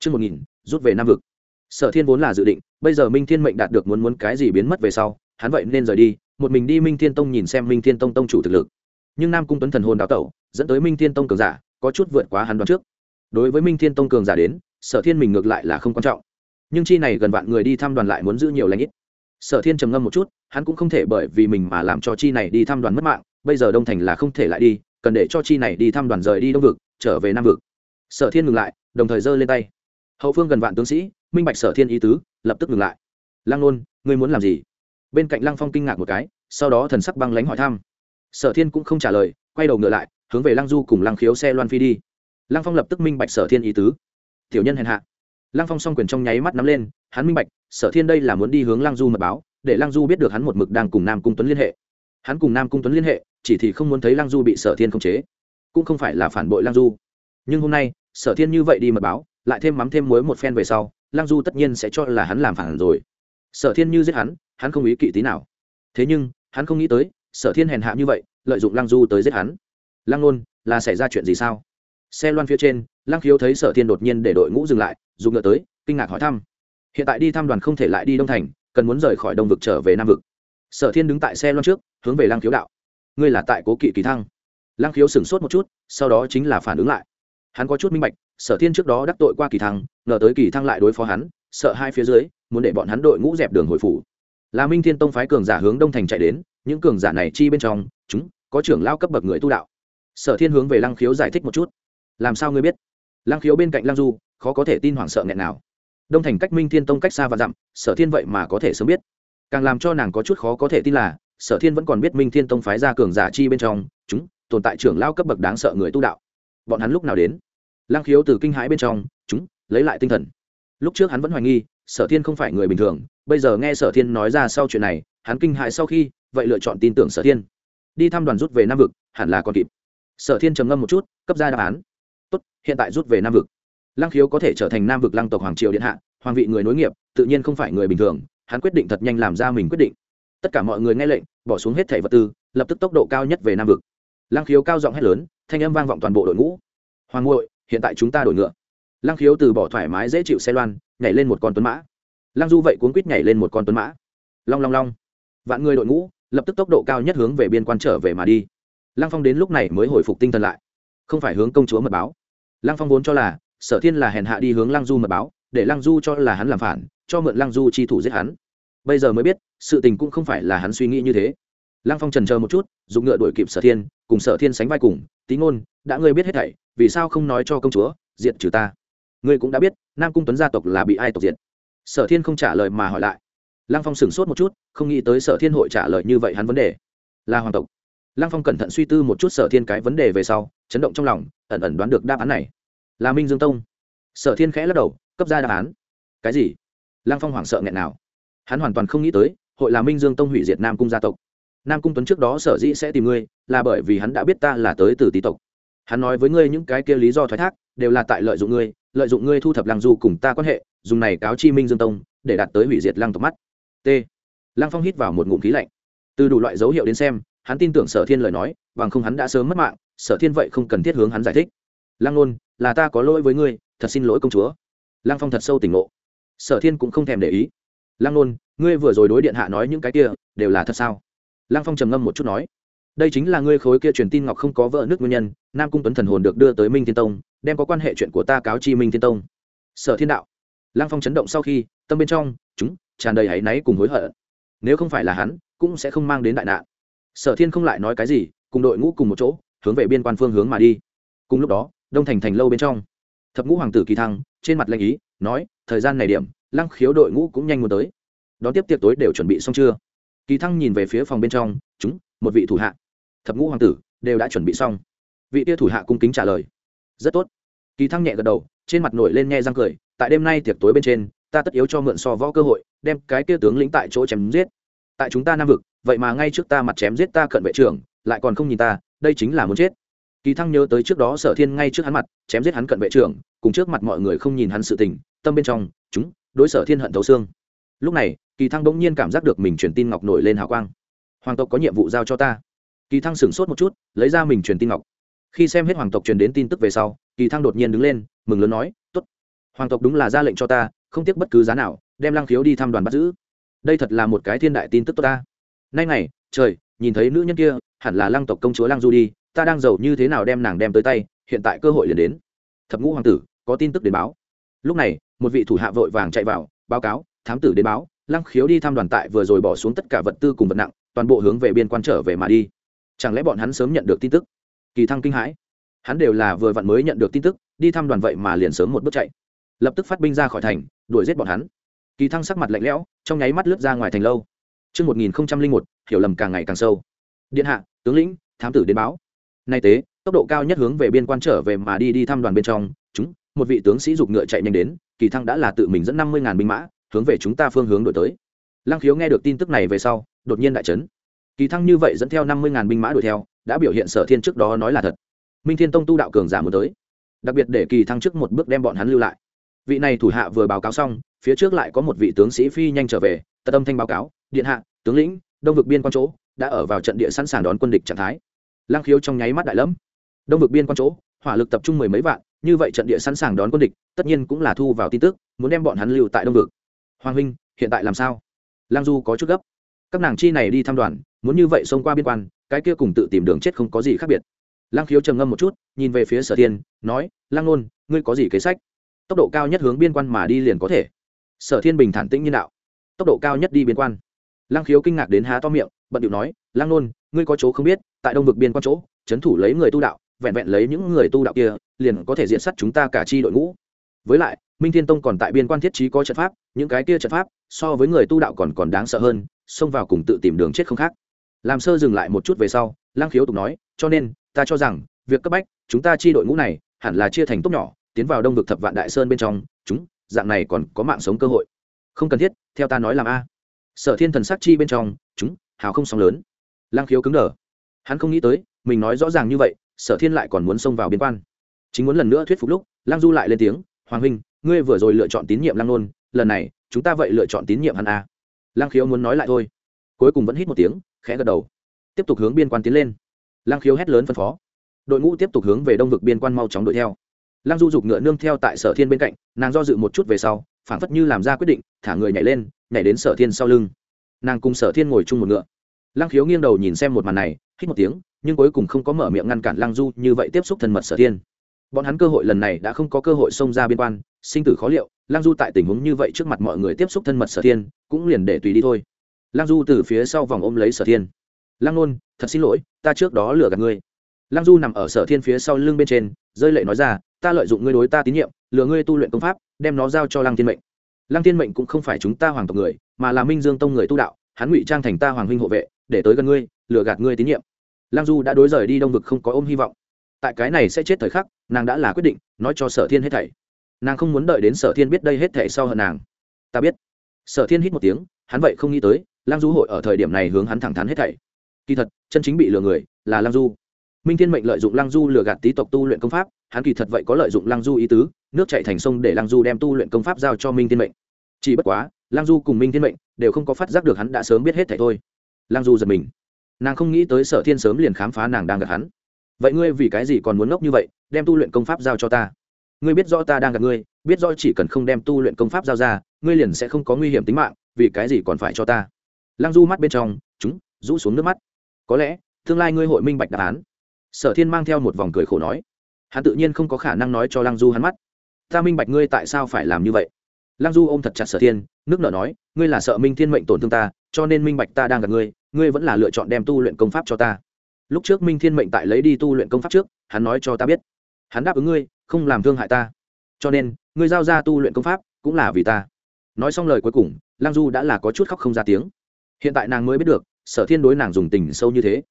Trước 1000, rút về Nam vực. Sở Thiên vốn là dự định, bây giờ Minh Thiên mệnh đạt được muốn muốn cái gì biến mất về sau, hắn vậy nên rời đi, một mình đi Minh Thiên Tông nhìn xem Minh Thiên Tông tông chủ thực lực. Nhưng Nam Cung Tuấn thần hồn đào tẩu, dẫn tới Minh Thiên Tông cường giả, có chút vượt quá hắn đoán trước. Đối với Minh Thiên Tông cường giả đến, Sở Thiên mình ngược lại là không quan trọng. Nhưng chi này gần vạn người đi thăm đoàn lại muốn giữ nhiều lãnh ít. Sở Thiên trầm ngâm một chút, hắn cũng không thể bởi vì mình mà làm cho chi này đi thăm đoàn mất mạng, bây giờ Đông Thành là không thể lại đi, cần để cho chi này đi thăm đoàn rời đi Đông vực, trở về Nam vực. Sở Thiên ngừng lại, đồng thời giơ lên tay. Hậu phương gần vạn tướng sĩ, minh bạch Sở Thiên ý tứ, lập tức ngừng lại. Lăng Nôn, ngươi muốn làm gì? Bên cạnh Lăng Phong kinh ngạc một cái, sau đó thần sắc băng lãnh hỏi thăm. Sở Thiên cũng không trả lời, quay đầu ngựa lại, hướng về Lăng Du cùng Lăng Khiếu xe loan phi đi. Lăng Phong lập tức minh bạch Sở Thiên ý tứ. Tiểu nhân hèn hạ. Lăng Phong song quyền trong nháy mắt nắm lên, hắn minh bạch, Sở Thiên đây là muốn đi hướng Lăng Du mật báo, để Lăng Du biết được hắn một mực đang cùng Nam Cung Tuấn liên hệ. Hắn cùng Nam Cung Tuấn liên hệ, chỉ thì không muốn thấy Lăng Du bị Sở Thiên khống chế, cũng không phải là phản bội Lăng Du. Nhưng hôm nay, Sở Thiên như vậy đi mật báo, lại thêm mắm thêm muối một phen về sau, Lăng Du tất nhiên sẽ cho là hắn làm phản rồi. Sở Thiên như giết hắn, hắn không ý kỵ tí nào. Thế nhưng, hắn không nghĩ tới, Sở Thiên hèn hạ như vậy, lợi dụng Lăng Du tới giết hắn. Lăng Nôn, là xảy ra chuyện gì sao? Xe loan phía trên, Lăng Khiếu thấy Sở Thiên đột nhiên để đội ngũ dừng lại, dùng ngựa tới, kinh ngạc hỏi thăm. Hiện tại đi thăm đoàn không thể lại đi Đông Thành, cần muốn rời khỏi Đông vực trở về Nam vực. Sở Thiên đứng tại xe loan trước, hướng về Lăng Khiếu đạo: "Ngươi là tại Cố Kỵ Kỳ Thăng?" Lăng Khiếu sửng sốt một chút, sau đó chính là phản ứng lại. Hắn có chút minh bạch, Sở Thiên trước đó đắc tội qua Kỳ Thăng, ngờ tới Kỳ Thăng lại đối phó hắn, sợ hai phía dưới, muốn để bọn hắn đội ngũ dẹp đường hồi phủ. Là Minh Thiên Tông phái cường giả hướng Đông Thành chạy đến, những cường giả này chi bên trong, chúng có trưởng lao cấp bậc người tu đạo. Sở Thiên hướng về Lăng Khiếu giải thích một chút. "Làm sao ngươi biết?" Lăng Khiếu bên cạnh Lăng Du, khó có thể tin hoảng sợ nghẹn nào. Đông Thành cách Minh Thiên Tông cách xa và dặm, Sở Thiên vậy mà có thể sớm biết. Càng làm cho nàng có chút khó có thể tin là, Sở Thiên vẫn còn biết Minh Thiên Tông phái ra cường giả chi bên trong, chúng tồn tại trưởng lao cấp bậc đáng sợ người tu đạo. Bọn hắn lúc nào đến? Lang Khiếu từ kinh hãi bên trong, chúng lấy lại tinh thần. Lúc trước hắn vẫn hoài nghi, Sở Thiên không phải người bình thường, bây giờ nghe Sở Thiên nói ra sau chuyện này, hắn kinh hãi sau khi, vậy lựa chọn tin tưởng Sở Thiên. Đi thăm đoàn rút về Nam vực, hẳn là còn kịp. Sở Thiên trầm ngâm một chút, cấp ra đáp án. Tốt, hiện tại rút về Nam vực. Lăng Khiếu có thể trở thành Nam vực Lăng tộc hoàng triều điện hạ, hoàng vị người nối nghiệp, tự nhiên không phải người bình thường, hắn quyết định thật nhanh làm ra mình quyết định. Tất cả mọi người nghe lệnh, bỏ xuống hết thẻ vật tư, lập tức tốc độ cao nhất về Nam vực. Lăng Khiếu cao giọng hét lớn, thanh âm vang vọng toàn bộ đội ngũ. Hoàng ngội, hiện tại chúng ta đổi ngựa. Lăng Khiếu từ bỏ thoải mái dễ chịu xe loan, nhảy lên một con tuấn mã. Lăng Du vậy cuốn quýt nhảy lên một con tuấn mã. Long long long. Vạn người đội ngũ, lập tức tốc độ cao nhất hướng về biên quan trở về mà đi. Lăng Phong đến lúc này mới hồi phục tinh thần lại, không phải hướng công chúa mật báo. Lăng Phong vốn cho là Sở Thiên là hèn hạ đi hướng Lăng Du mật báo, để Lăng Du cho là hắn làm phản, cho mượn Lăng Du chi thủ giết hắn. Bây giờ mới biết, sự tình cũng không phải là hắn suy nghĩ như thế. Lăng Phong trần chờ một chút, dùng ngựa đuổi kịp Sở Thiên, cùng Sở Thiên sánh vai cùng, Tí ngôn, đã ngươi biết hết thảy, vì sao không nói cho công chúa, diệt trừ ta? Ngươi cũng đã biết, Nam Cung Tuấn gia tộc là bị ai tộc diệt. Sở Thiên không trả lời mà hỏi lại. Lăng Phong sửng sốt một chút, không nghĩ tới Sở Thiên hội trả lời như vậy hắn vấn đề. Là hoàng tộc. Lăng Phong cẩn thận suy tư một chút Sở Thiên cái vấn đề về sau, chấn động trong lòng, ẩn ẩn đoán được đáp án này. Là Minh Dương Tông. Sở Thiên khẽ lắc đầu, cấp ra đáp án. Cái gì? Lăng Phong hoảng sợ nghẹn nào. Hắn hoàn toàn không nghĩ tới, hội là Minh Dương Tông hủy diệt Nam Cung gia tộc. Nam Cung Tuấn trước đó sở dĩ sẽ tìm ngươi, là bởi vì hắn đã biết ta là tới từ tý tộc. Hắn nói với ngươi những cái kia lý do thoái thác, đều là tại lợi dụng ngươi, lợi dụng ngươi thu thập Lăng Du cùng ta quan hệ, dùng này cáo chi Minh Dương Tông, để đạt tới hủy diệt Lăng tộc mắt. T. Lăng Phong hít vào một ngụm khí lạnh. Từ đủ loại dấu hiệu đến xem, hắn tin tưởng Sở Thiên lời nói, bằng không hắn đã sớm mất mạng, Sở Thiên vậy không cần thiết hướng hắn giải thích. Lăng Nôn, là ta có lỗi với ngươi, thật xin lỗi công chúa. Lăng Phong thật sâu tỉnh ngộ. Sở Thiên cũng không thèm để ý. Lăng Nôn, ngươi vừa rồi đối điện hạ nói những cái kia, đều là thật sao? Lăng Phong trầm ngâm một chút nói, đây chính là ngươi khối kia truyền tin ngọc không có vợ nước nguyên nhân, Nam Cung Tuấn thần hồn được đưa tới Minh Thiên Tông, đem có quan hệ chuyện của ta cáo chi Minh Thiên Tông. Sở Thiên đạo. lang Phong chấn động sau khi, tâm bên trong, chúng tràn đầy áy náy cùng hối hận. Nếu không phải là hắn, cũng sẽ không mang đến đại nạn. Sở Thiên không lại nói cái gì, cùng đội ngũ cùng một chỗ, hướng về biên quan phương hướng mà đi. Cùng lúc đó, Đông Thành thành lâu bên trong, Thập Ngũ hoàng tử Kỳ Thăng, trên mặt lanh ý, nói, thời gian này điểm, Lăng Khiếu đội ngũ cũng nhanh muốn tới. Đón tiếp tiệc tối đều chuẩn bị xong chưa? Kỳ Thăng nhìn về phía phòng bên trong, chúng, một vị thủ hạ, Thập Ngũ hoàng tử đều đã chuẩn bị xong. Vị tia thủ hạ cung kính trả lời, rất tốt. Kỳ Thăng nhẹ gật đầu, trên mặt nổi lên nghe răng cười, tại đêm nay tiệc tối bên trên, ta tất yếu cho mượn so võ cơ hội, đem cái kia tướng lĩnh tại chỗ chém giết. Tại chúng ta Nam vực, vậy mà ngay trước ta mặt chém giết ta cận vệ trưởng, lại còn không nhìn ta, đây chính là muốn chết. Kỳ Thăng nhớ tới trước đó Sở Thiên ngay trước hắn mặt, chém giết hắn cận vệ trưởng, cùng trước mặt mọi người không nhìn hắn sự tình, tâm bên trong, chúng, đối Sở Thiên hận thấu xương. Lúc này, Kỳ Thăng bỗng nhiên cảm giác được mình truyền tin ngọc nổi lên hào quang. Hoàng tộc có nhiệm vụ giao cho ta. Kỳ Thăng sửng sốt một chút, lấy ra mình truyền tin ngọc. Khi xem hết hoàng tộc truyền đến tin tức về sau, Kỳ Thăng đột nhiên đứng lên, mừng lớn nói, "Tốt." hoàng tộc đúng là ra lệnh cho ta không tiếc bất cứ giá nào đem lăng khiếu đi thăm đoàn bắt giữ. Đây thật là một cái thiên đại tin tức tốt ta. Nay này trời nhìn thấy nữ nhân kia hẳn là lăng tộc công chúa lăng du đi ta đang giàu như thế nào đem nàng đem tới tay hiện tại cơ hội liền đến. Thập ngũ hoàng tử có tin tức đến báo. Lúc này một vị thủ hạ vội vàng chạy vào báo cáo thám tử đến báo lăng khiếu đi thăm đoàn tại vừa rồi bỏ xuống tất cả vật tư cùng vật nặng toàn bộ hướng về biên quan trở về mà đi chẳng lẽ bọn hắn sớm nhận được tin tức kỳ thăng kinh hãi hắn đều là vừa vặn mới nhận được tin tức đi thăm đoàn vậy mà liền sớm một bước chạy lập tức phát binh ra khỏi thành đuổi giết bọn hắn kỳ thăng sắc mặt lạnh lẽo trong nháy mắt lướt ra ngoài thành lâu Trước 1001, hiểu lầm càng ngày càng sâu. Điện hạ, tướng lĩnh, thám tử đến báo. Nay tế, tốc độ cao nhất hướng về biên quan trở về mà đi đi thăm đoàn bên trong, chúng, một vị tướng sĩ dục ngựa chạy nhanh đến, kỳ thăng đã là tự mình dẫn năm mươi ngàn binh mã, hướng về chúng ta phương hướng đổi tới. Lăng Khiếu nghe được tin tức này về sau, đột nhiên đại chấn. Kỳ thăng như vậy dẫn theo năm mươi ngàn binh mã đuổi theo, đã biểu hiện Sở Thiên trước đó nói là thật. Minh Thiên Tông tu đạo cường giả muốn tới, đặc biệt để Kỳ thăng trước một bước đem bọn hắn lưu lại. Vị này thủ hạ vừa báo cáo xong, phía trước lại có một vị tướng sĩ phi nhanh trở về, tật âm thanh báo cáo, điện hạ, tướng lĩnh, đông vực biên quan chỗ đã ở vào trận địa sẵn sàng đón quân địch trạng thái. Lang khiếu trong nháy mắt đại lẫm. Đông vực biên quan chỗ hỏa lực tập trung mười mấy vạn như vậy trận địa sẵn sàng đón quân địch tất nhiên cũng là thu vào tin tức muốn đem bọn hắn lưu tại đông vực. Hoàng huynh hiện tại làm sao? Lang du có chút gấp. Các nàng chi này đi thăm đoàn muốn như vậy xông qua biên quan, cái kia cùng tự tìm đường chết không có gì khác biệt. Lang khiếu trầm ngâm một chút, nhìn về phía sở thiên, nói lang nôn, ngươi có gì kế sách? Tốc độ cao nhất hướng biên quan mà đi liền có thể. Sở thiên bình thản tĩnh như đạo. Tốc độ cao nhất đi biên quan. Lăng khiếu kinh ngạc đến há to miệng, bận điệu nói, lăng nôn, ngươi có chỗ không biết, tại đông vực biên quan chỗ, trấn thủ lấy người tu đạo, vẹn vẹn lấy những người tu đạo kia, liền có thể diện sắt chúng ta cả chi đội ngũ. Với lại, minh thiên tông còn tại biên quan thiết trí có trận pháp, những cái kia trận pháp, so với người tu đạo còn còn đáng sợ hơn, xông vào cùng tự tìm đường chết không khác làm sơ dừng lại một chút về sau Lang khiếu tục nói, cho nên, ta cho rằng, việc cấp bách, chúng ta chi đội ngũ này, hẳn là chia thành tốt nhỏ, tiến vào đông vực thập vạn đại sơn bên trong, chúng, dạng này còn có mạng sống cơ hội. Không cần thiết, theo ta nói làm a. Sở thiên thần sắc chi bên trong, chúng, hào không sóng lớn. Lang khiếu cứng đờ. Hắn không nghĩ tới, mình nói rõ ràng như vậy, sở thiên lại còn muốn xông vào biên quan. Chính muốn lần nữa thuyết phục lúc lang du lại lên tiếng, hoàng huynh, ngươi vừa rồi lựa chọn tín nhiệm lang nôn, lần này, chúng ta vậy lựa chọn tín nhiệm hắn a. Lang khiếu muốn nói lại thôi. Cuối cùng vẫn hít một tiếng khẽ gật đầu, tiếp tục hướng biên quan tiến lên. Lang khiếu hét lớn phân phó. Đội ngũ tiếp tục hướng về đông vực biên quan mau chóng đuổi theo. Lang du giục ngựa nương theo tại sở thiên bên cạnh, nàng do dự một chút về sau, phảng phất như làm ra quyết định, thả người nhảy lên, nhảy đến sở thiên sau lưng. Nàng cùng sở thiên ngồi chung một ngựa. Lăng khiếu nghiêng đầu nhìn xem một màn này, hít một tiếng, nhưng cuối cùng không có mở miệng ngăn cản lăng du, như vậy tiếp xúc thân mật sở thiên. Bọn hắn cơ hội lần này đã không có cơ hội xông ra biên quan, sinh tử khó liệu, lăng du tại tình huống như vậy trước mặt mọi người tiếp xúc thân mật sở thiên, cũng liền để tùy đi thôi lăng du từ phía sau vòng ôm lấy sở thiên. Lăng nôn, thật xin lỗi, ta trước đó lừa gạt ngươi. Lăng du nằm ở sở thiên phía sau lưng bên trên, rơi lệ nói ra, ta lợi dụng ngươi đối ta tín nhiệm, lừa ngươi tu luyện công pháp, đem nó giao cho lăng thiên mệnh. Lăng thiên mệnh cũng không phải chúng ta hoàng tộc người, mà là minh dương tông người tu đạo, hắn ngụy trang thành ta hoàng huynh hộ vệ, để tới gần ngươi, lừa gạt ngươi tín nhiệm. Lăng du đã đối rời đi đông vực không có ôm hy vọng. Tại cái này sẽ chết thời khắc, nàng đã là quyết định, nói cho sở thiên hết thảy. Nàng không muốn đợi đến sở thiên biết đây hết thảy sau hơn nàng. Ta biết. Sở thiên hít một tiếng, hắn vậy không nghĩ tới lăng du hội ở thời điểm này hướng hắn thẳng thắn hết thảy. Kỳ thật, chân chính bị lừa người là lăng du. Minh thiên mệnh lợi dụng lăng du lừa gạt tý tộc tu luyện công pháp, hắn kỳ thật vậy có lợi dụng lăng du ý tứ, nước chạy thành sông để lăng du đem tu luyện công pháp giao cho minh thiên mệnh. Chỉ bất quá, lăng du cùng minh thiên mệnh đều không có phát giác được hắn đã sớm biết hết thảy thôi. Lăng du giật mình. Nàng không nghĩ tới sở thiên sớm liền khám phá nàng đang gặp hắn. Vậy ngươi vì cái gì còn muốn ngốc như vậy, đem tu luyện công pháp giao cho ta? Ngươi biết rõ ta đang gặp ngươi, biết rõ chỉ cần không đem tu luyện công pháp giao ra, ngươi liền sẽ không có nguy hiểm tính mạng, vì cái gì còn phải cho ta? Lăng du mắt bên trong, chúng, rũ xuống nước mắt. Có lẽ, tương lai ngươi hội minh bạch đáp án. Sở thiên mang theo một vòng cười khổ nói. Hắn tự nhiên không có khả năng nói cho lăng du hắn mắt. Ta minh bạch ngươi tại sao phải làm như vậy. Lăng du ôm thật chặt sở thiên, nước nở nói, ngươi là sợ minh thiên mệnh tổn thương ta, cho nên minh bạch ta đang gặp ngươi ngươi vẫn là lựa chọn đem tu luyện công pháp cho ta. Lúc trước minh thiên mệnh tại lấy đi tu luyện công pháp trước, hắn nói cho ta biết. Hắn đáp ứng ngươi, không làm thương hại ta. Cho nên, ngươi giao ra tu luyện công pháp, cũng là vì ta. Nói xong lời cuối cùng, lăng du đã là có chút khóc không ra tiếng hiện tại nàng mới biết được, sở thiên đối nàng dùng tình sâu như thế.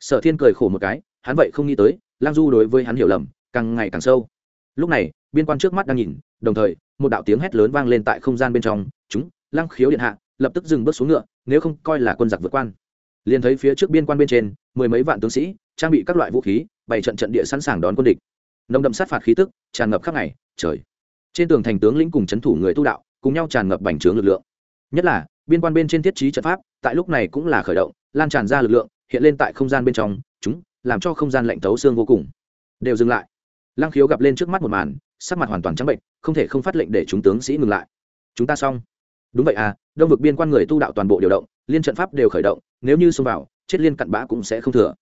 Sở thiên cười khổ một cái, hắn vậy không nghĩ tới, lang du đối với hắn hiểu lầm, càng ngày càng sâu. Lúc này, biên quan trước mắt đang nhìn, đồng thời, một đạo tiếng hét lớn vang lên tại không gian bên trong, chúng, lang khiếu điện hạ, lập tức dừng bước xuống ngựa, nếu không coi là quân giặc vượt quan. Liền thấy phía trước biên quan bên trên, mười mấy vạn tướng sĩ, trang bị các loại vũ khí, bày trận trận địa sẵn sàng đón quân địch. Nồng đậm sát phạt khí tức, tràn ngập khắp ngày, trời. Trên tường thành tướng lĩnh cùng c h ấ n thủ người tu đạo, cùng nhau tràn ngập bành trướng lực lượng. Nhất là biên quan bên trên thiết trí trận pháp, tại lúc này cũng là khởi động, lan tràn ra lực lượng, hiện lên tại không gian bên trong, chúng, làm cho không gian lạnh thấu xương vô cùng. Đều dừng lại. Lăng khiếu gặp lên trước mắt một màn, sắc mặt hoàn toàn trắng bệnh, không thể không phát lệnh để chúng tướng sĩ ngừng lại. Chúng ta xong. Đúng vậy à đông vực biên quan người tu đạo toàn bộ điều động, liên trận pháp đều khởi động, nếu như xông vào, chết liên cặn bã cũng sẽ không thừa.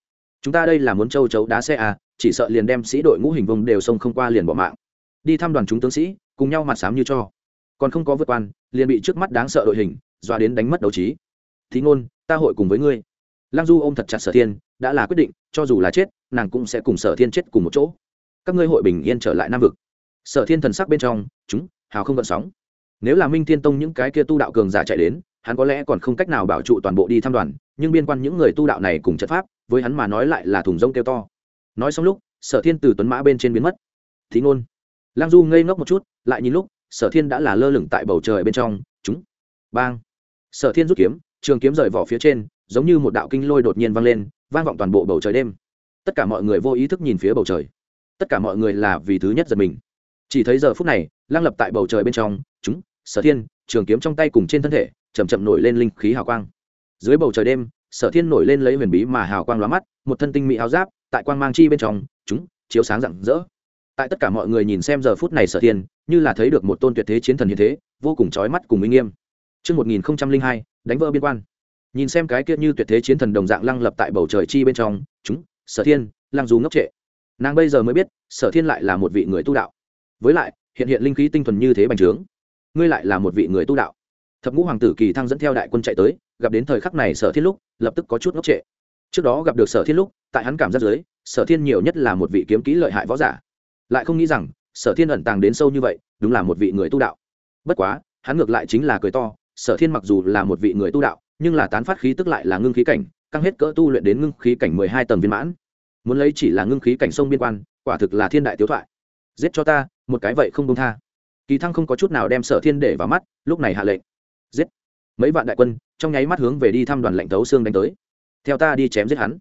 Chúng ta đây là muốn châu chấu đá xe à chỉ sợ liền đem sĩ đội ngũ hình vùng đều xông không qua liền bỏ mạng. Đi thăm đoàn chúng tướng sĩ, cùng nhau mặt sám như cho. Còn không có vượt quan, liền bị trước mắt đáng sợ đội hình doa đến đánh mất đấu trí. Thí ngôn, ta hội cùng với ngươi. Lăng du ôm thật chặt sở thiên, đã là quyết định, cho dù là chết, nàng cũng sẽ cùng sở thiên chết cùng một chỗ. Các ngươi hội bình yên trở lại nam vực. Sở thiên thần sắc bên trong, chúng, hào không gợn sóng. Nếu là minh thiên tông những cái kia tu đạo cường giả chạy đến, hắn có lẽ còn không cách nào bảo trụ toàn bộ đi thăm đoàn, nhưng biên quan những người tu đạo này cùng chất pháp, với hắn mà nói lại là thùng rông kêu to. Nói xong lúc, sở thiên từ tuấn mã bên trên biến mất. Thí ngôn. Lang du ngây ngốc một chút, lại nhìn lúc, sở thiên đã là lơ lửng tại bầu trời bên trong, chúng. Bang sở thiên rút kiếm, trường kiếm rời vỏ phía trên, giống như một đạo kinh lôi đột nhiên vang lên, vang vọng toàn bộ bầu trời đêm. Tất cả mọi người vô ý thức nhìn phía bầu trời. Tất cả mọi người là vì thứ nhất giật mình. Chỉ thấy giờ phút này lang lập tại bầu trời bên trong, chúng, sở thiên, trường kiếm trong tay cùng trên thân thể chầm chậm nổi lên linh khí hào quang. Dưới bầu trời đêm, sở thiên nổi lên lấy huyền bí mà hào quang lóa mắt, một thân tinh mỹ áo giáp, tại quang mang chi bên trong, chúng, chiếu sáng rạng rỡ. Tại tất cả mọi người nhìn xem giờ phút này sở thiên, như là thấy được một tôn tuyệt thế chiến thần như thế, vô cùng trói mắt cùng minh nghiêm. Trước 1002, đánh vỡ biên quan. Nhìn xem cái kia như tuyệt thế chiến thần đồng dạng lăng lập tại bầu trời chi bên trong, chúng, sở thiên, lăng du ngốc trệ. Nàng bây giờ mới biết, sở thiên lại là một vị người tu đạo. Với lại, hiện hiện linh khí tinh thuần như thế bành trướng. Ngươi lại là một vị người tu đạo. Thập ngũ hoàng tử kỳ thăng dẫn theo đại quân chạy tới, gặp đến thời khắc này sở thiên lúc, lập tức có chút ngốc trệ. Trước đó gặp được sở thiên lúc, tại hắn cảm giác dưới, sở thiên nhiều nhất là một vị kiếm kỹ lợi hại võ giả lại không nghĩ rằng sở thiên ẩn tàng đến sâu như vậy đúng là một vị người tu đạo bất quá hắn ngược lại chính là cười to sở thiên mặc dù là một vị người tu đạo, nhưng là tán phát khí tức lại là ngưng khí cảnh, căng hết cỡ tu luyện đến ngưng khí cảnh mười hai tầng viên mãn. Muốn lấy chỉ là ngưng khí cảnh sông biên quan, quả thực là thiên đại tiếu thoại. Giết cho ta, một cái vậy không công tha. Kỳ thăng không có chút nào đem sở thiên để vào mắt, lúc này hạ lệnh. Giết. Mấy vạn đại quân, trong nháy mắt hướng về đi thăm đoàn lệnh thấu xương đánh tới. Theo ta đi chém giết hắn.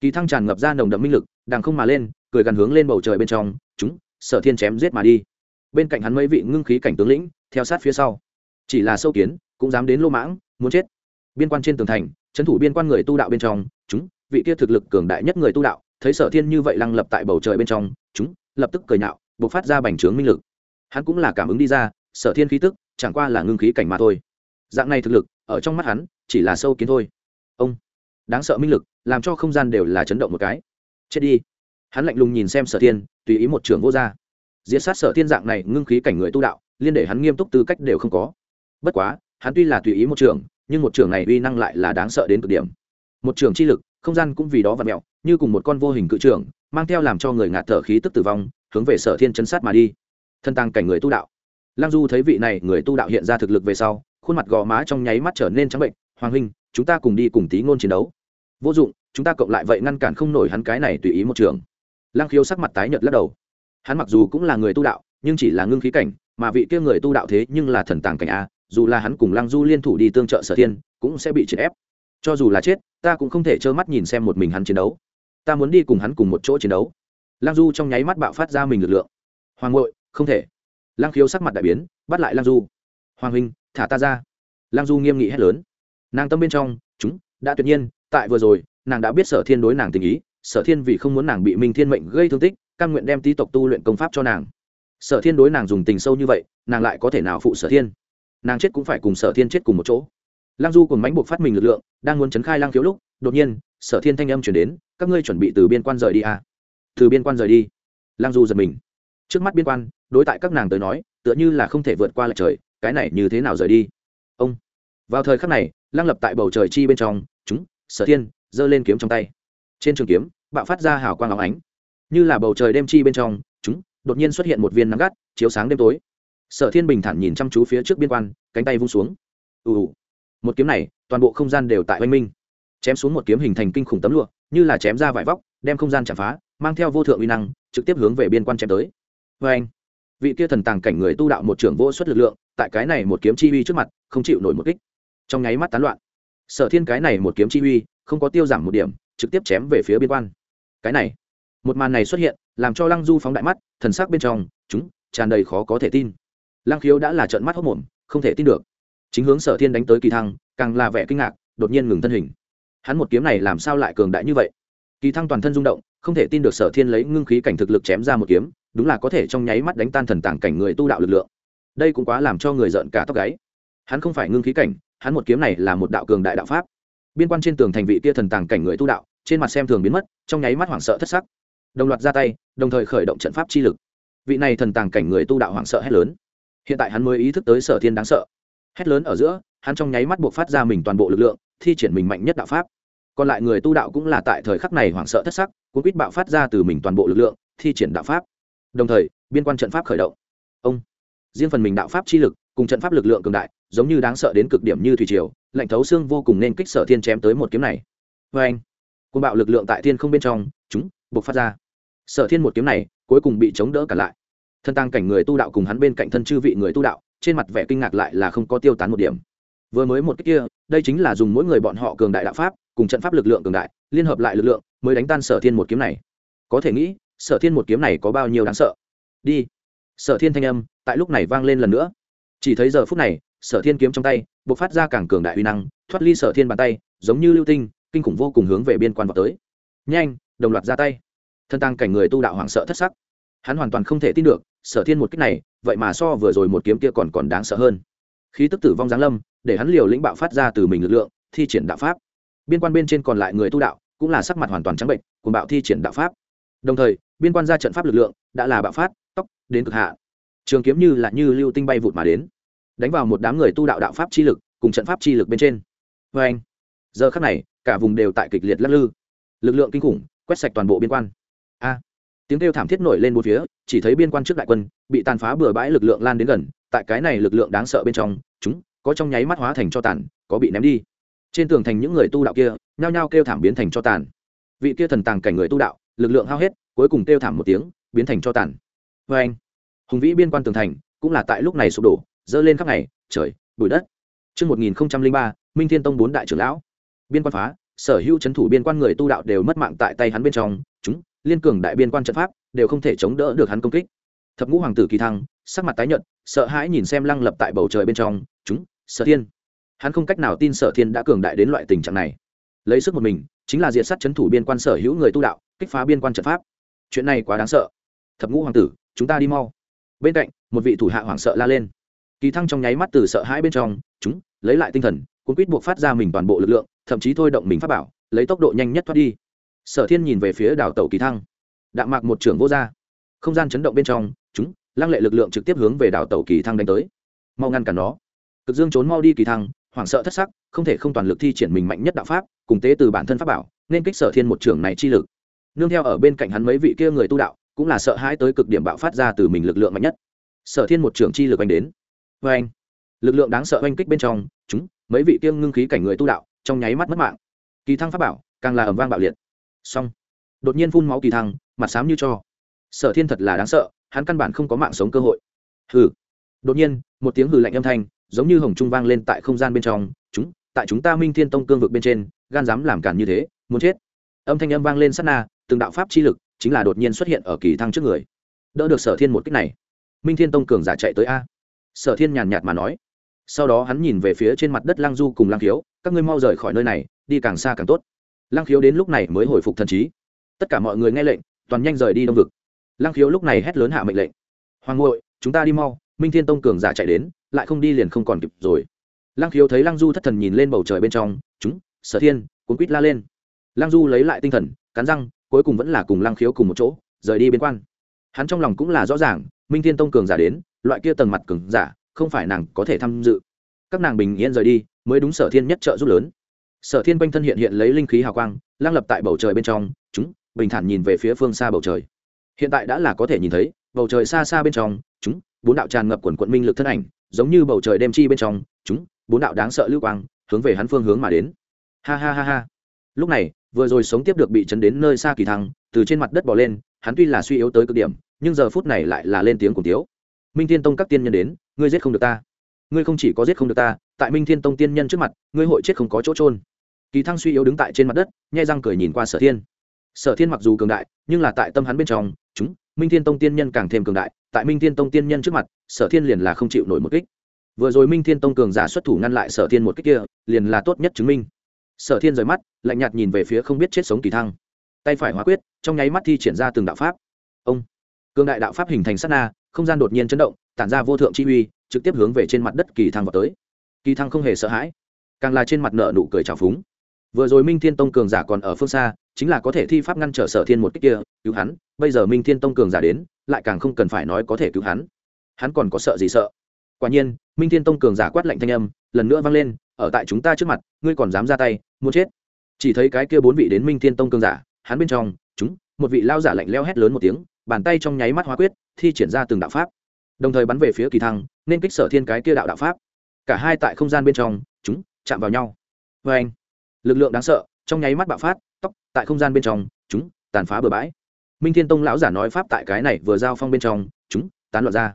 Kỳ thăng tràn ngập ra nồng đậm minh lực đàng không mà lên, cười gần hướng lên bầu trời bên trong, chúng, sở thiên chém giết mà đi. Bên cạnh hắn mấy vị ngưng khí cảnh tướng lĩnh, theo sát phía sau. Chỉ là sâu kiến cũng dám đến lô mãng, muốn chết. Biên quan trên tường thành, trấn thủ biên quan người tu đạo bên trong, chúng, vị kia thực lực cường đại nhất người tu đạo, thấy sở thiên như vậy lăng lập tại bầu trời bên trong, chúng, lập tức cười nhạo buộc phát ra bành trướng minh lực. Hắn cũng là cảm ứng đi ra, sở thiên khí tức, chẳng qua là ngưng khí cảnh mà thôi. Dạng này thực lực, ở trong mắt hắn, chỉ là sâu kiến thôi. Ông, đáng sợ minh lực, làm cho không gian đều là chấn động một cái. Chết đi. Hắn lạnh lùng nhìn xem sở thiên, tùy ý một trường vô gia diệt sát sở thiên dạng này ngưng khí cảnh người tu đạo, liên để hắn nghiêm túc tư cách đều không có. Bất quá hắn tuy là tùy ý một trường, nhưng một trường này uy năng lại là đáng sợ đến cực điểm. Một trường chi lực, không gian cũng vì đó và mẹo như cùng một con vô hình cự trường, mang theo làm cho người ngạt thở khí tức tử vong, hướng về sở thiên chấn sát mà đi. Thân tăng cảnh người tu đạo. Lăng du thấy vị này người tu đạo hiện ra thực lực về sau, khuôn mặt gò má trong nháy mắt trở nên trắng bệnh, hoàng huynh, chúng ta cùng đi cùng tí ngôn chiến đấu. Vô dụng, chúng ta cộng lại vậy ngăn cản không nổi hắn cái này tùy ý một trường. Lăng khiếu sắc mặt tái nhợt lắc đầu. Hắn mặc dù cũng là người tu đạo, nhưng chỉ là ngưng khí cảnh, mà vị kia người tu đạo thế nhưng là thần tàng cảnh a dù là hắn cùng lăng du liên thủ đi tương trợ sở thiên, cũng sẽ bị triệt ép. Cho dù là chết, ta cũng không thể trơ mắt nhìn xem một mình hắn chiến đấu. Ta muốn đi cùng hắn cùng một chỗ chiến đấu. Lăng du trong nháy mắt bạo phát ra mình lực lượng. Hoàng ngội không thể. Lăng khiếu sắc mặt đại biến, bắt lại lăng du. Hoàng huynh, thả ta ra. Lăng du nghiêm nghị hét lớn. Nàng tâm bên trong, chúng, đã tuyệt nhiên, tại vừa rồi, nàng đã biết sở thiên đối nàng tình ý, sở thiên vì không muốn nàng bị minh thiên mệnh gây thương tích căn nguyện đem tý tộc tu luyện công pháp cho nàng. Sở thiên đối nàng dùng tình sâu như vậy, nàng lại có thể nào phụ sở thiên? Nàng chết cũng phải cùng sở thiên chết cùng một chỗ. Lăng du cùng mánh buộc phát mình lực lượng, đang muốn chấn khai lăng khiếu lúc, đột nhiên, sở thiên thanh âm chuyển đến, các ngươi chuẩn bị từ biên quan rời đi à. từ biên quan rời đi. Lăng du giật mình. Trước mắt biên quan, đối tại các nàng tới nói, tựa như là không thể vượt qua lại trời, cái này như thế nào rời đi? Ông. Vào thời khắc này, lăng lập tại bầu trời chi bên trong, chúng, sở thiên, giơ lên kiếm trong tay. Trên trường kiếm, bạo phát ra hào quang óng ánh. Như là bầu trời đêm chi bên trong, chúng, đột nhiên xuất hiện một viên nắng gắt, chiếu sáng đêm tối sở thiên bình thản nhìn chăm chú phía trước biên quan, cánh tay vung xuống. Ù ù. Một kiếm này, toàn bộ không gian đều tại oanh minh. Chém xuống một kiếm hình thành kinh khủng tấm lụa, như là chém ra vải vóc, đem không gian chạm phá, mang theo vô thượng uy năng, trực tiếp hướng về biên quan chém tới. Vê anh, vị kia thần tàng cảnh người tu đạo một trưởng vô suất lực lượng, tại cái này một kiếm chi uy trước mặt, không chịu nổi một kích. Trong nháy mắt tán loạn. Sở thiên cái này một kiếm chi uy, không có tiêu giảm một điểm, trực tiếp chém về phía biên quan. Cái này, một màn này xuất hiện, làm cho lăng du phóng đại mắt, thần sắc bên trong, chúng, tràn đầy khó có thể tin lăng khiếu đã là trợn mắt hốc mồm, không thể tin được. Chính hướng sở thiên đánh tới kỳ thăng, càng là vẻ kinh ngạc, đột nhiên ngừng thân hình. Hắn một kiếm này làm sao lại cường đại như vậy? Kỳ thăng toàn thân rung động, không thể tin được sở thiên lấy ngưng khí cảnh thực lực chém ra một kiếm, đúng là có thể trong nháy mắt đánh tan thần tàng cảnh người tu đạo lực lượng. Đây cũng quá làm cho người giận cả tóc gáy. Hắn không phải ngưng khí cảnh, hắn một kiếm này là một đạo cường đại đạo pháp. Biên quan trên tường thành vị kia thần tàng cảnh người tu đạo, trên mặt xem thường biến mất, trong nháy mắt hoảng sợ thất sắc. Đồng loạt ra tay, đồng thời khởi động trận pháp chi lực. Vị này thần tàng cảnh người tu đạo hoảng sợ hét lớn hiện tại hắn mới ý thức tới sở thiên đáng sợ. Hét lớn ở giữa, hắn trong nháy mắt buộc phát ra mình toàn bộ lực lượng, thi triển mình mạnh nhất đạo pháp. Còn lại người tu đạo cũng là tại thời khắc này hoảng sợ thất sắc, cuốn quýt bạo phát ra từ mình toàn bộ lực lượng, thi triển đạo pháp. Đồng thời, biên quan trận pháp khởi động. Ông! Riêng phần mình đạo pháp chi lực, cùng trận pháp lực lượng cường đại, giống như đáng sợ đến cực điểm như thủy triều, lạnh thấu xương vô cùng nên kích sở thiên chém tới một kiếm này. Vê anh côn bạo lực lượng tại thiên không bên trong, chúng, buộc phát ra. Sở thiên một kiếm này, cuối cùng bị chống đỡ cả lại thân tăng cảnh người tu đạo cùng hắn bên cạnh thân chư vị người tu đạo, trên mặt vẻ kinh ngạc lại là không có tiêu tán một điểm. Vừa mới một cách kia, đây chính là dùng mỗi người bọn họ cường đại đạo pháp, cùng trận pháp lực lượng cường đại, liên hợp lại lực lượng, mới đánh tan sở thiên một kiếm này. Có thể nghĩ, sở thiên một kiếm này có bao nhiêu đáng sợ? Đi. Sở thiên thanh âm, tại lúc này vang lên lần nữa. Chỉ thấy giờ phút này, sở thiên kiếm trong tay b ộ c phát ra càng cường đại uy năng, thoát ly sở thiên bàn tay, giống như lưu tinh, kinh khủng vô cùng hướng về biên quan vào tới. Nhanh, đồng loạt ra tay. Thân tăng cảnh người tu đạo hoảng sợ thất sắc hắn hoàn toàn không thể tin được, sở thiên một cách này, vậy mà so vừa rồi một kiếm kia còn còn đáng sợ hơn. Khí tức tử vong giáng lâm, để hắn liều lĩnh bạo phát ra từ mình lực lượng, thi triển đạo pháp. Biên quan bên trên còn lại người tu đạo, cũng là sắc mặt hoàn toàn trắng bệnh cùng bạo thi triển đạo pháp. Đồng thời, biên quan ra trận pháp lực lượng, đã là bạo phát tóc đến cực hạ. Trường kiếm như là như lưu tinh bay vụt mà đến. Đánh vào một đám người tu đạo đạo pháp chi lực, cùng trận pháp chi lực bên trên. Vê anh, giờ khắc này, cả vùng đều tại kịch liệt lắc lư. Lực lượng kinh khủng, quét sạch toàn bộ biên quan. A tiếng kêu thảm thiết nổi lên bốn phía chỉ thấy biên quan trước đại quân bị tàn phá bừa bãi lực lượng lan đến gần tại cái này lực lượng đáng sợ bên trong chúng có trong nháy mắt hóa thành cho tàn có bị ném đi. Trên tường thành những người tu đạo kia nhao nhao kêu thảm biến thành cho tàn. Vị kia thần tàng cảnh người tu đạo lực lượng hao hết cuối cùng kêu thảm một tiếng biến thành cho tàn. Vê anh hùng vĩ biên quan tường thành cũng là tại lúc này sụp đổ dơ lên khắp ngày trời bụi đất. Trước 1003, Minh Thiên Tông bốn đại trưởng lão. Biên quan phá, sở hữu chấn thủ biên quan người tu đạo đều mất mạng tại tay hắn bên trong, chúng liên cường đại biên quan trận pháp đều không thể chống đỡ được hắn công kích. Thập ngũ hoàng tử kỳ thăng, sắc mặt tái nhợt, sợ hãi nhìn xem lăng lập tại bầu trời bên trong, chúng, Sở Thiên. Hắn không cách nào tin Sở Thiên đã cường đại đến loại tình trạng này. Lấy sức một mình, chính là diệt sát chấn thủ biên quan sở hữu người tu đạo, kích phá biên quan trận pháp. Chuyện này quá đáng sợ. Thập ngũ hoàng tử, chúng ta đi mau. Bên cạnh, một vị thủ hạ hoảng sợ la lên kỳ thăng trong nháy mắt từ sợ hãi bên trong chúng lấy lại tinh thần cuốn quýt buộc phát ra mình toàn bộ lực lượng thậm chí thôi động mình phát bảo lấy tốc độ nhanh nhất thoát đi sở thiên nhìn về phía đảo tàu kỳ thăng. Đạm mạc một trưởng vô r không gian chấn động bên trong, chúng, lăng lệ lực lượng trực tiếp hướng về đảo tàu kỳ thăng đánh tới. Mau ngăn cản nó. Cực dương trốn mau đi kỳ thăng, hoảng sợ thất sắc, không thể không toàn lực thi triển mình mạnh nhất đạo pháp, cùng tế từ bản thân pháp bảo, nên kích sở thiên một trưởng này chi lực. Nương theo ở bên cạnh hắn mấy vị kia người tu đạo, cũng là sợ hãi tới cực điểm bạo phát ra từ mình lực lượng mạnh nhất. Sở thiên một trưởng chi lực anh đến. Vê anh lực lượng đáng sợ oanh kích bên trong, chúng, mấy vị kia ngưng khí cảnh người tu đạo, trong nháy mắt mất mạng. Kỳ thăng pháp bảo, càng là ẩm vang bạo liệt xong. Đột nhiên phun máu kỳ thăng, mặt xám như cho. Sở thiên thật là đáng sợ, hắn căn bản không có mạng sống cơ hội. Hừ. Đột nhiên, một tiếng hừ lạnh âm thanh, giống như hồng trung vang lên tại không gian bên trong, chúng, tại chúng ta minh thiên tông cương vực bên trên, gan dám làm cản như thế, muốn chết. Âm thanh âm vang lên sát na, từng đạo pháp chi lực chính là đột nhiên xuất hiện ở kỳ thăng trước người. Đỡ được sở thiên một cách này, minh thiên tông cường giả chạy tới a. Sở thiên nhàn nhạt mà nói. Sau đó hắn nhìn về phía trên mặt đất lang du cùng lang khiếu các ngươi mau rời khỏi nơi này, đi càng xa càng tốt lăng khiếu đến lúc này mới hồi phục thần trí. Tất cả mọi người nghe lệnh, toàn nhanh rời đi đông vực. Lăng khiếu lúc này hét lớn hạ mệnh lệnh. Hoàng ngội chúng ta đi mau, minh thiên tông cường giả chạy đến, lại không đi liền không còn kịp rồi. Lăng khiếu thấy lăng du thất thần nhìn lên bầu trời bên trong, chúng, sở thiên, cuốn quýt la lên. Lăng du lấy lại tinh thần, cắn răng, cuối cùng vẫn là cùng lăng khiếu cùng một chỗ, rời đi biên quan. Hắn trong lòng cũng là rõ ràng, minh thiên tông cường giả đến, loại kia tầng mặt cường giả, không phải nàng có thể tham dự. Các nàng bình yên rời đi, mới đúng sở thiên nhất trợ giúp lớn sở thiên quanh thân hiện hiện lấy linh khí hào quang lang lập tại bầu trời bên trong, chúng, bình thản nhìn về phía phương xa bầu trời. Hiện tại đã là có thể nhìn thấy, bầu trời xa xa bên trong, chúng, bốn đạo tràn ngập quần quận minh lực thân ảnh, giống như bầu trời đêm chi bên trong, chúng, bốn đạo đáng sợ lưu quang, hướng về hắn phương hướng mà đến. Ha ha ha ha. Lúc này, vừa rồi sống tiếp được bị chấn đến nơi xa kỳ thăng, từ trên mặt đất bỏ lên, hắn tuy là suy yếu tới cực điểm, nhưng giờ phút này lại là lên tiếng cùng tiếu minh thiên tông các tiên nhân đến, ngươi giết không được ta. Ngươi không chỉ có giết không được ta, tại minh thiên tông tiên nhân trước mặt, ngươi hội chết không có chỗ trôn kỳ thăng suy yếu đứng tại trên mặt đất, nhai răng cười nhìn qua sở thiên. Sở thiên mặc dù cường đại, nhưng là tại tâm hắn bên trong, chúng, minh thiên tông tiên nhân càng thêm cường đại, tại minh thiên tông tiên nhân trước mặt, sở thiên liền là không chịu nổi một kích. Vừa rồi minh thiên tông cường giả xuất thủ ngăn lại sở thiên một kích kia, liền là tốt nhất chứng minh. Sở thiên rời mắt, lạnh nhạt nhìn về phía không biết chết sống kỳ thăng. Tay phải hóa quyết, trong nháy mắt thi triển ra từng đạo pháp. Ông, cường đại đạo pháp hình thành sát na, không gian đột nhiên chấn động, tản ra vô thượng chi uy, trực tiếp hướng về trên mặt đất kỳ thăng vào tới. Kỳ thăng không hề sợ hãi, càng là trên mặt nợ nụ cười trào phúng vừa rồi minh thiên tông cường giả còn ở phương xa, chính là có thể thi pháp ngăn trở sở thiên một cách kia, cứu hắn. Bây giờ minh thiên tông cường giả đến, lại càng không cần phải nói có thể cứu hắn. Hắn còn có sợ gì sợ? Quả nhiên, minh thiên tông cường giả quát lạnh thanh âm, lần nữa vang lên, ở tại chúng ta trước mặt, ngươi còn dám ra tay, muốn chết? Chỉ thấy cái kia bốn vị đến minh thiên tông cường giả, hắn bên trong, chúng, một vị lao giả lạnh leo hét lớn một tiếng, bàn tay trong nháy mắt hóa quyết, thi triển ra từng đạo pháp. Đồng thời bắn về phía kỳ thăng, nên kích sở thiên cái kia đạo đạo pháp. Cả hai tại không gian bên trong, chúng, chạm vào nhau. Vê anh lực lượng đáng sợ, trong nháy mắt bạo phát tóc tại không gian bên trong, chúng, tàn phá bừa bãi. Minh thiên tông lão giả nói pháp tại cái này vừa giao phong bên trong, chúng, tán loạn ra.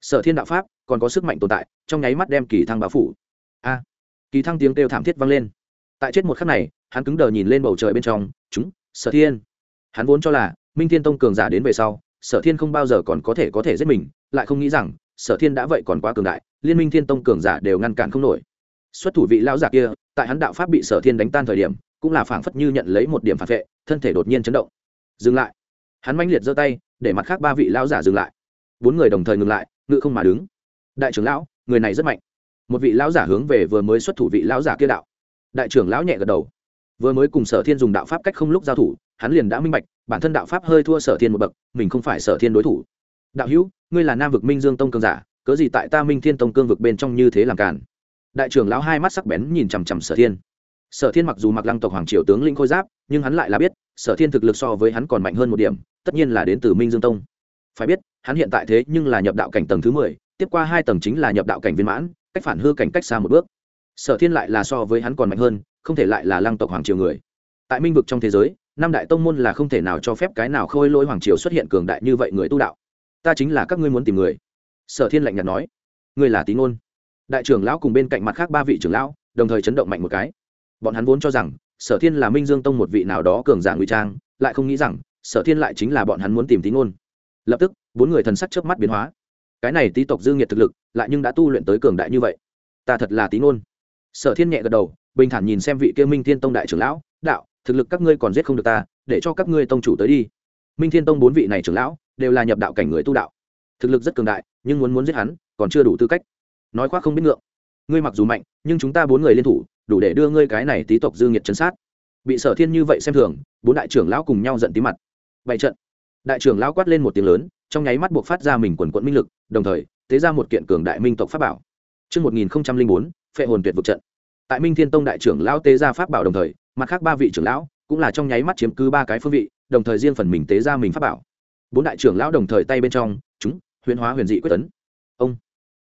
Sở thiên đạo pháp, còn có sức mạnh tồn tại, trong nháy mắt đem kỳ thăng báo phủ. A! Kỳ thăng tiếng kêu thảm thiết vang lên. Tại chết một khắc này, hắn cứng đờ nhìn lên bầu trời bên trong, chúng, sở thiên. Hắn vốn cho là, minh thiên tông cường giả đến về sau, sở thiên không bao giờ còn có thể có thể giết mình, lại không nghĩ rằng, sở thiên đã vậy còn quá cường đại, liên minh thiên tông cường giả đều ngăn cản không nổi xuất thủ vị lão giả kia, tại hắn đạo pháp bị sở thiên đánh tan thời điểm, cũng là phảng phất như nhận lấy một điểm phản vệ, thân thể đột nhiên chấn động. Dừng lại. Hắn manh liệt giơ tay, để mặt khác ba vị lão giả dừng lại. Bốn người đồng thời ngừng lại, ngự không mà đứng. Đại trưởng lão, người này rất mạnh. Một vị lão giả hướng về vừa mới xuất thủ vị lão giả kia đạo. Đại trưởng lão nhẹ gật đầu. Vừa mới cùng sở thiên dùng đạo pháp cách không lúc giao thủ, hắn liền đã minh bạch, bản thân đạo pháp hơi thua sở thiên một bậc, mình không phải sở thiên đối thủ. Đạo hữu, ngươi là nam vực minh dương tông cương giả, cớ gì tại ta minh thiên tông cương vực bên trong như thế làm cản đại trưởng lão hai mắt sắc bén nhìn chằm chằm sở thiên. Sở thiên mặc dù mặc lăng tộc hoàng triều tướng linh khôi giáp, nhưng hắn lại là biết, sở thiên thực lực so với hắn còn mạnh hơn một điểm, tất nhiên là đến từ minh dương tông. Phải biết, hắn hiện tại thế nhưng là nhập đạo cảnh tầng thứ mười, tiếp qua hai tầng chính là nhập đạo cảnh viên mãn, cách phản hư cảnh cách xa một bước. Sở thiên lại là so với hắn còn mạnh hơn, không thể lại là lăng tộc hoàng triều người. Tại minh vực trong thế giới, năm đại tông môn là không thể nào cho phép cái nào khôi lỗi hoàng triều xuất hiện cường đại như vậy người tu đạo. Ta chính là các ngươi muốn tìm người. Sở thiên lạnh nhạt nói. Ngươi là tín ngôn đại trưởng lão cùng bên cạnh mặt khác ba vị trưởng lão, đồng thời chấn động mạnh một cái. Bọn hắn vốn cho rằng, sở thiên là minh dương tông một vị nào đó cường giả ngụy trang, lại không nghĩ rằng, sở thiên lại chính là bọn hắn muốn tìm tín ngôn. Lập tức, bốn người thần sắc chớp mắt biến hóa. Cái này tý tộc dương nhiệt thực lực, lại nhưng đã tu luyện tới cường đại như vậy. Ta thật là tín ngôn. Sở thiên nhẹ gật đầu, bình thản nhìn xem vị kia minh thiên tông đại trưởng lão, đạo, thực lực các ngươi còn giết không được ta, để cho các ngươi tông chủ tới đi. Minh thiên tông bốn vị này trưởng lão, đều là nhập đạo cảnh người tu đạo. Thực lực rất cường đại, nhưng muốn muốn giết hắn, còn chưa đủ tư cách nói khoác không biết ngượng ngươi mặc dù mạnh nhưng chúng ta bốn người liên thủ đủ để đưa ngươi cái này tí tộc dư nghiệt chấn sát bị sở thiên như vậy xem thường bốn đại trưởng lão cùng nhau giận tí mặt bảy trận đại trưởng lão quát lên một tiếng lớn trong nháy mắt buộc phát ra mình quần quận minh lực đồng thời tế ra một kiện cường đại minh tộc pháp bảo Trước 1004, phệ hồn tuyệt vực trận. Tại Minh Thiên Tông đại trưởng lão tế ra pháp bảo đồng thời, mặt khác ba vị trưởng lão cũng là trong nháy mắt chiếm cứ ba cái phương vị, đồng thời riêng phần mình tế ra mình pháp bảo. Bốn đại trưởng lão đồng thời tay bên trong, chúng huyền hóa huyền dị quyết tấn. Ông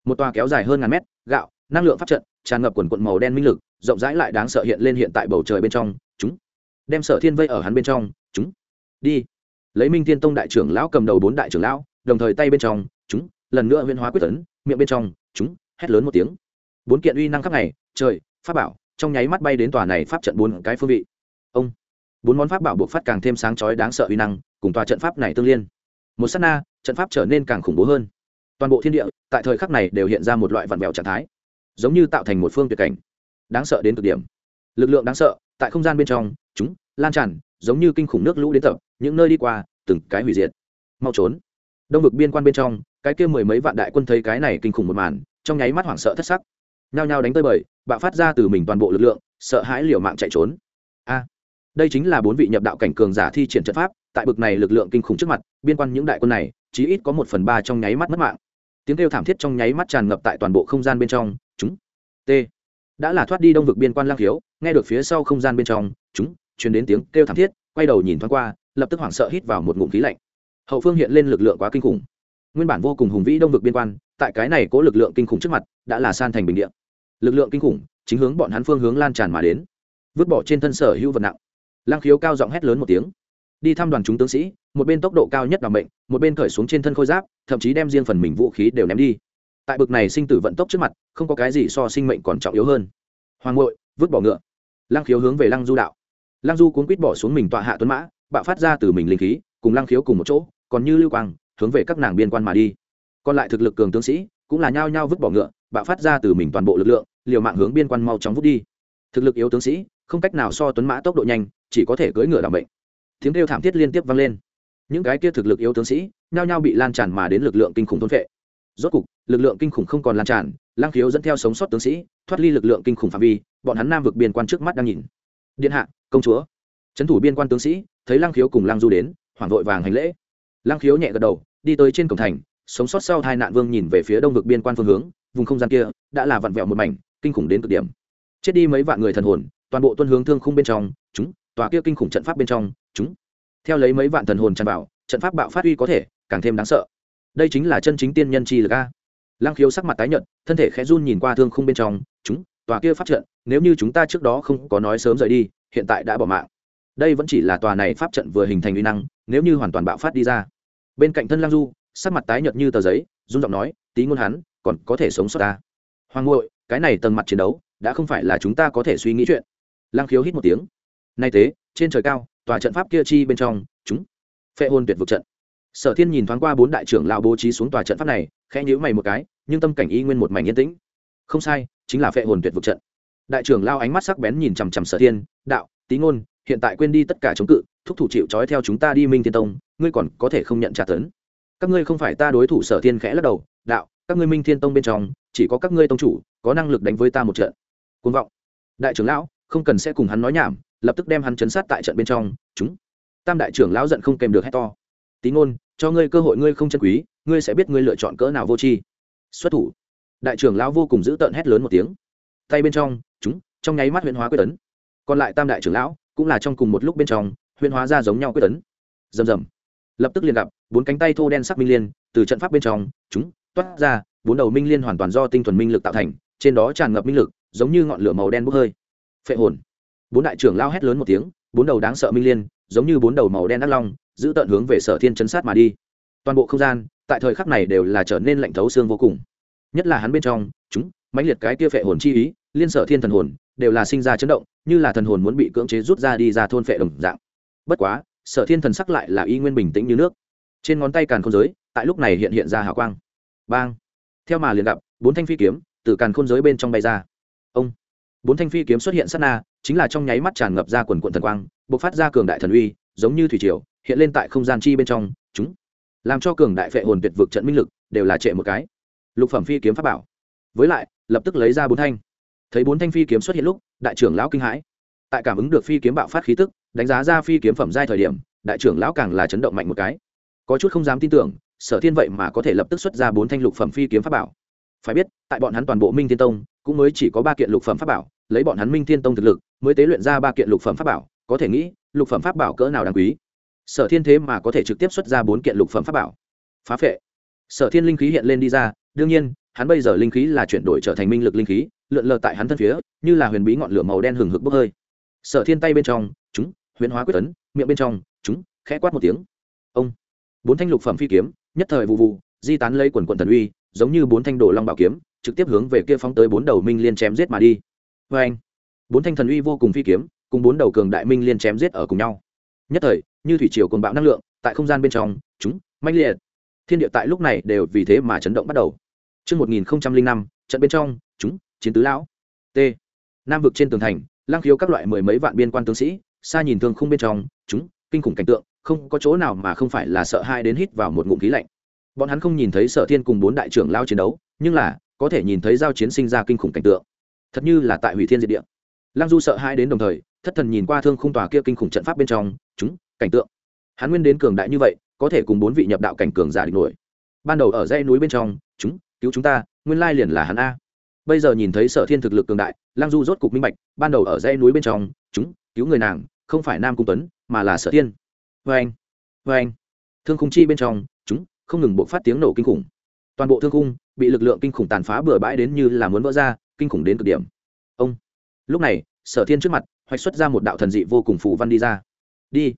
một tòa kéo dài hơn ngàn mét, gạo, năng lượng pháp trận, tràn ngập quần quận màu đen minh lực, rộng rãi lại đáng sợ hiện lên hiện tại bầu trời bên trong, chúng đem Sở Thiên vây ở hắn bên trong, chúng đi. Lấy Minh Thiên Tông đại trưởng lão cầm đầu bốn đại trưởng lão, đồng thời tay bên trong, chúng lần nữa huyên hóa quyết tấn, miệng bên trong, chúng hét lớn một tiếng. Bốn kiện uy năng khắp ngày trời pháp bảo trong nháy mắt bay đến tòa này pháp trận bốn cái phương vị. Ông bốn món pháp bảo buộc phát càng thêm sáng chói đáng sợ uy năng cùng tòa trận pháp này tương liên. Một s á t na trận pháp trở nên càng khủng bố hơn toàn bộ thiên địa tại thời khắc này đều hiện ra một loại vặn vẹo trạng thái, giống như tạo thành một phương tuyệt cảnh. Đáng sợ đến cực điểm. Lực lượng đáng sợ tại không gian bên trong, chúng lan tràn, giống như kinh khủng nước lũ đến tập, những nơi đi qua, từng cái hủy diệt. Mau trốn. Đông vực biên quan bên trong, cái kia mười mấy vạn đại quân thấy cái này kinh khủng một màn, trong nháy mắt hoảng sợ thất sắc. Nhao nhao đánh tới bời bạo phát ra từ mình toàn bộ lực lượng, sợ hãi liều mạng chạy trốn. A! Đây chính là bốn vị nhập đạo cảnh cường giả thi triển trận pháp, tại bực này lực lượng kinh khủng trước mặt, biên quan những đại quân này, chí ít có một phần ba trong nháy mắt mất mạng tiếng kêu thảm thiết trong nháy mắt tràn ngập tại toàn bộ không gian bên trong, chúng t đã là thoát đi đông vực biên quan lang hiếu, nghe được phía sau không gian bên trong, chúng, truyền đến tiếng kêu thảm thiết, quay đầu nhìn thoáng qua, lập tức hoảng sợ hít vào một ngụm khí lạnh. Hậu phương hiện lên lực lượng quá kinh khủng. Nguyên bản vô cùng hùng vĩ đông vực biên quan, tại cái này có lực lượng kinh khủng trước mặt, đã là san thành bình địa. Lực lượng kinh khủng, chính hướng bọn hắn phương hướng lan tràn mà đến. Vứt bỏ trên thân sở hữu vật nặng. Lang khiếu cao giọng hét lớn một tiếng đi thăm đoàn chúng tướng sĩ một bên tốc độ cao nhất đảm mệnh, một bên cởi xuống trên thân khôi giáp thậm chí đem riêng phần mình vũ khí đều ném đi. Tại bực này sinh tử vận tốc trước mặt không có cái gì so sinh mệnh còn trọng yếu hơn. Hoàng ngội vứt bỏ ngựa. Lăng khiếu hướng về lăng du đạo. Lăng du cuốn quýt bỏ xuống mình tọa hạ tuấn mã bạo phát ra từ mình linh khí cùng lăng khiếu cùng một chỗ còn như lưu quang hướng về các nàng biên quan mà đi. Còn lại thực lực cường tướng sĩ cũng là nhao nhao vứt bỏ ngựa bạo phát ra từ mình toàn bộ lực lượng liều mạng hướng biên quan mau chóng vút đi. Thực lực yếu tướng sĩ không cách nào so tuấn mã tốc độ nhanh chỉ có thể cưỡi ngựa đảm bệnh tiếng kêu thảm thiết liên tiếp vang lên. Những cái kia thực lực yếu tướng sĩ, nhao nhao bị lan tràn mà đến lực lượng kinh khủng thôn vệ rốt cục, lực lượng kinh khủng không còn lan tràn lang khiếu dẫn theo sống sót tướng sĩ, thoát ly lực lượng kinh khủng phạm vi, bọn hắn nam vực biên quan trước mắt đang nhìn. Điện hạ, công chúa. Trấn thủ biên quan tướng sĩ, thấy lang khiếu cùng lang du đến, hoảng vội vàng hành lễ. Lang khiếu nhẹ gật đầu, đi tới trên cổng thành, sống sót sau hai nạn vương nhìn về phía đông vực biên quan phương hướng, vùng không gian kia đã là vặn vẹo một mảnh, kinh khủng đến cực điểm. Chết đi mấy vạn người thần hồn, toàn bộ tuân hướng thương khung bên trong, chúng, tòa kia kinh khủng trận pháp bên trong chúng. Theo lấy mấy vạn thần hồn tràn vào, trận pháp bạo phát uy có thể, càng thêm đáng sợ. Đây chính là chân chính tiên nhân chi lực a. Lăng khiếu sắc mặt tái nhợt, thân thể khẽ run nhìn qua thương không bên trong, chúng, tòa kia pháp trận, nếu như chúng ta trước đó không có nói sớm rời đi, hiện tại đã bỏ mạng. Đây vẫn chỉ là tòa này pháp trận vừa hình thành uy năng, nếu như hoàn toàn bạo phát đi ra. Bên cạnh thân lăng du, sắc mặt tái nhợt như tờ giấy, run giọng nói, tí ngôn hắn, còn có thể sống sót ta. Hoàng ngội cái này tầng mặt chiến đấu, đã không phải là chúng ta có thể suy nghĩ chuyện. Lăng khiếu hít một tiếng. Nay thế, trên trời cao tòa trận pháp kia chi bên trong, chúng phệ hồn tuyệt vực trận. Sở thiên nhìn thoáng qua bốn đại trưởng lão bố trí xuống tòa trận pháp này, khẽ nhíu mày một cái, nhưng tâm cảnh y nguyên một mảnh yên tĩnh. Không sai, chính là phệ hồn tuyệt vực trận. Đại trưởng lao ánh mắt sắc bén nhìn chằm chằm sở thiên, đạo tí ngôn, hiện tại quên đi tất cả chống cự, thúc thủ chịu trói theo chúng ta đi minh thiên tông, ngươi còn có thể không nhận trả tấn. Các ngươi không phải ta đối thủ, sở thiên khẽ lắc đầu, đạo, các ngươi minh thiên tông bên trong, chỉ có các ngươi tông chủ có năng lực đánh với ta một trận. Côn vọng. Đại trưởng lão, không cần sẽ cùng hắn nói nhảm lập tức đem hắn chấn sát tại trận bên trong, chúng, tam đại trưởng lão giận không kèm được hét to. Tí ngôn, cho ngươi cơ hội ngươi không chân quý, ngươi sẽ biết ngươi lựa chọn cỡ nào vô tri. Xuất thủ. Đại trưởng lão vô cùng dữ tợn hét lớn một tiếng. Tay bên trong, chúng, trong nháy mắt huyện hóa quyết tấn. Còn lại tam đại trưởng lão, cũng là trong cùng một lúc bên trong huyện hóa ra giống nhau quyết tấn. Rầm rầm. Lập tức liền gặp, bốn cánh tay thô đen sắc minh liên, từ trận pháp bên trong, chúng, toát ra, bốn đầu minh liên hoàn toàn do tinh thuần minh lực tạo thành, trên đó tràn ngập minh lực, giống như ngọn lửa màu đen bốc hơi. Phệ hồn bốn đại trưởng lao hét lớn một tiếng, bốn đầu đáng sợ minh liên, giống như bốn đầu màu đen ác long, giữ tận hướng về sở thiên chấn sát mà đi. Toàn bộ không gian, tại thời khắc này đều là trở nên lạnh thấu xương vô cùng. Nhất là hắn bên trong, chúng, mãnh liệt cái kia phệ hồn chi ý, liên sở thiên thần hồn, đều là sinh ra chấn động, như là thần hồn muốn bị cưỡng chế rút ra đi ra thôn phệ đồng dạng. Bất quá, sở thiên thần sắc lại là y nguyên bình tĩnh như nước. Trên ngón tay càn khôn giới, tại lúc này hiện hiện ra hào quang. Bang! Theo mà liền gặp, bốn thanh phi kiếm từ càn khôn giới bên trong bay ra. Ông! Bốn thanh phi kiếm xuất hiện sát na chính là trong nháy mắt tràn ngập ra quần quận thần quang, bộc phát ra cường đại thần uy, giống như thủy triều, hiện lên tại không gian chi bên trong, chúng, làm cho cường đại phệ hồn tuyệt vực trận minh lực, đều là trệ một cái. Lục phẩm phi kiếm pháp bảo. Với lại, lập tức lấy ra bốn thanh. Thấy bốn thanh phi kiếm xuất hiện lúc, đại trưởng lão kinh hãi. Tại cảm ứng được phi kiếm bạo phát khí tức, đánh giá ra phi kiếm phẩm giai thời điểm, đại trưởng lão càng là chấn động mạnh một cái. Có chút không dám tin tưởng, sở thiên vậy mà có thể lập tức xuất ra bốn thanh lục phẩm phi kiếm pháp bảo. Phải biết, tại bọn hắn toàn bộ minh thiên tông, cũng mới chỉ có ba kiện lục phẩm pháp bảo lấy bọn hắn minh thiên tông thực lực, mới tế luyện ra ba kiện lục phẩm pháp bảo, có thể nghĩ, lục phẩm pháp bảo cỡ nào đáng quý. Sở thiên thế mà có thể trực tiếp xuất ra bốn kiện lục phẩm pháp bảo. Phá phệ. Sở thiên linh khí hiện lên đi ra, đương nhiên, hắn bây giờ linh khí là chuyển đổi trở thành minh lực linh khí, lượn lờ tại hắn thân phía, như là huyền bí ngọn lửa màu đen hừng hực bốc hơi. Sở thiên tay bên trong, chúng, huyền hóa quyết tấn miệng bên trong, chúng, khẽ quát một tiếng. Ông. Bốn thanh lục phẩm phi kiếm, nhất thời vụ vụ, di tán lấy quần quần thần uy, giống như bốn thanh đồ long bảo kiếm, trực tiếp hướng về kia phóng tới bốn đầu minh liên chém giết mà đi vê anh bốn thanh thần uy vô cùng phi kiếm cùng bốn đầu cường đại minh liên chém giết ở cùng nhau. Nhất thời như thủy triều cồn bạo năng lượng tại không gian bên trong chúng manh liệt. Thiên địa tại lúc này đều vì thế mà chấn động bắt đầu. Trước 1005, trận bên trong, chúng, chiến tứ lão. T. Nam vực trên tường thành, lang khiếu các loại mười mấy vạn biên quan tướng sĩ, xa nhìn thương khung bên trong, chúng, kinh khủng cảnh tượng, không có chỗ nào mà không phải là sợ hai đến hít vào một ngụm khí lạnh. Bọn hắn không nhìn thấy sở thiên cùng bốn đại trưởng lao chiến đấu nhưng là có thể nhìn thấy giao chiến sinh ra kinh khủng cảnh tượng thật như là tại hủy thiên diệt địa. Lăng du sợ hai đến đồng thời, thất thần nhìn qua thương khung tòa kia kinh khủng trận pháp bên trong, chúng, cảnh tượng. Hắn nguyên đến cường đại như vậy, có thể cùng bốn vị nhập đạo cảnh cường giả địch nổi. Ban đầu ở dãy núi bên trong, chúng, cứu chúng ta, nguyên lai liền là hắn a. Bây giờ nhìn thấy sở thiên thực lực cường đại, lăng du rốt cục minh bạch, ban đầu ở dãy núi bên trong, chúng, cứu người nàng, không phải nam cung tuấn, mà là sở thiên. Vê anh vê anh thương khung chi bên trong, chúng, không ngừng bộ phát tiếng nổ kinh khủng. Toàn bộ thương khung, bị lực lượng kinh khủng tàn phá bừa bãi đến như là muốn vỡ ra kinh khủng đến cực điểm. Ông. Lúc này, sở thiên trước mặt, hoạch xuất ra một đạo thần dị vô cùng phù văn đi ra. Đi.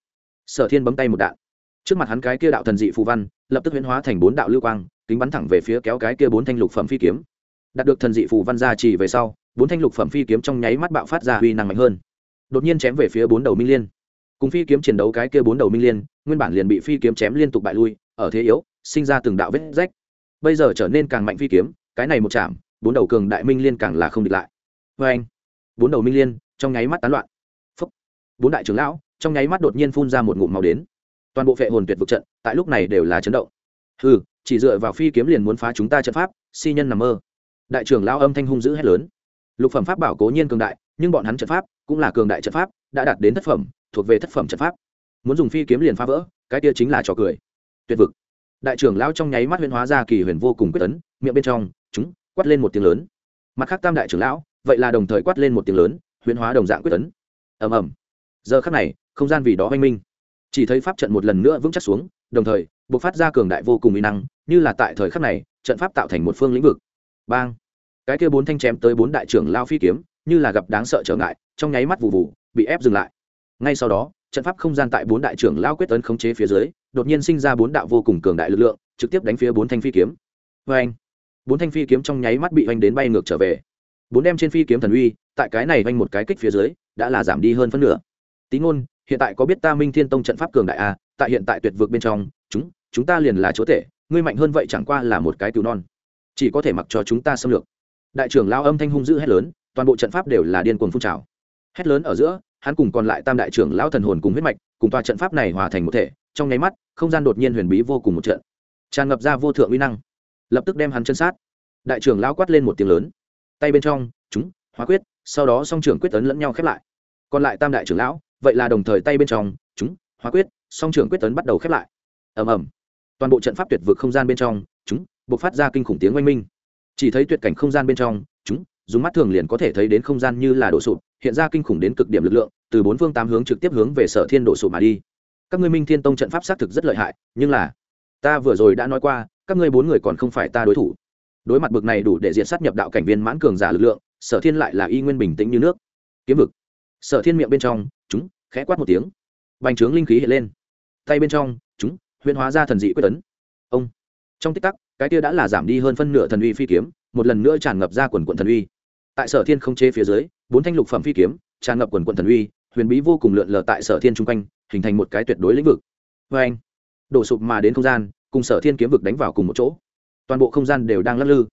Sở thiên bấm tay một đạn. Trước mặt hắn cái kia đạo thần dị phù văn, lập tức huyễn hóa thành bốn đạo lưu quang, kính bắn thẳng về phía kéo cái kia bốn thanh lục phẩm phi kiếm. Đạt được thần dị phù văn ra chỉ về sau, bốn thanh lục phẩm phi kiếm trong nháy mắt bạo phát ra uy năng mạnh hơn. Đột nhiên chém về phía bốn đầu minh liên. Cùng phi kiếm chiến đấu cái kia bốn đầu minh liên, nguyên bản liền bị phi kiếm chém liên tục bại lui, ở thế yếu, sinh ra từng đạo vết rách. Bây giờ trở nên càng mạnh phi kiếm, cái này một chạm bốn đầu cường đại minh liên càng là không địch lại. Vê anh, bốn đầu minh liên trong nháy mắt tán loạn. Phúc. bốn đại trưởng lão trong nháy mắt đột nhiên phun ra một ngụm màu đến. Toàn bộ vệ hồn tuyệt vực trận tại lúc này đều là chấn động. Ừ chỉ dựa vào phi kiếm liền muốn phá chúng ta trận pháp, si nhân nằm mơ. Đại trưởng lão âm thanh hung dữ hét lớn. Lục phẩm pháp bảo cố nhiên cường đại, nhưng bọn hắn trận pháp cũng là cường đại trận pháp, đã đạt đến thất phẩm, thuộc về thất phẩm trận pháp. Muốn dùng phi kiếm liền phá vỡ, cái kia chính là trò cười. Tuyệt vực. Đại trưởng lão trong nháy mắt huyền hóa ra kỳ huyền vô cùng quyết tấn, miệng bên trong, chúng quát lên một tiếng lớn. Mặt khác tam đại trưởng lão, vậy là đồng thời quát lên một tiếng lớn, huyễn hóa đồng dạng quyết tấn. Ầm ầm. Giờ khắc này, không gian vì đó oanh minh. Chỉ thấy pháp trận một lần nữa vững chắc xuống, đồng thời buộc phát ra cường đại vô cùng uy năng, như là tại thời khắc này, trận pháp tạo thành một phương lĩnh vực. Bang. Cái kia bốn thanh chém tới bốn đại trưởng lao phi kiếm, như là gặp đáng sợ trở ngại, trong nháy mắt vụ vụ, bị ép dừng lại. Ngay sau đó, trận pháp không gian tại bốn đại trưởng lao quyết tấn khống chế phía dưới, đột nhiên sinh ra bốn đạo vô cùng cường đại lực lượng, trực tiếp đánh phía bốn thanh phi kiếm. Vê anh bốn thanh phi kiếm trong nháy mắt bị oanh đến bay ngược trở về. Bốn đem trên phi kiếm thần uy, tại cái này oanh một cái kích phía dưới, đã là giảm đi hơn phân nửa. Tí ngôn, hiện tại có biết ta minh thiên tông trận pháp cường đại a tại hiện tại tuyệt vực bên trong, chúng chúng ta liền là chúa tể, ngươi mạnh hơn vậy chẳng qua là một cái cứu non. Chỉ có thể mặc cho chúng ta xâm lược. Đại trưởng lao âm thanh hung dữ hét lớn, toàn bộ trận pháp đều là điên cuồng phun trào. Hét lớn ở giữa, hắn cùng còn lại tam đại trưởng lão thần hồn cùng huyết mạch, cùng tòa trận pháp này hòa thành một thể, trong nháy mắt, không gian đột nhiên huyền bí vô cùng một trận. Tràn ngập ra vô thượng uy năng lập tức đem hắn chân sát. Đại trưởng lão quát lên một tiếng lớn. Tay bên trong, chúng, hóa quyết, sau đó song trưởng quyết tấn lẫn nhau khép lại. Còn lại tam đại trưởng lão, vậy là đồng thời tay bên trong, chúng, hóa quyết, song trưởng quyết tấn bắt đầu khép lại. Ầm ầm. Toàn bộ trận pháp tuyệt vực không gian bên trong, chúng buộc phát ra kinh khủng tiếng oanh minh. Chỉ thấy tuyệt cảnh không gian bên trong, chúng, dùng mắt thường liền có thể thấy đến không gian như là đổ sụp, hiện ra kinh khủng đến cực điểm lực lượng, từ bốn phương tám hướng trực tiếp hướng về sở thiên đổ sụp mà đi. Các ngươi minh thiên tông trận pháp xác thực rất lợi hại, nhưng là, ta vừa rồi đã nói qua các ngươi bốn người còn không phải ta đối thủ. Đối mặt bực này đủ để diện sát nhập đạo cảnh viên mãn cường giả lực lượng, sở thiên lại là y nguyên bình tĩnh như nước. Kiếm vực. Sở thiên miệng bên trong, chúng, khẽ quát một tiếng. Bành trướng linh khí hiện lên. Tay bên trong, chúng, huyễn hóa ra thần dị quyết tấn. Ông. Trong tích tắc, cái kia đã là giảm đi hơn phân nửa thần uy phi kiếm, một lần nữa tràn ngập ra quần quận thần uy. Tại sở thiên không chế phía dưới, bốn thanh lục phẩm phi kiếm, tràn ngập quần quận thần uy, huyền bí vô cùng lượn lờ tại sở thiên chung quanh, hình thành một cái tuyệt đối lĩnh vực. Vê anh đổ sụp mà đến không gian cùng sở thiên kiếm vực đánh vào cùng một chỗ. Toàn bộ không gian đều đang lắc lư.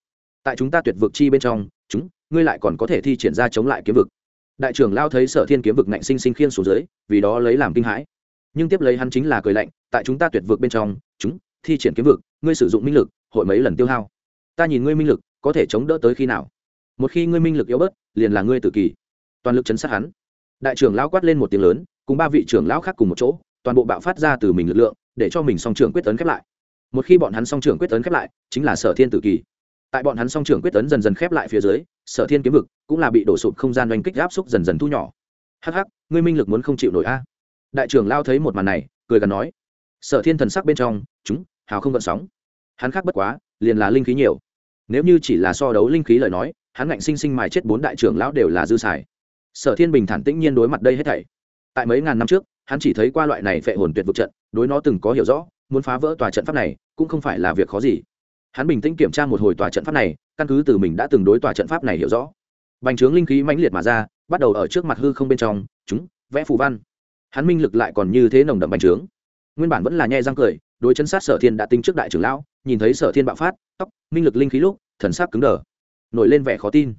Tại chúng ta tuyệt vực chi bên trong, chúng, ngươi lại còn có thể thi triển ra chống lại kiếm vực. Đại trưởng lao thấy sở thiên kiếm vực nạnh sinh sinh khiên xuống dưới, vì đó lấy làm kinh hãi. Nhưng tiếp lấy hắn chính là cười lạnh, tại chúng ta tuyệt vực bên trong, chúng, thi triển kiếm vực, ngươi sử dụng minh lực, hội mấy lần tiêu hao? Ta nhìn ngươi minh lực, có thể chống đỡ tới khi nào? Một khi ngươi minh lực yếu bớt, liền là ngươi tự kỳ toàn lực chấn sát hắn. Đại trưởng lão quát lên một tiếng lớn, cùng ba vị trưởng lão khác cùng một chỗ, toàn bộ bạo phát ra từ mình lực lượng, để cho mình song trưởng quyết tấn khép lại một khi bọn hắn song trưởng quyết tấn khép lại, chính là sở thiên tử kỳ. Tại bọn hắn song trưởng quyết tấn dần dần khép lại phía dưới, sở thiên kiếm vực cũng là bị đổ sụp không gian oanh kích áp xúc dần dần thu nhỏ. Hắc hắc, ngươi minh lực muốn không chịu nổi a. Đại trưởng lao thấy một màn này, cười gần nói. Sở thiên thần sắc bên trong, chúng, hào không gợn sóng. Hắn khác bất quá, liền là linh khí nhiều. Nếu như chỉ là so đấu linh khí lời nói, hắn ngạnh sinh sinh mài chết bốn đại trưởng lão đều là dư xài. Sở thiên bình thản tĩnh nhiên đối mặt đây hết thảy. Tại mấy ngàn năm trước, hắn chỉ thấy qua loại này phệ hồn tuyệt vực trận, đối nó từng có hiểu rõ muốn phá vỡ tòa trận pháp này cũng không phải là việc khó gì. Hắn bình tĩnh kiểm tra một hồi tòa trận pháp này, căn cứ từ mình đã từng đối tòa trận pháp này hiểu rõ. Bành trướng linh khí mãnh liệt mà ra, bắt đầu ở trước mặt hư không bên trong, chúng, vẽ phù văn. Hắn minh lực lại còn như thế nồng đậm bành trướng. Nguyên bản vẫn là nhai răng cười, đối chân sát sở thiên đã tính trước đại trưởng lão, nhìn thấy sở thiên bạo phát, tóc, minh lực linh khí lúc, thần sắc cứng đờ, nổi lên vẻ khó tin.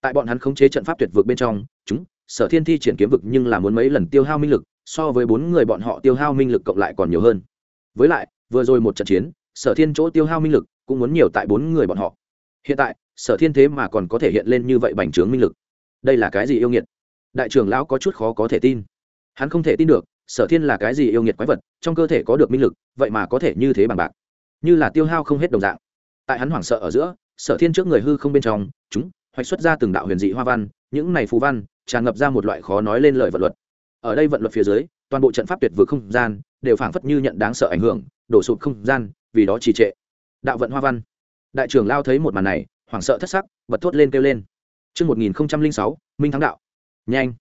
Tại bọn hắn khống chế trận pháp tuyệt vực bên trong, chúng, sở thiên thi triển kiếm vực nhưng là muốn mấy lần tiêu hao minh lực, so với bốn người bọn họ tiêu hao minh lực cộng lại còn nhiều hơn với lại, vừa rồi một trận chiến, sở thiên chỗ tiêu hao minh lực cũng muốn nhiều tại bốn người bọn họ. Hiện tại, sở thiên thế mà còn có thể hiện lên như vậy bành trướng minh lực. Đây là cái gì yêu nghiệt? Đại trưởng lão có chút khó có thể tin. Hắn không thể tin được, sở thiên là cái gì yêu nghiệt quái vật, trong cơ thể có được minh lực, vậy mà có thể như thế bằng bạc. Như là tiêu hao không hết đồng dạng. Tại hắn hoảng sợ ở giữa, sở thiên trước người hư không bên trong, chúng, hoạch xuất ra từng đạo huyền dị hoa văn, những này phù văn, tràn ngập ra một loại khó nói lên lời vận luật. Ở đây vận luật phía dưới, toàn bộ trận pháp tuyệt vực không gian đều phảng phất như nhận đáng sợ ảnh hưởng đổ sụp không gian vì đó trì trệ đạo vận hoa văn đại trưởng lao thấy một màn này hoảng sợ thất sắc bật thốt lên kêu lên Trước 1006, Minh Thắng Đạo. Nhanh.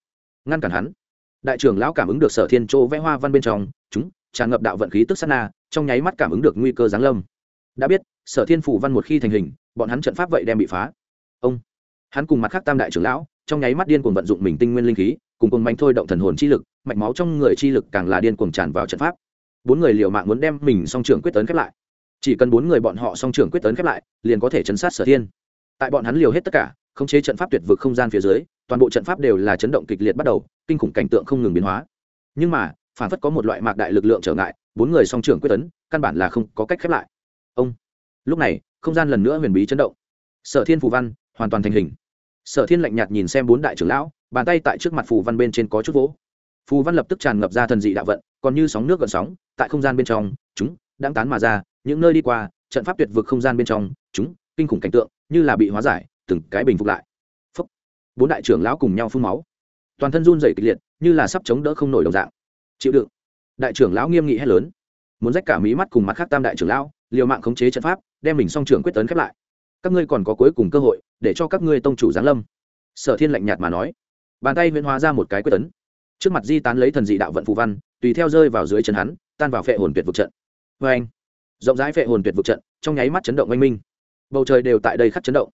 Ngăn cản hắn. Đại trưởng lão cảm ứng được sở thiên châu vẽ hoa văn bên trong, chúng, tràn ngập đạo vận khí tức sát na, trong nháy mắt cảm ứng được nguy cơ giáng lâm. Đã biết, sở thiên phủ văn một khi thành hình, bọn hắn trận pháp vậy đem bị phá. Ông. Hắn cùng mặt khác tam đại trưởng lão, trong nháy mắt điên cuồng vận dụng mình tinh nguyên linh khí, cùng cùng mạnh thôi động thần hồn chi lực, mạch máu trong người chi lực càng là điên cuồng tràn vào trận pháp. Bốn người liều mạng muốn đem mình song trưởng quyết tấn khép lại. Chỉ cần bốn người bọn họ song trưởng quyết tấn khép lại liền có thể chấn sát sở thiên. Tại bọn hắn liều hết tất cả khống chế trận pháp tuyệt vực không gian phía dưới toàn bộ trận pháp đều là chấn động kịch liệt bắt đầu kinh khủng cảnh tượng không ngừng biến hóa. Nhưng mà phản phất có một loại mạc đại lực lượng trở ngại bốn người song trưởng quyết tấn căn bản là không có cách khép lại. Ông. Lúc này không gian lần nữa huyền bí chấn động. Sở thiên phù văn hoàn toàn thành hình. Sở thiên lạnh nhạt nhìn xem bốn đại trưởng lão bàn tay tại trước mặt phù văn bên trên có chút vỗ. Phù văn lập tức tràn ngập ra thần dị đạo vận, còn như sóng nước gợn sóng, tại không gian bên trong, chúng đang tán mà ra, những nơi đi qua, trận pháp tuyệt vực không gian bên trong, chúng kinh khủng cảnh tượng, như là bị hóa giải, từng cái bình phục lại. Phúc. bốn đại trưởng lão cùng nhau phun máu. Toàn thân run rẩy kịch liệt, như là sắp chống đỡ không nổi đồng dạng. Chịu đựng. Đại trưởng lão nghiêm nghị hét lớn. Muốn rách cả mí mắt cùng mặt khác tam đại trưởng lão, liều mạng khống chế trận pháp, đem mình song trưởng quyết tấn khép lại. Các ngươi còn có cuối cùng cơ hội, để cho các ngươi tông chủ giáng lâm. Sở thiên lạnh nhạt mà nói bàn tay huyễn hóa ra một cái quyết tấn. Trước mặt di tán lấy thần dị đạo vận phù văn, tùy theo rơi vào dưới chân hắn, tan vào phệ hồn tuyệt vực trận. Vê anh, rộng rãi phệ hồn tuyệt vực trận, trong nháy mắt chấn động oanh minh. Bầu trời đều tại đây khắc chấn động.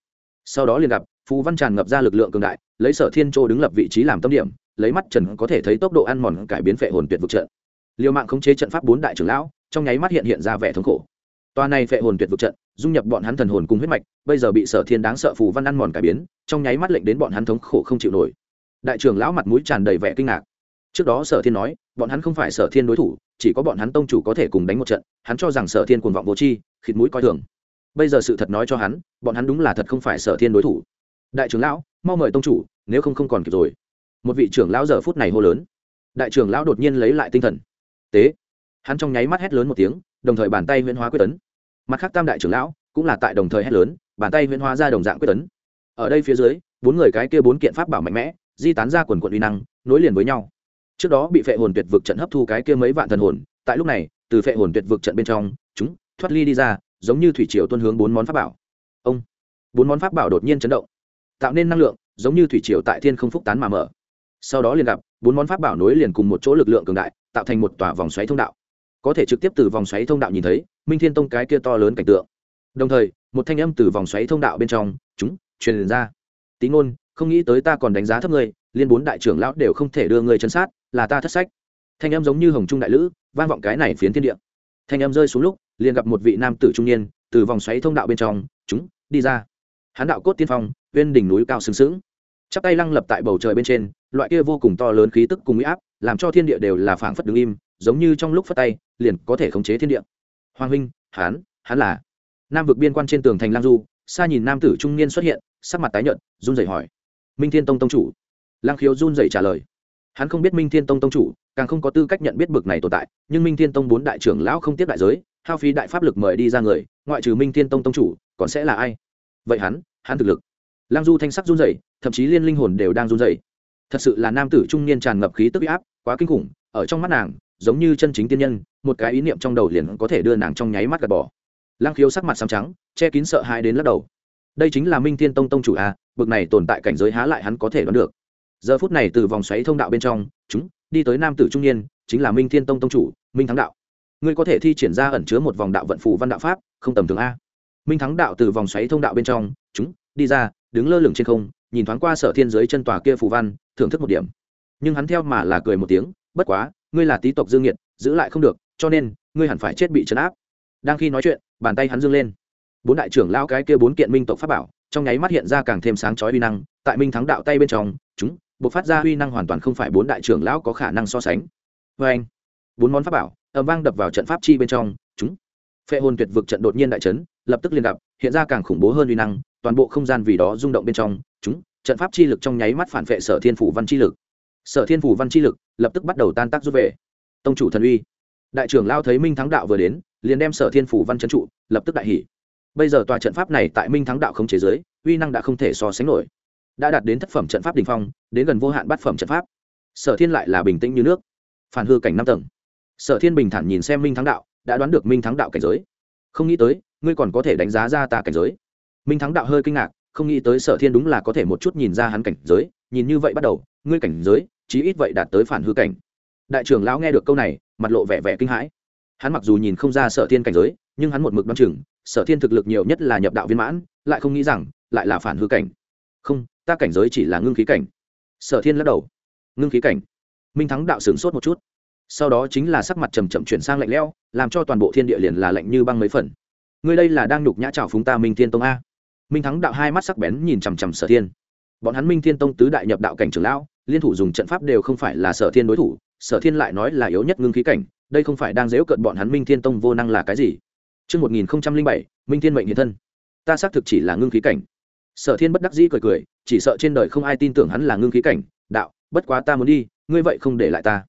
Sau đó liền gặp, phù văn tràn ngập ra lực lượng cường đại, lấy sở thiên châu đứng lập vị trí làm tâm điểm, lấy mắt trần có thể thấy tốc độ ăn mòn cải biến phệ hồn tuyệt vực trận. Liều mạng khống chế trận pháp bốn đại trưởng lão, trong nháy mắt hiện hiện ra vẻ thống khổ. Toa này phệ hồn tuyệt vực trận, dung nhập bọn hắn thần hồn cùng huyết mạch, bây giờ bị sở thiên đáng sợ phù văn ăn mòn cải biến, trong nháy mắt lệnh đến bọn hắn thống khổ không chịu nổi đại trưởng lão mặt mũi tràn đầy vẻ kinh ngạc. Trước đó sở thiên nói bọn hắn không phải sở thiên đối thủ chỉ có bọn hắn tông chủ có thể cùng đánh một trận hắn cho rằng sở thiên cuồng vọng vô chi, khịt mũi coi thường. Bây giờ sự thật nói cho hắn bọn hắn đúng là thật không phải sở thiên đối thủ. Đại trưởng lão mau mời tông chủ nếu không không còn kịp rồi. Một vị trưởng lão giờ phút này hô lớn. Đại trưởng lão đột nhiên lấy lại tinh thần. Tế. Hắn trong nháy mắt hét lớn một tiếng đồng thời bàn tay huyễn hóa quyết tấn. Mặt khác tam đại trưởng lão cũng là tại đồng thời hét lớn bàn tay huyễn hóa ra đồng dạng quyết tấn. Ở đây phía dưới bốn người cái kia bốn kiện pháp bảo mạnh mẽ di tán ra quần quận uy năng, nối liền với nhau. Trước đó bị phệ hồn tuyệt vực trận hấp thu cái kia mấy vạn thần hồn, tại lúc này, từ phệ hồn tuyệt vực trận bên trong, chúng, thoát ly đi ra, giống như thủy triều tuân hướng bốn món pháp bảo. Ông, bốn món pháp bảo đột nhiên chấn động, tạo nên năng lượng, giống như thủy triều tại thiên không phúc tán mà mở. Sau đó liền gặp, bốn món pháp bảo nối liền cùng một chỗ lực lượng cường đại, tạo thành một tòa vòng xoáy thông đạo. Có thể trực tiếp từ vòng xoáy thông đạo nhìn thấy, minh thiên tông cái kia to lớn cảnh tượng. Đồng thời, một thanh âm từ vòng xoáy thông đạo bên trong, chúng, truyền ra. Tí ngôn không nghĩ tới ta còn đánh giá thấp ngươi, liên bốn đại trưởng lão đều không thể đưa ngươi chân sát, là ta thất sách. Thanh em giống như hồng trung đại lữ, vang vọng cái này phiến thiên địa. Thanh em rơi xuống lúc, liền gặp một vị nam tử trung niên, từ vòng xoáy thông đạo bên trong, chúng, đi ra. Hán đạo cốt tiên phong, bên đỉnh núi cao sừng sững. Chắp tay lăng lập tại bầu trời bên trên, loại kia vô cùng to lớn khí tức cùng huy áp, làm cho thiên địa đều là phảng phất đứng im, giống như trong lúc phất tay, liền có thể khống chế thiên địa. Hoàng huynh hán hán là. Nam vực biên quan trên tường thành lang du, xa nhìn nam tử trung niên xuất hiện, sắc mặt tái nhợt, run rẩy hỏi minh thiên tông tông chủ lang khiếu run rẩy trả lời hắn không biết minh thiên tông tông chủ càng không có tư cách nhận biết bực này tồn tại nhưng minh thiên tông bốn đại trưởng lão không tiếp đại giới hao phí đại pháp lực mời đi ra người ngoại trừ minh thiên tông tông chủ còn sẽ là ai vậy hắn hắn thực lực lang du thanh sắc run rẩy thậm chí liên linh hồn đều đang run rẩy thật sự là nam tử trung niên tràn ngập khí tức áp quá kinh khủng ở trong mắt nàng giống như chân chính tiên nhân một cái ý niệm trong đầu liền có thể đưa nàng trong nháy mắt gạt bỏ lang khiếu sắc mặt xám trắng che kín sợ hãi đến lắc đầu đây chính là minh thiên tông tông chủ a, bực này tồn tại cảnh giới há lại hắn có thể đoán được. Giờ phút này từ vòng xoáy thông đạo bên trong, chúng, đi tới nam tử trung niên, chính là minh thiên tông tông chủ, minh thắng đạo. Ngươi có thể thi triển ra ẩn chứa một vòng đạo vận phù văn đạo pháp, không tầm thường a. Minh thắng đạo từ vòng xoáy thông đạo bên trong, chúng, đi ra, đứng lơ lửng trên không, nhìn thoáng qua sở thiên giới chân tòa kia phù văn, thưởng thức một điểm. Nhưng hắn theo mà là cười một tiếng, bất quá, ngươi là tý tộc dương nhiệt giữ lại không được, cho nên, ngươi hẳn phải chết bị chấn áp. Đang khi nói chuyện, bàn tay hắn dương lên bốn đại trưởng lao cái kia bốn kiện minh tộc pháp bảo, trong nháy mắt hiện ra càng thêm sáng chói uy năng, tại minh thắng đạo tay bên trong, chúng buộc phát ra uy năng hoàn toàn không phải bốn đại trưởng lão có khả năng so sánh. Vê anh, bốn món pháp bảo ẩm vang đập vào trận pháp chi bên trong, chúng. Phệ hồn tuyệt vực trận đột nhiên đại trấn lập tức liên đập, hiện ra càng khủng bố hơn uy năng, toàn bộ không gian vì đó rung động bên trong, chúng, trận pháp chi lực trong nháy mắt phản vệ sở thiên phủ văn chi lực. Sở thiên phủ văn chi lực lập tức bắt đầu tan tác rút về. Tông chủ thần uy. Đại trưởng lao thấy minh thắng đạo vừa đến, liền đem sở thiên phủ văn trấn trụ, lập tức đại hỷ bây giờ tòa trận pháp này tại minh thắng đạo không chế giới, uy năng đã không thể so sánh nổi. Đã đạt đến thất phẩm trận pháp đình phong, đến gần vô hạn bát phẩm trận pháp. Sở thiên lại là bình tĩnh như nước. Phản hư cảnh năm tầng. Sở thiên bình thản nhìn xem minh thắng đạo, đã đoán được minh thắng đạo cảnh giới. Không nghĩ tới, ngươi còn có thể đánh giá ra ta cảnh giới. Minh thắng đạo hơi kinh ngạc, không nghĩ tới sở thiên đúng là có thể một chút nhìn ra hắn cảnh giới. Nhìn như vậy bắt đầu, ngươi cảnh giới, chí ít vậy đạt tới phản hư cảnh. Đại trưởng lão nghe được câu này, mặt lộ vẻ vẻ kinh hãi. Hắn mặc dù nhìn không ra sở thiên cảnh giới, nhưng hắn một mực đ o á n chừng sở thiên thực lực nhiều nhất là nhập đạo viên mãn, lại không nghĩ rằng lại là phản hư cảnh. Không, ta cảnh giới chỉ là ngưng khí cảnh. Sở thiên lắc đầu. Ngưng khí cảnh. Minh thắng đạo sửng sốt một chút. Sau đó chính là sắc mặt trầm chậm chuyển sang lạnh lẽo, làm cho toàn bộ thiên địa liền là lạnh như băng mấy phần. Ngươi đây là đang nhục nhã trào phúng ta minh thiên tông a. Minh thắng đạo hai mắt sắc bén nhìn chằm chằm sở thiên. Bọn hắn minh thiên tông tứ đại nhập đạo cảnh trưởng lão, liên thủ dùng trận pháp đều không phải là sở thiên đối thủ, sở thiên lại nói là yếu nhất ngưng khí cảnh, đây không phải đang dễu cận bọn hắn minh thiên tông vô năng là cái gì? Trước 1007, Minh Thiên mệnh hiện thân. Ta xác thực chỉ là ngưng khí cảnh. Sở Thiên bất đắc dĩ cười cười, chỉ sợ trên đời không ai tin tưởng hắn là ngưng khí cảnh, đạo, bất quá ta muốn đi, ngươi vậy không để lại ta.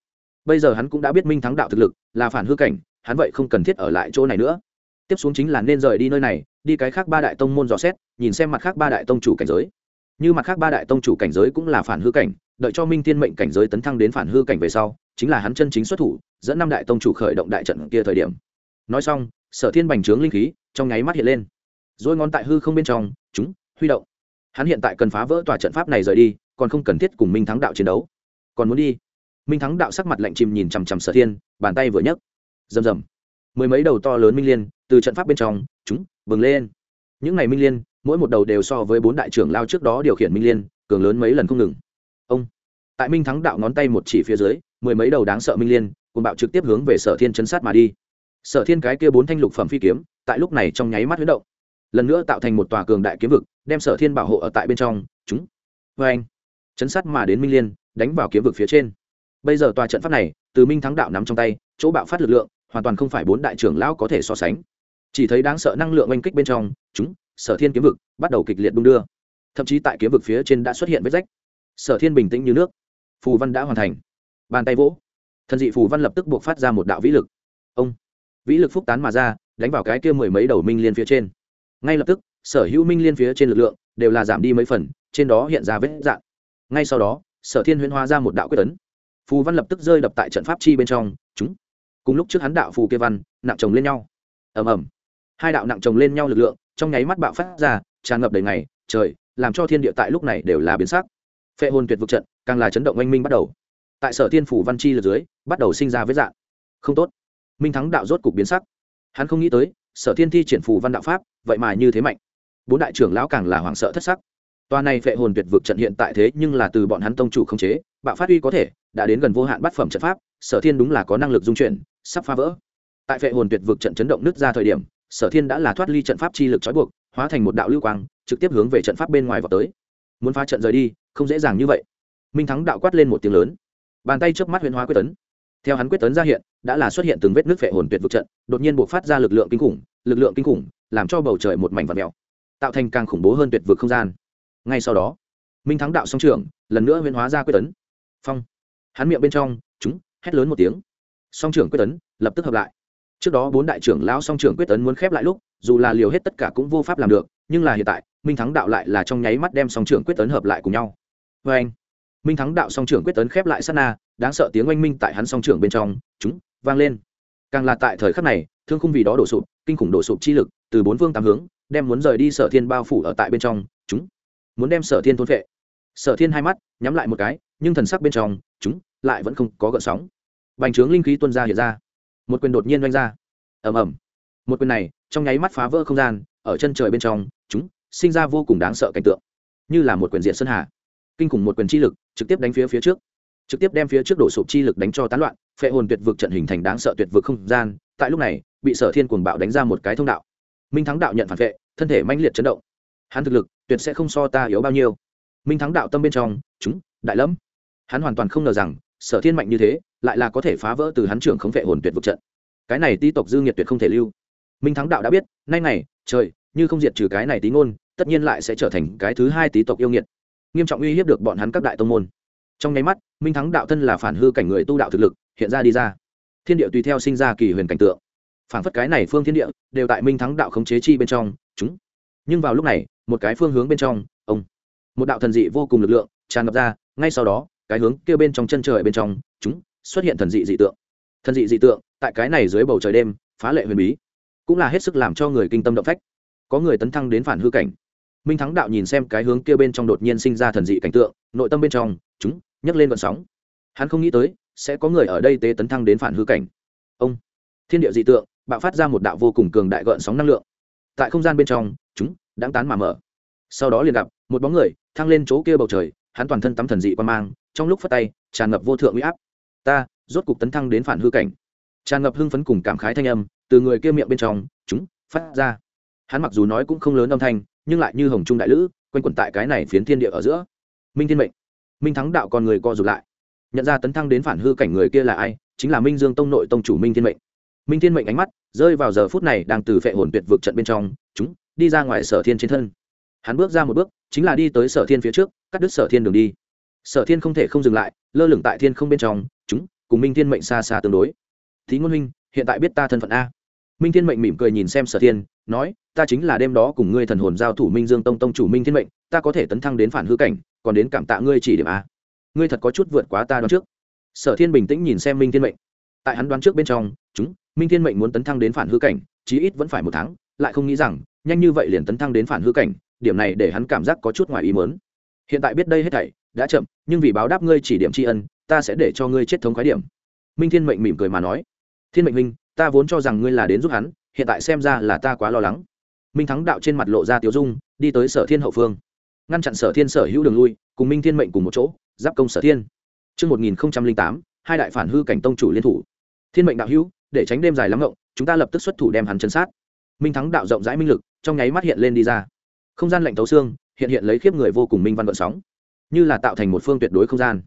Bây giờ hắn cũng đã biết Minh thắng đạo thực lực, là phản hư cảnh, hắn vậy không cần thiết ở lại chỗ này nữa. Tiếp xuống chính là nên rời đi nơi này, đi cái khác ba đại tông môn dò xét, nhìn xem mặt khác ba đại tông chủ cảnh giới. Như mặt khác ba đại tông chủ cảnh giới cũng là phản hư cảnh, đợi cho Minh Thiên mệnh cảnh giới tấn thăng đến phản hư cảnh về sau, chính là hắn chân chính xuất thủ, dẫn năm đại tông chủ khởi động đại trận kia thời điểm. Nói xong, Sở Thiên bành trướng linh khí, trong nháy mắt hiện lên. Rồi ngón tại hư không bên trong chúng huy động. Hắn hiện tại cần phá vỡ tòa trận pháp này rời đi còn không cần thiết cùng minh thắng đạo chiến đấu. Còn muốn đi. Minh thắng đạo sắc mặt lạnh chìm nhìn chằm chằm sở thiên bàn tay vừa nhấc. Rầm rầm. Mười mấy đầu to lớn minh liên từ trận pháp bên trong chúng bừng lên. Những ngày minh liên mỗi một đầu đều so với bốn đại trưởng lao trước đó điều khiển minh liên cường lớn mấy lần không ngừng. Ông. Tại minh thắng đạo ngón tay một chỉ phía dưới mười mấy đầu đáng sợ minh liên cùng bạo trực tiếp hướng về sở thiên chấn sát mà đi sở thiên cái kia bốn thanh lục phẩm phi kiếm, tại lúc này trong nháy mắt huyết động. Lần nữa tạo thành một tòa cường đại kiếm vực, đem sở thiên bảo hộ ở tại bên trong, chúng vê anh, chấn sát mà đến minh liên, đánh vào kiếm vực phía trên. Bây giờ tòa trận pháp này, từ minh thắng đạo nắm trong tay, chỗ bạo phát lực lượng, hoàn toàn không phải bốn đại trưởng lão có thể so sánh. Chỉ thấy đáng sợ năng lượng oanh kích bên trong, chúng, sở thiên kiếm vực, bắt đầu kịch liệt đung đưa. Thậm chí tại kiếm vực phía trên đã xuất hiện vết rách. Sở thiên bình tĩnh như nước. Phù văn đã hoàn thành. Bàn tay vỗ. Thần dị phù văn lập tức buộc phát ra một đạo vĩ lực. Ông vĩ lực phúc tán mà ra, đánh vào cái kia mười mấy đầu minh liên phía trên. Ngay lập tức, sở hữu minh liên phía trên lực lượng đều là giảm đi mấy phần, trên đó hiện ra vết dạn ngay sau đó, sở thiên huyễn hóa ra một đạo quyết tấn phù văn lập tức rơi đập tại trận pháp chi bên trong, chúng. Cùng lúc trước hắn đạo phù kê văn, nặng chồng lên nhau. Ầm ầm. Hai đạo nặng chồng lên nhau lực lượng, trong nháy mắt bạo phát ra, tràn ngập đầy ngày, trời, làm cho thiên địa tại lúc này đều là biến sắc. Phệ hồn tuyệt vực trận, càng là chấn động oanh minh bắt đầu. Tại sở thiên phủ văn chi lực dưới, bắt đầu sinh ra vết dạn không tốt minh thắng đạo rốt cục biến sắc. Hắn không nghĩ tới, sở thiên thi triển phù văn đạo pháp, vậy mà như thế mạnh. Bốn đại trưởng lão càng là hoảng sợ thất sắc. Tòa này phệ hồn tuyệt vực trận hiện tại thế nhưng là từ bọn hắn tông chủ không chế, bạo phát uy có thể, đã đến gần vô hạn bát phẩm trận pháp, sở thiên đúng là có năng lực dung chuyển, sắp phá vỡ. Tại phệ hồn tuyệt vực trận chấn động nứt ra thời điểm, sở thiên đã là thoát ly trận pháp chi lực trói buộc, hóa thành một đạo lưu quang, trực tiếp hướng về trận pháp bên ngoài vào tới. Muốn phá trận rời đi, không dễ dàng như vậy. Minh thắng đạo quát lên một tiếng lớn. Bàn tay trước mắt huyền hóa quyết tấn theo hắn quyết tấn ra hiện, đã là xuất hiện từng vết nước phệ hồn tuyệt vực trận, đột nhiên buộc phát ra lực lượng kinh khủng, lực lượng kinh khủng, làm cho bầu trời một mảnh vật mèo tạo thành càng khủng bố hơn tuyệt vực không gian. Ngay sau đó, minh thắng đạo song trưởng lần nữa huyên hóa ra quyết tấn. Phong. Hắn miệng bên trong, chúng, hét lớn một tiếng. Song trưởng quyết tấn, lập tức hợp lại. Trước đó bốn đại trưởng lão song trưởng quyết tấn muốn khép lại lúc, dù là liều hết tất cả cũng vô pháp làm được, nhưng là hiện tại, minh thắng đạo lại là trong nháy mắt đem song trưởng quyết tấn hợp lại cùng nhau. Vê anh minh thắng đạo song trưởng quyết tấn khép lại sát na, đáng sợ tiếng oanh minh tại hắn song trưởng bên trong, chúng, vang lên. Càng là tại thời khắc này, thương khung vì đó đổ sụp, kinh khủng đổ sụp chi lực, từ bốn phương tám hướng, đem muốn rời đi sở thiên bao phủ ở tại bên trong, chúng, muốn đem sở thiên thôn vệ sở thiên hai mắt, nhắm lại một cái, nhưng thần sắc bên trong, chúng, lại vẫn không có gợn sóng. Bành trướng linh khí tuân ra hiện ra. Một quyền đột nhiên oanh ra. Ầm ầm. Một quyền này, trong nháy mắt phá vỡ không gian, ở chân trời bên trong, chúng, sinh ra vô cùng đáng sợ cảnh tượng. Như là một quyền diện sơn hà kinh khủng một quyền chi lực, trực tiếp đánh phía phía trước. Trực tiếp đem phía trước đổ sụp chi lực đánh cho tán loạn, phệ hồn tuyệt vực trận hình thành đáng sợ tuyệt vực không gian, tại lúc này, bị sở thiên cuồng bạo đánh ra một cái thông đạo. Minh thắng đạo nhận phản vệ, thân thể manh liệt chấn động. Hắn thực lực, tuyệt sẽ không so ta yếu bao nhiêu. Minh thắng đạo tâm bên trong, chúng, đại lâm. Hắn hoàn toàn không ngờ rằng, sở thiên mạnh như thế, lại là có thể phá vỡ từ hắn trưởng không vệ hồn tuyệt vực trận. Cái này ti tộc dư nghiệt tuyệt không thể lưu. Minh thắng đạo đã biết, nay này trời, như không diệt trừ cái này tí ngôn, tất nhiên lại sẽ trở thành cái thứ hai tí tộc yêu nghiệt nghiêm trọng uy hiếp được bọn hắn các đại tông môn. Trong nháy mắt, minh thắng đạo thân là phản hư cảnh người tu đạo thực lực, hiện ra đi ra. Thiên địa tùy theo sinh ra kỳ huyền cảnh tượng. Phản phất cái này phương thiên địa, đều tại minh thắng đạo khống chế chi bên trong, chúng. Nhưng vào lúc này, một cái phương hướng bên trong, ông. Một đạo thần dị vô cùng lực lượng, tràn ngập ra, ngay sau đó, cái hướng kia bên trong chân trời bên trong, chúng, xuất hiện thần dị dị tượng. Thần dị dị tượng, tại cái này dưới bầu trời đêm, phá lệ huyền bí. Cũng là hết sức làm cho người kinh tâm động phách. Có người tấn thăng đến phản hư cảnh minh thắng đạo nhìn xem cái hướng kia bên trong đột nhiên sinh ra thần dị cảnh tượng, nội tâm bên trong, chúng, nhấc lên vận sóng. Hắn không nghĩ tới, sẽ có người ở đây tế tấn thăng đến phản hư cảnh. Ông, thiên địa dị tượng, bạo phát ra một đạo vô cùng cường đại gợn sóng năng lượng. Tại không gian bên trong, chúng đáng tán mà mở. Sau đó liền gặp, một bóng người, thăng lên chỗ kia bầu trời, hắn toàn thân tắm thần dị quan mang, trong lúc phát tay, tràn ngập vô thượng huy áp. Ta, rốt cục tấn thăng đến phản hư cảnh. Tràn ngập hưng phấn cùng cảm khái thanh âm, từ người kia miệng bên trong, chúng, phát ra. Hắn mặc dù nói cũng không lớn âm thanh nhưng lại như hồng trung đại lữ, quanh quẩn tại cái này phiến thiên địa ở giữa. Minh thiên mệnh, minh thắng đạo con người co rụt lại. Nhận ra tấn thăng đến phản hư cảnh người kia là ai, chính là minh dương tông nội tông chủ minh thiên mệnh. Minh thiên mệnh ánh mắt rơi vào giờ phút này đang từ phệ hồn tuyệt vực trận bên trong, chúng, đi ra ngoài sở thiên trên thân. Hắn bước ra một bước, chính là đi tới sở thiên phía trước, cắt đứt sở thiên đường đi. Sở thiên không thể không dừng lại, lơ lửng tại thiên không bên trong, chúng, cùng minh thiên mệnh xa xa tương đối. Thí ngôn huynh, hiện tại biết ta thân phận a. Minh thiên mệnh mỉm cười nhìn xem sở thiên nói, ta chính là đêm đó cùng ngươi thần hồn giao thủ minh dương tông tông chủ minh thiên mệnh, ta có thể tấn thăng đến phản hư cảnh, còn đến cảm tạ ngươi chỉ điểm a. Ngươi thật có chút vượt quá ta đoán trước. Sở thiên bình tĩnh nhìn xem minh thiên mệnh. Tại hắn đoán trước bên trong, chúng, minh thiên mệnh muốn tấn thăng đến phản hư cảnh, chí ít vẫn phải một tháng, lại không nghĩ rằng, nhanh như vậy liền tấn thăng đến phản hư cảnh, điểm này để hắn cảm giác có chút ngoài ý mớn hiện tại biết đây hết thảy, đã chậm, nhưng vì báo đáp ngươi chỉ điểm tri ân, ta sẽ để cho ngươi chết thống khái điểm. Minh thiên mệnh mỉm cười mà nói. Thiên mệnh minh ta vốn cho rằng ngươi là đến giúp hắn hiện tại xem ra là ta quá lo lắng minh thắng đạo trên mặt lộ ra tiếu dung đi tới sở thiên hậu phương ngăn chặn sở thiên sở hữu đường lui cùng minh thiên mệnh cùng một chỗ giáp công sở thiên Trước 1008, hai đại phản hư cảnh tông chủ liên thủ. Thiên mệnh đạo hữu, để tránh đêm dài lắm ngộng, chúng ta lập tức xuất thủ đem hắn chấn sát. Minh thắng đạo rộng rãi minh lực, trong nháy mắt hiện lên đi ra. Không gian lạnh tấu xương, hiện hiện lấy khiếp người vô cùng minh văn vận sóng, như là tạo thành một phương tuyệt đối không gian.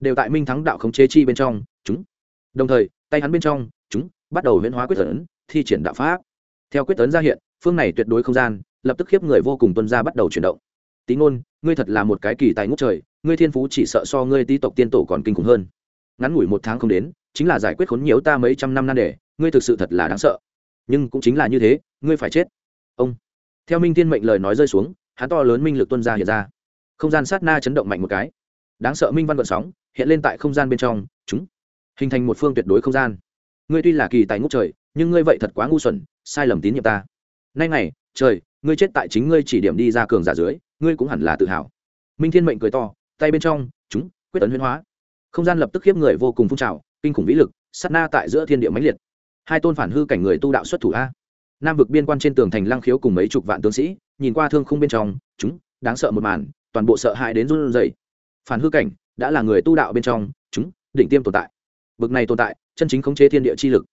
Đều tại minh thắng đạo khống chế chi bên trong, chúng. Đồng thời, tay hắn bên trong, chúng bắt đầu huyễn hóa quyết ấn thi triển đạo pháp. Theo quyết tấn ra hiện, phương này tuyệt đối không gian, lập tức khiếp người vô cùng tuân ra bắt đầu chuyển động. Tí ngôn, ngươi thật là một cái kỳ tài ngút trời, ngươi thiên phú chỉ sợ so ngươi tí tộc tiên tổ còn kinh khủng hơn. Ngắn ngủi một tháng không đến chính là giải quyết khốn nhiễu ta mấy trăm năm nan đề ngươi thực sự thật là đáng sợ. Nhưng cũng chính là như thế ngươi phải chết. Ông. Theo minh thiên mệnh lời nói rơi xuống hắn to lớn minh lực tuân ra hiện ra. Không gian sát na chấn động mạnh một cái. Đáng sợ minh văn vận sóng hiện lên tại không gian bên trong chúng hình thành một phương tuyệt đối không gian. Ngươi tuy là kỳ tài ngút trời nhưng ngươi vậy thật quá ngu xuẩn, sai lầm tín nhiệm ta. Nay này trời, ngươi chết tại chính ngươi chỉ điểm đi ra cường giả dưới, ngươi cũng hẳn là tự hào. Minh thiên mệnh cười to, tay bên trong, chúng, quyết tấn huyên hóa. Không gian lập tức khiếp người vô cùng phun trào, kinh khủng vĩ lực, sát na tại giữa thiên địa mãnh liệt. Hai tôn phản hư cảnh người tu đạo xuất thủ a. Nam vực biên quan trên tường thành lăng khiếu cùng mấy chục vạn tướng sĩ, nhìn qua thương khung bên trong, chúng, đáng sợ một màn, toàn bộ sợ hãi đến run rẩy. Phản hư cảnh, đã là người tu đạo bên trong, chúng, đỉnh tiêm tồn tại. Bực này tồn tại, chân chính khống chế thiên địa chi lực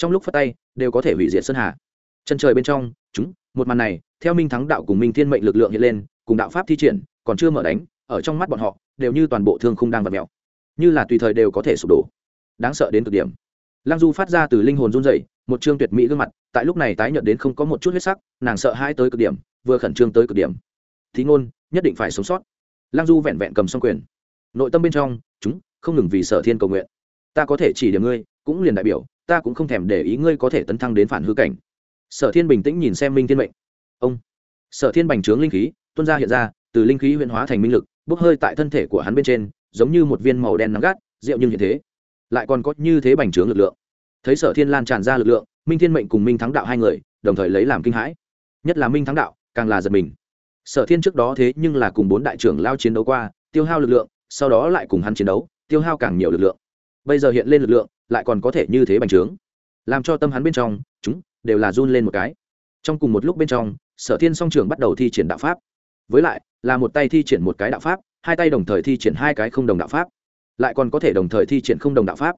trong lúc phát tay, đều có thể hủy diệt sơn hà. Chân trời bên trong, chúng, một màn này, theo minh thắng đạo cùng minh thiên mệnh lực lượng hiện lên, cùng đạo pháp thi triển, còn chưa mở đánh, ở trong mắt bọn họ, đều như toàn bộ thương khung đang vật mèo. Như là tùy thời đều có thể sụp đổ. Đáng sợ đến cực điểm. Lăng du phát ra từ linh hồn run dậy một chương tuyệt mỹ gương mặt, tại lúc này tái nhợt đến không có một chút huyết sắc, nàng sợ hai tới cực điểm, vừa khẩn trương tới cực điểm. Thí ngôn, nhất định phải sống sót. Lăng du vẹn vẹn cầm xong quyền. Nội tâm bên trong, chúng, không ngừng vì sở thiên cầu nguyện. Ta có thể chỉ điểm ngươi, cũng liền đại biểu ta cũng không thèm để ý ngươi có thể tấn thăng đến phản hư cảnh. Sở thiên bình tĩnh nhìn xem minh thiên mệnh. Ông. Sở thiên bành trướng linh khí tuân ra hiện ra, từ linh khí huyện hóa thành minh lực, bốc hơi tại thân thể của hắn bên trên, giống như một viên màu đen nắng gắt, rượu nhưng hiện thế. Lại còn có như thế bành trướng lực lượng. Thấy sở thiên lan tràn ra lực lượng, minh thiên mệnh cùng minh thắng đạo hai người, đồng thời lấy làm kinh hãi. Nhất là minh thắng đạo, càng là giật mình. Sở thiên trước đó thế nhưng là cùng bốn đại trưởng lao chiến đấu qua, tiêu hao lực lượng, sau đó lại cùng hắn chiến đấu, tiêu hao càng nhiều lực lượng. Bây giờ hiện lên lực lượng lại còn có thể như thế bành trướng. Làm cho tâm hắn bên trong, chúng đều là run lên một cái. Trong cùng một lúc bên trong, sở thiên song trường bắt đầu thi triển đạo pháp. Với lại, là một tay thi triển một cái đạo pháp, hai tay đồng thời thi triển hai cái không đồng đạo pháp. Lại còn có thể đồng thời thi triển không đồng đạo pháp.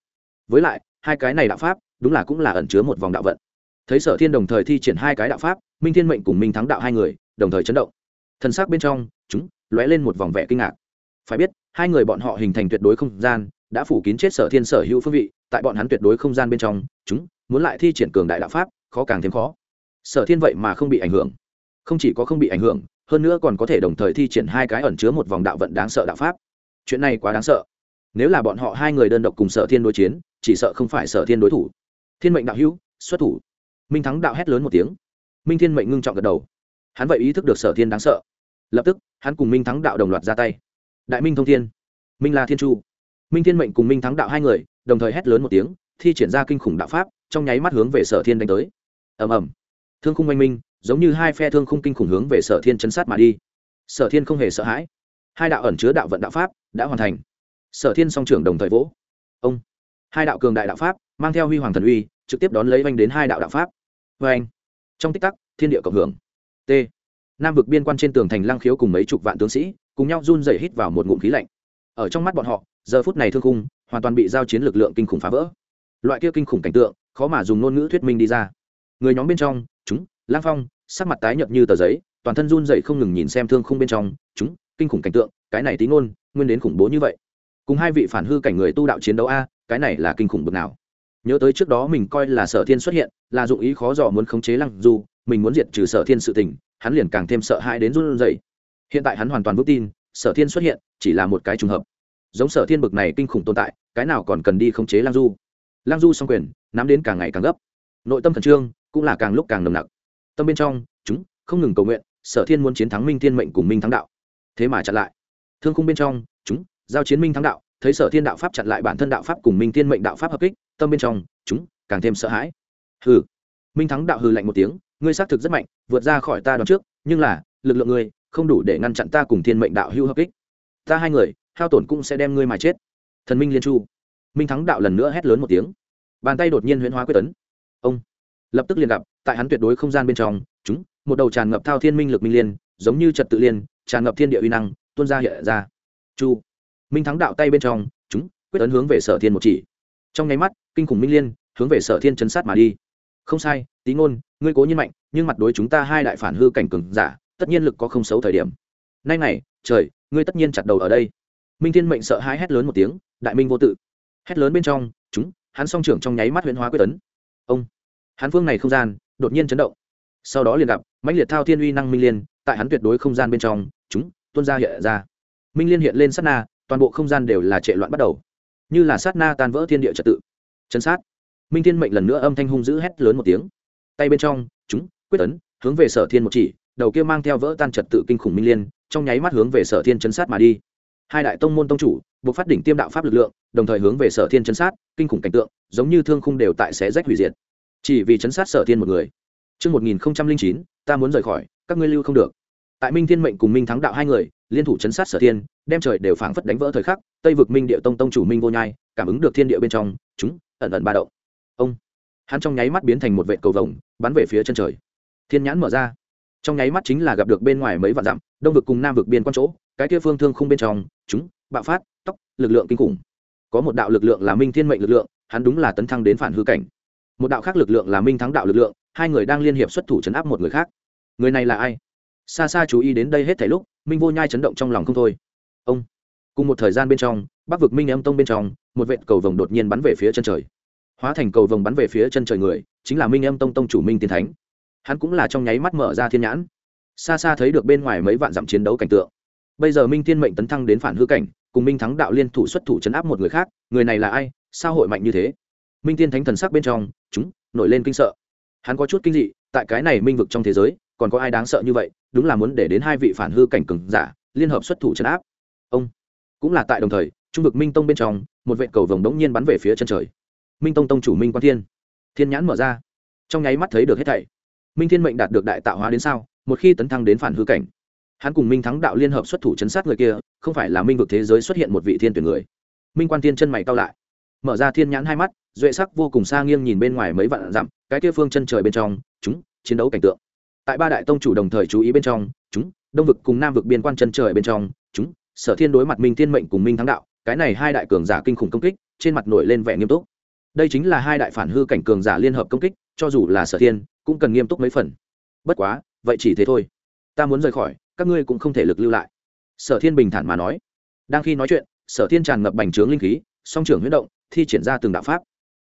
Với lại, hai cái này đạo pháp, đúng là cũng là ẩn chứa một vòng đạo vận. Thấy sở thiên đồng thời thi triển hai cái đạo pháp, minh thiên mệnh cùng minh thắng đạo hai người, đồng thời chấn động. Thân xác bên trong, chúng lóe lên một vòng vẻ kinh ngạc. Phải biết, hai người bọn họ hình thành tuyệt đối không gian đã phủ kín chết sở thiên sở hữu phương vị, tại bọn hắn tuyệt đối không gian bên trong, chúng muốn lại thi triển cường đại đạo pháp, khó càng thêm khó. Sở thiên vậy mà không bị ảnh hưởng. Không chỉ có không bị ảnh hưởng, hơn nữa còn có thể đồng thời thi triển hai cái ẩn chứa một vòng đạo vận đáng sợ đạo pháp. Chuyện này quá đáng sợ. Nếu là bọn họ hai người đơn độc cùng sở thiên đối chiến, chỉ sợ không phải sở thiên đối thủ. Thiên mệnh đạo hữu, xuất thủ. Minh thắng đạo hét lớn một tiếng. Minh thiên mệnh ngưng trọng gật đầu. Hắn vậy ý thức được sở thiên đáng sợ. Lập tức, hắn cùng minh thắng đạo đồng loạt ra tay. Đại minh thông thiên. Minh la thiên chu minh thiên mệnh cùng minh thắng đạo hai người, đồng thời hét lớn một tiếng, thi triển ra kinh khủng đạo pháp, trong nháy mắt hướng về sở thiên đánh tới. Ầm ầm. Thương khung oanh minh, giống như hai phe thương khung kinh khủng hướng về sở thiên chấn sát mà đi. Sở thiên không hề sợ hãi. Hai đạo ẩn chứa đạo vận đạo pháp đã hoàn thành. Sở thiên song trưởng đồng thời vỗ. Ông. Hai đạo cường đại đạo pháp, mang theo huy hoàng thần uy, trực tiếp đón lấy oanh đến hai đạo đạo pháp. Vê anh trong tích tắc, thiên địa cộng hưởng. T. Nam vực biên quan trên tường thành lăng khiếu cùng mấy chục vạn tướng sĩ, cùng nhau run dày hít vào một ngụm khí lạnh. Ở trong mắt bọn họ giờ phút này thương khung, hoàn toàn bị giao chiến lực lượng kinh khủng phá vỡ. Loại kia kinh khủng cảnh tượng, khó mà dùng ngôn ngữ thuyết minh đi ra. Người nhóm bên trong, chúng, lang phong, sắc mặt tái nhợt như tờ giấy, toàn thân run dậy không ngừng nhìn xem thương khung bên trong, chúng, kinh khủng cảnh tượng, cái này tí ngôn, nguyên đến khủng bố như vậy. Cùng hai vị phản hư cảnh người tu đạo chiến đấu a, cái này là kinh khủng bực nào. Nhớ tới trước đó mình coi là sở thiên xuất hiện, là dụng ý khó dò muốn khống chế lăng du, mình muốn diệt trừ sở thiên sự tình, hắn liền càng thêm sợ hãi đến run rẩy. Hiện tại hắn hoàn toàn vững tin, sở thiên xuất hiện, chỉ là một cái trùng hợp giống sở thiên bực này kinh khủng tồn tại, cái nào còn cần đi khống chế lang du? Lang du song quyền, nắm đến càng ngày càng gấp. Nội tâm khẩn trương, cũng là càng lúc càng nồng nặc. Tâm bên trong, chúng, không ngừng cầu nguyện, sở thiên muốn chiến thắng minh thiên mệnh cùng minh thắng đạo. Thế mà chặn lại. Thương khung bên trong, chúng, giao chiến minh thắng đạo, thấy sở thiên đạo pháp chặn lại bản thân đạo pháp cùng minh thiên mệnh đạo pháp hợp kích, tâm bên trong, chúng, càng thêm sợ hãi. Hừ. Minh thắng đạo hừ lạnh một tiếng, ngươi xác thực rất mạnh, vượt ra khỏi ta đón trước, nhưng là, lực lượng ngươi, không đủ để ngăn chặn ta cùng thiên mệnh đạo hưu hợp kích. Ta hai người hao tổn cũng sẽ đem ngươi mà chết. Thần minh liên chu. Minh thắng đạo lần nữa hét lớn một tiếng. Bàn tay đột nhiên huyễn hóa quyết tấn. Ông. Lập tức liền gặp, tại hắn tuyệt đối không gian bên trong, chúng, một đầu tràn ngập thao thiên minh lực minh liên, giống như trật tự liên, tràn ngập thiên địa uy năng, tuôn ra hiện ra. Chu. Minh thắng đạo tay bên trong, chúng, quyết tấn hướng về sở thiên một chỉ. Trong nháy mắt, kinh khủng minh liên, hướng về sở thiên chấn sát mà đi. Không sai tí ngôn, ngươi cố nhiên mạnh, nhưng mặt đối chúng ta hai đại phản hư cảnh cường giả, tất nhiên lực có không xấu thời điểm. Nay này trời, ngươi tất nhiên chặt đầu ở đây minh thiên mệnh sợ hãi hét lớn một tiếng, đại minh vô tự. Hét lớn bên trong, chúng, hắn song trưởng trong nháy mắt huyễn hóa quyết tấn. Ông, hắn phương này không gian, đột nhiên chấn động. Sau đó liền gặp, mãnh liệt thao thiên uy năng minh liên, tại hắn tuyệt đối không gian bên trong, chúng, tuôn ra hiện ra. Minh liên hiện lên sát na, toàn bộ không gian đều là trệ loạn bắt đầu. Như là sát na tan vỡ thiên địa trật tự. Chấn sát. Minh thiên mệnh lần nữa âm thanh hung dữ hét lớn một tiếng. Tay bên trong, chúng, quyết tấn, hướng về sở thiên một chỉ, đầu kia mang theo vỡ tan trật tự kinh khủng minh liên, trong nháy mắt hướng về sở thiên chấn sát mà đi hai đại tông môn tông chủ buộc phát đỉnh tiêm đạo pháp lực lượng đồng thời hướng về sở thiên chấn sát kinh khủng cảnh tượng giống như thương khung đều tại xé rách hủy diệt chỉ vì chấn sát sở thiên một người Trước 1009, ta muốn rời khỏi, các ngươi lưu không được. Tại Minh Thiên Mệnh cùng Minh Thắng Đạo hai người, liên thủ chấn sát Sở Thiên, đem trời đều phảng phất đánh vỡ thời khắc, Tây vực Minh Điệu Tông tông chủ Minh Vô Nhai, cảm ứng được thiên địa bên trong, chúng ẩn ẩn ba động. Ông, hắn trong nháy mắt biến thành một vệt cầu vồng, bắn về phía chân trời. Thiên nhãn mở ra, trong nháy mắt chính là gặp được bên ngoài mấy vạn dặm, đông vực cùng nam vực biên quan chỗ, cái kia phương thương khung bên trong, chúng bạo phát, tốc, lực lượng kinh khủng. Có một đạo lực lượng là Minh Thiên Mệnh lực lượng, hắn đúng là tấn thăng đến phản hư cảnh. Một đạo khác lực lượng là minh thắng đạo lực lượng hai người đang liên hiệp xuất thủ chấn áp một người khác. Người này là ai? Xa xa chú ý đến đây hết thảy lúc minh vô nhai chấn động trong lòng không thôi. Ông cùng một thời gian bên trong bắc vực minh âm tông bên trong một vệt cầu vồng đột nhiên bắn về phía chân trời. Hóa thành cầu vồng bắn về phía chân trời người chính là minh âm tông tông chủ minh tiên thánh. Hắn cũng là trong nháy mắt mở ra thiên nhãn. Xa xa thấy được bên ngoài mấy vạn dặm chiến đấu cảnh tượng bây giờ minh thiên mệnh tấn thăng đến phản hư cảnh, cùng minh thắng đạo liên thủ xuất thủ chấn áp một người khác, người này là ai, sao hội mạnh như thế? Minh tiên thánh thần sắc bên trong, chúng, nổi lên kinh sợ. Hắn có chút kinh dị, tại cái này minh vực trong thế giới, còn có ai đáng sợ như vậy, đúng là muốn để đến hai vị phản hư cảnh cường giả, liên hợp xuất thủ chấn áp. Ông, cũng là tại đồng thời, trung vực minh tông bên trong, một vệ cầu vồng đống nhiên bắn về phía chân trời. Minh tông tông chủ minh quan thiên. Thiên nhãn mở ra. Trong nháy mắt thấy được hết thảy. Minh thiên mệnh đạt được đại tạo hóa đến sao, một khi tấn thăng đến phản hư cảnh hắn cùng minh thắng đạo liên hợp xuất thủ chấn sát người kia, không phải là minh vực thế giới xuất hiện một vị thiên tuyển người. Minh quan thiên chân mày cao lại, mở ra thiên nhãn hai mắt, duệ sắc vô cùng xa nghiêng nhìn bên ngoài mấy vạn dặm, cái kia phương chân trời bên trong, chúng, chiến đấu cảnh tượng. Tại ba đại tông chủ đồng thời chú ý bên trong, chúng, đông vực cùng nam vực biên quan chân trời bên trong, chúng, sở thiên đối mặt minh thiên mệnh cùng minh thắng đạo, cái này hai đại cường giả kinh khủng công kích, trên mặt nổi lên vẻ nghiêm túc. Đây chính là hai đại phản hư cảnh cường giả liên hợp công kích, cho dù là sở thiên, cũng cần nghiêm túc mấy phần. Bất quá, vậy chỉ thế thôi. Ta muốn rời khỏi các ngươi cũng không thể lực lưu lại. Sở thiên bình thản mà nói. Đang khi nói chuyện, sở thiên tràn ngập bành trướng linh khí, song trưởng huyết động, thi triển ra từng đạo pháp.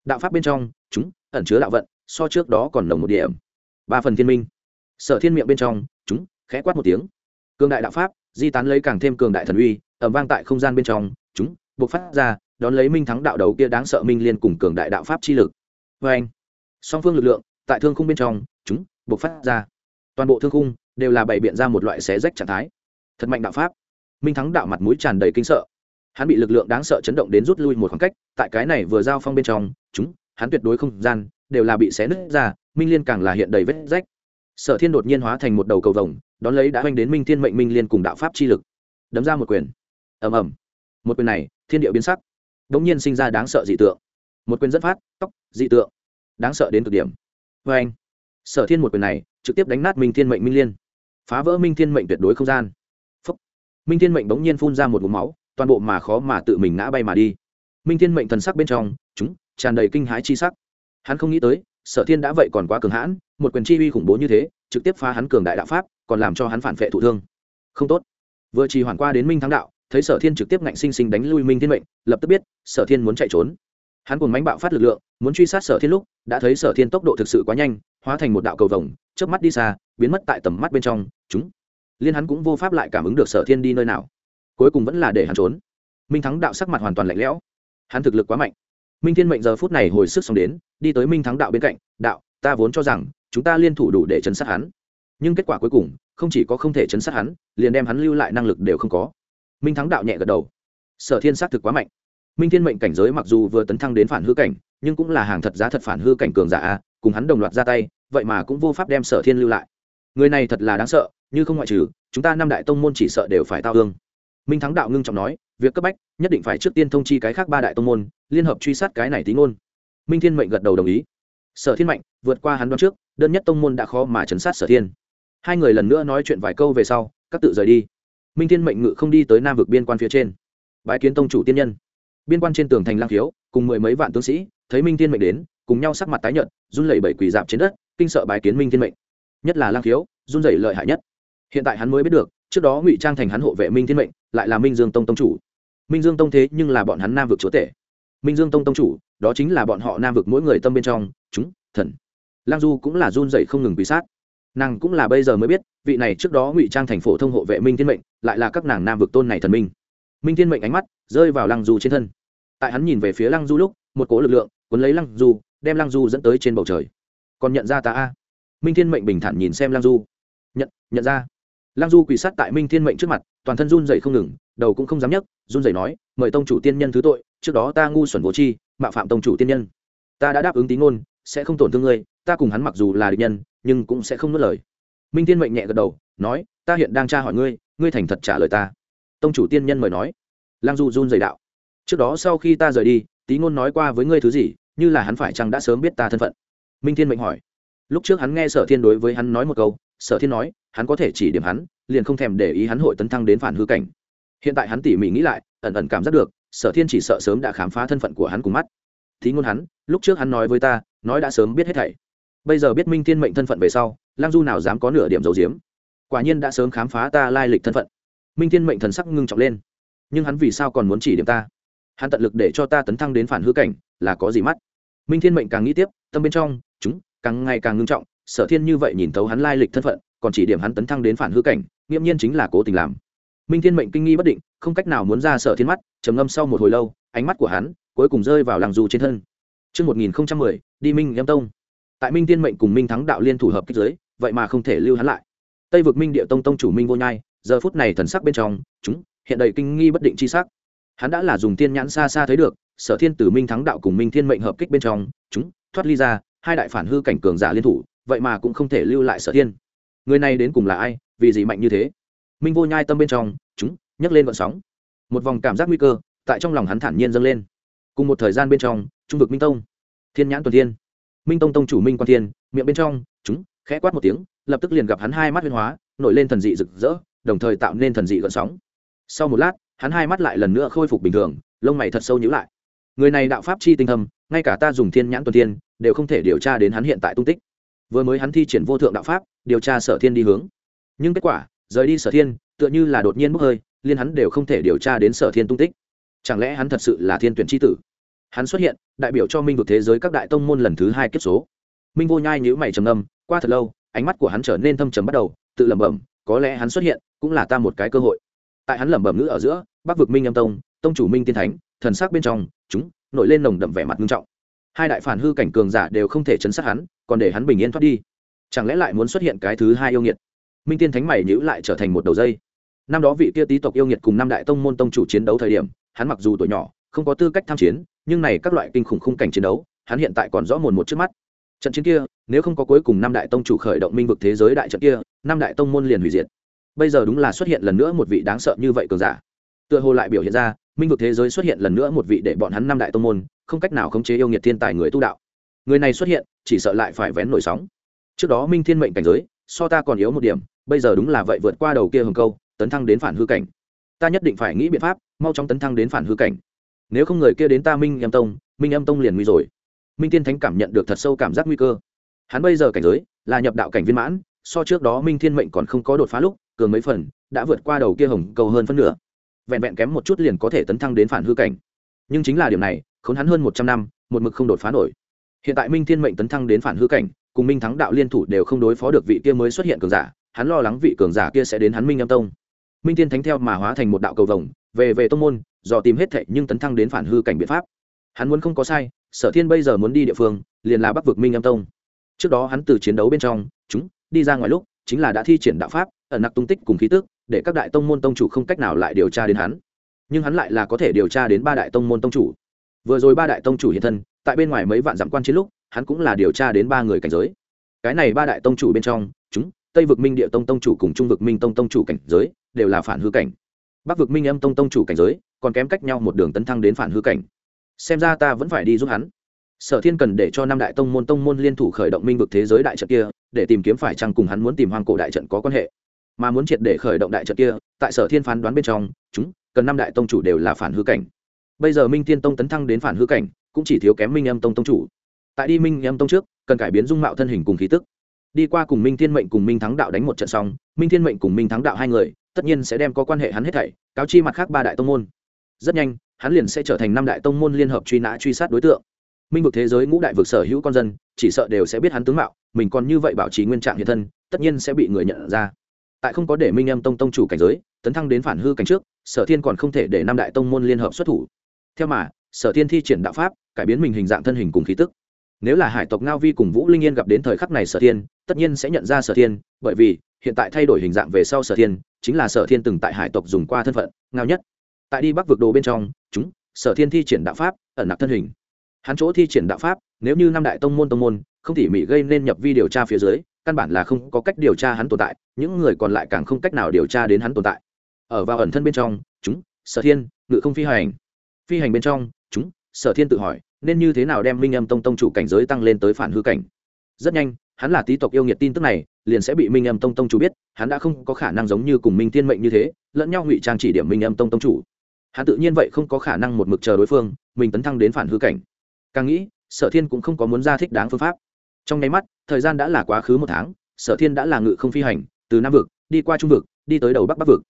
Đạo pháp bên trong, chúng, ẩn chứa đạo vận, so trước đó còn nồng một điểm. Ba phần thiên minh. Sở thiên miệng bên trong, chúng, khẽ quát một tiếng. Cường đại đạo pháp, di tán lấy càng thêm cường đại thần uy ẩm vang tại không gian bên trong, chúng buộc phát ra, đón lấy minh thắng đạo đầu kia đáng sợ minh liên cùng cường đại đạo pháp chi lực. Vê anh song phương lực lượng, tại thương khung bên trong, chúng buộc phát ra. Toàn bộ thương khung đều là bày biện ra một loại xé rách trạng thái. Thật mạnh đạo pháp. Minh thắng đạo mặt mũi tràn đầy kinh sợ. Hắn bị lực lượng đáng sợ chấn động đến rút lui một khoảng cách, tại cái này vừa giao phong bên trong, chúng, hắn tuyệt đối không gian, đều là bị xé nứt ra, minh liên càng là hiện đầy vết rách. Sở thiên đột nhiên hóa thành một đầu cầu vồng, đón lấy đã oanh đến minh thiên mệnh minh liên cùng đạo pháp chi lực. Đấm ra một quyền. Ầm ầm. Một quyền này, thiên địa biến sắc. Đ ỗ n g nhiên sinh ra đáng sợ dị tượng. Một quyền dẫn phát, tóc, dị tượng. Đáng sợ đến cực điểm. Vê anh sở thiên một quyền này, trực tiếp đánh nát minh thiên mệnh minh liên phá vỡ minh thiên mệnh tuyệt đối không gian. Phúc. minh thiên mệnh bỗng nhiên phun ra một vùng máu, toàn bộ mà khó mà tự mình ngã bay mà đi. Minh thiên mệnh thần sắc bên trong, chúng, tràn đầy kinh hãi chi sắc. Hắn không nghĩ tới, sở thiên đã vậy còn quá cường hãn, một quyền chi uy khủng bố như thế, trực tiếp phá hắn cường đại đạo pháp, còn làm cho hắn phản vệ thụ thương. Không tốt. Vừa trì hoàn qua đến minh thắng đạo, thấy sở thiên trực tiếp ngạnh sinh sinh đánh lui minh thiên mệnh, lập tức biết, sở thiên muốn chạy trốn hắn cùng mánh bạo phát lực lượng, muốn truy sát sở thiên lúc, đã thấy sở thiên tốc độ thực sự quá nhanh, hóa thành một đạo cầu vồng, chớp mắt đi xa, biến mất tại tầm mắt bên trong, chúng. Liên hắn cũng vô pháp lại cảm ứng được sở thiên đi nơi nào. Cuối cùng vẫn là để hắn trốn. Minh thắng đạo sắc mặt hoàn toàn lạnh lẽo. Hắn thực lực quá mạnh. Minh thiên mệnh giờ phút này hồi sức xong đến, đi tới minh thắng đạo bên cạnh, đạo, ta vốn cho rằng, chúng ta liên thủ đủ để chấn sát hắn. Nhưng kết quả cuối cùng, không chỉ có không thể chấn sát hắn, liền đem hắn lưu lại năng lực đều không có. Minh thắng đạo nhẹ gật đầu. Sở thiên xác thực quá mạnh minh thiên mệnh cảnh giới mặc dù vừa tấn thăng đến phản hư cảnh, nhưng cũng là hàng thật giá thật phản hư cảnh cường giả cùng hắn đồng loạt ra tay, vậy mà cũng vô pháp đem sở thiên lưu lại. Người này thật là đáng sợ, như không ngoại trừ, chúng ta năm đại tông môn chỉ sợ đều phải tao hương. Minh thắng đạo ngưng trọng nói, việc cấp bách, nhất định phải trước tiên thông chi cái khác ba đại tông môn, liên hợp truy sát cái này tí ngôn. Minh thiên mệnh gật đầu đồng ý. Sở thiên mạnh vượt qua hắn đoán trước, đơn nhất tông môn đã khó mà chấn sát sở thiên. Hai người lần nữa nói chuyện vài câu về sau, các tự rời đi. Minh thiên mệnh ngự không đi tới nam vực biên quan phía trên. Bãi kiến tông chủ tiên nhân biên quan trên tường thành lang thiếu cùng mười mấy vạn tướng sĩ, thấy minh thiên mệnh đến, cùng nhau sắc mặt tái nhợt, run lẩy bẩy quỳ dạp trên đất, kinh sợ bái kiến minh thiên mệnh. Nhất là lang thiếu run rẩy lợi hại nhất. Hiện tại hắn mới biết được, trước đó ngụy trang thành hắn hộ vệ minh thiên mệnh, lại là minh dương tông tông chủ. Minh dương tông thế nhưng là bọn hắn nam vực chúa tể. Minh dương tông tông chủ, đó chính là bọn họ nam vực mỗi người tâm bên trong, chúng, thần. Lang du cũng là run rẩy không ngừng quỳ sát. Nàng cũng là bây giờ mới biết, vị này trước đó ngụy trang thành phổ thông hộ vệ minh thiên mệnh, lại là các nàng nam vực tôn này thần minh minh thiên mệnh ánh mắt rơi vào lăng du trên thân. Tại hắn nhìn về phía lăng du lúc, một cỗ lực lượng cuốn lấy lăng du, đem lăng du dẫn tới trên bầu trời. Còn nhận ra ta a? Minh thiên mệnh bình thản nhìn xem lăng du. Nhận nhận ra. Lăng du quỳ sát tại minh thiên mệnh trước mặt, toàn thân run dậy không ngừng, đầu cũng không dám nhấc, run dậy nói, mời tông chủ tiên nhân thứ tội, trước đó ta ngu xuẩn vô chi mạo phạm tông chủ tiên nhân. Ta đã đáp ứng tín ngôn, sẽ không tổn thương ngươi, ta cùng hắn mặc dù là địch nhân, nhưng cũng sẽ không nuốt lời. Minh thiên mệnh nhẹ gật đầu, nói, ta hiện đang tra hỏi ngươi ngươi thành thật trả lời ta tông chủ tiên nhân mời nói. Lang du run dày đạo. Trước đó sau khi ta rời đi, tý ngôn nói qua với ngươi thứ gì, như là hắn phải chăng đã sớm biết ta thân phận? Minh thiên mệnh hỏi. Lúc trước hắn nghe sở thiên đối với hắn nói một câu, sở thiên nói, hắn có thể chỉ điểm hắn, liền không thèm để ý hắn hội tấn thăng đến phản hư cảnh. Hiện tại hắn tỉ mỉ nghĩ lại, ẩn ẩn cảm giác được, sở thiên chỉ sợ sớm đã khám phá thân phận của hắn cùng mắt. Thí ngôn hắn, lúc trước hắn nói với ta, nói đã sớm biết hết thảy. Bây giờ biết minh thiên mệnh thân phận về sau, lang du nào dám có nửa điểm dầu diếm quả nhiên đã sớm khám phá ta lai lịch thân phận minh thiên mệnh thần sắc ngưng trọng lên. Nhưng hắn vì sao còn muốn chỉ điểm ta? Hắn tận lực để cho ta tấn thăng đến phản hư cảnh là có gì mắt? Minh thiên mệnh càng nghĩ tiếp tâm bên trong chúng càng ngày càng ngưng trọng sở thiên như vậy nhìn thấu hắn lai lịch thân phận còn chỉ điểm hắn tấn thăng đến phản hư cảnh nghiễm nhiên chính là cố tình làm. Minh thiên mệnh kinh nghi bất định không cách nào muốn ra sở thiên mắt trầm ngâm sau một hồi lâu ánh mắt của hắn cuối cùng rơi vào làng dù trên thân. Trước 1010, đi Minh Em Tông. Tại Minh Thiên Mệnh cùng Minh Thắng đạo liên thủ hợp kích giới, vậy mà không thể lưu hắn lại. Tây vực Minh Địa Tông tông chủ Minh Vô Nhai, giờ phút này thần sắc bên trong, chúng hiện đầy kinh nghi bất định chi sắc. Hắn đã là dùng tiên nhãn xa xa thấy được, Sở Thiên Tử Minh Thắng đạo cùng Minh Thiên Mệnh hợp kích bên trong, chúng thoát ly ra, hai đại phản hư cảnh cường giả liên thủ, vậy mà cũng không thể lưu lại Sở Thiên. Người này đến cùng là ai, vì gì mạnh như thế? Minh Vô Nhai tâm bên trong, chúng nhấc lên gợn sóng. Một vòng cảm giác nguy cơ, tại trong lòng hắn thản nhiên dâng lên. Cùng một thời gian bên trong, trung vực Minh Tông, Thiên Nhãn Tuần Thiên, Minh Tông tông chủ Minh Quan Thiên, miệng bên trong, chúng khẽ quát một tiếng, lập tức liền gặp hắn hai mắt huyên hóa, nổi lên thần dị rực rỡ, đồng thời tạo nên thần dị gợn sóng. Sau một lát, hắn hai mắt lại lần nữa khôi phục bình thường, lông mày thật sâu nhíu lại. Người này đạo pháp chi tinh thâm, ngay cả ta dùng Thiên Nhãn Tuần Thiên, đều không thể điều tra đến hắn hiện tại tung tích. Vừa mới hắn thi triển vô thượng đạo pháp, điều tra Sở Thiên đi hướng. Nhưng kết quả, rời đi Sở Thiên, tựa như là đột nhiên bốc hơi, liên hắn đều không thể điều tra đến Sở Thiên tung tích chẳng lẽ hắn thật sự là thiên tuyển tri tử hắn xuất hiện đại biểu cho minh vực thế giới các đại tông môn lần thứ hai kết số minh vô nhai nhữ mày trầm âm qua thật lâu ánh mắt của hắn trở nên thâm trầm bắt đầu tự lẩm bẩm có lẽ hắn xuất hiện cũng là ta một cái cơ hội. Tại hắn lẩm bẩm ngữ ở giữa, bắc vực minh âm tông tông chủ minh tiên thánh, thần sắc bên trong, chúng, nổi lên nồng đậm vẻ mặt nghiêm trọng. Hai đại phản hư cảnh cường giả đều không thể chấn sát hắn, còn để hắn bình yên thoát đi. Chẳng lẽ lại muốn xuất hiện cái thứ hai yêu nghiệt? Minh tiên thánh mày nhữ lại trở thành một đầu dây. Năm đó vị kia tý tộc yêu nghiệt cùng năm đại tông môn tông chủ chiến đấu thời điểm, hắn mặc dù tuổi nhỏ, không có tư cách tham chiến, nhưng này các loại kinh khủng khung cảnh chiến đấu, hắn hiện tại còn rõ mồn một trước mắt. Trận chiến kia, nếu không có cuối cùng năm đại tông chủ khởi động minh vực thế giới đại trận kia, năm đại tông môn liền hủy diệt bây giờ đúng là xuất hiện lần nữa một vị đáng sợ như vậy cường giả. Tựa hồ lại biểu hiện ra, minh vực thế giới xuất hiện lần nữa một vị để bọn hắn năm đại tông môn, không cách nào khống chế yêu nghiệt thiên tài người tu đạo. Người này xuất hiện, chỉ sợ lại phải vén nổi sóng. Trước đó minh thiên mệnh cảnh giới, so ta còn yếu một điểm, bây giờ đúng là vậy vượt qua đầu kia hồng câu, tấn thăng đến phản hư cảnh. Ta nhất định phải nghĩ biện pháp, mau chóng tấn thăng đến phản hư cảnh. Nếu không người kia đến ta minh âm tông, minh âm tông liền nguy rồi. Minh tiên thánh cảm nhận được thật sâu cảm giác nguy cơ. Hắn bây giờ cảnh giới là nhập đạo cảnh viên mãn, so trước đó minh thiên mệnh còn không có đột phá lúc cường mấy phần, đã vượt qua đầu kia hồng cầu hơn phân nửa. Vẹn vẹn kém một chút liền có thể tấn thăng đến phản hư cảnh. Nhưng chính là điểm này, khốn hắn hơn một trăm năm, một mực không đột phá nổi. Hiện tại minh thiên mệnh tấn thăng đến phản hư cảnh, cùng minh thắng đạo liên thủ đều không đối phó được vị kia mới xuất hiện cường giả, hắn lo lắng vị cường giả kia sẽ đến hắn minh âm tông. Minh tiên thánh theo mà hóa thành một đạo cầu vồng, về về tông môn, dò tìm hết thệ nhưng tấn thăng đến phản hư cảnh biện pháp. Hắn muốn không có sai, sở thiên bây giờ muốn đi địa phương, liền là bắc vực minh âm tông. Trước đó hắn từ chiến đấu bên trong, chúng, đi ra ngoài lúc, chính là đã thi triển đạo pháp ẩn nặc tung tích cùng khí tức, để các đại tông môn tông chủ không cách nào lại điều tra đến hắn. Nhưng hắn lại là có thể điều tra đến ba đại tông môn tông chủ. Vừa rồi ba đại tông chủ hiện thân, tại bên ngoài mấy vạn dặm quan chiến lúc, hắn cũng là điều tra đến ba người cảnh giới. Cái này ba đại tông chủ bên trong, chúng, tây vực minh địa tông tông chủ cùng trung vực minh tông tông chủ cảnh giới, đều là phản hư cảnh. Bắc vực minh âm tông tông chủ cảnh giới, còn kém cách nhau một đường tấn thăng đến phản hư cảnh. Xem ra ta vẫn phải đi giúp hắn. Sở thiên cần để cho năm đại tông môn tông môn liên thủ khởi động minh vực thế giới đại trận kia, để tìm kiếm phải chăng cùng hắn muốn tìm hoang cổ đại trận có quan hệ mà muốn triệt để khởi động đại trận kia, tại sở thiên phán đoán bên trong, chúng, cần năm đại tông chủ đều là phản hư cảnh. Bây giờ minh tiên tông tấn thăng đến phản hư cảnh, cũng chỉ thiếu kém minh âm tông tông chủ. Tại đi minh âm tông trước, cần cải biến dung mạo thân hình cùng khí tức. Đi qua cùng minh thiên mệnh cùng minh thắng đạo đánh một trận xong, minh thiên mệnh cùng minh thắng đạo hai người, tất nhiên sẽ đem có quan hệ hắn hết thảy, cáo chi mặt khác ba đại tông môn. Rất nhanh, hắn liền sẽ trở thành năm đại tông môn liên hợp truy nã truy sát đối tượng. Minh vực thế giới ngũ đại vực sở hữu con dân, chỉ sợ đều sẽ biết hắn tướng mạo, mình còn như vậy bảo trì nguyên trạng hiện thân, tất nhiên sẽ bị người nhận ra tại không có để minh âm tông tông chủ cảnh giới, tấn thăng đến phản hư cảnh trước, sở thiên còn không thể để năm đại tông môn liên hợp xuất thủ. Theo mà, sở thiên thi triển đạo pháp, cải biến mình hình dạng thân hình cùng khí tức. Nếu là hải tộc ngao vi cùng vũ linh yên gặp đến thời khắc này sở thiên, tất nhiên sẽ nhận ra sở thiên, bởi vì, hiện tại thay đổi hình dạng về sau sở thiên, chính là sở thiên từng tại hải tộc dùng qua thân phận, ngao nhất. Tại đi bắc vực đồ bên trong, chúng, sở thiên thi triển đạo pháp, ẩn nặc thân hình. Hắn chỗ thi triển đạo pháp, nếu như năm đại tông môn tông môn, không tỉ mỉ gây nên nhập vi điều tra phía dưới căn bản là không có cách điều tra hắn tồn tại, những người còn lại càng không cách nào điều tra đến hắn tồn tại. Ở vào ẩn thân bên trong, chúng, sở thiên, ngự không phi hành. Phi hành bên trong, chúng, sở thiên tự hỏi, nên như thế nào đem minh âm tông tông chủ cảnh giới tăng lên tới phản hư cảnh? Rất nhanh, hắn là tý tộc yêu nghiệt tin tức này, liền sẽ bị minh âm tông tông chủ biết, hắn đã không có khả năng giống như cùng minh tiên mệnh như thế, lẫn nhau ngụy trang chỉ điểm minh âm tông tông chủ. Hắn tự nhiên vậy không có khả năng một mực chờ đối phương, mình tấn thăng đến phản hư cảnh. Càng nghĩ, sở thiên cũng không có muốn ra thích đáng phương pháp. Trong nháy mắt thời gian đã là quá khứ một tháng, sở thiên đã là ngự không phi hành, từ nam vực, đi qua trung vực, đi tới đầu bắc bắc vực.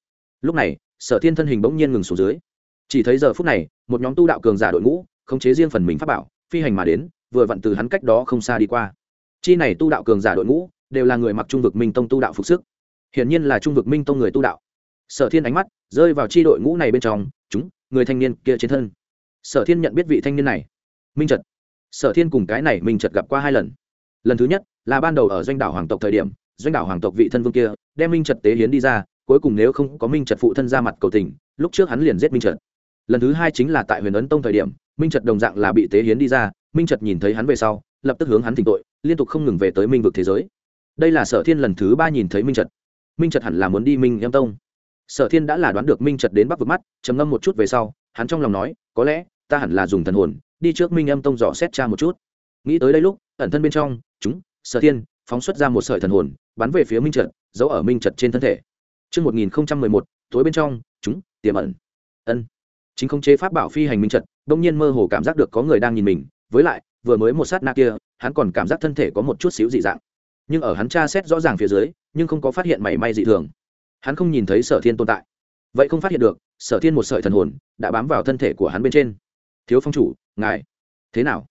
Lúc này, sở thiên thân hình bỗng nhiên ngừng xuống dưới. Chỉ thấy giờ phút này, một nhóm tu đạo cường giả đội ngũ, khống chế riêng phần mình pháp bảo, phi hành mà đến, vừa vặn từ hắn cách đó không xa đi qua. Chi này tu đạo cường giả đội ngũ, đều là người mặc trung vực minh tông tu đạo phục sức. Hiển nhiên là trung vực minh tông người tu đạo. Sở thiên ánh mắt rơi vào chi đội ngũ này bên trong, chúng, người thanh niên kia trên thân. Sở thiên nhận biết vị thanh niên này. Minh trật. Sở thiên cùng cái này minh trật gặp qua hai lần lần thứ nhất là ban đầu ở doanh đảo hoàng tộc thời điểm, doanh đảo hoàng tộc vị thân vương kia đem minh trật tế hiến đi ra, cuối cùng nếu không có minh trật phụ thân ra mặt cầu tình, lúc trước hắn liền giết minh trật. Lần thứ hai chính là tại huyền ấn tông thời điểm, minh trật đồng dạng là bị tế hiến đi ra, minh trật nhìn thấy hắn về sau, lập tức hướng hắn thỉnh tội, liên tục không ngừng về tới minh vực thế giới. Đây là sở thiên lần thứ ba nhìn thấy minh trật. Minh trật hẳn là muốn đi minh em tông. Sở thiên đã là đoán được minh trật đến bắc vực mắt, trầm ngâm một chút về sau, hắn trong lòng nói, có lẽ ta hẳn là dùng thần hồn, đi trước minh âm tông dò xét cha một chút nghĩ tới đây lúc ẩn thân bên trong chúng sở thiên phóng xuất ra một sợi thần hồn bắn về phía minh trật giấu ở minh trật trên thân thể. Trước 1011, tối bên trong, chúng, tiềm ẩn. ân. Chính không chế pháp bảo phi hành minh trật đông nhiên mơ hồ cảm giác được có người đang nhìn mình với lại vừa mới một sát na kia hắn còn cảm giác thân thể có một chút xíu dị dạng. Nhưng ở hắn tra xét rõ ràng phía dưới nhưng không có phát hiện mảy may dị thường. Hắn không nhìn thấy sở thiên tồn tại. Vậy không phát hiện được sở thiên một sợi thần hồn đã bám vào thân thể của hắn bên trên. Thiếu phong chủ ngài thế nào?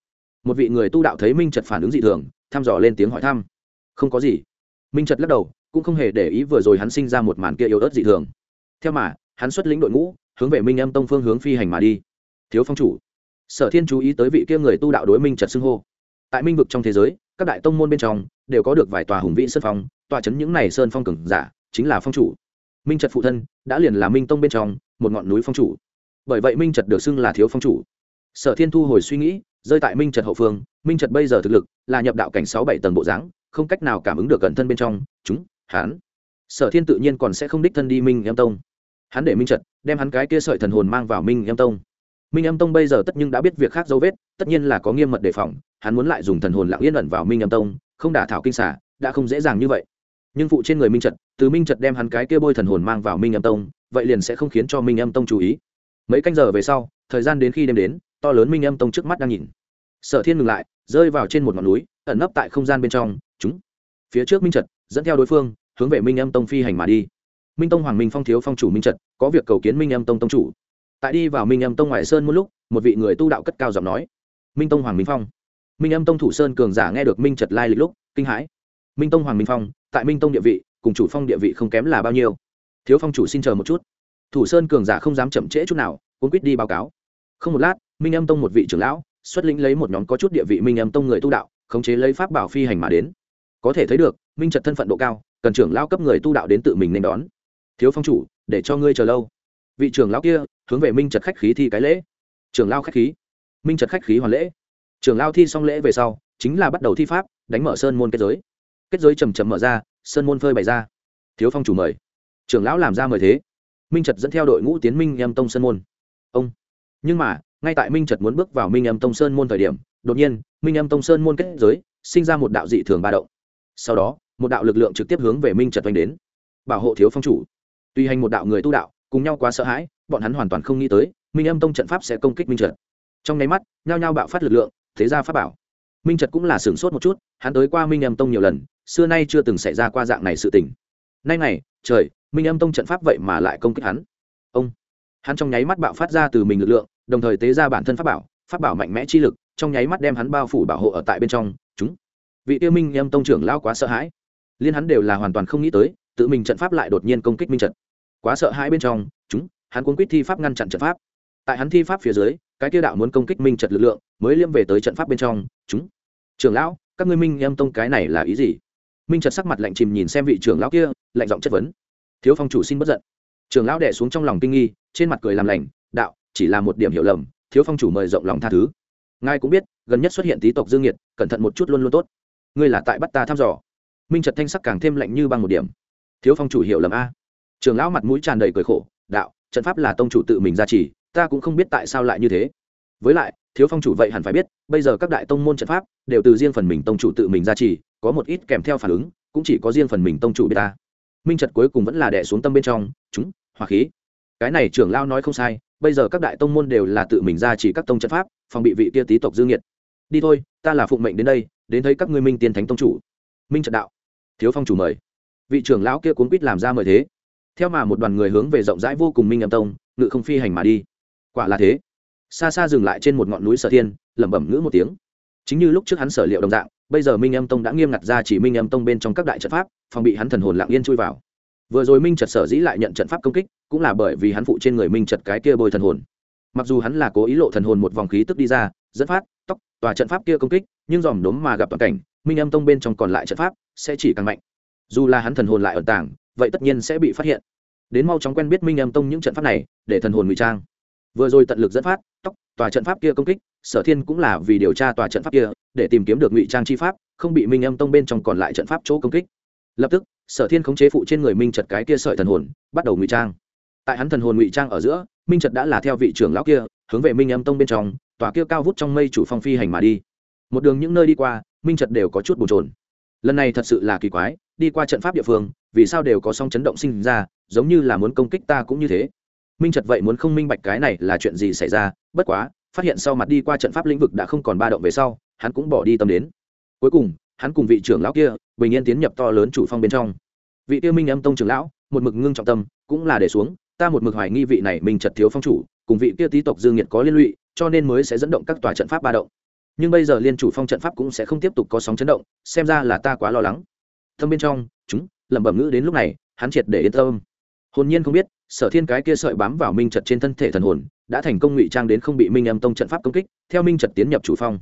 Một vị người tu đạo thấy minh trật phản ứng dị thường thăm dò lên tiếng hỏi thăm không có gì minh trật lắc đầu cũng không hề để ý vừa rồi hắn sinh ra một màn kia yếu ớt dị thường theo mà hắn xuất lĩnh đội ngũ hướng về minh âm tông phương hướng phi hành mà đi thiếu phong chủ sở thiên chú ý tới vị kia người tu đạo đối minh trật xưng hô tại minh vực trong thế giới các đại tông môn bên trong đều có được vài tòa hùng vĩ sơn phong tòa chấn những này sơn phong cường giả chính là phong chủ minh trật phụ thân đã liền là minh tông bên trong một ngọn núi phong chủ bởi vậy minh trật được xưng là thiếu phong chủ sở thiên thu hồi suy nghĩ rơi tại minh trật hậu phương, minh trật bây giờ thực lực là nhập đạo cảnh sáu bảy tầng bộ dáng, không cách nào cảm ứng được cẩn thân bên trong, chúng hán sở thiên tự nhiên còn sẽ không đích thân đi minh em tông. Hắn để minh trật, đem hắn cái kia sợi thần hồn mang vào minh em tông. Minh em tông bây giờ tất nhưng đã biết việc khác dấu vết, tất nhiên là có nghiêm mật đề phòng, hắn muốn lại dùng thần hồn lặng yên ẩn vào minh em tông, không đả thảo kinh xả, đã không dễ dàng như vậy. Nhưng phụ trên người minh trật, từ minh trật đem hắn cái kia bôi thần hồn mang vào minh em tông, vậy liền sẽ không khiến cho minh em tông chú ý. Mấy canh giờ về sau, thời gian đến khi đêm đến to lớn minh em tông trước mắt đang nhìn. Sở thiên ngừng lại, rơi vào trên một ngọn núi, ẩn nấp tại không gian bên trong, chúng, phía trước minh trật, dẫn theo đối phương, hướng về minh em tông phi hành mà đi. Minh tông hoàng minh phong thiếu phong chủ minh trật, có việc cầu kiến minh em tông tông chủ. Tại đi vào minh em tông ngoại sơn một lúc, một vị người tu đạo cất cao giọng nói, minh tông hoàng minh phong. Minh âm tông thủ sơn cường giả nghe được minh trật lai lịch lúc, kinh hãi. Minh tông hoàng minh phong, tại minh tông địa vị, cùng chủ phong địa vị không kém là bao nhiêu? Thiếu phong chủ xin chờ một chút. Thủ sơn cường giả không dám chậm trễ chút nào cuốn quýt đi báo cáo. Không một lát minh âm tông một vị trưởng lão, xuất lĩnh lấy một nhóm có chút địa vị minh âm tông người tu đạo, khống chế lấy pháp bảo phi hành mà đến. Có thể thấy được, minh trật thân phận độ cao, cần trưởng lão cấp người tu đạo đến tự mình nên đón. Thiếu phong chủ, để cho ngươi chờ lâu. Vị trưởng lão kia, hướng về minh trật khách khí thi cái lễ. Trưởng lão khách khí. Minh trật khách khí hoàn lễ. Trưởng lão thi xong lễ về sau, chính là bắt đầu thi pháp, đánh mở sơn môn kết giới. Kết giới chầm chầm mở ra, sơn môn phơi bày ra. Thiếu phong chủ mời. Trưởng lão làm ra mời thế. Minh trật dẫn theo đội ngũ tiến minh em tông sơn môn. Ông. Nhưng mà ngay tại minh trật muốn bước vào minh âm tông sơn môn thời điểm, đột nhiên, minh âm tông sơn môn kết giới, sinh ra một đạo dị thường ba động. Sau đó, một đạo lực lượng trực tiếp hướng về minh trật oanh đến. Bảo hộ thiếu phong chủ. Tuy hành một đạo người tu đạo, cùng nhau quá sợ hãi, bọn hắn hoàn toàn không nghĩ tới, minh âm tông trận pháp sẽ công kích minh trật. Trong nháy mắt, nhao nhao bạo phát lực lượng, thế ra pháp bảo. Minh trật cũng là sửng sốt một chút, hắn tới qua minh âm tông nhiều lần, xưa nay chưa từng xảy ra qua dạng này sự tình. Nay này, trời, minh âm tông trận pháp vậy mà lại công kích hắn. Ông. Hắn trong nháy mắt bạo phát ra từ mình lực lượng đồng thời tế ra bản thân pháp bảo pháp bảo mạnh mẽ chi lực, trong nháy mắt đem hắn bao phủ bảo hộ ở tại bên trong, chúng vị tiêu minh em tông trưởng lao quá sợ hãi. Liên hắn đều là hoàn toàn không nghĩ tới, tự mình trận pháp lại đột nhiên công kích minh trận. Quá sợ hãi bên trong, chúng, hắn cuốn quýt thi pháp ngăn chặn trận pháp. Tại hắn thi pháp phía dưới, cái tiêu đạo muốn công kích minh trận lực lượng, mới liêm về tới trận pháp bên trong, chúng. Trưởng lão, các ngươi minh em tông cái này là ý gì? Minh trật sắc mặt lạnh chìm nhìn xem vị trưởng lão kia, lạnh giọng chất vấn. Thiếu phong chủ xin bất giận. Trưởng lão đẻ xuống trong lòng kinh nghi, trên mặt cười làm lành, đạo chỉ là một điểm hiểu lầm, thiếu phong chủ mời rộng lòng tha thứ. Ngài cũng biết, gần nhất xuất hiện tý tộc dương nhiệt cẩn thận một chút luôn luôn tốt. Ngươi là tại bắt ta thăm dò. Minh trật thanh sắc càng thêm lạnh như băng một điểm. Thiếu phong chủ hiểu lầm a. Trường lão mặt mũi tràn đầy cười khổ, đạo, trận pháp là tông chủ tự mình ra chỉ ta cũng không biết tại sao lại như thế. Với lại, thiếu phong chủ vậy hẳn phải biết, bây giờ các đại tông môn trận pháp đều từ riêng phần mình tông chủ tự mình ra chỉ có một ít kèm theo phản ứng, cũng chỉ có riêng phần mình tông chủ biết ta. Minh trật cuối cùng vẫn là đẻ xuống tâm bên trong, chúng, hỏa khí. Cái này trưởng lao nói không sai bây giờ các đại tông môn đều là tự mình ra chỉ các tông trận pháp, phòng bị vị kia tý tộc dương nhiệt đi thôi, ta là phụng mệnh đến đây, đến thấy các ngươi minh tiên thánh tông chủ. Minh trận đạo. Thiếu phong chủ mời. Vị trưởng lão kia cuốn quýt làm ra mời thế. Theo mà một đoàn người hướng về rộng rãi vô cùng minh âm tông, ngự không phi hành mà đi. Quả là thế. Xa xa dừng lại trên một ngọn núi sở thiên, lẩm bẩm ngữ một tiếng. Chính như lúc trước hắn sở liệu đồng dạng, bây giờ minh âm tông đã nghiêm ngặt ra chỉ minh âm tông bên trong các đại trận pháp, phòng bị hắn thần hồn lặng yên chui vào. Vừa rồi minh trật sở dĩ lại nhận trận pháp công kích cũng là bởi vì hắn phụ trên người minh trật cái kia bôi thần hồn. Mặc dù hắn là cố ý lộ thần hồn một vòng khí tức đi ra, dẫn phát, tóc, tòa trận pháp kia công kích, nhưng dòm đốm mà gặp toàn cảnh, minh âm tông bên trong còn lại trận pháp sẽ chỉ càng mạnh. Dù là hắn thần hồn lại ẩn tàng, vậy tất nhiên sẽ bị phát hiện. Đến mau chóng quen biết minh âm tông những trận pháp này, để thần hồn ngụy trang. Vừa rồi tận lực dẫn phát, tóc, tòa trận pháp kia công kích, sở thiên cũng là vì điều tra tòa trận pháp kia, để tìm kiếm được ngụy trang chi pháp, không bị minh âm tông bên trong còn lại trận pháp chỗ công kích. Lập tức, sở thiên khống chế phụ trên người minh trật cái kia sợi thần hồn, bắt đầu ngụy trang tại hắn thần hồn ngụy trang ở giữa, minh trật đã là theo vị trưởng lão kia, hướng về minh âm tông bên trong, tòa kia cao vút trong mây chủ phong phi hành mà đi. Một đường những nơi đi qua, minh trật đều có chút bồn trồn lần này thật sự là kỳ quái, đi qua trận pháp địa phương, vì sao đều có song chấn động sinh ra, giống như là muốn công kích ta cũng như thế. Minh trật vậy muốn không minh bạch cái này là chuyện gì xảy ra, bất quá, phát hiện sau mặt đi qua trận pháp lĩnh vực đã không còn ba động về sau, hắn cũng bỏ đi tâm đến. Cuối cùng, hắn cùng vị trưởng lão kia, bình yên tiến nhập to lớn chủ phong bên trong. Vị tiêu minh âm tông trưởng lão, một mực ngưng trọng tâm, cũng là để xuống ta một mực hoài nghi vị này mình trật thiếu phong chủ cùng vị kia tý tộc dương nhiệt có liên lụy cho nên mới sẽ dẫn động các tòa trận pháp ba động nhưng bây giờ liên chủ phong trận pháp cũng sẽ không tiếp tục có sóng chấn động xem ra là ta quá lo lắng thâm bên trong chúng lẩm bẩm ngữ đến lúc này hắn triệt để yên tâm hồn nhiên không biết sở thiên cái kia sợi bám vào minh trật trên thân thể thần hồn đã thành công ngụy trang đến không bị minh âm tông trận pháp công kích theo minh trật tiến nhập chủ phong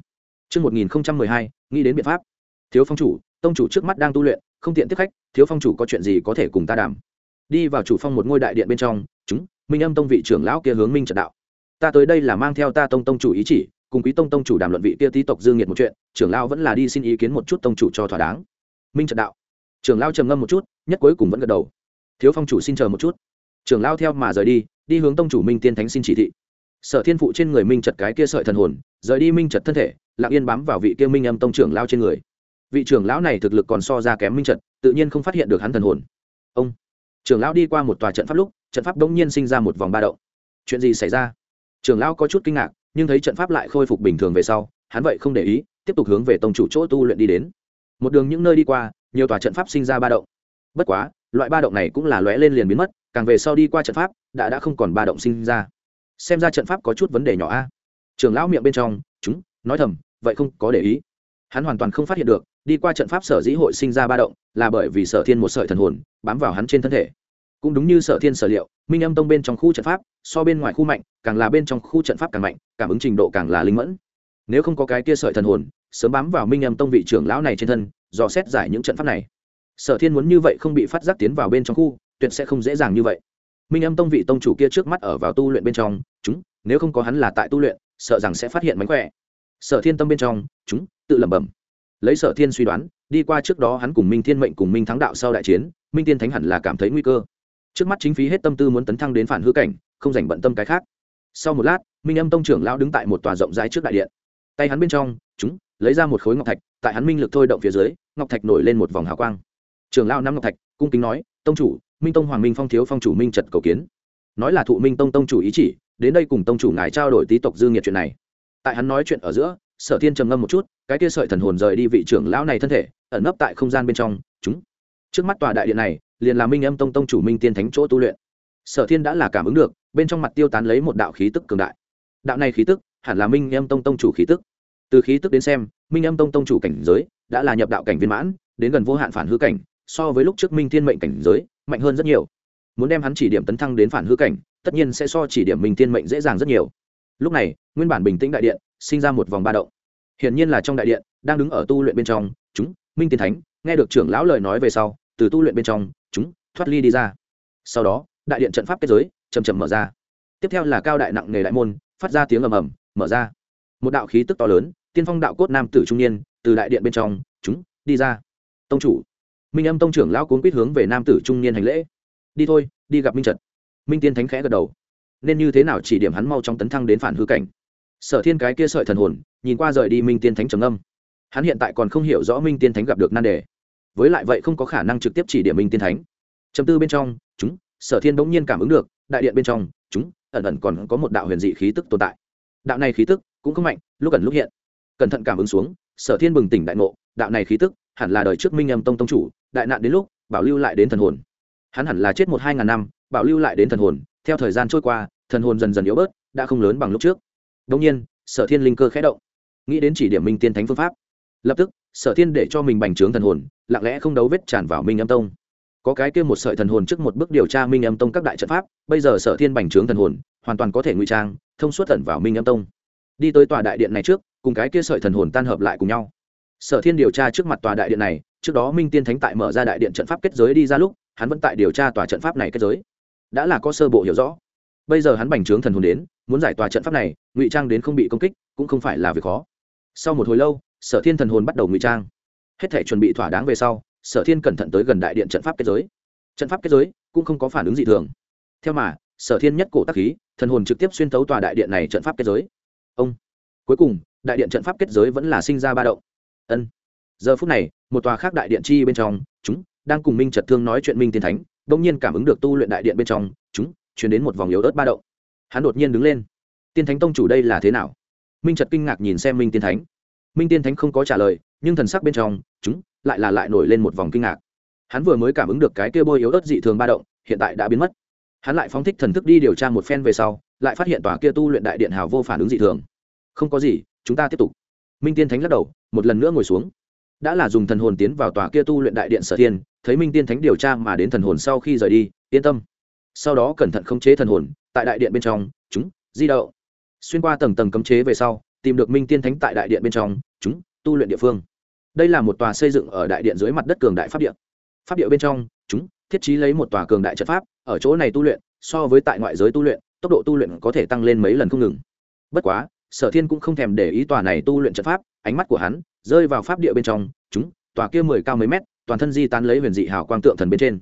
Trước 1012, nghĩ đến biện pháp. Thiếu phong chủ, tông chủ trước mắt đang tu luyện, không tiện tiếp khách, thiếu phong chủ có chuyện gì có thể cùng ta đàm. Đi vào chủ phong một ngôi đại điện bên trong, chúng, minh âm tông vị trưởng lão kia hướng minh trận đạo. Ta tới đây là mang theo ta tông tông chủ ý chỉ, cùng quý tông tông chủ đàm luận vị kia tí tộc dương nhiệt một chuyện, trưởng lão vẫn là đi xin ý kiến một chút tông chủ cho thỏa đáng. Minh trận đạo. Trưởng lão trầm ngâm một chút, nhất cuối cùng vẫn gật đầu. Thiếu phong chủ xin chờ một chút trưởng lão theo mà rời đi đi hướng tông chủ minh tiên thánh xin chỉ thị sở thiên phụ trên người minh trật cái kia sợi thần hồn rời đi minh trật thân thể lặng yên bám vào vị kia minh âm tông trưởng lao trên người vị trưởng lão này thực lực còn so ra kém minh trật tự nhiên không phát hiện được hắn thần hồn ông trưởng lão đi qua một tòa trận pháp lúc, trận pháp đông nhiên sinh ra một vòng ba động. Chuyện gì xảy ra? Trưởng lão có chút kinh ngạc, nhưng thấy trận pháp lại khôi phục bình thường về sau, hắn vậy không để ý, tiếp tục hướng về tông chủ chỗ tu luyện đi đến. Một đường những nơi đi qua, nhiều tòa trận pháp sinh ra ba động. Bất quá, loại ba động này cũng là lóe lên liền biến mất, càng về sau đi qua trận pháp, đã đã không còn ba động sinh ra. Xem ra trận pháp có chút vấn đề nhỏ a. Trường lão miệng bên trong, chúng, nói thầm, vậy không có để ý. Hắn hoàn toàn không phát hiện được đi qua trận pháp sở dĩ hội sinh ra ba động, là bởi vì sở thiên một sợi thần hồn, bám vào hắn trên thân thể. Cũng đúng như sở thiên sở liệu, minh âm tông bên trong khu trận pháp, so bên ngoài khu mạnh, càng là bên trong khu trận pháp càng mạnh, cảm ứng trình độ càng là linh mẫn. Nếu không có cái kia sợi thần hồn, sớm bám vào minh âm tông vị trưởng lão này trên thân, dò xét giải những trận pháp này. Sở thiên muốn như vậy không bị phát giác tiến vào bên trong khu, tuyệt sẽ không dễ dàng như vậy. Minh âm tông vị tông chủ kia trước mắt ở vào tu luyện bên trong, chúng, nếu không có hắn là tại tu luyện, sợ rằng sẽ phát hiện mánh khỏe. Sở thiên tâm bên trong, chúng, tự lẩm bẩm lấy sở thiên suy đoán, đi qua trước đó hắn cùng minh thiên mệnh cùng minh thắng đạo sau đại chiến, minh tiên thánh hẳn là cảm thấy nguy cơ. Trước mắt chính phí hết tâm tư muốn tấn thăng đến phản hư cảnh, không dành bận tâm cái khác. Sau một lát, minh âm tông trưởng lão đứng tại một tòa rộng rãi trước đại điện. Tay hắn bên trong, chúng, lấy ra một khối ngọc thạch, tại hắn minh lực thôi động phía dưới, ngọc thạch nổi lên một vòng hào quang. Trưởng lão năm ngọc thạch, cung kính nói, tông chủ, minh tông hoàng minh phong thiếu phong chủ minh trật cầu kiến. Nói là thụ minh tông tông chủ ý chỉ, đến đây cùng tông chủ ngài trao đổi tý tộc dư nghiệt chuyện này. Tại hắn nói chuyện ở giữa, sở thiên trầm ngâm một chút cái kia sợi thần hồn rời đi vị trưởng lão này thân thể, ẩn nấp tại không gian bên trong, chúng. Trước mắt tòa đại điện này, liền là minh âm tông tông chủ minh tiên thánh chỗ tu luyện. Sở thiên đã là cảm ứng được, bên trong mặt tiêu tán lấy một đạo khí tức cường đại. Đạo này khí tức, hẳn là minh âm tông tông chủ khí tức. Từ khí tức đến xem, minh âm tông tông chủ cảnh giới, đã là nhập đạo cảnh viên mãn, đến gần vô hạn phản hư cảnh, so với lúc trước minh thiên mệnh cảnh giới, mạnh hơn rất nhiều. Muốn đem hắn chỉ điểm tấn thăng đến phản hư cảnh, tất nhiên sẽ so chỉ điểm minh thiên mệnh dễ dàng rất nhiều. Lúc này, nguyên bản bình tĩnh đại điện, sinh ra một vòng ba động hiển nhiên là trong đại điện, đang đứng ở tu luyện bên trong, chúng, minh tiên thánh, nghe được trưởng lão lời nói về sau, từ tu luyện bên trong, chúng, thoát ly đi ra. Sau đó, đại điện trận pháp kết giới chầm chậm mở ra. Tiếp theo là cao đại nặng nghề đại môn, phát ra tiếng ầm ầm, mở ra. Một đạo khí tức to lớn, tiên phong đạo cốt nam tử trung niên, từ đại điện bên trong, chúng, đi ra. Tông chủ. Minh âm tông trưởng lão cuốn quýt hướng về nam tử trung niên hành lễ. Đi thôi, đi gặp minh trật. Minh tiên thánh khẽ gật đầu. Nên như thế nào chỉ điểm hắn mau trong tấn thăng đến phản hư cảnh? Sở thiên cái kia sợi thần hồn, nhìn qua rời đi minh tiên thánh trầm âm hắn hiện tại còn không hiểu rõ minh tiên thánh gặp được nan đề. Với lại vậy không có khả năng trực tiếp chỉ điểm minh tiên thánh. Chấm tư bên trong, chúng, sở thiên bỗng nhiên cảm ứng được, đại điện bên trong, chúng, ẩn ẩn còn có một đạo huyền dị khí tức tồn tại. Đạo này khí tức cũng không mạnh, lúc ẩn lúc hiện. Cẩn thận cảm ứng xuống, sở thiên bừng tỉnh đại ngộ, đạo này khí tức hẳn là đời trước minh âm tông tông chủ, đại nạn đến lúc, bảo lưu lại đến thần hồn. Hắn hẳn là chết một hai ngàn năm, bảo lưu lại đến thần hồn, theo thời gian trôi qua, thần hồn dần dần yếu bớt, đã không lớn bằng lúc trước đông nhiên, sở thiên linh cơ khẽ động. Nghĩ đến chỉ điểm minh tiên thánh phương pháp, lập tức, sở thiên để cho mình bành trướng thần hồn, lặng lẽ không đấu vết tràn vào minh âm tông. Có cái kia một sợi thần hồn trước một bước điều tra minh âm tông các đại trận pháp, bây giờ sở thiên bành trướng thần hồn, hoàn toàn có thể ngụy trang, thông suốt tận vào minh âm tông. Đi tới tòa đại điện này trước, cùng cái kia sợi thần hồn tan hợp lại cùng nhau. Sở thiên điều tra trước mặt tòa đại điện này, trước đó minh tiên thánh tại mở ra đại điện trận pháp kết giới đi ra lúc, hắn vẫn tại điều tra tòa trận pháp này kết giới. Đã là có sơ bộ hiểu rõ. Bây giờ hắn bành trướng thần hồn đến muốn giải tòa trận pháp này, ngụy trang đến không bị công kích, cũng không phải là việc khó. Sau một hồi lâu, sở thiên thần hồn bắt đầu ngụy trang. Hết thể chuẩn bị thỏa đáng về sau, sở thiên cẩn thận tới gần đại điện trận pháp kết giới. Trận pháp kết giới cũng không có phản ứng gì thường. Theo mà, sở thiên nhất cổ tắc khí, thần hồn trực tiếp xuyên tấu tòa đại điện này trận pháp kết giới. Ông! Cuối cùng, đại điện trận pháp kết giới vẫn là sinh ra ba động. Ân. Giờ phút này, một tòa khác đại điện chi bên trong, chúng đang cùng minh trật thương nói chuyện minh tiên thánh đông nhiên cảm ứng được tu luyện đại điện bên trong, chúng chuyển đến một vòng yếu ớt ba động hắn đột nhiên đứng lên. Tiên thánh tông chủ đây là thế nào? Minh trật kinh ngạc nhìn xem minh tiên thánh. Minh tiên thánh không có trả lời, nhưng thần sắc bên trong, chúng, lại là lại nổi lên một vòng kinh ngạc. Hắn vừa mới cảm ứng được cái kia bôi yếu ớt dị thường ba động, hiện tại đã biến mất. Hắn lại phóng thích thần thức đi điều tra một phen về sau, lại phát hiện tòa kia tu luyện đại điện hào vô phản ứng dị thường. Không có gì, chúng ta tiếp tục. Minh tiên thánh lắc đầu, một lần nữa ngồi xuống. Đã là dùng thần hồn tiến vào tòa kia tu luyện đại điện sở thiên, thấy minh tiên thánh điều tra mà đến thần hồn sau khi rời đi, yên tâm. Sau đó cẩn thận khống chế thần hồn tại đại điện bên trong, chúng, di động xuyên qua tầng tầng cấm chế về sau, tìm được minh tiên thánh tại đại điện bên trong, chúng, tu luyện địa phương. Đây là một tòa xây dựng ở đại điện dưới mặt đất cường đại pháp điện pháp điện bên trong, chúng, thiết trí lấy một tòa cường đại trận pháp, ở chỗ này tu luyện, so với tại ngoại giới tu luyện, tốc độ tu luyện có thể tăng lên mấy lần không ngừng. Bất quá, sở thiên cũng không thèm để ý tòa này tu luyện trận pháp, ánh mắt của hắn rơi vào pháp địa bên trong, chúng, tòa kia mười cao mấy mét, toàn thân di tán lấy huyền dị hào quang tượng thần bên trên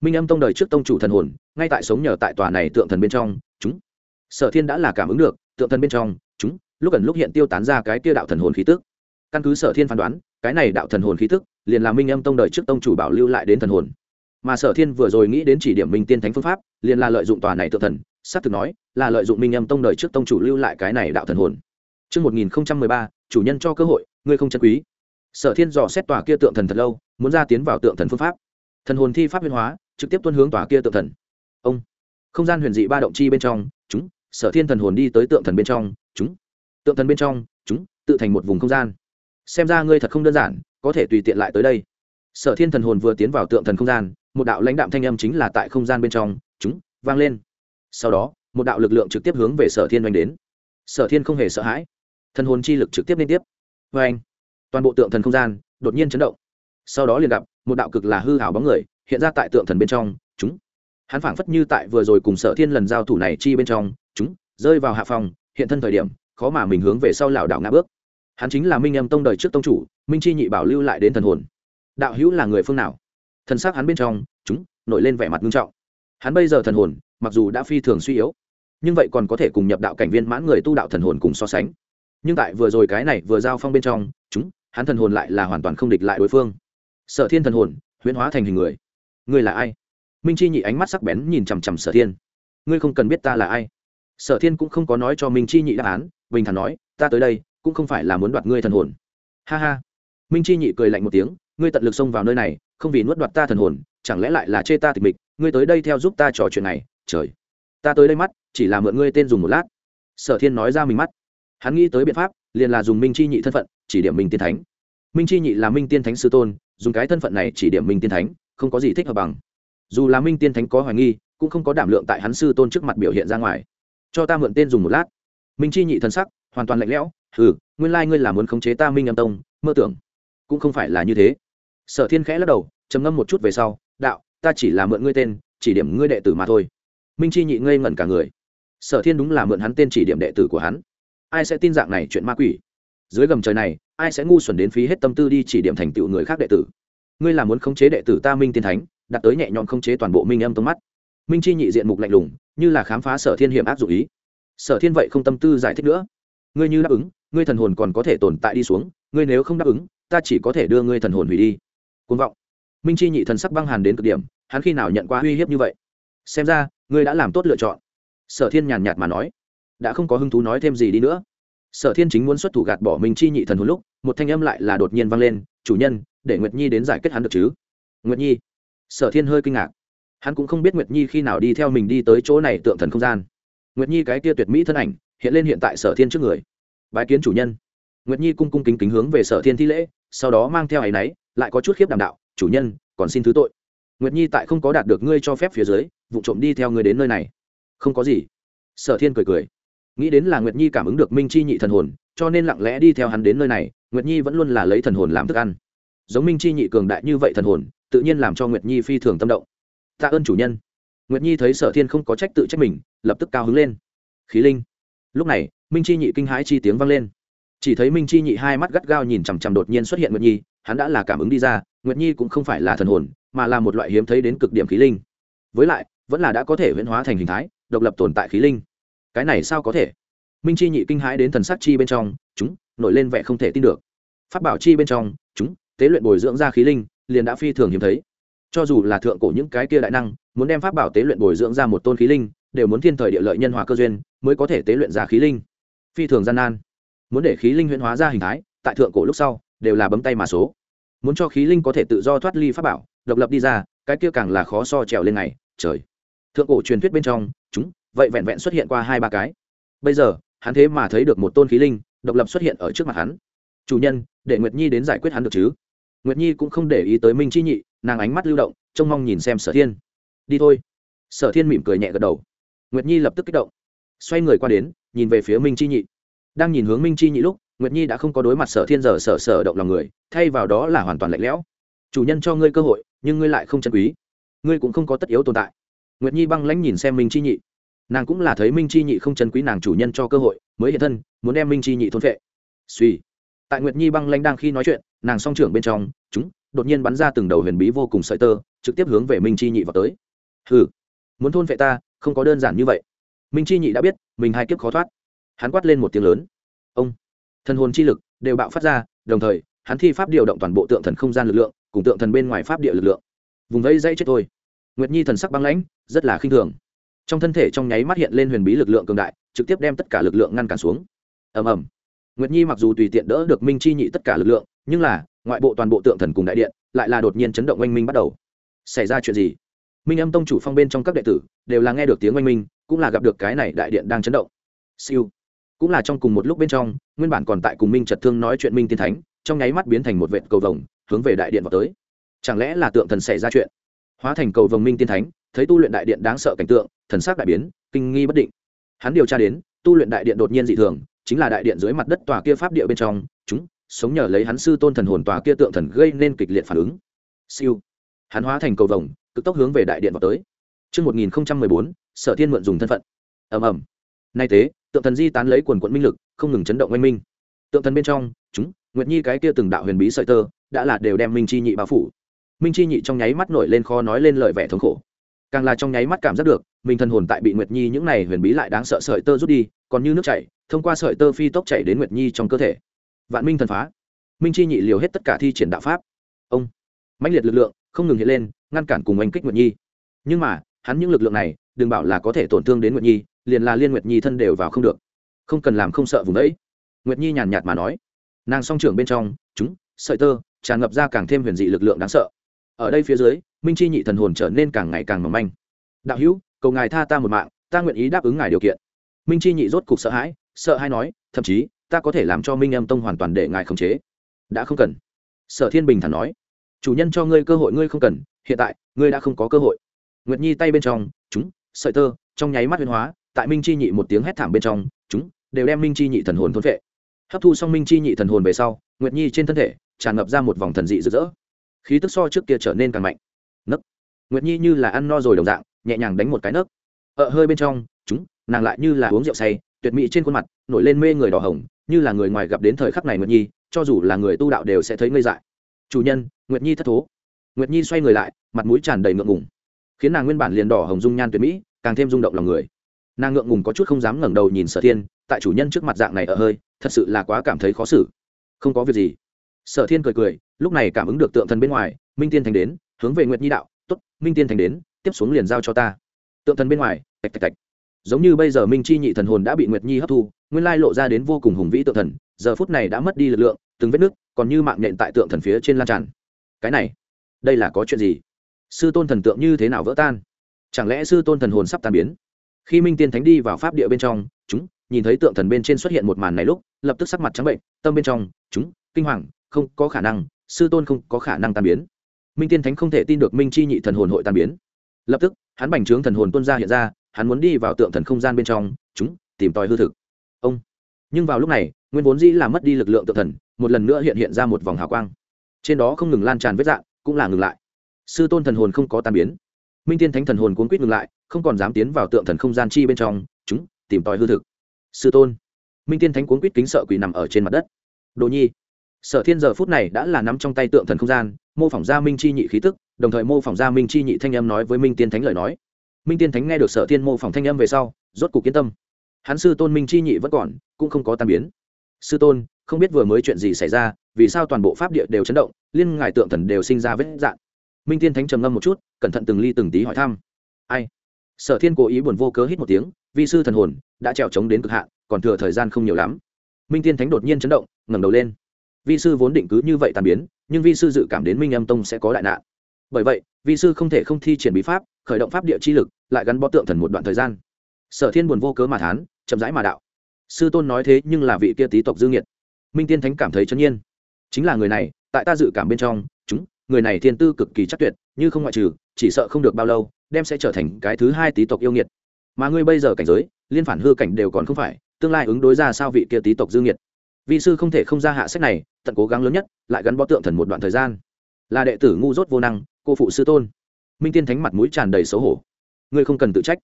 minh âm tông đời trước tông chủ thần hồn ngay tại sống nhờ tại tòa này tượng thần bên trong chúng sở thiên đã là cảm ứng được tượng thần bên trong chúng lúc ẩn lúc hiện tiêu tán ra cái kia đạo thần hồn khí tức căn cứ sở thiên phán đoán cái này đạo thần hồn khí tức liền là minh âm tông đời trước tông chủ bảo lưu lại đến thần hồn mà sở thiên vừa rồi nghĩ đến chỉ điểm minh tiên thánh phương pháp liền là lợi dụng tòa này tượng thần xác thực nói là lợi dụng minh âm tông đời trước tông chủ lưu lại cái này đạo thần hồn Trước 1013, chủ nhân cho cơ hội, ngươi không chân quý. Sở Thiên dò xét tòa kia tượng thần thật lâu, muốn ra tiến vào tượng thần phương pháp. Thần hồn thi pháp huyên hóa, trực tiếp tuân hướng tòa kia tượng thần. Ông, không gian huyền dị ba động chi bên trong, chúng, Sở Thiên thần hồn đi tới tượng thần bên trong, chúng, tượng thần bên trong, chúng, tự thành một vùng không gian. Xem ra ngươi thật không đơn giản có thể tùy tiện lại tới đây. Sở thiên thần hồn vừa tiến vào tượng thần không gian một đạo lãnh đạm thanh âm chính là tại không gian bên trong chúng vang lên. Sau đó một đạo lực lượng trực tiếp hướng về sở thiên oanh đến. Sở thiên không hề sợ hãi. Thần hồn chi lực trực tiếp liên tiếp. Vê anh toàn bộ tượng thần không gian đột nhiên chấn động sau đó liền gặp một đạo cực là hư hảo bóng người hiện ra tại tượng thần bên trong, chúng. Hắn phảng phất như tại vừa rồi cùng sở thiên lần giao thủ này chi bên trong, chúng, rơi vào hạ phòng, hiện thân thời điểm, khó mà mình hướng về sau lảo đảo ngã bước. Hắn chính là minh âm tông đời trước tông chủ, minh chi nhị bảo lưu lại đến thần hồn. Đạo hữu là người phương nào? Thần s ắ c hắn bên trong, chúng, nổi lên vẻ mặt nghiêm trọng. Hắn bây giờ thần hồn, mặc dù đã phi thường suy yếu, nhưng vậy còn có thể cùng nhập đạo cảnh viên mãn người tu đạo thần hồn cùng so sánh. Nhưng tại vừa rồi cái này vừa giao phong bên trong, chúng, hắn thần hồn lại là hoàn toàn không địch lại đối phương sở thiên thần hồn, huyễn hóa thành hình người. Ngươi là ai? Minh chi nhị ánh mắt sắc bén nhìn chằm chằm sở thiên. Ngươi không cần biết ta là ai. Sở thiên cũng không có nói cho minh chi nhị đáp án, bình thản nói, ta tới đây, cũng không phải là muốn đoạt ngươi thần hồn. Ha ha. Minh chi nhị cười lạnh một tiếng, ngươi tận lực xông vào nơi này, không vì nuốt đoạt ta thần hồn, chẳng lẽ lại là chê ta tịch mịch? Ngươi tới đây theo giúp ta trò chuyện này, trời. Ta tới đây mắt, chỉ là mượn ngươi tên dùng một lát. Sở thiên nói ra mình mắt. Hắn nghĩ tới biện pháp, liền là dùng minh chi nhị thân phận, chỉ điểm minh tiên thánh minh chi nhị là minh tiên thánh sư tôn, dùng cái thân phận này chỉ điểm minh tiên thánh, không có gì thích hợp bằng. Dù là minh tiên thánh có hoài nghi, cũng không có đảm lượng tại hắn sư tôn trước mặt biểu hiện ra ngoài. Cho ta mượn tên dùng một lát. Minh chi nhị thân sắc, hoàn toàn lạnh lẽo ừ nguyên lai ngươi là muốn khống chế ta minh âm tông, mơ tưởng cũng không phải là như thế. Sở thiên khẽ lắc đầu, trầm ngâm một chút về sau, đạo, ta chỉ là mượn ngươi tên, chỉ điểm ngươi đệ tử mà thôi. Minh chi nhị ngây ngẩn cả người. Sở thiên đúng là mượn hắn tên chỉ điểm đệ tử của hắn. Ai sẽ tin dạng này chuyện ma quỷ? Dưới gầm trời này ai sẽ ngu xuẩn đến phí hết tâm tư đi chỉ điểm thành tựu người khác đệ tử? Ngươi là muốn khống chế đệ tử ta minh tiên thánh, đặt tới nhẹ nhõm khống chế toàn bộ minh âm tông mắt. Minh chi nhị diện mục lạnh lùng, như là khám phá sở thiên hiểm áp dụng ý. Sở thiên vậy không tâm tư giải thích nữa. Ngươi như đáp ứng, ngươi thần hồn còn có thể tồn tại đi xuống, ngươi nếu không đáp ứng, ta chỉ có thể đưa ngươi thần hồn hủy đi. Côn vọng. Minh chi nhị thần sắc băng hàn đến cực điểm, hắn khi nào nhận qua uy hiếp như vậy? Xem ra, ngươi đã làm tốt lựa chọn. Sở thiên nhàn nhạt mà nói. Đã không có hứng thú nói thêm gì đi nữa. Sở thiên chính muốn xuất thủ gạt bỏ minh chi nhị thần hồn lúc một thanh âm lại là đột nhiên vang lên, chủ nhân, để nguyệt nhi đến giải quyết hắn được chứ? Nguyệt nhi? Sở thiên hơi kinh ngạc. Hắn cũng không biết nguyệt nhi khi nào đi theo mình đi tới chỗ này tượng thần không gian. Nguyệt nhi cái kia tuyệt mỹ thân ảnh, hiện lên hiện tại sở thiên trước người. Bái kiến chủ nhân. Nguyệt nhi cung cung kính kính hướng về sở thiên thi lễ, sau đó mang theo áy náy lại có chút khiếp đảm đạo, chủ nhân, còn xin thứ tội. Nguyệt nhi tại không có đạt được ngươi cho phép phía dưới, vụ trộm đi theo ngươi đến nơi này. Không có gì. Sở thiên cười cười. Nghĩ đến là nguyệt nhi cảm ứng được minh chi nhị thần hồn, cho nên lặng lẽ đi theo hắn đến nơi này nguyệt nhi vẫn luôn là lấy thần hồn làm thức ăn. Giống minh chi nhị cường đại như vậy thần hồn, tự nhiên làm cho nguyệt nhi phi thường tâm động. Tạ ơn chủ nhân. Nguyệt nhi thấy sở thiên không có trách tự trách mình, lập tức cao hứng lên. Khí linh. Lúc này, minh chi nhị kinh hãi chi tiếng vang lên. Chỉ thấy minh chi nhị hai mắt gắt gao nhìn chằm chằm đột nhiên xuất hiện nguyệt nhi, hắn đã là cảm ứng đi ra, nguyệt nhi cũng không phải là thần hồn, mà là một loại hiếm thấy đến cực điểm khí linh. Với lại, vẫn là đã có thể huyễn hóa thành hình thái, độc lập tồn tại khí linh. Cái này sao có thể? Minh chi nhị kinh hãi đến thần sắc chi bên trong, chúng nổi lên vẻ không thể tin được. Phát bảo chi bên trong, chúng, tế luyện bồi dưỡng ra khí linh, liền đã phi thường hiếm thấy. Cho dù là thượng cổ những cái kia đại năng, muốn đem pháp bảo tế luyện bồi dưỡng ra một tôn khí linh, đều muốn thiên thời địa lợi nhân hòa cơ duyên, mới có thể tế luyện ra khí linh. Phi thường gian nan. Muốn để khí linh huyễn hóa ra hình thái, tại thượng cổ lúc sau, đều là bấm tay mà số. Muốn cho khí linh có thể tự do thoát ly pháp bảo, độc lập đi ra, cái kia càng là khó so trèo lên ngày, trời. Thượng cổ truyền thuyết bên trong, chúng, vậy vẹn vẹn xuất hiện qua hai ba cái. Bây giờ, hắn thế mà thấy được một tôn khí linh độc lập xuất hiện ở trước mặt hắn. Chủ nhân, để nguyệt nhi đến giải quyết hắn được chứ? Nguyệt nhi cũng không để ý tới minh chi nhị, nàng ánh mắt lưu động, trông mong nhìn xem sở thiên. Đi thôi. Sở thiên mỉm cười nhẹ gật đầu. Nguyệt nhi lập tức kích động. Xoay người qua đến, nhìn về phía minh chi nhị. Đang nhìn hướng minh chi nhị lúc, nguyệt nhi đã không có đối mặt sở thiên giờ sở sở động lòng người, thay vào đó là hoàn toàn lạnh lẽo. Chủ nhân cho ngươi cơ hội, nhưng ngươi lại không chân quý. Ngươi cũng không có tất yếu tồn tại. Nguyệt nhi băng lãnh nhìn xem minh chi nhị nàng cũng là thấy minh chi nhị không chân quý nàng chủ nhân cho cơ hội, mới hiện thân, muốn đem minh chi nhị thôn vệ suy. Tại nguyệt nhi băng lãnh đang khi nói chuyện, nàng song trưởng bên trong, chúng, đột nhiên bắn ra từng đầu huyền bí vô cùng sợi tơ, trực tiếp hướng về minh chi nhị vào tới. Hừ. Muốn thôn vệ ta, không có đơn giản như vậy. Minh chi nhị đã biết, mình hai kiếp khó thoát. Hắn quát lên một tiếng lớn. Ông. Thần hồn chi lực, đều bạo phát ra, đồng thời, hắn thi pháp điều động toàn bộ tượng thần không gian lực lượng, cùng tượng thần bên ngoài pháp địa lực lượng. Vùng vây dãy chết thôi. Nguyệt nhi thần sắc băng lãnh, rất là khinh thường trong thân thể trong nháy mắt hiện lên huyền bí lực lượng cường đại, trực tiếp đem tất cả lực lượng ngăn cản xuống. Ầm ầm. Nguyệt nhi mặc dù tùy tiện đỡ được minh chi nhị tất cả lực lượng, nhưng là, ngoại bộ toàn bộ tượng thần cùng đại điện lại là đột nhiên chấn động oanh minh bắt đầu. Xảy ra chuyện gì? Minh âm tông chủ phong bên trong các đệ tử đều là nghe được tiếng oanh minh, cũng là gặp được cái này đại điện đang chấn động. Siêu. Cũng là trong cùng một lúc bên trong, nguyên bản còn tại cùng minh trật thương nói chuyện minh tiên thánh, trong nháy mắt biến thành một vệt cầu vồng, hướng về đại điện vào tới. Chẳng lẽ là tượng thần xảy ra chuyện? Hóa thành cầu vồng minh tiên thánh thấy tu luyện đại điện đáng sợ cảnh tượng thần sắc đại biến kinh nghi bất định hắn điều tra đến tu luyện đại điện đột nhiên dị thường chính là đại điện dưới mặt đất tòa kia pháp địa bên trong chúng sống nhờ lấy hắn sư tôn thần hồn tòa kia tượng thần gây nên kịch liệt phản ứng siêu hắn hóa thành cầu vồng cực tốc hướng về đại điện vào tới Trước 1014, sở thiên mượn dùng thân phận. ầm ầm. Nay thế tượng thần di tán lấy quần quận minh lực, không ngừng chấn động oanh minh. Tượng thần bên trong, chúng, Nguyệt Nhi cái kia từng đạo huyền bí sợi tơ, đã là đều đem Minh Chi nhị bao phủ. Minh Chi nhị trong nháy mắt nổi lên khó nói lên lời vẻ thống khổ. Càng là trong nháy mắt cảm giác được, mình thần hồn tại bị Nguyệt Nhi những này huyền bí lại đáng sợ sợi tơ rút đi, còn như nước chảy, thông qua sợi tơ phi tốc chảy đến Nguyệt Nhi trong cơ thể. Vạn Minh thần phá. Minh Chi nhị liều hết tất cả thi triển đạo pháp. Ông, mãnh liệt lực lượng không ngừng hiện lên, ngăn cản cùng anh kích Nguyệt Nhi. Nhưng mà, hắn những lực lượng này đừng bảo là có thể tổn thương đến nguyệt nhi liền là liên nguyệt nhi thân đều vào không được không cần làm không sợ vùng đấy nguyệt nhi nhàn nhạt mà nói nàng song trưởng bên trong chúng sợi tơ tràn ngập ra càng thêm huyền dị lực lượng đáng sợ ở đây phía dưới minh chi nhị thần hồn trở nên càng ngày càng mỏng manh. Đạo hữu, cầu ngài tha ta một mạng, ta nguyện ý đáp ứng ngài điều kiện. Minh chi nhị rốt cục sợ hãi sợ hãi nói, thậm chí, ta có thể làm cho minh âm tông hoàn toàn để ngài khống chế. Đã không cần. Sở thiên bình thản nói, chủ nhân cho ngươi cơ hội ngươi không cần, hiện tại, ngươi đã không có cơ hội. Nguyệt nhi tay bên trong, chúng, sợi tơ, trong nháy mắt huyên hóa, tại minh chi nhị một tiếng hét thảm bên trong, chúng, đều đem minh chi nhị thần hồn thôn vệ hấp thu xong minh chi nhị thần hồn về sau, nguyệt nhi trên thân thể, tràn ngập ra một vòng thần dị rực rỡ. Khí tức so trước kia trở nên càng mạnh nấc. Nguyệt nhi như là ăn no rồi đồng dạng, nhẹ nhàng đánh một cái nấc. Ở hơi bên trong, chúng, nàng lại như là uống rượu say, tuyệt mỹ trên khuôn mặt, nổi lên mê người đỏ hồng, như là người ngoài gặp đến thời khắc này nguyệt nhi, cho dù là người tu đạo đều sẽ thấy ngây dại. Chủ nhân, nguyệt nhi thất thố. Nguyệt nhi xoay người lại, mặt mũi tràn đầy ngượng ngùng. Khiến nàng nguyên bản liền đỏ hồng dung nhan tuyệt mỹ, càng thêm rung động lòng người. Nàng ngượng ngùng có chút không dám ngẩng đầu nhìn sở thiên, tại chủ nhân trước mặt dạng này ở hơi, thật sự là quá cảm thấy khó xử. Không có việc gì. Sở thiên cười cười, lúc này cảm ứng được tượng thần bên ngoài, minh tiên thành đến hướng về nguyệt nhi đạo t ố t minh tiên thành đến, tiếp xuống liền giao cho ta. Tượng thần bên ngoài, tạch tạch tạch. Giống như bây giờ minh chi nhị thần hồn đã bị nguyệt nhi hấp thu, nguyên lai lộ ra đến vô cùng hùng vĩ tượng thần, giờ phút này đã mất đi lực lượng, từng vết nước còn như mạng nhện tại tượng thần phía trên lan tràn. Cái này, đây là có chuyện gì? Sư tôn thần tượng như thế nào vỡ tan? Chẳng lẽ sư tôn thần hồn sắp tan biến? Khi minh tiên thánh đi vào pháp địa bên trong, chúng, nhìn thấy tượng thần bên trên xuất hiện một màn này lúc, lập tức sắc mặt trắng bệnh, tâm bên trong, chúng, kinh hoàng, không có khả năng, sư tôn không có khả năng tan biến minh tiên thánh không thể tin được minh chi nhị thần hồn hội tan biến lập tức hắn bành trướng thần hồn tuân ra hiện ra hắn muốn đi vào tượng thần không gian bên trong chúng tìm tòi hư thực ông nhưng vào lúc này nguyên vốn dĩ là mất đi lực lượng tượng thần một lần nữa hiện hiện ra một vòng hào quang trên đó không ngừng lan tràn vết dạng cũng là ngừng lại sư tôn thần hồn không có tan biến minh tiên thánh thần hồn cuốn quýt ngừng lại không còn dám tiến vào tượng thần không gian chi bên trong chúng tìm tòi hư thực sư tôn minh tiên thánh cuốn quýt kính sợ quỷ nằm ở trên mặt đất đồ nhi sở thiên giờ phút này đã là nắm trong tay tượng thần không gian, mô phỏng ra minh chi nhị khí tức, đồng thời mô phỏng ra minh chi nhị thanh âm nói với minh tiên thánh lời nói. Minh tiên thánh nghe được sở thiên mô phỏng thanh âm về sau, rốt cuộc yên tâm. Hắn sư tôn minh chi nhị vẫn còn, cũng không có tan biến. Sư tôn, không biết vừa mới chuyện gì xảy ra, vì sao toàn bộ pháp địa đều chấn động, liên ngài tượng thần đều sinh ra vết dạn minh tiên thánh trầm ngâm một chút, cẩn thận từng ly từng tí hỏi thăm. Ai? Sở thiên cố ý buồn vô cớ hít một tiếng vì sư thần hồn đã trèo trống đến cực hạn, còn thừa thời gian không nhiều lắm. Minh tiên thánh đột nhiên chấn động, ngẩng đầu lên vi sư vốn định cứ như vậy tàn biến, nhưng vi sư dự cảm đến minh âm tông sẽ có đại nạn. Bởi vậy, vi sư không thể không thi triển bí pháp, khởi động pháp địa chi lực, lại gắn bó tượng thần một đoạn thời gian. Sở thiên buồn vô cớ mà thán, chậm rãi mà đạo. Sư tôn nói thế nhưng là vị kia tý tộc dương nhiệt minh tiên thánh cảm thấy chân nhiên. Chính là người này, tại ta dự cảm bên trong, chúng, người này thiên tư cực kỳ chắc tuyệt, như không ngoại trừ, chỉ sợ không được bao lâu, đem sẽ trở thành cái thứ hai tý tộc yêu nghiệt. Mà ngươi bây giờ cảnh giới, liên phản hư cảnh đều còn không phải, tương lai ứng đối ra sao vị kia tý tộc dương nghiệt? Vị sư không thể không ra hạ sách này, tận cố gắng lớn nhất, lại gắn bó tượng thần một đoạn thời gian. Là đệ tử ngu dốt vô năng, cô phụ sư tôn. Minh tiên thánh mặt mũi tràn đầy xấu hổ. Ngươi không cần tự trách.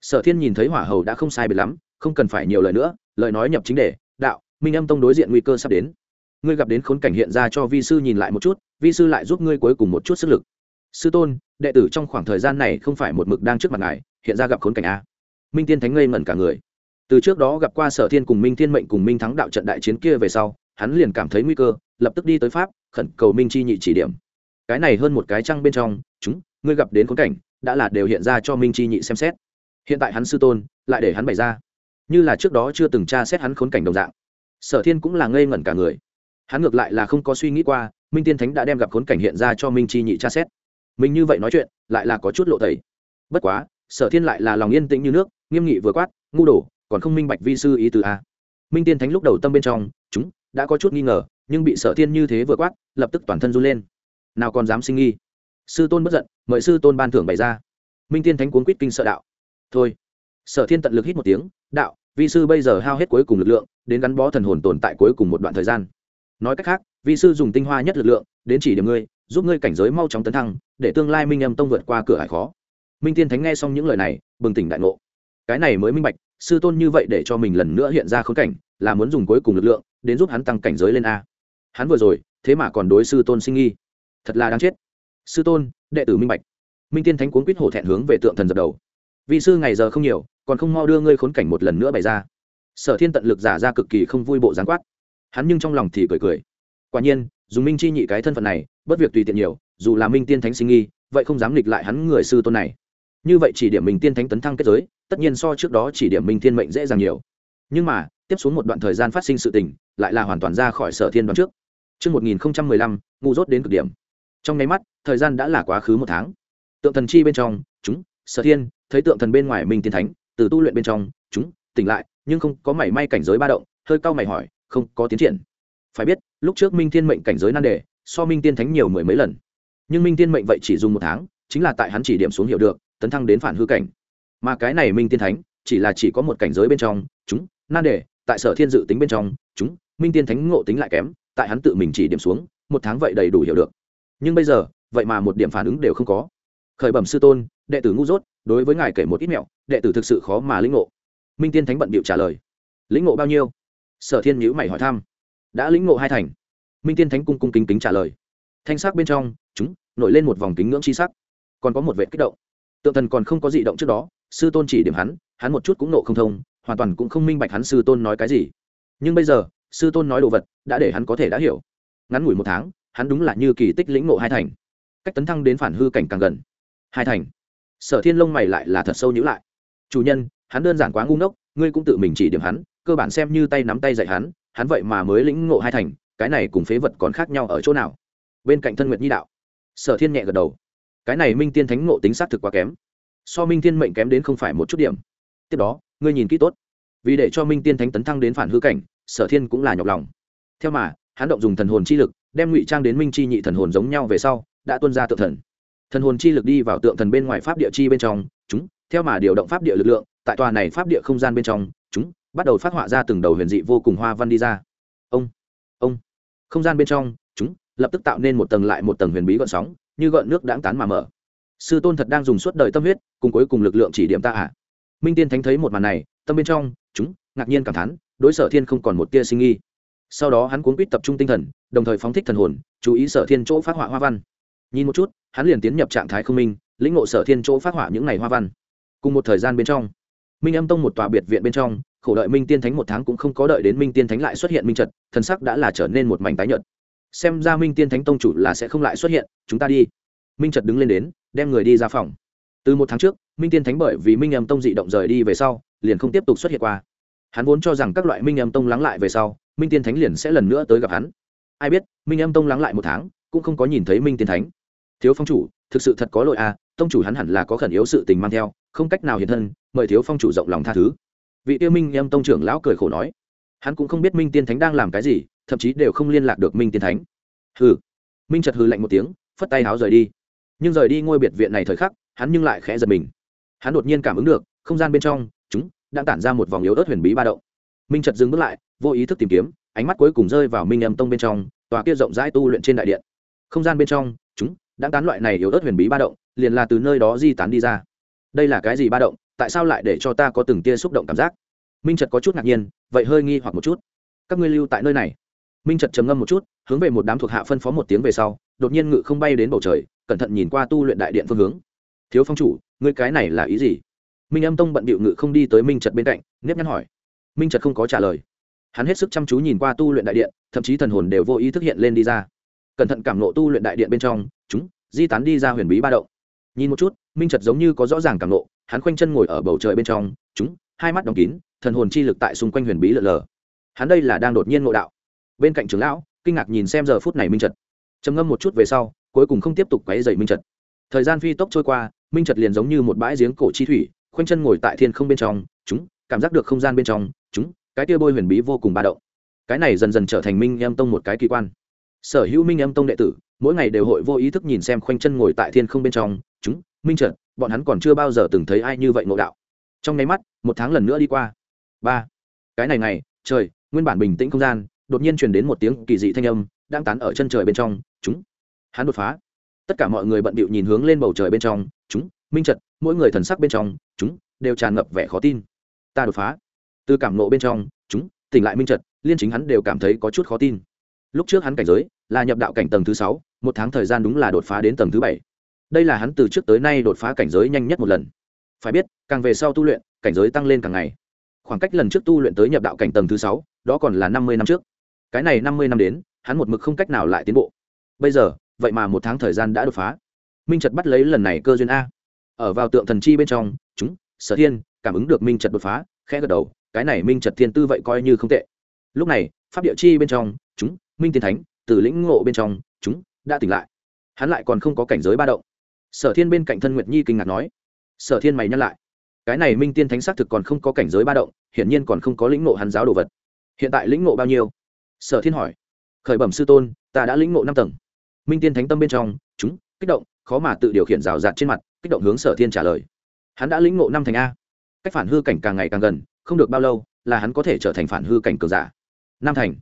Sở thiên nhìn thấy hỏa hầu đã không sai biệt lắm, không cần phải nhiều lời nữa, lời nói nhập chính đề, đạo, minh âm tông đối diện nguy cơ sắp đến. Ngươi gặp đến khốn cảnh hiện ra cho vi sư nhìn lại một chút, vi sư lại giúp ngươi cuối cùng một chút sức lực. Sư tôn, đệ tử trong khoảng thời gian này không phải một mực đang trước mặt ngài, hiện ra gặp khốn cảnh a minh tiên thánh ngây ngẩn cả người từ trước đó gặp qua sở thiên cùng minh thiên mệnh cùng minh thắng đạo trận đại chiến kia về sau, hắn liền cảm thấy nguy cơ, lập tức đi tới pháp, khẩn cầu minh chi nhị chỉ điểm. Cái này hơn một cái trăng bên trong, chúng, ngươi gặp đến khốn cảnh, đã là đều hiện ra cho minh chi nhị xem xét. Hiện tại hắn sư tôn, lại để hắn bày ra. Như là trước đó chưa từng tra xét hắn khốn cảnh đồng dạng. Sở thiên cũng là ngây ngẩn cả người. Hắn ngược lại là không có suy nghĩ qua, minh tiên thánh đã đem gặp khốn cảnh hiện ra cho minh chi nhị tra xét. Mình như vậy nói chuyện, lại là có chút lộ thầy bất quá, sở thiên lại là lòng yên tĩnh như nước, nghiêm nghị vừa quát, ngu đổ còn không minh bạch vi sư ý từ a. Minh tiên thánh lúc đầu tâm bên trong, chúng, đã có chút nghi ngờ, nhưng bị sở thiên như thế vừa quát, lập tức toàn thân run lên. Nào còn dám sinh nghi? Sư tôn bất giận, mời sư tôn ban thưởng bày ra. Minh tiên thánh cuốn quýt kinh sợ đạo. Thôi. Sở thiên tận lực hít một tiếng, đạo, vi sư bây giờ hao hết cuối cùng lực lượng, đến gắn bó thần hồn tồn tại cuối cùng một đoạn thời gian. Nói cách khác, vi sư dùng tinh hoa nhất lực lượng, đến chỉ điểm ngươi, giúp ngươi cảnh giới mau chóng tấn thăng, để tương lai minh âm tông vượt qua cửa hải khó. Minh tiên thánh nghe xong những lời này, bừng tỉnh đại ngộ. Cái này mới minh bạch sư tôn như vậy để cho mình lần nữa hiện ra khốn cảnh, là muốn dùng cuối cùng lực lượng đến giúp hắn tăng cảnh giới lên a. Hắn vừa rồi, thế mà còn đối sư tôn sinh nghi. Thật là đáng chết. Sư tôn, đệ tử minh bạch. Minh tiên thánh cuốn quýt hổ thẹn hướng về tượng thần dập đầu. Vị sư ngày giờ không nhiều, còn không mau đưa ngươi khốn cảnh một lần nữa bày ra. Sở thiên tận lực giả ra cực kỳ không vui bộ gián quát. Hắn nhưng trong lòng thì cười cười. Quả nhiên, dùng minh chi nhị cái thân phận này, bất việc tùy tiện nhiều, dù là minh tiên thánh sinh nghi, vậy không dám nghịch lại hắn người sư tôn này. Như vậy chỉ điểm mình tiên thánh tấn thăng kết giới tất nhiên so trước đó chỉ điểm minh thiên mệnh dễ dàng nhiều nhưng mà tiếp xuống một đoạn thời gian phát sinh sự tình lại là hoàn toàn ra khỏi sở thiên đoán trước Trước 1015, ngu dốt đến cực điểm. Trong nháy mắt, thời gian đã là quá khứ một tháng. Tượng thần chi bên trong, chúng, sở thiên, thấy tượng thần bên ngoài minh tiên thánh, từ tu luyện bên trong, chúng, tỉnh lại, nhưng không có mảy may cảnh giới ba động, hơi cao mày hỏi, không có tiến triển. Phải biết, lúc trước minh thiên mệnh cảnh giới nan đề, so minh tiên thánh nhiều mười mấy lần. Nhưng minh tiên mệnh vậy chỉ dùng một tháng, chính là tại hắn chỉ điểm xuống hiểu được, tấn thăng đến phản hư cảnh mà cái này minh tiên thánh chỉ là chỉ có một cảnh giới bên trong, chúng, nan đề, tại sở thiên dự tính bên trong, chúng, minh tiên thánh ngộ tính lại kém, tại hắn tự mình chỉ điểm xuống, một tháng vậy đầy đủ hiểu được. Nhưng bây giờ, vậy mà một điểm phản ứng đều không có. Khởi bẩm sư tôn, đệ tử ngu dốt, đối với ngài kể một ít mẹo, đệ tử thực sự khó mà lĩnh ngộ. Minh tiên thánh bận bịu trả lời. Lĩnh ngộ bao nhiêu? Sở thiên nhữ mày hỏi thăm. Đã lĩnh ngộ hai thành. Minh tiên thánh cung cung kính kính trả lời. Thanh sắc bên trong, chúng, nổi lên một vòng kính ngưỡng chi sắc. Còn có một vệ kích động. Tượng thần còn không có dị động trước đó sư tôn chỉ điểm hắn hắn một chút cũng nộ không thông, hoàn toàn cũng không minh bạch hắn sư tôn nói cái gì. Nhưng bây giờ, sư tôn nói đồ vật đã để hắn có thể đã hiểu. Ngắn ngủi một tháng, hắn đúng là như kỳ tích lĩnh ngộ hai thành. Cách tấn thăng đến phản hư cảnh càng gần. Hai thành. Sở thiên lông mày lại là thật sâu nhữ lại. Chủ nhân, hắn đơn giản quá ngu ngốc, ngươi cũng tự mình chỉ điểm hắn, cơ bản xem như tay nắm tay dạy hắn hắn vậy mà mới lĩnh ngộ hai thành, cái này cùng phế vật còn khác nhau ở chỗ nào? Bên cạnh thân nguyệt nhi đạo. Sở thiên nhẹ gật đầu. Cái này minh tiên thánh ngộ tính xác thực quá kém so minh Thiên mệnh kém đến không phải một chút điểm tiếp đó ngươi nhìn kỹ tốt vì để cho minh tiên thánh tấn thăng đến phản hư cảnh sở thiên cũng là nhọc lòng theo mà hắn động dùng thần hồn chi lực đem ngụy trang đến minh chi nhị thần hồn giống nhau về sau đã tuân ra tượng thần thần hồn chi lực đi vào tượng thần bên ngoài pháp địa chi bên trong chúng theo mà điều động pháp địa lực lượng tại tòa này pháp địa không gian bên trong chúng bắt đầu phát họa ra từng đầu huyền dị vô cùng hoa văn đi ra ông ông. không gian bên trong chúng lập tức tạo nên một tầng lại một tầng huyền bí gợn sóng như gợn nước đãng tán mà mở sư tôn thật đang dùng suốt đời tâm huyết, cùng cuối cùng lực lượng chỉ điểm ta ạ à. minh tiên thánh thấy một màn này, tâm bên trong, chúng, ngạc nhiên cảm thán, đối sở thiên không còn một tia sinh nghi. Sau đó hắn cuốn quýt tập trung tinh thần, đồng thời phóng thích thần hồn, chú ý sở thiên chỗ phát họa hoa văn. Nhìn một chút, hắn liền tiến nhập trạng thái không minh, lĩnh ngộ sở thiên chỗ phát họa những ngày hoa văn. Cùng một thời gian bên trong, minh âm tông một tòa biệt viện bên trong, khổ đợi minh tiên thánh một tháng cũng không có đợi đến minh tiên thánh lại xuất hiện minh trật, thần sắc đã là trở nên một mảnh tái nhợt. Xem ra minh tiên thánh tông chủ là sẽ không lại xuất hiện, chúng ta đi minh trật đứng lên đến, đem người đi ra phòng. Từ một tháng trước, minh tiên thánh bởi vì minh âm tông dị động rời đi về sau, liền không tiếp tục xuất hiện qua. Hắn vốn cho rằng các loại minh âm tông lắng lại về sau, minh tiên thánh liền sẽ lần nữa tới gặp hắn. Ai biết, minh âm tông lắng lại một tháng, cũng không có nhìn thấy minh tiên thánh. Thiếu phong chủ, thực sự thật có lỗi à tông chủ hắn hẳn là có khẩn yếu sự tình mang theo, không cách nào hiện thân, mời thiếu phong chủ rộng lòng tha thứ. Vị tiêu minh âm tông trưởng lão cười khổ nói, hắn cũng không biết minh tiên thánh đang làm cái gì, thậm chí đều không liên lạc được minh tiên thánh. Hừ. Minh trật hừ lạnh một tiếng, phất tay háo rời đi nhưng rời đi ngôi biệt viện này thời khắc, hắn nhưng lại khẽ giật mình. Hắn đột nhiên cảm ứng được, không gian bên trong, chúng, đang tản ra một vòng yếu ớt huyền bí ba động. Minh trật dừng bước lại, vô ý thức tìm kiếm, ánh mắt cuối cùng rơi vào minh âm tông bên trong, tòa kia rộng rãi tu luyện trên đại điện. Không gian bên trong, chúng, đang tán loại này yếu ớt huyền bí ba động, liền là từ nơi đó di tán đi ra. Đây là cái gì ba động? Tại sao lại để cho ta có từng tia xúc động cảm giác? Minh trật có chút ngạc nhiên, vậy hơi nghi hoặc một chút. Các ngươi lưu tại nơi này. Minh trật trầm ngâm một chút, hướng về một đám thuộc hạ phân phó một tiếng về sau, đột nhiên ngự không bay đến bầu trời cẩn thận nhìn qua tu luyện đại điện phương hướng. Thiếu phong chủ, ngươi cái này là ý gì? Minh âm tông bận bịu ngự không đi tới minh trật bên cạnh, nếp nhắn hỏi. Minh trật không có trả lời. Hắn hết sức chăm chú nhìn qua tu luyện đại điện, thậm chí thần hồn đều vô ý thức hiện lên đi ra. Cẩn thận cảm nộ tu luyện đại điện bên trong, chúng, di tán đi ra huyền bí ba động. Nhìn một chút, minh trật giống như có rõ ràng cảm nộ, hắn khoanh chân ngồi ở bầu trời bên trong, chúng, hai mắt đóng kín, thần hồn chi lực tại xung quanh huyền bí lờ lờ. Hắn đây là đang đột nhiên ngộ đạo. Bên cạnh trưởng lão, kinh ngạc nhìn xem giờ phút này minh trật. Trầm ngâm một chút về sau cuối cùng không tiếp tục quấy dậy minh trật. Thời gian phi tốc trôi qua, minh trật liền giống như một bãi giếng cổ chi thủy, khoanh chân ngồi tại thiên không bên trong, chúng, cảm giác được không gian bên trong, chúng, cái kia bôi huyền bí vô cùng ba động. Cái này dần dần trở thành minh em tông một cái kỳ quan. Sở hữu minh em tông đệ tử, mỗi ngày đều hội vô ý thức nhìn xem khoanh chân ngồi tại thiên không bên trong, chúng, minh trợt bọn hắn còn chưa bao giờ từng thấy ai như vậy ngộ đạo. Trong nháy mắt, một tháng lần nữa đi qua. Ba. Cái này này trời, nguyên bản bình tĩnh không gian, đột nhiên truyền đến một tiếng kỳ dị thanh âm, đang tán ở chân trời bên trong, chúng hắn đột phá. Tất cả mọi người bận bịu nhìn hướng lên bầu trời bên trong, chúng, minh trật, mỗi người thần sắc bên trong, chúng, đều tràn ngập vẻ khó tin. Ta đột phá. Từ cảm nộ bên trong, chúng, tỉnh lại minh trật. Liên chính hắn đều cảm thấy có chút khó tin. Lúc trước hắn cảnh giới là nhập đạo cảnh tầng thứ sáu, một tháng thời gian đúng là đột phá đến tầng thứ bảy. Đây là hắn từ trước tới nay đột phá cảnh giới nhanh nhất một lần. Phải biết, càng về sau tu luyện, cảnh giới tăng lên càng ngày. Khoảng cách lần trước tu luyện tới nhập đạo cảnh tầng thứ sáu, đó còn là năm mươi năm trước. Cái này năm mươi năm đến, hắn một mực không cách nào lại tiến bộ. Bây giờ vậy mà một tháng thời gian đã đột phá. Minh trật bắt lấy lần này cơ duyên a. Ở vào tượng thần chi bên trong, chúng, sở thiên, cảm ứng được minh trật đột phá, khẽ gật đầu, cái này minh trật thiên tư vậy coi như không tệ. Lúc này, pháp địa chi bên trong, chúng, minh tiên thánh từ lĩnh ngộ bên trong, chúng, đã tỉnh lại. Hắn lại còn không có cảnh giới ba động. Sở thiên bên cạnh thân nguyệt nhi kinh ngạc nói, sở thiên mày nhắc lại. Cái này minh tiên thánh xác thực còn không có cảnh giới ba động, hiển nhiên còn không có lĩnh ngộ hắn giáo đồ vật. Hiện tại lĩnh ngộ bao nhiêu? Sở thiên hỏi, khởi bẩm sư tôn, ta đã lĩnh ngộ năm tầng minh tiên thánh tâm bên trong, chúng, kích động, khó mà tự điều khiển rào rạt trên mặt, kích động hướng sở thiên trả lời. Hắn đã lĩnh ngộ năm thành a. Cách phản hư cảnh càng ngày càng gần, không được bao lâu là hắn có thể trở thành phản hư cảnh cường giả. Nam thành.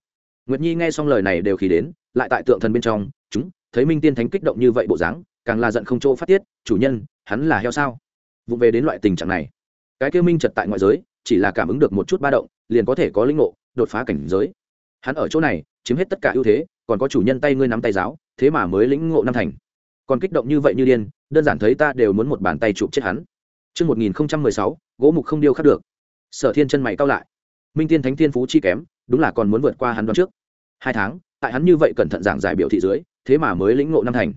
Nguyệt nhi nghe xong lời này đều khí đến, lại tại tượng thần bên trong, chúng, thấy minh tiên thánh kích động như vậy bộ dáng, càng là giận không chỗ phát tiết, chủ nhân, hắn là heo sao? Vụ về đến loại tình trạng này. Cái kêu minh trật tại ngoại giới, chỉ là cảm ứng được một chút ba động, liền có thể có linh ngộ, đột phá cảnh giới. Hắn ở chỗ này, chiếm hết tất cả ưu thế còn có chủ nhân tay ngươi nắm tay giáo thế mà mới lĩnh ngộ năm thành còn kích động như vậy như điên đơn giản thấy ta đều muốn một bàn tay chụp chết hắn Trước 1016, gỗ mục không điêu khắc được. Sở thiên chân mày cao lại. Minh tiên thánh thiên phú chi kém, đúng là còn muốn vượt qua hắn đoán trước. Hai tháng, tại hắn như vậy cẩn thận giảng giải biểu thị dưới, thế mà mới lĩnh ngộ năm thành.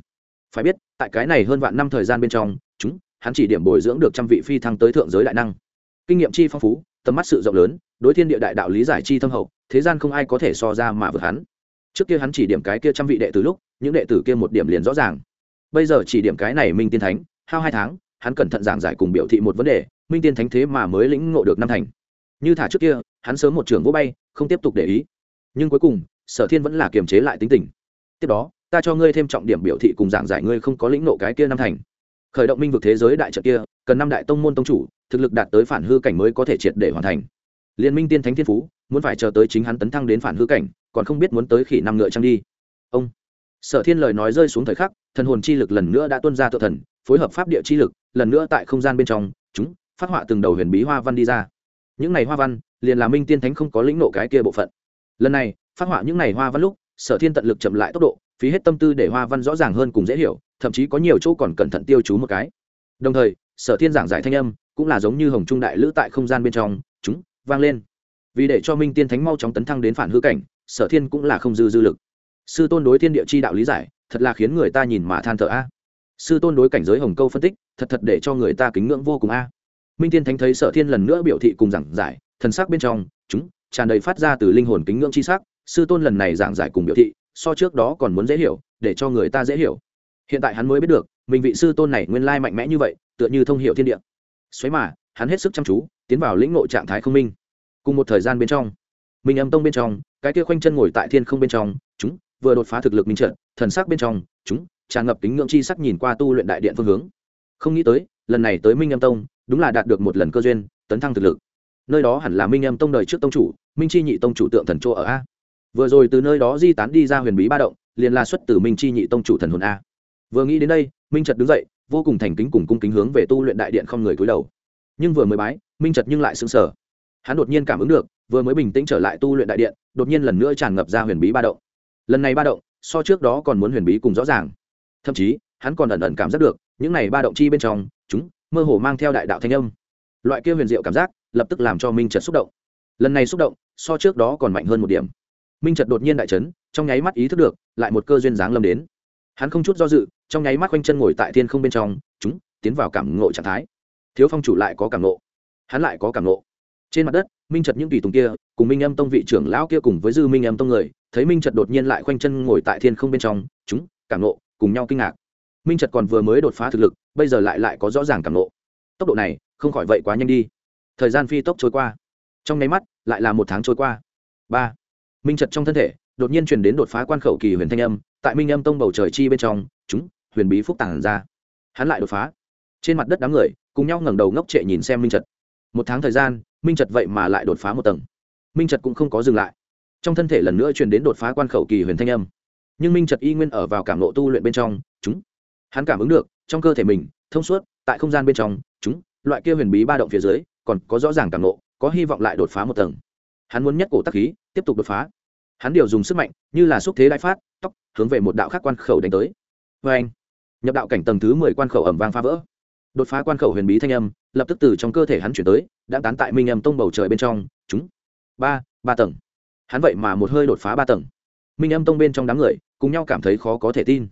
Phải biết, tại cái này hơn vạn năm thời gian bên trong, chúng, hắn chỉ điểm bồi dưỡng được trăm vị phi thăng tới thượng giới đại năng. Kinh nghiệm chi phong phú, tầm mắt sự rộng lớn, đối thiên địa đại đạo lý giải chi thâm hậu, thế gian không ai có thể so ra mà vượt hắn. Trước kia hắn chỉ điểm cái kia trăm vị đệ tử lúc, những đệ tử kia một điểm liền rõ ràng. Bây giờ chỉ điểm cái này Minh Tiên Thánh, hao hai tháng, hắn cẩn thận giảng giải cùng biểu thị một vấn đề, Minh Tiên Thánh thế mà mới lĩnh ngộ được năm thành. Như thả trước kia, hắn sớm một trường vỗ bay, không tiếp tục để ý. Nhưng cuối cùng, Sở Thiên vẫn là kiềm chế lại tính tình. Tiếp đó, ta cho ngươi thêm trọng điểm biểu thị cùng giảng giải ngươi không có lĩnh ngộ cái kia năm thành. Khởi động minh vực thế giới đại trận kia, cần năm đại tông môn tông chủ, thực lực đạt tới phản hư cảnh mới có thể triệt để hoàn thành. Liên Minh Tiên Thánh Thiên Phú, muốn phải chờ tới chính hắn tấn thăng đến phản hư cảnh, còn không biết muốn tới khỉ năm ngựa trang đi. Ông sở thiên lời nói rơi xuống thời khắc, thần hồn chi lực lần nữa đã tuân ra tự thần, phối hợp pháp địa chi lực, lần nữa tại không gian bên trong, chúng, phát họa từng đầu huyền bí hoa văn đi ra. Những này hoa văn, liền là minh tiên thánh không có lĩnh nộ cái kia bộ phận. Lần này, phát họa những này hoa văn lúc, sở thiên tận lực chậm lại tốc độ, phí hết tâm tư để hoa văn rõ ràng hơn cùng dễ hiểu, thậm chí có nhiều chỗ còn cẩn thận tiêu chú một cái. Đồng thời, sở thiên giảng giải thanh âm, cũng là giống như hồng trung đại lữ tại không gian bên trong, chúng, vang lên. Vì để cho minh tiên thánh mau chóng tấn thăng đến phản hư cảnh sở thiên cũng là không dư dư lực. Sư tôn đối thiên địa chi đạo lý giải, thật là khiến người ta nhìn mà than thở a. Sư tôn đối cảnh giới hồng câu phân tích, thật thật để cho người ta kính ngưỡng vô cùng a. Minh tiên thánh thấy sở thiên lần nữa biểu thị cùng giảng giải, thần sắc bên trong, chúng, tràn đầy phát ra từ linh hồn kính ngưỡng chi sắc, sư tôn lần này giảng giải cùng biểu thị, so trước đó còn muốn dễ hiểu, để cho người ta dễ hiểu. Hiện tại hắn mới biết được, mình vị sư tôn này nguyên lai mạnh mẽ như vậy, tựa như thông hiệu thiên địa. Xoáy mà, hắn hết sức chăm chú, tiến vào lĩnh nội trạng thái không minh. Cùng một thời gian bên trong minh âm tông bên trong, cái kia khoanh chân ngồi tại thiên không bên trong, chúng, vừa đột phá thực lực minh trận, thần sắc bên trong, chúng, tràn ngập kính ngưỡng chi sắc nhìn qua tu luyện đại điện phương hướng. Không nghĩ tới, lần này tới minh âm tông, đúng là đạt được một lần cơ duyên, tấn thăng thực lực. Nơi đó hẳn là minh âm tông đời trước tông chủ, minh chi nhị tông chủ tượng thần chỗ ở a. Vừa rồi từ nơi đó di tán đi ra huyền bí ba động, liền là xuất từ minh chi nhị tông chủ thần hồn a. Vừa nghĩ đến đây, minh trật đứng dậy, vô cùng thành kính cùng cung kính hướng về tu luyện đại điện không người cúi đầu. Nhưng vừa mới bái, minh trật nhưng lại sững sờ hắn đột nhiên cảm ứng được, vừa mới bình tĩnh trở lại tu luyện đại điện, đột nhiên lần nữa tràn ngập ra huyền bí ba động. Lần này ba động, so trước đó còn muốn huyền bí cùng rõ ràng. Thậm chí, hắn còn ẩn ẩn cảm giác được, những này ba động chi bên trong, chúng, mơ hồ mang theo đại đạo thanh âm. Loại kia huyền diệu cảm giác, lập tức làm cho minh trật xúc động. Lần này xúc động, so trước đó còn mạnh hơn một điểm. Minh trật đột nhiên đại trấn trong nháy mắt ý thức được, lại một cơ duyên dáng lâm đến. Hắn không chút do dự, trong nháy mắt quanh chân ngồi tại thiên không bên trong, chúng, tiến vào cảm ngộ trạng thái. Thiếu phong chủ lại có cảm ngộ. Hắn lại có cảm ngộ trên mặt đất, minh trật những tùy tùng kia, cùng minh âm tông vị trưởng lão kia cùng với dư minh âm tông người, thấy minh trật đột nhiên lại khoanh chân ngồi tại thiên không bên trong, chúng, cảm nộ, cùng nhau kinh ngạc. Minh trật còn vừa mới đột phá thực lực, bây giờ lại lại có rõ ràng cảm nộ. Tốc độ này, không khỏi vậy quá nhanh đi. Thời gian phi tốc trôi qua. Trong nháy mắt, lại là một tháng trôi qua. Ba. Minh trật trong thân thể, đột nhiên truyền đến đột phá quan khẩu kỳ huyền thanh âm, tại minh âm tông bầu trời chi bên trong, chúng, huyền bí phúc tản ra. Hắn lại đột phá. Trên mặt đất đám người, cùng nhau ngẩng đầu ngốc trệ nhìn xem minh trật. Một tháng thời gian minh trật vậy mà lại đột phá một tầng. Minh trật cũng không có dừng lại. Trong thân thể lần nữa truyền đến đột phá quan khẩu kỳ huyền thanh âm. Nhưng minh trật y nguyên ở vào cảm nộ tu luyện bên trong, chúng, hắn cảm ứng được, trong cơ thể mình, thông suốt, tại không gian bên trong, chúng, loại kia huyền bí ba động phía dưới, còn có rõ ràng cảm nộ có hy vọng lại đột phá một tầng. Hắn muốn nhất cổ tắc khí, tiếp tục đột phá. Hắn điều dùng sức mạnh, như là xúc thế đại phát tóc hướng về một đạo khác quan khẩu đánh tới. Vê anh nhập đạo cảnh tầng thứ mười quan khẩu ẩm vang phá vỡ đột phá quan khẩu huyền bí thanh âm, lập tức từ trong cơ thể hắn chuyển tới, đã tán tại minh âm tông bầu trời bên trong, chúng, ba ba tầng. Hắn vậy mà một hơi đột phá ba tầng. Minh âm tông bên trong đám người, cùng nhau cảm thấy khó có thể tin.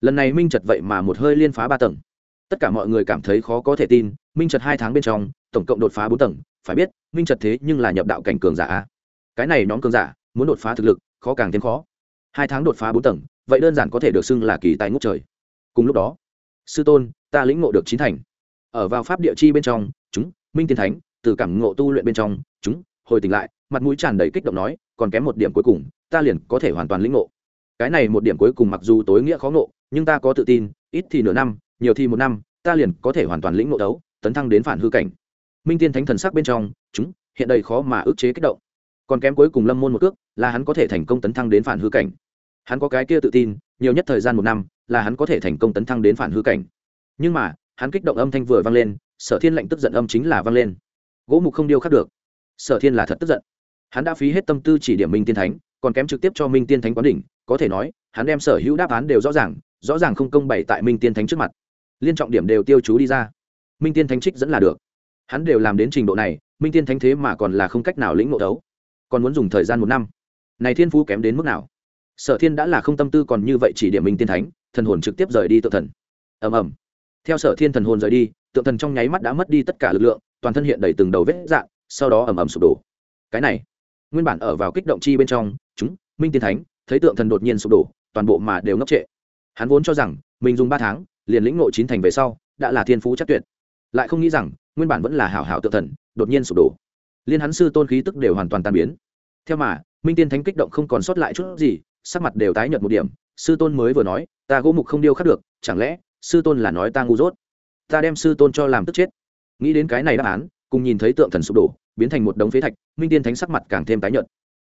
Lần này minh trật vậy mà một hơi liên phá ba tầng. Tất cả mọi người cảm thấy khó có thể tin, minh trật hai tháng bên trong, tổng cộng đột phá bốn tầng, phải biết, minh trật thế nhưng là nhập đạo cảnh cường giả cái này nhóm cường giả, muốn đột phá thực lực, khó càng thêm khó. Hai tháng đột phá bốn tầng, vậy đơn giản có thể được xưng là kỳ tài ngốc trời. Cùng lúc đó, sư tôn ta lĩnh ngộ được chín thành. Ở vào pháp địa chi bên trong, chúng, minh tiên thánh, từ cảm ngộ tu luyện bên trong, chúng, hồi tỉnh lại, mặt mũi tràn đầy kích động nói, còn kém một điểm cuối cùng, ta liền có thể hoàn toàn lĩnh ngộ. Cái này một điểm cuối cùng mặc dù tối nghĩa khó ngộ, nhưng ta có tự tin, ít thì nửa năm, nhiều thì một năm, ta liền có thể hoàn toàn lĩnh ngộ đấu, tấn thăng đến phản hư cảnh. Minh tiên thánh thần sắc bên trong, chúng, hiện đầy khó mà ức chế kích động. Còn kém cuối cùng lâm môn một cước, là hắn có thể thành công tấn thăng đến phản hư cảnh. Hắn có cái kia tự tin, nhiều nhất thời gian một năm, là hắn có thể thành công tấn thăng đến phản hư cảnh nhưng mà, hắn kích động âm thanh vừa vang lên, sở thiên lệnh tức giận âm chính là vang lên. Gỗ mục không điêu khắc được. Sở thiên là thật tức giận. Hắn đã phí hết tâm tư chỉ điểm minh tiên thánh, còn kém trực tiếp cho minh tiên thánh quán đỉnh, có thể nói, hắn đem sở hữu đáp án đều rõ ràng rõ ràng không công bày tại minh tiên thánh trước mặt. Liên trọng điểm đều tiêu chú đi ra. Minh tiên thánh trích dẫn là được. Hắn đều làm đến trình độ này, minh tiên thánh thế mà còn là không cách nào lĩnh ngộ đấu. Còn muốn dùng thời gian một năm. Này thiên phú kém đến mức nào? Sở thiên đã là không tâm tư còn như vậy chỉ điểm minh tiên thánh, thần hồn trực tiếp rời đi tự thần. Ầm ầm theo sở thiên thần hồn rời đi, tượng thần trong nháy mắt đã mất đi tất cả lực lượng, toàn thân hiện đầy từng đầu vết dạn sau đó ầm ầm sụp đổ. Cái này, nguyên bản ở vào kích động chi bên trong, chúng, minh tiên thánh, thấy tượng thần đột nhiên sụp đổ, toàn bộ mà đều ngốc trệ. Hắn vốn cho rằng, mình dùng ba tháng, liền lĩnh ngộ chín thành về sau, đã là thiên phú chắc tuyệt. Lại không nghĩ rằng, nguyên bản vẫn là hảo hảo tượng thần, đột nhiên sụp đổ. Liên hắn sư tôn khí tức đều hoàn toàn tan biến. Theo mà, minh tiên thánh kích động không còn sót lại chút gì, sắc mặt đều tái nhợt một điểm. Sư tôn mới vừa nói, ta gỗ mục không điêu khắc được, chẳng lẽ sư tôn là nói ta ngu dốt ta đem sư tôn cho làm tức chết nghĩ đến cái này đáp án cùng nhìn thấy tượng thần sụp đổ biến thành một đống phế thạch minh tiên thánh sắc mặt càng thêm tái nhợt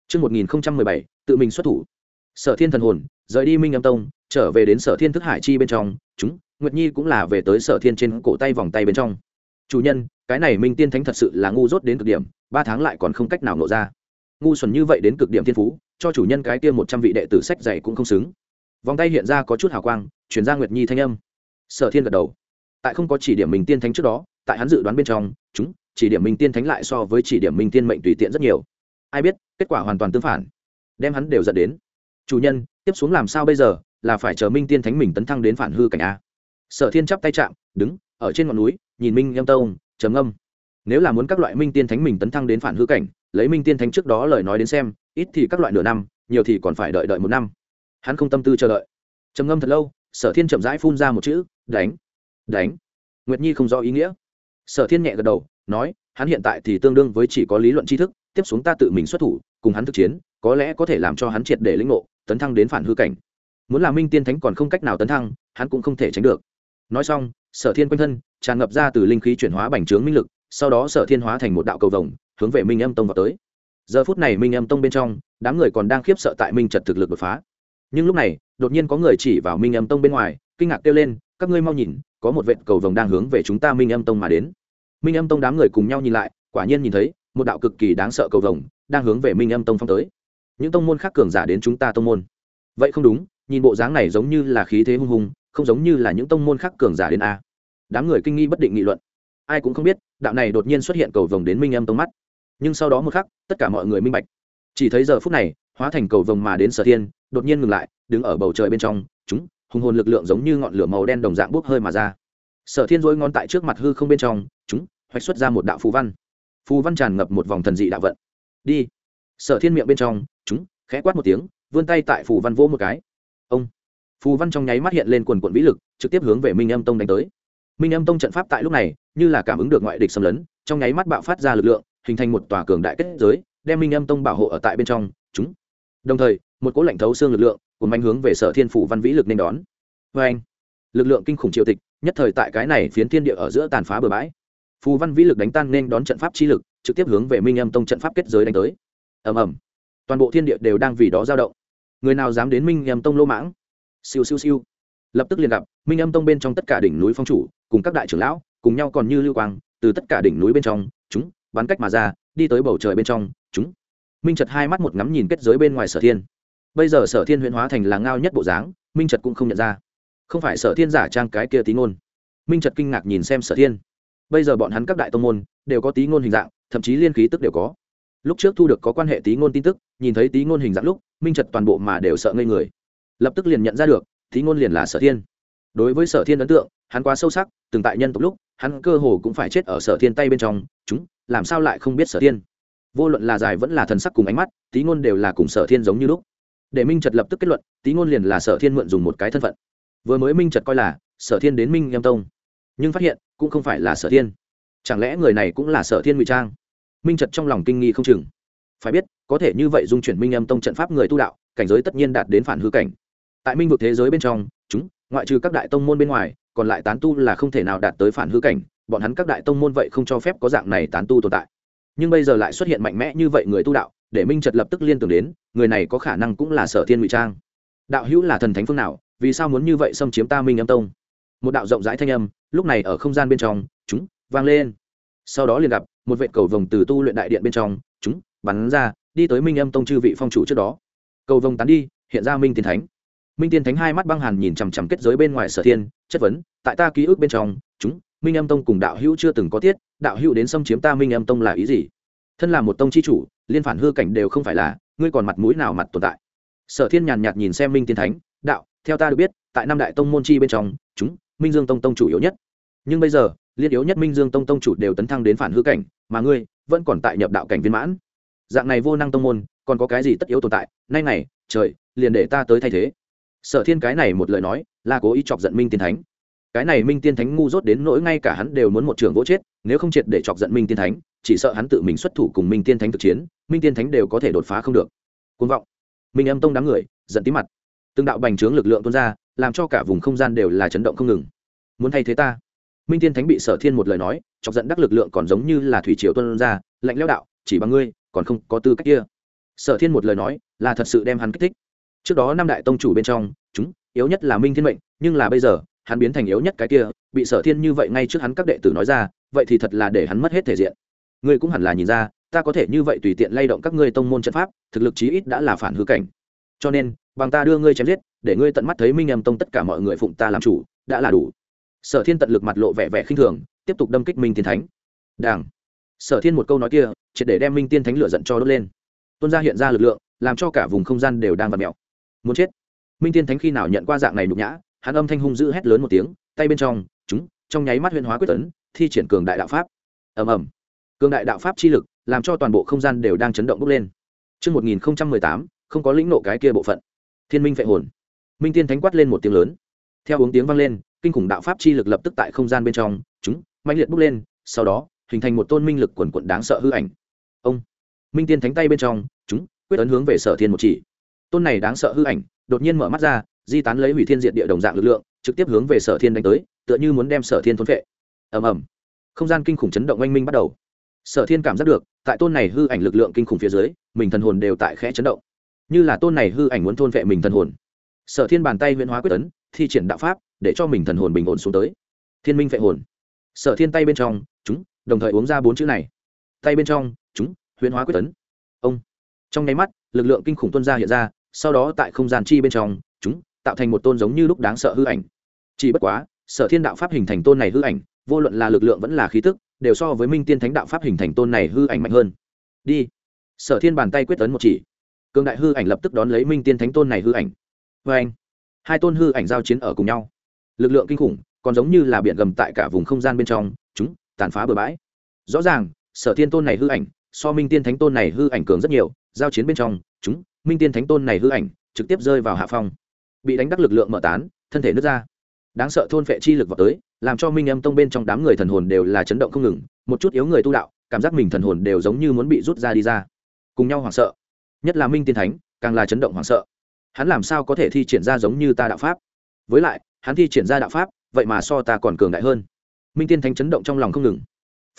Trước 1017, tự mình xuất thủ. Sở Thiên thần hồn, rời đi Minh Âm Tông, trở về đến Sở Thiên thức hải chi bên trong, chúng, Nguyệt Nhi cũng là về tới Sở Thiên trên cổ tay vòng tay bên trong. Chủ nhân, cái này Minh Tiên Thánh thật sự là ngu dốt đến cực điểm, ba tháng lại còn không cách nào nộ ra. Ngu xuẩn như vậy đến cực điểm thiên phú, cho chủ nhân cái kia một trăm vị đệ tử sách dạy cũng không xứng. Vòng tay hiện ra có chút hào quang, truyền ra Nguyệt Nhi thanh âm. Sở Thiên gật đầu. Tại không có chỉ điểm Minh Tiên Thánh trước đó, tại hắn dự đoán bên trong, chúng, chỉ điểm Minh Tiên Thánh lại so với chỉ điểm Minh Tiên mệnh tùy tiện rất nhiều. Ai biết kết quả hoàn toàn tương phản. Đem hắn đều dẫn đến. Chủ nhân tiếp xuống làm sao bây giờ? Là phải chờ minh tiên thánh mình tấn thăng đến phản hư cảnh a. Sở thiên chắp tay chạm đứng ở trên ngọn núi nhìn minh em tông trầm âm nếu là muốn các loại minh tiên thánh mình tấn thăng đến phản hư cảnh lấy minh tiên thánh trước đó lời nói đến xem ít thì các loại nửa năm nhiều thì còn phải đợi đợi một năm. Hắn không tâm tư chờ đợi. Trầm ngâm thật lâu sở thiên chậm rãi phun ra một chữ đánh đánh. Nguyệt nhi không rõ ý nghĩa. Sở thiên nhẹ gật đầu, nói, hắn hiện tại thì tương đương với chỉ có lý luận tri thức, tiếp xuống ta tự mình xuất thủ, cùng hắn thực chiến, có lẽ có thể làm cho hắn triệt để lĩnh ngộ, tấn thăng đến phản hư cảnh. Muốn làm minh tiên thánh còn không cách nào tấn thăng, hắn cũng không thể tránh được. Nói xong, sở thiên quanh thân, tràn ngập ra từ linh khí chuyển hóa bành trướng minh lực, sau đó sở thiên hóa thành một đạo cầu vồng, hướng về minh âm tông vào tới. Giờ phút này minh âm tông bên trong, đám người còn đang khiếp sợ tại minh trật thực lực đột phá. Nhưng lúc này, đột nhiên có người chỉ vào minh âm tông bên ngoài, kinh ngạc kêu lên các ngươi mau nhìn, có một vệt cầu vồng đang hướng về chúng ta minh âm tông mà đến. Minh âm tông đám người cùng nhau nhìn lại, quả nhiên nhìn thấy, một đạo cực kỳ đáng sợ cầu vồng đang hướng về minh âm tông phong tới. Những tông môn khác cường giả đến chúng ta tông môn. Vậy không đúng, nhìn bộ dáng này giống như là khí thế hung hùng, không giống như là những tông môn khác cường giả đến a. Đám người kinh nghi bất định nghị luận. Ai cũng không biết, đạo này đột nhiên xuất hiện cầu vồng đến minh âm tông mắt. Nhưng sau đó một khắc, tất cả mọi người minh bạch. Chỉ thấy giờ phút này, hóa thành cầu vồng mà đến sở thiên, đột nhiên ngừng lại, đứng ở bầu trời bên trong, chúng hùng hồn lực lượng giống như ngọn lửa màu đen đồng dạng bốc hơi mà ra. Sở thiên dối ngón tại trước mặt hư không bên trong, chúng, hoạch xuất ra một đạo phù văn. Phù văn tràn ngập một vòng thần dị đạo vận. Đi. Sở thiên miệng bên trong, chúng, khẽ quát một tiếng, vươn tay tại phù văn vỗ một cái. Ông. Phù văn trong nháy mắt hiện lên quần quận vĩ lực, trực tiếp hướng về minh âm tông đánh tới. Minh âm tông trận pháp tại lúc này, như là cảm ứng được ngoại địch xâm lấn, trong nháy mắt bạo phát ra lực lượng, hình thành một tòa cường đại kết giới, đem minh âm tông bảo hộ ở tại bên trong. Chúng đồng thời, một cỗ lạnh thấu xương lực lượng cùng manh hướng về sở thiên phủ văn vĩ lực nên đón. Vê anh lực lượng kinh khủng triều tịch, nhất thời tại cái này phiến thiên địa ở giữa tàn phá bờ bãi. Phù văn vĩ lực đánh tan nên đón trận pháp chi lực, trực tiếp hướng về minh âm tông trận pháp kết giới đánh tới. Ầm ầm! Toàn bộ thiên địa đều đang vì đó dao động. Người nào dám đến minh âm tông lô mãng? Siêu siêu siêu! Lập tức liền gặp, minh âm tông bên trong tất cả đỉnh núi phong chủ, cùng các đại trưởng lão, cùng nhau còn như lưu quang, từ tất cả đỉnh núi bên trong, chúng, bắn cách mà ra, đi tới bầu trời bên trong, chúng minh trật hai mắt một ngắm nhìn kết giới bên ngoài sở thiên bây giờ sở thiên huyễn hóa thành là ngao nhất bộ dáng minh trật cũng không nhận ra không phải sở thiên giả trang cái kia tí ngôn minh trật kinh ngạc nhìn xem sở thiên bây giờ bọn hắn các đại tông môn đều có tí ngôn hình dạng thậm chí liên khí tức đều có lúc trước thu được có quan hệ tí ngôn tin tức nhìn thấy tí ngôn hình dạng lúc minh trật toàn bộ mà đều sợ ngây người lập tức liền nhận ra được tí ngôn liền là sở thiên đối với sở thiên ấn tượng hắn quá sâu sắc từng tại nhân tộc lúc hắn cơ hồ cũng phải chết ở sở thiên tay bên trong chúng làm sao lại không biết sở thiên vô luận là dài vẫn là thần sắc cùng ánh mắt tí ngôn đều là cùng sở thiên giống như lúc. Để minh trật lập tức kết luận tí ngôn liền là sở thiên mượn dùng một cái thân phận. Vừa mới minh trật coi là sở thiên đến minh em tông, nhưng phát hiện cũng không phải là sở thiên. Chẳng lẽ người này cũng là sở thiên ngụy trang? Minh trật trong lòng kinh nghi không chừng. Phải biết, có thể như vậy dung chuyển minh âm tông trận pháp người tu đạo, cảnh giới tất nhiên đạt đến phản hư cảnh. Tại minh vực thế giới bên trong, chúng, ngoại trừ các đại tông môn bên ngoài, còn lại tán tu là không thể nào đạt tới phản hư cảnh. Bọn hắn các đại tông môn vậy không cho phép có dạng này tán tu tồn tại nhưng bây giờ lại xuất hiện mạnh mẽ như vậy người tu đạo, để minh trật lập tức liên tưởng đến, người này có khả năng cũng là sở thiên ngụy trang. Đạo hữu là thần thánh phương nào, vì sao muốn như vậy xâm chiếm ta minh âm tông? Một đạo rộng rãi thanh âm, lúc này ở không gian bên trong, chúng, vang lên. Sau đó liền gặp, một vệ cầu vồng từ tu luyện đại điện bên trong, chúng, bắn ra, đi tới minh âm tông chư vị phong chủ trước đó. Cầu vồng tán đi, hiện ra minh tiên thánh. Minh tiên thánh hai mắt băng hàn nhìn chằm chằm kết giới bên ngoài sở thiên, chất vấn, tại ta ký ức bên trong, chúng, minh âm tông cùng đạo hữu chưa từng có tiết đạo hữu đến xâm chiếm ta minh âm tông là ý gì? Thân là một tông chi chủ, liên phản hư cảnh đều không phải là, ngươi còn mặt mũi nào mặt tồn tại? Sở thiên nhàn nhạt nhìn xem minh tiên thánh, đạo, theo ta được biết, tại năm đại tông môn chi bên trong, chúng, minh dương tông tông chủ yếu nhất. Nhưng bây giờ, liên yếu nhất minh dương tông tông chủ đều tấn thăng đến phản hư cảnh, mà ngươi vẫn còn tại nhập đạo cảnh viên mãn. Dạng này vô năng tông môn, còn có cái gì tất yếu tồn tại? Nay này trời, liền để ta tới thay thế. Sở thiên cái này một lời nói, là cố ý chọc giận minh tiên thánh cái này minh tiên thánh ngu dốt đến nỗi ngay cả hắn đều muốn một trường vỗ chết, nếu không triệt để chọc giận minh tiên thánh, chỉ sợ hắn tự mình xuất thủ cùng minh tiên thánh thực chiến, minh tiên thánh đều có thể đột phá không được. Côn vọng. Minh âm tông đám người, giận tí mặt. Từng đạo bành trướng lực lượng tuôn ra, làm cho cả vùng không gian đều là chấn động không ngừng. Muốn thay thế ta? Minh tiên thánh bị sở thiên một lời nói, chọc giận đắc lực lượng còn giống như là thủy triều tuôn ra, lạnh leo đạo, chỉ bằng ngươi, còn không có tư cách kia. Sở thiên một lời nói, là thật sự đem hắn kích thích. Trước đó năm đại tông chủ bên trong, chúng, yếu nhất là minh thiên mệnh, nhưng là bây giờ hắn biến thành yếu nhất cái kia, bị sở thiên như vậy ngay trước hắn các đệ tử nói ra, vậy thì thật là để hắn mất hết thể diện. Ngươi cũng hẳn là nhìn ra, ta có thể như vậy tùy tiện lay động các ngươi tông môn trận pháp, thực lực chí ít đã là phản hư cảnh. Cho nên, bằng ta đưa ngươi chém giết, để ngươi tận mắt thấy minh em tông tất cả mọi người phụng ta làm chủ, đã là đủ. Sở thiên tận lực mặt lộ vẻ vẻ khinh thường, tiếp tục đâm kích minh tiên thánh. Đảng sở thiên một câu nói kia, triệt để đem minh tiên thánh lửa giận cho đốt lên. Tuân ra hiện ra lực lượng, làm cho cả vùng không gian đều đang vặt mẹo muốn chết. Minh tiên thánh khi nào nhận qua dạng này nhục nhã hắn âm thanh hung dữ hét lớn một tiếng tay bên trong chúng trong nháy mắt huyên hóa quyết tấn thi triển cường đại đạo pháp ầm ầm cường đại đạo pháp chi lực làm cho toàn bộ không gian đều đang chấn động bốc lên Trước 1018, không có lĩnh nộ cái kia bộ phận. Thiên minh phệ hồn. Minh tiên thánh quát lên một tiếng lớn. Theo uống tiếng vang lên, kinh khủng đạo pháp chi lực lập tức tại không gian bên trong, chúng mãnh liệt bốc lên, sau đó, hình thành một tôn minh lực quần quần đáng sợ hư ảnh. Ông. Minh tiên thánh tay bên trong, chúng quyết ấn hướng về Sở Thiên một chỉ. Tôn này đáng sợ hư ảnh, đột nhiên mở mắt ra, di tán lấy hủy thiên diệt địa đồng dạng lực lượng trực tiếp hướng về sở thiên đánh tới tựa như muốn đem sở thiên thôn vệ ầm ầm. Không gian kinh khủng chấn động oanh minh bắt đầu. Sở thiên cảm giác được tại tôn này hư ảnh lực lượng kinh khủng phía dưới mình thần hồn đều tại khẽ chấn động. Như là tôn này hư ảnh muốn thôn vệ mình thần hồn. Sở thiên bàn tay huyễn hóa quyết tấn thi triển đạo pháp để cho mình thần hồn bình ổn xuống tới. Thiên minh vệ hồn. Sở thiên tay bên trong chúng đồng thời uống ra bốn chữ này. Tay bên trong chúng huyễn hóa quyết tấn. Ông. Trong nháy mắt lực lượng kinh khủng tuân ra hiện ra sau đó tại không gian chi bên trong, chúng tạo thành một tôn giống như lúc đáng sợ hư ảnh. Chỉ bất quá, sở thiên đạo pháp hình thành tôn này hư ảnh, vô luận là lực lượng vẫn là khí tức, đều so với minh tiên thánh đạo pháp hình thành tôn này hư ảnh mạnh hơn. Đi. Sở thiên bàn tay quyết tấn một chỉ. Cường đại hư ảnh lập tức đón lấy minh tiên thánh tôn này hư ảnh. Vê anh hai tôn hư ảnh giao chiến ở cùng nhau. Lực lượng kinh khủng, còn giống như là biển gầm tại cả vùng không gian bên trong, chúng tàn phá bừa bãi. Rõ ràng, sở thiên tôn này hư ảnh so minh tiên thánh tôn này hư ảnh cường rất nhiều, giao chiến bên trong, chúng minh tiên thánh tôn này hư ảnh, trực tiếp rơi vào hạ phong. Bị đánh đắc lực lượng mở tán, thân thể nứt ra. Đáng sợ thôn phệ chi lực vào tới, làm cho minh âm tông bên trong đám người thần hồn đều là chấn động không ngừng, một chút yếu người tu đạo, cảm giác mình thần hồn đều giống như muốn bị rút ra đi ra. Cùng nhau hoảng sợ. Nhất là minh tiên thánh, càng là chấn động hoảng sợ. Hắn làm sao có thể thi triển ra giống như ta đạo pháp? Với lại, hắn thi triển ra đạo pháp, vậy mà so ta còn cường đại hơn. Minh tiên thánh chấn động trong lòng không ngừng.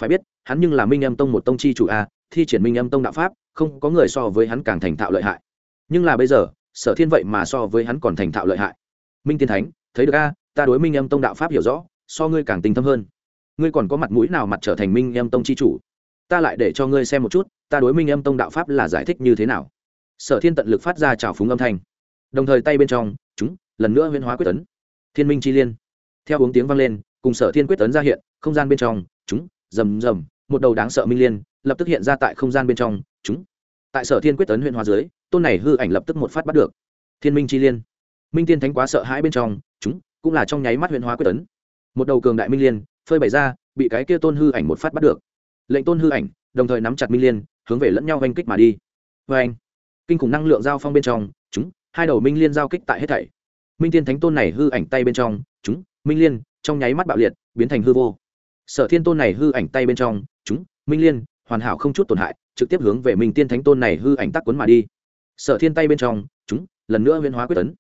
Phải biết, hắn nhưng là minh âm tông một tông chi chủ a, thi triển minh âm tông đạo pháp, không có người so với hắn càng thành thạo lợi hại nhưng là bây giờ, sở thiên vậy mà so với hắn còn thành thạo lợi hại. Minh tiên thánh, thấy được a, ta đối minh âm tông đạo pháp hiểu rõ, so ngươi càng tinh thâm hơn. Ngươi còn có mặt mũi nào mặt trở thành minh âm tông chi chủ? Ta lại để cho ngươi xem một chút, ta đối minh âm tông đạo pháp là giải thích như thế nào? Sở thiên tận lực phát ra trào phúng âm thanh. Đồng thời tay bên trong, chúng, lần nữa huyên hóa quyết tấn thiên minh chi liên. Theo uống tiếng vang lên, cùng sở thiên quyết tấn ra hiện, không gian bên trong, chúng, rầm rầm, một đầu đáng sợ minh liên, lập tức hiện ra tại không gian bên trong, chúng. Tại sở thiên quyết tấn huyện hóa dưới tôn này hư ảnh lập tức một phát bắt được. Thiên minh chi liên. Minh tiên thánh quá sợ hãi bên trong, chúng, cũng là trong nháy mắt huyện hóa quyết tấn. Một đầu cường đại minh liên, phơi bày ra, bị cái kia tôn hư ảnh một phát bắt được. Lệnh tôn hư ảnh, đồng thời nắm chặt minh liên, hướng về lẫn nhau oanh kích mà đi. Vê anh kinh khủng năng lượng giao phong bên trong, chúng, hai đầu minh liên giao kích tại hết thảy. Minh tiên thánh tôn này hư ảnh tay bên trong, chúng, minh liên, trong nháy mắt bạo liệt, biến thành hư vô. Sở thiên tôn này hư ảnh tay bên trong, chúng, minh liên, hoàn hảo không chút tổn hại, trực tiếp hướng về minh tiên thánh tôn này hư ảnh tắc quấn mà đi sở thiên tay bên trong, chúng, lần nữa huyễn hóa quyết tấn.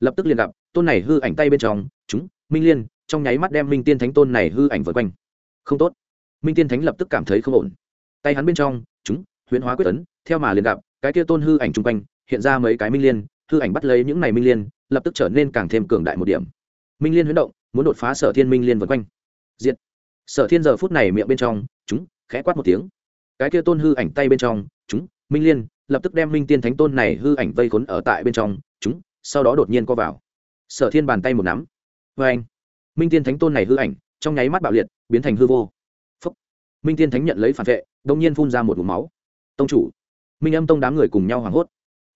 Lập tức liền gặp, tôn này hư ảnh tay bên trong, chúng, minh liên, trong nháy mắt đem minh tiên thánh tôn này hư ảnh vượt quanh. Không tốt. Minh tiên thánh lập tức cảm thấy không ổn. Tay hắn bên trong, chúng, huyễn hóa quyết tấn, theo mà liền gặp, cái kia tôn hư ảnh chung quanh, hiện ra mấy cái minh liên, hư ảnh bắt lấy những này minh liên, lập tức trở nên càng thêm cường đại một điểm. Minh liên huyễn động, muốn đột phá sở thiên minh liên vượt quanh. Diệt. Sở thiên giờ phút này miệng bên trong, chúng, khẽ quát một tiếng. Cái kia tôn hư ảnh tay bên trong, chúng, minh liên lập tức đem minh tiên thánh tôn này hư ảnh vây khốn ở tại bên trong, chúng, sau đó đột nhiên co vào. Sở thiên bàn tay một nắm. Vê anh, minh tiên thánh tôn này hư ảnh, trong nháy mắt bạo liệt, biến thành hư vô. Phúc. minh tiên thánh nhận lấy phản vệ đông nhiên phun ra một vùng máu. Tông chủ, minh âm tông đám người cùng nhau hoảng hốt.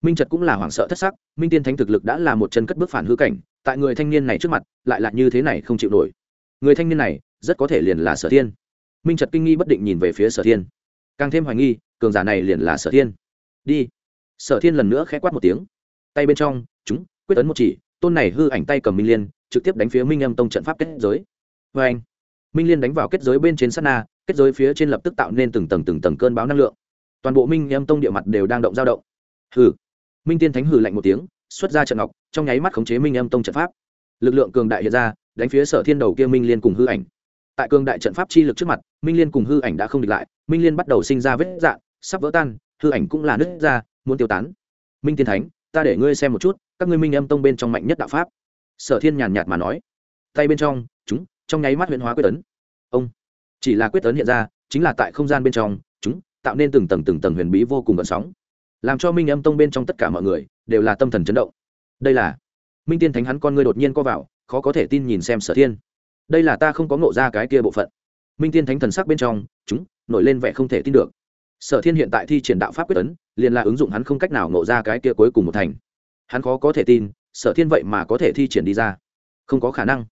Minh trật cũng là hoảng sợ thất sắc, minh tiên thánh thực lực đã là một chân cất bước phản hư cảnh, tại người thanh niên này trước mặt, lại là như thế này không chịu nổi. Người thanh niên này, rất có thể liền là sở thiên. Minh trật kinh nghi bất định nhìn về phía sở thiên. Càng thêm hoài nghi, cường giả này liền là sở thiên đi. Sở thiên lần nữa k h ẽ quát một tiếng. Tay bên trong, chúng, quyết tấn một chỉ, tôn này hư ảnh tay cầm minh liên, trực tiếp đánh phía minh âm tông trận pháp kết giới. Vê anh, minh liên đánh vào kết giới bên trên sát na, kết giới phía trên lập tức tạo nên từng tầng từng tầng cơn báo năng lượng. Toàn bộ minh âm tông địa mặt đều đang động dao động. Hừ. Minh tiên thánh hừ lạnh một tiếng, xuất ra trận ngọc, trong nháy mắt khống chế minh âm tông trận pháp. Lực lượng cường đại hiện ra, đánh phía sở thiên đầu kia minh liên cùng hư ảnh. Tại cường đại trận pháp chi lực trước mặt, minh liên cùng hư ảnh đã không địch lại, minh liên bắt đầu sinh ra vết dạn sắp vỡ tan hư ảnh cũng là nứt ra, muốn tiêu tán. Minh tiên thánh, ta để ngươi xem một chút, các ngươi minh âm tông bên trong mạnh nhất đạo pháp. Sở thiên nhàn nhạt mà nói. Tay bên trong, chúng, trong nháy mắt huyện hóa quyết tấn. Ông, chỉ là quyết tấn hiện ra, chính là tại không gian bên trong, chúng, tạo nên từng tầng từng tầng huyền bí vô cùng gợn sóng. Làm cho minh âm tông bên trong tất cả mọi người, đều là tâm thần chấn động. Đây là, minh tiên thánh hắn con ngươi đột nhiên co vào, khó có thể tin nhìn xem sở thiên. Đây là ta không có ngộ ra cái kia bộ phận. Minh tiên thánh thần sắc bên trong, chúng, nổi lên vẻ không thể tin được sở thiên hiện tại thi triển đạo pháp quyết tấn liền là ứng dụng hắn không cách nào ngộ ra cái kia cuối cùng một thành. Hắn khó có thể tin, sở thiên vậy mà có thể thi triển đi ra. Không có khả năng.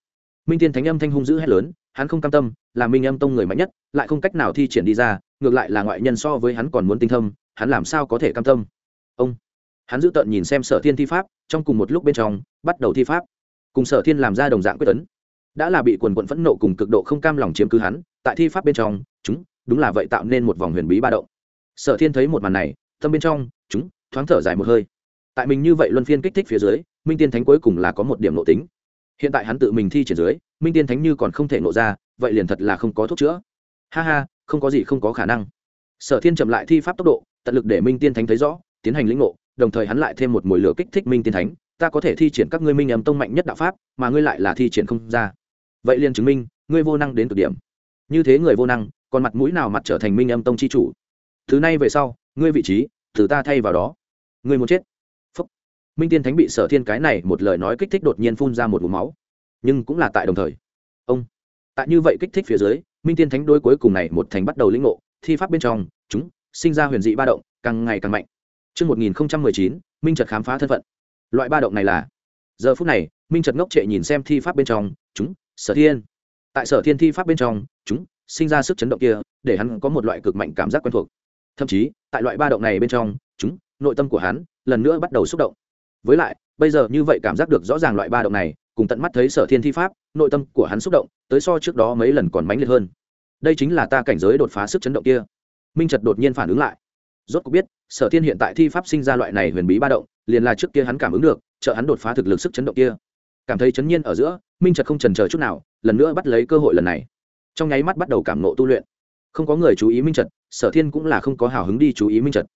Minh tiên thánh âm thanh hung dữ hét lớn, hắn không cam tâm, là minh âm tông người mạnh nhất, lại không cách nào thi triển đi ra, ngược lại là ngoại nhân so với hắn còn muốn tinh thâm, hắn làm sao có thể cam tâm? Ông. Hắn giữ tợn nhìn xem sở thiên thi pháp, trong cùng một lúc bên trong, bắt đầu thi pháp. Cùng sở thiên làm ra đồng dạng quyết tấn đã là bị quần quận phẫn nộ cùng cực độ không cam lòng chiếm cứ hắn, tại thi pháp bên trong, chúng, đúng là vậy tạo nên một vòng huyền bí ba động sở thiên thấy một màn này, tâm bên trong, chúng, thoáng thở dài một hơi. Tại mình như vậy luân phiên kích thích phía dưới, minh tiên thánh cuối cùng là có một điểm nộ tính. Hiện tại hắn tự mình thi triển dưới, minh tiên thánh như còn không thể nộ ra, vậy liền thật là không có thuốc chữa. Ha ha, không có gì không có khả năng. Sở thiên chậm lại thi pháp tốc độ, tận lực để minh tiên thánh thấy rõ, tiến hành lĩnh ngộ, đồng thời hắn lại thêm một mùi lửa kích thích minh tiên thánh. Ta có thể thi triển các ngươi minh Âm tông mạnh nhất đạo pháp, mà ngươi lại là thi triển không ra. Vậy liền chứng minh, ngươi vô năng đến cực điểm. Như thế người vô năng, còn mặt mũi nào mặt trở thành minh âm tông c h i chủ? Thứ này về sau ngươi vị trí từ ta thay vào đó. Ngươi muốn chết. Phúc. minh tiên thánh bị sở thiên cái này một lời nói kích thích đột nhiên phun ra một vùng máu. Nhưng cũng là tại đồng thời. Ông. Tại như vậy kích thích phía dưới minh tiên thánh đôi cuối cùng này một thành bắt đầu lĩnh ngộ thi pháp bên trong chúng sinh ra huyền dị ba động càng ngày càng mạnh. Trước 1019, Minh Trật khám phá thân phận. Loại ba động này là giờ phút này minh trật ngốc trệ nhìn xem thi pháp bên trong chúng sở thiên. Tại sở thiên thi pháp bên trong chúng sinh ra sức chấn động kia để hắn có một loại cực mạnh cảm giác quen thuộc thậm chí, tại loại ba động này bên trong, chúng, nội tâm của hắn, lần nữa bắt đầu xúc động. Với lại, bây giờ như vậy cảm giác được rõ ràng loại ba động này, cùng tận mắt thấy sở thiên thi pháp, nội tâm của hắn xúc động, tới so trước đó mấy lần còn mãnh liệt hơn. Đây chính là ta cảnh giới đột phá sức chấn động kia. Minh trật đột nhiên phản ứng lại. Rốt cuộc biết, sở thiên hiện tại thi pháp sinh ra loại này huyền bí ba động, liền là trước kia hắn cảm ứng được, trợ hắn đột phá thực lực sức chấn động kia. Cảm thấy chấn nhiên ở giữa, minh trật không trần chờ chút nào, lần nữa bắt lấy cơ hội lần này. Trong nháy mắt bắt đầu cảm nộ tu luyện không có người chú ý minh trật, sở thiên cũng là không có hào hứng đi chú ý minh trật.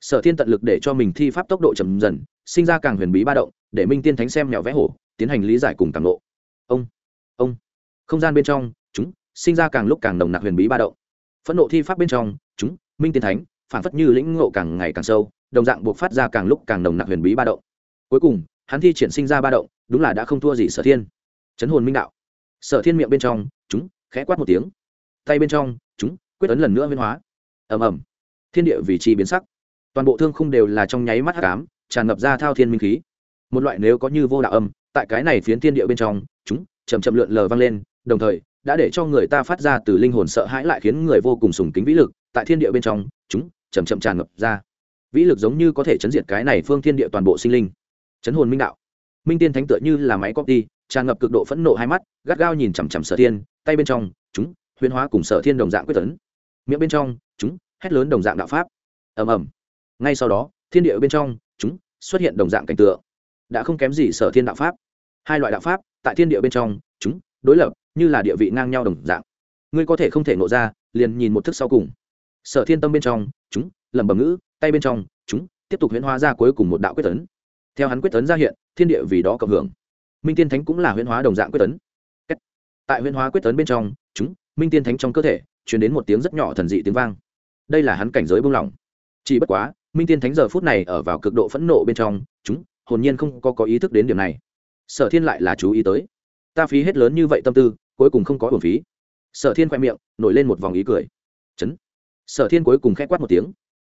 Sở thiên tận lực để cho mình thi pháp tốc độ chậm dần, sinh ra càng huyền bí ba động, để minh tiên thánh xem nhỏ vẽ hổ, tiến hành lý giải cùng cảm lộ ông ông, không gian bên trong, chúng, sinh ra càng lúc càng nồng nặc huyền bí ba động. Phẫn nộ thi pháp bên trong, chúng, minh tiên thánh, phản phất như lĩnh ngộ càng ngày càng sâu, đồng dạng buộc phát ra càng lúc càng nồng nặc huyền bí ba động. Cuối cùng, hắn thi triển sinh ra ba động, đúng là đã không thua gì sở thiên. Chấn hồn minh đạo. Sở thiên miệng bên trong, chúng, khẽ quát một tiếng. Tay bên trong, chúng quyết ấn lần nữa biến hóa. Ầm ầm. Thiên địa vị trí biến sắc. Toàn bộ thương khung đều là trong nháy mắt hắc ám, tràn ngập ra thao thiên minh khí. Một loại nếu có như vô đạo âm, tại cái này phiến thiên địa bên trong, chúng chầm chậm lượn lờ vang lên, đồng thời, đã để cho người ta phát ra từ linh hồn sợ hãi lại khiến người vô cùng sùng kính vĩ lực, tại thiên địa bên trong, chúng chầm chậm tràn ngập ra. Vĩ lực giống như có thể chấn diệt cái này phương thiên địa toàn bộ sinh linh. Chấn hồn minh đạo. Minh tiên thánh tựa như là máy copy, tràn ngập cực độ phẫn nộ hai mắt, gắt gao nhìn chằm chằm sở thiên, tay bên trong, chúng huyên hóa cùng sở thiên đồng dạng quyết tấn miệng bên trong, chúng, hét lớn đồng dạng đạo pháp. Ầm ầm. Ngay sau đó, thiên địa bên trong, chúng, xuất hiện đồng dạng cảnh tượng. Đã không kém gì sở thiên đạo pháp. Hai loại đạo pháp, tại thiên địa bên trong, chúng, đối lập, như là địa vị ngang nhau đồng dạng. Ngươi có thể không thể nộ ra, liền nhìn một thức sau cùng. Sở thiên tâm bên trong, chúng, lẩm bẩm ngữ, tay bên trong, chúng, tiếp tục huyễn hóa ra cuối cùng một đạo quyết tấn. Theo hắn quyết tấn ra hiện, thiên địa vì đó cộng hưởng. Minh tiên thánh cũng là huyễn hóa đồng dạng quyết tấn. Tại huyễn hóa quyết tấn bên trong, chúng, minh tiên thánh trong cơ thể chuyển đến một tiếng rất nhỏ thần dị tiếng vang. Đây là hắn cảnh giới buông lỏng. Chỉ bất quá, minh tiên thánh giờ phút này ở vào cực độ phẫn nộ bên trong, chúng, hồn nhiên không có có ý thức đến điểm này. Sở thiên lại là chú ý tới. Ta phí hết lớn như vậy tâm tư, cuối cùng không có hồn phí. Sở thiên khoe miệng, nổi lên một vòng ý cười. Chấn. Sở thiên cuối cùng k h ẽ quát một tiếng.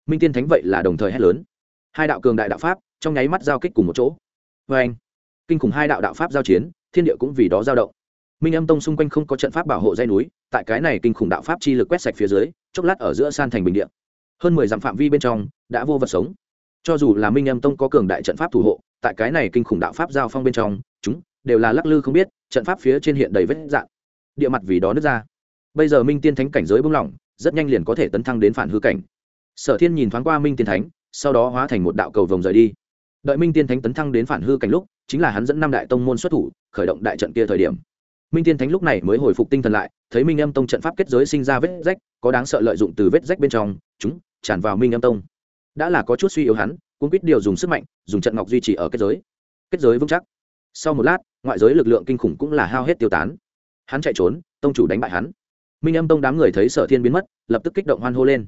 Minh tiên thánh vậy là đồng thời hét lớn. Hai đạo cường đại đạo pháp, trong nháy mắt giao kích cùng một chỗ. Vê anh kinh khủng hai đạo đạo pháp giao chiến, thiên địa cũng vì đó giao động minh âm tông xung quanh không có trận pháp bảo hộ dây núi, tại cái này kinh khủng đạo pháp chi lực quét sạch phía dưới, chốc lát ở giữa san thành bình điện hơn mười dặm phạm vi bên trong, đã vô vật sống. Cho dù là minh âm tông có cường đại trận pháp thủ hộ, tại cái này kinh khủng đạo pháp giao phong bên trong, chúng đều là lắc lư không biết, trận pháp phía trên hiện đầy vết dạn địa mặt vì đó nứt ra. Bây giờ minh tiên thánh cảnh giới bung lỏng, rất nhanh liền có thể tấn thăng đến phản hư cảnh. Sở thiên nhìn thoáng qua minh tiên thánh, sau đó hóa thành một đạo cầu vồng rời đi. Đợi minh tiên thánh tấn thăng đến phản hư cảnh lúc, chính là hắn dẫn năm đại tông môn xuất thủ, khởi động đại trận kia thời điểm minh tiên thánh lúc này mới hồi phục tinh thần lại, thấy minh âm tông trận pháp kết giới sinh ra vết rách, có đáng sợ lợi dụng từ vết rách bên trong, chúng, tràn vào minh âm tông. Đã là có chút suy yếu hắn cũng quyết điều dùng sức mạnh, dùng trận ngọc duy trì ở kết giới. Kết giới vững chắc. Sau một lát, ngoại giới lực lượng kinh khủng cũng là hao hết tiêu tán. Hắn chạy trốn, tông chủ đánh bại hắn. Minh âm tông đám người thấy sở thiên biến mất, lập tức kích động hoan hô lên.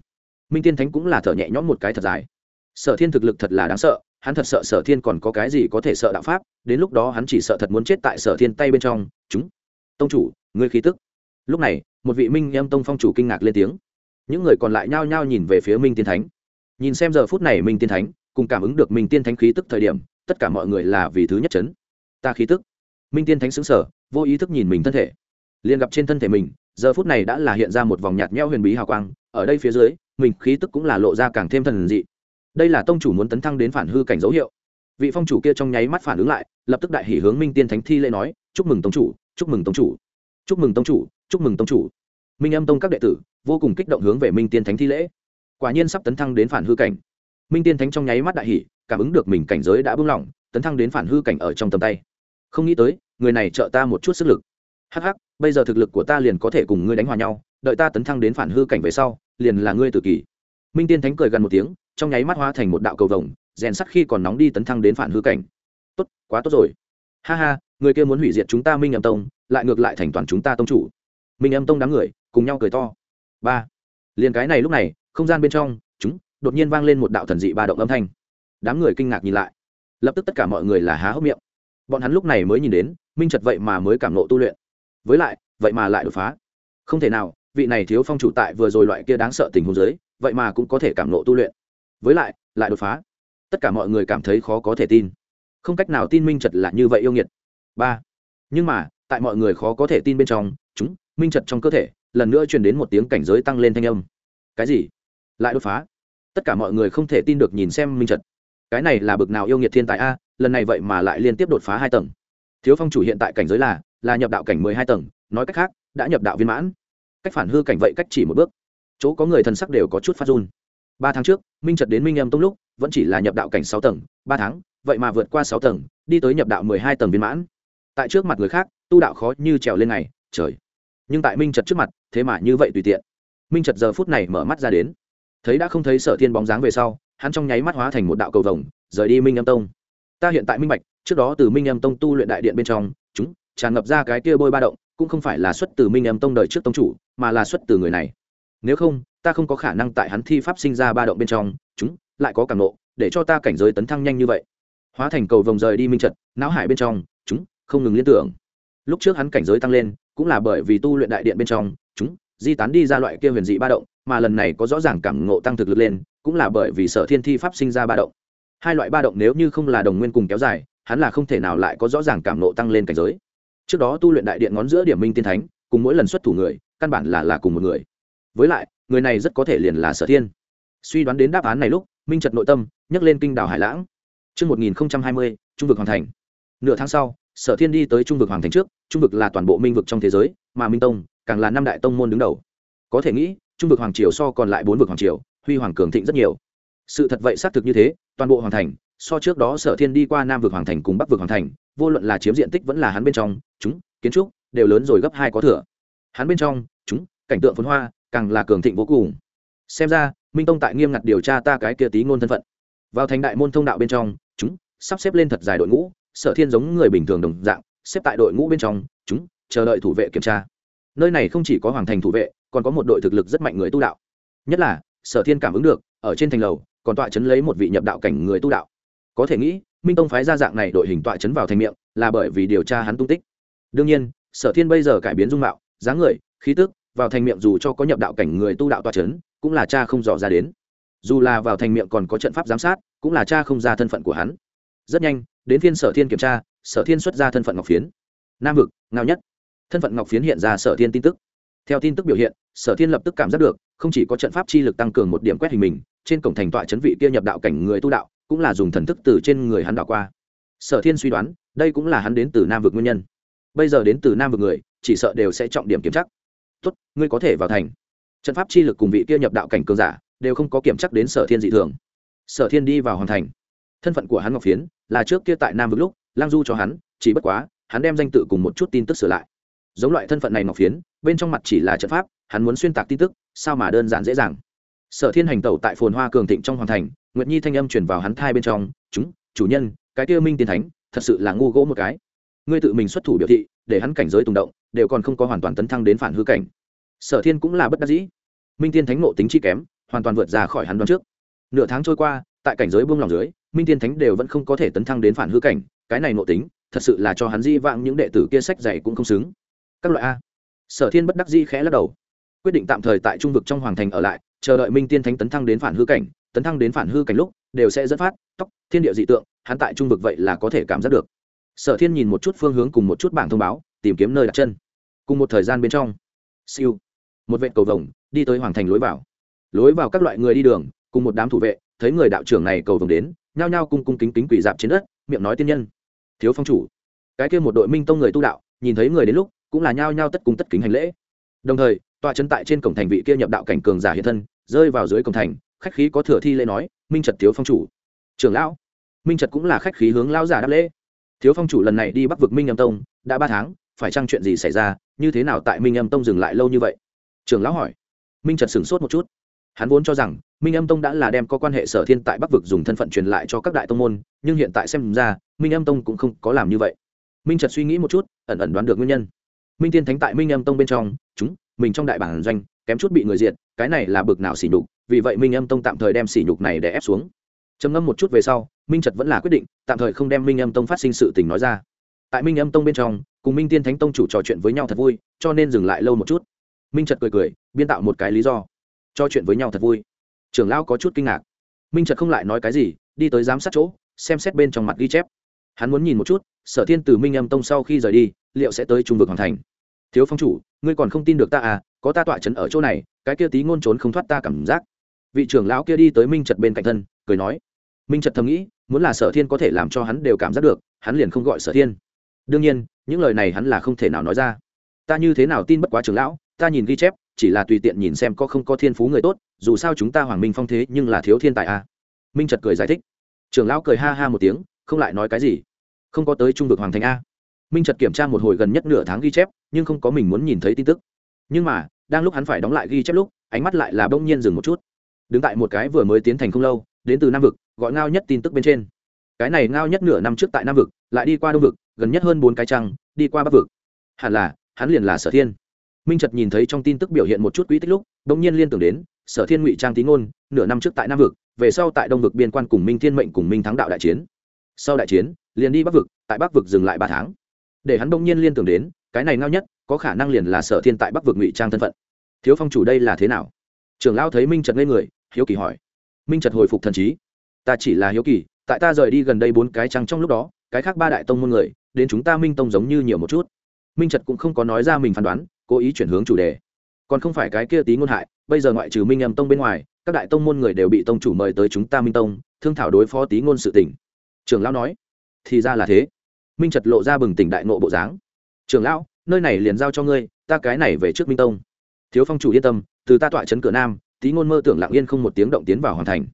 Minh tiên thánh cũng là thở nhẹ nhõm một cái thật dài. Sở thiên thực lực thật là đáng sợ, hắn thật sợ sở thiên còn có cái gì có thể sợ đạo pháp, đến lúc đó hắn chỉ sợ thật muốn chết tại sở thiên tay bên trong, chúng tông chủ, ngươi khí tức. Lúc này, một vị minh âm tông phong chủ kinh ngạc lên tiếng. Những người còn lại nhao nhao nhìn về phía minh tiên thánh. Nhìn xem giờ phút này minh tiên thánh, cùng cảm ứng được minh tiên thánh khí tức thời điểm, tất cả mọi người là vì thứ nhất chấn. Ta khí tức. Minh tiên thánh xứng sở vô ý thức nhìn mình thân thể. Liền gặp trên thân thể mình, giờ phút này đã là hiện ra một vòng nhạt nhẽo huyền bí hào quang, ở đây phía dưới, mình khí tức cũng là lộ ra càng thêm thần dị. Đây là tông chủ muốn tấn thăng đến phản hư cảnh dấu hiệu. Vị phong chủ kia trong nháy mắt phản ứng lại, lập tức đại hỉ hướng minh tiên thánh thi lễ nói, chúc mừng tông chủ chúc mừng tông chủ. Chúc mừng tông chủ, chúc mừng tông chủ. Minh âm tông các đệ tử vô cùng kích động hướng về minh tiên thánh thi lễ. Quả nhiên sắp tấn thăng đến phản hư cảnh. Minh tiên thánh trong nháy mắt đại hỷ cảm ứng được mình cảnh giới đã bưng lỏng, tấn thăng đến phản hư cảnh ở trong tầm tay. Không nghĩ tới, người này trợ ta một chút sức lực. Hắc hắc, bây giờ thực lực của ta liền có thể cùng ngươi đánh hòa nhau, đợi ta tấn thăng đến phản hư cảnh về sau, liền là ngươi tự kỷ minh tiên thánh cười gần một tiếng, trong nháy mắt hóa thành một đạo cầu vồng, rèn sắt khi còn nóng đi tấn thăng đến phản hư cảnh. Tốt, quá tốt rồi. Ha ha người kia muốn hủy diệt chúng ta minh âm tông, lại ngược lại thành toàn chúng ta tông chủ. Minh âm tông đám người, cùng nhau cười to. Ba. Liền cái này lúc này, không gian bên trong, chúng, đột nhiên vang lên một đạo thần dị ba động âm thanh. Đám người kinh ngạc nhìn lại. Lập tức tất cả mọi người là há hốc miệng. Bọn hắn lúc này mới nhìn đến, minh trật vậy mà mới cảm nộ tu luyện. Với lại, vậy mà lại đột phá. Không thể nào, vị này thiếu phong chủ tại vừa rồi loại kia đáng sợ tình huống giới vậy mà cũng có thể cảm nộ tu luyện. Với lại lại đột phá. Tất cả mọi người cảm thấy khó có thể tin. Không cách nào tin minh trật là như vậy yêu nghiệt ba. Nhưng mà, tại mọi người khó có thể tin bên trong, chúng, minh trật trong cơ thể, lần nữa truyền đến một tiếng cảnh giới tăng lên thanh âm. Cái gì? Lại đột phá. Tất cả mọi người không thể tin được nhìn xem minh trật cái này là bực nào yêu nghiệt thiên tài a, lần này vậy mà lại liên tiếp đột phá hai tầng. Thiếu phong chủ hiện tại cảnh giới là là nhập đạo cảnh mười hai tầng, nói cách khác, đã nhập đạo viên mãn. Cách phản hư cảnh vậy cách chỉ một bước. Chỗ có người thần sắc đều có chút phát run. Ba tháng trước, minh trật đến minh âm tông lúc, vẫn chỉ là nhập đạo cảnh sáu tầng, ba tháng, vậy mà vượt qua sáu tầng, đi tới nhập đạo mười hai tầng viên mãn tại trước mặt người khác, tu đạo khó như trèo lên ngày, trời. Nhưng tại minh trật trước mặt, thế mà như vậy tùy tiện. Minh trật giờ phút này mở mắt ra đến. Thấy đã không thấy sở thiên bóng dáng về sau, hắn trong nháy mắt hóa thành một đạo cầu vồng, rời đi minh âm tông. Ta hiện tại minh bạch, trước đó từ minh âm tông tu luyện đại điện bên trong, chúng, tràn ngập ra cái kia bôi ba động, cũng không phải là xuất từ minh âm tông đời trước tông chủ, mà là xuất từ người này. Nếu không, ta không có khả năng tại hắn thi pháp sinh ra ba động bên trong, chúng, lại có cảm nộ, để cho ta cảnh giới tấn thăng nhanh như vậy. Hóa thành cầu vồng rời đi minh trật, não hải bên trong không ngừng liên tưởng. Lúc trước hắn cảnh giới tăng lên cũng là bởi vì tu luyện đại điện bên trong chúng di tán đi ra loại kia huyền dị ba động mà lần này có rõ ràng cảm ngộ tăng thực lực lên cũng là bởi vì sở thiên thi pháp sinh ra ba động. Hai loại ba động nếu như không là đồng nguyên cùng kéo dài hắn là không thể nào lại có rõ ràng cảm ngộ tăng lên cảnh giới. Trước đó tu luyện đại điện ngón giữa điểm minh tiên thánh cùng mỗi lần xuất thủ người căn bản là là cùng một người. Với lại người này rất có thể liền là sở thiên. Suy đoán đến đáp án này lúc minh trật nội tâm nhắc lên kinh đảo hải lãng. Trước 1020, Trung vực hoàn thành. Nửa tháng sau, Sở Thiên đi tới Trung vực hoàng thành trước, Trung vực là toàn bộ minh vực trong thế giới, mà Minh Tông càng là năm đại tông môn đứng đầu. Có thể nghĩ, Trung vực hoàng triều so còn lại bốn vực hoàng triều, huy hoàng cường thịnh rất nhiều. Sự thật vậy xác thực như thế, toàn bộ hoàng thành, so trước đó Sở Thiên đi qua Nam vực hoàng thành cùng Bắc vực hoàng thành, vô luận là chiếm diện tích vẫn là hắn bên trong, chúng, kiến trúc đều lớn rồi gấp hai có thừa. Hắn bên trong, chúng, cảnh tượng phồn hoa, càng là cường thịnh vô cùng. Xem ra, Minh Tông tại nghiêm ngặt điều tra ta cái kia tí ngôn thân phận. Vào thành đại môn thông đạo bên trong, chúng sắp xếp lên thật dài đội ngũ sở thiên giống người bình thường đồng dạng, xếp tại đội ngũ bên trong, chúng, chờ đợi thủ vệ kiểm tra. Nơi này không chỉ có hoàng thành thủ vệ, còn có một đội thực lực rất mạnh người tu đạo. Nhất là, sở thiên cảm ứng được, ở trên thành lầu, còn tọa chấn lấy một vị nhập đạo cảnh người tu đạo. Có thể nghĩ, minh tông phái ra dạng này đội hình tọa chấn vào thành miệng, là bởi vì điều tra hắn tung tích. Đương nhiên, sở thiên bây giờ cải biến dung mạo, dáng người, khí tức, vào thành miệng dù cho có nhập đạo cảnh người tu đạo tọa chấn, cũng là cha không dò ra đến. Dù là vào thành miệng còn có trận pháp giám sát, cũng là cha không ra thân phận của hắn. Rất nhanh đến phiên sở thiên kiểm tra, sở thiên xuất ra thân phận ngọc phiến. Nam vực, ngao nhất. Thân phận ngọc phiến hiện ra sở thiên tin tức. Theo tin tức biểu hiện, sở thiên lập tức cảm giác được, không chỉ có trận pháp chi lực tăng cường một điểm quét hình mình, trên cổng thành tọa chấn vị kia nhập đạo cảnh người tu đạo, cũng là dùng thần thức từ trên người hắn đạo qua. Sở thiên suy đoán, đây cũng là hắn đến từ nam vực nguyên nhân. Bây giờ đến từ nam vực người, chỉ sợ đều sẽ trọng điểm kiểm chắc tốt, ngươi có thể vào thành. Trận pháp chi lực cùng vị kia nhập đạo cảnh cường giả, đều không có kiểm chắc đến sở thiên dị thường. Sở thiên đi vào hoàn thành. Thân phận của hắn ngọc phiến là trước kia tại nam vực lúc, lang du cho hắn, chỉ bất quá, hắn đem danh tự cùng một chút tin tức sửa lại. Giống loại thân phận này ngọc phiến, bên trong mặt chỉ là trận pháp, hắn muốn xuyên tạc tin tức, sao mà đơn giản dễ dàng? Sở thiên hành tẩu tại phồn hoa cường thịnh trong hoàn thành, nguyệt nhi thanh âm chuyển vào hắn thai bên trong, chúng, chủ nhân, cái kia minh tiên thánh, thật sự là ngu gỗ một cái. Ngươi tự mình xuất thủ biểu thị, để hắn cảnh giới tùng động, đều còn không có hoàn toàn tấn thăng đến phản hư cảnh. Sở thiên cũng là bất đắc dĩ. Minh tiên thánh nộ tính chi kém, hoàn toàn vượt ra khỏi hắn đoán trước. Nửa tháng trôi qua, tại cảnh giới buông lòng dưới minh tiên thánh đều vẫn không có thể tấn thăng đến phản hư cảnh, cái này nộ tính, thật sự là cho hắn di vãng những đệ tử kia sách dạy cũng không xứng. Các loại a. Sở thiên bất đắc di khẽ lắc đầu. Quyết định tạm thời tại trung vực trong hoàng thành ở lại, chờ đợi minh tiên thánh tấn thăng đến phản hư cảnh, tấn thăng đến phản hư cảnh lúc, đều sẽ dẫn phát, tóc, thiên địa dị tượng, hắn tại trung vực vậy là có thể cảm giác được. Sở thiên nhìn một chút phương hướng cùng một chút bảng thông báo, tìm kiếm nơi đặt chân. Cùng một thời gian bên trong, siêu, một vệ cầu vồng, đi tới hoàng thành lối vào. Lối vào các loại người đi đường, cùng một đám thủ vệ, thấy người đạo trưởng này cầu vồng đến nhao nhao cung cung kính kính quỳ dạp trên đất, miệng nói tiên nhân. Thiếu phong chủ. Cái kia một đội minh tông người tu đạo, nhìn thấy người đến lúc, cũng là nhao nhao tất cung tất kính hành lễ. Đồng thời, tòa chân tại trên cổng thành vị kia nhập đạo cảnh cường giả hiện thân, rơi vào dưới cổng thành, khách khí có thừa thi lễ nói, minh trật thiếu phong chủ. Trưởng lão. Minh trật cũng là khách khí hướng lão giả đáp lễ. Thiếu phong chủ lần này đi bắc vực minh âm tông, đã ba tháng, phải chăng chuyện gì xảy ra, như thế nào tại minh âm tông dừng lại lâu như vậy? Trưởng lão hỏi. Minh trật sửng sốt một chút hắn vốn cho rằng minh âm tông đã là đem có quan hệ sở thiên tại bắc vực dùng thân phận truyền lại cho các đại tông môn, nhưng hiện tại xem ra, minh âm tông cũng không có làm như vậy. Minh trật suy nghĩ một chút, ẩn ẩn đoán được nguyên nhân. Minh tiên thánh tại minh âm tông bên trong, chúng, mình trong đại bản doanh, kém chút bị người diệt, cái này là bực nào xỉ nhục, vì vậy minh âm tông tạm thời đem xỉ nhục này để ép xuống. Trầm ngâm một chút về sau, minh trật vẫn là quyết định, tạm thời không đem minh âm tông phát sinh sự tình nói ra. Tại minh âm tông bên trong, cùng minh tiên thánh tông chủ trò chuyện với nhau thật vui, cho nên dừng lại lâu một chút. Minh trật cười cười, biên tạo một cái lý do cho chuyện với nhau thật vui. Trưởng lão có chút kinh ngạc. Minh trật không lại nói cái gì, đi tới giám sát chỗ, xem xét bên trong mặt ghi chép. Hắn muốn nhìn một chút, sở thiên từ minh âm tông sau khi rời đi, liệu sẽ tới trung vực hoàn thành. Thiếu phong chủ, ngươi còn không tin được ta à có ta tọa trấn ở chỗ này, cái kia tí ngôn trốn không thoát ta cảm giác. Vị trưởng lão kia đi tới minh trật bên cạnh thân, cười nói. Minh trật thầm nghĩ, muốn là sở thiên có thể làm cho hắn đều cảm giác được, hắn liền không gọi sở thiên. Đương nhiên, những lời này hắn là không thể nào nói ra. Ta như thế nào tin bất quá trưởng lão, ta nhìn ghi chép chỉ là tùy tiện nhìn xem có không có thiên phú người tốt, dù sao chúng ta hoàng minh phong thế nhưng là thiếu thiên tài a. Minh trật cười giải thích. Trưởng lão cười ha ha một tiếng, không lại nói cái gì. Không có tới trung vực hoàng thành a. Minh trật kiểm tra một hồi gần nhất nửa tháng ghi chép, nhưng không có mình muốn nhìn thấy tin tức. Nhưng mà, đang lúc hắn phải đóng lại ghi chép lúc, ánh mắt lại là bỗng nhiên dừng một chút. Đứng tại một cái vừa mới tiến thành không lâu, đến từ nam vực, gọi ngao nhất tin tức bên trên. Cái này ngao nhất nửa năm trước tại nam vực, lại đi qua đông vực, gần nhất hơn bốn cái trăng, đi qua bắc vực. Hẳn là, hắn liền là sở thiên minh trật nhìn thấy trong tin tức biểu hiện một chút quỹ tích lúc đ ỗ n g nhiên liên tưởng đến, sở thiên ngụy trang tín ngôn, nửa năm trước tại nam vực, về sau tại đông vực biên quan cùng minh thiên mệnh cùng minh thắng đạo đại chiến. Sau đại chiến, liền đi bắc vực, tại bắc vực dừng lại ba tháng. Để hắn đông nhiên liên tưởng đến, cái này ngao nhất, có khả năng liền là sở thiên tại bắc vực ngụy trang thân phận. Thiếu phong chủ đây là thế nào? Trưởng lao thấy minh trật ngây người, hiếu kỳ hỏi. Minh trật hồi phục thần trí. Ta chỉ là hiếu kỳ, tại ta rời đi gần đây bốn cái trăng trong lúc đó, cái khác ba đại tông môn người, đến chúng ta minh tông giống như nhiều một chút. Minh trật cũng không có nói ra mình phán đoán cố ý chuyển hướng chủ đề. Còn không phải cái kia tí ngôn hại, bây giờ ngoại trừ minh âm tông bên ngoài, các đại tông môn người đều bị tông chủ mời tới chúng ta minh tông, thương thảo đối phó tí ngôn sự tỉnh trường lão nói, thì ra là thế. Minh trật lộ ra bừng tỉnh đại nộ bộ dáng. Trường lão, nơi này liền giao cho ngươi, ta cái này về trước minh tông. Thiếu phong chủ yên tâm, từ ta tọa trấn cửa nam, tí ngôn mơ tưởng lặng yên không một tiếng động tiến vào hoàn thành.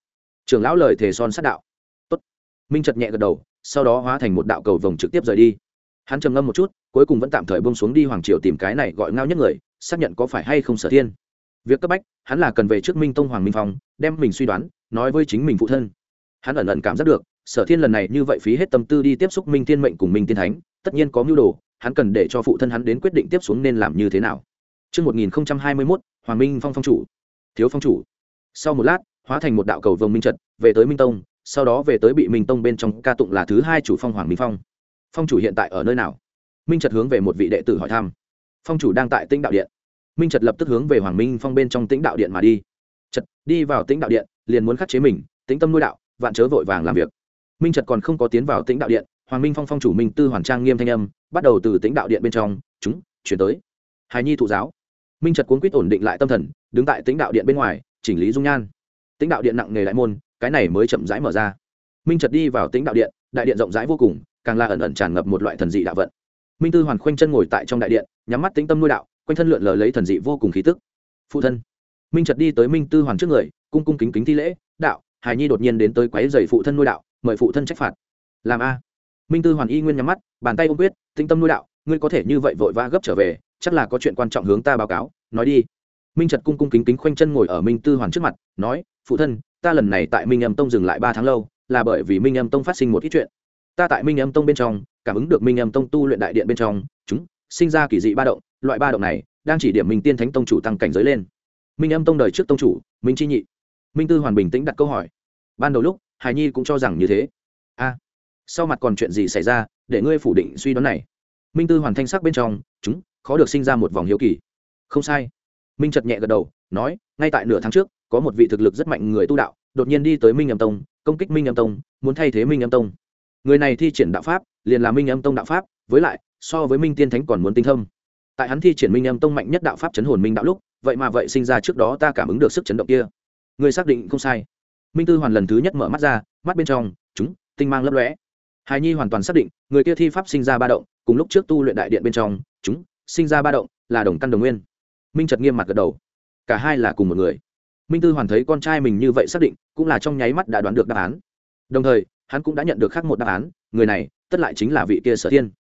Trường lão lời thề son sát đạo. Tốt. minh trật nhẹ gật đầu, sau đó hóa thành một đạo cầu vồng trực tiếp rời đi hắn trầm ngâm một chút cuối cùng vẫn tạm thời bông xuống đi hoàng triều tìm cái này gọi ngao nhất người xác nhận có phải hay không sở thiên việc cấp bách hắn là cần về trước minh tông hoàng minh phong đem mình suy đoán nói với chính mình phụ thân hắn ẩn ẩn cảm giác được sở thiên lần này như vậy phí hết tâm tư đi tiếp xúc minh Thiên mệnh cùng minh tiên thánh tất nhiên có mưu đồ hắn cần để cho phụ thân hắn đến quyết định tiếp xuống nên làm như thế nào Trước 1021, Hoàng Minh Phong phong chủ, thiếu phong chủ. Sau một lát, hóa thành một đạo cầu vồng minh trận, về tới Minh Tông, sau đó về tới bị Minh Tông bên trong ca tụng là thứ hai chủ phong Hoàng Minh Phong. Phong chủ hiện tại ở nơi nào? minh trật hướng về một vị đệ tử hỏi thăm. Phong chủ đang tại tĩnh đạo điện. Minh trật lập tức hướng về hoàng minh phong bên trong tĩnh đạo điện mà đi. Trật, đi vào tĩnh đạo điện, liền muốn khắc chế mình, tĩnh tâm nuôi đạo, vạn chớ vội vàng làm việc. Minh trật còn không có tiến vào tĩnh đạo điện, hoàng minh phong phong chủ minh tư hoàn trang nghiêm thanh âm, bắt đầu từ tĩnh đạo điện bên trong, chúng, chuyển tới. Hài nhi thụ giáo. Minh trật cuốn quýt ổn định lại tâm thần, đứng tại tĩnh đạo điện bên ngoài, chỉnh lý dung nhan. Tĩnh đạo điện nặng nghề đại môn, cái này mới chậm rãi mở ra. Minh trật đi vào tĩnh đạo điện, đại điện rộng rãi vô cùng càng là ẩn ẩn tràn ngập một loại thần dị đạo vận. Minh tư hoàn khoanh chân ngồi tại trong đại điện, nhắm mắt tĩnh tâm nuôi đạo, quanh thân lượn lờ lấy thần dị vô cùng khí tức. Phụ thân. Minh trật đi tới minh tư hoàn trước người, cung cung kính kính thi lễ, đạo hài nhi đột nhiên đến tới quáy dày phụ thân nuôi đạo, mời phụ thân trách phạt. Làm a. Minh tư hoàn y nguyên nhắm mắt, bàn tay ôm quyết, tĩnh tâm nuôi đạo, ngươi có thể như vậy vội vã gấp trở về, chắc là có chuyện quan trọng hướng ta báo cáo, nói đi. Minh trật cung cung kính kính khoanh chân ngồi ở minh tư hoàn trước mặt, nói, phụ thân, ta lần này tại minh âm tông dừng lại ba tháng lâu, là bởi vì minh âm tông phát sinh một ít chuyện ta tại minh âm tông bên trong, cảm ứng được minh âm tông tu luyện đại điện bên trong, chúng sinh ra kỳ dị ba động, loại ba động này đang chỉ điểm minh tiên thánh tông chủ tăng cảnh giới lên. Minh âm tông đời trước tông chủ, minh chi nhị. Minh tư hoàn bình tĩnh đặt câu hỏi. Ban đầu lúc hài nhi cũng cho rằng như thế. A, sau mặt còn chuyện gì xảy ra, để ngươi phủ định suy đoán này? Minh tư hoàn thanh sắc bên trong, chúng, khó được sinh ra một vòng hiếu kỳ. Không sai. Minh chật nhẹ gật đầu, nói, ngay tại nửa tháng trước, có một vị thực lực rất mạnh người tu đạo, đột nhiên đi tới minh âm tông, công kích minh âm tông, muốn thay thế minh âm tông người này thi triển đạo pháp, liền là minh âm tông đạo pháp, với lại, so với minh tiên thánh còn muốn tinh thâm. Tại hắn thi triển minh âm tông mạnh nhất đạo pháp chấn hồn minh đạo lúc, vậy mà vậy sinh ra trước đó ta cảm ứng được sức chấn động kia. Người xác định không sai. Minh tư hoàn lần thứ nhất mở mắt ra, mắt bên trong, chúng, tinh mang lấp lóe. Hài nhi hoàn toàn xác định, người kia thi pháp sinh ra ba động, cùng lúc trước tu luyện đại điện bên trong, chúng, sinh ra ba động, là đồng căn đồng nguyên. Minh trật nghiêm mặt gật đầu. Cả hai là cùng một người. Minh tư hoàn thấy con trai mình như vậy xác định, cũng là trong nháy mắt đã đoán được đáp án. Đồng thời hắn cũng đã nhận được khác một đáp án, người này, tất lại chính là vị kia sở thiên.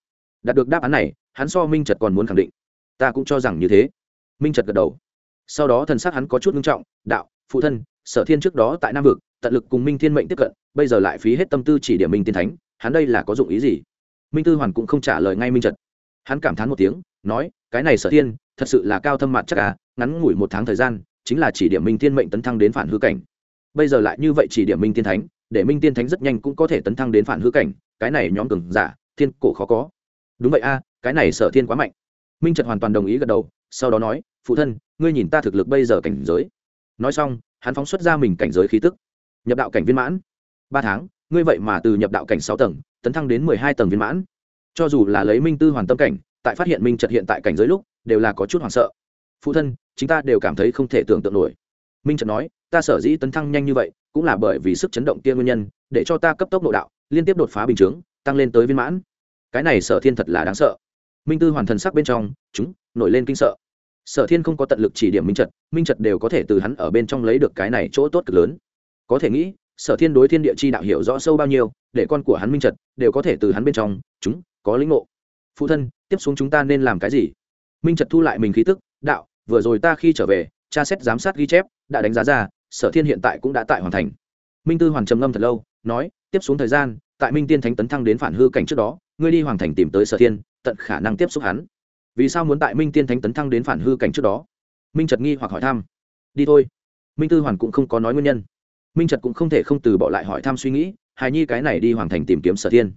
Đạt được đáp án này, hắn so minh trật còn muốn khẳng định. Ta cũng cho rằng như thế. Minh trật gật đầu. Sau đó thần sắc hắn có chút nghiêm trọng, đạo, phụ thân, sở thiên trước đó tại nam vực, tận lực cùng minh thiên mệnh tiếp cận, bây giờ lại phí hết tâm tư chỉ điểm minh tiên thánh, hắn đây là có dụng ý gì? Minh tư hoàn cũng không trả lời ngay minh trật. Hắn cảm thán một tiếng, nói, cái này sở thiên, thật sự là cao thâm mặt chắc à ngắn ngủi một tháng thời gian, chính là chỉ điểm minh thiên mệnh tấn thăng đến phản hư cảnh. Bây giờ lại như vậy chỉ điểm minh tiên thánh để minh tiên thánh rất nhanh cũng có thể tấn thăng đến phản hư cảnh, cái này nhóm cường giả, thiên cổ khó có. Đúng vậy a, cái này sở thiên quá mạnh. Minh trật hoàn toàn đồng ý gật đầu, sau đó nói, phụ thân, ngươi nhìn ta thực lực bây giờ cảnh giới. Nói xong, hắn phóng xuất ra mình cảnh giới khí tức. Nhập đạo cảnh viên mãn. Ba tháng, ngươi vậy mà từ nhập đạo cảnh sáu tầng, tấn thăng đến mười hai tầng viên mãn. Cho dù là lấy minh tư hoàn tâm cảnh, tại phát hiện minh trật hiện tại cảnh giới lúc, đều là có chút hoảng sợ. Phụ thân chúng ta đều cảm thấy không thể tưởng tượng nổi minh Trận nói, ta sở dĩ tấn thăng nhanh như vậy, cũng là bởi vì sức chấn động kia nguyên nhân, để cho ta cấp tốc nội đạo, liên tiếp đột phá bình chướng, tăng lên tới viên mãn. Cái này sở thiên thật là đáng sợ. Minh tư hoàn thần sắc bên trong, chúng, nổi lên kinh sợ. Sở thiên không có tận lực chỉ điểm minh trật minh trật đều có thể từ hắn ở bên trong lấy được cái này chỗ tốt cực lớn. Có thể nghĩ, sở thiên đối thiên địa chi đạo hiểu rõ sâu bao nhiêu, để con của hắn minh trật đều có thể từ hắn bên trong, chúng, có lĩnh ngộ. Phụ thân, tiếp xuống chúng ta nên làm cái gì? Minh trật thu lại mình khí tức, đạo, vừa rồi ta khi trở về tra xét giám sát ghi chép, đã đánh giá ra, sở thiên hiện tại cũng đã tại hoàn thành. Minh tư hoàn trầm ngâm thật lâu, nói, tiếp xuống thời gian, tại minh tiên thánh tấn thăng đến phản hư cảnh trước đó, ngươi đi hoàng thành tìm tới sở thiên, tận khả năng tiếp xúc hắn. Vì sao muốn tại minh tiên thánh tấn thăng đến phản hư cảnh trước đó? Minh trật nghi hoặc hỏi thăm. Đi thôi. Minh tư hoàn cũng không có nói nguyên nhân. Minh trật cũng không thể không từ bỏ lại hỏi thăm suy nghĩ, hài nhi cái này đi hoàng thành tìm kiếm sở thiên.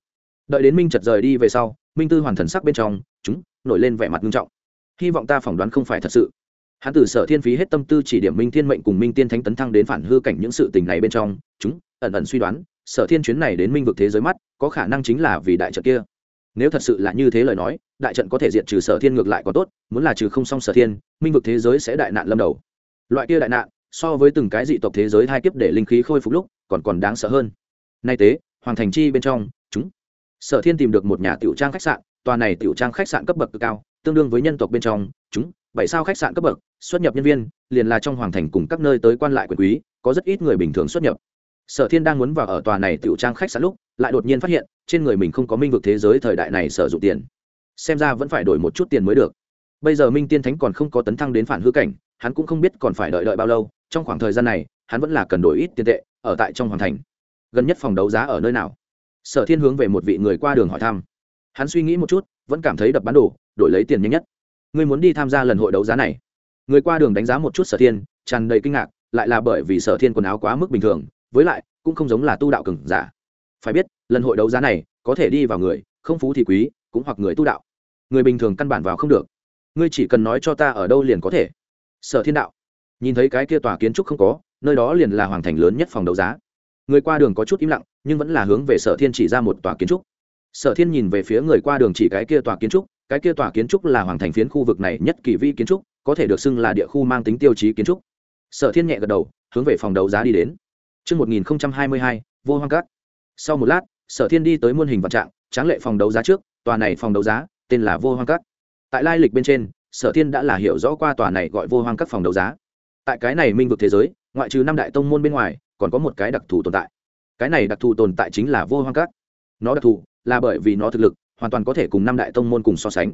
Đợi đến minh trật rời đi về sau, minh tư hoàn thần sắc bên trong, chúng, nổi lên vẻ mặt nghiêm trọng. Hy vọng ta phỏng đoán không phải thật sự hắn từ sở thiên phí hết tâm tư chỉ điểm minh thiên mệnh cùng minh tiên thánh tấn thăng đến phản hư cảnh những sự tình này bên trong, chúng, ẩn ẩn suy đoán, sở thiên chuyến này đến minh vực thế giới mắt, có khả năng chính là vì đại trận kia. Nếu thật sự là như thế lời nói, đại trận có thể diệt trừ sở thiên ngược lại có tốt, muốn là trừ không xong sở thiên, minh vực thế giới sẽ đại nạn lâm đầu. Loại kia đại nạn, so với từng cái dị tộc thế giới hai kiếp để linh khí khôi phục lúc, còn còn đáng sợ hơn. Nay tế, hoàng thành chi bên trong, chúng. Sở thiên tìm được một nhà tiểu trang khách sạn, tòa này tiểu trang khách sạn cấp bậc cực cao, tương đương với nhân tộc bên trong, chúng bảy sao khách sạn cấp bậc, xuất nhập nhân viên, liền là trong hoàng thành cùng các nơi tới quan lại quyền quý, có rất ít người bình thường xuất nhập. Sở thiên đang muốn vào ở tòa này tiểu trang khách sạn lúc, lại đột nhiên phát hiện, trên người mình không có minh vực thế giới thời đại này sử dụng tiền. Xem ra vẫn phải đổi một chút tiền mới được. Bây giờ minh tiên thánh còn không có tấn thăng đến phản hư cảnh, hắn cũng không biết còn phải đợi đợi bao lâu, trong khoảng thời gian này, hắn vẫn là cần đổi ít tiền tệ, ở tại trong hoàng thành. Gần nhất phòng đấu giá ở nơi nào? Sở thiên hướng về một vị người qua đường hỏi thăm. Hắn suy nghĩ một chút, vẫn cảm thấy đập bán đồ, đổi lấy tiền nhanh nhất ngươi muốn đi tham gia lần hội đấu giá này. Người qua đường đánh giá một chút sở thiên, tràn đầy kinh ngạc, lại là bởi vì sở thiên quần áo quá mức bình thường, với lại, cũng không giống là tu đạo cừng giả. Phải biết, lần hội đấu giá này, có thể đi vào người, không phú thì quý, cũng hoặc người tu đạo. Người bình thường căn bản vào không được. Ngươi chỉ cần nói cho ta ở đâu liền có thể. Sở thiên đạo. Nhìn thấy cái kia tòa kiến trúc không có, nơi đó liền là hoàng thành lớn nhất phòng đấu giá. Người qua đường có chút im lặng, nhưng vẫn là hướng về sở thiên chỉ ra một tòa kiến trúc. Sở thiên nhìn về phía người qua đường chỉ cái kia tòa kiến trúc cái kia tòa kiến trúc là hoàng thành phiến khu vực này nhất kỳ vi kiến trúc có thể được xưng là địa khu mang tính tiêu chí kiến trúc. Sở thiên nhẹ gật đầu hướng về phòng đấu giá đi đến. Trước 1022, vô hoang cát. Sau một lát, sở thiên đi tới muôn hình vạn trạng tráng lệ phòng đấu giá trước tòa này phòng đấu giá tên là vô hoang cát tại lai lịch bên trên sở thiên đã là hiểu rõ qua tòa này gọi vô hoang các phòng đấu giá. Tại cái này minh vực thế giới ngoại trừ năm đại tông môn bên ngoài còn có một cái đặc thù tồn tại. Cái này đặc thù tồn tại chính là vô hoang các. Nó đặc thù là bởi vì nó thực lực hoàn toàn có thể cùng năm đại tông môn cùng so sánh.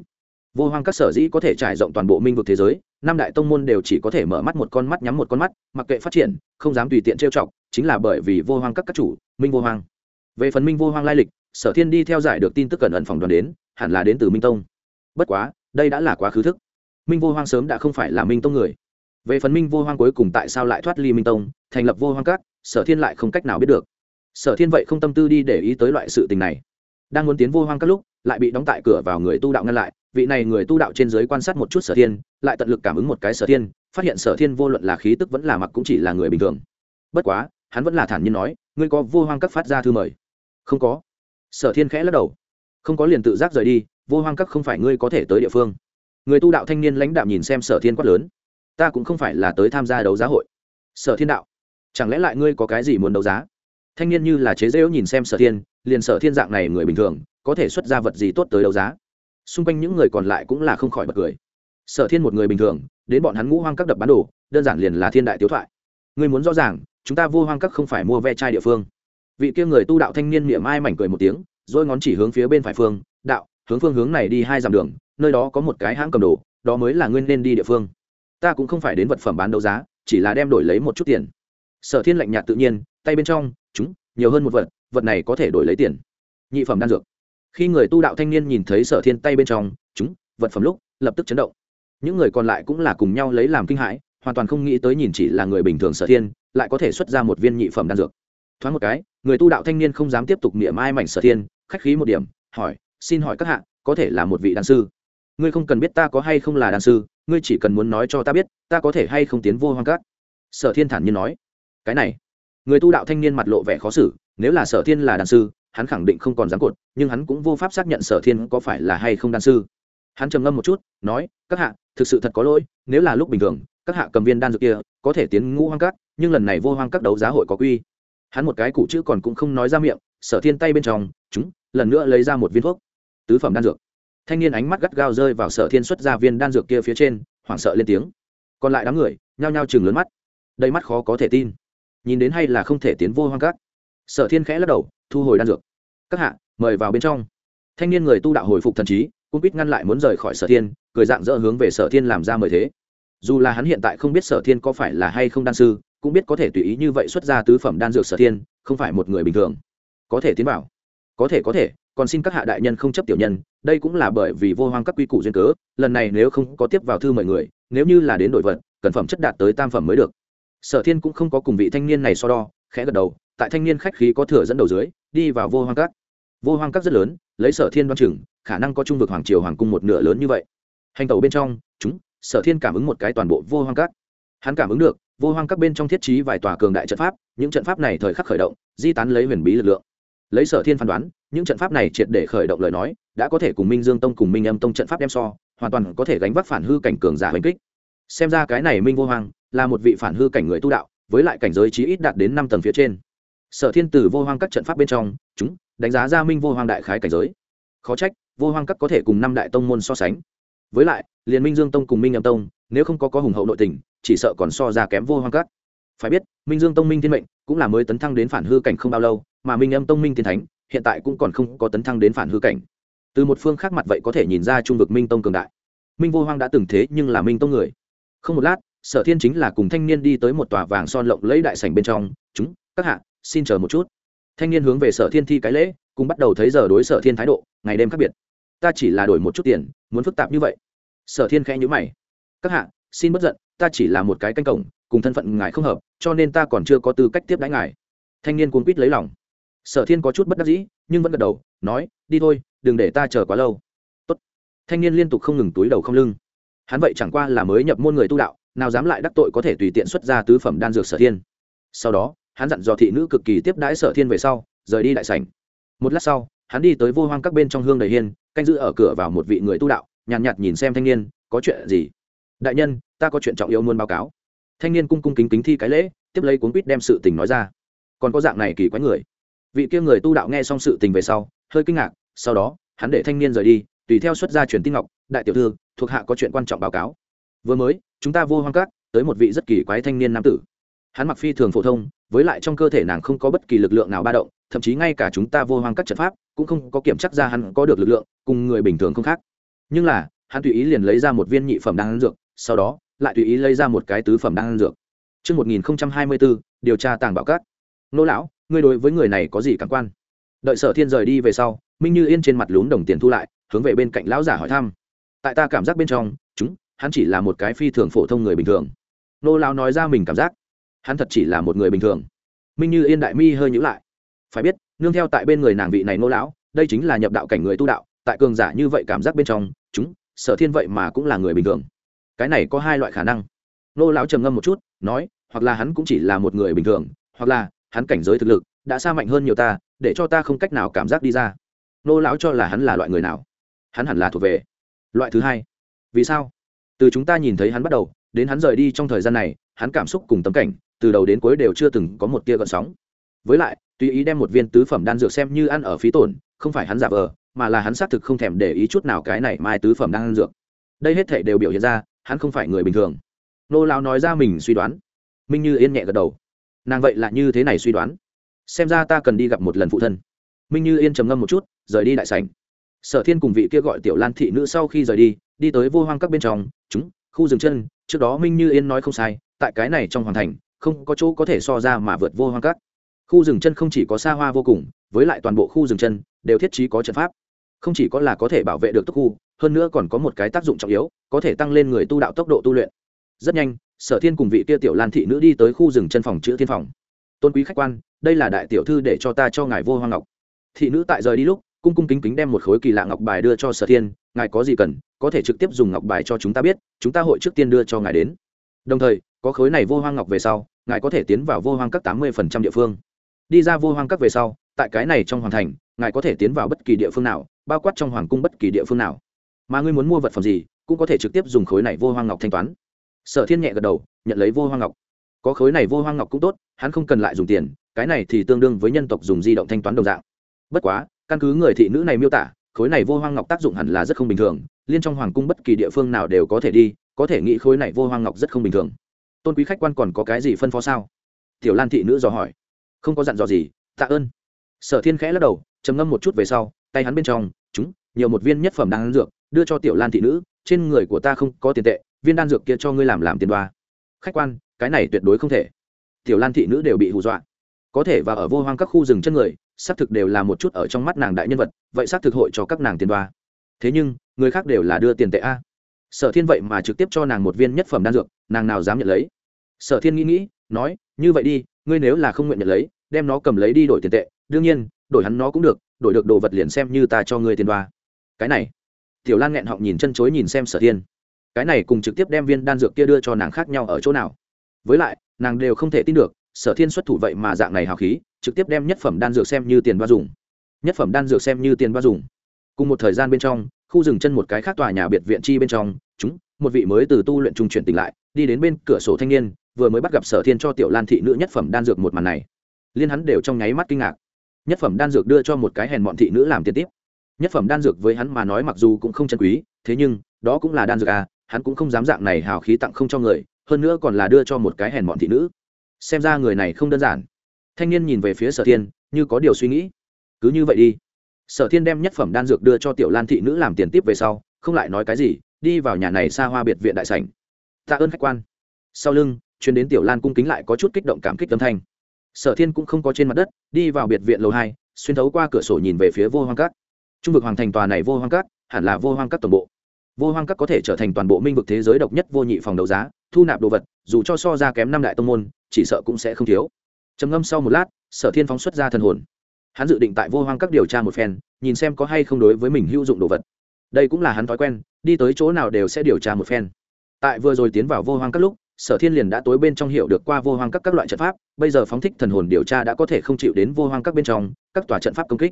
Vô hoang các sở dĩ có thể trải rộng toàn bộ minh vực thế giới, năm đại tông môn đều chỉ có thể mở mắt một con mắt, nhắm một con mắt, mặc kệ phát triển, không dám tùy tiện trêu chọc, chính là bởi vì vô hoang các các chủ, minh vô hoang. Về phần minh vô hoang lai lịch, sở thiên đi theo giải được tin tức cẩn ẩn phòng đoàn đến, hẳn là đến từ minh tông. Bất quá, đây đã là quá khứ thức. Minh vô hoang sớm đã không phải là minh tông người. Về phần minh vô hoang cuối cùng tại sao lại thoát ly minh tông, thành lập vô hoang các, sở thiên lại không cách nào biết được. Sở thiên vậy không tâm tư đi để ý tới loại sự tình này đang muốn tiến vô hoang các lúc, lại bị đóng tại cửa vào người tu đạo ngăn lại. Vị này người tu đạo trên giới quan sát một chút sở thiên, lại tận lực cảm ứng một cái sở thiên, phát hiện sở thiên vô luận là khí tức vẫn là mặc cũng chỉ là người bình thường. Bất quá, hắn vẫn là thản nhiên nói, ngươi có vô hoang các phát ra thư mời? Không có. Sở thiên khẽ lắc đầu. Không có liền tự giác rời đi, vô hoang các không phải ngươi có thể tới địa phương. Người tu đạo thanh niên lãnh đạo nhìn xem sở thiên quát lớn. Ta cũng không phải là tới tham gia đấu giá hội. Sở thiên đạo. Chẳng lẽ lại ngươi có cái gì muốn đấu giá? Thanh niên như là chế dễu nhìn xem sở thiên, liền sở thiên dạng này người bình thường, có thể xuất ra vật gì tốt tới đấu giá. Xung quanh những người còn lại cũng là không khỏi bật cười. Sở thiên một người bình thường, đến bọn hắn ngũ hoang các đập bán đồ, đơn giản liền là thiên đại tiếu thoại. Ngươi muốn rõ ràng, chúng ta vô hoang các không phải mua ve chai địa phương. Vị kia người tu đạo thanh niên miệng ai mảnh cười một tiếng, rồi ngón chỉ hướng phía bên phải phương, đạo, hướng phương hướng này đi hai dặm đường, nơi đó có một cái hãng cầm đồ, đó mới là nguyên nên đi địa phương. Ta cũng không phải đến vật phẩm bán đấu giá, chỉ là đem đổi lấy một chút tiền. Sở thiên lạnh nhạt tự nhiên, tay bên trong chúng, nhiều hơn một vật vật này có thể đổi lấy tiền. Nhị phẩm đan dược. Khi người tu đạo thanh niên nhìn thấy sở thiên tay bên trong, chúng, vật phẩm lúc, lập tức chấn động. Những người còn lại cũng là cùng nhau lấy làm kinh hãi, hoàn toàn không nghĩ tới nhìn chỉ là người bình thường sở thiên, lại có thể xuất ra một viên nhị phẩm đan dược. Thoáng một cái, người tu đạo thanh niên không dám tiếp tục niệm ai mảnh sở thiên, khách khí một điểm, hỏi, xin hỏi các hạ, có thể là một vị đan sư? Ngươi không cần biết ta có hay không là đan sư, ngươi chỉ cần muốn nói cho ta biết, ta có thể hay không tiến vô hoang cát sở thiên thản nhiên nói, cái này người tu đạo thanh niên mặt lộ vẻ khó xử, nếu là sở thiên là đan sư, hắn khẳng định không còn dám cột, nhưng hắn cũng vô pháp xác nhận sở thiên có phải là hay không đan sư. Hắn trầm ngâm một chút, nói, các hạ, thực sự thật có lỗi, nếu là lúc bình thường, các hạ cầm viên đan dược kia, có thể tiến ngũ hoang cát nhưng lần này vô hoang các đấu giá hội có quy. Hắn một cái cụ chữ còn cũng không nói ra miệng, sở thiên tay bên trong, chúng, lần nữa lấy ra một viên thuốc, tứ phẩm đan dược. Thanh niên ánh mắt gắt gao rơi vào sở thiên xuất ra viên đan dược kia phía trên, hoảng sợ lên tiếng. Còn lại đám người, nhao nhao chừng lớn mắt. Đầy mắt khó có thể tin nhìn đến hay là không thể tiến vô hoang cát, sở thiên khẽ lắc đầu thu hồi đan dược. Các hạ mời vào bên trong. Thanh niên người tu đạo hồi phục thần trí cũng biết ngăn lại muốn rời khỏi sở thiên cười dạng dỡ hướng về sở thiên làm ra mời thế. Dù là hắn hiện tại không biết sở thiên có phải là hay không đan sư cũng biết có thể tùy ý như vậy xuất ra tứ phẩm đan dược sở thiên không phải một người bình thường. Có thể tiến bảo, có thể có thể còn xin các hạ đại nhân không chấp tiểu nhân đây cũng là bởi vì vô hoang các quy củ duyên cớ lần này nếu không có tiếp vào thư mời người nếu như là đến đổi vật cần phẩm chất đạt tới tam phẩm mới được sở thiên cũng không có cùng vị thanh niên này so đo, khẽ gật đầu, tại thanh niên khách khí có thừa dẫn đầu dưới, đi vào vô hoang cát. vô hoang cát rất lớn, lấy sở thiên đoan chừng, khả năng có trung vực hoàng triều hoàng cung một nửa lớn như vậy hành tàu bên trong, chúng, sở thiên cảm ứng một cái toàn bộ vô hoang cát. hắn cảm ứng được, vô hoang các bên trong thiết trí vài tòa cường đại trận pháp, những trận pháp này thời khắc khởi động, di tán lấy huyền bí lực lượng lấy sở thiên phán đoán, những trận pháp này triệt để khởi động lời nói, đã có thể cùng minh dương tông cùng minh âm tông trận pháp đem so, hoàn toàn có thể gánh vác phản hư cảnh cường giả hành kích xem ra cái này minh vô hoang là một vị phản hư cảnh người tu đạo, với lại cảnh giới chí ít đạt đến năm tầng phía trên. Sở thiên Tử vô hoang các trận pháp bên trong, chúng, đánh giá gia minh vô hoang đại khái cảnh giới. Khó trách, vô hoang các có thể cùng năm đại tông môn so sánh. Với lại liền minh dương tông cùng minh âm tông, nếu không có có hùng hậu nội tình, chỉ sợ còn so ra kém vô hoang các. Phải biết, minh dương tông minh thiên mệnh cũng là mới tấn thăng đến phản hư cảnh không bao lâu, mà minh âm tông minh thiên thánh, hiện tại cũng còn không có tấn thăng đến phản hư cảnh. Từ một phương khác mặt vậy có thể nhìn ra trung vực minh tông cường đại. Minh vô hoang đã từng thế nhưng là minh tông người. Không một lát sở thiên chính là cùng thanh niên đi tới một tòa vàng son lộng lấy đại sảnh bên trong, chúng, các hạ, xin chờ một chút. Thanh niên hướng về sở thiên thi cái lễ, cùng bắt đầu thấy giờ đối sở thiên thái độ, ngày đêm khác biệt, ta chỉ là đổi một chút tiền, muốn phức tạp như vậy. Sở thiên khẽ nhữ mày, các hạ, xin bất giận, ta chỉ là một cái canh cổng, cùng thân phận ngài không hợp, cho nên ta còn chưa có tư cách tiếp đãi ngài. Thanh niên cuốn quýt lấy lòng. Sở thiên có chút bất đắc dĩ, nhưng vẫn gật đầu, nói, đi thôi, đừng để ta chờ quá lâu. Tốt. thanh niên liên tục không ngừng túi đầu không lưng. Hắn vậy chẳng qua là mới nhập môn người tu đạo nào dám lại đắc tội có thể tùy tiện xuất ra tứ phẩm đan dược sở thiên. Sau đó hắn dặn dò thị nữ cực kỳ tiếp đãi sở thiên về sau rời đi đại sảnh. Một lát sau hắn đi tới vô hoang các bên trong hương đầy hiên canh giữ ở cửa vào một vị người tu đạo nhàn nhạt, nhạt nhìn xem thanh niên có chuyện gì? Đại nhân ta có chuyện trọng yếu muốn báo cáo. Thanh niên cung cung kính kính thi cái lễ tiếp lấy cuốn quýt đem sự tình nói ra. Còn có dạng này kỳ quái người. Vị kia người tu đạo nghe xong sự tình về sau hơi kinh ngạc sau đó hắn để thanh niên rời đi tùy theo xuất gia truyền tin ngọc đại tiểu thư thuộc hạ có chuyện quan trọng báo cáo vừa mới chúng ta vô hoang cát tới một vị rất kỳ quái thanh niên nam tử hắn mặc phi thường phổ thông với lại trong cơ thể nàng không có bất kỳ lực lượng nào ba động thậm chí ngay cả chúng ta vô hoang các trận pháp cũng không có kiểm chắc ra hắn có được lực lượng cùng người bình thường không khác nhưng là hắn tùy ý liền lấy ra một viên nhị phẩm đan dược sau đó lại tùy ý lấy ra một cái tứ phẩm đan dược Trước 1024, điều tra tàng bảo cát. Nô lão, ngươi đối với người này có gì cảm quan? Đợi Sở Thiên rời đi về sau, Minh Như Yên trên mặt lún đồng tiền thu lại, hướng về bên cạnh lão giả hỏi thăm. Tại ta cảm giác bên trong, hắn chỉ là một cái phi thường phổ thông người bình thường. Nô lão nói ra mình cảm giác, hắn thật chỉ là một người bình thường. Minh Như Yên đại mi hơi nhữ lại. Phải biết, nương theo tại bên người nàng vị này nô lão, đây chính là nhập đạo cảnh người tu đạo, tại cường giả như vậy cảm giác bên trong, chúng, Sở Thiên vậy mà cũng là người bình thường. Cái này có hai loại khả năng. Nô lão trầm ngâm một chút nói hoặc là hắn cũng chỉ là một người bình thường hoặc là hắn cảnh giới thực lực đã xa mạnh hơn nhiều ta để cho ta không cách nào cảm giác đi ra. Nô lão cho là hắn là loại người nào? Hắn hẳn là thuộc về. Loại thứ hai. Vì sao? Từ chúng ta nhìn thấy hắn bắt đầu, đến hắn rời đi trong thời gian này, hắn cảm xúc cùng tấm cảnh, từ đầu đến cuối đều chưa từng có một tia gợn sóng. Với lại, tùy ý đem một viên tứ phẩm đan dược xem như ăn ở phí tổn, không phải hắn giả vờ, mà là hắn xác thực không thèm để ý chút nào cái này mai tứ phẩm đan dược. Đây hết thể đều biểu hiện ra, hắn không phải người bình thường. Nô lao nói ra mình suy đoán. Minh như yên nhẹ gật đầu. Nàng vậy là như thế này suy đoán. Xem ra ta cần đi gặp một lần phụ thân. Minh như yên trầm ngâm một chút, rời đi đại sảnh. Sở thiên cùng vị kia gọi tiểu lan thị nữ sau khi rời đi đi tới vô hoang các bên trong, chúng, khu rừng chân, trước đó minh như yên nói không sai, tại cái này trong hoàng thành, không có chỗ có thể so ra mà vượt vô hoang các. Khu rừng chân không chỉ có xa hoa vô cùng, với lại toàn bộ khu rừng chân, đều thiết trí có trận pháp. Không chỉ có là có thể bảo vệ được tốc khu, hơn nữa còn có một cái tác dụng trọng yếu, có thể tăng lên người tu đạo tốc độ tu luyện. Rất nhanh, sở thiên cùng vị kia tiểu lan thị nữ đi tới khu rừng chân phòng chữ thiên phòng. Tôn quý khách quan, đây là đại tiểu thư để cho ta cho ngài vô hoang ngọc. Thị nữ tại rời đi lúc cung cung kính kính đem một khối kỳ lạ ngọc bài đưa cho sở thiên, ngài có gì cần, có thể trực tiếp dùng ngọc bài cho chúng ta biết, chúng ta hội trước tiên đưa cho ngài đến. Đồng thời, có khối này vô hoang ngọc về sau, ngài có thể tiến vào vô hoang các tám mươi địa phương. Đi ra vô hoang các về sau, tại cái này trong hoàn thành, ngài có thể tiến vào bất kỳ địa phương nào, bao quát trong hoàng cung bất kỳ địa phương nào. Mà ngươi muốn mua vật phẩm gì, cũng có thể trực tiếp dùng khối này vô hoang ngọc thanh toán. Sở thiên nhẹ gật đầu, nhận lấy vô hoang ngọc. Có khối này vô hoang ngọc cũng tốt, hắn không cần lại dùng tiền, cái này thì tương đương với nhân tộc dùng di động thanh toán đồng dạng. Bất quá căn cứ người thị nữ này miêu tả, khối này vô hoang ngọc tác dụng hẳn là rất không bình thường, liên trong hoàng cung bất kỳ địa phương nào đều có thể đi, có thể nghĩ khối này vô hoang ngọc rất không bình thường. Tôn quý khách quan còn có cái gì phân phó sao? Tiểu lan thị nữ dò hỏi. Không có dặn dò gì, tạ ơn. Sở thiên khẽ lắc đầu, trầm ngâm một chút về sau, tay hắn bên trong, chúng, nhiều một viên nhất phẩm đan dược, đưa cho tiểu lan thị nữ, trên người của ta không có tiền tệ, viên đan dược kia cho ngươi làm làm tiền đoa. Khách quan, cái này tuyệt đối không thể. Tiểu lan thị nữ đều bị hù dọa. Có thể và ở vô hoang các khu rừng chân người xác thực đều là một chút ở trong mắt nàng đại nhân vật, vậy xác thực hội cho các nàng tiền đoa. Thế nhưng, người khác đều là đưa tiền tệ a. Sở thiên vậy mà trực tiếp cho nàng một viên nhất phẩm đan dược, nàng nào dám nhận lấy. Sở thiên nghĩ nghĩ, nói, như vậy đi, ngươi nếu là không nguyện nhận lấy, đem nó cầm lấy đi đổi tiền tệ, đương nhiên, đổi hắn nó cũng được, đổi được đồ vật liền xem như ta cho ngươi tiền đoa. Cái này, tiểu lan nghẹn họng nhìn chân chối nhìn xem sở thiên. Cái này cùng trực tiếp đem viên đan dược kia đưa cho nàng khác nhau ở chỗ nào? Với lại, nàng đều không thể tin được sở thiên xuất thủ vậy mà dạng này hào khí, trực tiếp đem nhất phẩm đan dược xem như tiền bao dùng. Nhất phẩm đan dược xem như tiền bao dùng. Cùng một thời gian bên trong, khu rừng chân một cái khác tòa nhà biệt viện chi bên trong, chúng, một vị mới từ tu luyện trung chuyển tỉnh lại, đi đến bên cửa sổ thanh niên, vừa mới bắt gặp sở thiên cho tiểu lan thị nữ nhất phẩm đan dược một màn này. Liên hắn đều trong nháy mắt kinh ngạc. Nhất phẩm đan dược đưa cho một cái hèn bọn thị nữ làm tiền tiếp. Nhất phẩm đan dược với hắn mà nói mặc dù cũng không chân quý, thế nhưng, đó cũng là đan dược à hắn cũng không dám dạng này hào khí tặng không cho người, hơn nữa còn là đưa cho một cái hèn bọn thị nữ xem ra người này không đơn giản. Thanh niên nhìn về phía sở thiên, như có điều suy nghĩ. Cứ như vậy đi. Sở thiên đem nhất phẩm đan dược đưa cho tiểu lan thị nữ làm tiền tiếp về sau, không lại nói cái gì, đi vào nhà này xa hoa biệt viện đại sảnh. Tạ ơn khách quan. Sau lưng chuyến đến tiểu lan cung kính lại có chút kích động cảm kích âm thanh. Sở thiên cũng không có trên mặt đất, đi vào biệt viện lầu hai, xuyên thấu qua cửa sổ nhìn về phía vô hoang cát trung vực hoàng thành tòa này vô hoang cát hẳn là vô hoang cát toàn bộ vô hoang các có thể trở thành toàn bộ minh vực thế giới độc nhất vô nhị phòng đấu giá, thu nạp đồ vật, dù cho so ra kém năm đại tông môn, chỉ sợ cũng sẽ không thiếu. Trầm ngâm sau một lát, sở thiên phóng xuất ra thần hồn. Hắn dự định tại vô hoang các điều tra một phen, nhìn xem có hay không đối với mình hữu dụng đồ vật. Đây cũng là hắn thói quen, đi tới chỗ nào đều sẽ điều tra một phen. Tại vừa rồi tiến vào vô hoang các lúc, sở thiên liền đã tối bên trong hiểu được qua vô hoang các các loại trận pháp, bây giờ phóng thích thần hồn điều tra đã có thể không chịu đến vô hoang các bên trong, các tòa trận pháp công kích.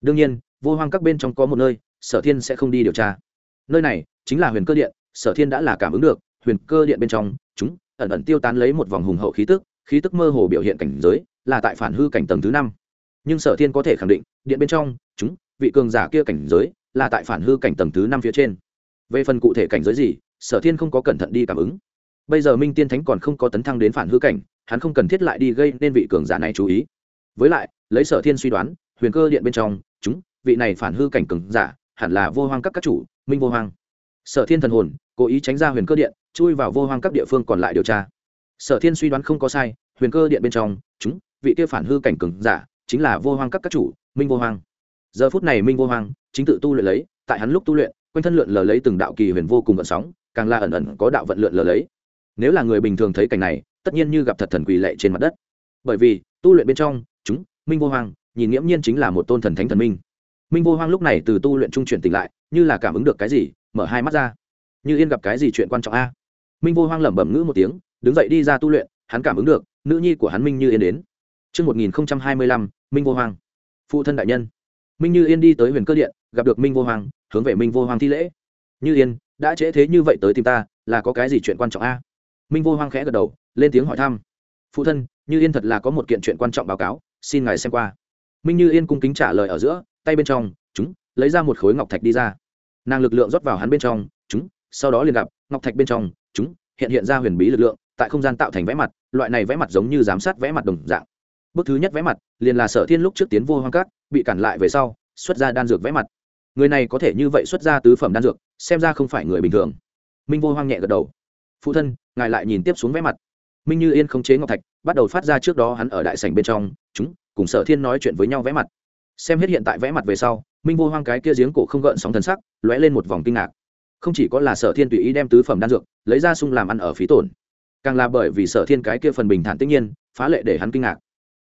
Đương nhiên, vô hoang các bên trong có một nơi, sở thiên sẽ không đi điều tra nơi này chính là huyền cơ điện, sở thiên đã là cảm ứng được, huyền cơ điện bên trong, chúng, ẩn ẩn tiêu tán lấy một vòng hùng hậu khí tức khí tức mơ hồ biểu hiện cảnh giới, là tại phản hư cảnh tầng thứ năm. Nhưng sở thiên có thể khẳng định, điện bên trong, chúng, vị cường giả kia cảnh giới, là tại phản hư cảnh tầng thứ năm phía trên. Về phần cụ thể cảnh giới gì, sở thiên không có cẩn thận đi cảm ứng. Bây giờ minh tiên thánh còn không có tấn thăng đến phản hư cảnh, hắn không cần thiết lại đi gây nên vị cường giả này chú ý. Với lại, lấy sở thiên suy đoán, huyền cơ điện bên trong, chúng, vị này phản hư cảnh cường giả, hẳn là vô hoang các các chủ minh vô hoang. Sở thiên thần hồn, cố ý tránh ra huyền cơ điện, chui vào vô hoang các địa phương còn lại điều tra. Sở thiên suy đoán không có sai, huyền cơ điện bên trong, chúng, vị kia phản hư cảnh cường giả, chính là vô hoang các các chủ, minh vô hoang. Giờ phút này minh vô hoang, chính tự tu luyện lấy, tại hắn lúc tu luyện, quanh thân lượn lờ lấy từng đạo kỳ huyền vô cùng vận sóng, càng là ẩn ẩn có đạo vận lượn lờ lấy. Nếu là người bình thường thấy cảnh này, tất nhiên như gặp thật thần quỳ lệ trên mặt đất. Bởi vì, tu luyện bên trong, chúng, minh vô hoang, nhìn nghiễm nhiên chính là một tôn thần thánh thần minh minh vô hoang lúc này từ tu luyện trung chuyển tỉnh lại như là cảm ứng được cái gì mở hai mắt ra như yên gặp cái gì chuyện quan trọng a minh vô hoang lẩm bẩm ngữ một tiếng đứng dậy đi ra tu luyện hắn cảm ứng được nữ nhi của hắn minh như yên đến Trước 1025, Minh Vô Hoang. Phụ thân đại nhân. Minh Như Yên đi tới huyền cơ điện, gặp được Minh Vô Hoàng, hướng về Minh Vô Hoàng thi lễ. Như Yên, đã trễ thế như vậy tới tìm ta, là có cái gì chuyện quan trọng a? Minh Vô Hoàng khẽ gật đầu, lên tiếng hỏi thăm. Phụ thân, Như Yên thật là có một kiện chuyện quan trọng báo cáo, xin ngài xem qua. Minh Như Yên cung kính trả lời ở giữa, tay bên trong, chúng lấy ra một khối ngọc thạch đi ra. Nàng lực lượng rót vào hắn bên trong, chúng, sau đó liền gặp, ngọc thạch bên trong, chúng hiện hiện ra huyền bí lực lượng, tại không gian tạo thành vẽ mặt, loại này vẽ mặt giống như giám sát vẽ mặt đồng dạng. Bước thứ nhất vẽ mặt liền là sở thiên lúc trước tiến vô hoang cát bị cản lại về sau xuất ra đan dược vẽ mặt. Người này có thể như vậy xuất ra tứ phẩm đan dược xem ra không phải người bình thường. Minh vô hoang nhẹ gật đầu. Phụ thân ngài lại nhìn tiếp xuống vẽ mặt. Minh như yên không chế ngọc thạch bắt đầu phát ra trước đó hắn ở đại sảnh bên trong chúng cùng sở thiên nói chuyện với nhau vẽ mặt xem hết hiện tại vẽ mặt về sau, minh vô hoang cái kia giếng cổ không gợn sóng thần sắc, lóe lên một vòng kinh ngạc. Không chỉ có là sở thiên tùy ý đem tứ phẩm đan dược, lấy ra sung làm ăn ở phí tổn, càng là bởi vì sở thiên cái kia phần bình thản tất nhiên, phá lệ để hắn kinh ngạc.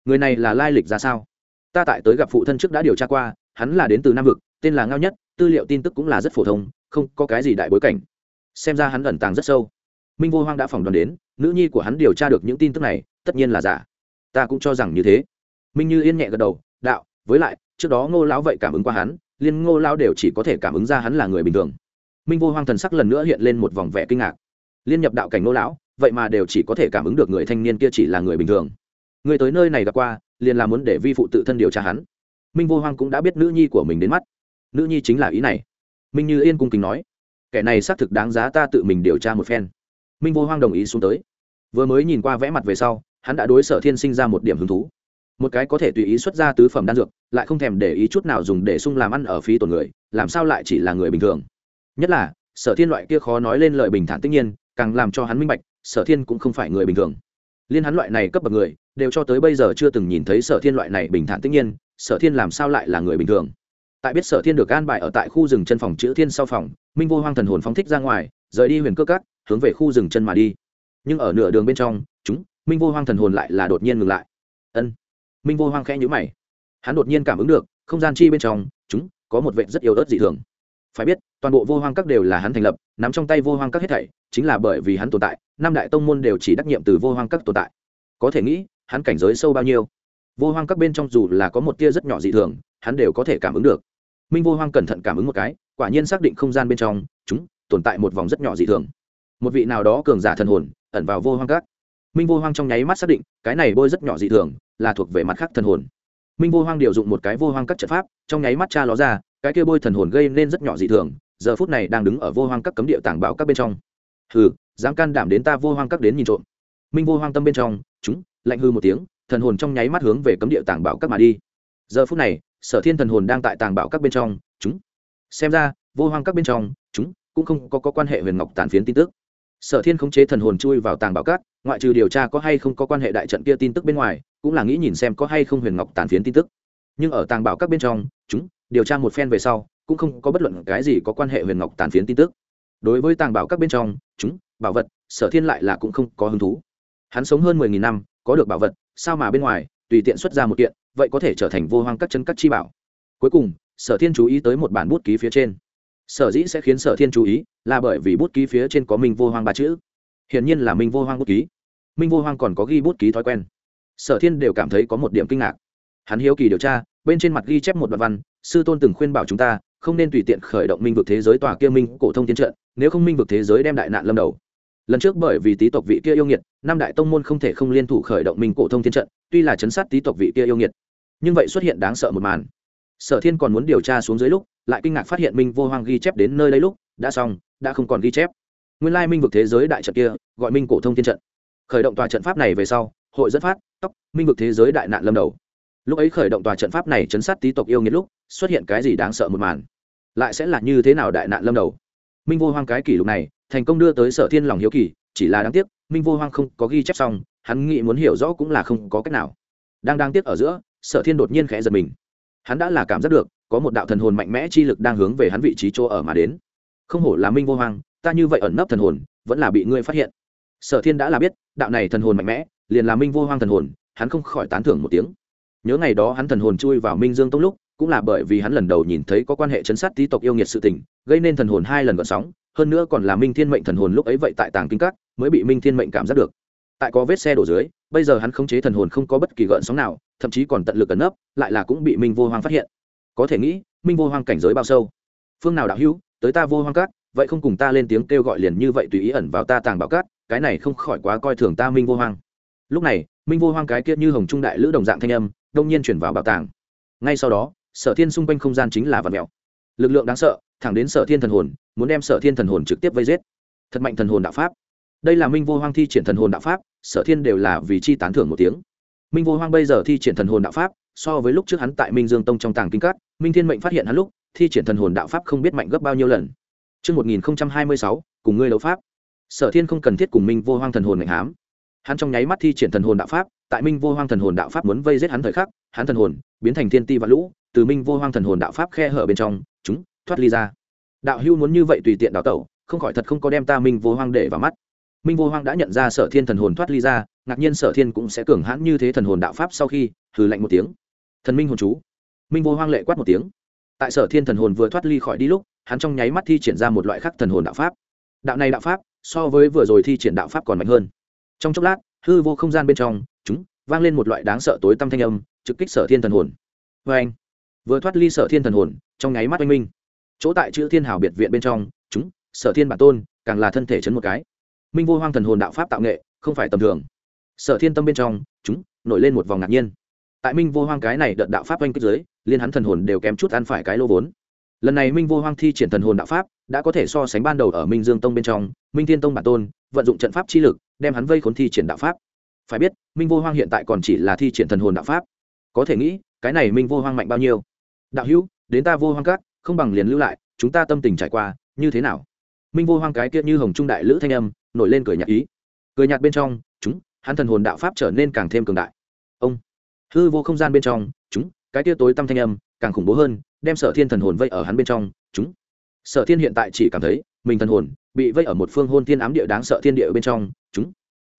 Người này là lai lịch ra sao? Ta tại tới gặp phụ thân trước đã điều tra qua, hắn là đến từ nam vực, tên là ngao nhất, tư liệu tin tức cũng là rất phổ thông, không có cái gì đại bối cảnh. Xem ra hắn ẩn tàng rất sâu. Minh vô hoang đã phỏng đoán đến, nữ nhi của hắn điều tra được những tin tức này, tất nhiên là giả. Ta cũng cho rằng như thế. Minh như yên nhẹ gật đầu, đạo, với lại trước đó ngô lão vậy cảm ứng qua hắn, liên ngô lão đều chỉ có thể cảm ứng ra hắn là người bình thường. Minh vô hoang thần sắc lần nữa hiện lên một vòng vẻ kinh ngạc. Liên nhập đạo cảnh ngô lão, vậy mà đều chỉ có thể cảm ứng được người thanh niên kia chỉ là người bình thường. Người tới nơi này gặp qua, liền là muốn để vi phụ tự thân điều tra hắn. Minh vô hoang cũng đã biết nữ nhi của mình đến mắt. Nữ nhi chính là ý này. Minh như yên cung kính nói, kẻ này xác thực đáng giá ta tự mình điều tra một phen. Minh vô hoang đồng ý xuống tới. Vừa mới nhìn qua vẽ mặt về sau, hắn đã đối sở thiên sinh ra một điểm hứng thú một cái có thể tùy ý xuất ra tứ phẩm đan dược, lại không thèm để ý chút nào dùng để sung làm ăn ở phí tổn người, làm sao lại chỉ là người bình thường. Nhất là, sở thiên loại kia khó nói lên lời bình thản tất nhiên, càng làm cho hắn minh bạch, sở thiên cũng không phải người bình thường. Liên hắn loại này cấp bậc người, đều cho tới bây giờ chưa từng nhìn thấy sở thiên loại này bình thản tất nhiên, sở thiên làm sao lại là người bình thường. Tại biết sở thiên được an bài ở tại khu rừng chân phòng chữ thiên sau phòng, minh vô hoang thần hồn phóng thích ra ngoài, rời đi huyền cơ cát hướng về khu rừng chân mà đi. Nhưng ở nửa đường bên trong, chúng, minh vô hoang thần hồn lại là đột nhiên ngừng lại. Ân minh vô hoang khẽ nhữ mày. Hắn đột nhiên cảm ứng được, không gian chi bên trong, chúng có một vệ rất yếu ớt dị thường. Phải biết, toàn bộ vô hoang các đều là hắn thành lập, nắm trong tay vô hoang các hết thảy, chính là bởi vì hắn tồn tại, năm đại tông môn đều chỉ đắc nhiệm từ vô hoang các tồn tại. Có thể nghĩ, hắn cảnh giới sâu bao nhiêu? Vô hoang các bên trong dù là có một tia rất nhỏ dị thường, hắn đều có thể cảm ứng được. Minh vô hoang cẩn thận cảm ứng một cái, quả nhiên xác định không gian bên trong, chúng tồn tại một vòng rất nhỏ dị thường. Một vị nào đó cường giả thần hồn, ẩn vào vô hoang các minh vô hoang trong nháy mắt xác định cái này bôi rất nhỏ dị thường là thuộc về mặt khác thần hồn. Minh vô hoang điều dụng một cái vô hoang các trận pháp trong nháy mắt cha ló ra cái kia bôi thần hồn gây nên rất nhỏ dị thường giờ phút này đang đứng ở vô hoang các cấm địa tàng bảo các bên trong. Hừ dám can đảm đến ta vô hoang các đến nhìn trộm. Minh vô hoang tâm bên trong chúng lạnh hư một tiếng thần hồn trong nháy mắt hướng về cấm địa tàng bảo các mà đi. Giờ phút này sở thiên thần hồn đang tại tàng bảo các bên trong chúng. Xem ra vô hoang các bên trong chúng cũng không có, có quan hệ huyền ngọc tàn phiến tin tức sở thiên khống chế thần hồn chui vào tàng bảo cát, ngoại trừ điều tra có hay không có quan hệ đại trận kia tin tức bên ngoài, cũng là nghĩ nhìn xem có hay không huyền ngọc tàn phiến tin tức. Nhưng ở tàng bảo các bên trong, chúng, điều tra một phen về sau, cũng không có bất luận cái gì có quan hệ huyền ngọc tàn phiến tin tức. Đối với tàng bảo các bên trong, chúng, bảo vật, sở thiên lại là cũng không có hứng thú. Hắn sống hơn mười nghìn năm, có được bảo vật, sao mà bên ngoài, tùy tiện xuất ra một kiện, vậy có thể trở thành vô hoang các chân các chi bảo. Cuối cùng, sở thiên chú ý tới một bản bút ký phía trên sở dĩ sẽ khiến sở thiên chú ý là bởi vì bút ký phía trên có minh vô hoang ba chữ. Hiển nhiên là minh vô hoang bút ký. Minh vô hoang còn có ghi bút ký thói quen. Sở thiên đều cảm thấy có một điểm kinh ngạc. Hắn hiếu kỳ điều tra, bên trên mặt ghi chép một đoạn văn, sư tôn từng khuyên bảo chúng ta, không nên tùy tiện khởi động minh vực thế giới tòa kia minh cổ thông tiến trận, nếu không minh vực thế giới đem đại nạn lâm đầu. Lần trước bởi vì tý tộc vị kia yêu nghiệt, năm đại tông môn không thể không liên thủ khởi động minh cổ thông tiến trận, tuy là chấn sát tý tộc vị kia yêu nghiệt, nhưng vậy xuất hiện đáng sợ một màn. Sở thiên còn muốn điều tra xuống dưới lúc lại kinh ngạc phát hiện minh vô hoang ghi chép đến nơi lấy lúc, đã xong, đã không còn ghi chép. Nguyên lai minh vực thế giới đại trận kia, gọi minh cổ thông thiên trận. Khởi động tòa trận pháp này về sau, hội dẫn phát, tóc, minh vực thế giới đại nạn lâm đầu. Lúc ấy khởi động tòa trận pháp này chấn sát tý tộc yêu nghiệt lúc, xuất hiện cái gì đáng sợ một màn? Lại sẽ là như thế nào đại nạn lâm đầu? Minh vô hoang cái kỷ lục này, thành công đưa tới sở thiên lòng hiếu kỳ, chỉ là đáng tiếc, minh vô hoang không có ghi chép xong, hắn nghĩ muốn hiểu rõ cũng là không có cách nào. Đang đáng tiếc ở giữa, sở thiên đột nhiên khẽ giật mình. Hắn đã là cảm giác được có một đạo thần hồn mạnh mẽ chi lực đang hướng về hắn vị trí chỗ ở mà đến. Không hổ là minh vô hoang, ta như vậy ẩn nấp thần hồn, vẫn là bị ngươi phát hiện. Sở thiên đã là biết, đạo này thần hồn mạnh mẽ, liền là minh vô hoang thần hồn, hắn không khỏi tán thưởng một tiếng. Nhớ ngày đó hắn thần hồn chui vào minh dương tông lúc, cũng là bởi vì hắn lần đầu nhìn thấy có quan hệ chấn sát tý tộc yêu nghiệt sự tình, gây nên thần hồn hai lần gợn sóng, hơn nữa còn là minh thiên mệnh thần hồn lúc ấy vậy tại tàng kinh các, mới bị minh thiên mệnh cảm giác được. Tại có vết xe đổ dưới, bây giờ hắn khống chế thần hồn không có bất kỳ gợn sóng nào, thậm chí còn tận lực ẩn nấp, lại là cũng bị minh vô hoang phát hiện có thể nghĩ, minh vô hoang cảnh giới bao sâu. Phương nào đạo hữu, tới ta vô hoang cát vậy không cùng ta lên tiếng kêu gọi liền như vậy tùy ý ẩn vào ta tàng bảo cát cái này không khỏi quá coi thường ta minh vô hoang. Lúc này, minh vô hoang cái kia như hồng trung đại lữ đồng dạng thanh âm, đông nhiên chuyển vào bảo tàng. Ngay sau đó, sở thiên xung quanh không gian chính là vật mèo lực lượng đáng sợ, thẳng đến sở thiên thần hồn, muốn đem sở thiên thần hồn trực tiếp vây giết. Thật mạnh thần hồn đạo pháp. Đây là minh vô hoang thi triển thần hồn đạo pháp, sở thiên đều là vì chi tán thưởng một tiếng. Minh vô hoang bây giờ thi triển thần hồn đạo pháp, so với lúc trước hắn tại minh dương tông trong tàng kinh cát minh thiên mệnh phát hiện hắn lúc thi triển thần hồn đạo pháp không biết mạnh gấp bao nhiêu lần Chương 1026, cùng ngươi đấu pháp. Sở Thiên không cần thiết cùng Minh Vô Hoang thần hồn mạnh hám. Hắn trong nháy mắt thi triển thần hồn đạo pháp, tại Minh Vô Hoang thần hồn đạo pháp muốn vây giết hắn thời khắc, hắn thần hồn biến thành thiên ti và lũ, từ Minh Vô Hoang thần hồn đạo pháp khe hở bên trong, chúng thoát ly ra. Đạo Hưu muốn như vậy tùy tiện đào tẩu, không khỏi thật không có đem ta Minh Vô Hoang để vào mắt minh vô hoang đã nhận ra sở thiên thần hồn thoát ly ra ngạc nhiên sở thiên cũng sẽ cường hãn như thế thần hồn đạo pháp sau khi hừ lạnh một tiếng thần minh hồn chú minh vô hoang lệ quát một tiếng. Tại sở thiên thần hồn vừa thoát ly khỏi đi lúc, hắn trong nháy mắt thi triển ra một loại khắc thần hồn đạo pháp. Đạo này đạo pháp, so với vừa rồi thi triển đạo pháp còn mạnh hơn. Trong chốc lát, hư vô không gian bên trong, chúng, vang lên một loại đáng sợ tối tăm thanh âm, trực kích sở thiên thần hồn. Vê anh vừa thoát ly sở thiên thần hồn, trong nháy mắt oanh minh. Chỗ tại chữ thiên hào biệt viện bên trong, chúng, sở thiên bản tôn, càng là thân thể chấn một cái. Minh vô hoang thần hồn đạo pháp tạo nghệ, không phải tầm thường. Sở thiên tâm bên trong, chúng, nổi lên một vòng ngạc nhiên tại minh vô hoang cái này đợt đạo pháp oanh kích giới liên hắn thần hồn đều kém chút ăn phải cái lô vốn. Lần này minh vô hoang thi triển thần hồn đạo pháp, đã có thể so sánh ban đầu ở minh dương tông bên trong, minh thiên tông bản tôn, vận dụng trận pháp chi lực, đem hắn vây khốn thi triển đạo pháp. Phải biết, minh vô hoang hiện tại còn chỉ là thi triển thần hồn đạo pháp. Có thể nghĩ, cái này minh vô hoang mạnh bao nhiêu? Đạo hữu, đến ta vô hoang các, không bằng liền lưu lại, chúng ta tâm tình trải qua, như thế nào? Minh vô hoang cái kia như hồng trung đại lữ thanh âm, nổi lên cười nhạt ý. Cười nhạt bên trong, chúng, hắn thần hồn đạo pháp trở nên càng thêm cường đại. Ông hư vô không gian bên trong, chúng, cái tia tối tăm thanh âm, càng khủng bố hơn, đem sở thiên thần hồn vây ở hắn bên trong, chúng. Sở thiên hiện tại chỉ cảm thấy, mình thần hồn bị vây ở một phương hôn thiên ám địa đáng sợ thiên địa bên trong, chúng.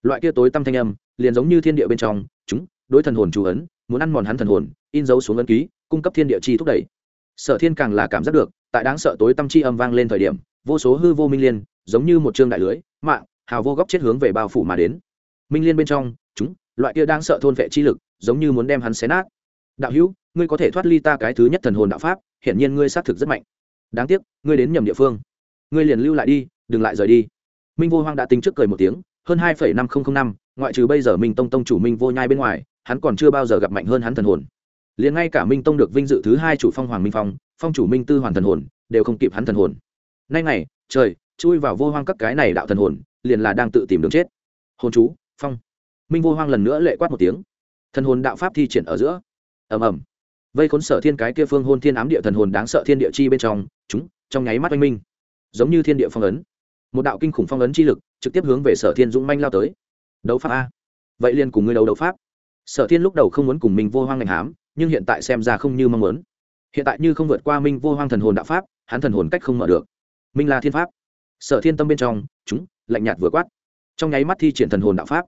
Loại kia tối tăm thanh âm, liền giống như thiên địa bên trong, chúng, đối thần hồn chú ấn, muốn ăn mòn hắn thần hồn, in dấu xuống ấn ký, cung cấp thiên địa chi thúc đẩy. Sở thiên càng là cảm giác được, tại đáng sợ tối tâm chi âm vang lên thời điểm, vô số hư vô minh liên, giống như một trương đại lưới, mạng, hào vô góc chết hướng về bao phủ mà đến. Minh liên bên trong, chúng, loại kia đang sợ thôn vệ chi lực giống như muốn đem hắn xé nát. Đạo hữu, ngươi có thể thoát ly ta cái thứ nhất thần hồn đạo pháp, hiển nhiên ngươi xác thực rất mạnh. Đáng tiếc, ngươi đến nhầm địa phương. Ngươi liền lưu lại đi, đừng lại rời đi. Minh vô hoang đã tính trước cười một tiếng, hơn hai năm nghìn năm, ngoại trừ bây giờ minh tông tông chủ minh vô nhai bên ngoài, hắn còn chưa bao giờ gặp mạnh hơn hắn thần hồn. Liền ngay cả minh tông được vinh dự thứ hai chủ phong hoàng minh phong phong chủ minh tư hoàn thần hồn, đều không kịp hắn thần hồn. Nay này trời, chui vào vô hoang các cái này đạo thần hồn, liền là đang tự tìm đường chết. Hồn chú, phong. Minh vô hoang lần nữa lệ quát một tiếng thần hồn đạo pháp thi triển ở giữa. Ầm ầm. Vây khốn sở thiên cái kia phương hôn thiên ám địa thần hồn đáng sợ thiên địa chi bên trong, chúng, trong nháy mắt oanh minh. Giống như thiên địa phong ấn. Một đạo kinh khủng phong ấn chi lực trực tiếp hướng về sở thiên dũng manh lao tới. Đấu pháp a. Vậy liền cùng ngươi đấu đấu pháp. Sở thiên lúc đầu không muốn cùng minh vô hoang ngành hám, nhưng hiện tại xem ra không như mong muốn. Hiện tại như không vượt qua minh vô hoang thần hồn đạo pháp, hắn thần hồn cách không mở được. Minh là thiên pháp. Sở thiên tâm bên trong, chúng, lạnh nhạt vừa quát. Trong nháy mắt thi triển thần hồn đạo pháp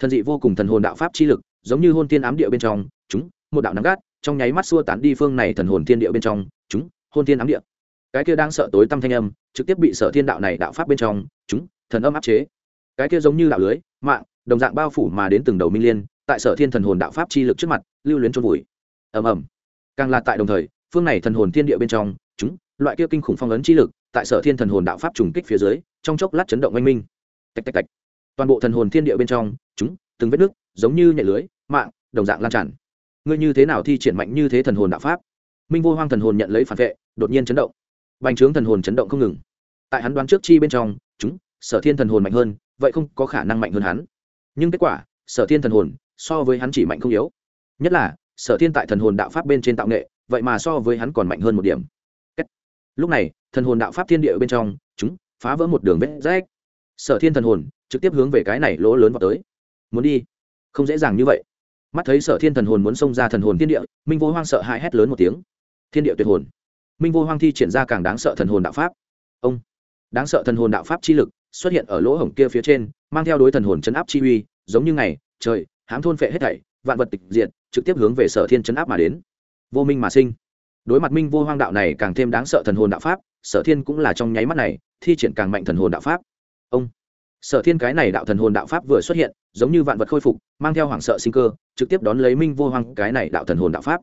thần dị vô cùng thần hồn đạo pháp chi lực, giống như hôn thiên ám địa bên trong, chúng, một đạo nắng gắt, trong nháy mắt xua tán đi phương này thần hồn thiên địa bên trong, chúng, hôn thiên ám địa. Cái kia đang sợ tối tâm thanh âm, trực tiếp bị sở thiên đạo này đạo pháp bên trong, chúng, thần âm áp chế. Cái kia giống như đạo lưới, mạng, đồng dạng bao phủ mà đến từng đầu minh liên, tại sở thiên thần hồn đạo pháp chi lực trước mặt, lưu luyến trôn vùi. Ầm ầm. Càng là tại đồng thời, phương này thần hồn thiên địa bên trong, chúng, loại kia kinh khủng phong ấn chi lực, tại sở thiên thần hồn đạo pháp trùng kích phía dưới, trong chốc lát chấn động oanh minh. Tạch tạch tạch. Toàn bộ thần hồn thiên địa bên trong chúng, từng vết nước, giống như nhẹ lưới, mạng, đồng dạng lan tràn. Ngươi như thế nào thi triển mạnh như thế thần hồn đạo pháp? Minh vô hoang thần hồn nhận lấy phản vệ, đột nhiên chấn động. Bành trướng thần hồn chấn động không ngừng. Tại hắn đoán trước chi bên trong, chúng, sở thiên thần hồn mạnh hơn, vậy không có khả năng mạnh hơn hắn. Nhưng kết quả, sở thiên thần hồn, so với hắn chỉ mạnh không yếu. Nhất là, sở thiên tại thần hồn đạo pháp bên trên tạo nghệ, vậy mà so với hắn còn mạnh hơn một điểm. Lúc này, thần hồn đạo pháp thiên địa bên trong, chúng, phá vỡ một đường vết rách. Sở thiên thần hồn, trực tiếp hướng về cái này lỗ lớn vào tới muốn đi. Không dễ dàng như vậy. Mắt thấy sở thiên thần hồn muốn xông ra thần hồn thiên địa, minh vô hoang sợ hãi hét lớn một tiếng. Thiên địa tuyệt hồn. Minh vô hoang thi triển ra càng đáng sợ thần hồn đạo pháp. Ông. Đáng sợ thần hồn đạo pháp chi lực xuất hiện ở lỗ hổng kia phía trên, mang theo đối thần hồn chấn áp chi uy, giống như ngày, trời, hãm thôn phệ hết thảy, vạn vật tịch diệt, trực tiếp hướng về sở thiên chấn áp mà đến. Vô minh mà sinh. Đối mặt minh vô hoang đạo này càng thêm đáng sợ thần hồn đạo pháp, sở thiên cũng là trong nháy mắt này thi triển càng mạnh thần hồn đạo pháp. Ông sở thiên cái này đạo thần hồn đạo pháp vừa xuất hiện, giống như vạn vật khôi phục, mang theo hoảng sợ sinh cơ, trực tiếp đón lấy minh vô hoang cái này đạo thần hồn đạo pháp.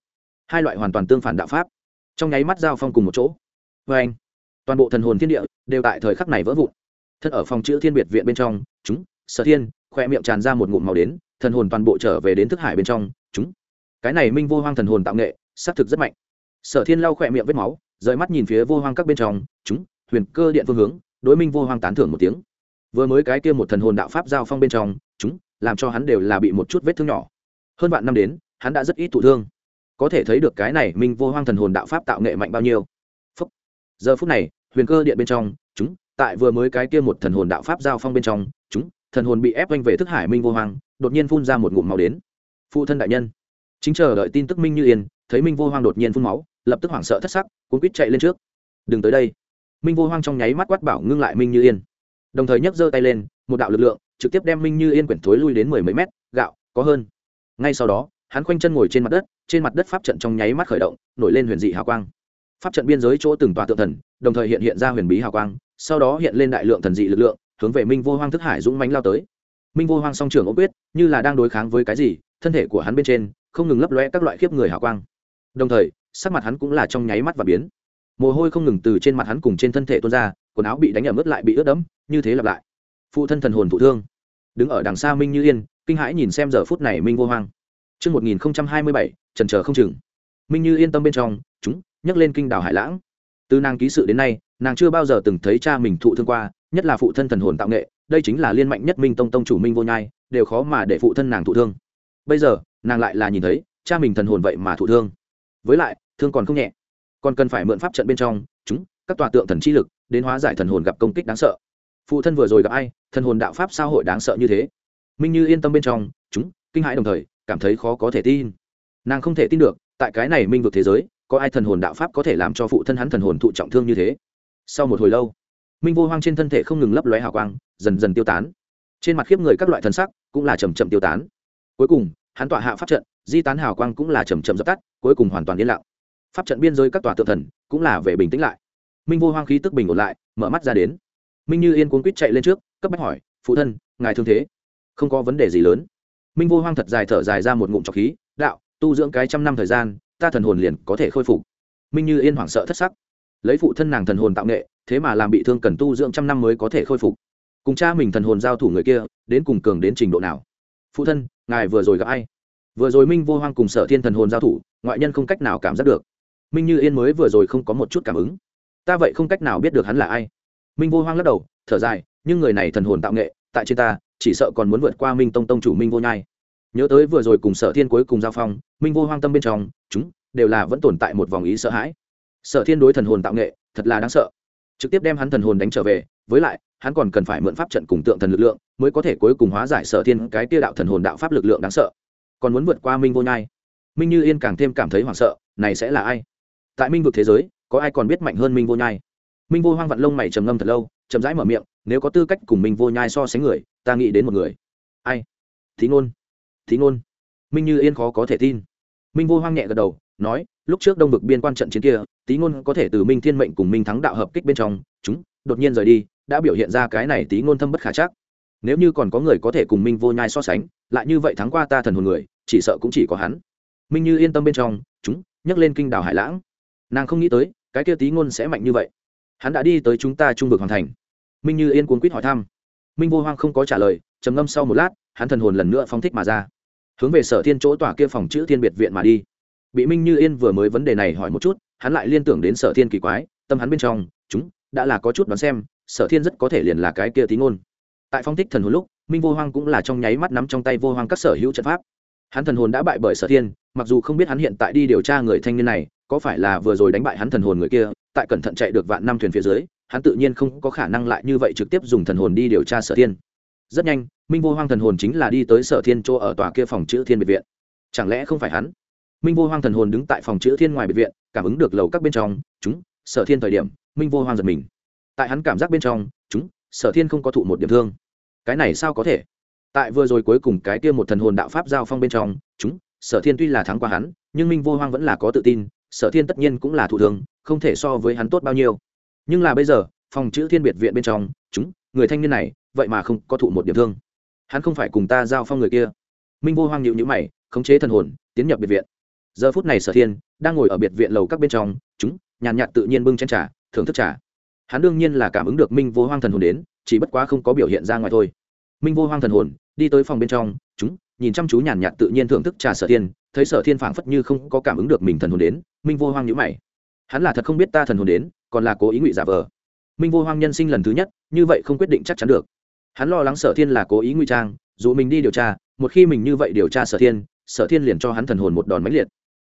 Hai loại hoàn toàn tương phản đạo pháp. Trong nháy mắt giao phong cùng một chỗ. Vê anh, toàn bộ thần hồn thiên địa đều tại thời khắc này vỡ vụn. Thân ở phòng chữ thiên biệt viện bên trong, chúng, sở thiên khoe miệng tràn ra một ngụm màu đến, thần hồn toàn bộ trở về đến thức hải bên trong, chúng. Cái này minh vô hoang thần hồn tạo nghệ xác thực rất mạnh. Sở thiên lau khoe miệng vết máu, rời mắt nhìn phía vô hoang các bên trong, chúng, huyền cơ điện phương hướng, đối minh vô hoang tán thưởng một tiếng vừa mới cái kia một thần hồn đạo pháp giao phong bên trong, chúng, làm cho hắn đều là bị một chút vết thương nhỏ. Hơn vạn năm đến, hắn đã rất ít thụ thương. Có thể thấy được cái này minh vô hoang thần hồn đạo pháp tạo nghệ mạnh bao nhiêu. Phúc. giờ phút này, huyền cơ điện bên trong, chúng, tại vừa mới cái kia một thần hồn đạo pháp giao phong bên trong, chúng, thần hồn bị ép quanh về thức hải minh vô hoang, đột nhiên phun ra một ngụm màu đến. Phụ thân đại nhân. Chính chờ đợi tin tức minh như yên, thấy minh vô hoang đột nhiên phun máu, lập tức hoảng sợ thất sắc cuốn quýt chạy lên trước. Đừng tới đây. Minh vô hoang trong nháy mắt quát bảo ngưng lại minh như yên đồng thời nhấc giơ tay lên, một đạo lực lượng trực tiếp đem minh như yên quyển thối lui đến mười mấy mét, gạo, có hơn. Ngay sau đó, hắn khoanh chân ngồi trên mặt đất, trên mặt đất pháp trận trong nháy mắt khởi động, nổi lên huyền dị hào quang. Pháp trận biên giới chỗ từng tòa tượng thần, đồng thời hiện hiện ra huyền bí hào quang, sau đó hiện lên đại lượng thần dị lực lượng, hướng về minh vô hoang thức hải dũng mánh lao tới. Minh vô hoang song trường ô quyết, như là đang đối kháng với cái gì, thân thể của hắn bên trên không ngừng lấp lóe các loại khiếp người hào quang. Đồng thời, sắc mặt hắn cũng là trong nháy mắt và biến. Mồ hôi không ngừng từ trên mặt hắn cùng trên thân thể tuôn ra, quần áo bị đánh ẩm ướt lại bị ướt đẫm như thế lặp lại. Phụ thân thần hồn thụ thương. Đứng ở đằng xa minh như yên kinh hãi nhìn xem giờ phút này minh vô hoang. Trước 1027, trần chờ không chừng. Minh như yên tâm bên trong, chúng, nhấc lên kinh đảo hải lãng. Từ nàng ký sự đến nay nàng chưa bao giờ từng thấy cha mình thụ thương qua nhất là phụ thân thần hồn tạo nghệ đây chính là liên mạnh nhất minh tông tông chủ minh vô nhai đều khó mà để phụ thân nàng thụ thương. Bây giờ nàng lại là nhìn thấy cha mình thần hồn vậy mà thụ thương. Với lại thương còn không nhẹ. Còn cần phải mượn pháp trận bên trong chúng các tòa tượng thần chi lực đến hóa giải thần hồn gặp công kích đáng sợ phụ thân vừa rồi gặp ai, thần hồn đạo pháp sao hội đáng sợ như thế? Minh như yên tâm bên trong, chúng, kinh hãi đồng thời, cảm thấy khó có thể tin. Nàng không thể tin được, tại cái này minh vực thế giới, có ai thần hồn đạo pháp có thể làm cho phụ thân hắn thần hồn thụ trọng thương như thế? Sau một hồi lâu, minh vô hoang trên thân thể không ngừng lấp lóe hào quang, dần dần tiêu tán. Trên mặt khiếp người các loại thần sắc cũng là chầm chậm tiêu tán. Cuối cùng, hắn tọa hạ pháp trận, di tán hào quang cũng là chầm chậm dập tắt, cuối cùng hoàn toàn yên lặng. Pháp trận biên giới các tòa tự thần cũng là về bình tĩnh lại. Minh vô hoang khí tức bình ổn lại, mở mắt ra đến minh như yên cuốn quýt chạy lên trước, cấp bách hỏi, phụ thân, ngài thương thế? Không có vấn đề gì lớn. Minh vô hoang thật dài thở dài ra một ngụm trọc khí, đạo, tu dưỡng cái trăm năm thời gian, ta thần hồn liền có thể khôi phục. Minh như yên hoảng sợ thất sắc. Lấy phụ thân nàng thần hồn tạo nghệ, thế mà làm bị thương cần tu dưỡng trăm năm mới có thể khôi phục. Cùng cha mình thần hồn giao thủ người kia, đến cùng cường đến trình độ nào? Phụ thân, ngài vừa rồi gặp ai? Vừa rồi minh vô hoang cùng sở thiên thần hồn giao thủ, ngoại nhân không cách nào cảm giác được. Minh như yên mới vừa rồi không có một chút cảm ứng. Ta vậy không cách nào biết được hắn là ai minh vô hoang lắc đầu, thở dài, nhưng người này thần hồn tạo nghệ, tại trên ta, chỉ sợ còn muốn vượt qua minh tông tông chủ minh vô nhai. Nhớ tới vừa rồi cùng sở thiên cuối cùng giao phong, minh vô hoang tâm bên trong, chúng đều là vẫn tồn tại một vòng ý sợ hãi. Sở thiên đối thần hồn tạo nghệ, thật là đáng sợ. Trực tiếp đem hắn thần hồn đánh trở về, với lại, hắn còn cần phải mượn pháp trận cùng tượng thần lực lượng, mới có thể cuối cùng hóa giải sở thiên cái tia đạo thần hồn đạo pháp lực lượng đáng sợ. Còn muốn vượt qua minh vô nhai. Minh như yên càng thêm cảm thấy hoảng sợ, này sẽ là ai? Tại minh vực thế giới, có ai còn biết mạnh hơn minh vô nhai? Minh vô hoang vặn lông mày trầm ngâm thật lâu, chậm rãi mở miệng, nếu có tư cách cùng minh vô nhai so sánh người, ta nghĩ đến một người. Ai? Thí ngôn. Thí ngôn. Minh như yên khó có thể tin. Minh vô hoang nhẹ gật đầu, nói, lúc trước đông vực biên quan trận chiến kia tý ngôn có thể từ minh thiên mệnh cùng minh thắng đạo hợp kích bên trong, chúng, đột nhiên rời đi, đã biểu hiện ra cái này tý ngôn thâm bất khả chắc. Nếu như còn có người có thể cùng minh vô nhai so sánh, lại như vậy thắng qua ta thần hồn người, chỉ sợ cũng chỉ có hắn. Minh như yên tâm bên trong, chúng, nhắc lên kinh đảo hải lãng. Nàng không nghĩ tới, cái kia tý ngôn sẽ mạnh như vậy hắn đã đi tới chúng ta trung vực hoàn thành. Minh như yên cuốn quýt hỏi thăm. Minh vô hoang không có trả lời, trầm ngâm sau một lát, hắn thần hồn lần nữa phong thích mà ra. Hướng về sở thiên chỗ tỏa kia phòng chữ thiên biệt viện mà đi. Bị minh như yên vừa mới vấn đề này hỏi một chút, hắn lại liên tưởng đến sở thiên kỳ quái, tâm hắn bên trong, chúng, đã là có chút đoán xem, sở thiên rất có thể liền là cái kia tí ngôn. Tại phong thích thần hồn lúc, minh vô hoang cũng là trong nháy mắt nắm trong tay vô hoang các sở hữu trận pháp. Hắn thần hồn đã bại bởi sở thiên, mặc dù không biết hắn hiện tại đi điều tra người thanh niên này có phải là vừa rồi đánh bại hắn thần hồn người kia, tại cẩn thận chạy được vạn năm thuyền phía dưới, hắn tự nhiên không có khả năng lại như vậy trực tiếp dùng thần hồn đi điều tra sở thiên. Rất nhanh, minh vô hoang thần hồn chính là đi tới sở thiên chỗ ở tòa kia phòng chữ thiên biệt viện. Chẳng lẽ không phải hắn? Minh vô hoang thần hồn đứng tại phòng chữ thiên ngoài biệt viện, cảm ứng được lầu các bên trong, chúng, sở thiên thời điểm. Minh vô hoang giật mình. Tại hắn cảm giác bên trong, chúng, sở thiên không có thụ một điểm thương. Cái này sao có thể? Tại vừa rồi cuối cùng cái kia một thần hồn đạo pháp giao phong bên trong, chúng, sở thiên tuy là thắng qua hắn, nhưng minh vô hoang vẫn là có tự tin sở thiên tất nhiên cũng là thụ thương không thể so với hắn tốt bao nhiêu. Nhưng là bây giờ, phòng chữ thiên biệt viện bên trong, chúng, người thanh niên này, vậy mà không có thụ một điểm thương. Hắn không phải cùng ta giao phong người kia. Minh vô hoang nhịu nhữ mày, khống chế thần hồn, tiến nhập biệt viện. Giờ phút này sở thiên đang ngồi ở biệt viện lầu các bên trong, chúng, nhàn nhạt tự nhiên bưng chen trà, thưởng thức trà. Hắn đương nhiên là cảm ứng được minh vô hoang thần hồn đến, chỉ bất quá không có biểu hiện ra ngoài thôi. Minh vô hoang thần hồn, đi tới phòng bên trong, chúng, nhìn chăm chú nhàn nhạt tự nhiên thưởng thức trà sở thiên thấy sở thiên phảng phất như không có cảm ứng được mình thần hồn đến, minh vô hoang nhữ mày. Hắn là thật không biết ta thần hồn đến, còn là cố ý ngụy giả vờ. Minh vô hoang nhân sinh lần thứ nhất, như vậy không quyết định chắc chắn được. Hắn lo lắng sở thiên là cố ý ngụy trang, dù mình đi điều tra, một khi mình như vậy điều tra sở thiên sở thiên liền cho hắn thần hồn một đòn mãnh liệt.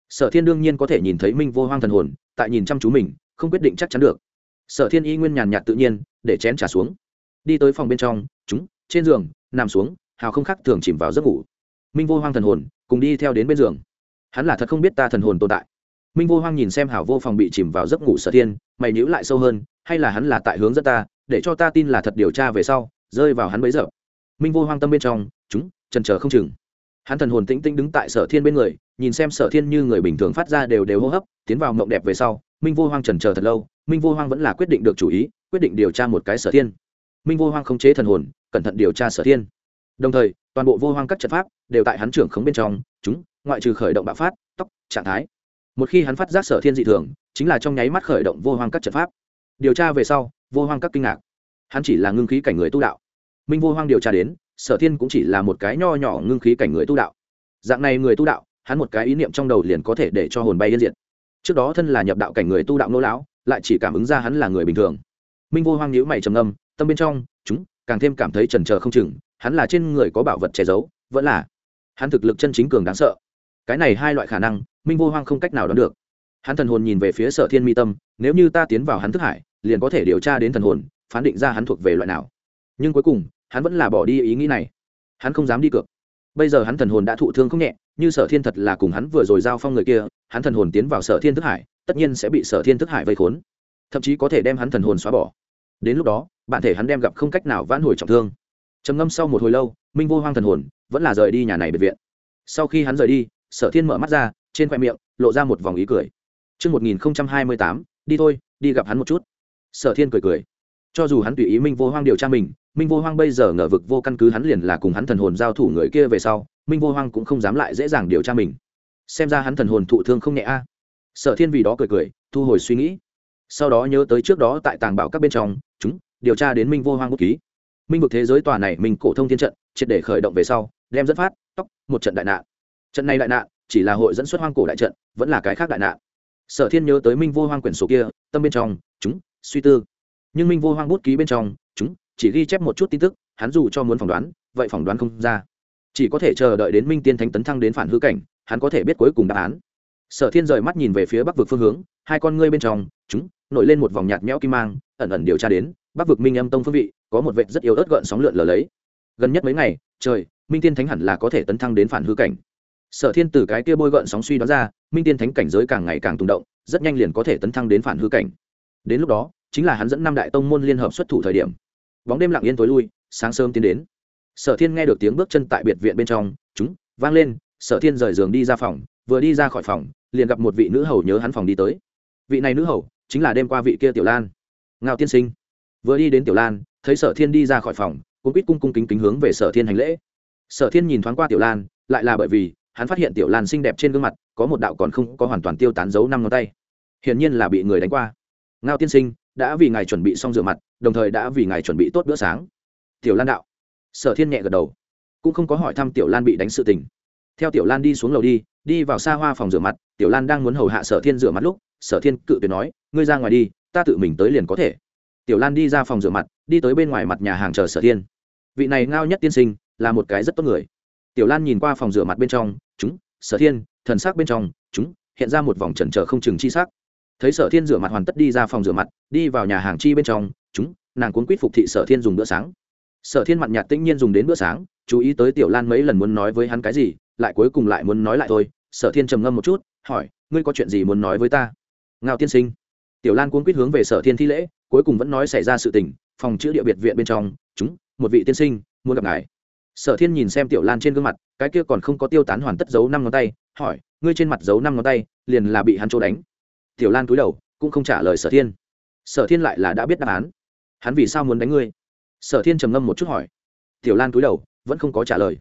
Sở thiên đương nhiên có thể nhìn thấy minh vô hoang thần hồn, tại nhìn chăm chú mình, không quyết định chắc chắn được. Sở thiên y nguyên nhàn nhạt tự nhiên, để chén trả xuống. Đi tới phòng bên trong, chúng, trên giường, nằm xuống, hào không khác thường chìm vào giấc ngủ minh vô hoang thần hồn cùng đi theo đến bên giường hắn là thật không biết ta thần hồn tồn tại minh vô hoang nhìn xem hảo vô phòng bị chìm vào giấc ngủ sở thiên mày nhữ lại sâu hơn hay là hắn là tại hướng dẫn ta để cho ta tin là thật điều tra về sau rơi vào hắn bấy giờ minh vô hoang tâm bên trong chúng trần trờ không chừng hắn thần hồn tĩnh tĩnh đứng tại sở thiên bên người nhìn xem sở thiên như người bình thường phát ra đều đều hô hấp tiến vào mộng đẹp về sau minh vô hoang trần chờ thật lâu minh vô hoang vẫn là quyết định được chủ ý quyết định điều tra một cái sở thiên minh vô hoang khống chế thần hồn cẩn thận điều tra sở thiên đồng thời toàn bộ vô hoang các trận pháp đều tại hắn trưởng khống bên trong, chúng, ngoại trừ khởi động bạo phát tóc trạng thái. Một khi hắn phát giác sở thiên dị thường, chính là trong nháy mắt khởi động vô hoang các trận pháp. Điều tra về sau, vô hoang các kinh ngạc. Hắn chỉ là ngưng khí cảnh người tu đạo. Minh vô hoang điều tra đến, sở thiên cũng chỉ là một cái nho nhỏ ngưng khí cảnh người tu đạo. Dạng này người tu đạo, hắn một cái ý niệm trong đầu liền có thể để cho hồn bay yên diện. trước đó thân là nhập đạo cảnh người tu đạo nô lão, lại chỉ cảm ứng ra hắn là người bình thường. Minh vô hoang nhíu mày trầm ngâm, tâm bên trong, chúng, càng thêm cảm thấy chần trờ không chừng hắn là trên người có bảo vật che giấu, vẫn là hắn thực lực chân chính cường đáng sợ. Cái này hai loại khả năng, minh vô hoang không cách nào đoán được. Hắn thần hồn nhìn về phía sở thiên mi tâm, nếu như ta tiến vào hắn thức hải, liền có thể điều tra đến thần hồn, phán định ra hắn thuộc về loại nào. Nhưng cuối cùng, hắn vẫn là bỏ đi ý nghĩ này. Hắn không dám đi cược. Bây giờ hắn thần hồn đã thụ thương không nhẹ, như sở thiên thật là cùng hắn vừa rồi giao phong người kia, hắn thần hồn tiến vào sở thiên thức hải, tất nhiên sẽ bị sở thiên thức hải vây khốn. Thậm chí có thể đem hắn thần hồn xóa bỏ. Đến lúc đó, bản thể hắn đem gặp không cách nào vãn hồi trọng thương trầm ngâm sau một hồi lâu minh vô hoang thần hồn vẫn là rời đi nhà này biệt viện sau khi hắn rời đi sở thiên mở mắt ra trên khoe miệng lộ ra một vòng ý cười Trước 1028, đi thôi, đi gặp hắn một chút. Sở thiên cười cười. Cho dù hắn tùy ý Minh vô hoang điều tra mình, Minh vô hoang bây giờ ngờ vực vô căn cứ hắn liền là cùng hắn thần hồn giao thủ người kia về sau, Minh vô hoang cũng không dám lại dễ dàng điều tra mình. Xem ra hắn thần hồn thụ thương không nhẹ a. Sở thiên vì đó cười cười, thu hồi suy nghĩ. Sau đó nhớ tới trước đó tại tàng bảo các bên trong, chúng điều tra đến Minh vô hoang bút ký. Minh vực thế giới tòa này mình cổ thông thiên trận, triệt để khởi động về sau, đem dẫn phát, tóc, một trận đại nạn. Trận này đại nạn, chỉ là hội dẫn xuất hoang cổ đại trận vẫn là cái khác đại nạn. Sở thiên nhớ tới minh vô hoang quyển sổ kia tâm bên trong chúng suy tư. Nhưng minh vô hoang bút ký bên trong chúng chỉ ghi chép một chút tin tức hắn dù cho muốn phỏng đoán vậy phỏng đoán không ra. Chỉ có thể chờ đợi đến minh tiên thánh tấn thăng đến phản hư cảnh hắn có thể biết cuối cùng đáp án. Sở thiên rời mắt nhìn về phía bắc vực phương hướng hai con ngươi bên trong chúng nổi lên một vòng nhạt nhẽo kim mang ẩn ẩn điều tra đến bắc vực minh âm tông phương vị, có một vệt rất yếu ớt gợn sóng lượn lờ lấy. Gần nhất mấy ngày, trời, minh tiên thánh hẳn là có thể tấn thăng đến phản hư cảnh. Sở thiên từ cái kia bôi gợn sóng suy đoán ra, minh tiên thánh cảnh giới càng ngày càng tùng động, rất nhanh liền có thể tấn thăng đến phản hư cảnh. Đến lúc đó, chính là hắn dẫn năm đại tông môn liên hợp xuất thủ thời điểm. Bóng đêm lặng yên tối lui, sáng sớm tiến đến. Sở thiên nghe được tiếng bước chân tại biệt viện bên trong, chúng, vang lên, sở thiên rời giường đi ra phòng, vừa đi ra khỏi phòng, liền gặp một vị nữ hầu nhớ hắn phòng đi tới. Vị này nữ hầu, chính là đêm qua vị kia tiểu lan. Ngao tiên sinh vừa đi đến tiểu lan, thấy sở thiên đi ra khỏi phòng cũng quýt cung cung kính kính hướng về sở thiên hành lễ. Sở thiên nhìn thoáng qua tiểu lan, lại là bởi vì hắn phát hiện tiểu lan xinh đẹp trên gương mặt, có một đạo còn không có hoàn toàn tiêu tán dấu năm ngón tay. Hiển nhiên là bị người đánh qua. Ngao tiên sinh, đã vì ngài chuẩn bị xong rửa mặt, đồng thời đã vì ngài chuẩn bị tốt bữa sáng. Tiểu lan đạo. Sở thiên nhẹ gật đầu. Cũng không có hỏi thăm tiểu lan bị đánh sự tình. Theo tiểu lan đi xuống lầu đi đi vào xa hoa phòng rửa mặt, tiểu lan đang muốn hầu hạ sở thiên rửa mặt lúc, sở thiên cự tuyệt nói, ngươi ra ngoài đi, ta tự mình tới liền có thể tiểu lan đi ra phòng rửa mặt, đi tới bên ngoài mặt nhà hàng chờ sở thiên. Vị này ngao nhất tiên sinh, là một cái rất tốt người. Tiểu lan nhìn qua phòng rửa mặt bên trong, chúng, sở thiên, thần sắc bên trong, chúng, hiện ra một vòng trần trờ không chừng chi sắc. Thấy sở thiên rửa mặt hoàn tất đi ra phòng rửa mặt, đi vào nhà hàng chi bên trong, chúng, nàng cuốn quýt phục thị sở thiên dùng bữa sáng. Sở thiên mặn nhạt tĩnh nhiên dùng đến bữa sáng, chú ý tới tiểu lan mấy lần muốn nói với hắn cái gì, lại cuối cùng lại muốn nói lại thôi. Sở thiên trầm ngâm một chút, hỏi, ngươi có chuyện gì muốn nói với ta? Ngao tiên sinh. Tiểu lan cuốn quýt hướng về sở thiên thi lễ cuối cùng vẫn nói xảy ra sự tình, phòng chữa địa biệt viện bên trong, chúng, một vị tiên sinh, muốn gặp ngài. Sở thiên nhìn xem tiểu lan trên gương mặt, cái kia còn không có tiêu tán hoàn tất dấu năm ngón tay, hỏi, ngươi trên mặt dấu năm ngón tay, liền là bị hắn chỗ đánh? Tiểu lan cúi đầu, cũng không trả lời sở thiên. Sở thiên lại là đã biết đáp án. Hắn vì sao muốn đánh ngươi? Sở thiên trầm ngâm một chút hỏi. Tiểu lan cúi đầu, vẫn không có trả lời.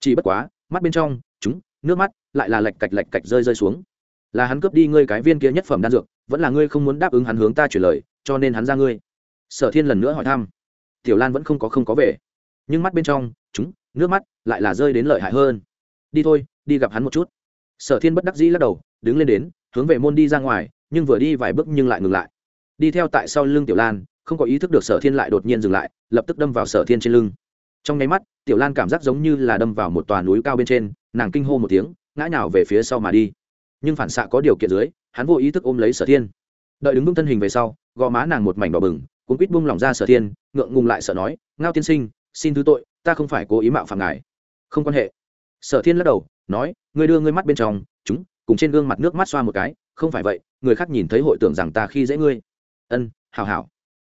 Chỉ bất quá, mắt bên trong, chúng, nước mắt, lại là lạch cạch lạch cạch rơi rơi xuống. Là hắn cướp đi ngươi cái viên kia nhất phẩm đan dược, vẫn là ngươi không muốn đáp ứng hắn hướng ta chuyển lời cho nên hắn ra ngươi. Sở thiên lần nữa hỏi thăm. Tiểu lan vẫn không có không có về. Nhưng mắt bên trong, chúng, nước mắt lại là rơi đến lợi hại hơn. Đi thôi, đi gặp hắn một chút. Sở thiên bất đắc dĩ lắc đầu, đứng lên đến, hướng về môn đi ra ngoài, nhưng vừa đi vài bước nhưng lại ngừng lại. Đi theo tại sau lưng tiểu lan, không có ý thức được sở thiên lại đột nhiên dừng lại, lập tức đâm vào sở thiên trên lưng. Trong nháy mắt, tiểu lan cảm giác giống như là đâm vào một tòa núi cao bên trên, nàng kinh hô một tiếng, ngã nhào về phía sau mà đi. Nhưng phản xạ có điều kiện dưới, hắn vô ý thức ôm lấy sở thiên đợi đứng vững thân hình về sau, gò má nàng một mảnh đỏ bừng, cuốn quýt bung lỏng ra sở thiên, ngượng ngùng lại sợ nói, ngao tiên sinh, xin thứ tội, ta không phải cố ý mạo phạm ngài. Không quan hệ. Sở thiên lắc đầu, nói, ngươi đưa ngươi mắt bên trong, chúng, cùng trên gương mặt nước mắt xoa một cái, không phải vậy, người khác nhìn thấy hội tưởng rằng ta khi dễ ngươi. Ân hào hào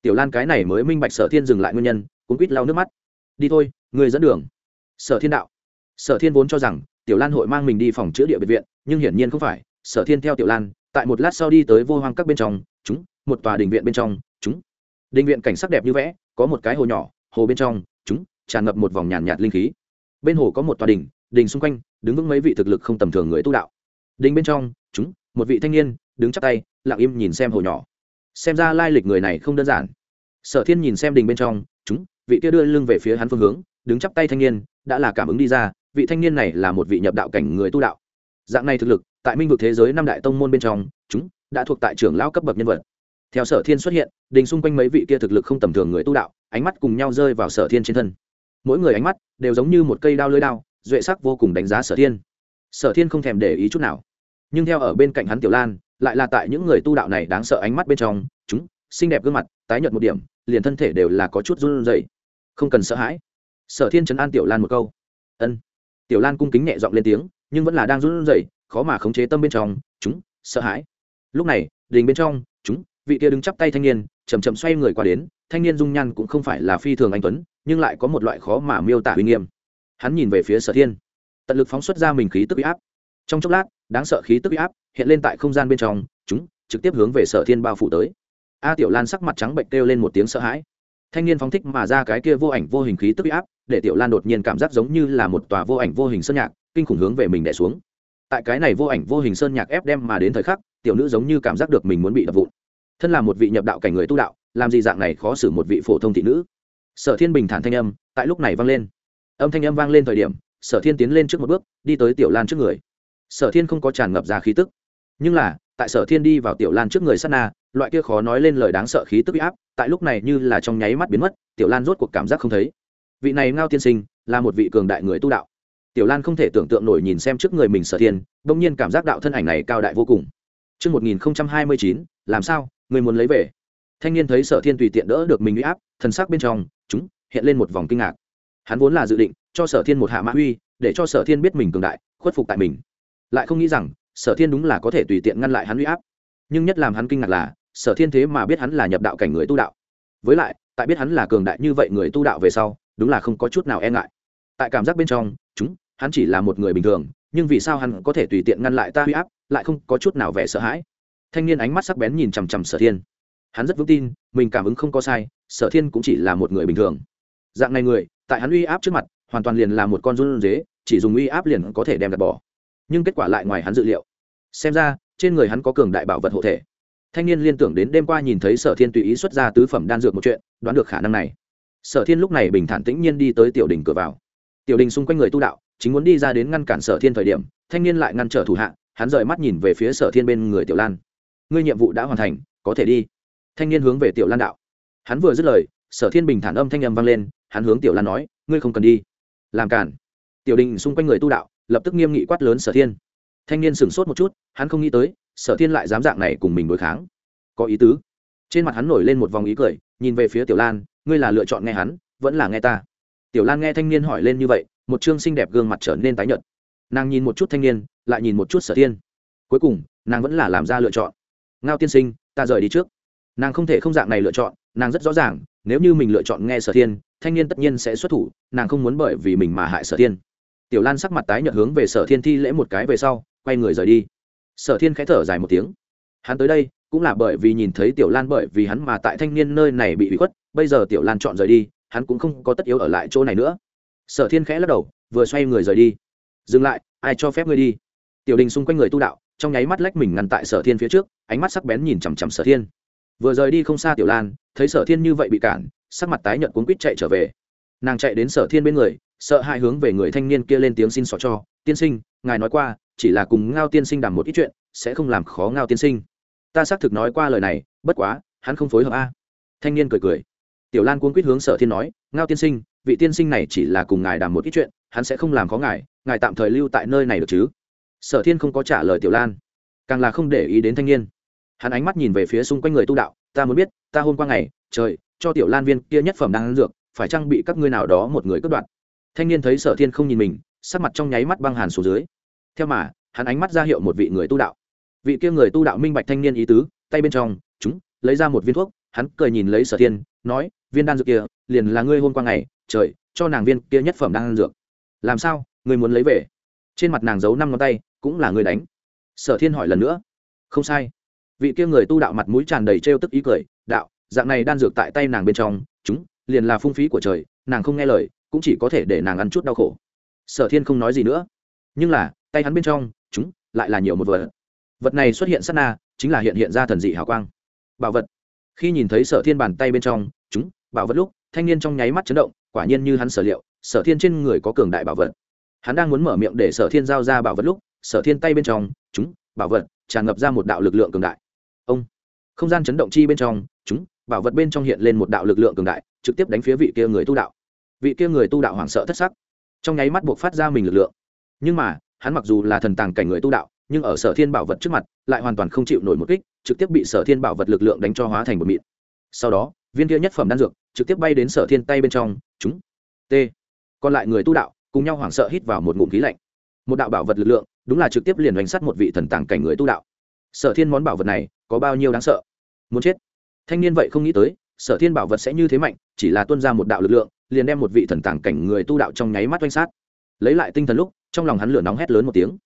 tiểu lan cái này mới minh bạch sở thiên dừng lại nguyên nhân cũng quýt lau nước mắt. Đi thôi người dẫn đường. Sở thiên đạo. Sở thiên vốn cho rằng, tiểu lan hội mang mình đi phòng chữa địa biệt viện, nhưng hiển nhiên không phải, sở thiên theo tiểu lan tại một lát sau đi tới vô hoang các bên trong chúng một tòa đình viện bên trong chúng. Đình viện cảnh sắc đẹp như vẽ có một cái hồ nhỏ hồ bên trong chúng tràn ngập một vòng nhàn nhạt, linh khí. Bên hồ có một tòa đình đình xung quanh đứng vững mấy vị thực lực không tầm thường người tu đạo. Đình bên trong chúng một vị thanh niên đứng chắp tay lặng im nhìn xem hồ nhỏ. Xem ra lai lịch người này không đơn giản. Sở thiên nhìn xem đình bên trong chúng vị kia đưa lưng về phía hắn phương hướng đứng chắp tay thanh niên đã là cảm ứng đi ra vị thanh niên này là một vị nhập đạo cảnh người tu đạo. Dạng này thực lực tại minh vực thế giới năm đại tông môn bên trong, chúng đã thuộc tại trưởng lão cấp bậc nhân vật. Theo sở thiên xuất hiện, đình xung quanh mấy vị kia thực lực không tầm thường người tu đạo, ánh mắt cùng nhau rơi vào sở thiên trên thân. Mỗi người ánh mắt đều giống như một cây đao lưới đao, duệ sắc vô cùng đánh giá sở thiên. Sở thiên không thèm để ý chút nào. Nhưng theo ở bên cạnh hắn tiểu lan, lại là tại những người tu đạo này đáng sợ ánh mắt bên trong, chúng, xinh đẹp gương mặt, tái nhợt một điểm, liền thân thể đều là có chút run rẩy. Không cần sợ hãi. Sở thiên chấn an tiểu lan một câu. Ân. Tiểu lan cung kính nhẹ giọng lên tiếng, nhưng vẫn là đang run rẩy khó mà khống chế tâm bên trong, chúng, sợ hãi. Lúc này, đình bên trong, chúng, vị kia đứng chắp tay thanh niên chầm chậm xoay người qua đến, thanh niên dung nhan cũng không phải là phi thường anh tuấn, nhưng lại có một loại khó mà miêu tả uy nghiêm. Hắn nhìn về phía sở thiên. Tận lực phóng xuất ra mình khí tức uy áp. Trong chốc lát, đáng sợ khí tức uy áp hiện lên tại không gian bên trong, chúng, trực tiếp hướng về sở thiên bao phủ tới. A tiểu lan sắc mặt trắng bệnh kêu lên một tiếng sợ hãi. Thanh niên phóng thích mà ra cái kia vô ảnh vô hình khí tức uy áp, để tiểu lan đột nhiên cảm giác giống như là một tòa vô ảnh vô hình sơn nhạc, kinh khủng hướng về mình đẻ xuống tại cái này vô ảnh, vô hình sơn nhạc ép đem mà đến thời khắc, tiểu nữ giống như cảm giác được mình muốn bị đập vụn. Thân là một vị nhập đạo cảnh người tu đạo, làm gì dạng này khó xử một vị phổ thông thị nữ? Sở thiên bình thản thanh âm, tại lúc này vang lên. Âm thanh âm vang lên thời điểm, sở thiên tiến lên trước một bước, đi tới tiểu lan trước người. Sở thiên không có tràn ngập ra khí tức. Nhưng là, tại sở thiên đi vào tiểu lan trước người sát na, loại kia khó nói lên lời đáng sợ khí tức bị áp, tại lúc này như là trong nháy mắt biến mất, tiểu lan rốt cuộc cảm giác không thấy. Vị này ngao tiên sinh, là một vị cường đại người tu đạo tiểu lan không thể tưởng tượng nổi nhìn xem trước người mình sở thiên bỗng nhiên cảm giác đạo thân ảnh này cao đại vô cùng Trước 1029, làm sao, người muốn lấy về? Thanh niên thấy sở thiên tùy tiện đỡ được mình uy áp, thần sắc bên trong, chúng, hiện lên một vòng kinh ngạc. Hắn vốn là dự định cho sở thiên một hạ mã uy, để cho sở thiên biết mình cường đại, khuất phục tại mình. Lại không nghĩ rằng, sở thiên đúng là có thể tùy tiện ngăn lại hắn uy áp. Nhưng nhất làm hắn kinh ngạc là, sở thiên thế mà biết hắn là nhập đạo cảnh người tu đạo. Với lại, tại biết hắn là cường đại như vậy người tu đạo về sau, đúng là không có chút nào e ngại. Tại cảm giác bên trong, chúng, hắn chỉ là một người bình thường, nhưng vì sao hắn có thể tùy tiện ngăn lại ta huy áp, lại không có chút nào vẻ sợ hãi? Thanh niên ánh mắt sắc bén nhìn chằm chằm sở thiên. Hắn rất vững tin, mình cảm ứng không có sai, sở thiên cũng chỉ là một người bình thường. Dạng này người, tại hắn uy áp trước mặt, hoàn toàn liền là một con run dế chỉ dùng uy áp liền có thể đem đặt bỏ. Nhưng kết quả lại ngoài hắn dự liệu. Xem ra, trên người hắn có cường đại bảo vật hộ thể. Thanh niên liên tưởng đến đêm qua nhìn thấy sở thiên tùy ý xuất ra tứ phẩm đan dược một chuyện, đoán được khả năng này. Sở thiên lúc này bình thản tĩnh nhiên đi tới tiểu đình cửa vào. Tiểu đình xung quanh người tu đạo chính muốn đi ra đến ngăn cản sở thiên thời điểm, thanh niên lại ngăn trở thủ hạ, hắn rời mắt nhìn về phía sở thiên bên người tiểu lan. Ngươi nhiệm vụ đã hoàn thành, có thể đi. Thanh niên hướng về tiểu lan đạo. Hắn vừa dứt lời, sở thiên bình thản âm thanh âm vang lên, hắn hướng tiểu lan nói, ngươi không cần đi. Làm cản. Tiểu đình xung quanh người tu đạo, lập tức nghiêm nghị quát lớn sở thiên. Thanh niên sửng sốt một chút, hắn không nghĩ tới, sở thiên lại dám dạng này cùng mình đối kháng. Có ý tứ. Trên mặt hắn nổi lên một vòng ý cười, nhìn về phía tiểu lan, ngươi là lựa chọn nghe hắn, vẫn là nghe ta. Tiểu lan nghe thanh niên hỏi lên như vậy một chương xinh đẹp gương mặt trở nên tái nhợt. Nàng nhìn một chút thanh niên, lại nhìn một chút sở tiên cuối cùng, nàng vẫn là làm ra lựa chọn. Ngao tiên sinh, ta rời đi trước. Nàng không thể không dạng này lựa chọn, nàng rất rõ ràng, nếu như mình lựa chọn nghe sở thiên, thanh niên tất nhiên sẽ xuất thủ, nàng không muốn bởi vì mình mà hại sở thiên. Tiểu lan sắc mặt tái nhợt hướng về sở thiên thi lễ một cái về sau, quay người rời đi. Sở thiên khẽ thở dài một tiếng. Hắn tới đây, cũng là bởi vì nhìn thấy tiểu lan bởi vì hắn mà tại thanh niên nơi này bị bị khuất, bây giờ tiểu lan chọn rời đi, hắn cũng không có tất yếu ở lại chỗ này nữa sở thiên khẽ lắc đầu, vừa xoay người rời đi. Dừng lại, ai cho phép ngươi đi? Tiểu đình xung quanh người tu đạo, trong nháy mắt lách mình ngăn tại sở thiên phía trước, ánh mắt sắc bén nhìn chằm chằm sở thiên. Vừa rời đi không xa tiểu lan, thấy sở thiên như vậy bị cản, sắc mặt tái nhợt cuốn quýt chạy trở về. Nàng chạy đến sở thiên bên người, sợ hai hướng về người thanh niên kia lên tiếng xin xỏ cho. Tiên sinh, ngài nói qua, chỉ là cùng ngao tiên sinh đàm một ít chuyện, sẽ không làm khó ngao tiên sinh. Ta xác thực nói qua lời này, bất quá, hắn không phối hợp a. Thanh niên cười cười tiểu lan cuốn quýt hướng sở thiên nói, ngao tiên sinh, vị tiên sinh này chỉ là cùng ngài đàm một ít chuyện, hắn sẽ không làm khó ngài ngài tạm thời lưu tại nơi này được chứ? Sở thiên không có trả lời tiểu lan, càng là không để ý đến thanh niên. Hắn ánh mắt nhìn về phía xung quanh người tu đạo, ta muốn biết, ta hôm qua ngày, trời, cho tiểu lan viên kia nhất phẩm đang ăn dược, phải trang bị các ngươi nào đó một người cướp đoạt? Thanh niên thấy sở thiên không nhìn mình, sắc mặt trong nháy mắt băng hàn xuống dưới. Theo mà, hắn ánh mắt ra hiệu một vị người tu đạo. Vị kia người tu đạo minh bạch thanh niên ý tứ, tay bên trong, chúng, lấy ra một viên thuốc, hắn cười nhìn lấy sở thiên, nói viên đan dược kia, liền là ngươi hôm qua ngày, trời, cho nàng viên kia nhất phẩm đang ăn dược. Làm sao, ngươi muốn lấy về? Trên mặt nàng giấu năm ngón tay, cũng là người đánh. Sở thiên hỏi lần nữa. Không sai. Vị kia người tu đạo mặt mũi tràn đầy trêu tức ý cười, đạo, dạng này đan dược tại tay nàng bên trong, chúng, liền là phung phí của trời, nàng không nghe lời, cũng chỉ có thể để nàng ăn chút đau khổ. Sở thiên không nói gì nữa. Nhưng là, tay hắn bên trong, chúng, lại là nhiều một vật. Vật này xuất hiện sát na, chính là hiện hiện ra thần dị hào quang. Bảo vật. Khi nhìn thấy sở thiên bàn tay bên trong, chúng bảo vật lúc, thanh niên trong nháy mắt chấn động, quả nhiên như hắn sở liệu, sở thiên trên người có cường đại bảo vật. Hắn đang muốn mở miệng để sở thiên giao ra bảo vật lúc, sở thiên tay bên trong, chúng, bảo vật, tràn ngập ra một đạo lực lượng cường đại. Ông, không gian chấn động chi bên trong, chúng, bảo vật bên trong hiện lên một đạo lực lượng cường đại, trực tiếp đánh phía vị kia người tu đạo. Vị kia người tu đạo hoảng sợ thất sắc, trong nháy mắt buộc phát ra mình lực lượng. Nhưng mà, hắn mặc dù là thần tàng cảnh người tu đạo, nhưng ở sở thiên bảo vật trước mặt, lại hoàn toàn không chịu nổi một kích, trực tiếp bị sở thiên bảo vật lực lượng đánh cho hóa thành một mịn. Sau đó viên kia nhất phẩm đan dược, trực tiếp bay đến sở thiên tay bên trong, chúng, t. Còn lại người tu đạo, cùng nhau hoảng sợ hít vào một ngụm khí lạnh. Một đạo bảo vật lực lượng, đúng là trực tiếp liền đánh sát một vị thần tàng cảnh người tu đạo. Sở thiên món bảo vật này, có bao nhiêu đáng sợ? Muốn chết. Thanh niên vậy không nghĩ tới, sở thiên bảo vật sẽ như thế mạnh, chỉ là tuân ra một đạo lực lượng, liền đem một vị thần tàng cảnh người tu đạo trong nháy mắt oanh sát. Lấy lại tinh thần lúc, trong lòng hắn lửa nóng hét lớn một tiếng.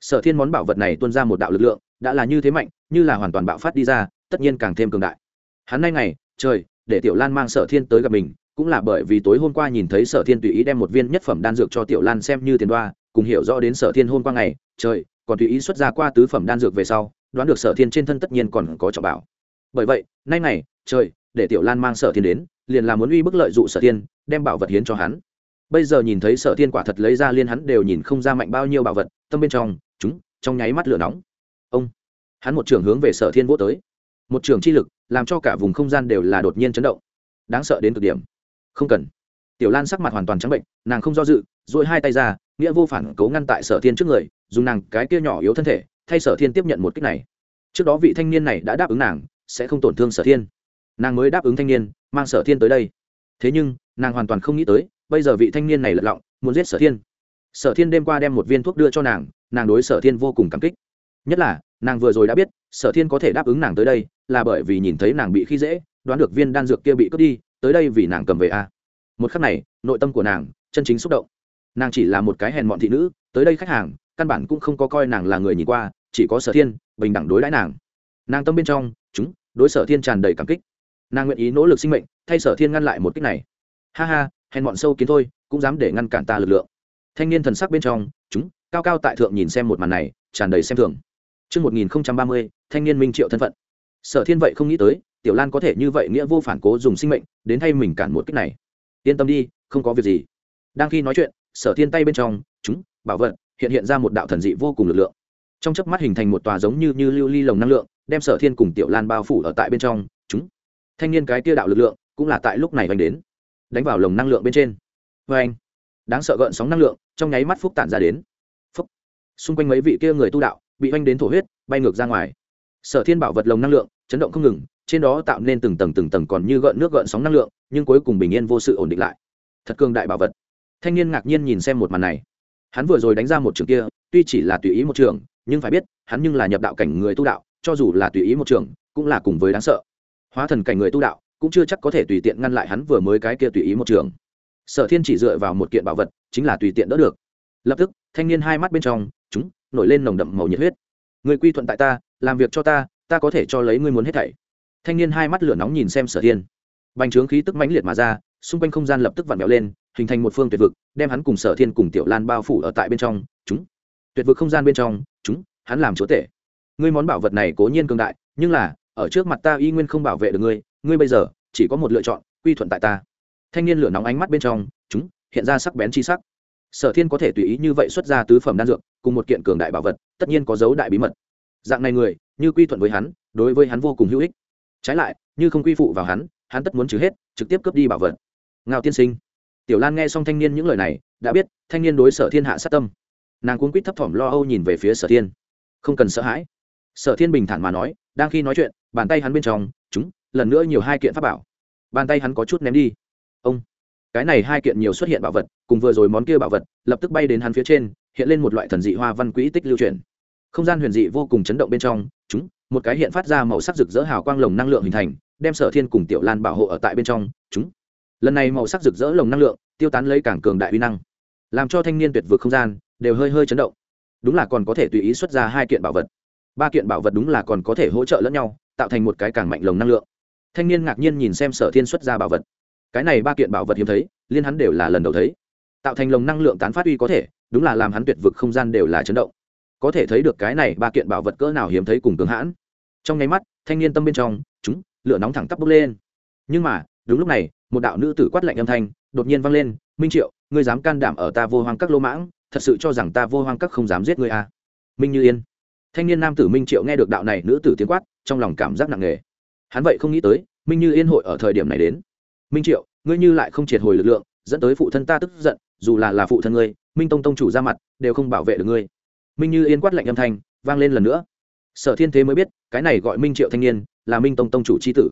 Sở thiên món bảo vật này tuân ra một đạo lực lượng, đã là như thế mạnh, như là hoàn toàn bạo phát đi ra, tất nhiên càng thêm cường đại. Hắn nay ngày, trời để tiểu lan mang sở thiên tới gặp mình cũng là bởi vì tối hôm qua nhìn thấy sở thiên tùy ý đem một viên nhất phẩm đan dược cho tiểu lan xem như tiền đoa cùng hiểu rõ đến sở thiên hôm qua ngày trời còn tùy ý xuất ra qua tứ phẩm đan dược về sau đoán được sở thiên trên thân tất nhiên còn có trọng bảo. Bởi vậy nay này, trời để tiểu lan mang sở thiên đến liền là muốn uy bức lợi dụ sở thiên đem bảo vật hiến cho hắn. Bây giờ nhìn thấy sở thiên quả thật lấy ra liên hắn đều nhìn không ra mạnh bao nhiêu bảo vật tâm bên trong chúng trong nháy mắt lửa nóng. Ông hắn một trường hướng về sở thiên vô tới một trường chi lực, làm cho cả vùng không gian đều là đột nhiên chấn động. Đáng sợ đến cực điểm. Không cần. Tiểu lan sắc mặt hoàn toàn trắng bệnh, nàng không do dự dội hai tay ra, nghĩa vô phản cấu ngăn tại sở thiên trước người, dùng nàng cái kia nhỏ yếu thân thể, thay sở thiên tiếp nhận một cách này. Trước đó vị thanh niên này đã đáp ứng nàng, sẽ không tổn thương sở thiên. Nàng mới đáp ứng thanh niên, mang sở thiên tới đây. Thế nhưng, nàng hoàn toàn không nghĩ tới, bây giờ vị thanh niên này lật lọng, muốn giết sở thiên. Sở thiên đêm qua đem một viên thuốc đưa cho nàng nàng đối sở thiên vô cùng cảm kích. Nhất là, nàng vừa rồi đã biết sở thiên có thể đáp ứng nàng tới đây là bởi vì nhìn thấy nàng bị khi dễ đoán được viên đan dược kia bị cướp đi tới đây vì nàng cầm về a. Một khắc này nội tâm của nàng chân chính xúc động. Nàng chỉ là một cái hèn mọn thị nữ tới đây khách hàng căn bản cũng không có coi nàng là người nhìn qua chỉ có sở thiên bình đẳng đối đãi nàng. Nàng tâm bên trong chúng đối sở thiên tràn đầy cảm kích. Nàng nguyện ý nỗ lực sinh mệnh thay sở thiên ngăn lại một cách này. Ha ha hèn mọn sâu kiến thôi cũng dám để ngăn cản ta lực lượng. Thanh niên thần sắc bên trong chúng cao cao tại thượng nhìn xem một màn này tràn đầy xem thường. Trước 1030, thanh niên minh triệu thân phận. Sở thiên vậy không nghĩ tới, Tiểu Lan có thể như vậy nghĩa vô phản cố dùng sinh mệnh, đến thay mình cản một cách này. Yên tâm đi, không có việc gì. Đang khi nói chuyện, Sở thiên tay bên trong, chúng, bảo vật, hiện hiện ra một đạo thần dị vô cùng lực lượng. Trong chớp mắt hình thành một tòa giống như như lưu ly lồng năng lượng, đem Sở thiên cùng Tiểu Lan bao phủ ở tại bên trong, chúng. Thanh niên cái kia đạo lực lượng, cũng là tại lúc này vành đến, đánh vào lồng năng lượng bên trên. vê anh, đáng sợ gợn sóng năng lượng, trong nháy mắt phúc tản ra đến. Phúc. Xung quanh mấy vị kia người tu đạo, bị oanh đến thổ huyết bay ngược ra ngoài sở thiên bảo vật lồng năng lượng, chấn động không ngừng, trên đó tạo nên từng tầng từng tầng còn như gợn nước gợn sóng năng lượng, nhưng cuối cùng bình yên vô sự ổn định lại. Thật cường đại bảo vật. Thanh niên ngạc nhiên nhìn xem một màn này. Hắn vừa rồi đánh ra một trường kia, tuy chỉ là tùy ý một trường, nhưng phải biết, hắn nhưng là nhập đạo cảnh người tu đạo, cho dù là tùy ý một trường, cũng là cùng với đáng sợ. Hóa thần cảnh người tu đạo, cũng chưa chắc có thể tùy tiện ngăn lại hắn vừa mới cái kia tùy ý một trường. Sở thiên chỉ dựa vào một kiện bảo vật, chính là tùy tiện đỡ được. Lập tức, thanh niên hai mắt bên trong, chúng, nổi lên nồng đậm màu nhiệt huyết. Người quy thuận tại ta làm việc cho ta ta có thể cho lấy ngươi muốn hết thảy. Thanh niên hai mắt lửa nóng nhìn xem sở thiên. Bành trướng khí tức mãnh liệt mà ra, xung quanh không gian lập tức vặn vẹo lên, hình thành một phương tuyệt vực, đem hắn cùng sở thiên cùng tiểu lan bao phủ ở tại bên trong. Chúng, tuyệt vực không gian bên trong, chúng, hắn làm chúa tể. Ngươi món bảo vật này cố nhiên cường đại, nhưng là, ở trước mặt ta y nguyên không bảo vệ được ngươi ngươi bây giờ, chỉ có một lựa chọn, quy thuận tại ta. Thanh niên lửa nóng ánh mắt bên trong, chúng, hiện ra sắc bén chi sắc. Sở thiên có thể tùy ý như vậy xuất ra tứ phẩm đan dược, cùng một kiện cường đại bảo vật, tất nhiên có dấu đại bí mật dạng này người, như quy thuận với hắn, đối với hắn vô cùng hữu ích. Trái lại, như không quy phụ vào hắn hắn tất muốn trừ hết, trực tiếp cướp đi bảo vật. Ngao tiên sinh. Tiểu lan nghe xong thanh niên những lời này, đã biết, thanh niên đối sở thiên hạ sát tâm. Nàng cuốn quýt thấp thỏm lo âu nhìn về phía sở thiên. Không cần sợ hãi. Sở thiên bình thản mà nói, đang khi nói chuyện, bàn tay hắn bên trong, chúng, lần nữa nhiều hai kiện pháp bảo. Bàn tay hắn có chút ném đi. Ông. Cái này hai kiện nhiều xuất hiện bảo vật, cùng vừa rồi món kia bảo vật, lập tức bay đến hắn phía trên, hiện lên một loại thần dị hoa văn quỹ tích lưu truyền không gian huyền dị vô cùng chấn động bên trong, chúng, một cái hiện phát ra màu sắc rực rỡ hào quang lồng năng lượng hình thành, đem sở thiên cùng tiểu lan bảo hộ ở tại bên trong, chúng. Lần này màu sắc rực rỡ lồng năng lượng, tiêu tán lấy cảng cường đại uy năng, làm cho thanh niên tuyệt vượt không gian, đều hơi hơi chấn động. Đúng là còn có thể tùy ý xuất ra hai kiện bảo vật. Ba kiện bảo vật đúng là còn có thể hỗ trợ lẫn nhau, tạo thành một cái càng mạnh lồng năng lượng. Thanh niên ngạc nhiên nhìn xem sở thiên xuất ra bảo vật. Cái này ba kiện bảo vật hiếm thấy, liên hắn đều là lần đầu thấy. Tạo thành lồng năng lượng tán phát uy có thể, đúng là làm hắn tuyệt vực không gian đều là chấn động có thể thấy được cái này ba kiện bảo vật cỡ nào hiếm thấy cùng cường hãn. Trong nháy mắt, thanh niên tâm bên trong, chúng, lửa nóng thẳng tắp bốc lên. Nhưng mà, đúng lúc này, một đạo nữ tử quát lạnh âm thanh, đột nhiên vang lên, minh triệu, ngươi dám can đảm ở ta vô hoang các lô mãng, thật sự cho rằng ta vô hoang các không dám giết ngươi à. minh như yên. Thanh niên nam tử minh triệu nghe được đạo này, nữ tử tiếng quát, trong lòng cảm giác nặng nề. Hắn vậy không nghĩ tới, minh như yên hội ở thời điểm này đến. Minh triệu, ngươi như lại không triệt hồi lực lượng, dẫn tới phụ thân ta tức giận, dù là là phụ thân ngươi, minh tông tông chủ ra mặt, đều không bảo vệ được ngươi minh như yên quát lạnh âm thanh vang lên lần nữa sở thiên thế mới biết cái này gọi minh triệu thanh niên là minh tông tông chủ c h i tử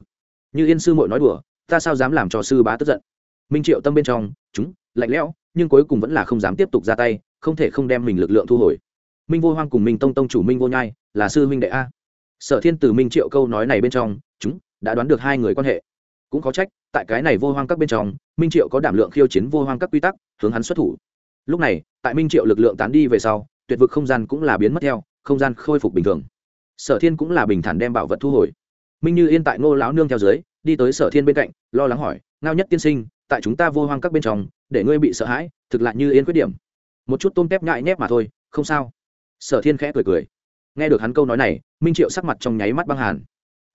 như yên sư mội nói đùa ta sao dám làm cho sư bá tức giận minh triệu tâm bên trong chúng lạnh lẽo nhưng cuối cùng vẫn là không dám tiếp tục ra tay không thể không đem mình lực lượng thu hồi minh vô hoang cùng minh tông tông chủ minh vô nhai là sư minh đệ a sở thiên từ minh triệu câu nói này bên trong chúng đã đoán được hai người quan hệ cũng có trách tại cái này vô hoang các bên trong minh triệu có đảm lượng khiêu chiến vô hoang các quy tắc hướng hắn xuất thủ lúc này tại minh triệu lực lượng tán đi về sau tuyệt vực không gian cũng là biến mất theo, không gian khôi phục bình thường. Sở thiên cũng là bình thản đem bảo vật thu hồi. Minh như yên tại ngô lão nương theo dưới, đi tới sở thiên bên cạnh, lo lắng hỏi, ngao nhất tiên sinh, tại chúng ta vô hoang các bên trong, để ngươi bị sợ hãi, thực lại như yên khuyết điểm. Một chút tôm tép ngại nhép mà thôi, không sao. Sở thiên khẽ cười cười. Nghe được hắn câu nói này, minh triệu sắc mặt trong nháy mắt băng hàn.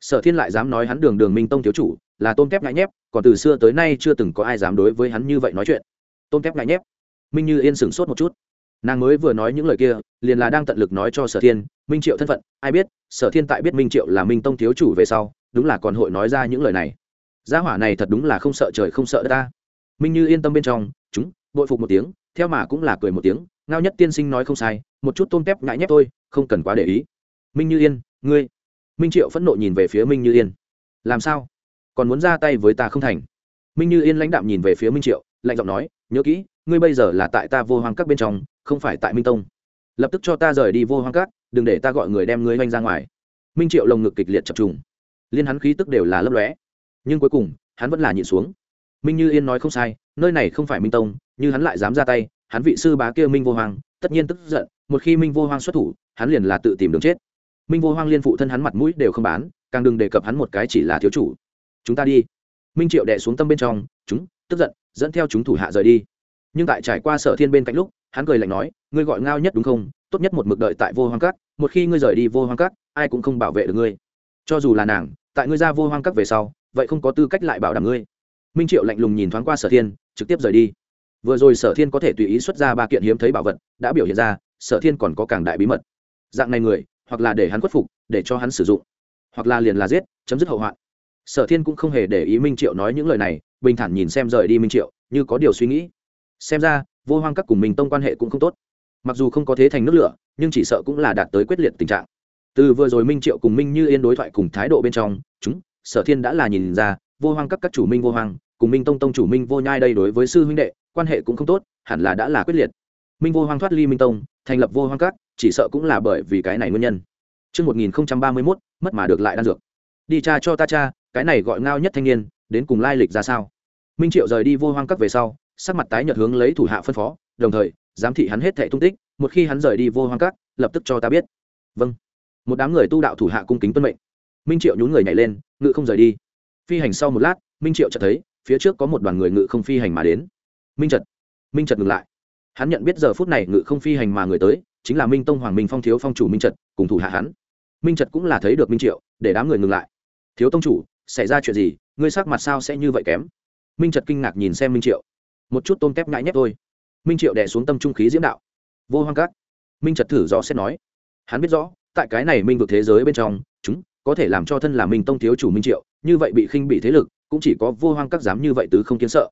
Sở thiên lại dám nói hắn đường đường minh tông thiếu chủ, là tôm tép ngại nhép, còn từ xưa tới nay chưa từng có ai dám đối với hắn như vậy nói chuyện. Tôm tép ngại nhép. Minh như yên sửng sốt một chút nàng mới vừa nói những lời kia liền là đang tận lực nói cho sở thiên minh triệu thân phận. Ai biết sở thiên tại biết minh triệu là minh tông thiếu chủ về sau đúng là còn hội nói ra những lời này. Gia hỏa này thật đúng là không sợ trời không sợ đất ta. Minh như yên tâm bên trong chúng bội phục một tiếng theo mà cũng là cười một tiếng ngao nhất tiên sinh nói không sai một chút tôm tép ngại nhép tôi, không cần quá để ý. Minh như yên ngươi. Minh triệu phẫn nộ nhìn về phía minh như yên. Làm sao? Còn muốn ra tay với ta không thành? Minh như yên lãnh đạm nhìn về phía minh triệu lạnh giọng nói nhớ kỹ ngươi bây giờ là tại ta vô hoang các bên trong không phải tại minh tông. Lập tức cho ta rời đi vô hoang cát, đừng để ta gọi người đem ngươi oanh ra ngoài. Minh triệu lồng ngực kịch liệt chập trùng. Liên hắn khí tức đều là lấp lóe. Nhưng cuối cùng hắn vẫn là nhịn xuống. Minh như yên nói không sai nơi này không phải minh tông như hắn lại dám ra tay hắn vị sư bá kia minh vô hoang tất nhiên tức giận một khi minh vô hoang xuất thủ hắn liền là tự tìm đường chết. Minh vô hoang liên phụ thân hắn mặt mũi đều không bán càng đừng đề cập hắn một cái chỉ là thiếu chủ. Chúng ta đi. Minh triệu đệ xuống tâm bên trong chúng tức giận dẫn theo chúng thủ hạ rời đi. Nhưng tại trải qua sở thiên bên cạnh lúc hắn cười lạnh nói, ngươi gọi ngao nhất đúng không? Tốt nhất một mực đợi tại vô hoang cát một khi ngươi rời đi vô hoang cát ai cũng không bảo vệ được ngươi. Cho dù là nàng, tại ngươi ra vô hoang cát về sau, vậy không có tư cách lại bảo đảm ngươi. Minh triệu lạnh lùng nhìn thoáng qua sở thiên, trực tiếp rời đi. Vừa rồi sở thiên có thể tùy ý xuất ra ba kiện hiếm thấy bảo vật, đã biểu hiện ra, sở thiên còn có càng đại bí mật. Dạng này người, hoặc là để hắn khuất phục, để cho hắn sử dụng, hoặc là liền là giết, chấm dứt hậu hoạn. Sở thiên cũng không hề để ý minh triệu nói những lời này, bình thản nhìn xem rời đi minh triệu, như có điều suy nghĩ. Xem ra vô hoang các cùng mình tông quan hệ cũng không tốt mặc dù không có thế thành nước lửa nhưng chỉ sợ cũng là đạt tới quyết liệt tình trạng từ vừa rồi minh triệu cùng minh như yên đối thoại cùng thái độ bên trong chúng sở thiên đã là nhìn ra vô hoang các các chủ minh vô hoang cùng minh tông tông chủ minh vô nhai đây đối với sư huynh đệ quan hệ cũng không tốt hẳn là đã là quyết liệt minh vô hoang thoát ly minh tông thành lập vô hoang các chỉ sợ cũng là bởi vì cái này nguyên nhân Trước 1031, mất mà được lại đan dược. Đi cha cho ta cha, cái này gọi ngao nhất thanh niên, đến cùng lai lịch ra sao? Minh Triệu rời đi vô hoang các về sau, sắc mặt tái nhợt hướng lấy thủ hạ phân phó, đồng thời, giám thị hắn hết thảy tung tích, một khi hắn rời đi vô hoang cát, lập tức cho ta biết. Vâng. Một đám người tu đạo thủ hạ cung kính tuân mệnh. Minh Triệu nhún người nhảy lên, ngự không rời đi. Phi hành sau một lát, Minh Triệu chợt thấy, phía trước có một đoàn người ngự không phi hành mà đến. Minh Trật. Minh Trật ngừng lại. Hắn nhận biết giờ phút này ngự không phi hành mà người tới, chính là Minh Tông Hoàng Minh Phong thiếu phong chủ Minh Trật, cùng thủ hạ hắn. Minh Trật cũng là thấy được Minh Triệu, để đám người ngừng lại. Thiếu tông chủ, xảy ra chuyện gì? Ngươi sắc mặt sao sẽ như vậy kém? Minh Trật kinh ngạc nhìn xem Minh Triệu một chút tôm tép ngại nhép thôi. Minh triệu đẻ xuống tâm trung khí diễm đạo. Vô hoang cát minh trật thử rõ xét nói. Hắn biết rõ, tại cái này minh vực thế giới bên trong, chúng có thể làm cho thân là minh tông thiếu chủ minh triệu, như vậy bị khinh bị thế lực, cũng chỉ có vô hoang các dám như vậy tứ không kiến sợ.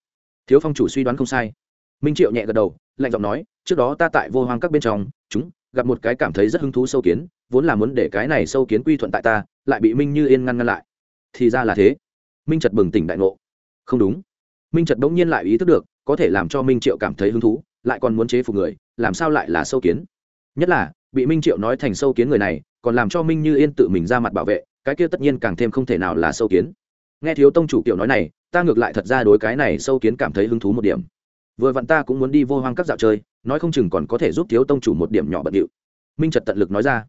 Thiếu phong chủ suy đoán không sai. Minh triệu nhẹ gật đầu, lạnh giọng nói, trước đó ta tại vô hoang các bên trong, chúng gặp một cái cảm thấy rất hứng thú sâu kiến, vốn là muốn để cái này sâu kiến quy thuận tại ta, lại bị minh như yên ngăn ngăn lại. Thì ra là thế. Minh trật bừng tỉnh đại ngộ. Không đúng. Minh trật bỗng nhiên lại ý thức được có thể làm cho minh triệu cảm thấy hứng thú, lại còn muốn chế phục người, làm sao lại là sâu kiến? Nhất là, bị minh triệu nói thành sâu kiến người này, còn làm cho minh như yên tự mình ra mặt bảo vệ, cái kia tất nhiên càng thêm không thể nào là sâu kiến. Nghe thiếu tông chủ kiểu nói này, ta ngược lại thật ra đối cái này sâu kiến cảm thấy hứng thú một điểm. Vừa vặn ta cũng muốn đi vô hoang các dạo chơi, nói không chừng còn có thể giúp thiếu tông chủ một điểm nhỏ bận điệu. Minh trật tận lực nói ra.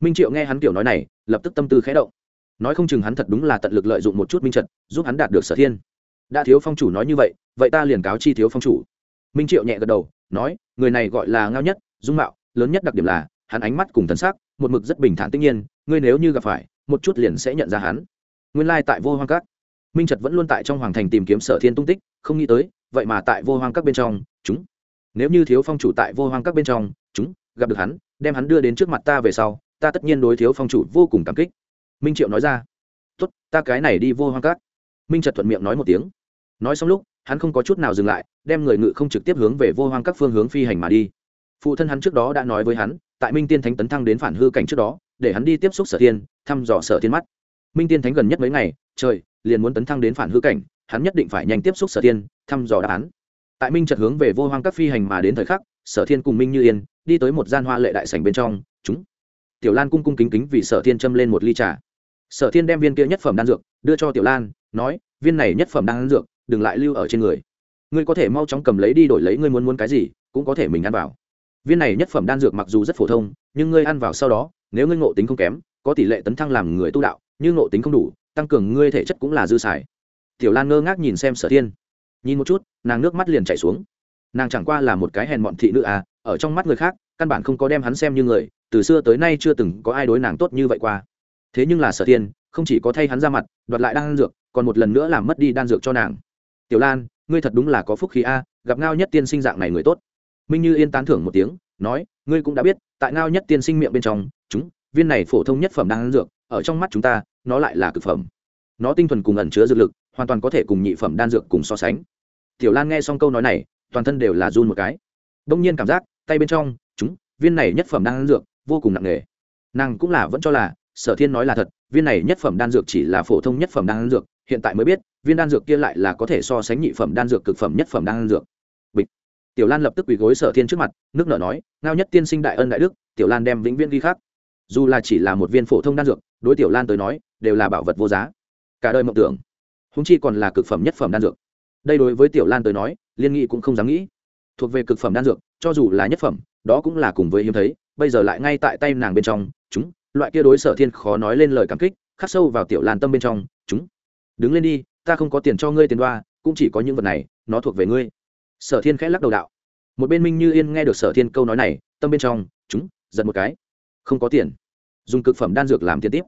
Minh triệu nghe hắn kiểu nói này, lập tức tâm tư khẽ động. Nói không chừng hắn thật đúng là tận lực lợi dụng một chút minh trật, giúp hắn đạt được sở thiên đã thiếu phong chủ nói như vậy vậy ta liền cáo chi thiếu phong chủ. Minh triệu nhẹ gật đầu, nói, người này gọi là ngao nhất, dung mạo, lớn nhất đặc điểm là, hắn ánh mắt cùng thần sắc, một mực rất bình thản tất nhiên, ngươi nếu như gặp phải, một chút liền sẽ nhận ra hắn. Nguyên lai tại vô hoang các, minh trật vẫn luôn tại trong hoàng thành tìm kiếm sở thiên tung tích, không nghĩ tới, vậy mà tại vô hoang các bên trong, chúng, nếu như thiếu phong chủ tại vô hoang các bên trong, chúng, gặp được hắn, đem hắn đưa đến trước mặt ta về sau, ta tất nhiên đối thiếu phong chủ vô cùng cảm kích. Minh triệu nói ra, tốt, ta cái này đi vô hoang cát minh trật thuận miệng nói một tiếng nói xong lúc, hắn không có chút nào dừng lại, đem người ngự không trực tiếp hướng về vô hoang các phương hướng phi hành mà đi. Phụ thân hắn trước đó đã nói với hắn, tại minh tiên thánh tấn thăng đến phản hư cảnh trước đó, để hắn đi tiếp xúc sở thiên, thăm dò sở thiên mắt. Minh tiên thánh gần nhất mấy ngày, trời, liền muốn tấn thăng đến phản hư cảnh, hắn nhất định phải nhanh tiếp xúc sở thiên, thăm dò đáp án. Tại minh trật hướng về vô hoang các phi hành mà đến thời khắc, sở thiên cùng minh như yên, đi tới một gian hoa lệ đại sảnh bên trong, chúng tiểu lan cung cung kính kính vì sở thiên châm lên một ly trà. Sở thiên đem viên kia nhất phẩm đan dược, đưa cho tiểu lan, nói viên này nhất phẩm đan dược, đừng lại lưu ở trên người. Ngươi có thể mau chóng cầm lấy đi đổi lấy ngươi muốn muốn cái gì, cũng có thể mình ăn vào. Viên này nhất phẩm đan dược mặc dù rất phổ thông, nhưng ngươi ăn vào sau đó, nếu ngươi ngộ tính không kém, có tỷ lệ tấn thăng làm người tu đạo nhưng ngộ tính không đủ, tăng cường ngươi thể chất cũng là dư xài. Tiểu lan ngơ ngác nhìn xem sở thiên. Nhìn một chút, nàng nước mắt liền chảy xuống. Nàng chẳng qua là một cái hèn mọn thị nữ à ở trong mắt người khác, căn bản không có đem hắn xem như người, từ xưa tới nay chưa từng có ai đối nàng tốt như vậy qua. Thế nhưng là sở thiên không chỉ có thay hắn ra mặt, đoạt lại đan dược, còn một lần nữa làm mất đi đan dược cho nàng. Tiểu lan, ngươi thật đúng là có phúc khí a, gặp ngao nhất tiên sinh dạng này người tốt. Minh như yên tán thưởng một tiếng, nói, ngươi cũng đã biết, tại ngao nhất tiên sinh miệng bên trong, chúng, viên này phổ thông nhất phẩm đan dược, ở trong mắt chúng ta, nó lại là cực phẩm. Nó tinh thuần cùng ẩn chứa dược lực, hoàn toàn có thể cùng nhị phẩm đan dược cùng so sánh. Tiểu lan nghe xong câu nói này, toàn thân đều là run một cái. Đông nhiên cảm giác, tay bên trong, chúng, viên này nhất phẩm đan dược, vô cùng nặng nề. Nàng cũng là vẫn cho là sở thiên nói là thật, viên này nhất phẩm đan dược chỉ là phổ thông nhất phẩm đan dược, hiện tại mới biết, viên đan dược kia lại là có thể so sánh nhị phẩm đan dược cực phẩm nhất phẩm đan dược. Bịch. Tiểu lan lập tức quỳ gối sở thiên trước mặt, nước nở nói, ngao nhất tiên sinh đại ân đại đức, tiểu lan đem vĩnh viễn ghi khác dù là chỉ là một viên phổ thông đan dược, đối tiểu lan tới nói, đều là bảo vật vô giá. Cả đời mộng tưởng. Húng chi còn là cực phẩm nhất phẩm đan dược. Đây đối với tiểu lan tới nói, liên nghị cũng không dám nghĩ. Thuộc về cực phẩm đan dược, cho dù là nhất phẩm, đó cũng là cùng với hiếm thấy, bây giờ lại ngay tại tay nàng bên trong, chúng loại kia đối sở thiên khó nói lên lời cảm kích, khắc sâu vào tiểu lan tâm bên trong, chúng, đứng lên đi, ta không có tiền cho ngươi tiền đoa, cũng chỉ có những vật này, nó thuộc về ngươi. Sở thiên khẽ lắc đầu đạo. Một bên minh như yên nghe được sở thiên câu nói này, tâm bên trong, chúng, giật một cái. Không có tiền. Dùng cực phẩm đan dược làm tiền tiếp.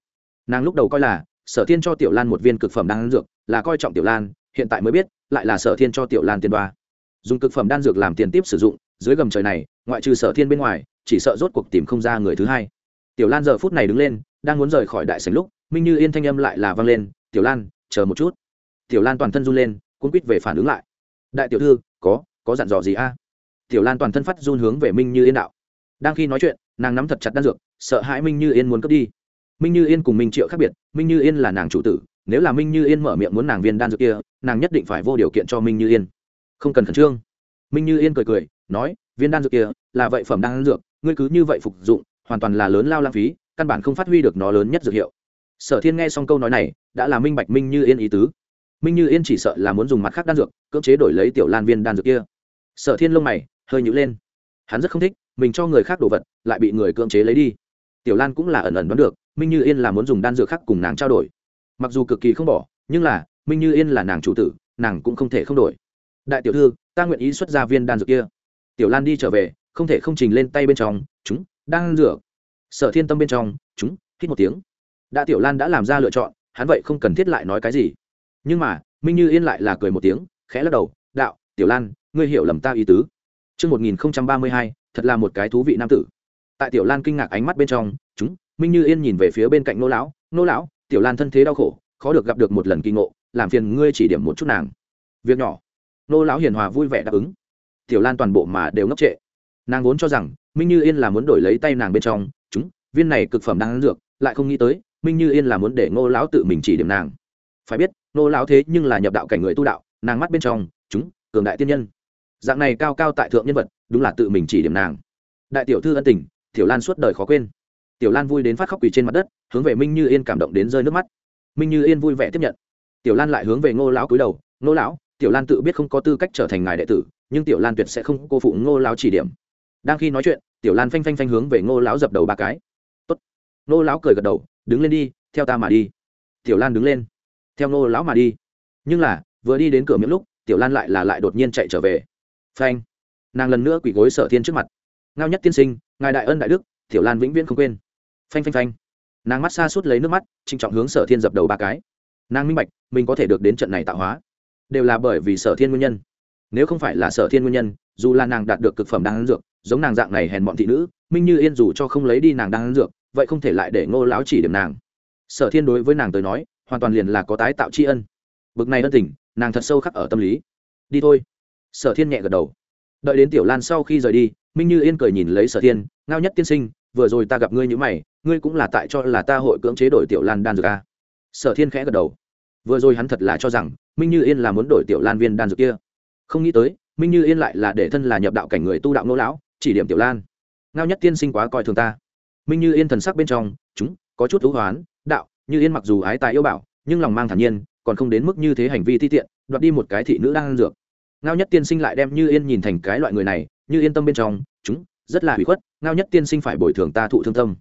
Nàng lúc đầu coi là, sở thiên cho tiểu lan một viên cực phẩm đan dược, là coi trọng tiểu lan, hiện tại mới biết, lại là sở thiên cho tiểu lan tiền đoa. Dùng cực phẩm đan dược làm tiền tiếp sử dụng, dưới gầm trời này, ngoại trừ sở thiên bên ngoài, chỉ sợ rốt cuộc tìm không ra người thứ hai tiểu lan giờ phút này đứng lên, đang muốn rời khỏi đại sành lúc, minh như yên thanh âm lại là vang lên, tiểu lan, chờ một chút. Tiểu lan toàn thân run lên cuốn quýt về phản ứng lại. Đại tiểu thư, có có dặn dò gì a? Tiểu lan toàn thân phát run hướng về minh như yên đạo. Đang khi nói chuyện, nàng nắm thật chặt đan dược, sợ hãi minh như yên muốn cướp đi. Minh như yên cùng minh triệu khác biệt, minh như yên là nàng chủ tử, nếu là minh như yên mở miệng muốn nàng viên đan dược kia, nàng nhất định phải vô điều kiện cho minh như yên. Không cần khẩn trương. Minh như yên cười cười, nói, viên đan dược kia là vậy phẩm đan dược, ngươi cứ như vậy phục dụng hoàn toàn là lớn lao lãng phí, căn bản không phát huy được nó lớn nhất dược hiệu. Sở thiên nghe xong câu nói này, đã là minh bạch minh như yên ý tứ. Minh như yên chỉ sợ là muốn dùng mặt khác đan dược, cưỡng chế đổi lấy tiểu lan viên đan dược kia. Sở thiên lông mày, hơi nhữ lên. Hắn rất không thích, mình cho người khác đồ vật, lại bị người cưỡng chế lấy đi. Tiểu lan cũng là ẩn ẩn đoán được, minh như yên là muốn dùng đan dược khác cùng nàng trao đổi. Mặc dù cực kỳ không bỏ, nhưng là, minh như yên là nàng chủ tử, nàng cũng không thể không đổi. Đại tiểu thư, ta nguyện ý xuất ra viên đan dược kia. Tiểu lan đi trở về, không thể không trình lên tay bên trong, chúng đang rửa sở thiên tâm bên trong chúng hít một tiếng đã tiểu lan đã làm ra lựa chọn hắn vậy không cần thiết lại nói cái gì nhưng mà minh như yên lại là cười một tiếng khẽ lắc đầu đạo tiểu lan ngươi hiểu lầm ta ý tứ Trước 1032, thật là một cái thú vị nam tử. Tại Tiểu Lan kinh ngạc ánh mắt bên trong, chúng, Minh Như Yên nhìn về phía bên cạnh nô lão, nô lão, Tiểu Lan thân thế đau khổ, khó được gặp được một lần kỳ ngộ, làm phiền ngươi chỉ điểm một chút nàng. Việc nhỏ. Nô lão hiền hòa vui vẻ đáp ứng. Tiểu Lan toàn bộ mà đều ngốc trệ. Nàng vốn cho rằng Minh Như Yên là muốn đổi lấy tay nàng bên trong, chúng, viên này cực phẩm đang ăn dược, lại không nghĩ tới, Minh Như Yên là muốn để Ngô lão tự mình chỉ điểm nàng. Phải biết, Ngô lão thế nhưng là nhập đạo cảnh người tu đạo, nàng mắt bên trong, chúng, cường đại tiên nhân. Dạng này cao cao tại thượng nhân vật đúng là tự mình chỉ điểm nàng. Đại tiểu thư ân tình tiểu lan suốt đời khó quên. Tiểu lan vui đến phát khóc quỳ trên mặt đất hướng về minh như yên cảm động đến rơi nước mắt. Minh như yên vui vẻ tiếp nhận. Tiểu lan lại hướng về ngô lão cúi đầu ngô lão tiểu lan tự biết không có tư cách trở thành ngài đệ tử nhưng tiểu lan tuyệt sẽ không cô phụ ngô lão chỉ điểm đang khi nói chuyện, tiểu lan phanh phanh phanh hướng về ngô lão dập đầu ba cái. Tốt. ngô lão cười gật đầu, đứng lên đi, theo ta mà đi. Tiểu lan đứng lên, theo ngô lão mà đi. Nhưng là, vừa đi đến cửa miệng lúc, tiểu lan lại là lại đột nhiên chạy trở về. Phanh. Nàng lần nữa quỳ gối sở thiên trước mặt. Ngao nhất tiên sinh, ngài đại ân đại đức, tiểu lan vĩnh viễn không quên. Phanh phanh phanh. Nàng mắt xa suốt lấy nước mắt trinh trọng hướng sở thiên dập đầu ba cái. Nàng minh bạch, mình có thể được đến trận này tạo hóa. Đều là bởi vì sở thiên nguyên nhân. Nếu không phải là sở thiên nguyên nhân, dù là nàng đạt được cực phẩm đáng dược giống nàng dạng này hèn bọn thị nữ, minh như yên dù cho không lấy đi nàng đang ăn dược, vậy không thể lại để ngô lão chỉ điểm nàng. Sở thiên đối với nàng tới nói, hoàn toàn liền là có tái tạo tri ân. Bực này ân tình, nàng thật sâu khắc ở tâm lý. Đi thôi. Sở thiên nhẹ gật đầu. Đợi đến tiểu lan sau khi rời đi, minh như yên cười nhìn lấy sở thiên, ngao nhất tiên sinh, vừa rồi ta gặp ngươi như mày, ngươi cũng là tại cho là ta hội cưỡng chế đổi tiểu lan đan dược a sở thiên khẽ gật đầu. Vừa rồi hắn thật là cho rằng, minh như yên là muốn đổi tiểu lan viên đan dược kia. Không nghĩ tới, minh như yên lại là để thân là nhập đạo cảnh người tu đạo nô lão chỉ điểm tiểu lan. Ngao nhất tiên sinh quá coi thường ta. Minh như yên thần sắc bên trong, chúng, có chút thú hoán, đạo, như yên mặc dù ái tài yêu bảo, nhưng lòng mang thản nhiên, còn không đến mức như thế hành vi ti tiện, đoạt đi một cái thị nữ đang ăn dược. Ngao nhất tiên sinh lại đem như yên nhìn thành cái loại người này, như yên tâm bên trong, chúng, rất là hủy khuất, ngao nhất tiên sinh phải bồi thường ta thụ thương tâm.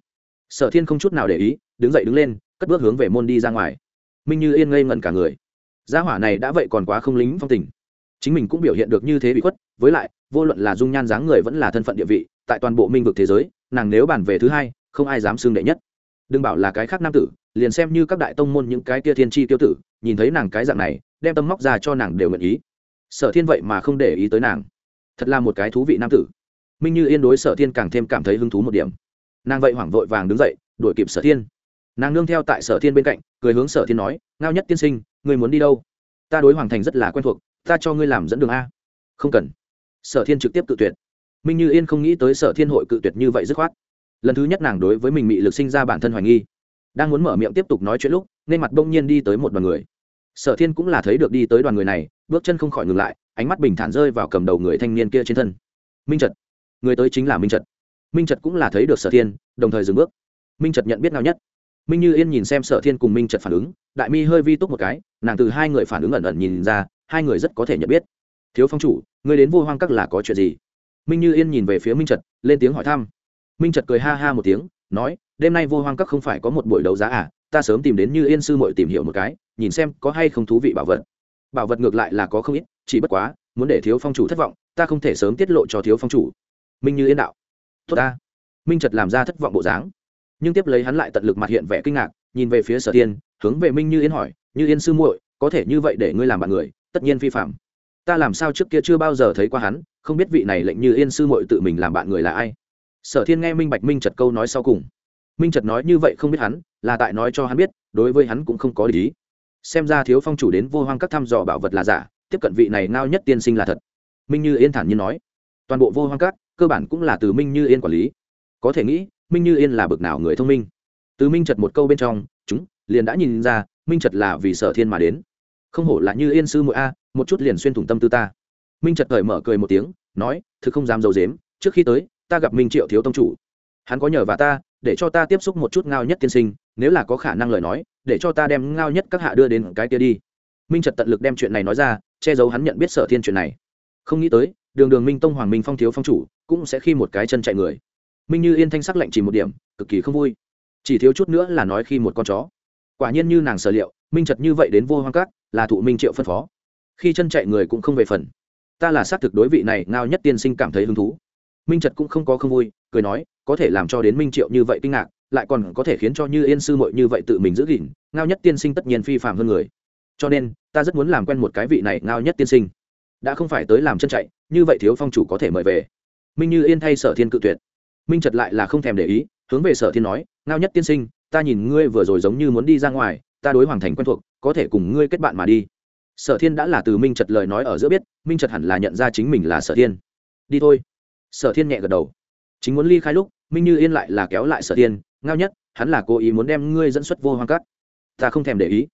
Sở thiên không chút nào để ý, đứng dậy đứng lên, cất bước hướng về môn đi ra ngoài. Minh như yên ngây ngẩn cả người. Gia hỏa này đã vậy còn quá không lính phong tình. Chính mình cũng biểu hiện được như thế bị khuất, với lại vô luận là dung nhan dáng người vẫn là thân phận địa vị, tại toàn bộ minh vực thế giới, nàng nếu bàn về thứ hai, không ai dám xưng đệ nhất. Đừng bảo là cái khác nam tử, liền xem như các đại tông môn những cái kia thiên tri tiêu tử, nhìn thấy nàng cái dạng này, đem tâm móc ra cho nàng đều nguyện ý. Sở thiên vậy mà không để ý tới nàng. Thật là một cái thú vị nam tử. Minh như yên đối sở thiên càng thêm cảm thấy hứng thú một điểm. Nàng vậy hoảng vội vàng đứng dậy, đuổi kịp sở thiên. Nàng nương theo tại sở thiên bên cạnh, cười hướng sở thiên nói, ngao nhất tiên sinh người muốn đi đâu? Ta đối hoàng thành rất là quen thuộc, ta cho ngươi làm dẫn đường a. Không cần sở thiên trực tiếp cự tuyệt. Minh như yên không nghĩ tới sở thiên hội cự tuyệt như vậy dứt khoát. Lần thứ nhất nàng đối với mình bị lực sinh ra bản thân hoài nghi. Đang muốn mở miệng tiếp tục nói chuyện lúc, nên mặt bỗng nhiên đi tới một đoàn người. Sở thiên cũng là thấy được đi tới đoàn người này, bước chân không khỏi ngừng lại, ánh mắt bình thản rơi vào cầm đầu người thanh niên kia trên thân. Minh trật. Người tới chính là minh trật. Minh trật cũng là thấy được sở thiên, đồng thời dừng bước. Minh trật nhận biết nào nhất. Minh như yên nhìn xem sở thiên cùng minh trật phản ứng, đại mi hơi vi túc một cái, nàng từ hai người phản ứng ẩn ẩn nhìn ra, hai người rất có thể nhận biết thiếu phong chủ người đến vô hoang các là có chuyện gì? Minh như yên nhìn về phía minh trật, lên tiếng hỏi thăm. Minh trật cười ha ha một tiếng, nói, đêm nay vô hoang các không phải có một buổi đấu giá à? Ta sớm tìm đến như yên sư mội tìm hiểu một cái, nhìn xem có hay không thú vị bảo vật. Bảo vật ngược lại là có không ít, chỉ bất quá, muốn để thiếu phong chủ thất vọng, ta không thể sớm tiết lộ cho thiếu phong chủ. Minh như yên đạo, tốt ta. Minh trật làm ra thất vọng bộ dáng. Nhưng tiếp lấy hắn lại tận lực mặt hiện vẻ kinh ngạc, nhìn về phía sở tiên, hướng về minh như yên hỏi, như yên sư muội, có thể như vậy để ngươi làm bạn người, tất nhiên phi phạm ta làm sao trước kia chưa bao giờ thấy qua hắn, không biết vị này lệnh như yên sư muội tự mình làm bạn người là ai. Sở thiên nghe minh bạch minh trật câu nói sau cùng. Minh trật nói như vậy không biết hắn, là tại nói cho hắn biết, đối với hắn cũng không có lý. Xem ra thiếu phong chủ đến vô hoang các thăm dò bảo vật là giả, tiếp cận vị này ngao nhất tiên sinh là thật. Minh như yên thản nhiên nói. Toàn bộ vô hoang các, cơ bản cũng là từ minh như yên quản lý. Có thể nghĩ, minh như yên là bực nào người thông minh. Từ minh trật một câu bên trong, chúng liền đã nhìn ra, minh trật là vì sở thiên mà đến không hổ là như yên sư mỗi a, một chút liền xuyên thủng tâm tư ta. Minh trật thời mở cười một tiếng, nói, thực không dám d i ấ u dếm trước khi tới, ta gặp minh triệu thiếu tông chủ. Hắn có nhờ và ta, để cho ta tiếp xúc một chút ngao nhất tiên sinh, nếu là có khả năng lời nói, để cho ta đem ngao nhất các hạ đưa đến cái kia đi. Minh trật tận lực đem chuyện này nói ra, che giấu hắn nhận biết sở thiên chuyện này. Không nghĩ tới, đường đường minh tông hoàng minh phong thiếu phong chủ, cũng sẽ khi một cái chân chạy người. Minh như yên thanh sắc lạnh chỉ một điểm, cực kỳ không vui. Chỉ thiếu chút nữa là nói khi một con chó. Quả nhiên như nàng sở liệu, minh trật như vậy đến vô hoang cát là thụ minh triệu phân phó. Khi chân chạy người cũng không về phần. Ta là xác thực đối vị này ngao nhất tiên sinh cảm thấy hứng thú. Minh trật cũng không có không vui, cười nói, có thể làm cho đến minh triệu như vậy kinh ngạc, lại còn có thể khiến cho như yên sư mội như vậy tự mình giữ gìn, ngao nhất tiên sinh tất nhiên phi phạm hơn người. Cho nên, ta rất muốn làm quen một cái vị này ngao nhất tiên sinh. Đã không phải tới làm chân chạy, như vậy thiếu phong chủ có thể mời về. Minh như yên thay sở thiên cự tuyệt. Minh trật lại là không thèm để ý, hướng về sở thiên nói, ngao nhất tiên sinh, ta nhìn ngươi vừa rồi giống như muốn đi ra ngoài, ta đối hoàng thành quen thuộc có thể cùng ngươi kết bạn mà đi. Sở thiên đã là từ minh trật lời nói ở giữa biết, minh trật hẳn là nhận ra chính mình là sở thiên. Đi thôi. Sở thiên nhẹ gật đầu. Chính muốn ly khai lúc, minh như yên lại là kéo lại sở thiên, ngao nhất, hắn là cố ý muốn đem ngươi dẫn xuất vô hoang cắt ta không thèm để ý.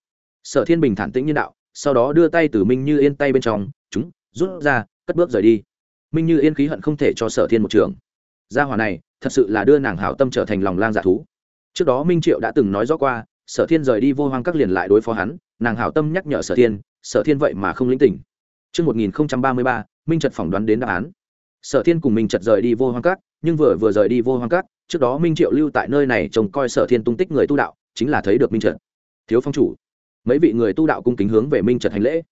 Sở thiên bình thản tĩnh nhân đạo, sau đó đưa tay từ minh như yên tay bên trong, chúng, rút ra, cất bước rời đi. Minh như yên khí hận không thể cho sở thiên một trường. Gia hòa này, thật sự là đưa nàng hảo tâm trở thành lòng lang dạ thú. Trước đó minh triệu đã từng nói rõ qua sở thiên rời đi vô hoang các liền lại đối phó hắn nàng hảo tâm nhắc nhở sở thiên sở thiên vậy mà không lĩnh tỉnh Trước 1033, Minh Trật phỏng đoán đến đáp án. Sở Thiên cùng Minh Trật rời đi vô hoang các, nhưng vừa vừa rời đi vô hoang các, trước đó Minh Triệu lưu tại nơi này trông coi Sở Thiên tung tích người tu đạo, chính là thấy được Minh Trật. Thiếu phong chủ, mấy vị người tu đạo cung kính hướng về Minh Trật hành lễ.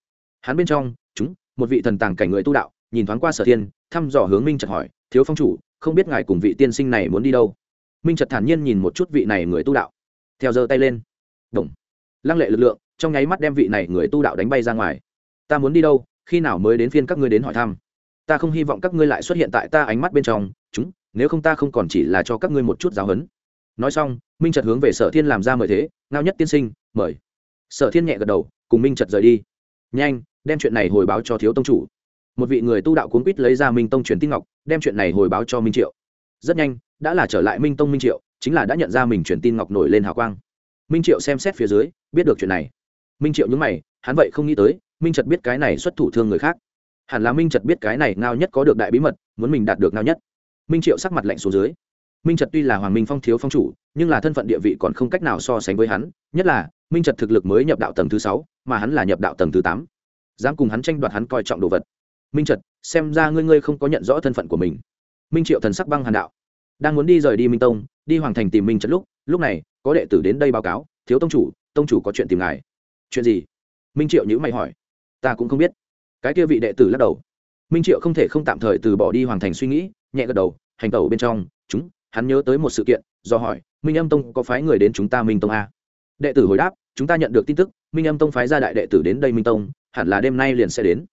Hắn bên trong, chúng, một vị thần tàng cảnh người tu đạo, nhìn thoáng qua Sở Thiên, thăm dò hướng Minh Trật hỏi, "Thiếu phong chủ, không biết ngài cùng vị tiên sinh này muốn đi đâu?" Minh Trật thản nhiên nhìn một chút vị này người tu đạo, theo giơ tay lên, đồng, lăng lệ lực lượng, trong nháy mắt đem vị này người tu đạo đánh bay ra ngoài. Ta muốn đi đâu khi nào mới đến phiên các ngươi đến hỏi thăm? Ta không hy vọng các ngươi lại xuất hiện tại ta ánh mắt bên trong chúng nếu không ta không còn chỉ là cho các ngươi một chút giáo huấn. Nói xong minh trật hướng về sở thiên làm ra mời thế ngao nhất tiên sinh mời. Sở thiên nhẹ gật đầu cùng minh trật rời đi. Nhanh đem chuyện này hồi báo cho thiếu tông chủ. Một vị người tu đạo cuốn quýt lấy ra minh tông truyền tin ngọc đem chuyện này hồi báo cho minh triệu. Rất nhanh đã là trở lại minh tông minh triệu chính là đã nhận ra mình truyền tin ngọc nổi lên hào quang minh triệu xem xét phía dưới, biết được chuyện này. Minh triệu nhúng mày, hắn vậy không nghĩ tới, minh trật biết cái này xuất thủ thương người khác. Hẳn là minh trật biết cái này ngao nhất có được đại bí mật, muốn mình đạt được ngao nhất. Minh triệu sắc mặt lạnh xuống dưới. Minh trật tuy là hoàng minh phong thiếu phong chủ, nhưng là thân phận địa vị còn không cách nào so sánh với hắn, nhất là, minh trật thực lực mới nhập đạo tầng thứ sáu, mà hắn là nhập đạo tầng thứ tám. Dám cùng hắn tranh đoạt hắn coi trọng đồ vật. Minh trật, xem ra ngươi ngươi không có nhận rõ thân phận của mình. Minh triệu thần sắc băng hàn đạo đang muốn đi rời đi minh tông, đi hoàng thành tìm minh Trận lúc lúc này, có đệ tử đến đây báo cáo, thiếu tông chủ tông chủ có chuyện tìm ngài. Chuyện gì? Minh triệu nhữ mày hỏi. Ta cũng không biết. Cái kia vị đệ tử lắc đầu. Minh triệu không thể không tạm thời từ bỏ đi hoàng thành suy nghĩ, nhẹ gật đầu, hành tẩu bên trong, chúng, hắn nhớ tới một sự kiện, do hỏi, minh âm tông có phái người đến chúng ta minh tông a đệ tử hồi đáp, chúng ta nhận được tin tức, minh âm tông phái ra đại đệ tử đến đây minh tông, hẳn là đêm nay liền sẽ đến.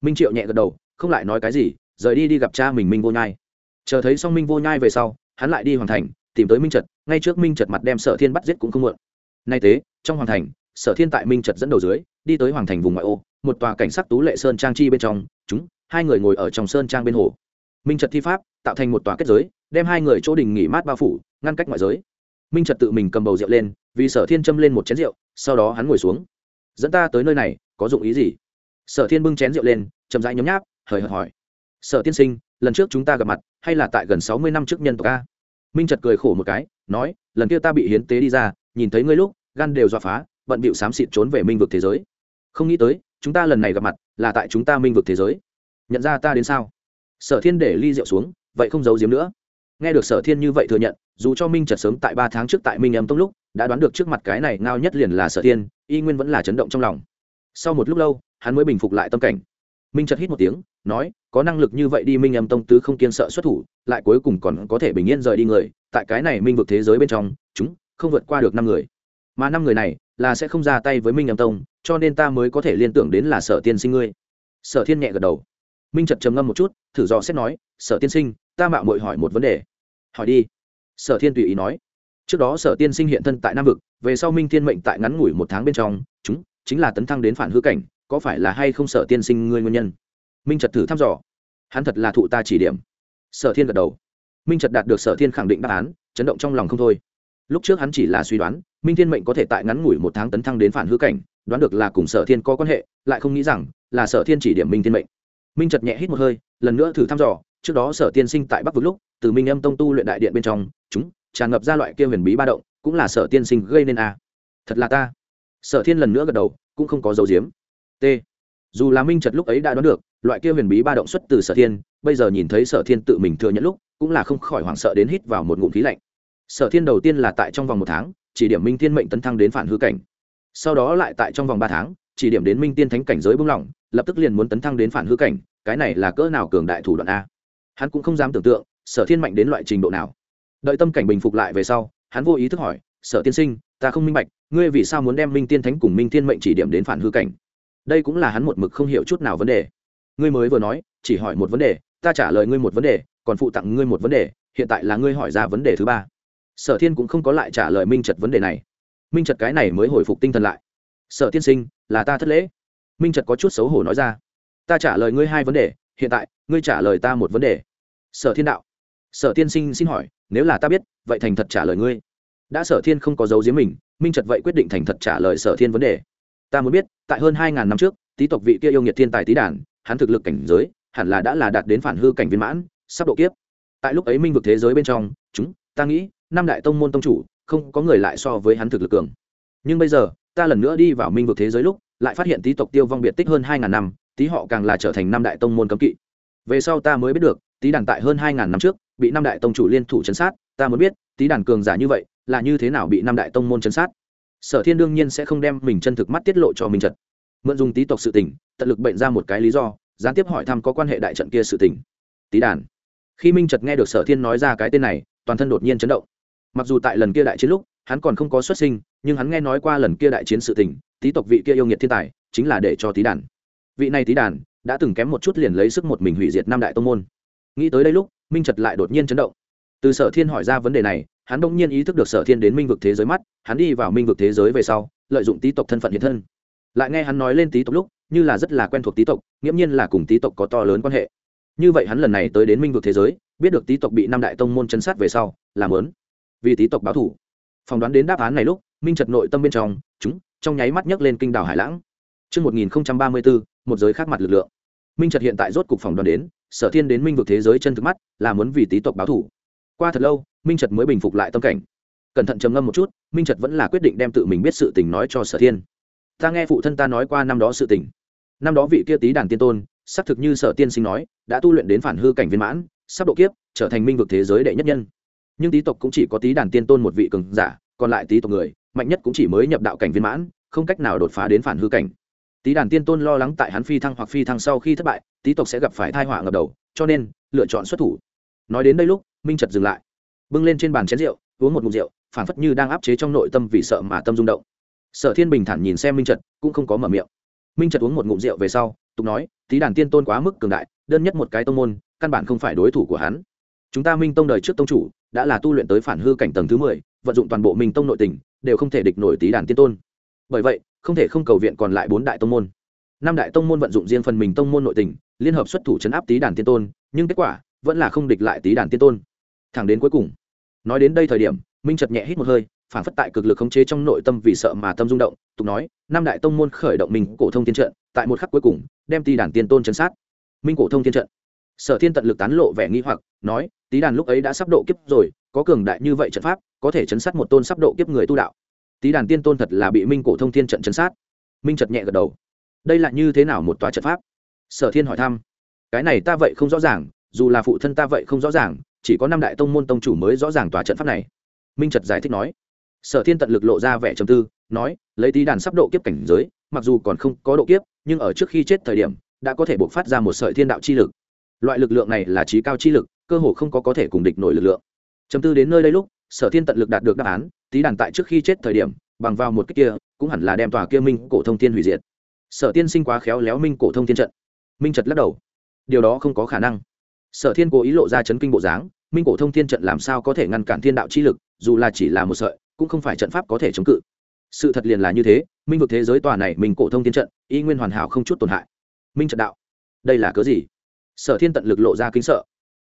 Minh triệu nhẹ gật đầu, không lại nói cái gì, rời đi đi gặp cha mình minh vô nhai chờ thấy xong minh vô nhai về sau, hắn lại đi hoàng thành, tìm tới minh trật, ngay trước minh trật mặt đem sở thiên bắt giết cũng không muộn. Nay tế trong hoàng thành, sở thiên tại minh trật dẫn đầu dưới, đi tới hoàng thành vùng ngoại ô, một tòa cảnh sắc tú lệ sơn trang chi bên trong, chúng, hai người ngồi ở trong sơn trang bên hồ. Minh trật thi pháp, tạo thành một tòa kết giới, đem hai người chỗ đình nghỉ mát bao phủ, ngăn cách ngoại giới. Minh trật tự mình cầm bầu rượu lên, vì sở thiên châm lên một chén rượu, sau đó hắn ngồi xuống. Dẫn ta tới nơi này, có dụng ý gì? Sở thiên bưng chén rượu lên, chậm rãi nhấm nháp, hời hợt hỏi. Sở tiên sinh lần trước chúng ta gặp mặt, hay là tại gần sáu mươi năm trước nhân tộc a? Minh trật cười khổ một cái, nói, lần kia ta bị hiến tế đi ra, nhìn thấy ngươi lúc, gan đều dọa phá, bận bịu xám xịt trốn về minh vực thế giới. Không nghĩ tới, chúng ta lần này gặp mặt, là tại chúng ta minh vực thế giới. Nhận ra ta đến sao? Sở thiên để ly rượu xuống, vậy không giấu giếm nữa. Nghe được sở thiên như vậy thừa nhận, dù cho minh trật sớm tại ba tháng trước tại minh âm tông lúc, đã đoán được trước mặt cái này ngao nhất liền là sở thiên, y nguyên vẫn là chấn động trong lòng. Sau một lúc lâu, hắn mới bình phục lại tâm cảnh minh trật hít một tiếng, nói, có năng lực như vậy đi minh âm tông tứ không kiên sợ xuất thủ, lại cuối cùng còn có thể bình yên rời đi người, tại cái này minh vực thế giới bên trong, chúng không vượt qua được năm người. Mà năm người này là sẽ không ra tay với minh âm tông, cho nên ta mới có thể liên tưởng đến là sở tiên sinh ngươi. Sở thiên nhẹ gật đầu. Minh trật trầm ngâm một chút, thử dò xét nói, sở tiên sinh, ta mạo mội hỏi một vấn đề. Hỏi đi. Sở thiên tùy ý nói. Trước đó sở tiên sinh hiện thân tại nam vực, về sau minh thiên mệnh tại ngắn ngủi một tháng bên trong, chúng chính là tấn thăng đến phản hư cảnh có phải là hay không sở tiên sinh ngươi nguyên nhân? Minh trật thử thăm dò. Hắn thật là thụ ta chỉ điểm. Sở thiên gật đầu. Minh trật đạt được sở thiên khẳng định đáp án, chấn động trong lòng không thôi. Lúc trước hắn chỉ là suy đoán, minh thiên mệnh có thể tại ngắn ngủi một tháng tấn thăng đến phản hư cảnh, đoán được là cùng sở thiên có quan hệ, lại không nghĩ rằng là sở thiên chỉ điểm minh thiên mệnh. Minh trật nhẹ hít một hơi, lần nữa thử thăm dò, trước đó sở tiên sinh tại bắc vực lúc, từ minh âm tông tu luyện đại điện bên trong, chúng, tràn ngập ra loại kia huyền bí ba động, cũng là sở tiên sinh gây nên a. À. thật là ta. Sở thiên lần nữa gật đầu, cũng không có dấu diếm t. Dù là minh trật lúc ấy đã đoán được, loại kia huyền bí ba động xuất từ sở thiên, bây giờ nhìn thấy sở thiên tự mình thừa nhận lúc, cũng là không khỏi hoảng sợ đến hít vào một ngụm khí lạnh. Sở thiên đầu tiên là tại trong vòng một tháng, chỉ điểm minh thiên mệnh tấn thăng đến phản hư cảnh. Sau đó lại tại trong vòng ba tháng, chỉ điểm đến minh tiên thánh cảnh giới bung lỏng, lập tức liền muốn tấn thăng đến phản hư cảnh, cái này là cỡ nào cường đại thủ đoạn a? Hắn cũng không dám tưởng tượng, sở thiên mạnh đến loại trình độ nào. Đợi tâm cảnh bình phục lại về sau, hắn vô ý thức hỏi, sở tiên sinh, ta không minh bạch, ngươi vì sao muốn đem minh tiên thánh cùng minh Thiên mệnh chỉ điểm đến phản hư cảnh? Đây cũng là hắn một mực không hiểu chút nào vấn đề. Ngươi mới vừa nói, chỉ hỏi một vấn đề, ta trả lời ngươi một vấn đề, còn phụ tặng ngươi một vấn đề, hiện tại là ngươi hỏi ra vấn đề thứ ba. Sở thiên cũng không có lại trả lời minh trật vấn đề này. Minh trật cái này mới hồi phục tinh thần lại. Sở tiên sinh, là ta thất lễ. Minh trật có chút xấu hổ nói ra. Ta trả lời ngươi hai vấn đề, hiện tại, ngươi trả lời ta một vấn đề. Sở thiên đạo. Sở tiên sinh xin hỏi, nếu là ta biết, vậy thành thật trả lời ngươi. Đã sở thiên không có dấu giếm mình, minh trật vậy quyết định thành thật trả lời sở thiên vấn đề ta muốn biết, tại hơn hai ngàn năm trước tý tộc vị kia yêu nghiệt thiên tài tý đản hắn thực lực cảnh giới, hẳn là đã là đạt đến phản hư cảnh viên mãn, sắp độ kiếp. Tại lúc ấy minh vực thế giới bên trong, chúng, ta nghĩ, năm đại tông môn tông chủ, không có người lại so với hắn thực lực cường. Nhưng bây giờ, ta lần nữa đi vào minh vực thế giới lúc, lại phát hiện tý tộc tiêu vong biệt tích hơn hai ngàn năm tý họ càng là trở thành năm đại tông môn cấm kỵ. Về sau ta mới biết được tý đàn tại hơn hai ngàn năm trước, bị năm đại tông chủ liên thủ chấn sát. Ta muốn biết tý đàn cường giả như vậy, là như thế nào bị năm đại tông môn chấn sát? Sở thiên đương nhiên sẽ không đem mình chân thực mắt tiết lộ cho Minh trật. Mượn dùng tý tộc sự tình, tận lực bệnh ra một cái lý do, gián tiếp hỏi thăm có quan hệ đại trận kia sự tình. Tý đàn. Khi minh trật nghe được sở thiên nói ra cái tên này, toàn thân đột nhiên chấn động. Mặc dù tại lần kia đại chiến lúc, hắn còn không có xuất sinh, nhưng hắn nghe nói qua lần kia đại chiến sự tình tý tộc vị kia yêu nghiệt thiên tài, chính là để cho tý đàn. Vị này tý đàn đã từng kém một chút liền lấy sức một mình hủy diệt năm đại tông môn. Nghĩ tới đây lúc, minh trật lại đột nhiên chấn động. Từ sở thiên hỏi ra vấn đề này hắn đông nhiên ý thức được sở thiên đến minh vực thế giới mắt hắn đi vào minh vực thế giới về sau lợi dụng tý tộc thân phận hiện thân. Lại nghe hắn nói lên tý tộc lúc như là rất là quen thuộc tý tộc nghiễm nhiên là cùng tý tộc có to lớn quan hệ. Như vậy hắn lần này tới đến minh vực thế giới biết được tý tộc bị năm đại tông môn chấn sát về sau làm lớn vì tý tộc báo thủ. Phỏng đoán đến đáp án này lúc minh trật nội tâm bên trong chúng trong nháy mắt nhấc lên kinh đảo hải lãng. Trước 1034, một giới khác mặt lực lượng. Minh Trật hiện tại rốt cục phỏng đoán đến, Sở Thiên đến minh vực thế giới chân thực mắt, là muốn vì tý tộc báo thủ. Qua thật lâu, Minh Trật mới bình phục lại tâm cảnh. Cẩn thận trầm ngâm một chút, Minh Trật vẫn là quyết định đem tự mình biết sự tình nói cho Sở Thiên. Ta nghe phụ thân ta nói qua năm đó sự tình. Năm đó vị kia Tý đàn tiên tôn, xác thực như Sở Tiên sinh nói, đã tu luyện đến phản hư cảnh viên mãn, sắp độ kiếp, trở thành minh vực thế giới đệ nhất nhân. Nhưng tý tộc cũng chỉ có Tý đàn tiên tôn một vị cường giả, còn lại tý tộc người, mạnh nhất cũng chỉ mới nhập đạo cảnh viên mãn, không cách nào đột phá đến phản hư cảnh tý đàn tiên tôn lo lắng tại hắn phi thăng hoặc phi thăng sau khi thất bại tý tộc sẽ gặp phải thai họa ngập đầu cho nên lựa chọn xuất thủ nói đến đây lúc minh trật dừng lại. Bưng lên trên bàn chén rượu, uống một ngụm rượu phản phất như đang áp chế trong nội tâm vì sợ mà tâm rung động. Sở thiên bình thản nhìn xem minh trật, cũng không có mở miệng. Minh trật uống một ngụm rượu về sau, tục nói tý đàn tiên tôn quá mức cường đại, đơn nhất một cái tông môn, căn bản không phải đối thủ của hắn. Chúng ta minh tông đời trước tông chủ, đã là tu luyện tới phản hư cảnh tầng thứ mười, vận dụng toàn bộ minh tông nội tình, đều không thể địch nổi tý đàn tiên tôn. Bởi vậy, không thể không cầu viện còn lại bốn đại tông môn. Năm đại tông môn vận dụng riêng phần mình tông môn nội tình, liên hợp xuất thủ chấn áp tý đàn tiên tôn, nhưng kết quả vẫn là không địch lại tý đàn tiên tôn thẳng đến cuối cùng. Nói đến đây thời điểm, minh chật nhẹ hít một hơi, phản phất tại cực lực khống chế trong nội tâm vì sợ mà tâm rung động, tục nói, năm đại tông môn khởi động mình cổ thông tiên trận, tại một khắc cuối cùng, đem tý đàn tiên tôn chấn sát. Minh cổ thông tiên trận. Sở thiên tận lực tán lộ vẻ nghi hoặc, nói, tý đàn lúc ấy đã sắp độ kiếp rồi, có cường đại như vậy trận pháp, có thể chấn sát một tôn sắp độ kiếp người tu đạo. Tý đàn tiên tôn thật là bị minh cổ thông thiên trận chấn sát. Minh chật nhẹ gật đầu. Đây là như thế nào một tòa trận pháp? Sở thiên hỏi thăm. Cái này ta vậy không rõ ràng, dù là phụ thân ta vậy không rõ ràng chỉ có năm đại tông môn tông chủ mới rõ ràng tòa trận pháp này. Minh trật giải thích nói. Sở thiên tận lực lộ ra vẻ trầm tư, nói, lấy tí đàn sắp độ kiếp cảnh giới, mặc dù còn không có độ kiếp, nhưng ở trước khi chết thời điểm, đã có thể buộc phát ra một sợi thiên đạo chi lực. Loại lực lượng này là trí cao chi lực, cơ hồ không có có thể cùng địch nổi lực lượng. Trầm tư đến nơi đây lúc, sở thiên tận lực đạt được đáp án, tí đàn tại trước khi chết thời điểm, bằng vào một cách kia, cũng hẳn là đem tòa kia minh cổ thông thiên hủy diệt. Sở tiên sinh quá khéo léo minh cổ thông thiên trận. Minh trật lắc đầu. Điều đó không có khả năng sở thiên cố ý lộ ra chấn kinh bộ dáng, minh cổ thông thiên trận làm sao có thể ngăn cản thiên đạo chi lực, dù là chỉ là một sợi, cũng không phải trận pháp có thể chống cự. Sự thật liền là như thế, minh vực thế giới tòa này minh cổ thông thiên trận, y nguyên hoàn hảo không chút tổn hại. Minh trận đạo, đây là cớ gì? Sở thiên tận lực lộ ra kính sợ.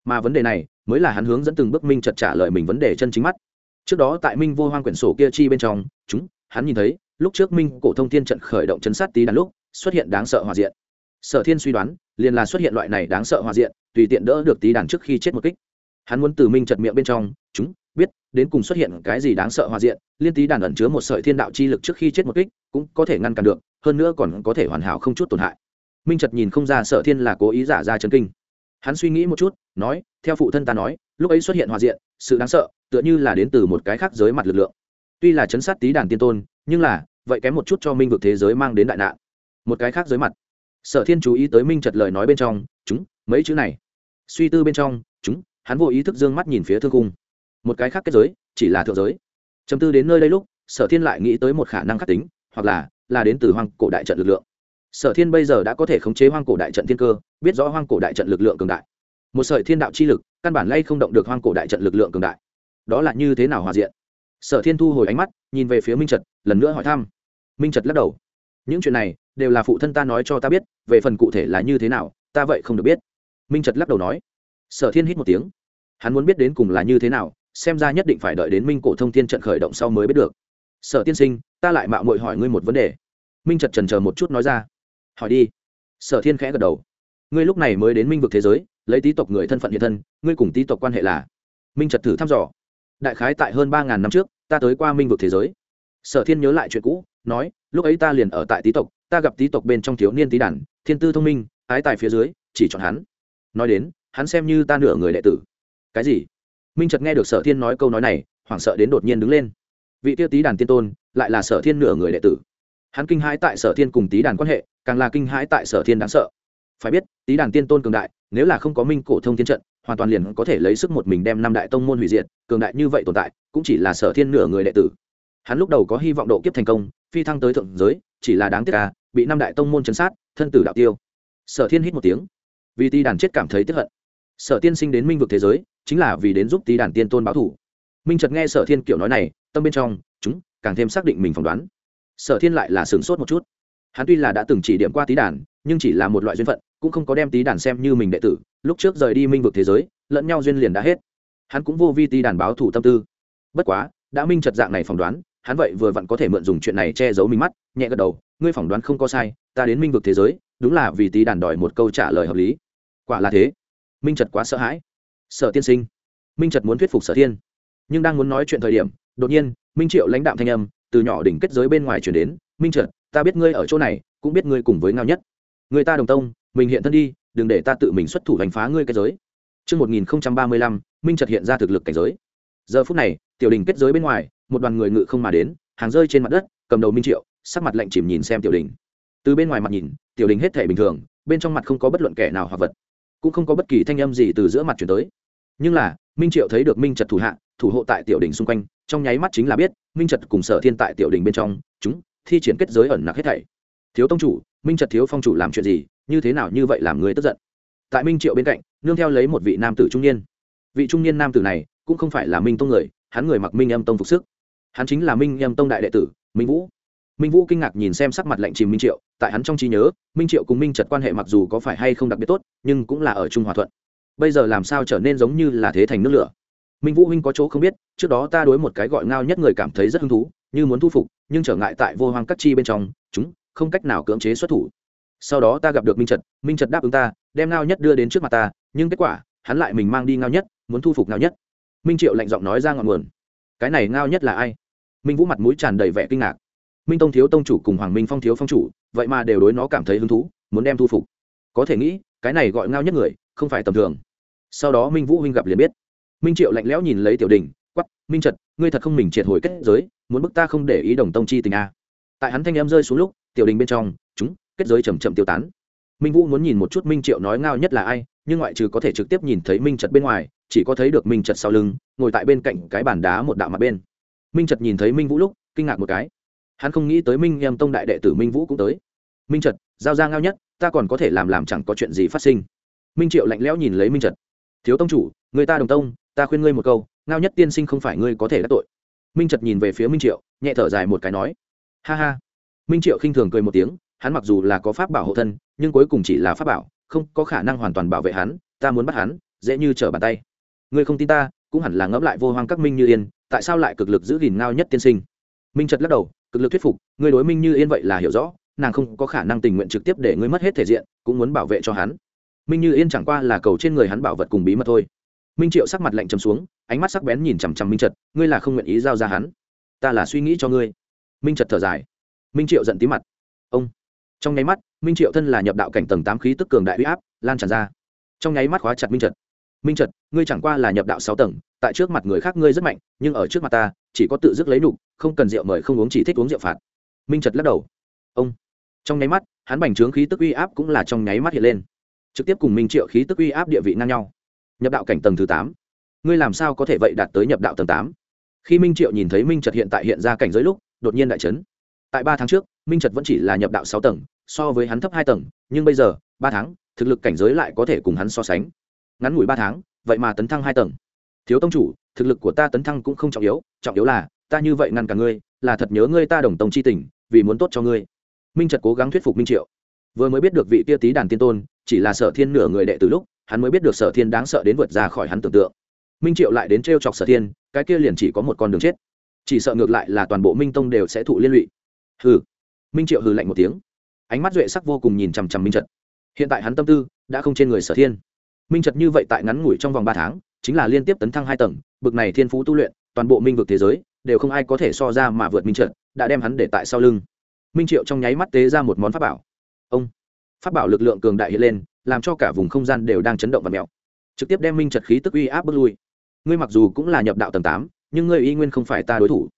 Mà vấn đề này, mới là hắn hướng dẫn từng bước minh trật trả lời mình vấn đề chân chính mắt. Trước đó tại minh vô hoang quyển sổ kia chi bên trong, chúng, hắn nhìn thấy, lúc trước minh cổ thông thiên trận khởi động chấn sát tí đàn lúc, xuất hiện đáng sợ hòa diện sở thiên suy đoán, liền là xuất hiện loại này đáng sợ hòa diện, tùy tiện đỡ được tí đàn trước khi chết một kích. Hắn muốn từ minh Chật miệng bên trong, chúng, biết, đến cùng xuất hiện cái gì đáng sợ hòa diện, liên tí đàn ẩn chứa một sợi thiên đạo chi lực trước khi chết một kích, cũng có thể ngăn cản được, hơn nữa còn có thể hoàn hảo không chút tổn hại. Minh Chật nhìn không ra sở thiên là cố ý giả ra chấn kinh. Hắn suy nghĩ một chút, nói, theo phụ thân ta nói, lúc ấy xuất hiện hòa diện, sự đáng sợ, tựa như là đến từ một cái khác giới mặt lực lượng. Tuy là chấn sát tí đàn tiên tôn, nhưng là, vậy kém một chút cho minh vực thế giới mang đến đại nạn. Một cái khác giới mặt sở thiên chú ý tới minh trật lời nói bên trong, chúng, mấy chữ này? Suy tư bên trong, chúng, hắn vô ý thức d ư ơ n g mắt nhìn phía thương cung. Một cái khác kết giới, chỉ là thượng giới. Chấm tư đến nơi đây lúc, sở thiên lại nghĩ tới một khả năng khắc tính, hoặc là là đến từ hoang cổ đại trận lực lượng. Sở thiên bây giờ đã có thể khống chế hoang cổ đại trận thiên cơ, biết rõ hoang cổ đại trận lực lượng cường đại. Một sợi thiên đạo chi lực, căn bản lay không động được hoang cổ đại trận lực lượng cường đại. Đó là như thế nào hòa diện? Sở thiên thu hồi ánh mắt, nhìn về phía minh trật, lần nữa hỏi thăm. Minh trật lắc đầu. Những chuyện này đều là phụ thân ta nói cho ta biết, về phần cụ thể là như thế nào, ta vậy không được biết. Minh trật lắc đầu nói. Sở thiên hít một tiếng. Hắn muốn biết đến cùng là như thế nào, xem ra nhất định phải đợi đến minh cổ thông thiên trận khởi động sau mới biết được. Sở tiên sinh, ta lại mạo mội hỏi ngươi một vấn đề. Minh trật trần chờ một chút nói ra. Hỏi đi. Sở thiên khẽ gật đầu. Ngươi lúc này mới đến minh vực thế giới, lấy tý tộc người thân phận hiện thân, ngươi cùng tý tộc quan hệ là? Minh trật thử thăm dò. Đại khái tại hơn ba ngàn năm trước, ta tới qua minh vực thế giới. Sở thiên nhớ lại chuyện cũ, nói, lúc ấy ta liền ở tại tý tộc ta gặp tý tộc bên trong thiếu niên tý đản thiên tư thông minh, ái tài phía dưới, chỉ chọn hắn. Nói đến, hắn xem như ta nửa người đệ tử. Cái gì? Minh trật nghe được sở thiên nói câu nói này, hoảng sợ đến đột nhiên đứng lên. Vị tiêu tý đàn tiên tôn, lại là sở thiên nửa người đệ tử. Hắn kinh hãi tại sở thiên cùng tý đàn quan hệ, càng là kinh hãi tại sở thiên đáng sợ. Phải biết tý đàn tiên tôn cường đại, nếu là không có minh cổ thông thiên trận, hoàn toàn liền có thể lấy sức một mình đem năm đại tông môn hủy diệt, cường đại như vậy tồn tại, cũng chỉ là sở thiên nửa người đệ tử hắn lúc đầu có hy vọng độ kiếp thành công, phi thăng tới thượng giới, chỉ là đáng tiếc à bị năm đại tông môn chấn sát, thân tử đạo tiêu. Sở thiên hít một tiếng. Vì ti đàn chết cảm thấy tiếp hận. Sở tiên sinh đến minh vực thế giới, chính là vì đến giúp tý đàn tiên tôn báo thủ. Minh trật nghe sở thiên kiểu nói này, tâm bên trong, chúng, càng thêm xác định mình phỏng đoán. Sở thiên lại là sửng sốt một chút. Hắn tuy là đã từng chỉ điểm qua tý đàn, nhưng chỉ là một loại duyên phận, cũng không có đem tý đàn xem như mình đệ tử, lúc trước rời đi minh vực thế giới, lẫn nhau duyên liền đã hết. Hắn cũng vô vi tý đàn báo thủ tâm tư. Bất quá, đã minh trật dạng này phỏng đoán hắn vậy vừa vặn có thể mượn dùng chuyện này che giấu mình mắt nhẹ gật đầu ngươi phỏng đoán không có sai ta đến minh vực thế giới đúng là vì tý đàn đòi một câu trả lời hợp lý. Quả là thế. Minh trật quá sợ hãi. Sở tiên sinh. Minh trật muốn thuyết phục sở thiên nhưng đang muốn nói chuyện thời điểm đột nhiên minh triệu lãnh đạm thanh âm từ nhỏ đỉnh kết giới bên ngoài chuyển đến minh trật ta biết ngươi ở chỗ này cũng biết ngươi cùng với ngao nhất. Người ta đồng tông mình hiện thân đi đừng để ta tự mình xuất thủ đánh phá ngươi cái giới. Trước 1035, Minh Trật hiện ra thực lực cảnh giới. Giờ phút này, tiểu đỉnh kết giới bên ngoài, một đoàn người ngự không mà đến, hàng rơi trên mặt đất, cầm đầu Minh Triệu, sắc mặt lạnh chìm nhìn xem tiểu đình. Từ bên ngoài mặt nhìn, tiểu đình hết thể bình thường, bên trong mặt không có bất luận kẻ nào hoặc vật, cũng không có bất kỳ thanh âm gì từ giữa mặt chuyển tới. Nhưng là, Minh Triệu thấy được Minh Trật thủ hạ, thủ hộ tại tiểu đình xung quanh, trong nháy mắt chính là biết, Minh Trật cùng Sở Thiên tại tiểu đình bên trong, chúng thi triển kết giới ẩn nặc hết thảy thiếu tông chủ minh trật thiếu phong chủ làm chuyện gì như thế nào như vậy làm người tức giận tại minh triệu bên cạnh nương theo lấy một vị nam tử trung niên vị trung niên nam tử này cũng không phải là minh tông người hắn người mặc minh âm tông phục sức hắn chính là minh nhâm tông đại đệ tử, minh vũ. Minh vũ kinh ngạc nhìn xem sắc mặt lạnh chìm minh triệu, tại hắn trong trí nhớ, minh triệu cùng minh trật quan hệ mặc dù có phải hay không đặc biệt tốt, nhưng cũng là ở trung hòa thuận. Bây giờ làm sao trở nên giống như là thế thành nước lửa? Minh vũ huynh có chỗ không biết, trước đó ta đối một cái gọi ngao nhất người cảm thấy rất hứng thú, như muốn thu phục, nhưng trở ngại tại vô hoang cắt chi bên trong, chúng không cách nào cưỡng chế xuất thủ. Sau đó ta gặp được minh trật minh trật đáp ứng ta, đem ngao nhất đưa đến trước mặt ta, nhưng kết quả, hắn lại mình mang đi ngao nhất, muốn thu phục ngao nhất. Minh triệu lạnh giọng nói ra ngọn nguồn. Cái này ngao nhất là ai? Minh vũ mặt mũi tràn đầy vẻ kinh ngạc. Minh tông thiếu tông chủ cùng hoàng minh phong thiếu phong chủ, vậy mà đều đối nó cảm thấy hứng thú, muốn đem thu phục. Có thể nghĩ, cái này gọi ngao nhất người, không phải tầm thường. Sau đó minh vũ huynh gặp liền biết. Minh triệu lạnh lẽo nhìn lấy tiểu đình quắp minh trật, ngươi thật không mình triệt hồi kết giới, muốn bức ta không để ý đồng tông chi tình a. Tại hắn thanh em rơi xuống lúc, tiểu đình bên trong, chúng, kết giới chầm chậm tiêu tán. Minh vũ muốn nhìn một chút minh triệu nói ngao nhất là ai, nhưng ngoại trừ có thể trực tiếp nhìn thấy minh trật bên ngoài, chỉ có thấy được minh trật sau lưng, ngồi tại bên cạnh cái bàn đá một đạo mặt bên minh trật nhìn thấy minh vũ lúc, kinh ngạc một cái. Hắn không nghĩ tới minh em tông đại đệ tử minh vũ cũng tới. Minh trật, giao ra ngao nhất, ta còn có thể làm làm chẳng có chuyện gì phát sinh. Minh triệu lạnh lẽo nhìn lấy minh trật. Thiếu tông chủ, người ta đồng tông, ta khuyên ngươi một câu, ngao nhất tiên sinh không phải ngươi có thể đắc tội. Minh trật nhìn về phía minh triệu, nhẹ thở dài một cái nói. Ha ha. Minh triệu khinh thường cười một tiếng, hắn mặc dù là có pháp bảo hộ thân, nhưng cuối cùng chỉ là pháp bảo, không có khả năng hoàn toàn bảo vệ hắn, ta muốn bắt hắn, dễ như trở bàn tay. Ngươi không tin ta, cũng hẳn là ngẫm lại vô hoang các minh như yên tại sao lại cực lực giữ gìn ngao nhất tiên sinh? Minh trật lắc đầu, cực lực thuyết phục người đối minh như yên vậy là hiểu rõ, nàng không có khả năng tình nguyện trực tiếp để ngươi mất hết thể diện, cũng muốn bảo vệ cho hắn. Minh như yên chẳng qua là cầu trên người hắn bảo vật cùng bí mật thôi. Minh triệu sắc mặt lạnh trầm xuống, ánh mắt sắc bén nhìn chằm chằm minh trật, ngươi là không nguyện ý giao ra hắn. Ta là suy nghĩ cho ngươi. Minh trật thở dài. Minh triệu giận tí mặt. Ông. Trong nháy mắt, minh triệu thân là nhập đạo cảnh tầng tám khí tức cường đại huy áp, lan tràn ra. Trong nháy mắt khóa chặt minh trật. Minh trật, ngươi chẳng qua là nhập đạo sáu tầng tại trước mặt người khác ngươi rất mạnh, nhưng ở trước mặt ta, chỉ có tự dứt lấy nụ, không cần rượu mời không uống chỉ thích uống rượu phạt. Minh trật lắc đầu. Ông. Trong nháy mắt, hắn bành trướng khí tức uy áp cũng là trong nháy mắt hiện lên. Trực tiếp cùng minh triệu khí tức uy áp địa vị ngang nhau. Nhập đạo cảnh tầng thứ tám. Ngươi làm sao có thể vậy đạt tới nhập đạo tầng tám? Khi minh triệu nhìn thấy minh trật hiện tại hiện ra cảnh giới lúc, đột nhiên đại trấn tại ba tháng trước, minh trật vẫn chỉ là nhập đạo sáu tầng, so với hắn thấp hai tầng, nhưng bây giờ, ba tháng, thực lực cảnh giới lại có thể cùng hắn so sánh. Ngắn ngủi ba tháng, vậy mà tấn thăng hai tầng thiếu tông chủ, thực lực của ta tấn thăng cũng không trọng yếu trọng yếu là, ta như vậy ngăn cả ngươi, là thật nhớ ngươi ta đồng tông c h i tình, vì muốn tốt cho ngươi. Minh trật cố gắng thuyết phục minh triệu. Vừa mới biết được vị tia tý đàn tiên tôn, chỉ là sở thiên nửa người đệ từ lúc, hắn mới biết được sở thiên đáng sợ đến vượt ra khỏi hắn tưởng tượng. Minh triệu lại đến t r e o chọc sở thiên, cái kia liền chỉ có một con đường chết. Chỉ sợ ngược lại là toàn bộ minh tông đều sẽ thụ liên lụy. Hừ. Minh triệu hừ lạnh một tiếng. Ánh mắt duệ sắc vô cùng nhìn chằm chằm minh trật. Hiện tại hắn tâm tư đã không trên người sở thiên. Minh trật như vậy tại ngắn ngủi trong vòng ba tháng chính là liên tiếp tấn thăng hai tầng bực này thiên phú tu luyện toàn bộ minh vực thế giới đều không ai có thể so ra mà vượt minh trận, đã đem hắn để tại sau lưng. Minh triệu trong nháy mắt tế ra một món pháp bảo. Ông! Pháp bảo lực lượng cường đại hiện lên làm cho cả vùng không gian đều đang chấn động và mèo. Trực tiếp đem minh trật khí tức uy áp bước lui. Ngươi mặc dù cũng là nhập đạo tầng tám nhưng ngươi y nguyên không phải ta đối thủ.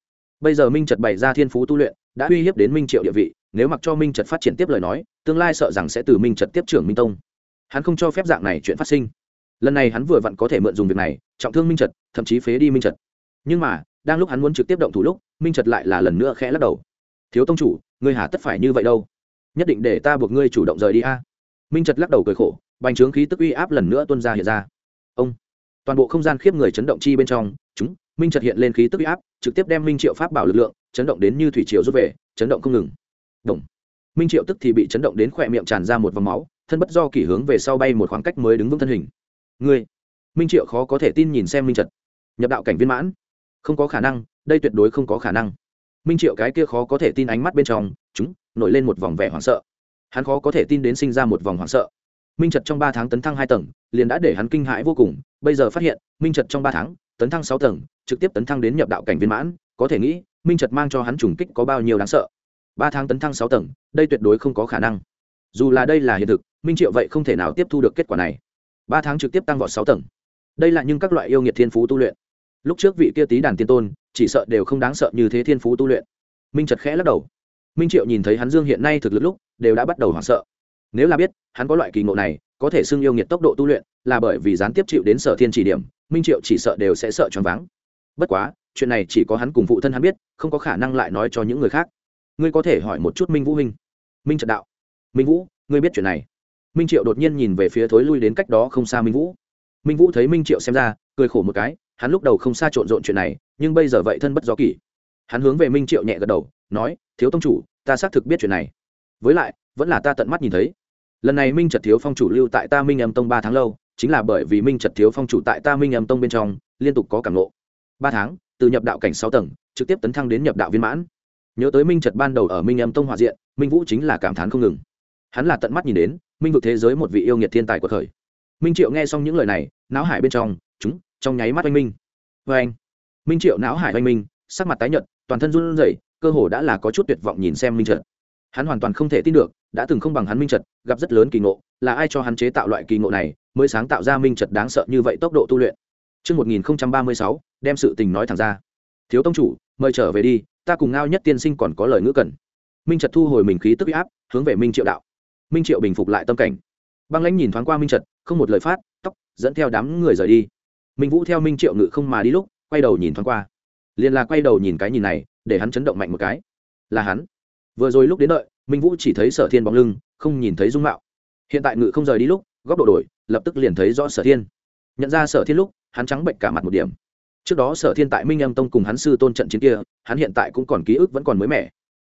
Bây giờ minh trật bày ra thiên phú tu luyện đã uy hiếp đến minh triệu địa vị nếu mặc cho minh trật phát triển tiếp lời nói tương lai sợ rằng sẽ từ minh trật tiếp trưởng minh tông. Hắn không cho phép dạng này chuyện phát sinh lần này hắn vừa vặn có thể mượn dùng việc này, trọng thương minh trật, thậm chí phế đi minh trật. Nhưng mà, đang lúc hắn muốn trực tiếp động thủ lúc, minh trật lại là lần nữa khẽ lắc đầu. Thiếu tông chủ, ngươi hà tất phải như vậy đâu? Nhất định để ta buộc ngươi chủ động rời đi a. Minh trật lắc đầu cười khổ, bành trướng khí tức uy áp lần nữa tuân ra hiện ra. Ông. Toàn bộ không gian khiếp người chấn động chi bên trong, chúng, minh trật hiện lên khí tức uy áp, trực tiếp đem minh triệu pháp bảo lực lượng chấn động đến như thủy triều rút về, chấn động không ngừng. Động. minh triệu tức thì bị chấn động đến khỏe miệng tràn ra một vòng máu, thân bất do kỷ hướng về sau bay một khoảng cách mới đứng vững thân hình ngươi, minh triệu khó có thể tin nhìn xem minh trật. Nhập đạo cảnh viên mãn. Không có khả năng, đây tuyệt đối không có khả năng. Minh triệu cái kia khó có thể tin ánh mắt bên trong, chúng, nổi lên một vòng vẻ hoảng sợ. Hắn khó có thể tin đến sinh ra một vòng hoảng sợ. Minh trật trong ba tháng tấn thăng hai tầng, liền đã để hắn kinh hãi vô cùng. Bây giờ phát hiện, minh trật trong ba tháng, tấn thăng sáu tầng, trực tiếp tấn thăng đến nhập đạo cảnh viên mãn. Có thể nghĩ, minh trật mang cho hắn trùng kích có bao nhiêu đáng sợ. Ba tháng tấn thăng sáu tầng, đây tuyệt đối không có khả năng. Dù là đây là hiện thực, minh triệu vậy không thể nào tiếp thu được kết quả này ba tháng trực tiếp tăng vọt sáu tầng. Đây là những các loại yêu nghiệt thiên phú tu luyện. Lúc trước vị kia tý đàn tiên tôn, chỉ sợ đều không đáng sợ như thế thiên phú tu luyện. Minh chật khẽ lắc đầu. Minh triệu nhìn thấy hắn dương hiện nay thực lực lúc, đều đã bắt đầu hoảng sợ. Nếu là biết, hắn có loại kỳ ngộ này, có thể xưng yêu nghiệt tốc độ tu luyện, là bởi vì gián tiếp chịu đến sở thiên chỉ điểm, minh triệu chỉ sợ đều sẽ sợ choáng váng. Bất quá, chuyện này chỉ có hắn cùng phụ thân hắn biết, không có khả năng lại nói cho những người khác. Ngươi có thể hỏi một chút minh vũ huynh. Minh trật đạo. Minh vũ, ngươi biết chuyện này minh triệu đột nhiên nhìn về phía thối lui đến cách đó không xa minh vũ. Minh vũ thấy minh triệu xem ra, cười khổ một cái, hắn lúc đầu không xa trộn rộn chuyện này, nhưng bây giờ vậy thân bất gió kỷ. Hắn hướng về minh triệu nhẹ gật đầu, nói, thiếu tông chủ, ta xác thực biết chuyện này. Với lại, vẫn là ta tận mắt nhìn thấy. Lần này minh trật thiếu phong chủ lưu tại ta minh âm tông ba tháng lâu, chính là bởi vì minh trật thiếu phong chủ tại ta minh âm tông bên trong, liên tục có cảm lộ ba tháng, từ nhập đạo cảnh sáu tầng, trực tiếp tấn thăng đến nhập đạo viên mãn. Nhớ tới minh trật ban đầu ở minh âm tông hòa diện, minh vũ chính là cảm thán không ngừng. Hắn là tận mắt nhìn đến minh vực thế giới một vị yêu nghiệt thiên tài của thời minh triệu nghe xong những lời này não hải bên trong chúng trong nháy mắt oanh minh vê anh minh triệu não hải oanh minh sắc mặt tái nhợt toàn thân run rẩy cơ hồ đã là có chút tuyệt vọng nhìn xem minh trật hắn hoàn toàn không thể tin được đã từng không bằng hắn minh trật gặp rất lớn kỳ ngộ là ai cho hắn chế tạo loại kỳ ngộ này mới sáng tạo ra minh trật đáng sợ như vậy tốc độ tu luyện Trước 1036, đem sự tình nói thẳng ra. Thiếu tông chủ, mời trở về đi, ta cùng ngao nhất tiên sinh còn có lời ngữ cần. Minh Trật thu hồi mình khí tức áp, hướng về Minh Triệu đạo. Minh Triệu bình phục lại tâm cảnh. Băng Lãnh nhìn thoáng qua Minh Trật, không một lời phát, tóc dẫn theo đám người rời đi. Minh Vũ theo Minh Triệu ngự không mà đi lúc, quay đầu nhìn thoáng qua. liền là quay đầu nhìn cái nhìn này, để hắn chấn động mạnh một cái. Là hắn. Vừa rồi lúc đến đợi, Minh Vũ chỉ thấy Sở Thiên bóng lưng, không nhìn thấy dung mạo. Hiện tại ngự không rời đi lúc, góc độ đổi, lập tức liền thấy rõ Sở Thiên. Nhận ra Sở Thiên lúc, hắn trắng bệnh cả mặt một điểm trước đó sở thiên tại minh âm tông cùng hắn sư tôn trận chiến kia hắn hiện tại cũng còn ký ức vẫn còn mới mẻ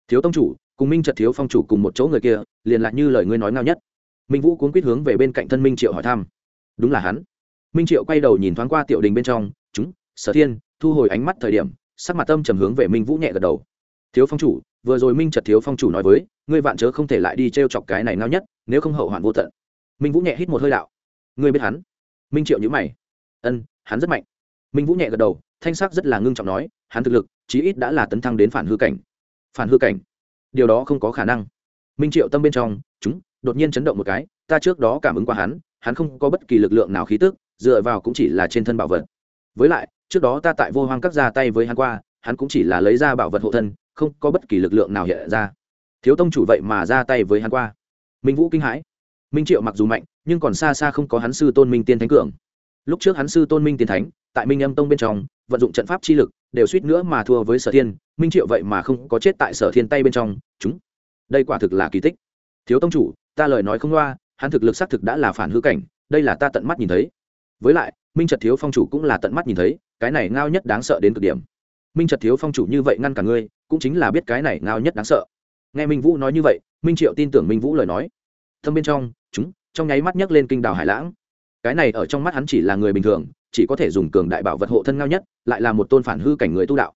thiếu tông chủ, cùng minh trật thiếu phong chủ cùng một chỗ người kia, liền lại như lời ngươi nói ngao nhất. Minh vũ cuốn quýt hướng về bên cạnh thân minh triệu hỏi thăm. Đúng là hắn. Minh triệu quay đầu nhìn thoáng qua tiểu đình bên trong, chúng, sở thiên, thu hồi ánh mắt thời điểm, sắc mặt tâm trầm hướng về minh vũ nhẹ gật đầu. Thiếu phong chủ, vừa rồi minh trật thiếu phong chủ nói với, ngươi vạn chớ không thể lại đi t r e o chọc cái này ngao nhất, nếu không hậu hoạn vô tận. Minh vũ nhẹ hít một hơi đạo. Ngươi biết hắn? Minh triệu nhữ mày. Ân, hắn rất mạnh. Minh vũ nhẹ gật đầu, thanh sắc rất là ngưng trọng nói, hắn thực lực, chí ít đã là tấn thăng đến phản hư cảnh phản hư cảnh. Điều đó không có khả năng. Minh triệu tâm bên trong, chúng đột nhiên chấn động một cái, ta trước đó cảm ứng qua hắn hắn không có bất kỳ lực lượng nào khí tức, dựa vào cũng chỉ là trên thân bảo vật. Với lại, trước đó ta tại vô hoang các ra tay với hắn qua, hắn cũng chỉ là lấy ra bảo vật hộ thân, không có bất kỳ lực lượng nào hiện ra. Thiếu tông chủ vậy mà ra tay với hắn qua. Minh vũ kinh hãi. Minh triệu mặc dù mạnh, nhưng còn xa xa không có hắn sư tôn minh tiên thánh cường. Lúc trước hắn sư tôn minh tiên thánh, tại minh âm tông bên trong, vận dụng trận pháp chi lực đều suýt nữa mà thua với sở thiên, minh triệu vậy mà không có chết tại sở thiên tay bên trong, chúng, đây quả thực là kỳ tích. Thiếu tông chủ, ta lời nói không loa, hắn thực lực xác thực đã là phản hư cảnh, đây là ta tận mắt nhìn thấy. Với lại, minh trật thiếu phong chủ cũng là tận mắt nhìn thấy, cái này ngao nhất đáng sợ đến cực điểm. Minh trật thiếu phong chủ như vậy ngăn cả ngươi, cũng chính là biết cái này ngao nhất đáng sợ. Nghe minh vũ nói như vậy, minh triệu tin tưởng minh vũ lời nói. Thâm bên trong, chúng, trong nháy mắt nhấc lên kinh đào hải lãng. Cái này ở trong mắt hắn chỉ là người bình thường chỉ có thể dùng cường đại bảo vật hộ thân ngao nhất, lại là một tôn phản hư cảnh người tu đạo.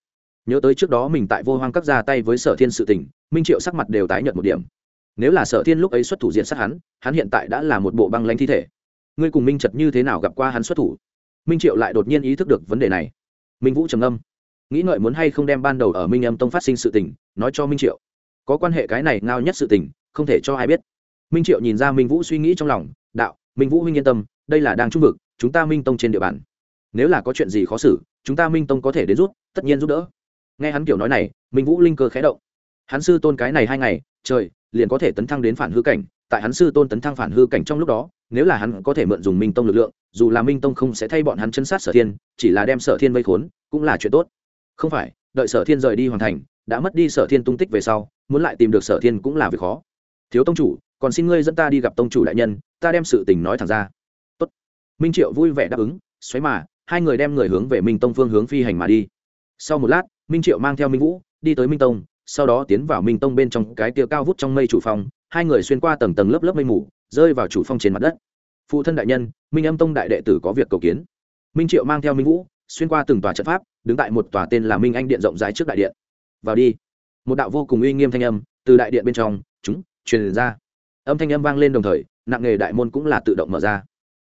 Nhớ tới trước đó mình tại vô hoang các ra tay với sở thiên sự tình, minh triệu sắc mặt đều tái nhợt một điểm. Nếu là sở thiên lúc ấy xuất thủ diện sát hắn hắn hiện tại đã là một bộ băng lanh thi thể. Ngươi cùng minh trật như thế nào gặp qua hắn xuất thủ? Minh triệu lại đột nhiên ý thức được vấn đề này. Minh vũ trầm âm nghĩ ngợi muốn hay không đem ban đầu ở minh âm tông phát sinh sự tình, nói cho minh triệu. Có quan hệ cái này ngao nhất sự tình, không thể cho ai biết. Minh triệu nhìn ra minh vũ suy nghĩ trong lòng, đạo, minh vũ huynh yên tâm, đây là đang trung vực chúng ta minh tông trên địa bàn. Nếu là có chuyện gì khó xử, chúng ta minh tông có thể đến rút tất nhiên giúp đỡ. Nghe hắn kiểu nói này, minh vũ linh cơ khé động. Hắn sư tôn cái này hai ngày, trời, liền có thể tấn thăng đến phản hư cảnh. Tại hắn sư tôn tấn thăng phản hư cảnh trong lúc đó, nếu là hắn có thể mượn dùng minh tông lực lượng, dù là minh tông không sẽ thay bọn hắn chân sát sở thiên, chỉ là đem sở thiên vây khốn, cũng là chuyện tốt. Không phải, đợi sở thiên rời đi hoàn thành, đã mất đi sở thiên tung tích về sau, muốn lại tìm được sở thiên cũng là việc khó. Thiếu tông chủ, còn xin ngươi dẫn ta đi gặp tông chủ đại nhân, ta đem sự tình nói thẳng ra minh triệu vui vẻ đáp ứng, xoáy mà, hai người đem người hướng về minh tông phương hướng phi hành mà đi. Sau một lát, minh triệu mang theo minh vũ, đi tới minh tông, sau đó tiến vào minh tông bên trong cái kia cao vút trong mây chủ phong hai người xuyên qua tầng tầng lớp lớp mây mù, rơi vào chủ phong trên mặt đất. Phụ thân đại nhân, minh âm tông đại đệ tử có việc cầu kiến. Minh triệu mang theo minh vũ, xuyên qua từng tòa trận pháp, đứng tại một tòa tên là minh anh điện rộng rãi trước đại điện. Vào đi. Một đạo vô cùng uy nghiêm thanh âm từ đại điện bên trong, chúng, truyền ra. Âm thanh âm vang lên đồng thời, nặng nghề đại môn cũng là tự động mở ra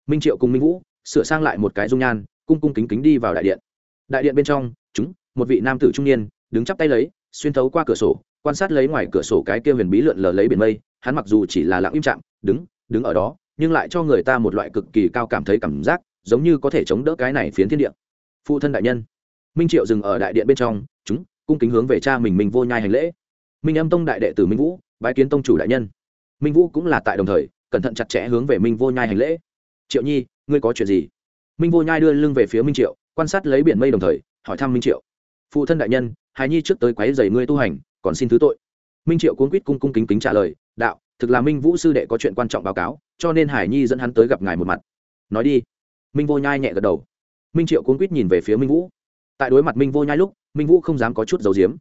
minh triệu cùng minh vũ sửa sang lại một cái dung nhan cung cung kính kính đi vào đại điện đại điện bên trong chúng một vị nam tử trung niên đứng chắp tay lấy xuyên thấu qua cửa sổ quan sát lấy ngoài cửa sổ cái kia huyền bí lượn lờ lấy biển mây hắn mặc dù chỉ là lặng im chạm đứng đứng ở đó nhưng lại cho người ta một loại cực kỳ cao cảm thấy cảm giác giống như có thể chống đỡ cái này phiến thiên địa phụ thân đại nhân minh triệu dừng ở đại điện bên trong chúng cung kính hướng về cha mình mình vô nhai hành lễ minh âm tông đại đệ tử minh vũ bái kiến tông chủ đại nhân minh vũ cũng là tại đồng thời cẩn thận chặt chẽ hướng về minh vô nhai hành lễ triệu nhi, ngươi có chuyện gì? Minh vô nhai đưa lưng về phía minh triệu, quan sát lấy biển mây đồng thời, hỏi thăm minh triệu. Phụ thân đại nhân, hài nhi trước tới quấy dày ngươi tu hành, còn xin thứ tội. Minh triệu cuốn quýt cung cung kính kính trả lời, đạo, thực là minh vũ sư đệ có chuyện quan trọng báo cáo, cho nên hải nhi dẫn hắn tới gặp ngài một mặt. Nói đi. Minh vô nhai nhẹ gật đầu. Minh triệu cuốn quýt nhìn về phía minh vũ. Tại đối mặt minh vô nhai lúc, minh vũ không dám có chút dấu diếm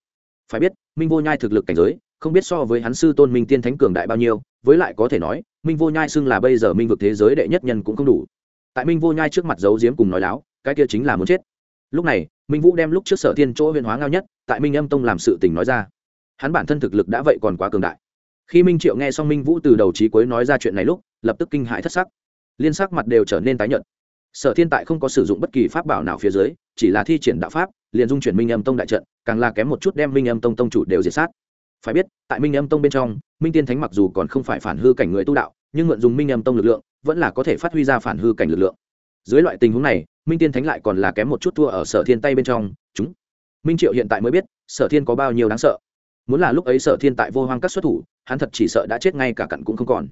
phải biết, minh vô nhai thực lực cảnh giới, không biết so với hắn sư tôn minh tiên thánh cường đại bao nhiêu với lại có thể nói, minh vô nhai xưng là bây giờ minh vực thế giới đệ nhất nhân cũng không đủ. Tại minh vô nhai trước mặt giấu diếm cùng nói láo, cái kia chính là muốn chết. Lúc này, minh vũ đem lúc trước sở thiên chỗ huyền hóa ngao nhất, tại minh âm tông làm sự tình nói ra. Hắn bản thân thực lực đã vậy còn quá cường đại. Khi minh triệu nghe xong minh vũ từ đầu trí cuối nói ra chuyện này lúc, lập tức kinh hãi thất sắc. Liên sắc mặt đều trở nên tái nhợt. Sở thiên tại không có sử dụng bất kỳ pháp bảo nào phía dưới, chỉ là thi triển đạo pháp, liền dung chuyển minh âm tông đại trận, càng là kém một chút đem minh âm tông tông chủ đều diệt sát phải biết, tại minh âm tông bên trong, minh tiên thánh mặc dù còn không phải phản hư cảnh người tu đạo, nhưng mượn dùng minh âm tông lực lượng, vẫn là có thể phát huy ra phản hư cảnh lực lượng. Dưới loại tình huống này, minh tiên thánh lại còn là kém một chút thua ở sở thiên tay bên trong, chúng. Minh triệu hiện tại mới biết, sở thiên có bao nhiêu đáng sợ. Muốn là lúc ấy sở thiên tại vô hoang các xuất thủ, hắn thật chỉ sợ đã chết ngay cả cặn cũng không còn.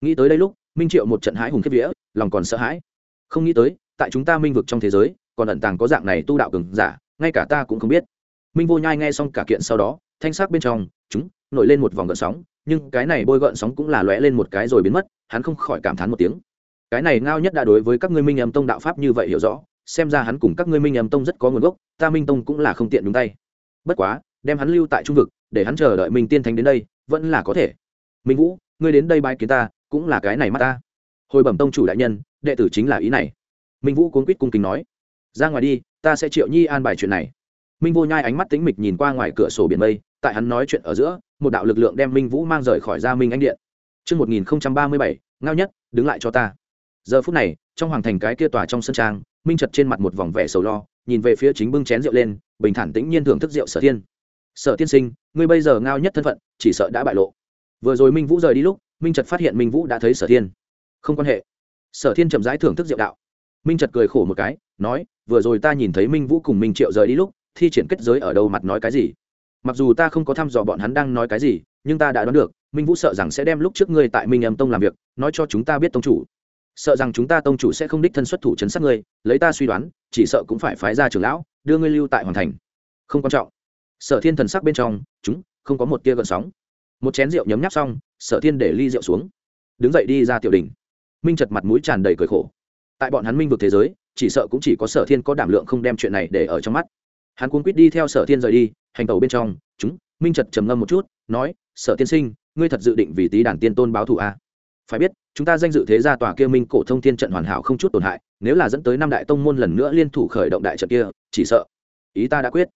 Nghĩ tới đây lúc, minh triệu một trận hãi hùng kiếp vía, lòng còn sợ hãi. Không nghĩ tới, tại chúng ta minh vực trong thế giới, còn ẩn tàng có dạng này tu đạo cường giả, ngay cả ta cũng không biết. Minh vô nhai nghe xong cả kiện sau đó thanh sắc bên trong, chúng, nổi lên một vòng gợn sóng, nhưng cái này bôi gợn sóng cũng là lóe lên một cái rồi biến mất, hắn không khỏi cảm thán một tiếng. Cái này ngao nhất đã đối với các ngươi minh âm tông đạo pháp như vậy hiểu rõ, xem ra hắn cùng các ngươi minh âm tông rất có nguồn gốc, ta minh tông cũng là không tiện đúng tay. Bất quá, đem hắn lưu tại trung vực, để hắn chờ đợi mình tiên thánh đến đây, vẫn là có thể. Minh vũ, ngươi đến đây bái kiến ta, cũng là cái này mắt ta. Hồi bẩm tông chủ đại nhân, đệ tử chính là ý này. Minh vũ cuốn quýt cung kính nói. Ra ngoài đi, ta sẽ triệu nhi an bài chuyện này. Minh vô nhai ánh mắt tính mịch nhìn qua ngoài cửa sổ biển mây tại hắn nói chuyện ở giữa một đạo lực lượng đem minh vũ mang rời khỏi ra minh Anh điện Trước 1037, ngao nhất, đứng lại cho ta. Giờ phút này, trong hoàng thành cái kia tòa trong sân trang, Minh Trật trên mặt một vòng vẻ sầu lo, nhìn về phía chính bưng chén rượu lên, bình thản tĩnh nhiên thưởng thức rượu Sở Thiên. Sở Tiên Sinh, ngươi bây giờ ngao nhất thân phận, chỉ sợ đã bại lộ. Vừa rồi Minh Vũ rời đi lúc, Minh Trật phát hiện Minh Vũ đã thấy Sở Thiên. Không quan hệ. Sở Thiên chậm rãi thưởng thức rượu đạo. Minh Trật cười khổ một cái, nói, vừa rồi ta nhìn thấy Minh Vũ cùng Minh Triệu rời đi lúc, thi triển kết giới ở đâu mặt nói cái gì mặc dù ta không có thăm dò bọn hắn đang nói cái gì, nhưng ta đã đoán được, minh vũ sợ rằng sẽ đem lúc trước ngươi tại minh âm tông làm việc, nói cho chúng ta biết tông chủ. Sợ rằng chúng ta tông chủ sẽ không đích thân xuất thủ chấn sát ngươi, lấy ta suy đoán, chỉ sợ cũng phải phái ra trưởng lão, đưa ngươi lưu tại hoàn thành. Không quan trọng. Sở thiên thần sắc bên trong, chúng, không có một tia gợn sóng. Một chén rượu nhấm nháp xong, sở thiên để ly rượu xuống. Đứng dậy đi ra tiểu đình minh chật mặt mũi tràn đầy cười khổ. Tại bọn hắn minh vực thế giới, chỉ sợ cũng chỉ có sở thiên có đảm lượng không đem chuyện này để ở trong mắt. Hắn cuốn quýt đi theo sở thiên rời đi hành tàu bên trong, chúng, minh trật trầm ngâm một chút, nói, sở tiên sinh, ngươi thật dự định vì tý đàn tiên tôn báo thù a à? phải biết, chúng ta danh dự thế gia tòa kia minh cổ thông thiên trận hoàn hảo không chút tổn hại, nếu là dẫn tới năm đại tông môn lần nữa liên thủ khởi động đại trận kia, chỉ sợ ý ta đã quyết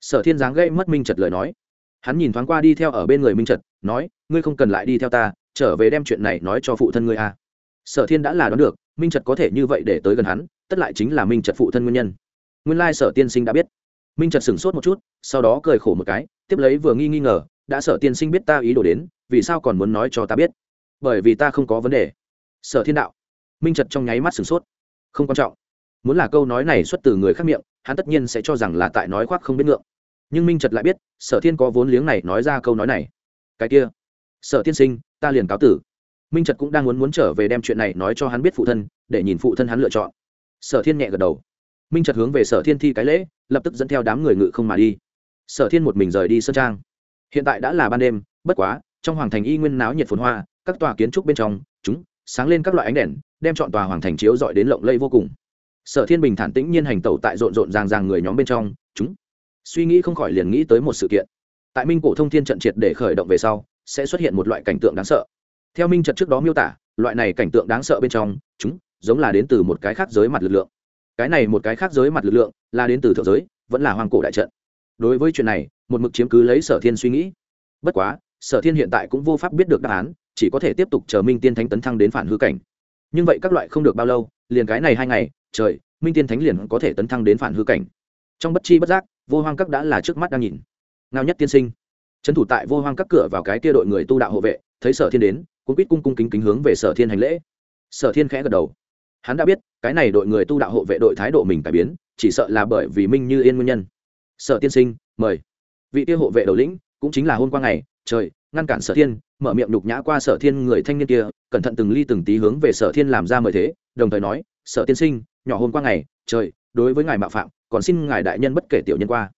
sở thiên giáng gây mất minh trật lời nói hắn nhìn thoáng qua đi theo ở bên người minh trật, nói, ngươi không cần lại đi theo ta, trở về đem chuyện này nói cho phụ thân ngươi a à. sở thiên đã là đoán được, minh trật có thể như vậy để tới gần hắn, tất lại chính là minh trật phụ thân nguyên nhân nguyên lai sở tiên sinh đã biết minh trật sửng sốt một chút, sau đó cười khổ một cái, tiếp lấy vừa nghi nghi ngờ, đã sở tiên sinh biết ta ý đồ đến, vì sao còn muốn nói cho ta biết? Bởi vì ta không có vấn đề. Sở thiên đạo. Minh trật trong nháy mắt sửng sốt. Không quan trọng. Muốn là câu nói này xuất từ người khác miệng, hắn tất nhiên sẽ cho rằng là tại nói khoác không biết ngượng. Nhưng minh trật lại biết, sở thiên có vốn liếng này nói ra câu nói này. Cái kia, sở tiên sinh, ta liền cáo tử. Minh trật cũng đang muốn muốn trở về đem chuyện này nói cho hắn biết phụ thân, để nhìn phụ thân hắn lựa chọn. Sở thiên nhẹ gật đầu minh trật hướng về sở thiên thi cái lễ, lập tức dẫn theo đám người ngự không mà đi. Sở thiên một mình rời đi sơn trang. Hiện tại đã là ban đêm, bất quá, trong hoàng thành y nguyên náo nhiệt phồn hoa, các tòa kiến trúc bên trong, chúng, sáng lên các loại ánh đèn, đem chọn tòa hoàng thành chiếu dọi đến lộng lây vô cùng. Sở thiên bình thản tĩnh nhiên hành tẩu tại rộn rộn ràng ràng người nhóm bên trong, chúng, suy nghĩ không khỏi liền nghĩ tới một sự kiện. Tại minh cổ thông thiên trận triệt để khởi động về sau, sẽ xuất hiện một loại cảnh tượng đáng sợ. Theo minh trật trước đó miêu tả, loại này cảnh tượng đáng sợ bên trong, chúng, giống là đến từ một cái khác giới mặt lực lượng cái này một cái khác giới mặt lực lượng, là đến từ thượng giới, vẫn là hoang cổ đại trận. Đối với chuyện này, một mực chiếm cứ lấy sở thiên suy nghĩ. Bất quá, sở thiên hiện tại cũng vô pháp biết được đáp án, chỉ có thể tiếp tục chờ minh tiên thánh tấn thăng đến phản hư cảnh. Nhưng vậy các loại không được bao lâu, liền cái này hai ngày, trời, minh tiên thánh liền có thể tấn thăng đến phản hư cảnh. Trong bất chi bất giác, vô hoang các đã là trước mắt đang nhìn. Ngao nhất tiên sinh. Trấn thủ tại vô hoang các cửa vào cái kia đội người tu đạo hộ vệ, thấy sở thiên đến cũng quýt cung cung kính kính hướng về sở thiên hành lễ. Sở thiên khẽ gật đầu hắn đã biết, cái này đội người tu đạo hộ vệ đội thái độ mình cải biến, chỉ sợ là bởi vì minh như yên nguyên nhân. Sở tiên sinh, mời. Vị kia hộ vệ đầu lĩnh, cũng chính là hôm qua ngày, trời, ngăn cản sở thiên, mở miệng đục nhã qua sở thiên người thanh niên kia, cẩn thận từng ly từng tí hướng về sở thiên làm ra mời thế, đồng thời nói, sở tiên sinh, nhỏ hôm qua ngày, trời, đối với ngài mạo phạm, còn xin ngài đại nhân bất kể tiểu nhân qua.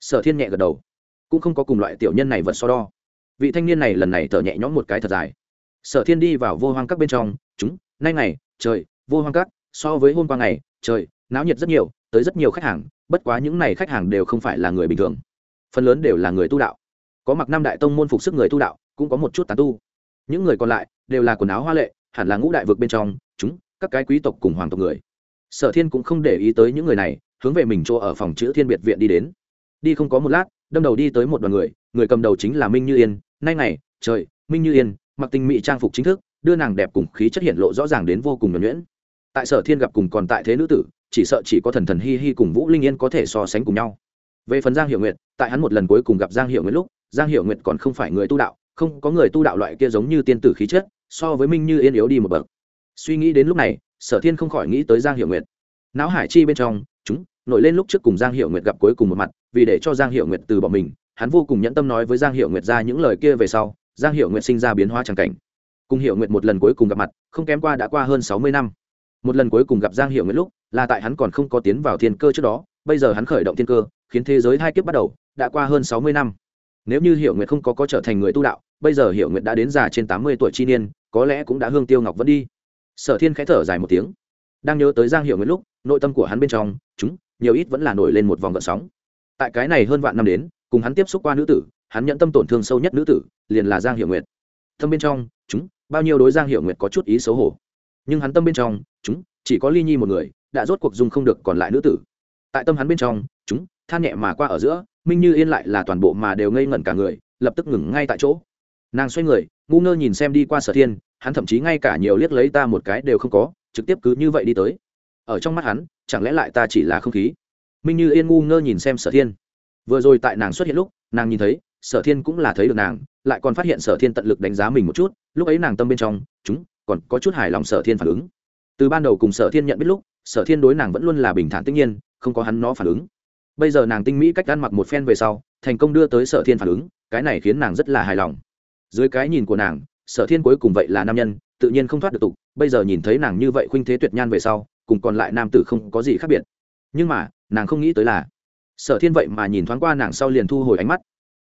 Sở thiên nhẹ gật đầu. Cũng không có cùng loại tiểu nhân này vật so đo. Vị thanh niên này lần này thở nhẹ nhõm một cái thật dài. Sở thiên đi vào vô hoang các bên trong, chúng, nay ngày, trời vô hoang các, so với hôm qua ngày, trời, náo nhiệt rất nhiều, tới rất nhiều khách hàng, bất quá những n à y khách hàng đều không phải là người bình thường. Phần lớn đều là người tu đạo. Có mặc năm đại tông môn phục sức người tu đạo, cũng có một chút tán tu. Những người còn lại đều là quần áo hoa lệ, hẳn là ngũ đại vực bên trong, chúng, các cái quý tộc cùng hoàng tộc người. Sở thiên cũng không để ý tới những người này, hướng về mình chỗ ở phòng chữ thiên biệt viện đi đến. Đi không có một lát, đâm đầu đi tới một đoàn người người cầm đầu chính là minh như yên. Nay này trời, minh như yên, mặc tình mỹ trang phục chính thức, đưa nàng đẹp cùng khí chất hiện lộ rõ ràng đến vô cùng nhuẩn nhuyễn tại sở thiên gặp cùng còn tại thế nữ tử, chỉ sợ chỉ có thần thần hi hi cùng vũ linh yên có thể so sánh cùng nhau. Về phần giang hiệu nguyệt, tại hắn một lần cuối cùng gặp giang hiệu nguyệt lúc, giang hiệu nguyệt còn không phải người tu đạo, không có người tu đạo loại kia giống như tiên tử khí chất, so với minh như yên yếu đi một bậc. Suy nghĩ đến lúc này, sở thiên không khỏi nghĩ tới giang hiệu nguyệt. Não hải chi bên trong, chúng nổi lên lúc trước cùng giang hiệu nguyệt gặp cuối cùng một mặt, vì để cho giang hiệu nguyệt từ bỏ mình, hắn vô cùng nhẫn tâm nói với giang hiệu nguyệt ra những lời kia về sau, giang hiệu nguyệt sinh ra biến hóa tràng cảnh. Cùng hiệu nguyệt một lần cuối cùng gặp mặt, không kém qua đã qua hơn sáu mươi năm một lần cuối cùng gặp giang hiệu nguyệt lúc, là tại hắn còn không có tiến vào thiên cơ trước đó, bây giờ hắn khởi động thiên cơ, khiến thế giới hai kiếp bắt đầu, đã qua hơn sáu mươi năm. Nếu như hiệu nguyệt không có có trở thành người tu đạo, bây giờ hiệu nguyệt đã đến già trên tám mươi tuổi chi niên, có lẽ cũng đã hương tiêu ngọc vẫn đi. Sở thiên khẽ thở dài một tiếng. Đang nhớ tới giang hiệu nguyệt lúc, nội tâm của hắn bên trong, chúng, nhiều ít vẫn là nổi lên một vòng gợn sóng. Tại cái này hơn vạn năm đến, cùng hắn tiếp xúc qua nữ tử, hắn nhận tâm tổn thương sâu nhất nữ tử, liền là giang hiệu nguyệt. Tâm bên trong, chúng, bao nhiêu đối giang hiệu nguyệt có chút ý xấu hổ. Nhưng hắn tâm bên trong chúng, chỉ có ly nhi một người, đã rốt cuộc dung không được còn lại nữ tử. Tại tâm hắn bên trong, chúng, than nhẹ mà qua ở giữa, minh như yên lại là toàn bộ mà đều ngây ngẩn cả người, lập tức ngừng ngay tại chỗ. Nàng xoay người, ngu ngơ nhìn xem đi qua sở thiên, hắn thậm chí ngay cả nhiều liếc lấy ta một cái đều không có, trực tiếp cứ như vậy đi tới. Ở trong mắt hắn, chẳng lẽ lại ta chỉ là không khí? Minh như yên ngu ngơ nhìn xem sở thiên. Vừa rồi tại nàng xuất hiện lúc, nàng nhìn thấy, sở thiên cũng là thấy được nàng, lại còn phát hiện sở thiên tận lực đánh giá mình một chút, lúc ấy nàng tâm bên trong, chúng, còn có chút hài lòng sở thiên phản ứng từ ban đầu cùng sở thiên nhận biết lúc, sở thiên đối nàng vẫn luôn là bình thản tất nhiên, không có hắn nó phản ứng. Bây giờ nàng tinh mỹ cách ăn mặc một phen về sau, thành công đưa tới sở thiên phản ứng, cái này khiến nàng rất là hài lòng. Dưới cái nhìn của nàng, sở thiên cuối cùng vậy là nam nhân, tự nhiên không thoát được tục, bây giờ nhìn thấy nàng như vậy khuynh thế tuyệt nhan về sau, cùng còn lại nam tử không có gì khác biệt. Nhưng mà, nàng không nghĩ tới là, sở thiên vậy mà nhìn thoáng qua nàng sau liền thu hồi ánh mắt.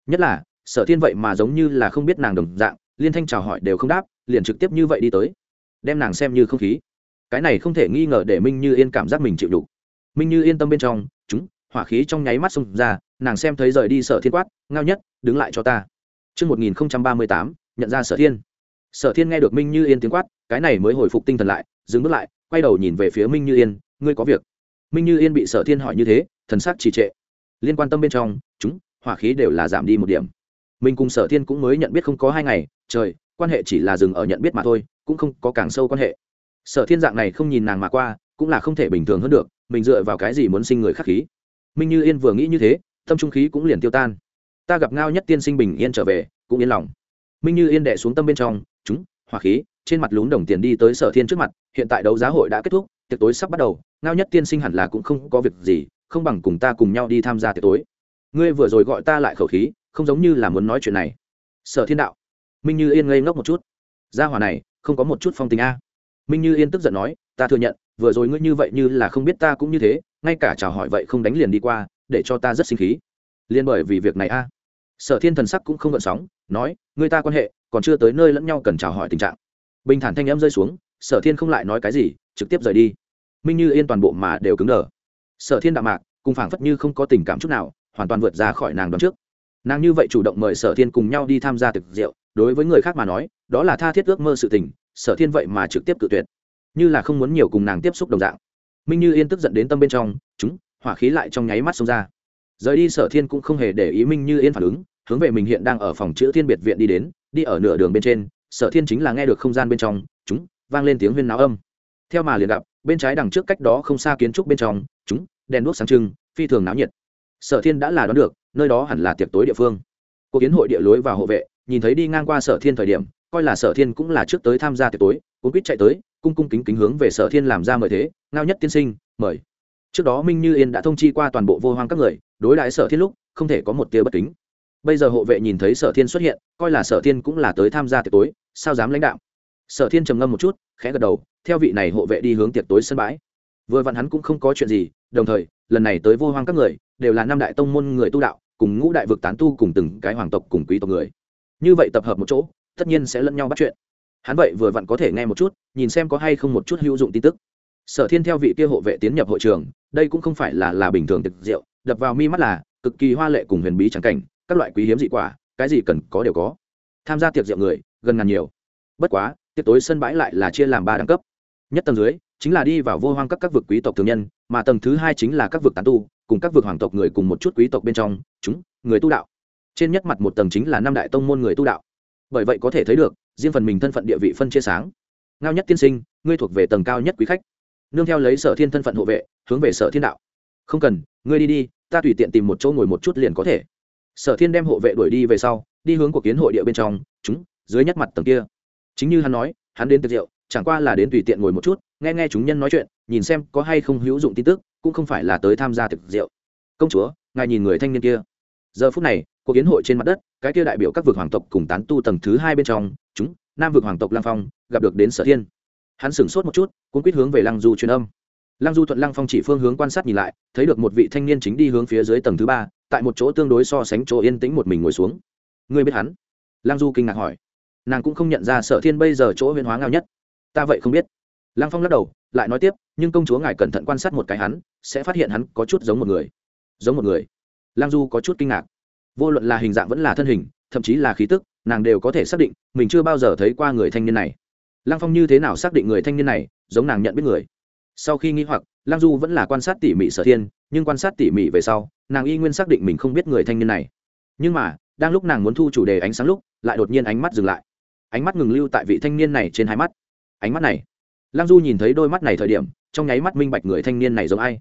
Nhất là, sở thiên vậy mà giống như là không biết nàng đồng dạng, liên thanh chào hỏi đều không đáp, liền trực tiếp như vậy đi tới. Đem nàng xem như không khí cái này không thể nghi ngờ để minh như yên cảm giác mình chịu đủ minh như yên tâm bên trong chúng hỏa khí trong nháy mắt xông ra nàng xem thấy rời đi sở thiên quát ngao nhất đứng lại cho ta Trước 1038, nhận ra sở thiên. Sở thiên nghe được Minh Như Yên tiếng quát, cái này mới hồi phục tinh thần lại, dừng bước lại, quay đầu nhìn về phía Minh Như Yên, ngươi có việc. Minh Như Yên bị Sở thiên hỏi như thế, thần sắc trì trệ. Liên quan tâm bên trong, chúng, hỏa khí đều là giảm đi một điểm. Minh cùng Sở thiên cũng mới nhận biết không có hai ngày, trời, quan hệ chỉ là dừng ở nhận biết mà thôi, cũng không có càng sâu quan hệ. Sở thiên dạng này không nhìn nàng mà qua, cũng là không thể bình thường hơn được, mình dựa vào cái gì muốn sinh người khắc khí? Minh như yên vừa nghĩ như thế tâm trung khí cũng liền tiêu tan. Ta gặp ngao nhất tiên sinh bình yên trở về cũng yên lòng. Minh như yên đệ xuống tâm bên trong chúng hỏa khí trên mặt lún đồng tiền đi tới sở thiên trước mặt hiện tại đấu giá hội đã kết thúc tiệc tối sắp bắt đầu ngao nhất tiên sinh hẳn là cũng không có việc gì không bằng cùng ta cùng nhau đi tham gia tiệc tối. Ngươi vừa rồi gọi ta lại khẩu khí không giống như là muốn nói chuyện này. Sở thiên đạo. Minh như yên ngây ngốc một chút. Gia hỏa này không có một chút phong tình a minh như yên tức giận nói, ta thừa nhận, vừa rồi ngươi như vậy như là không biết ta cũng như thế, ngay cả chào hỏi vậy không đánh liền đi qua, để cho ta rất sinh khí. Liên bởi vì việc này a. Sở thiên thần sắc cũng không gợn sóng, nói người ta quan hệ, còn chưa tới nơi lẫn nhau cần chào hỏi tình trạng. Bình thản thanh em rơi xuống, sở thiên không lại nói cái gì, trực tiếp rời đi. Minh như yên toàn bộ mà đều cứng đờ. Sở thiên đạm mạc, cùng phảng phất như không có tình cảm chút nào, hoàn toàn vượt ra khỏi nàng đón trước. Nàng như vậy chủ động mời sở thiên cùng nhau đi tham gia thực rượu, đối với người khác mà nói, đó là tha thiết ước mơ sự tình sở thiên vậy mà trực tiếp cự tuyệt, như là không muốn nhiều cùng nàng tiếp xúc đồng dạng. Minh như yên tức giận đến tâm bên trong, chúng, hỏa khí lại trong nháy mắt xông ra. Rời đi, sở thiên cũng không hề để ý minh như yên phản ứng, hướng về mình hiện đang ở phòng chữ thiên biệt viện đi đến, đi ở nửa đường bên trên, sở thiên chính là nghe được không gian bên trong, chúng, vang lên tiếng huyên náo âm. Theo mà liền gặp, bên trái đằng trước cách đó không xa kiến trúc bên trong, chúng, đèn đuốc sáng trưng, phi thường náo nhiệt. Sở thiên đã là đoán được, nơi đó hẳn là tiệc tối địa phương. Cuộc kiến hội địa lối và hộ vệ, nhìn thấy đi ngang qua sở thiên thời điểm coi là sở thiên cũng là trước tới tham gia tiệc tối, cuốn quýt chạy tới, cung cung kính kính hướng về sở thiên làm ra mời thế, ngao nhất tiên sinh, mời. Trước đó minh như yên đã thông chi qua toàn bộ vô hoang các người, đối đãi sở thiên lúc, không thể có một tia bất kính. Bây giờ hộ vệ nhìn thấy sở thiên xuất hiện, coi là sở thiên cũng là tới tham gia tiệc tối, sao dám lãnh đạo? Sở thiên trầm ngâm một chút, khẽ gật đầu, theo vị này hộ vệ đi hướng tiệc tối sân bãi. Vừa vặn hắn cũng không có chuyện gì, đồng thời, lần này tới vô hoang các người, đều là năm đại tông môn người tu đạo, cùng ngũ đại vực tán tu cùng từng cái hoàng tộc cùng quý tộc người. Như vậy tập hợp một chỗ tất nhiên sẽ lẫn nhau bắt chuyện. Hắn vậy vừa vặn có thể nghe một chút, nhìn xem có hay không một chút hữu dụng tin tức. Sở thiên theo vị kia hộ vệ tiến nhập hội trường, đây cũng không phải là là bình thường thực rượu, đập vào mi mắt là cực kỳ hoa lệ cùng huyền bí trắng cảnh, các loại quý hiếm dị quả, cái gì cần có đều có. Tham gia tiệc rượu người, gần ngàn nhiều. Bất quá, tiệc tối sân bãi lại là chia làm ba đẳng cấp. Nhất tầng dưới, chính là đi vào vô hoang các các vực quý tộc thường nhân, mà tầng thứ hai chính là các vực tán tu, cùng các vực hoàng tộc người cùng một chút quý tộc bên trong, chúng, người tu đạo. Trên nhất mặt một tầng chính là năm đại tông môn người tu đạo bởi vậy có thể thấy được, riêng phần mình thân phận địa vị phân chia sáng. Ngao nhất tiên sinh, ngươi thuộc về tầng cao nhất quý khách. Nương theo lấy sở thiên thân phận hộ vệ, hướng về sở thiên đạo. Không cần, ngươi đi đi, ta tùy tiện tìm một chỗ ngồi một chút liền có thể. Sở thiên đem hộ vệ đuổi đi về sau, đi hướng cuộc kiến hội địa bên trong, chúng, dưới nhất mặt tầng kia. Chính như hắn nói, hắn đến tiệc rượu, chẳng qua là đến tùy tiện ngồi một chút, nghe nghe chúng nhân nói chuyện, nhìn xem có hay không hữu dụng tin tức, cũng không phải là tới tham gia tiệc rượu. Công chúa, ngài nhìn người thanh niên kia. Giờ phút này cuộc kiến hội trên mặt đất cái kia đại biểu các vực hoàng tộc cùng tán tu tầng thứ hai bên trong, chúng, nam vực hoàng tộc lang phong, gặp được đến sở thiên. Hắn sửng sốt một chút cũng quyết hướng về lăng du truyền âm. Lăng du thuận lăng phong chỉ phương hướng quan sát nhìn lại, thấy được một vị thanh niên chính đi hướng phía dưới tầng thứ ba, tại một chỗ tương đối so sánh chỗ yên tĩnh một mình ngồi xuống. Ngươi biết hắn? Lăng du kinh ngạc hỏi. Nàng cũng không nhận ra sở thiên bây giờ chỗ huyền hóa ngao nhất. Ta vậy không biết. Lăng phong lắc đầu, lại nói tiếp, nhưng công chúa ngài cẩn thận quan sát một cái hắn, sẽ phát hiện hắn có chút giống một người. Giống một người. Lăng du có chút kinh ngạc vô luận là hình dạng vẫn là thân hình, thậm chí là khí tức, nàng đều có thể xác định, mình chưa bao giờ thấy qua người thanh niên này. Lăng phong như thế nào xác định người thanh niên này, giống nàng nhận biết người? Sau khi nghĩ hoặc, lăng du vẫn là quan sát tỉ mỉ sở thiên, nhưng quan sát tỉ mỉ về sau, nàng y nguyên xác định mình không biết người thanh niên này. Nhưng mà, đang lúc nàng muốn thu chủ đề ánh sáng lúc, lại đột nhiên ánh mắt dừng lại. Ánh mắt ngừng lưu tại vị thanh niên này trên hai mắt. Ánh mắt này. Lăng du nhìn thấy đôi mắt này thời điểm, trong nháy mắt minh bạch người thanh niên này giống ai.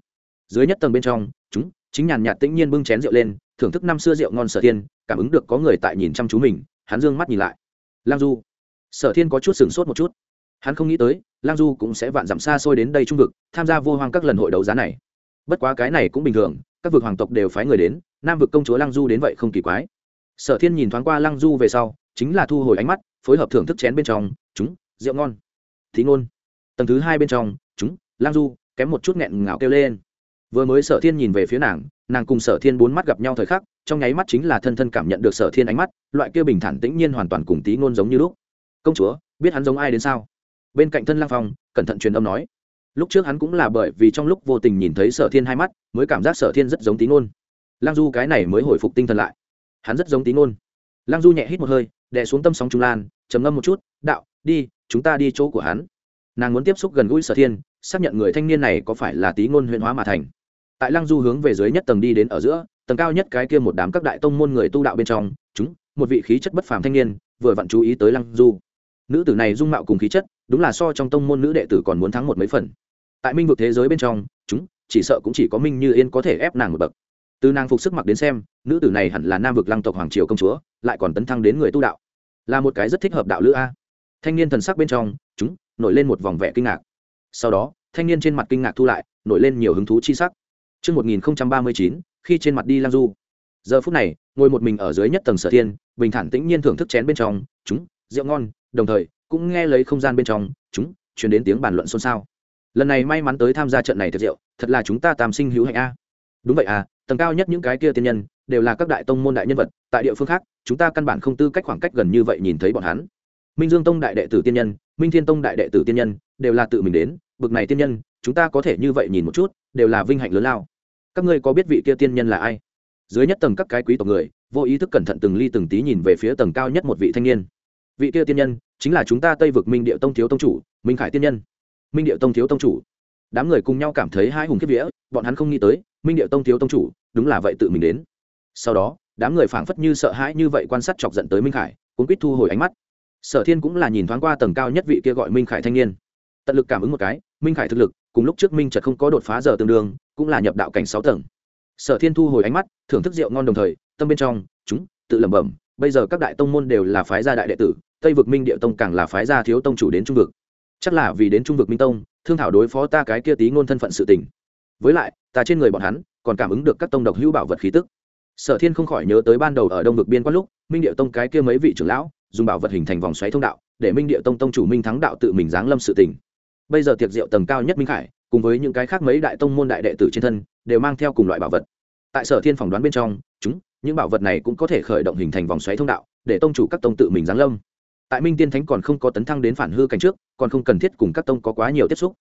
Dưới nhất tầng bên trong, chúng, chính nhàn nhạt tĩnh nhiên bưng chén rượu lên thưởng thức năm xưa rượu ngon sở thiên, cảm ứng được có người tại nhìn chăm chú mình, hắn dương mắt nhìn lại. Lang du. Sở thiên có chút sửng sốt một chút. Hắn không nghĩ tới, lang du cũng sẽ vạn dặm xa xôi đến đây trung vực, tham gia vô hoang các lần hội đấu giá này. Bất quá cái này cũng bình thường, các vực hoàng tộc đều phái người đến, nam vực công chúa lang du đến vậy không kỳ quái. Sở thiên nhìn thoáng qua lang du về sau, chính là thu hồi ánh mắt, phối hợp thưởng thức chén bên trong, chúng, rượu ngon. Thí ngôn. Tầng thứ hai bên trong, chúng, lang du, kém một chút nghẹn ngào kêu lên. Vừa mới sở thiên nhìn về phía nàng nàng cùng sở thiên bốn mắt gặp nhau thời khắc, trong nháy mắt chính là thân thân cảm nhận được sở thiên ánh mắt, loại kia bình thản tĩnh nhiên hoàn toàn cùng tí ngôn giống như lúc. Công chúa, biết hắn giống ai đến sao? Bên cạnh thân lang phong, cẩn thận truyền âm nói. Lúc trước hắn cũng là bởi vì trong lúc vô tình nhìn thấy sở thiên hai mắt, mới cảm giác sở thiên rất giống tí ngôn. Lang du cái này mới hồi phục tinh thần lại. Hắn rất giống tí ngôn. Lang du nhẹ hít một hơi, đè xuống tâm sóng trung lan, trầm ngâm một chút, đạo, đi, chúng ta đi chỗ của hắn. Nàng muốn tiếp xúc gần gũi sở thiên, xác nhận người thanh niên này có phải là tí ngôn huyện hóa mà thành tại lăng du hướng về dưới nhất tầng đi đến ở giữa, tầng cao nhất cái kia một đám các đại tông môn người tu đạo bên trong, chúng, một vị khí chất bất phàm thanh niên, vừa vặn chú ý tới lăng du. Nữ tử này dung mạo cùng khí chất, đúng là so trong tông môn nữ đệ tử còn muốn thắng một mấy phần. Tại minh vực thế giới bên trong, chúng, chỉ sợ cũng chỉ có minh như yên có thể ép nàng một bậc. Từ nàng phục sức mặc đến xem, nữ tử này hẳn là nam vực lăng tộc hoàng triều công chúa, lại còn tấn thăng đến người tu đạo. Là một cái rất thích hợp đạo lữ a. Thanh niên thần sắc bên trong, chúng, nổi lên một vòng vẻ kinh ngạc. Sau đó, thanh niên trên mặt kinh ngạc thu lại, nổi lên nhiều hứng thú chi sắc. Trước 1039, khi trên mặt đi lang du. Giờ phút này, ngồi một mình ở dưới nhất tầng sở thiên, bình thản tĩnh nhiên thưởng thức chén bên trong, chúng, rượu ngon, đồng thời, cũng nghe lấy không gian bên trong, chúng, truyền đến tiếng bàn luận xôn xao. Lần này may mắn tới tham gia trận này thật rượu, thật là chúng ta tam sinh hữu hạnh a. Đúng vậy à, tầng cao nhất những cái kia tiên nhân, đều là các đại tông môn đại nhân vật, tại địa phương khác, chúng ta căn bản không tư cách khoảng cách gần như vậy nhìn thấy bọn hắn. Minh Dương Tông đại đệ tử tiên nhân, Minh Thiên Tông đại đệ tử tiên nhân, đều là tự mình đến, bực này tiên nhân, chúng ta có thể như vậy nhìn một chút đều là vinh hạnh lớn lao các ngươi có biết vị kia tiên nhân là ai? Dưới nhất tầng các cái quý tộc người, vô ý thức cẩn thận từng ly từng tí nhìn về phía tầng cao nhất một vị thanh niên. Vị kia tiên nhân, chính là chúng ta tây vực minh điệu tông thiếu tông chủ, minh khải tiên nhân. Minh điệu tông thiếu tông chủ. Đám người cùng nhau cảm thấy hai hùng kiếp vía, bọn hắn không nghĩ tới, minh điệu tông thiếu tông chủ, đúng là vậy tự mình đến. Sau đó, đám người phảng phất như sợ hãi như vậy quan sát chọc giận tới minh khải cũng quýt thu hồi ánh mắt. Sở thiên cũng là nhìn thoáng qua tầng cao nhất vị kia gọi minh khải thanh niên. Tận lực cảm ứng một cái, minh khải thực lực cùng lúc trước minh trật không có đột phá giờ tương đương, cũng là nhập đạo cảnh sáu tầng. Sở thiên thu hồi ánh mắt, thưởng thức rượu ngon đồng thời, tâm bên trong, chúng, tự lẩm bẩm, bây giờ các đại tông môn đều là phái gia đại đệ tử, tây vực minh địa tông càng là phái gia thiếu tông chủ đến trung vực. Chắc là vì đến trung vực minh tông, thương thảo đối phó ta cái kia tí ngôn thân phận sự tình. Với lại, ta trên người bọn hắn, còn cảm ứng được các tông độc hữu bảo vật khí tức. Sở thiên không khỏi nhớ tới ban đầu ở đông vực biên quan lúc, minh địa tông cái kia mấy vị trưởng lão, dùng bảo vật hình thành vòng xoáy thông đạo, để minh địa tông tông chủ minh thắng đạo tự mình giáng lâm sự tình bây giờ tiệc rượu tầng cao nhất minh khải, cùng với những cái khác mấy đại tông môn đại đệ tử trên thân, đều mang theo cùng loại bảo vật. Tại sở thiên phỏng đoán bên trong, chúng, những bảo vật này cũng có thể khởi động hình thành vòng xoáy thông đạo, để tông chủ các tông tự mình giáng lâm. Tại minh tiên thánh còn không có tấn thăng đến phản hư cảnh trước, còn không cần thiết cùng các tông có quá nhiều tiếp xúc.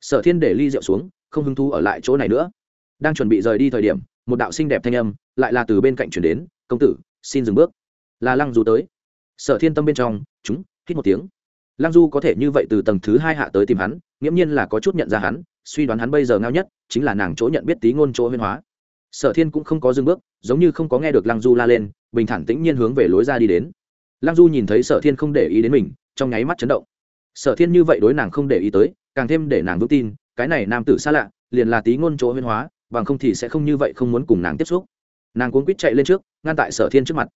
Sở thiên để ly rượu xuống, không hứng thú ở lại chỗ này nữa. Đang chuẩn bị rời đi thời điểm, một đạo xinh đẹp thanh âm lại là từ bên cạnh chuyển đến, công tử, xin dừng bước. Là lăng dù tới. Sở thiên tâm bên trong, chúng, hít một tiếng lăng du có thể như vậy từ tầng thứ hai hạ tới tìm hắn, nghiễm nhiên là có chút nhận ra hắn, suy đoán hắn bây giờ ngao nhất chính là nàng chỗ nhận biết tí ngôn chỗ huyên hóa. Sở thiên cũng không có dừng bước, giống như không có nghe được lăng du la lên, bình thản tĩnh nhiên hướng về lối ra đi đến. Lăng du nhìn thấy sở thiên không để ý đến mình, trong nháy mắt chấn động. Sở thiên như vậy đối nàng không để ý tới, càng thêm để nàng vững tin, cái này nam tử xa lạ, liền là tí ngôn chỗ huyên hóa, bằng không thì sẽ không như vậy không muốn cùng nàng tiếp xúc. Nàng cuốn quýt chạy lên trước, ngăn tại sở thiên trước mặt.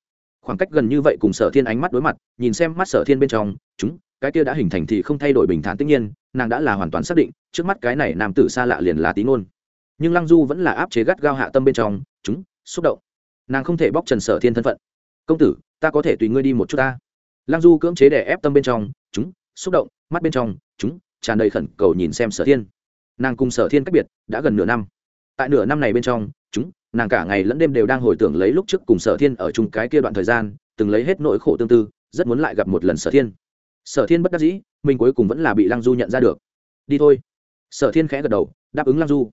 Khoảng cách gần như vậy cùng sở thiên ánh mắt đối mặt, nhìn xem mắt sở thiên bên trong, chúng cái kia đã hình thành thì không thay đổi bình thản tất nhiên, nàng đã là hoàn toàn xác định, trước mắt cái này nam tử xa lạ liền là tí ngôn nhưng lăng du vẫn là áp chế gắt gao hạ tâm bên trong, chúng, xúc động. Nàng không thể bóc trần sở thiên thân phận. Công tử, ta có thể tùy ngươi đi một chút ta. Lăng du cưỡng chế đè ép tâm bên trong, chúng, xúc động. Mắt bên trong, chúng, tràn đầy khẩn cầu nhìn xem sở thiên. Nàng cùng sở thiên cách biệt đã gần nửa năm. Tại nửa năm này bên trong, chúng, nàng cả ngày lẫn đêm đều đang hồi tưởng lấy lúc trước cùng sở thiên ở chung cái kia đoạn thời gian, từng lấy hết nỗi khổ tương tư, rất muốn lại gặp một lần sở thiên sở thiên bất đắc dĩ, mình cuối cùng vẫn là bị lăng du nhận ra được. Đi thôi. Sở thiên khẽ gật đầu, đáp ứng lăng du.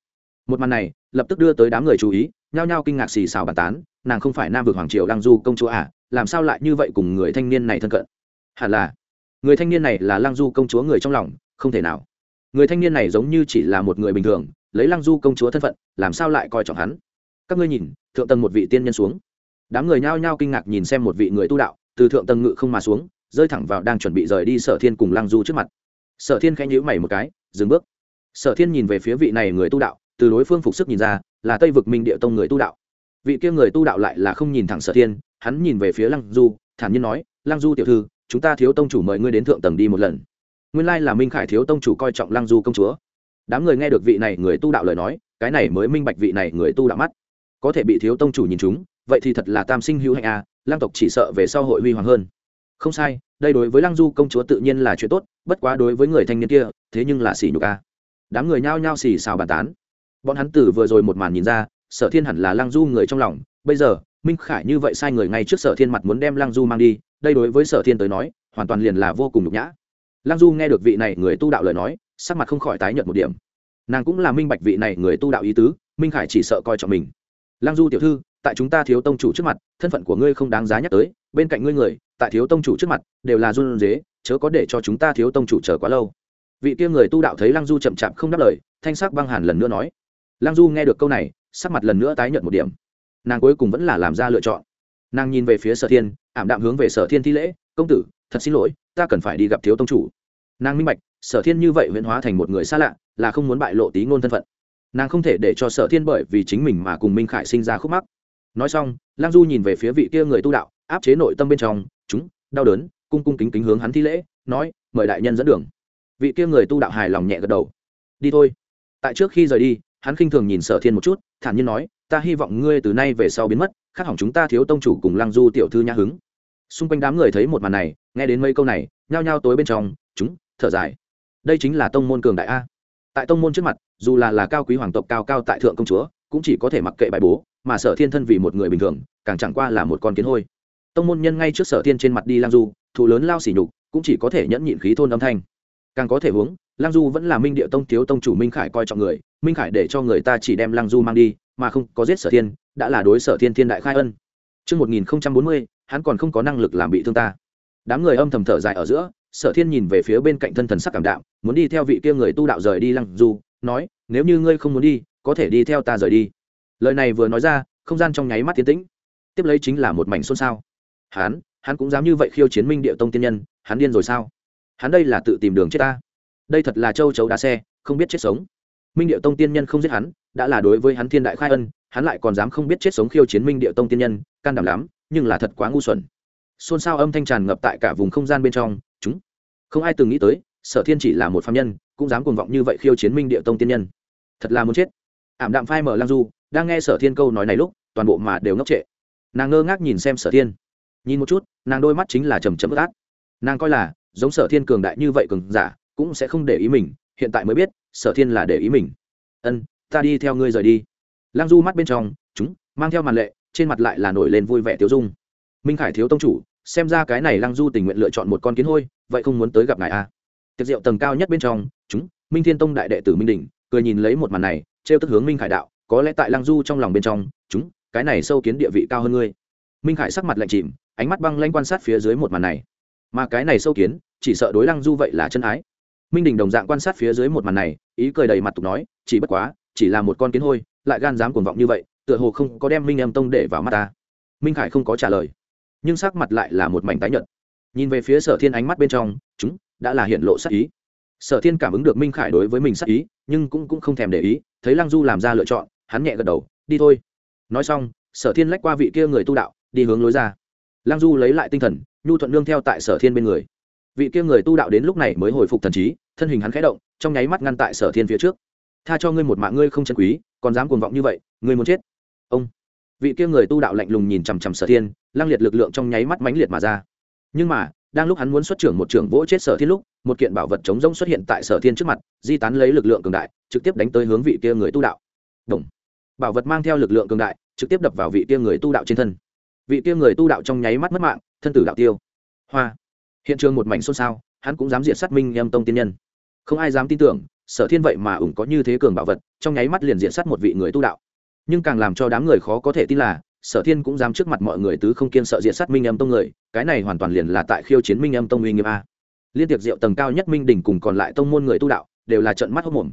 Một màn này, lập tức đưa tới đám người chú ý, nhao nhao kinh ngạc xì xào bàn tán, nàng không phải nam vực hoàng triều lăng du công chúa à làm sao lại như vậy cùng người thanh niên này thân cận? Hẳn là, người thanh niên này là lăng du công chúa người trong lòng, không thể nào. Người thanh niên này giống như chỉ là một người bình thường, lấy lăng du công chúa thân phận, làm sao lại coi trọng hắn? Các ngươi nhìn, thượng tầng một vị tiên nhân xuống. Đám người nhao nhao kinh ngạc nhìn xem một vị người tu đạo, từ thượng tầng ngự không mà xuống rơi thẳng vào đang chuẩn bị rời đi sở thiên cùng lăng du trước mặt. Sở thiên khẽ nhíu mày một cái dừng bước. Sở thiên nhìn về phía vị này người tu đạo từ đối phương phục sức nhìn ra là tây vực minh địa tông người tu đạo. Vị kia người tu đạo lại là không nhìn thẳng sở thiên hắn nhìn về phía lăng du thản nhiên nói lăng du tiểu thư chúng ta thiếu tông chủ mời ngươi đến thượng tầng đi một lần. Nguyên lai là minh khải thiếu tông chủ coi trọng lăng du công chúa. Đám người nghe được vị này người tu đạo lời nói cái này mới minh bạch vị này người tu đạo mắt. Có thể bị thiếu tông chủ nhìn chúng vậy thì thật là tam sinh hữu hạnh a à, lăng tộc chỉ sợ về sau hội huy hoàng hơn không sai, đây đối với lăng du công chúa tự nhiên là chuyện tốt, bất quá đối với người thanh niên kia, thế nhưng là xỉ nhục a. Đám người nhao nhao xì xào bàn tán. Bọn hắn tử vừa rồi một màn nhìn ra, sở thiên hẳn là lăng du người trong lòng. Bây giờ, minh khải như vậy sai người ngay trước sở thiên mặt muốn đem lăng du mang đi, đây đối với sở thiên tới nói, hoàn toàn liền là vô cùng nhục nhã. Lăng du nghe được vị này người tu đạo lời nói, sắc mặt không khỏi tái nhợt một điểm. Nàng cũng là minh bạch vị này người tu đạo ý tứ, minh khải chỉ sợ coi trọng mình. Lăng du tiểu thư tại chúng ta thiếu tông chủ trước mặt, thân phận của ngươi không đáng giá nhắc tới, bên cạnh ngươi người, tại thiếu tông chủ trước mặt, đều là run dế chớ có để cho chúng ta thiếu tông chủ chờ quá lâu. Vị kia người tu đạo thấy lăng du chậm chạp không đáp lời, thanh sắc băng hàn lần nữa nói. Lăng du nghe được câu này, sắc mặt lần nữa tái nhợt một điểm. Nàng cuối cùng vẫn là làm ra lựa chọn. Nàng nhìn về phía sở thiên, ảm đạm hướng về sở thiên thi lễ, công tử, thật xin lỗi, ta cần phải đi gặp thiếu tông chủ. Nàng minh bạch, sở thiên như vậy huyễn hóa thành một người xa lạ, là không muốn bại lộ tí ngôn thân phận. Nàng không thể để cho sở thiên bởi vì chính mình mà cùng minh khải sinh ra khúc mắc nói xong, lang du nhìn về phía vị kia người tu đạo, áp chế nội tâm bên trong, chúng, đau đớn, cung cung kính kính hướng hắn thi lễ, nói, mời đại nhân dẫn đường. Vị kia người tu đạo hài lòng nhẹ gật đầu. Đi thôi. Tại trước khi rời đi, hắn khinh thường nhìn sở thiên một chút, thản nhiên nói, ta hy vọng ngươi từ nay về sau biến mất, khác hỏng chúng ta thiếu tông chủ cùng lăng du tiểu thư nhã hứng. Xung quanh đám người thấy một màn này, nghe đến mấy câu này, nhao nhao tối bên trong, chúng, thở dài. Đây chính là tông môn cường đại a. Tại tông môn trước mặt, dù là là cao quý hoàng tộc cao cao tại thượng công chúa, cũng chỉ có thể mặc kệ bài bố mà sở thiên thân vì một người bình thường càng chẳng qua là một con kiến hôi. Tông môn nhân ngay trước sở thiên trên mặt đi lang du thụ lớn lao xỉ nhục cũng chỉ có thể nhẫn nhịn khí thôn âm thanh. Càng có thể huống Lang du vẫn là minh địa tông thiếu tông chủ minh khải coi trọng người minh khải để cho người ta chỉ đem lang du mang đi mà không có giết sở thiên đã là đối sở thiên thiên đại khai ân. Trước 1040, hắn còn không có năng lực làm bị thương ta. Đám người âm thầm thở dài ở giữa, sở thiên nhìn về phía bên cạnh thân thần sắc cảm đạo muốn đi theo vị kia người tu đạo rời đi lăng du nói nếu như ngươi không muốn đi có thể đi theo ta rời đi lời này vừa nói ra, không gian trong nháy mắt tiến tĩnh. Tiếp lấy chính là một mảnh xôn xao. Hắn hắn cũng dám như vậy khiêu chiến minh địa tông tiên nhân, hắn điên rồi sao? Hắn đây là tự tìm đường chết ta. Đây thật là châu chấu đá xe, không biết chết sống. Minh địa tông tiên nhân không giết hắn, đã là đối với hắn thiên đại khai ân, hắn lại còn dám không biết chết sống khiêu chiến minh địa tông tiên nhân, can đảm lắm, nhưng là thật quá ngu xuẩn. Xôn xao âm thanh tràn ngập tại cả vùng không gian bên trong, chúng. Không ai từng nghĩ tới, sở thiên chỉ là một phạm nhân, cũng dám cuồng vọng như vậy khiêu chiến minh địa tông tiên nhân. Thật là muốn chết. Ảm đạm phai mở lang du đang nghe sở thiên câu nói này lúc, toàn bộ mà đều ngốc trệ. Nàng ngơ ngác nhìn xem sở thiên. Nhìn một chút, nàng đôi mắt chính là trầm trầm ướt át. Nàng coi là, giống sở thiên cường đại như vậy cường giả, cũng sẽ không để ý mình, hiện tại mới biết, sở thiên là để ý mình. Ân, ta đi theo ngươi rời đi. Lang du mắt bên trong, chúng, mang theo màn lệ, trên mặt lại là nổi lên vui vẻ tiêu dung. Minh khải thiếu tông chủ, xem ra cái này lăng du tình nguyện lựa chọn một con kiến hôi, vậy không muốn tới gặp ngài a à. tiệc rượu tầng cao nhất bên trong, chúng, minh thiên tông đại đệ tử minh đình cười nhìn lấy một màn này, trêu tức hướng minh khải đạo có lẽ tại lăng du trong lòng bên trong, chúng, cái này sâu kiến địa vị cao hơn ngươi. Minh khải sắc mặt lạnh chìm, ánh mắt băng lanh quan sát phía dưới một màn này. Mà cái này sâu kiến, chỉ sợ đối lăng du vậy là chân ái. Minh đình đồng dạng quan sát phía dưới một màn này, ý cười đầy mặt tục nói, chỉ bất quá, chỉ là một con kiến hôi, lại gan dám cuồng vọng như vậy, tựa hồ không có đem minh em tông để vào mắt ta. Minh khải không có trả lời, nhưng sắc mặt lại là một mảnh tái nhợt. Nhìn về phía sở thiên ánh mắt bên trong, chúng, đã là hiện lộ sắc ý. Sở thiên cảm ứng được minh khải đối với mình sắc ý, nhưng cũng cũng không thèm để ý, thấy lăng du làm ra lựa chọn hắn nhẹ gật đầu, đi thôi. Nói xong, sở thiên lách qua vị kia người tu đạo, đi hướng lối ra. Lăng du lấy lại tinh thần, nhu thuận nương theo tại sở thiên bên người. Vị kia người tu đạo đến lúc này mới hồi phục thần trí, thân hình hắn khẽ động, trong nháy mắt ngăn tại sở thiên phía trước. Tha cho ngươi một mạng ngươi không chân quý, còn dám cuồng vọng như vậy, ngươi muốn chết? Ông. Vị kia người tu đạo lạnh lùng nhìn chằm chằm sở thiên, lăng liệt lực lượng trong nháy mắt mãnh liệt mà ra. Nhưng mà, đang lúc hắn muốn xuất trưởng một trưởng vỗ chết sở thiên lúc, một kiện bảo vật chống rông xuất hiện tại sở thiên trước mặt, di tán lấy lực lượng cường đại, trực tiếp đánh tới hướng vị kia người tu đạo. Động bảo vật mang theo lực lượng cường đại, trực tiếp đập vào vị kia người tu đạo trên thân. Vị kia người tu đạo trong nháy mắt mất mạng, thân tử đạo tiêu. Hoa. Hiện trường một mảnh xôn xao, hắn cũng dám diệt sát minh em tông tiên nhân. Không ai dám tin tưởng, sở thiên vậy mà ủng có như thế cường bảo vật, trong nháy mắt liền diệt sát một vị người tu đạo. Nhưng càng làm cho đám người khó có thể tin là, sở thiên cũng dám trước mặt mọi người tứ không kiên sợ diện sát minh âm tông người, cái này hoàn toàn liền là tại khiêu chiến minh âm tông uy nghiêm a. Liên tiệc rượu tầng cao nhất minh đỉnh cùng còn lại tông môn người tu đạo, đều là trận mắt hốc mồm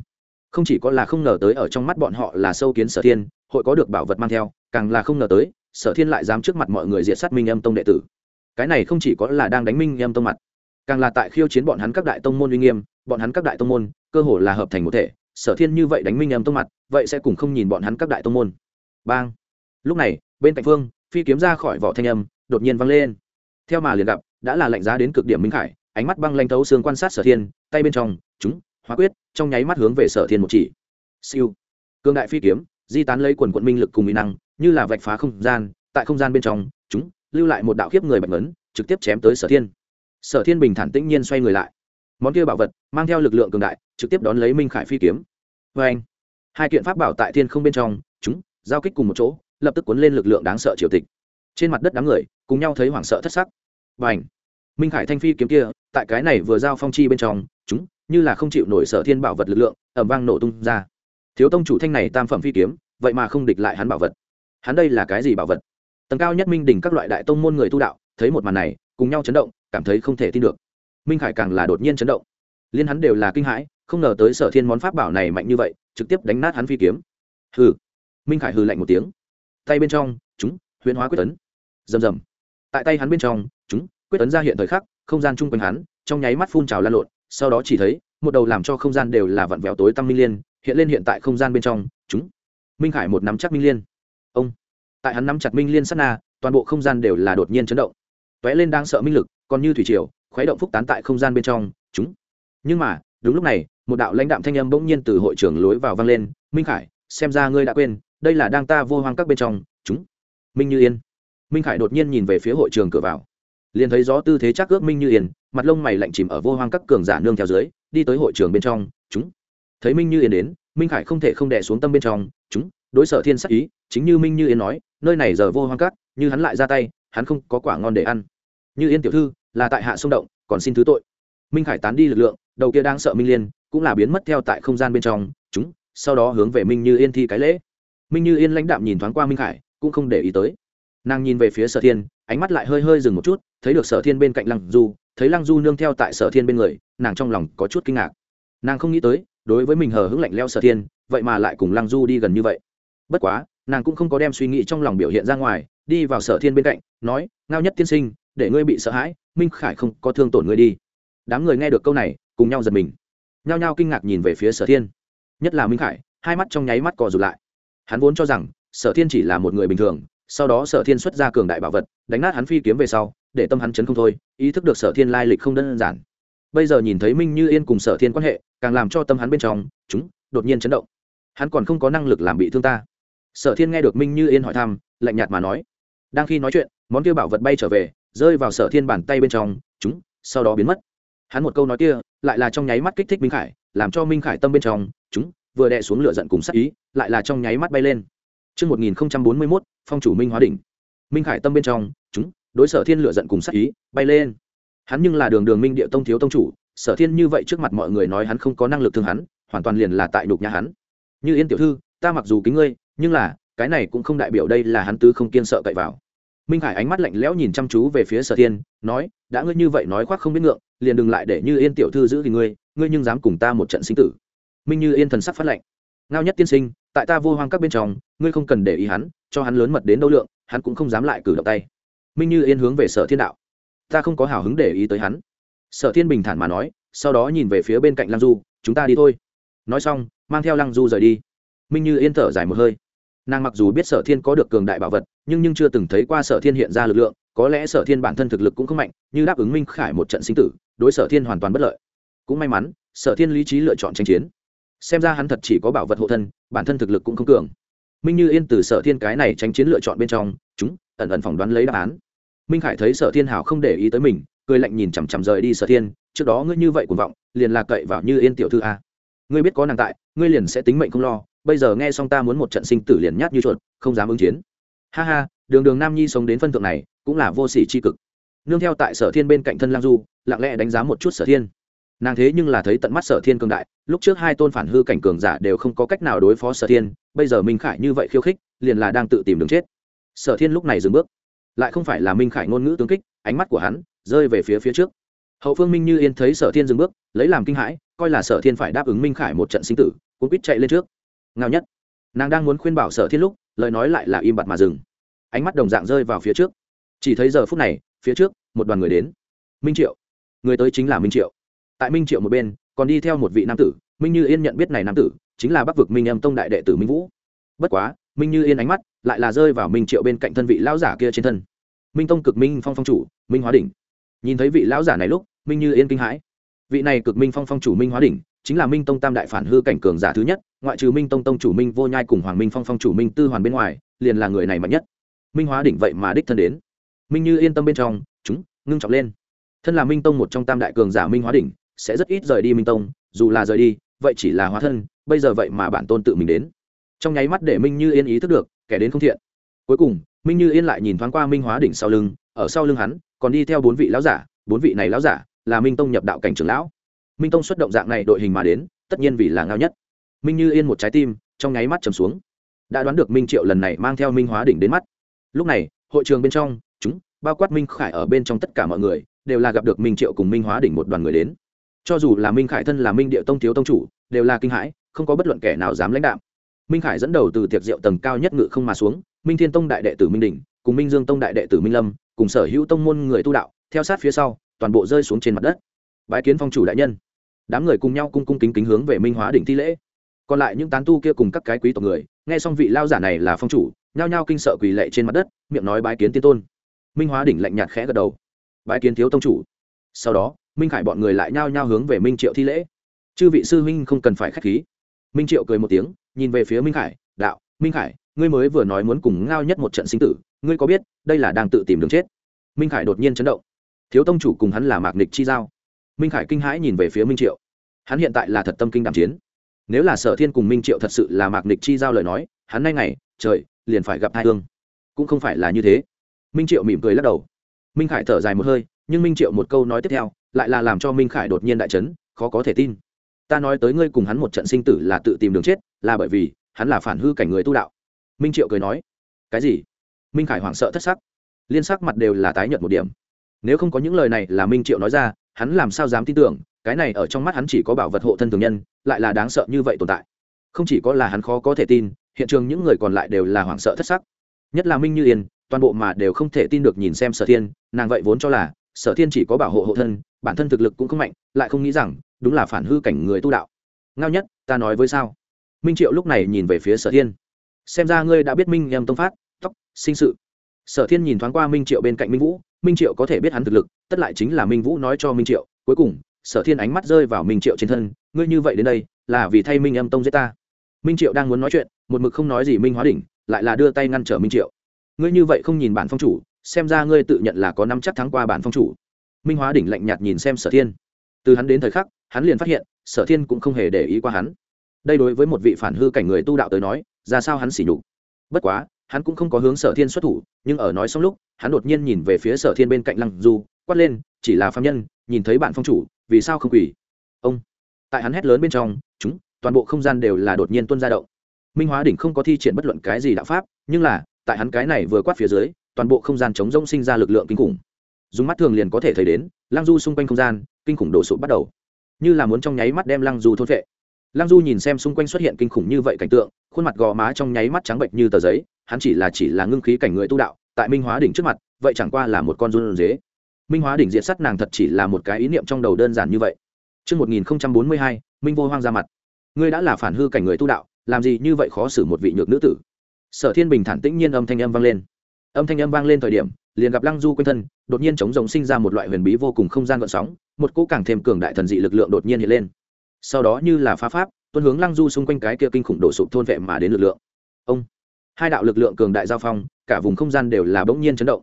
không chỉ có là không ngờ tới ở trong mắt bọn họ là sâu kiến sở thiên, hội có được bảo vật mang theo, càng là không ngờ tới, sở thiên lại dám trước mặt mọi người diệt sát minh âm tông đệ tử. Cái này không chỉ có là đang đánh minh âm tông mặt, càng là tại khiêu chiến bọn hắn các đại tông môn uy nghiêm, bọn hắn các đại tông môn, cơ hồ là hợp thành một thể, sở thiên như vậy đánh minh âm tông mặt, vậy sẽ cùng không nhìn bọn hắn các đại tông môn. Bang! Lúc này, bên cạnh phương, phi kiếm ra khỏi vỏ thanh âm, đột nhiên văng lên. Theo mà liền gặp, đã là lạnh giá đến cực điểm minh khải, ánh mắt băng lanh thấu xương quan sát sở thiên, tay bên trong, chúng hóa quyết, trong nháy mắt hướng về sở thiên một chỉ. Siêu. Cương đại phi kiếm, di tán lấy quần quận minh lực cùng mỹ năng, như là vạch phá không gian, tại không gian bên trong, chúng lưu lại một đạo khiếp người bạch ngấn, trực tiếp chém tới sở thiên. Sở thiên bình thản tĩnh nhiên xoay người lại. Món kia bảo vật, mang theo lực lượng cường đại, trực tiếp đón lấy minh khải phi kiếm. Vê anh hai kiện pháp bảo tại thiên không bên trong, chúng giao kích cùng một chỗ, lập tức cuốn lên lực lượng đáng sợ triều tịch. Trên mặt đất đám người, cùng nhau thấy hoảng sợ thất sắc. Và ảnh minh khải thanh phi kiếm kia, tại cái này vừa giao phong chi bên trong, chúng như là không chịu nổi sở thiên bảo vật lực lượng ẩm vang nổ tung ra. Thiếu tông chủ thanh này tam phẩm phi kiếm, vậy mà không địch lại hắn bảo vật. Hắn đây là cái gì bảo vật? Tầng cao nhất minh đỉnh các loại đại tông môn người tu đạo, thấy một màn này, cùng nhau chấn động, cảm thấy không thể tin được. Minh khải càng là đột nhiên chấn động. Liên hắn đều là kinh hãi, không ngờ tới sở thiên món pháp bảo này mạnh như vậy, trực tiếp đánh nát hắn phi kiếm. Hừ. Minh khải hừ lạnh một tiếng. Tay bên trong, chúng, huyễn hóa quyết tấn. Rầm rầm. Tại tay hắn bên trong, chúng, quyết tấn ra hiện thời khắc, không gian chung quanh hắn, trong nháy mắt phun trào lan lộn sau đó chỉ thấy, một đầu làm cho không gian đều là vặn vẹo tối tăm minh liên, hiện lên hiện tại không gian bên trong, chúng. Minh khải một nắm chắc minh liên. Ông. Tại hắn nắm chặt minh liên sát na, toàn bộ không gian đều là đột nhiên chấn động. T lên đang sợ minh lực, còn như thủy triều, khuấy động phúc tán tại không gian bên trong, chúng. Nhưng mà, đúng lúc này, một đạo lãnh đạm thanh âm bỗng nhiên từ hội trưởng lối vào vang lên, minh khải, xem ra ngươi đã quên, đây là đang ta vô hoang các bên trong, chúng. Minh như yên. Minh khải đột nhiên nhìn về phía hội trường cửa vào. Liền thấy gió tư thế chắc ước minh như yên mặt lông mày lạnh chìm ở vô hoang các cường giả nương theo dưới, đi tới hội trường bên trong, chúng. Thấy minh như yên đến, minh khải không thể không đẻ xuống tâm bên trong, chúng, đối sở thiên sắc ý, chính như minh như yên nói, nơi này giờ vô hoang các, như hắn lại ra tay, hắn không có quả ngon để ăn. Như yên tiểu thư, là tại hạ sông động, còn xin thứ tội. Minh khải tán đi lực lượng, đầu kia đang sợ minh liên, cũng là biến mất theo tại không gian bên trong, chúng, sau đó hướng về minh như yên thi cái lễ. Minh như yên lãnh đạm nhìn thoáng qua minh khải, cũng không để ý tới. Nàng nhìn về phía sở thiên, ánh mắt lại hơi hơi dừng một chút, thấy được sở thiên bên cạnh lăng du thấy lăng du nương theo tại sở thiên bên người, nàng trong lòng có chút kinh ngạc. Nàng không nghĩ tới, đối với mình hờ hững lạnh leo sở thiên, vậy mà lại cùng lăng du đi gần như vậy. Bất quá, nàng cũng không có đem suy nghĩ trong lòng biểu hiện ra ngoài, đi vào sở thiên bên cạnh, nói, ngao nhất tiên sinh, để ngươi bị sợ hãi, minh khải không có thương tổn ngươi đi. Đám người nghe được câu này, cùng nhau giật mình. Nhao nhao kinh ngạc nhìn về phía sở thiên. Nhất là minh khải, hai mắt trong nháy mắt cò rụt lại. Hắn vốn cho rằng, sở thiên chỉ là một người bình thường, sau đó sở thiên xuất ra cường đại bảo vật, đánh nát hắn phi kiếm về sau để tâm hắn chấn không thôi ý thức được sở thiên lai lịch không đơn giản. Bây giờ nhìn thấy minh như yên cùng sở thiên quan hệ càng làm cho tâm hắn bên trong chúng đột nhiên chấn động. Hắn còn không có năng lực làm bị thương ta. Sở thiên nghe được minh như yên hỏi thăm lạnh nhạt mà nói đang khi nói chuyện món kia bảo vật bay trở về rơi vào sở thiên bàn tay bên trong chúng sau đó biến mất. Hắn một câu nói kia lại là trong nháy mắt kích thích minh khải làm cho minh khải tâm bên trong chúng vừa đè xuống lửa giận cùng sắc ý lại là trong nháy mắt bay lên. Trước 1041, phong chủ minh hóa đỉnh. Minh khải tâm bên trong chúng đối sở thiên lựa giận cùng sắc ý bay lên. Hắn nhưng là đường đường minh địa tông thiếu tông chủ sở thiên như vậy trước mặt mọi người nói hắn không có năng lực thương hắn hoàn toàn liền là tại đục nhà hắn. Như yên tiểu thư ta mặc dù kính ngươi nhưng là cái này cũng không đại biểu đây là hắn tứ không kiên sợ cậy vào. Minh khải ánh mắt lạnh lẽo nhìn chăm chú về phía sở thiên nói đã ngươi như vậy nói khoác không biết ngượng liền đừng lại để như yên tiểu thư giữ thì ngươi ngươi nhưng dám cùng ta một trận sinh tử. Minh như yên thần sắc phát lạnh, ngao nhất tiên sinh tại ta vô hoang các bên trong ngươi không cần để ý hắn cho hắn lớn mật đến đâu lượng hắn cũng không dám lại cử động tay minh như yên hướng về sở thiên đạo. Ta không có hào hứng để ý tới hắn. Sở thiên bình thản mà nói, sau đó nhìn về phía bên cạnh lăng du, chúng ta đi thôi. Nói xong, mang theo lăng du rời đi. Minh như yên thở dài một hơi. Nàng mặc dù biết sở thiên có được cường đại bảo vật, nhưng nhưng chưa từng thấy qua sở thiên hiện ra lực lượng, có lẽ sở thiên bản thân thực lực cũng không mạnh, như đáp ứng minh khải một trận sinh tử, đối sở thiên hoàn toàn bất lợi. Cũng may mắn, sở thiên lý trí lựa chọn tranh chiến. Xem ra hắn thật chỉ có bảo vật hộ thân, bản thân thực lực cũng không cường. Minh như yên từ sở thiên cái này tranh chiến lựa chọn bên trong chúng, ẩn ẩn phỏng đoán lấy đáp án. Minh khải thấy sở thiên hảo không để ý tới mình, cười lạnh nhìn chằm chằm rời đi sở thiên, trước đó ngươi như vậy cuồng vọng, liền là cậy vào như yên tiểu thư a. Ngươi biết có nàng tại, ngươi liền sẽ tính mệnh không lo, bây giờ nghe xong ta muốn một trận sinh tử liền nhát như chuột, không dám ứng chiến. Ha ha, đường đường nam nhi sống đến phân thượng này, cũng là vô sỉ c h i cực. Nương theo tại sở thiên bên cạnh thân lang du, lặng lẽ đánh giá một chút sở thiên. Nàng thế nhưng là thấy tận mắt sở thiên cường đại, lúc trước hai tôn phản hư cảnh cường giả đều không có cách nào đối phó sở thiên, bây giờ minh khải như vậy khiêu khích, liền là đang tự tìm đường chết sở thiên lúc này dừng bước. Lại không phải là minh khải ngôn ngữ tương kích, ánh mắt của hắn rơi về phía phía trước. Hậu phương minh như yên thấy sở thiên dừng bước, lấy làm kinh hãi, coi là sở thiên phải đáp ứng minh khải một trận sinh tử cũng quýt chạy lên trước. Ngao nhất. Nàng đang muốn khuyên bảo sở thiên lúc, lời nói lại là im bặt mà dừng. Ánh mắt đồng dạng rơi vào phía trước. Chỉ thấy giờ phút này, phía trước, một đoàn người đến. Minh triệu. Người tới chính là minh triệu. Tại minh triệu một bên, còn đi theo một vị nam tử. Minh như yên nhận biết này nam tử, chính là bắc vực minh âm tông đại đệ tử minh vũ. Bất quá minh như yên ánh mắt, lại là rơi vào minh triệu bên cạnh thân vị lão giả kia trên thân. Minh tông cực minh phong phong chủ, minh hóa đỉnh. Nhìn thấy vị lão giả này lúc, minh như yên kinh hãi. Vị này cực minh phong phong chủ minh hóa đỉnh, chính là minh tông tam đại phản hư cảnh cường giả thứ nhất, ngoại trừ minh tông tông chủ minh vô nhai cùng hoàng minh phong phong chủ minh tư hoàn bên ngoài, liền là người này mạnh nhất. Minh hóa đỉnh vậy mà đích thân đến. Minh như yên tâm bên trong, chúng, ngưng trọng lên. Thân là minh tông một trong tam đại cường giả minh hóa đỉnh, sẽ rất ít rời đi minh tông, dù là rời đi, vậy chỉ là hóa thân, bây giờ vậy mà bản tôn tự mình đến trong nháy mắt để minh như yên ý thức được, kẻ đến không thiện. Cuối cùng, minh như yên lại nhìn thoáng qua minh hóa đỉnh sau lưng, ở sau lưng hắn, còn đi theo bốn vị lão giả, bốn vị này lão giả là minh tông nhập đạo cảnh trưởng lão. Minh tông xuất động dạng này đội hình mà đến, tất nhiên vì là ngao nhất. Minh như yên một trái tim, trong nháy mắt trầm xuống. Đã đoán được minh triệu lần này mang theo minh hóa đỉnh đến mắt. Lúc này, hội trường bên trong, chúng, bao quát minh khải ở bên trong tất cả mọi người, đều là gặp được minh triệu cùng minh hóa đỉnh một đoàn người đến. Cho dù là minh khải thân là minh địa tông thiếu tông chủ, đều là kinh hãi, không có bất luận kẻ nào dám lãnh đạo minh khải dẫn đầu từ tiệc rượu tầng cao nhất ngự không mà xuống, minh thiên tông đại đệ tử minh đình, cùng minh dương tông đại đệ tử minh lâm, cùng sở hữu tông môn người tu đạo, theo sát phía sau, toàn bộ rơi xuống trên mặt đất. Bái kiến phong chủ đại nhân. Đám người cùng nhau cung cung kính kính hướng về minh hóa đỉnh thi lễ. Còn lại những tán tu kia cùng các cái quý tộc người, nghe xong vị lao giả này là phong chủ, nhao nhao kinh sợ quỳ lệ trên mặt đất, miệng nói bái kiến tiên tôn. Minh hóa đỉnh lạnh nhạt khẽ gật đầu. Bái kiến thiếu tông chủ. Sau đó, minh khải bọn người lại nhao nhao hướng về minh triệu thi lễ. Chư vị sư huynh không cần phải k h á c h khí minh triệu cười một tiếng, nhìn về phía minh khải, đạo, minh khải, ngươi mới vừa nói muốn cùng ngao nhất một trận sinh tử, ngươi có biết, đây là đang tự tìm đường chết? Minh khải đột nhiên chấn động. Thiếu tông chủ cùng hắn là mạc nịch chi giao? Minh khải kinh hãi nhìn về phía minh triệu. Hắn hiện tại là thật tâm kinh đàm chiến. Nếu là sở thiên cùng minh triệu thật sự là mạc nịch chi giao lời nói, hắn nay ngày, trời, liền phải gặp hai thương. cũng không phải là như thế. Minh triệu mỉm cười lắc đầu. Minh khải thở dài một hơi, nhưng minh triệu một câu nói tiếp theo, lại là làm cho minh khải đột nhiên đại chấn, khó có thể tin ta nói tới ngươi cùng hắn một trận sinh tử là tự tìm đường chết, là bởi vì, hắn là phản hư cảnh người tu đạo. Minh triệu cười nói, cái gì? Minh khải hoảng sợ thất sắc. Liên sắc mặt đều là tái nhợt một điểm. Nếu không có những lời này là minh triệu nói ra, hắn làm sao dám tin tưởng, cái này ở trong mắt hắn chỉ có bảo vật hộ thân thường nhân, lại là đáng sợ như vậy tồn tại. Không chỉ có là hắn khó có thể tin, hiện trường những người còn lại đều là hoảng sợ thất sắc. Nhất là minh như yên, toàn bộ mà đều không thể tin được nhìn xem sở thiên, nàng vậy vốn cho là, sở thiên chỉ có bảo hộ hộ thân, bản thân thực lực cũng không mạnh, lại không nghĩ rằng đúng là phản hư cảnh người tu đạo. Ngao nhất, ta nói với sao? Minh triệu lúc này nhìn về phía sở thiên. Xem ra ngươi đã biết minh Nhâm tông phát, tóc, sinh sự. Sở thiên nhìn thoáng qua minh triệu bên cạnh minh vũ, minh triệu có thể biết hắn thực lực, tất lại chính là minh vũ nói cho minh triệu, cuối cùng, sở thiên ánh mắt rơi vào minh triệu trên thân, ngươi như vậy đến đây, là vì thay minh âm tông giết ta. Minh triệu đang muốn nói chuyện, một mực không nói gì minh hóa đỉnh, lại là đưa tay ngăn trở minh triệu. Ngươi như vậy không nhìn bản phong chủ, xem ra ngươi tự nhận là có năm chắc thắng qua bản phong chủ. Minh hóa đỉnh lạnh nhạt nhìn xem sở thiên. Từ hắn đến thời khắc hắn liền phát hiện, sở thiên cũng không hề để ý qua hắn. Đây đối với một vị phản hư cảnh người tu đạo tới nói, ra sao hắn xỉ nhục? Bất quá, hắn cũng không có hướng sở thiên xuất thủ, nhưng ở nói xong lúc, hắn đột nhiên nhìn về phía sở thiên bên cạnh lăng du, quát lên, chỉ là phạm nhân, nhìn thấy bạn phong chủ, vì sao không quỳ? Ông. Tại hắn hét lớn bên trong, chúng, toàn bộ không gian đều là đột nhiên tuân ra động. Minh hóa đỉnh không có thi triển bất luận cái gì đạo pháp, nhưng là, tại hắn cái này vừa quát phía dưới, toàn bộ không gian chống rông sinh ra lực lượng kinh khủng. Dùng mắt thường liền có thể thấy đến, lăng du xung quanh không gian, kinh khủng đổ sụp bắt đầu như là muốn trong nháy mắt đem lăng du thôn vệ lăng du nhìn xem xung quanh xuất hiện kinh khủng như vậy cảnh tượng khuôn mặt gò má trong nháy mắt trắng bệnh như tờ giấy hắn chỉ là chỉ là ngưng khí cảnh người tu đạo tại minh hóa đỉnh trước mặt vậy chẳng qua là một con run dế minh hóa đỉnh diện sắt nàng thật chỉ là một cái ý niệm trong đầu đơn giản như vậy Trước 1042, Minh vô hoang ra mặt. Ngươi đã là phản hư cảnh người tu đạo, làm gì như vậy khó xử một vị nhược nữ tử. Sở Thiên Bình thản tĩnh nhiên âm thanh âm vang lên. Âm thanh âm vang lên thời điểm, liền gặp Lăng Du quanh thân, đột nhiên chống rồng sinh ra một loại huyền bí vô cùng không gian gợn sóng, một cỗ càng thêm cường đại thần dị lực lượng đột nhiên hiện lên. Sau đó như là phá pháp, tuôn hướng Lăng Du xung quanh cái kia kinh khủng đổ sụp thôn vệ mà đến lực lượng. Ông hai đạo lực lượng cường đại giao phong cả vùng không gian đều là bỗng nhiên chấn động.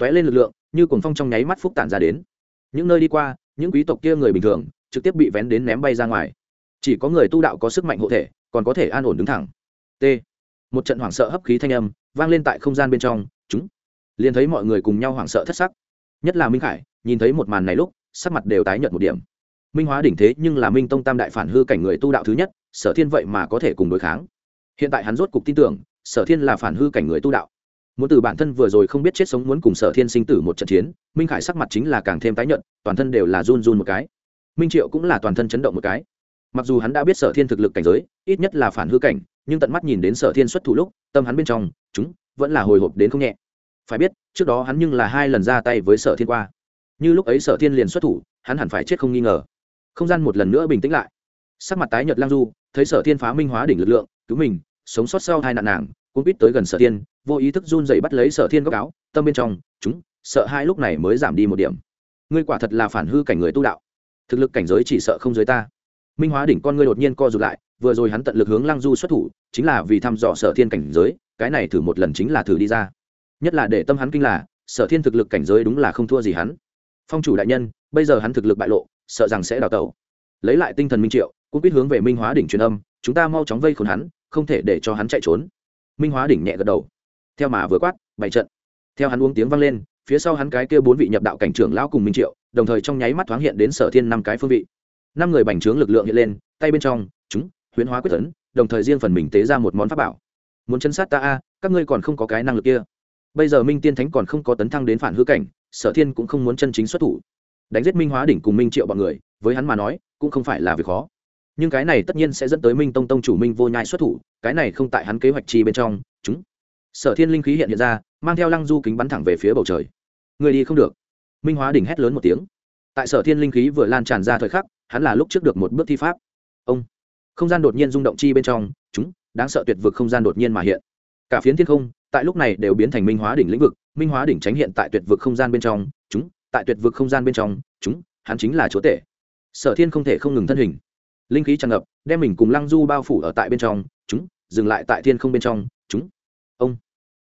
T ó é lên lực lượng như cuồng phong trong nháy mắt phúc tản ra đến. Những nơi đi qua những quý tộc kia người bình thường trực tiếp bị vén đến ném bay ra ngoài. Chỉ có người tu đạo có sức mạnh hộ thể còn có thể an ổn đứng thẳng. T. Một trận hoảng sợ hấp khí thanh âm vang lên tại không gian bên trong. Chúng liền thấy mọi người cùng nhau hoảng sợ thất sắc. Nhất là minh khải nhìn thấy một màn này lúc sắc mặt đều tái nhợt một điểm. Minh hóa đỉnh thế nhưng là minh tông tam đại phản hư cảnh người tu đạo thứ nhất sở thiên vậy mà có thể cùng đối kháng. Hiện tại hắn rốt cục tin tưởng sở thiên là phản hư cảnh người tu đạo. Muốn từ bản thân vừa rồi không biết chết sống muốn cùng sở thiên sinh tử một trận chiến minh khải sắc mặt chính là càng thêm tái nhợt, toàn thân đều là run run một cái. Minh triệu cũng là toàn thân chấn động một cái. Mặc dù hắn đã biết sở thiên thực lực cảnh giới ít nhất là phản hư cảnh nhưng tận mắt nhìn đến sở thiên xuất thủ lúc tâm hắn bên trong chúng vẫn là hồi hộp đến không nhẹ phải biết, trước đó hắn nhưng là hai lần ra tay với sở thiên qua. Như lúc ấy sở thiên liền xuất thủ, hắn hẳn phải chết không nghi ngờ. Không gian một lần nữa bình tĩnh lại. Sắc mặt tái nhợt lang du, thấy sở thiên phá minh hóa đỉnh lực lượng, cứu mình, sống sót sau hai nạn nàng cũng biết tới gần sở thiên, vô ý thức run dậy bắt lấy sở thiên góc áo, tâm bên trong, chúng, sợ hai lúc này mới giảm đi một điểm. Ngươi quả thật là phản hư cảnh người tu đạo. Thực lực cảnh giới chỉ sợ không giới ta. Minh hóa đỉnh con ngươi đột nhiên co rụt lại, vừa rồi hắn tận lực hướng lăng du xuất thủ, chính là vì thăm dò sở thiên cảnh giới, cái này thử một lần chính là thử đi ra nhất là để tâm hắn kinh là, sở thiên thực lực cảnh giới đúng là không thua gì hắn. Phong chủ đại nhân, bây giờ hắn thực lực bại lộ, sợ rằng sẽ đào tẩu. Lấy lại tinh thần minh triệu, cũng biết hướng về minh hóa đỉnh truyền âm, chúng ta mau chóng vây khốn hắn, không thể để cho hắn chạy trốn. Minh hóa đỉnh nhẹ gật đầu. Theo mà vừa quát, bày trận. Theo hắn uống tiếng vang lên, phía sau hắn cái kia bốn vị nhập đạo cảnh trưởng lão cùng minh triệu, đồng thời trong nháy mắt thoáng hiện đến sở thiên năm cái phương vị. Năm người bành trướng lực lượng hiện lên, tay bên trong, chúng, huyễn hóa quyết tấn đồng thời riêng phần mình tế ra một món pháp bảo. Muốn chân sát ta a, các ngươi còn không có cái năng lực kia bây giờ minh tiên thánh còn không có tấn thăng đến phản hư cảnh, sở thiên cũng không muốn chân chính xuất thủ. Đánh giết minh hóa đỉnh cùng minh triệu bọn người, với hắn mà nói, cũng không phải là việc khó. Nhưng cái này tất nhiên sẽ dẫn tới minh tông tông chủ minh vô nhai xuất thủ, cái này không tại hắn kế hoạch chi bên trong. Chúng, sở thiên linh khí hiện hiện ra, mang theo lăng du kính bắn thẳng về phía bầu trời. Người đi không được. Minh hóa đỉnh hét lớn một tiếng. Tại sở thiên linh khí vừa lan tràn ra thời khắc, hắn là lúc trước được một bước thi pháp. Ông, không gian đột nhiên rung động chi bên trong. Chúng, đáng sợ tuyệt vực không gian đột nhiên mà hiện. Cả phiến thiên không tại lúc này đều biến thành minh hóa đỉnh lĩnh vực, minh hóa đỉnh tránh hiện tại tuyệt vực không gian bên trong, chúng, tại tuyệt vực không gian bên trong, chúng, hắn chính là chúa tể. Sở thiên không thể không ngừng thân hình. Linh khí tràn ngập, đem mình cùng lăng du bao phủ ở tại bên trong, chúng, dừng lại tại thiên không bên trong, chúng. Ông.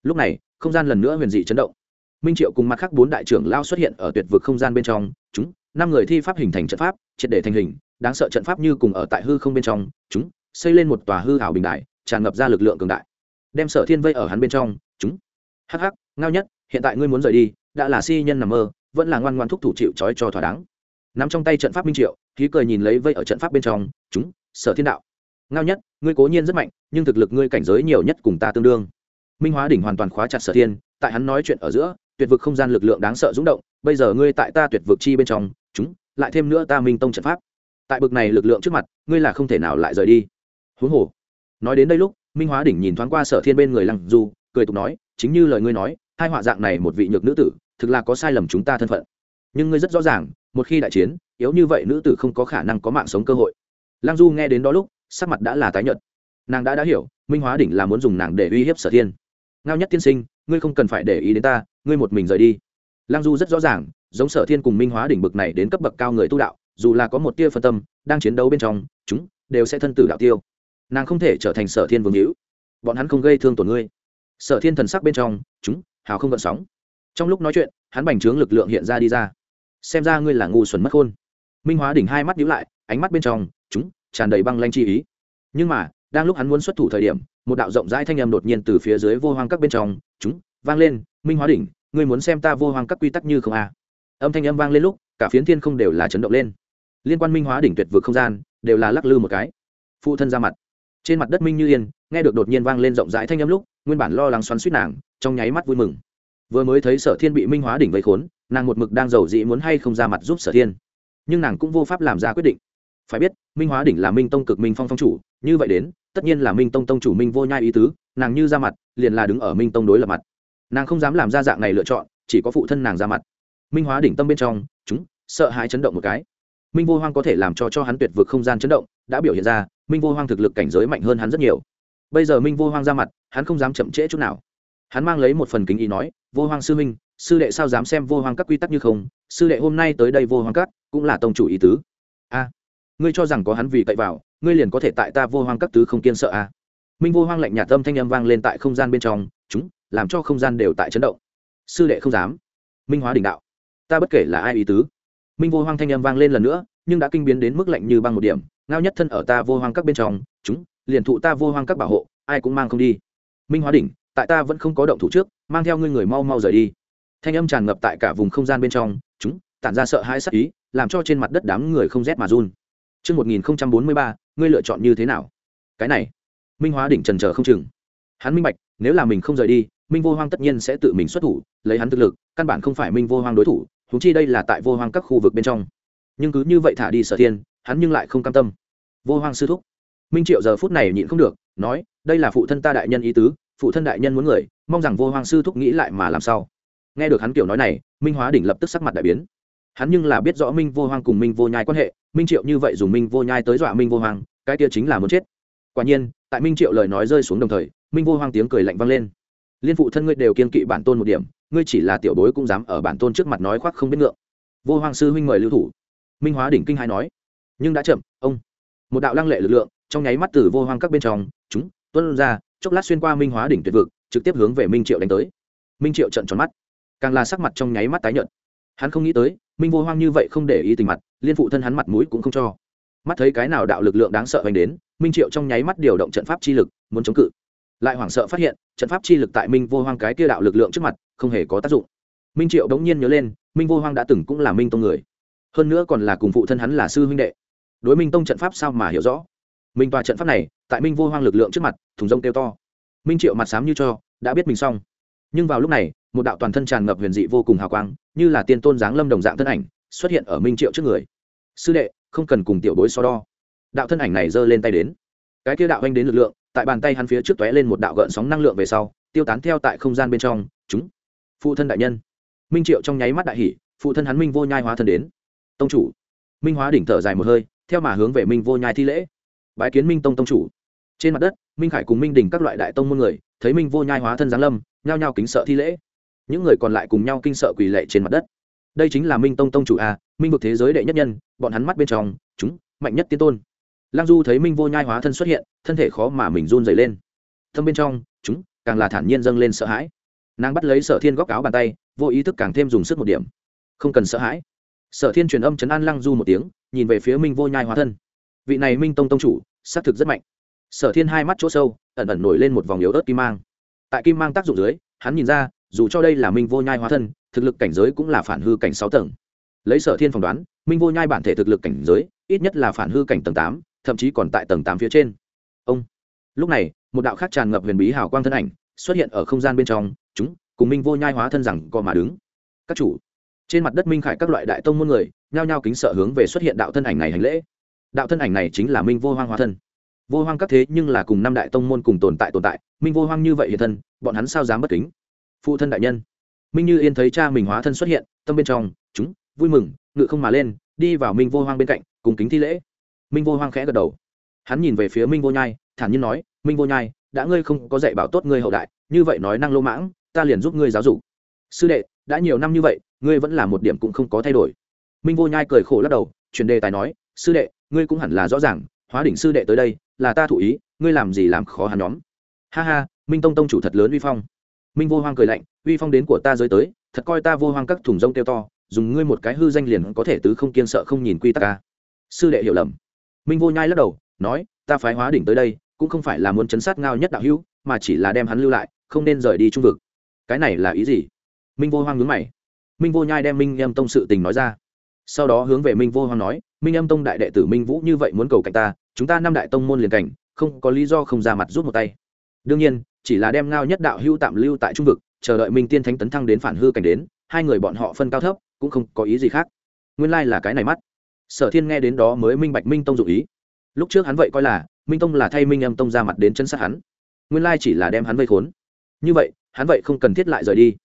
Lúc này, không gian lần nữa huyền dị chấn động. Minh triệu cùng mặt khác bốn đại trưởng lao xuất hiện ở tuyệt vực không gian bên trong, chúng, năm người thi pháp hình thành trận pháp, triệt để thành hình, đáng sợ trận pháp như cùng ở tại hư không bên trong, chúng, xây lên một tòa hư hảo bình đại, tràn ngập ra lực lượng cường đại đem sở thiên vây ở hắn bên trong, chúng. Hắc hắc, ngao nhất, hiện tại ngươi muốn rời đi, đã là si nhân nằm mơ, vẫn là ngoan ngoan thúc thủ chịu trói cho thỏa đáng. Nắm trong tay trận pháp minh triệu, khí cười nhìn lấy vây ở trận pháp bên trong, chúng, sở thiên đạo. Ngao nhất, ngươi cố nhiên rất mạnh, nhưng thực lực ngươi cảnh giới nhiều nhất cùng ta tương đương. Minh hóa đỉnh hoàn toàn khóa chặt sở thiên, tại hắn nói chuyện ở giữa, tuyệt vực không gian lực lượng đáng sợ rúng động, bây giờ ngươi tại ta tuyệt vực chi bên trong, chúng, lại thêm nữa ta minh tông trận pháp. Tại bực này lực lượng trước mặt, ngươi là không thể nào lại rời đi. Huống hồ, nói đến đây lúc minh hóa đỉnh nhìn thoáng qua sở thiên bên người lăng du, cười tục nói, chính như lời ngươi nói, hai họa dạng này một vị nhược nữ tử, thực là có sai lầm chúng ta thân phận. Nhưng ngươi rất rõ ràng, một khi đại chiến, yếu như vậy nữ tử không có khả năng có mạng sống cơ hội. Lăng du nghe đến đó lúc, sắc mặt đã là tái nhợt. Nàng đã đã hiểu, minh hóa đỉnh là muốn dùng nàng để uy hiếp sở thiên. Ngao nhất tiên sinh, ngươi không cần phải để ý đến ta, ngươi một mình rời đi. Lăng du rất rõ ràng, giống sở thiên cùng minh hóa đỉnh bực này đến cấp bậc cao người tu đạo, dù là có một tia phân tâm, đang chiến đấu bên trong, chúng đều sẽ thân tử đạo tiêu nàng không thể trở thành sở thiên vương hữu. Bọn hắn không gây thương tổn ngươi. Sở thiên thần sắc bên trong, chúng, hào không gợn sóng. Trong lúc nói chuyện, hắn bành trướng lực lượng hiện ra đi ra. Xem ra ngươi là ngu xuẩn mất khôn. Minh hóa đỉnh hai mắt nhíu lại, ánh mắt bên trong, chúng, tràn đầy băng lanh chi ý. Nhưng mà, đang lúc hắn muốn xuất thủ thời điểm, một đạo rộng rãi thanh âm đột nhiên từ phía dưới vô hoang các bên trong, chúng, vang lên, minh hóa đỉnh, ngươi muốn xem ta vô hoang các quy tắc như không à. âm thanh âm vang lên lúc, cả phiến thiên không đều là chấn động lên. Liên quan minh hóa đỉnh tuyệt vực không gian, đều là lắc lư một cái. Phụ thân ra mặt trên mặt đất minh như yên, nghe được đột nhiên vang lên rộng rãi thanh âm lúc, nguyên bản lo lắng xoắn suýt nàng, trong nháy mắt vui mừng. Vừa mới thấy sở thiên bị minh hóa đỉnh vây khốn, nàng một mực đang giàu dị muốn hay không ra mặt giúp sở thiên. Nhưng nàng cũng vô pháp làm ra quyết định. Phải biết, minh hóa đỉnh là minh tông cực minh phong phong chủ, như vậy đến, tất nhiên là minh tông tông chủ minh vô nhai ý tứ, nàng như ra mặt, liền là đứng ở minh tông đối lập mặt. Nàng không dám làm ra dạng này lựa chọn, chỉ có phụ thân nàng ra mặt. Minh hóa đỉnh tâm bên trong, chúng, sợ hãi chấn động một cái minh vô hoang có thể làm cho cho hắn tuyệt vực không gian chấn động, đã biểu hiện ra, minh vô hoang thực lực cảnh giới mạnh hơn hắn rất nhiều. Bây giờ minh vô hoang ra mặt, hắn không dám chậm trễ chút nào. Hắn mang lấy một phần kính ý nói, vô hoang sư minh sư đệ sao dám xem vô hoang các quy tắc như không? Sư đệ hôm nay tới đây vô hoang các, cũng là tông chủ ý tứ. A, ngươi cho rằng có hắn vì cậy vào, ngươi liền có thể tại ta vô hoang các tứ không kiên sợ a minh vô hoang lạnh nhạt tâm thanh âm vang lên tại không gian bên trong, chúng, làm cho không gian đều tại chấn động. Sư đệ không dám. Minh hóa đỉnh đạo, ta bất kể là ai ý tứ minh vô hoang thanh âm vang lên lần nữa nhưng đã kinh biến đến mức lạnh như băng một điểm ngao nhất thân ở ta vô hoang các bên trong chúng liền thụ ta vô hoang các bảo hộ ai cũng mang không đi minh hóa đỉnh tại ta vẫn không có động thủ trước mang theo ngươi người mau mau rời đi thanh âm tràn ngập tại cả vùng không gian bên trong chúng tản ra sợ hãi sắc ý làm cho trên mặt đất đám người không rét mà run Trước 1043, ngươi lựa chọn như thế nào? Cái này, Minh Hóa đỉnh trần chờ không chừng. Hắn minh bạch, nếu là mình không rời đi, Minh Vô Hoang tất nhiên sẽ tự mình xuất thủ, lấy hắn thực lực, căn bản không phải Minh Vô Hoang đối thủ, huống chi đây là tại Vô Hoang các khu vực bên trong. Nhưng cứ như vậy thả đi Sở Thiên, hắn nhưng lại không cam tâm. Vô Hoang sư thúc. Minh Triệu giờ phút này nhịn không được, nói, đây là phụ thân ta đại nhân ý tứ, phụ thân đại nhân muốn người, mong rằng Vô Hoang sư thúc nghĩ lại mà làm sao. Nghe được hắn kiểu nói này, Minh Hóa đỉnh lập tức sắc mặt đại biến hắn nhưng là biết rõ minh vô hoang cùng minh vô nhai quan hệ minh triệu như vậy dùng minh vô nhai tới dọa minh vô hoang cái kia chính là muốn chết quả nhiên tại minh triệu lời nói rơi xuống đồng thời minh vô hoang tiếng cười lạnh vang lên liên phụ thân ngươi đều kiên kỵ bản tôn một điểm ngươi chỉ là tiểu bối cũng dám ở bản tôn trước mặt nói khoác không biết ngượng. Vô hoang sư huynh mời lưu thủ. Minh hóa đỉnh kinh hai nói. Nhưng đã chậm, ông. Một đạo lăng lệ lực lượng, trong nháy mắt từ vô hoang các bên trong, chúng tuân ra, chốc lát xuyên qua minh hóa đỉnh tuyệt vực, trực tiếp hướng về minh triệu đánh tới. Minh triệu trận tròn mắt. Càng là sắc mặt trong nháy mắt tái nhợt. Hắn không nghĩ tới, minh vô hoang như vậy không để ý tình mặt, liên phụ thân hắn mặt mũi cũng không cho. Mắt thấy cái nào đạo lực lượng đáng sợ hành đến, minh triệu trong nháy mắt điều động trận pháp chi lực, muốn chống cự. Lại hoảng sợ phát hiện, trận pháp chi lực tại minh vô hoang cái kia đạo lực lượng trước mặt không hề có tác dụng. Minh triệu đống nhiên nhớ lên, minh vô hoang đã từng cũng là minh tông người. Hơn nữa còn là cùng phụ thân hắn là sư huynh đệ. Đối minh tông trận pháp sao mà hiểu rõ? Minh tòa trận pháp này, tại minh vô hoang lực lượng trước mặt, thùng rông kêu to. Minh triệu mặt sám như cho, đã biết mình xong. Nhưng vào lúc này, một đạo toàn thân tràn ngập huyền dị vô cùng hào quang, như là tiên tôn giáng lâm đồng dạng thân ảnh, xuất hiện ở minh triệu trước người. Sư đệ, không cần cùng tiểu bối so đo. Đạo thân ảnh này giơ lên tay đến. Cái kia đạo anh đến lực lượng, tại bàn tay hắn phía trước tóe lên một đạo gợn sóng năng lượng về sau, tiêu tán theo tại không gian bên trong. Chúng phụ thân đại nhân. Minh triệu trong nháy mắt đại hỷ phụ thân hắn minh vô nhai hóa thân đến. Tông chủ. Minh hóa đỉnh thở dài một hơi, theo mà hướng về minh vô nhai thi lễ. Bái kiến minh tông tông chủ. Trên mặt đất, minh khải cùng minh đình các loại đại tông môn người, thấy minh vô nhai hóa thân giáng lâm, nhao nhao kính sợ thi lễ. Những người còn lại cùng nhau kinh sợ quỳ lệ trên mặt đất. Đây chính là minh tông tông chủ a, minh vực thế giới đệ nhất nhân, bọn hắn mắt bên trong, chúng, mạnh nhất tiên tôn. Lăng du thấy minh vô nhai hóa thân xuất hiện, thân thể khó mà mình run dày lên. Thâm bên trong, chúng, càng là thản nhiên dâng lên sợ hãi nàng bắt lấy sở thiên góc áo bàn tay, vô ý thức càng thêm dùng sức một điểm. Không cần sợ hãi. Sở thiên truyền âm chấn an lăng du một tiếng, nhìn về phía minh vô nhai hóa thân. Vị này minh tông tông chủ, xác thực rất mạnh. Sở thiên hai mắt chỗ sâu, ẩn ẩn nổi lên một vòng yếu ớt kim mang. Tại kim mang tác dụng dưới, hắn nhìn ra, dù cho đây là minh vô nhai hóa thân, thực lực cảnh giới cũng là phản hư cảnh sáu tầng. Lấy sở thiên phỏng đoán, minh vô nhai bản thể thực lực cảnh giới, ít nhất là phản hư cảnh tầng tám, thậm chí còn tại tầng tám phía trên. Ông. Lúc này, một đạo khác tràn ngập huyền bí hào quang thân ảnh xuất hiện ở không gian bên trong chúng, cùng minh vô nhai hóa thân rằng co mà đứng. Các chủ, trên mặt đất minh khải các loại đại tông môn người, nhao nhao kính sợ hướng về xuất hiện đạo thân ảnh này hành lễ. Đạo thân ảnh này chính là minh vô hoang hóa thân. Vô hoang các thế nhưng là cùng năm đại tông môn cùng tồn tại tồn tại, minh vô hoang như vậy hiện thân, bọn hắn sao dám bất kính? Phụ thân đại nhân, minh như yên thấy cha mình hóa thân xuất hiện, tâm bên trong, chúng, vui mừng, ngự không mà lên, đi vào minh vô hoang bên cạnh, cùng kính thi lễ. Minh vô hoang khẽ gật đầu. Hắn nhìn về phía minh vô nhai, thản nhiên nói, minh vô nhai, đã ngươi không có dạy bảo tốt ngươi hậu đại, như vậy nói năng lô mãng ta liền giúp ngươi giáo dục. Sư đệ, đã nhiều năm như vậy, ngươi vẫn là một điểm cũng không có thay đổi. Minh vô nhai cười khổ lắc đầu truyền đề tài nói, sư đệ, ngươi cũng hẳn là rõ ràng, hóa đỉnh sư đệ tới đây, là ta thụ ý, ngươi làm gì làm khó hắn nhóm. Ha ha, minh tông tông chủ thật lớn uy phong. Minh vô hoang cười lạnh, uy phong đến của ta giới tới, thật coi ta vô hoang các thùng rông kêu to, dùng ngươi một cái hư danh liền có thể tứ không kiên sợ không nhìn quy tắc ca sư đệ hiểu lầm. Minh vô nhai lắc đầu, nói, ta phái hóa đỉnh tới đây, cũng không phải là muốn chấn sát ngao nhất đạo hữu, mà chỉ là đem hắn lưu lại, không nên rời đi trung vực cái này là ý gì? Minh vô hoang nhướng mày. Minh vô nhai đem minh em tông sự tình nói ra. Sau đó hướng về minh vô hoang nói, minh em tông đại đệ tử minh vũ như vậy muốn cầu cạnh ta, chúng ta năm đại tông môn liền cảnh, không có lý do không ra mặt rút một tay. Đương nhiên, chỉ là đem ngao nhất đạo hưu tạm lưu tại trung vực, chờ đợi minh tiên thánh tấn thăng đến phản hư cảnh đến, hai người bọn họ phân cao thấp, cũng không có ý gì khác. Nguyên lai、like、là cái này mắt. Sở thiên nghe đến đó mới minh bạch minh tông dụ ý. Lúc trước hắn vậy coi là, minh tông là thay minh em tông ra mặt đến chân sát hắn. Nguyên lai chỉ là đem hắn vây khốn. Như vậy hắn vậy không cần thiết lại rời đi.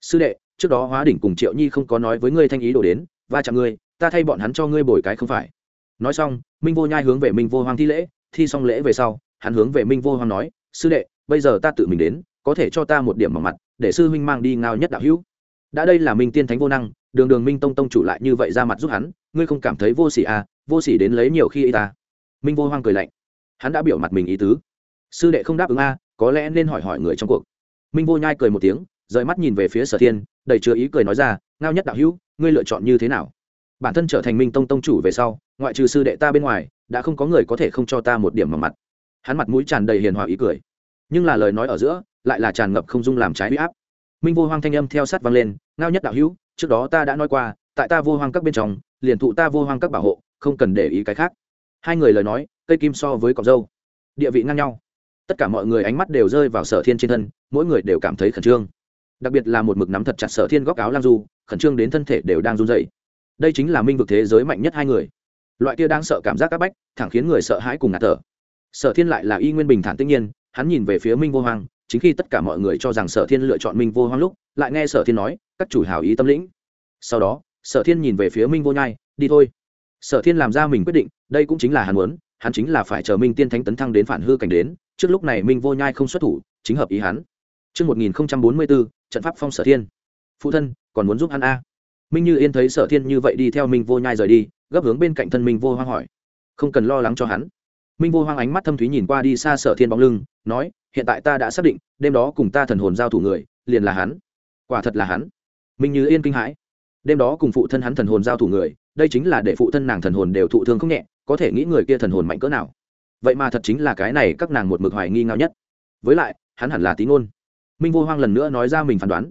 Sư đệ, trước đó hóa đỉnh cùng triệu nhi không có nói với ngươi thanh ý đổ đến, va chạm ngươi, ta thay bọn hắn cho ngươi bồi cái không phải. Nói xong, minh vô nhai hướng về minh vô hoàng thi lễ, thi xong lễ về sau, hắn hướng về minh vô hoàng nói, sư đệ, bây giờ ta tự mình đến, có thể cho ta một điểm bằng mặt, để sư huynh mang đi ngao nhất đạo hữu. Đã đây là minh tiên thánh vô năng, đường đường minh tông tông chủ lại như vậy ra mặt giúp hắn, ngươi không cảm thấy vô s ỉ à vô s ỉ đến lấy nhiều khi y ta. Minh vô hoang cười lạnh. Hắn đã biểu mặt mình ý tứ. Sư đệ không đáp ứng a, có lẽ nên hỏi hỏi người trong cuộc minh vô nhai cười một tiếng, rời mắt nhìn về phía sở thiên, đầy chứa ý cười nói ra, ngao nhất đạo hữu, ngươi lựa chọn như thế nào? Bản thân trở thành minh tông tông chủ về sau, ngoại trừ sư đệ ta bên ngoài, đã không có người có thể không cho ta một điểm mà mặt. Hắn mặt mũi tràn đầy hiền hòa ý cười. Nhưng là lời nói ở giữa, lại là tràn ngập không dung làm trái huy áp. Minh vô hoang thanh âm theo sát vang lên, ngao nhất đạo hữu, trước đó ta đã nói qua, tại ta vô hoang các bên trong, liền thụ ta vô hoang các bảo hộ, không cần để ý cái khác. Hai người lời nói, cây kim so với cọc dâu. Địa vị ngang nhau tất cả mọi người ánh mắt đều rơi vào sở thiên trên thân, mỗi người đều cảm thấy khẩn trương. Đặc biệt là một mực nắm thật chặt sở thiên góc áo lang du, khẩn trương đến thân thể đều đang run dậy đây chính là minh vực thế giới mạnh nhất hai người. Loại kia đang sợ cảm giác áp bách, thẳng khiến người sợ hãi cùng ngạt thở. Sở thiên lại là y nguyên bình thản tất nhiên, hắn nhìn về phía minh vô hoang, chính khi tất cả mọi người cho rằng sở thiên lựa chọn minh vô hoang lúc, lại nghe sở thiên nói, các chủ hào ý tâm lĩnh. Sau đó, sở thiên nhìn về phía minh vô nhai, đi thôi. Sở thiên làm ra mình quyết định, đây cũng chính là hắn muốn, hắn chính là phải chờ minh tiên thánh tấn thăng đến phản hư cảnh đến trước lúc này minh vô nhai không xuất thủ chính hợp ý hắn Trước 1044, trận pháp phong sở thiên. Phụ thân, còn muốn giúp hắn A. Minh Như Yên thấy sở thiên như vậy đi theo Minh vô nhai rời đi, gấp hướng bên cạnh thân Minh vô hoang hỏi. Không cần lo lắng cho hắn. Minh vô hoang ánh mắt thâm thúy nhìn qua đi xa sở thiên bóng lưng, nói, hiện tại ta đã xác định, đêm đó cùng ta thần hồn giao thủ người, liền là hắn. Quả thật là hắn. Minh Như Yên kinh hãi. Đêm đó cùng phụ thân hắn thần hồn giao thủ người, đây chính là để phụ thân nàng thần hồn đều thụ thương không nhẹ, có thể nghĩ người kia thần hồn mạnh cỡ nào. Vậy mà thật chính là cái này các nàng một mực hoài nghi ngao nhất. Với lại, hắn hẳn là tí ngôn. Minh vô hoang lần nữa nói ra mình phán đoán.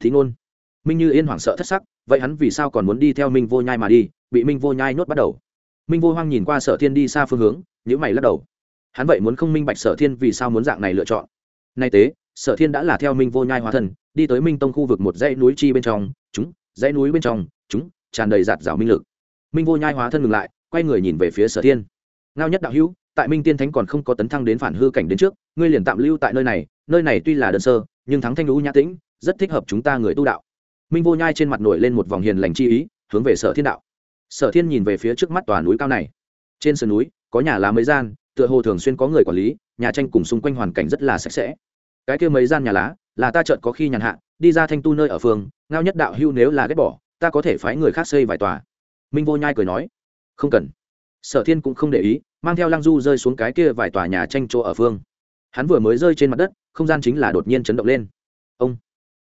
Thí ngôn. Minh như yên hoảng sợ thất sắc vậy hắn vì sao còn muốn đi theo minh vô nhai mà đi? Bị minh vô nhai nhốt bắt đầu. Minh vô hoang nhìn qua sở thiên đi xa phương hướng nhữ mày lắc đầu. Hắn vậy muốn không minh bạch sở thiên vì sao muốn dạng này lựa chọn? Nay tế sở thiên đã là theo minh vô nhai hóa thần đi tới minh tông khu vực một dãy núi chi bên trong chúng dãy núi bên trong chúng tràn đầy giạt rào minh lực. Minh vô nhai hóa thân ngừng lại quay người nhìn về phía sở thiên. Ngao nhất đạo hữu tại minh tiên thánh còn không có tấn thăng đến phản hư cảnh đến trước, ngươi liền tạm lưu tại nơi này nơi này tuy là đơn sơ, nhưng thắng thanh lũ nhã tĩnh, rất thích hợp chúng ta người tu đạo. Minh vô nhai trên mặt nổi lên một vòng hiền lành chi ý, hướng về sở thiên đạo. Sở thiên nhìn về phía trước mắt tòa núi cao này. Trên sườn núi, có nhà lá mấy gian, tựa hồ thường xuyên có người quản lý, nhà tranh cùng xung quanh hoàn cảnh rất là sạch sẽ. Cái kia mấy gian nhà lá, là ta chợt có khi nhàn hạ, đi ra thanh tu nơi ở phường, ngao nhất đạo hưu nếu là ghét bỏ, ta có thể phái người khác xây vài tòa. Minh vô nhai cười nói, không cần sở thiên cũng không để ý, mang theo lăng du rơi xuống cái kia vài tòa nhà tranh chỗ ở phương. Hắn vừa mới rơi trên mặt đất, không gian chính là đột nhiên chấn động lên. Ông!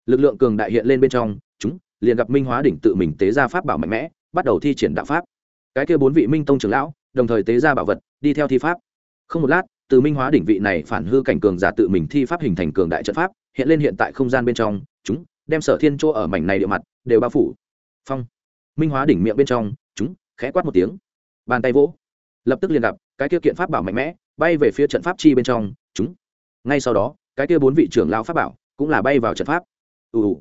Lực lượng cường đại hiện lên bên trong, chúng, liền gặp minh hóa đỉnh tự mình tế ra pháp bảo mạnh mẽ, bắt đầu thi triển đạo pháp. Cái kia bốn vị minh tông trưởng lão, đồng thời tế ra bảo vật, đi theo thi pháp. Không một lát, từ minh hóa đỉnh vị này phản hư cảnh cường giả tự mình thi pháp hình thành cường đại trận pháp, hiện lên hiện tại không gian bên trong, chúng, đem sở thiên chỗ ở mảnh này địa mặt, đều bao phủ. Phong! Minh hóa đỉnh miệng bên trong, chúng, khẽ quát một tiếng bàn tay vỗ. Lập tức liền gặp, cái kia kiện pháp bảo mạnh mẽ, bay về phía trận pháp chi bên trong, chúng. Ngay sau đó, cái kia bốn vị trưởng lao pháp bảo cũng là bay vào trận pháp. Ù ù.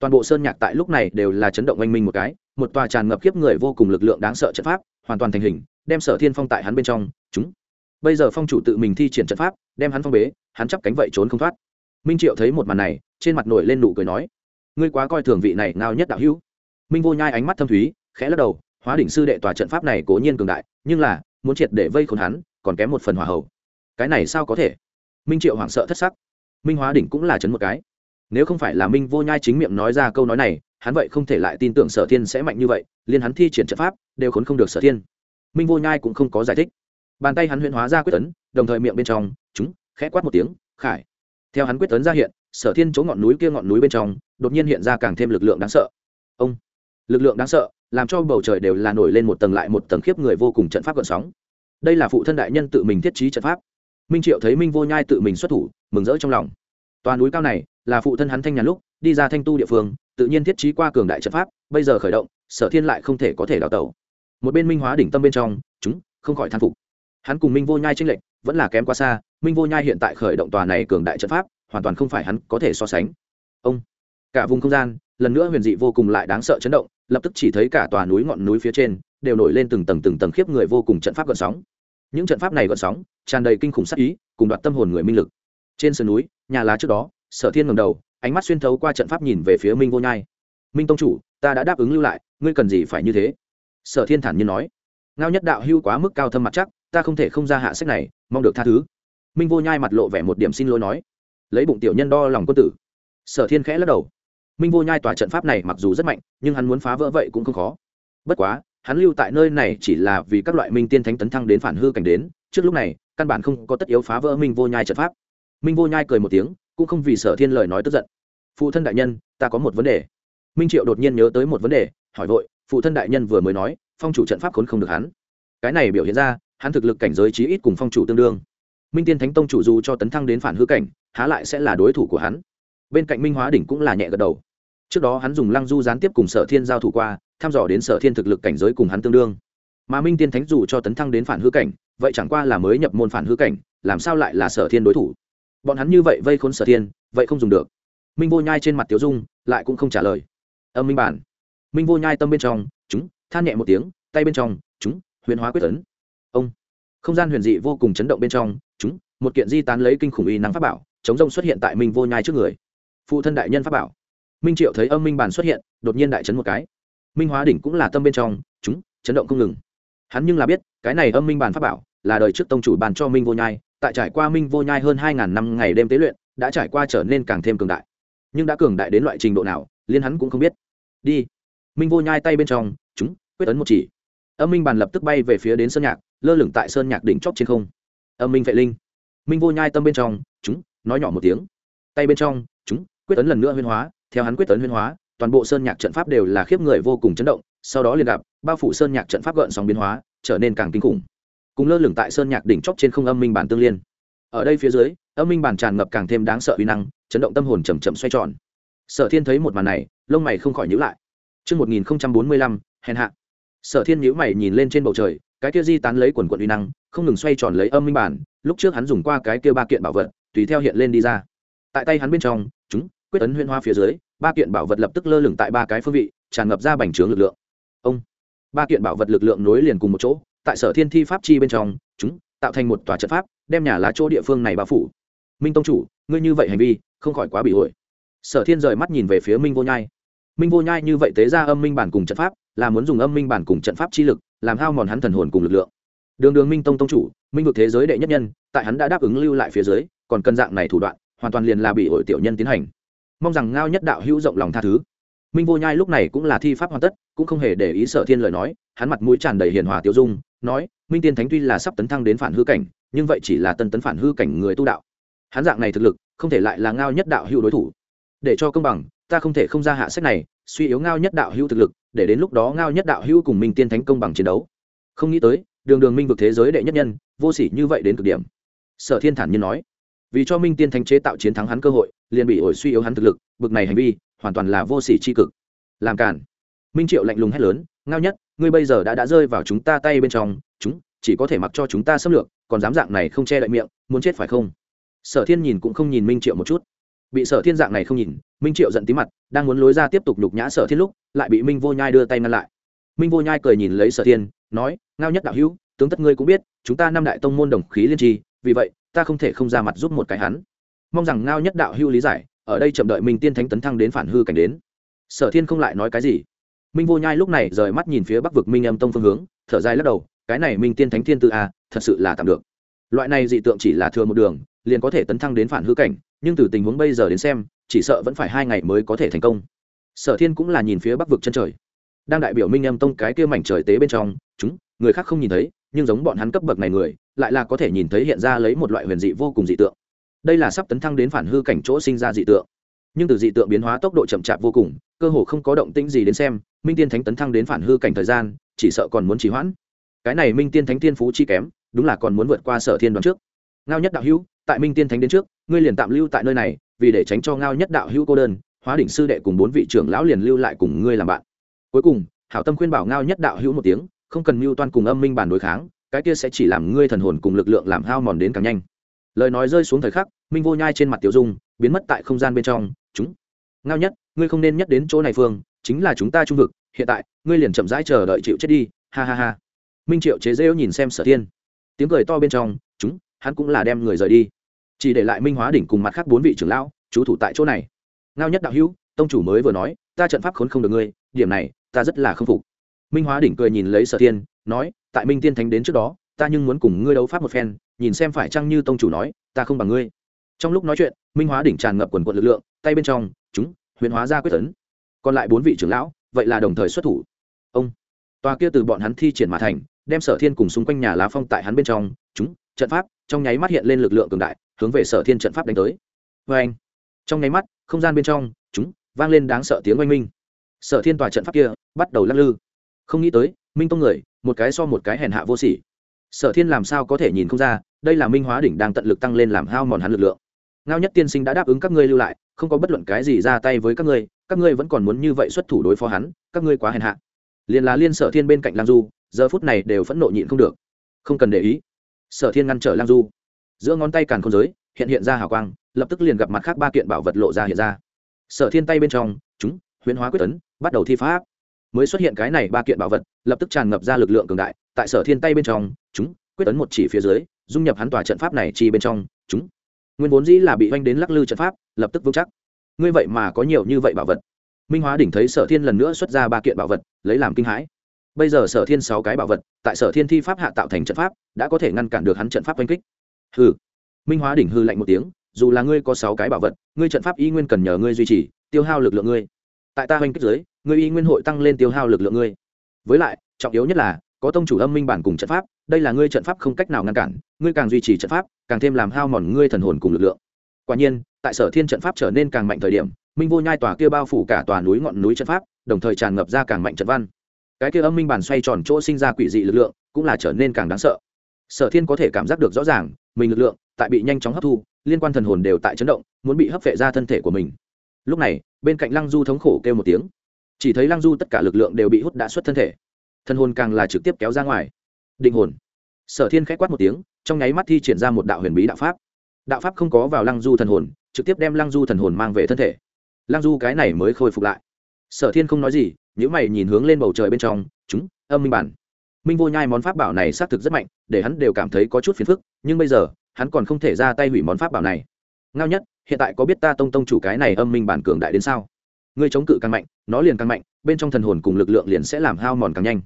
Toàn bộ sơn nhạc tại lúc này đều là chấn động oanh minh một cái, một tòa tràn ngập khiếp người vô cùng lực lượng đáng sợ trận pháp, hoàn toàn thành hình, đem sở thiên phong tại hắn bên trong, chúng. Bây giờ phong chủ tự mình thi triển trận pháp, đem hắn phong bế, hắn chắp cánh vậy trốn không thoát. Minh triệu thấy một màn này, trên mặt nổi lên nụ cười nói, ngươi quá coi thường vị này ngao nhất đạo hữu. Minh vô nhai ánh mắt thâm thúy, khẽ lắc đầu hóa đỉnh sư đệ tòa trận pháp này cố nhiên cường đại, nhưng là, muốn triệt để vây khốn hắn, còn kém một phần hòa hậu cái này sao có thể? Minh triệu hoảng sợ thất sắc. Minh hóa đỉnh cũng là chấn một cái. Nếu không phải là minh vô nhai chính miệng nói ra câu nói này, hắn vậy không thể lại tin tưởng sở thiên sẽ mạnh như vậy liền hắn thi triển trận pháp, đều khốn không được sở thiên. Minh vô nhai cũng không có giải thích. Bàn tay hắn huyễn hóa ra quyết tấn đồng thời miệng bên trong, chúng, khẽ quát một tiếng, khải. Theo hắn quyết tấn ra hiện, sở thiên chỗ ngọn núi kia ngọn núi bên trong, đột nhiên hiện ra càng thêm lực lượng đáng sợ. Ông, lực lượng đáng sợ làm cho bầu trời đều là nổi lên một tầng lại một tầng khiếp người vô cùng trận pháp gợn sóng. Đây là phụ thân đại nhân tự mình thiết trí trận pháp. Minh triệu thấy minh vô nhai tự mình xuất thủ, mừng rỡ trong lòng. Toàn núi cao này, là phụ thân hắn thanh nhàn lúc, đi ra thanh tu địa phương, tự nhiên thiết trí qua cường đại trận pháp, bây giờ khởi động, sở thiên lại không thể có thể đào tẩu. Một bên minh hóa đỉnh tâm bên trong, chúng, không khỏi thán phục. Hắn cùng minh vô nhai tranh lệch, vẫn là kém quá xa, minh vô nhai hiện tại khởi động tòa này cường đại trận pháp, hoàn toàn không phải hắn có thể so sánh. Ông, cả vùng không gian lần nữa huyền dị vô cùng lại đáng sợ chấn động, lập tức chỉ thấy cả tòa núi ngọn núi phía trên đều nổi lên từng tầng từng tầng khiếp người vô cùng trận pháp gợn sóng. Những trận pháp này gợn sóng, tràn đầy kinh khủng sắc ý, cùng đoạt tâm hồn người minh lực. Trên sườn núi, nhà lá trước đó, sở thiên ngầm đầu, ánh mắt xuyên thấu qua trận pháp nhìn về phía minh vô nhai. Minh tông chủ, ta đã đáp ứng lưu lại, ngươi cần gì phải như thế? Sở thiên thản nhiên nói. Ngao nhất đạo hưu quá mức cao thâm mặt chắc, ta không thể không ra hạ sách này, mong được tha thứ. Minh vô nhai mặt lộ vẻ một điểm xin lỗi nói. Lấy bụng tiểu nhân đo lòng quân tử. Sở thiên khẽ lắc đầu minh vô nhai tòa trận pháp này mặc dù rất mạnh, nhưng hắn muốn phá vỡ vậy cũng không khó. Bất quá, hắn lưu tại nơi này chỉ là vì các loại minh tiên thánh tấn thăng đến phản hư cảnh đến, trước lúc này, căn bản không có tất yếu phá vỡ minh vô nhai trận pháp. Minh vô nhai cười một tiếng, cũng không vì sở thiên lời nói tức giận. Phụ thân đại nhân, ta có một vấn đề. Minh triệu đột nhiên nhớ tới một vấn đề, hỏi vội, phụ thân đại nhân vừa mới nói, phong chủ trận pháp khốn không được hắn. Cái này biểu hiện ra, hắn thực lực cảnh giới chí ít cùng phong chủ tương đương. Minh tiên thánh tông chủ dù cho tấn thăng đến phản hư cảnh, há lại sẽ là đối thủ của hắn. Bên cạnh minh hóa đỉnh cũng là nhẹ gật đầu trước đó hắn dùng lăng du gián tiếp cùng sở thiên giao thủ qua, thăm dò đến sở thiên thực lực cảnh giới cùng hắn tương đương. Mà minh tiên thánh dù cho tấn thăng đến phản hư cảnh, vậy chẳng qua là mới nhập môn phản hư cảnh, làm sao lại là sở thiên đối thủ? Bọn hắn như vậy vây khốn sở thiên, vậy không dùng được. Minh vô nhai trên mặt tiểu dung, lại cũng không trả lời. Âm minh bản. Minh vô nhai tâm bên trong, chúng, than nhẹ một tiếng, tay bên trong, chúng, huyền hóa quyết tấn ông. Không gian huyền dị vô cùng chấn động bên trong, chúng, một kiện di tán lấy kinh khủng uy năng pháp bảo, chống rông xuất hiện tại minh vô nhai trước người. Phụ thân đại nhân pháp bảo minh triệu thấy âm minh Bàn xuất hiện, đột nhiên đại chấn một cái. Minh hóa đỉnh cũng là tâm bên trong, chúng, chấn động không ngừng. Hắn nhưng là biết, cái này âm minh Bàn pháp bảo, là đời trước tông chủ bàn cho minh vô nhai, tại trải qua minh vô nhai hơn hai ngàn năm ngày đêm tế luyện, đã trải qua trở nên càng thêm cường đại. Nhưng đã cường đại đến loại trình độ nào liên hắn cũng không biết. Đi. Minh vô nhai tay bên trong, chúng, quyết ấn một chỉ. Âm minh bàn lập tức bay về phía đến sơn nhạc, lơ lửng tại sơn nhạc đỉnh chóp trên không. Âm minh vệ linh. Minh vô nhai tâm bên trong, chúng, nói nhỏ một tiếng. Tay bên trong, chúng, quyết ấn lần nữa huyên hóa theo hắn quyết tấn huyên hóa toàn bộ sơn nhạc trận pháp đều là khiếp người vô cùng chấn động sau đó liền gặp bao phủ sơn nhạc trận pháp gợn sóng biến hóa trở nên càng kinh khủng cùng lơ lửng tại sơn nhạc đỉnh chóp trên không âm minh bản tương liên ở đây phía dưới âm minh bản tràn ngập càng thêm đáng sợ uy năng chấn động tâm hồn chầm chậm xoay tròn sở thiên thấy một màn này lông mày không khỏi nhữ lại Trước 1045, hèn hạ. Sở thiên nhữ mày nhìn lên trên bầu trời, cái kia di tán lấy quần quần uy năng, không ngừng xoay tròn lấy âm minh bản, lúc trước hắn dùng qua cái kia ba kiện bảo vật, tùy theo hiện lên đi ra. Tại tay hắn bên trong, chúng quyết ấn huyên hoa phía dưới, ba kiện bảo vật lập tức lơ lửng tại ba cái phương vị, tràn ngập ra bành trướng lực lượng. Ông, ba kiện bảo vật lực lượng nối liền cùng một chỗ, tại Sở Thiên thi pháp chi bên trong, chúng tạo thành một tòa trận pháp, đem nhà lá chỗ địa phương này bao phủ. Minh tông chủ, ngươi như vậy hành vi, không khỏi quá bị ổi. Sở Thiên rời mắt nhìn về phía Minh Vô Nhai minh vô nhai như vậy tế ra âm minh bản cùng trận pháp là muốn dùng âm minh bản cùng trận pháp chi lực làm hao mòn hắn thần hồn cùng lực lượng đường đường minh tông tông chủ minh vực thế giới đệ nhất nhân tại hắn đã đáp ứng lưu lại phía dưới còn cân dạng này thủ đoạn hoàn toàn liền là bị hội tiểu nhân tiến hành mong rằng ngao nhất đạo hữu rộng lòng tha thứ. Minh vô nhai lúc này cũng là thi pháp hoàn tất, cũng không hề để ý sở thiên lời nói, hắn mặt mũi tràn đầy hiền hòa tiêu dung, nói, minh tiên thánh tuy là sắp tấn thăng đến phản hư cảnh, nhưng vậy chỉ là tân tấn phản hư cảnh người tu đạo. Hắn dạng này thực lực, không thể lại là ngao nhất đạo hữu đối thủ. Để cho công bằng, ta không thể không ra hạ sách này, suy yếu ngao nhất đạo hữu thực lực, để đến lúc đó ngao nhất đạo hữu cùng minh tiên thánh công bằng chiến đấu. Không nghĩ tới, đường đường minh vực thế giới đệ nhất nhân, vô sỉ như vậy đến cực điểm. Sở thiên thản nhiên nói vì cho minh tiên thánh chế tạo chiến thắng hắn cơ hội, liền bị ổi suy yếu hắn thực lực, bực này hành vi, hoàn toàn là vô sỉ c h i cực. Làm cản minh triệu lạnh lùng hét lớn, ngao nhất, ngươi bây giờ đã đã rơi vào chúng ta tay bên trong, chúng, chỉ có thể mặc cho chúng ta xâm lược, còn dám dạng này không che đậy miệng, muốn chết phải không? Sở thiên nhìn cũng không nhìn minh triệu một chút. Bị sở thiên dạng này không nhìn, minh triệu giận tí mặt, đang muốn lối ra tiếp tục nhục nhã sở thiên lúc, lại bị minh vô nhai đưa tay ngăn lại. Minh vô nhai cười nhìn lấy sở thiên, nói, ngao nhất đạo hữu, tướng tất ngươi cũng biết, chúng ta năm đại tông môn đồng khí liên tri, vì vậy ta không thể không ra mặt giúp một cái hắn. Mong rằng ngao nhất đạo hưu lý giải, ở đây chậm đợi mình tiên thánh tấn thăng đến phản hư cảnh đến. Sở thiên không lại nói cái gì. Minh vô nhai lúc này rời mắt nhìn phía bắc vực minh âm tông phương hướng, thở dài lắc đầu, cái này minh tiên thánh thiên tư a thật sự là tạm được. Loại này dị tượng chỉ là thừa một đường, liền có thể tấn thăng đến phản hư cảnh, nhưng từ tình huống bây giờ đến xem, chỉ sợ vẫn phải hai ngày mới có thể thành công. Sở thiên cũng là nhìn phía bắc vực chân trời. Đang đại biểu minh âm tông cái kia mảnh trời tế bên trong, chúng, người khác không nhìn thấy, nhưng giống bọn hắn cấp bậc này người lại là có thể nhìn thấy hiện ra lấy một loại huyền dị vô cùng dị tượng. Đây là sắp tấn thăng đến phản hư cảnh chỗ sinh ra dị tượng. Nhưng từ dị tượng biến hóa tốc độ chậm chạp vô cùng, cơ hồ không có động tĩnh gì đến xem, minh tiên thánh tấn thăng đến phản hư cảnh thời gian, chỉ sợ còn muốn trì hoãn. Cái này minh tiên thánh tiên phú chi kém, đúng là còn muốn vượt qua sở thiên đoán trước. Ngao nhất đạo hữu, tại minh tiên thánh đến trước, ngươi liền tạm lưu tại nơi này, vì để tránh cho ngao nhất đạo hữu cô đơn, hóa đỉnh sư đệ cùng bốn vị trưởng lão liền lưu lại cùng ngươi làm bạn. Cuối cùng, hảo tâm khuyên bảo ngao nhất đạo hữu một tiếng, không cần mưu toan cùng âm minh bản đối kháng cái kia sẽ chỉ làm ngươi thần hồn cùng lực lượng làm hao mòn đến càng nhanh. Lời nói rơi xuống thời khắc, minh vô nhai trên mặt tiểu dung biến mất tại không gian bên trong, chúng, ngao nhất, ngươi không nên nhất đến chỗ này phương, chính là chúng ta trung vực, hiện tại, ngươi liền chậm rãi chờ đợi chịu chết đi, ha ha ha. Minh triệu chế rêu nhìn xem sở thiên. Tiếng cười to bên trong, chúng, hắn cũng là đem người rời đi. Chỉ để lại minh hóa đỉnh cùng mặt khác bốn vị trưởng lão chú thủ tại chỗ này. Ngao nhất đạo hữu, tông chủ mới vừa nói, ta trận pháp khốn không được ngươi, điểm này, ta rất là không phục minh hóa đỉnh cười nhìn lấy sở thiên, nói, tại minh tiên thánh đến trước đó, ta nhưng muốn cùng ngươi đấu pháp một phen, nhìn xem phải chăng như tông chủ nói, ta không bằng ngươi. Trong lúc nói chuyện, minh hóa đỉnh tràn ngập quần quận lực lượng, tay bên trong, chúng, huyền hóa ra quyết tấn. Còn lại bốn vị trưởng lão, vậy là đồng thời xuất thủ. Ông, tòa kia từ bọn hắn thi triển mà thành, đem sở thiên cùng xung quanh nhà lá phong tại hắn bên trong, chúng, trận pháp, trong nháy mắt hiện lên lực lượng cường đại, hướng về sở thiên trận pháp đánh tới. Vê anh, trong nháy mắt, không gian bên trong, chúng, vang lên đáng sợ tiếng oanh minh. Sở thiên tòa trận pháp kia, bắt đầu lắc lư không nghĩ tới, minh tông người, một cái so một cái hèn hạ vô sỉ. Sở thiên làm sao có thể nhìn không ra, đây là minh hóa đỉnh đang tận lực tăng lên làm hao mòn hắn lực lượng. Ngao nhất tiên sinh đã đáp ứng các ngươi lưu lại, không có bất luận cái gì ra tay với các ngươi các ngươi vẫn còn muốn như vậy xuất thủ đối phó hắn, các ngươi quá hèn hạ. Liền là liên sở thiên bên cạnh lang du, giờ phút này đều phẫn nộ nhịn không được. Không cần để ý. Sở thiên ngăn trở lang du. Giữa ngón tay càn không giới, hiện hiện ra hào quang, lập tức liền gặp mặt khác ba kiện bảo vật lộ ra hiện ra. Sở thiên tay bên trong, chúng, huyễn hóa quyết tấn bắt đầu thi pháp mới xuất hiện cái này ba kiện bảo vật, lập tức tràn ngập ra lực lượng cường đại, tại sở thiên tay bên trong, chúng, quyết tấn một chỉ phía dưới, dung nhập hắn tòa trận pháp này chi bên trong, chúng. Nguyên vốn dĩ là bị oanh đến lắc lư trận pháp, lập tức vững chắc. Ngươi vậy mà có nhiều như vậy bảo vật. Minh hóa đỉnh thấy sở thiên lần nữa xuất ra ba kiện bảo vật, lấy làm kinh hãi. Bây giờ sở thiên sáu cái bảo vật, tại sở thiên thi pháp hạ tạo thành trận pháp, đã có thể ngăn cản được hắn trận pháp oanh kích. Hừ. Minh hóa đỉnh hư lạnh một tiếng, dù là ngươi có sáu cái bảo vật, ngươi trận pháp y nguyên cần nhờ ngươi duy trì, tiêu hao lực lượng ngươi. Tại ta oanh kích giới ngươi y nguyên hội tăng lên tiêu hao lực lượng ngươi. Với lại, trọng yếu nhất là, có tông chủ âm minh bản cùng trận pháp, đây là ngươi trận pháp không cách nào ngăn cản, ngươi càng duy trì trận pháp, càng thêm làm hao mòn ngươi thần hồn cùng lực lượng. Quả nhiên, tại sở thiên trận pháp trở nên càng mạnh thời điểm, minh vô nhai tòa kia bao phủ cả tòa núi ngọn núi trận pháp, đồng thời tràn ngập ra càng mạnh trận văn. Cái kia âm minh bản xoay tròn chỗ sinh ra quỷ dị lực lượng, cũng là trở nên càng đáng sợ. Sở thiên có thể cảm giác được rõ ràng, mình lực lượng, tại bị nhanh chóng hấp thu, liên quan thần hồn đều tại chấn động, muốn bị hấp vệ ra thân thể của mình. Lúc này, bên cạnh lăng du thống khổ kêu một tiếng chỉ thấy lăng du tất cả lực lượng đều bị hút đã xuất thân thể. Thân hồn càng là trực tiếp kéo ra ngoài. Định hồn. Sở thiên k h á c quát một tiếng, trong nháy mắt thi triển ra một đạo huyền bí đạo pháp. Đạo pháp không có vào lăng du thần hồn, trực tiếp đem lăng du thần hồn mang về thân thể. Lăng du cái này mới khôi phục lại. Sở thiên không nói gì những mày nhìn hướng lên bầu trời bên trong, chúng, âm minh bản. Minh vô nhai món pháp bảo này xác thực rất mạnh, để hắn đều cảm thấy có chút phiền phức, nhưng bây giờ, hắn còn không thể ra tay hủy món pháp bảo này. Ngao nhất, hiện tại có biết ta tông tông chủ cái này âm minh bản cường đại đến sao? Ngươi chống cự càng mạnh nó liền càng mạnh bên trong thần hồn cùng lực lượng liền sẽ làm hao mòn càng nhanh.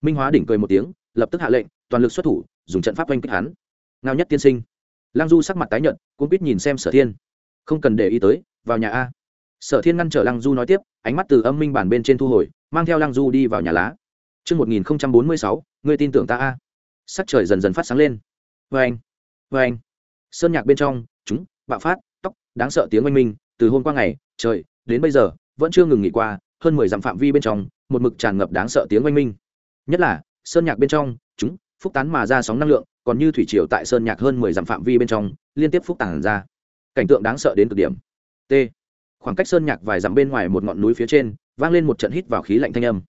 Minh hóa đỉnh cười một tiếng lập tức hạ lệnh toàn lực xuất thủ dùng trận pháp oanh kích hắn. Ngao nhất tiên sinh. Lang du sắc mặt tái nhợt cũng biết nhìn xem sở thiên. Không cần để ý tới vào nhà a. Sở thiên ngăn trở lăng du nói tiếp ánh mắt từ âm minh bản bên trên thu hồi mang theo lăng du đi vào nhà lá. Trước 1046, ngươi tin tưởng ta a. Sắc trời dần dần phát sáng lên. Vê anh vê anh sơn nhạc bên trong chúng bạo phát tóc đáng sợ tiếng oanh minh từ hôm qua ngày trời đến bây giờ vẫn chưa ngừng nghỉ qua, hơn mười dặm phạm vi bên trong, một mực tràn ngập đáng sợ tiếng oanh minh. Nhất là, sơn nhạc bên trong, chúng, phúc tán mà ra sóng năng lượng, còn như thủy triều tại sơn nhạc hơn mười dặm phạm vi bên trong, liên tiếp phúc tản ra. Cảnh tượng đáng sợ đến cực điểm. T. Khoảng cách sơn nhạc vài dặm bên ngoài một ngọn núi phía trên, vang lên một trận hít vào khí lạnh thanh âm.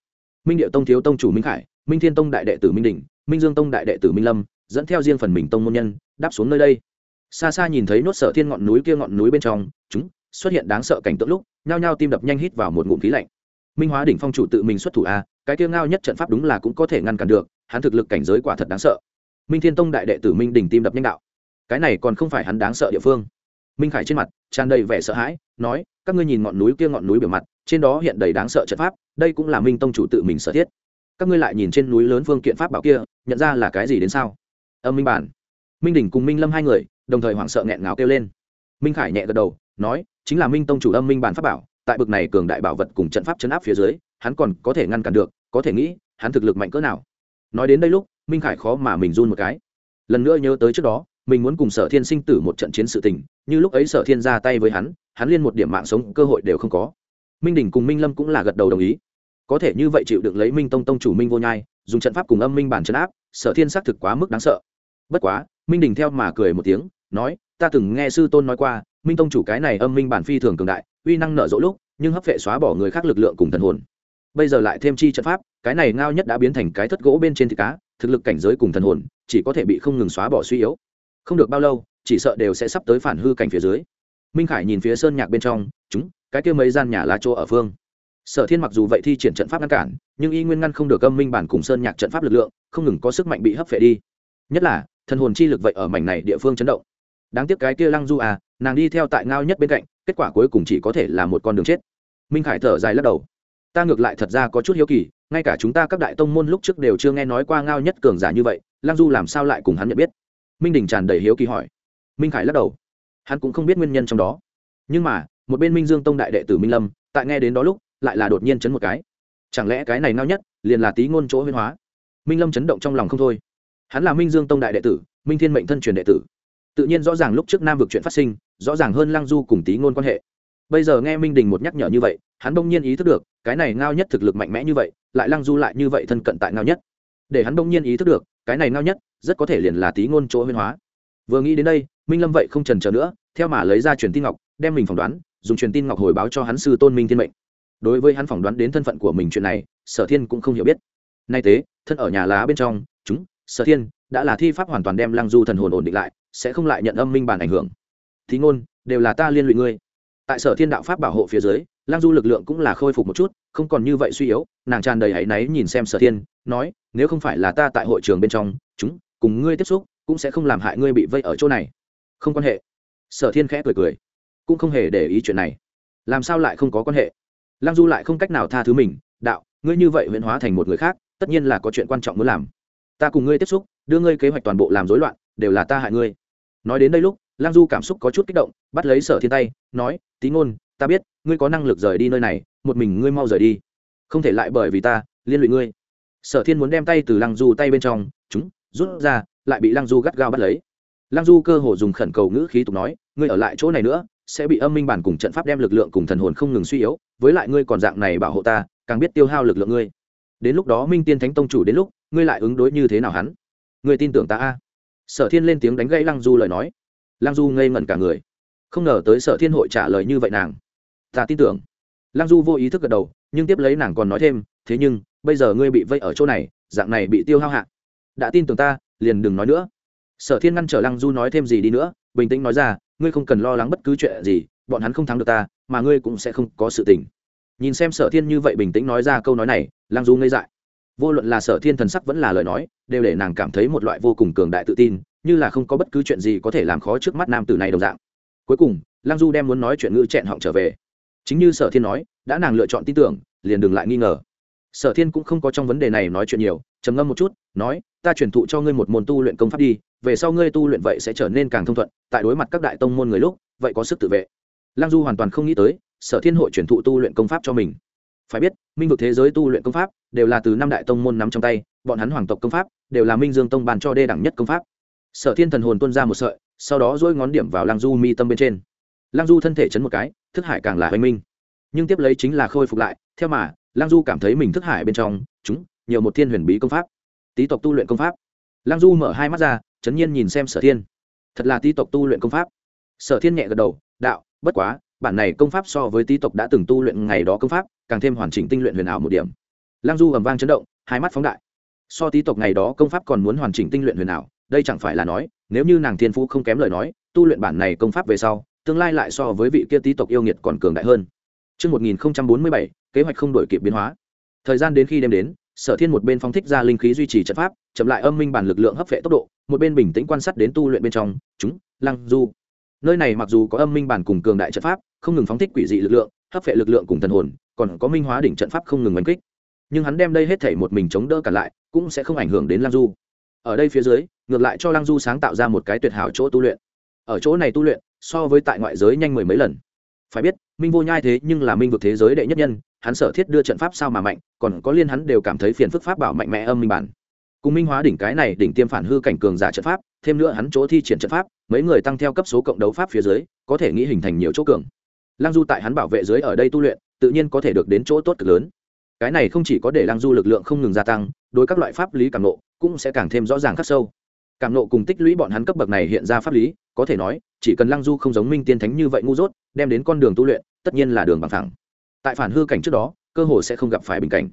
Minh điệu tông thiếu tông chủ minh khải, minh thiên tông đại đệ tử minh đình, minh dương tông đại đệ tử minh lâm, dẫn theo riêng phần mình tông môn nhân, đáp xuống nơi đây. Xa xa nhìn thấy nốt sở thiên ngọn núi kia ngọn núi bên trong, chúng, xuất hiện đáng sợ cảnh tượng lúc nhao nhao tim đập nhanh hít vào một ngụm khí lạnh. Minh hóa đỉnh phong chủ tự mình xuất thủ a, cái kia ngao nhất trận pháp đúng là cũng có thể ngăn cản được, hắn thực lực cảnh giới quả thật đáng sợ. Minh thiên tông đại đệ tử minh đỉnh tim đập nhanh đạo. Cái này còn không phải hắn đáng sợ địa phương. Minh khải trên mặt tràn đầy vẻ sợ hãi, nói, các ngươi nhìn ngọn núi kia ngọn núi biểu mặt, trên đó hiện đầy đáng sợ trận pháp, đây cũng là minh tông chủ tự mình sở thiết. Các ngươi lại nhìn trên núi lớn phương kiện pháp bảo kia, nhận ra là cái gì đến sao? Âm minh bản. Minh đỉnh cùng minh lâm hai người, đồng thời hoảng sợ nghẹn ngào kêu lên. Minh khải nhẹ gật đầu, nói chính là minh tông chủ âm minh bản pháp bảo, tại bực này cường đại bảo vật cùng trận pháp chấn áp phía dưới, hắn còn có thể ngăn cản được, có thể nghĩ, hắn thực lực mạnh cỡ nào. Nói đến đây lúc, minh khải khó mà mình run một cái. Lần nữa nhớ tới trước đó, mình muốn cùng sở thiên sinh tử một trận chiến sự tình, như lúc ấy sở thiên ra tay với hắn hắn liên một điểm mạng sống, cơ hội đều không có. Minh đình cùng minh lâm cũng là gật đầu đồng ý. Có thể như vậy chịu được lấy minh tông tông chủ minh vô nhai, dùng trận pháp cùng âm minh bản chấn áp, sở thiên xác thực quá mức đáng sợ. Bất quá, minh đình theo mà cười một tiếng, nói, ta từng nghe sư tôn nói qua minh tông chủ cái này âm minh bản phi thường cường đại, uy năng nở rộ lúc, nhưng hấp vệ xóa bỏ người khác lực lượng cùng thần hồn. Bây giờ lại thêm chi trận pháp, cái này ngao nhất đã biến thành cái thất gỗ bên trên thịt cá, thực lực cảnh giới cùng thần hồn, chỉ có thể bị không ngừng xóa bỏ suy yếu. Không được bao lâu, chỉ sợ đều sẽ sắp tới phản hư cảnh phía dưới. Minh khải nhìn phía sơn nhạc bên trong, chúng, cái kia mấy gian nhà lá chỗ ở phương. Sở thiên mặc dù vậy thi triển trận pháp ngăn cản, nhưng y nguyên ngăn không được âm minh bản cùng sơn nhạc trận pháp lực lượng, không ngừng có sức mạnh bị hấp phệ đi. Nhất là, thần hồn chi lực vậy ở mảnh này địa phương chấn động. Đáng tiếc cái kia lăng du à nàng đi theo tại ngao nhất bên cạnh, kết quả cuối cùng chỉ có thể là một con đường chết. Minh khải thở dài lắc đầu. Ta ngược lại thật ra có chút hiếu kỳ, ngay cả chúng ta các đại tông môn lúc trước đều chưa nghe nói qua ngao nhất cường giả như vậy, lăng du làm sao lại cùng hắn nhận biết? Minh đình tràn đầy hiếu kỳ hỏi. Minh khải lắc đầu. Hắn cũng không biết nguyên nhân trong đó. Nhưng mà, một bên minh dương tông đại đệ tử minh lâm, tại nghe đến đó lúc, lại là đột nhiên chấn một cái. Chẳng lẽ cái này ngao nhất, liền là tí ngôn chỗ huyên hóa? Minh lâm chấn động trong lòng không thôi. Hắn là minh dương tông đại đệ tử, minh thiên mệnh thân truyền đệ tử. Tự nhiên rõ ràng lúc trước nam vực chuyện phát sinh rõ ràng hơn lăng du cùng tí ngôn quan hệ. Bây giờ nghe minh đình một nhắc nhở như vậy, hắn đông nhiên ý thức được, cái này ngao nhất thực lực mạnh mẽ như vậy, lại lăng du lại như vậy thân cận tại ngao nhất. Để hắn đông nhiên ý thức được, cái này ngao nhất, rất có thể liền là tí ngôn chỗ huyên hóa. Vừa nghĩ đến đây, minh lâm vậy không trần chờ nữa, theo mà lấy ra truyền tin ngọc, đem mình phỏng đoán, dùng truyền tin ngọc hồi báo cho hắn sư tôn minh thiên mệnh. Đối với hắn phỏng đoán đến thân phận của mình chuyện này, sở thiên cũng không hiểu biết. Nay tế thân ở nhà lá bên trong, chúng, sở thiên, đã là thi pháp hoàn toàn đem lăng du thần hồn ổn định lại, sẽ không lại nhận âm minh bản ảnh hưởng thí ngôn, đều là ta liên lụy ngươi. Tại sở thiên đạo pháp bảo hộ phía dưới, lăng du lực lượng cũng là khôi phục một chút, không còn như vậy suy yếu, nàng tràn đầy hãy náy nhìn xem sở thiên, nói, nếu không phải là ta tại hội trường bên trong, chúng, cùng ngươi tiếp xúc, cũng sẽ không làm hại ngươi bị vây ở chỗ này. Không quan hệ. Sở thiên khẽ cười cười, cũng không hề để ý chuyện này. Làm sao lại không có quan hệ? Lăng du lại không cách nào tha thứ mình, đạo, ngươi như vậy huyễn hóa thành một người khác, tất nhiên là có chuyện quan trọng muốn làm. Ta cùng ngươi tiếp xúc, đưa ngươi kế hoạch toàn bộ làm rối loạn, đều là ta hại ngươi. Nói đến đây lúc lăng du cảm xúc có chút kích động, bắt lấy sở thiên tay, nói, tí ngôn, ta biết, ngươi có năng lực rời đi nơi này, một mình ngươi mau rời đi. Không thể lại bởi vì ta, liên lụy ngươi. Sở thiên muốn đem tay từ lăng du tay bên trong, chúng, rút ra, lại bị lăng du gắt gao bắt lấy. Lăng du cơ hồ dùng khẩn cầu ngữ khí tục nói, ngươi ở lại chỗ này nữa, sẽ bị âm minh bản cùng trận pháp đem lực lượng cùng thần hồn không ngừng suy yếu, với lại ngươi còn dạng này bảo hộ ta, càng biết tiêu hao lực lượng ngươi. Đến lúc đó minh tiên thánh tông chủ đến lúc, ngươi lại ứng đối như thế nào hắn? Ngươi tin tưởng ta a? Sở thiên lên tiếng đánh gãy lăng du lời nói lăng du ngây ngẩn cả người. Không ngờ tới sở thiên hội trả lời như vậy nàng. Ta tin tưởng. Lăng du vô ý thức gật đầu, nhưng tiếp lấy nàng còn nói thêm, thế nhưng, bây giờ ngươi bị vây ở chỗ này, dạng này bị tiêu hao hạ. Đã tin tưởng ta, liền đừng nói nữa. Sở thiên ngăn trở lăng du nói thêm gì đi nữa, bình tĩnh nói ra, ngươi không cần lo lắng bất cứ chuyện gì, bọn hắn không thắng được ta, mà ngươi cũng sẽ không có sự tình. Nhìn xem sở thiên như vậy bình tĩnh nói ra câu nói này lăng du ngây dại vô luận là sở thiên thần sắc vẫn là lời nói, đều để nàng cảm thấy một loại vô cùng cường đại tự tin, như là không có bất cứ chuyện gì có thể làm khó trước mắt nam tử này đồng dạng. Cuối cùng, lăng du đem muốn nói chuyện ngữ chẹn họng trở về. Chính như sở thiên nói, đã nàng lựa chọn tin tưởng, liền đừng lại nghi ngờ. Sở thiên cũng không có trong vấn đề này nói chuyện nhiều, trầm ngâm một chút, nói, ta truyền thụ cho ngươi một môn tu luyện công pháp đi, về sau ngươi tu luyện vậy sẽ trở nên càng thông thuận, tại đối mặt các đại tông môn người lúc, vậy có sức tự vệ. Lăng du hoàn toàn không nghĩ tới, sở thiên hội truyền thụ tu luyện công pháp cho mình phải biết, minh vực thế giới tu luyện công pháp đều là từ năm đại tông môn nắm trong tay, bọn hắn hoàng tộc công pháp đều là minh dương tông bàn cho đê đẳng nhất công pháp. Sở thiên thần hồn tuân ra một sợi, sau đó dỗi ngón điểm vào lăng du mi tâm bên trên. Lăng du thân thể chấn một cái, thức hải càng là hoành minh. Nhưng tiếp lấy chính là khôi phục lại, theo mà, lăng du cảm thấy mình thức hải bên trong, chúng, nhiều một thiên huyền bí công pháp. Tý tộc tu luyện công pháp. Lăng du mở hai mắt ra, chấn nhiên nhìn xem sở thiên. Thật là tý tộc tu luyện công pháp. Sở thiên nhẹ gật đầu, đạo, bất quá, bản này công pháp so với tý tộc đã từng tu luyện ngày đó công pháp càng thêm hoàn chỉnh tinh luyện huyền ảo một điểm lăng du ầm vang chấn động hai mắt phóng đại so tí tộc ngày đó công pháp còn muốn hoàn chỉnh tinh luyện huyền ảo đây chẳng phải là nói nếu như nàng thiên phú không kém lời nói tu luyện bản này công pháp về sau tương lai lại so với vị kia tí tộc yêu nghiệt còn cường đại hơn Trước 1047, kế hoạch không đổi kịp biến hóa. Thời gian đến khi đêm đến, Sở Thiên một bên phóng thích ra linh khí duy trì trận pháp, chậm lại âm minh bản lực lượng hấp phệ tốc độ, một bên bình tĩnh quan sát đến tu luyện bên trong, chúng, Lăng Du. Nơi này mặc dù có âm minh bản cùng cường đại trận pháp, không ngừng phóng thích quỷ dị lực lượng, hấp phệ lực lượng cùng thần hồn, còn có minh hóa đỉnh trận pháp không ngừng đánh kích. Nhưng hắn đem đây hết thảy một mình chống đỡ cả lại, cũng sẽ không ảnh hưởng đến Lăng Du. Ở đây phía dưới, ngược lại cho Lăng Du sáng tạo ra một cái tuyệt hảo chỗ tu luyện. Ở chỗ này tu luyện, so với tại ngoại giới nhanh mười mấy lần phải biết minh vô nhai thế nhưng là minh vực thế giới đệ nhất nhân hắn sở thiết đưa trận pháp sao mà mạnh còn có liên hắn đều cảm thấy phiền phức pháp bảo mạnh mẽ âm minh bản cùng minh hóa đỉnh cái này đỉnh tiêm phản hư cảnh cường giả trận pháp thêm nữa hắn chỗ thi triển trận pháp mấy người tăng theo cấp số cộng đấu pháp phía dưới có thể nghĩ hình thành nhiều chỗ cường lăng du tại hắn bảo vệ dưới ở đây tu luyện, tự nhiên có thể được đến chỗ tốt cực lớn. Cái này không chỉ có để lăng du lực lượng không ngừng gia tăng, đối các loại pháp lý cảm nộ cũng sẽ càng thêm rõ ràng khắc sâu. Cảm nộ cùng tích lũy bọn hắn cấp bậc này hiện ra pháp lý, có thể nói, chỉ cần lăng du không giống minh tiên thánh như vậy ngu dốt, đem đến con đường tu luyện, tất nhiên là đường bằng thẳng tại phản hư cảnh trước đó, cơ hồ sẽ không gặp phải bình cảnh.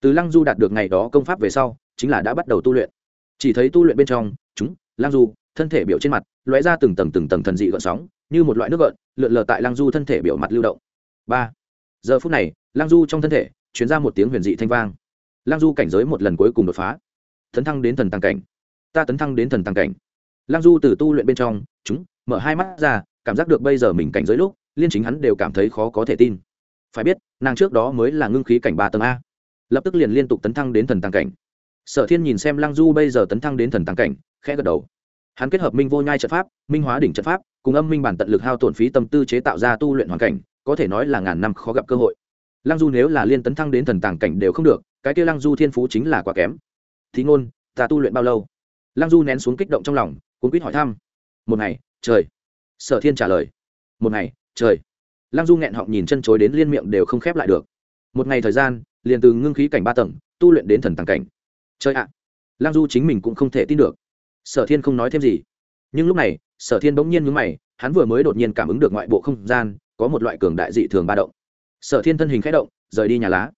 Từ lăng du đạt được ngày đó công pháp về sau, chính là đã bắt đầu tu luyện. Chỉ thấy tu luyện bên trong, chúng, lăng du, thân thể biểu trên mặt, lóe ra từng tầng từng tầng thần dị gợn sóng như một loại nước gợn, lượn lờ tại lăng du thân thể biểu mặt lưu động. Ba. Giờ phút này, lăng du trong thân thể chuyển ra một tiếng huyền dị thanh vang. Lăng du cảnh giới một lần cuối cùng đột phá. Tấn thăng đến thần tăng cảnh. Ta tấn thăng đến thần tăng cảnh. Lăng du từ tu luyện bên trong, chúng, mở hai mắt ra, cảm giác được bây giờ mình cảnh giới lúc, liên chính hắn đều cảm thấy khó có thể tin. Phải biết, nàng trước đó mới là ngưng khí cảnh ba tầng a. Lập tức liền liên tục tấn thăng đến thần tăng cảnh. Sở thiên nhìn xem lăng du bây giờ tấn thăng đến thần tăng cảnh, khẽ gật đầu hắn kết hợp minh vô nhai trận pháp, minh hóa đỉnh trận pháp, cùng âm minh bản tận lực hao tổn phí tâm tư chế tạo ra tu luyện hoàn cảnh, có thể nói là ngàn năm khó gặp cơ hội. Lăng du nếu là liên tấn thăng đến thần tàng cảnh đều không được, cái kia lăng du thiên phú chính là quá kém. Thí ngôn, ta tu luyện bao lâu? Lăng du nén xuống kích động trong lòng, cuốn quýt hỏi thăm. Một ngày, trời. Sở thiên trả lời. Một ngày, trời. Lăng du nghẹn họng nhìn chân chối đến liên miệng đều không khép lại được. Một ngày thời gian, liền từ ngưng khí cảnh ba tầng, tu luyện đến thần tàng cảnh. Chơi ạ. À. lăng du chính mình cũng không thể tin được sở thiên không nói thêm gì. Nhưng lúc này, sở thiên bỗng nhiên nhúng mày, hắn vừa mới đột nhiên cảm ứng được ngoại bộ không gian, có một loại cường đại dị thường ba động. Sở thiên thân hình k h ẽ động, rời đi nhà lá.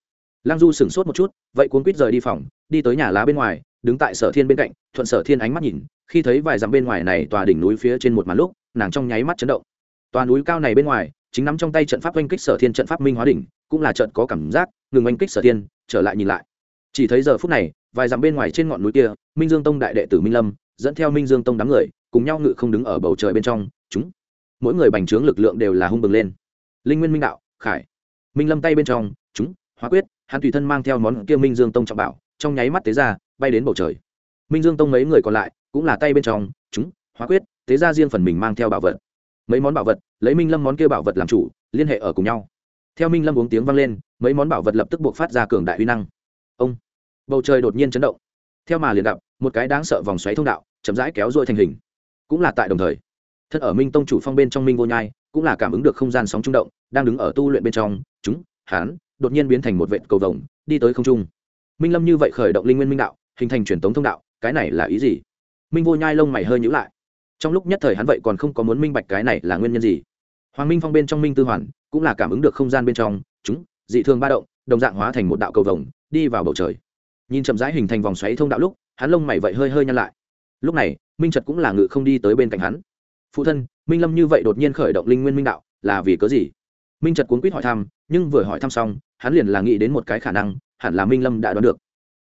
Lăng du sửng sốt một chút, vậy cuốn quýt rời đi phòng, đi tới nhà lá bên ngoài, đứng tại sở thiên bên cạnh, thuận sở thiên ánh mắt nhìn, khi thấy vài dặm bên ngoài này tòa đỉnh núi phía trên một màn lúc, nàng trong nháy mắt chấn động. Tòa núi cao này bên ngoài, chính nắm trong tay trận pháp oanh kích sở thiên trận pháp minh hóa đỉnh, cũng là trận có cảm giác, ngừng oanh kích sở thiên, trở lại nhìn lại. Chỉ thấy giờ phút này, vài dặm bên ngoài trên ngọn núi kia, minh dương tông đại đệ tử minh lâm dẫn theo minh dương tông đám người, cùng nhau ngự không đứng ở bầu trời bên trong, chúng, mỗi người bành trướng lực lượng đều là hung bừng lên. Linh nguyên minh đạo, khải, minh lâm tay bên trong, chúng, hóa quyết hắn tùy thân mang theo món kia minh dương tông trọng bảo, trong nháy mắt tế ra, bay đến bầu trời. Minh dương tông mấy người còn lại, cũng là tay bên trong, chúng, hóa quyết, tế ra riêng phần mình mang theo bảo vật. Mấy món bảo vật, lấy minh lâm món kia bảo vật làm chủ, liên hệ ở cùng nhau. Theo minh lâm uống tiếng vang lên, mấy món bảo vật lập tức buộc phát ra cường đại uy năng. Ông, bầu trời đột nhiên chấn động. Theo mà liền gặp một cái đáng sợ vòng xoáy thông đạo, chậm rãi kéo dôi thành hình. Cũng là tại đồng thời thân ở minh tông chủ phong bên trong minh vô nhai, cũng là cảm ứng được không gian sóng trung động, đang đứng ở tu luyện bên trong, chúng, hán, đột nhiên biến thành một vệ cầu vồng, đi tới không trung. Minh lâm như vậy khởi động linh nguyên minh đạo, hình thành truyền tống thông đạo, cái này là ý gì? Minh vô nhai lông mày hơi nhữ lại. Trong lúc nhất thời hắn vậy còn không có muốn minh bạch cái này là nguyên nhân gì. Hoàng minh phong bên trong minh tư hoàn, cũng là cảm ứng được không gian bên trong, chúng, dị thường ba động, đồng dạng hóa thành một đạo cầu vồng, đi vào bầu trời. Nhìn chậm rãi hình thành vòng xoáy thông đạo lúc hắn lông mày vậy hơi hơi nhăn lại. Lúc này, minh trật cũng là ngự không đi tới bên cạnh hắn. Phụ thân, minh lâm như vậy đột nhiên khởi động linh nguyên minh đạo, là vì cớ gì? Minh trật cuốn quýt hỏi thăm, nhưng vừa hỏi thăm xong, hắn liền là nghĩ đến một cái khả năng, hẳn là minh lâm đã đoán được.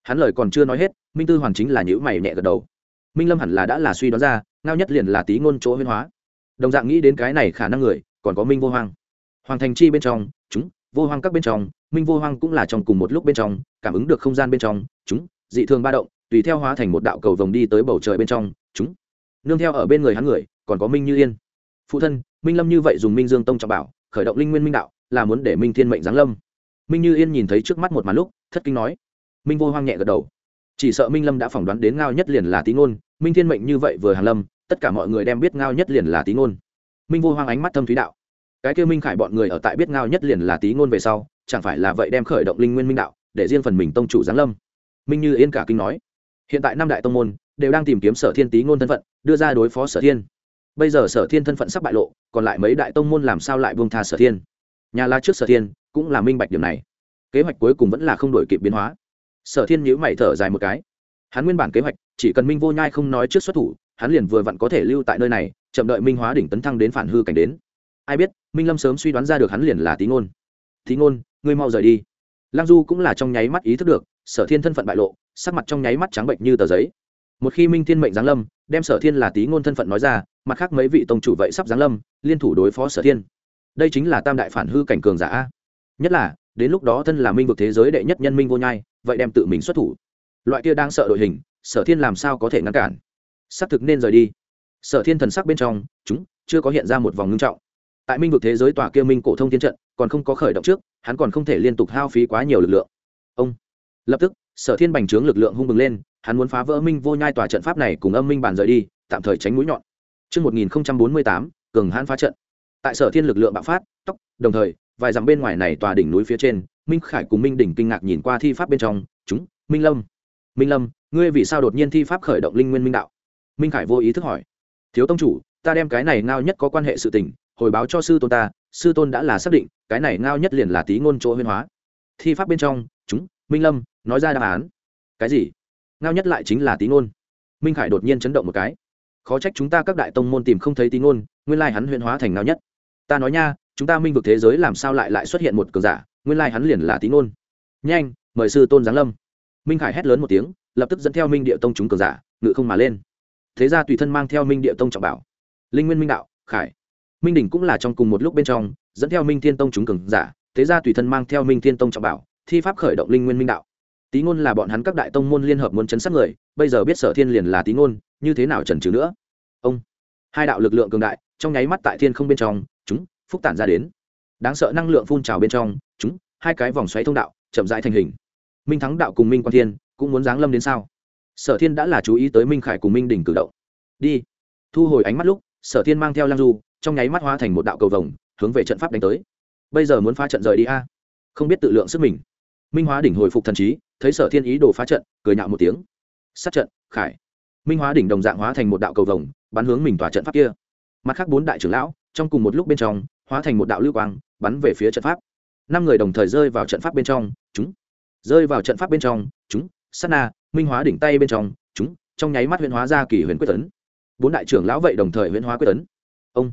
Hắn lời còn chưa nói hết, minh tư hoàn chính là nhữ mày nhẹ gật đầu. Minh lâm hẳn là đã là suy đoán ra, ngao nhất liền là tí ngôn chỗ huyên hóa. Đồng dạng nghĩ đến cái này khả năng người, còn có minh vô hoang. Hoàng thành chi bên trong, chúng, vô hoang các bên trong, minh vô hoang cũng là trong cùng một lúc bên trong, cảm ứng được không gian bên trong, chúng, dị thường ba động tùy theo hóa thành một đạo cầu vồng đi tới bầu trời bên trong, chúng, nương theo ở bên người hắn người, còn có minh như yên. Phụ thân, minh lâm như vậy dùng minh dương tông trọng bảo, khởi động linh nguyên minh đạo, là muốn để minh thiên mệnh giáng lâm. Minh như yên nhìn thấy trước mắt một màn lúc, thất kinh nói. Minh vô hoang nhẹ gật đầu. Chỉ sợ minh lâm đã phỏng đoán đến ngao nhất liền là tí ngôn, minh thiên mệnh như vậy vừa hàn lâm, tất cả mọi người đem biết ngao nhất liền là tí ngôn. Minh vô hoang ánh mắt thâm thúy đạo. Cái kêu minh khải bọn người ở tại biết ngao nhất liền là tí ngôn về sau, chẳng phải là vậy đem khởi động linh nguyên minh đạo, để riêng phần mình tông chủ giáng lâm. Minh như yên cả kinh nói hiện tại năm đại tông môn đều đang tìm kiếm sở thiên tý ngôn thân phận, đưa ra đối phó sở thiên. Bây giờ sở thiên thân phận sắp bại lộ, còn lại mấy đại tông môn làm sao lại buông tha sở thiên? Nhà la trước sở thiên cũng là minh bạch điểm này. Kế hoạch cuối cùng vẫn là không đổi kịp biến hóa. Sở thiên nhữ mày thở dài một cái. Hắn nguyên bản kế hoạch, chỉ cần minh vô nhai không nói trước xuất thủ, hắn liền vừa vặn có thể lưu tại nơi này, chậm đợi minh hóa đỉnh tấn thăng đến phản hư cảnh đến. Ai biết, minh lâm sớm suy đoán ra được hắn liền là tí ngôn. Tí ngôn, ngươi mau rời đi. Lăng du cũng là trong nháy mắt ý thức được sở thiên thân phận bại lộ, sắc mặt trong nháy mắt trắng bệnh như tờ giấy. Một khi minh thiên mệnh giáng lâm, đem sở thiên là tí ngôn thân phận nói ra, mặt khác mấy vị tông chủ vậy sắp giáng lâm, liên thủ đối phó sở thiên. Đây chính là tam đại phản hư cảnh cường giả nhất là, đến lúc đó thân là minh vực thế giới đệ nhất nhân minh vô nhai, vậy đem tự mình xuất thủ. Loại kia đang sợ đội hình, sở thiên làm sao có thể ngăn cản? Xác thực nên rời đi. Sở thiên thần sắc bên trong, chúng, chưa có hiện ra một vòng ngưng trọng. Tại minh vực thế giới tòa kia minh cổ thông tiến trận, còn không có khởi động trước, hắn còn không thể liên tục hao phí quá nhiều lực lượng. Ông lập tức sở thiên bành trướng lực lượng hung bừng lên hắn muốn phá vỡ minh vô nhai tòa trận pháp này cùng âm minh bàn rời đi tạm thời tránh mũi nhọn Trước 1048, cường hãn phá trận. Tại sở thiên lực lượng bạo phát, tóc, đồng thời, vài dặm bên ngoài này tòa đỉnh núi phía trên, Minh Khải cùng Minh đỉnh kinh ngạc nhìn qua thi pháp bên trong, chúng, Minh Lâm. Minh Lâm, ngươi vì sao đột nhiên thi pháp khởi động linh nguyên minh đạo? Minh Khải vô ý thức hỏi. Thiếu tông chủ, ta đem cái này ngao nhất có quan hệ sự tình, hồi báo cho sư tôn ta, sư tôn đã là xác định, cái này ngao nhất liền là tí ngôn chỗ huyên hóa. Thi pháp bên trong, chúng, Minh Lâm, nói ra đáp án. Cái gì? ngao nhất lại chính là tín ngôn. Minh khải đột nhiên chấn động một cái. Khó trách chúng ta các đại tông môn tìm không thấy tín ngôn nguyên lai hắn huyễn hóa thành ngao nhất. Ta nói nha chúng ta minh vực thế giới làm sao lại lại xuất hiện một cường giả nguyên lai hắn liền là tín ngôn. Nhanh mời sư tôn giáng lâm. Minh khải hét lớn một tiếng lập tức dẫn theo minh địa tông chúng cường giả ngự không mà lên. Thế ra tùy thân mang theo minh địa tông trọng bảo. Linh nguyên minh đạo khải. Minh đỉnh cũng là trong cùng một lúc bên trong dẫn theo minh thiên tông chúng cường giả thế ra tùy thân mang theo minh thiên tông trọng bảo thi pháp khởi động linh nguyên minh đạo. Tý ngôn là bọn hắn các đại tông môn liên hợp muốn chấn sát người, bây giờ biết sở thiên liền là tý ngôn, như thế nào trần trừ nữa? Ông, hai đạo lực lượng cường đại, trong nháy mắt tại thiên không bên trong, chúng, phúc tản ra đến. Đáng sợ năng lượng phun trào bên trong, chúng, hai cái vòng xoáy thông đạo, chậm rãi thành hình. Minh thắng đạo cùng minh quan thiên, cũng muốn giáng lâm đến sao? Sở thiên đã là chú ý tới minh khải cùng minh đỉnh cử động. Đi. Thu hồi ánh mắt lúc, sở thiên mang theo lang du, trong nháy mắt hóa thành một đạo cầu vồng, hướng về trận pháp đánh tới. Bây giờ muốn phá trận rời đi a? Không biết tự lượng sức mình minh hóa đỉnh hồi phục thần trí, thấy sở thiên ý đồ phá trận, cười nhạo một tiếng. Sát trận, khải. Minh hóa đỉnh đồng dạng hóa thành một đạo cầu vồng, bắn hướng mình tòa trận pháp kia. Mặt khác bốn đại trưởng lão, trong cùng một lúc bên trong, hóa thành một đạo lưu quang, bắn về phía trận pháp. Năm người đồng thời rơi vào trận pháp bên trong, chúng. Rơi vào trận pháp bên trong, chúng. Sát na, minh hóa đỉnh tay bên trong, chúng. Trong nháy mắt huyễn hóa ra kỳ huyền quyết tấn. Bốn đại trưởng lão vậy đồng thời huyễn hóa quyết tấn. Ông.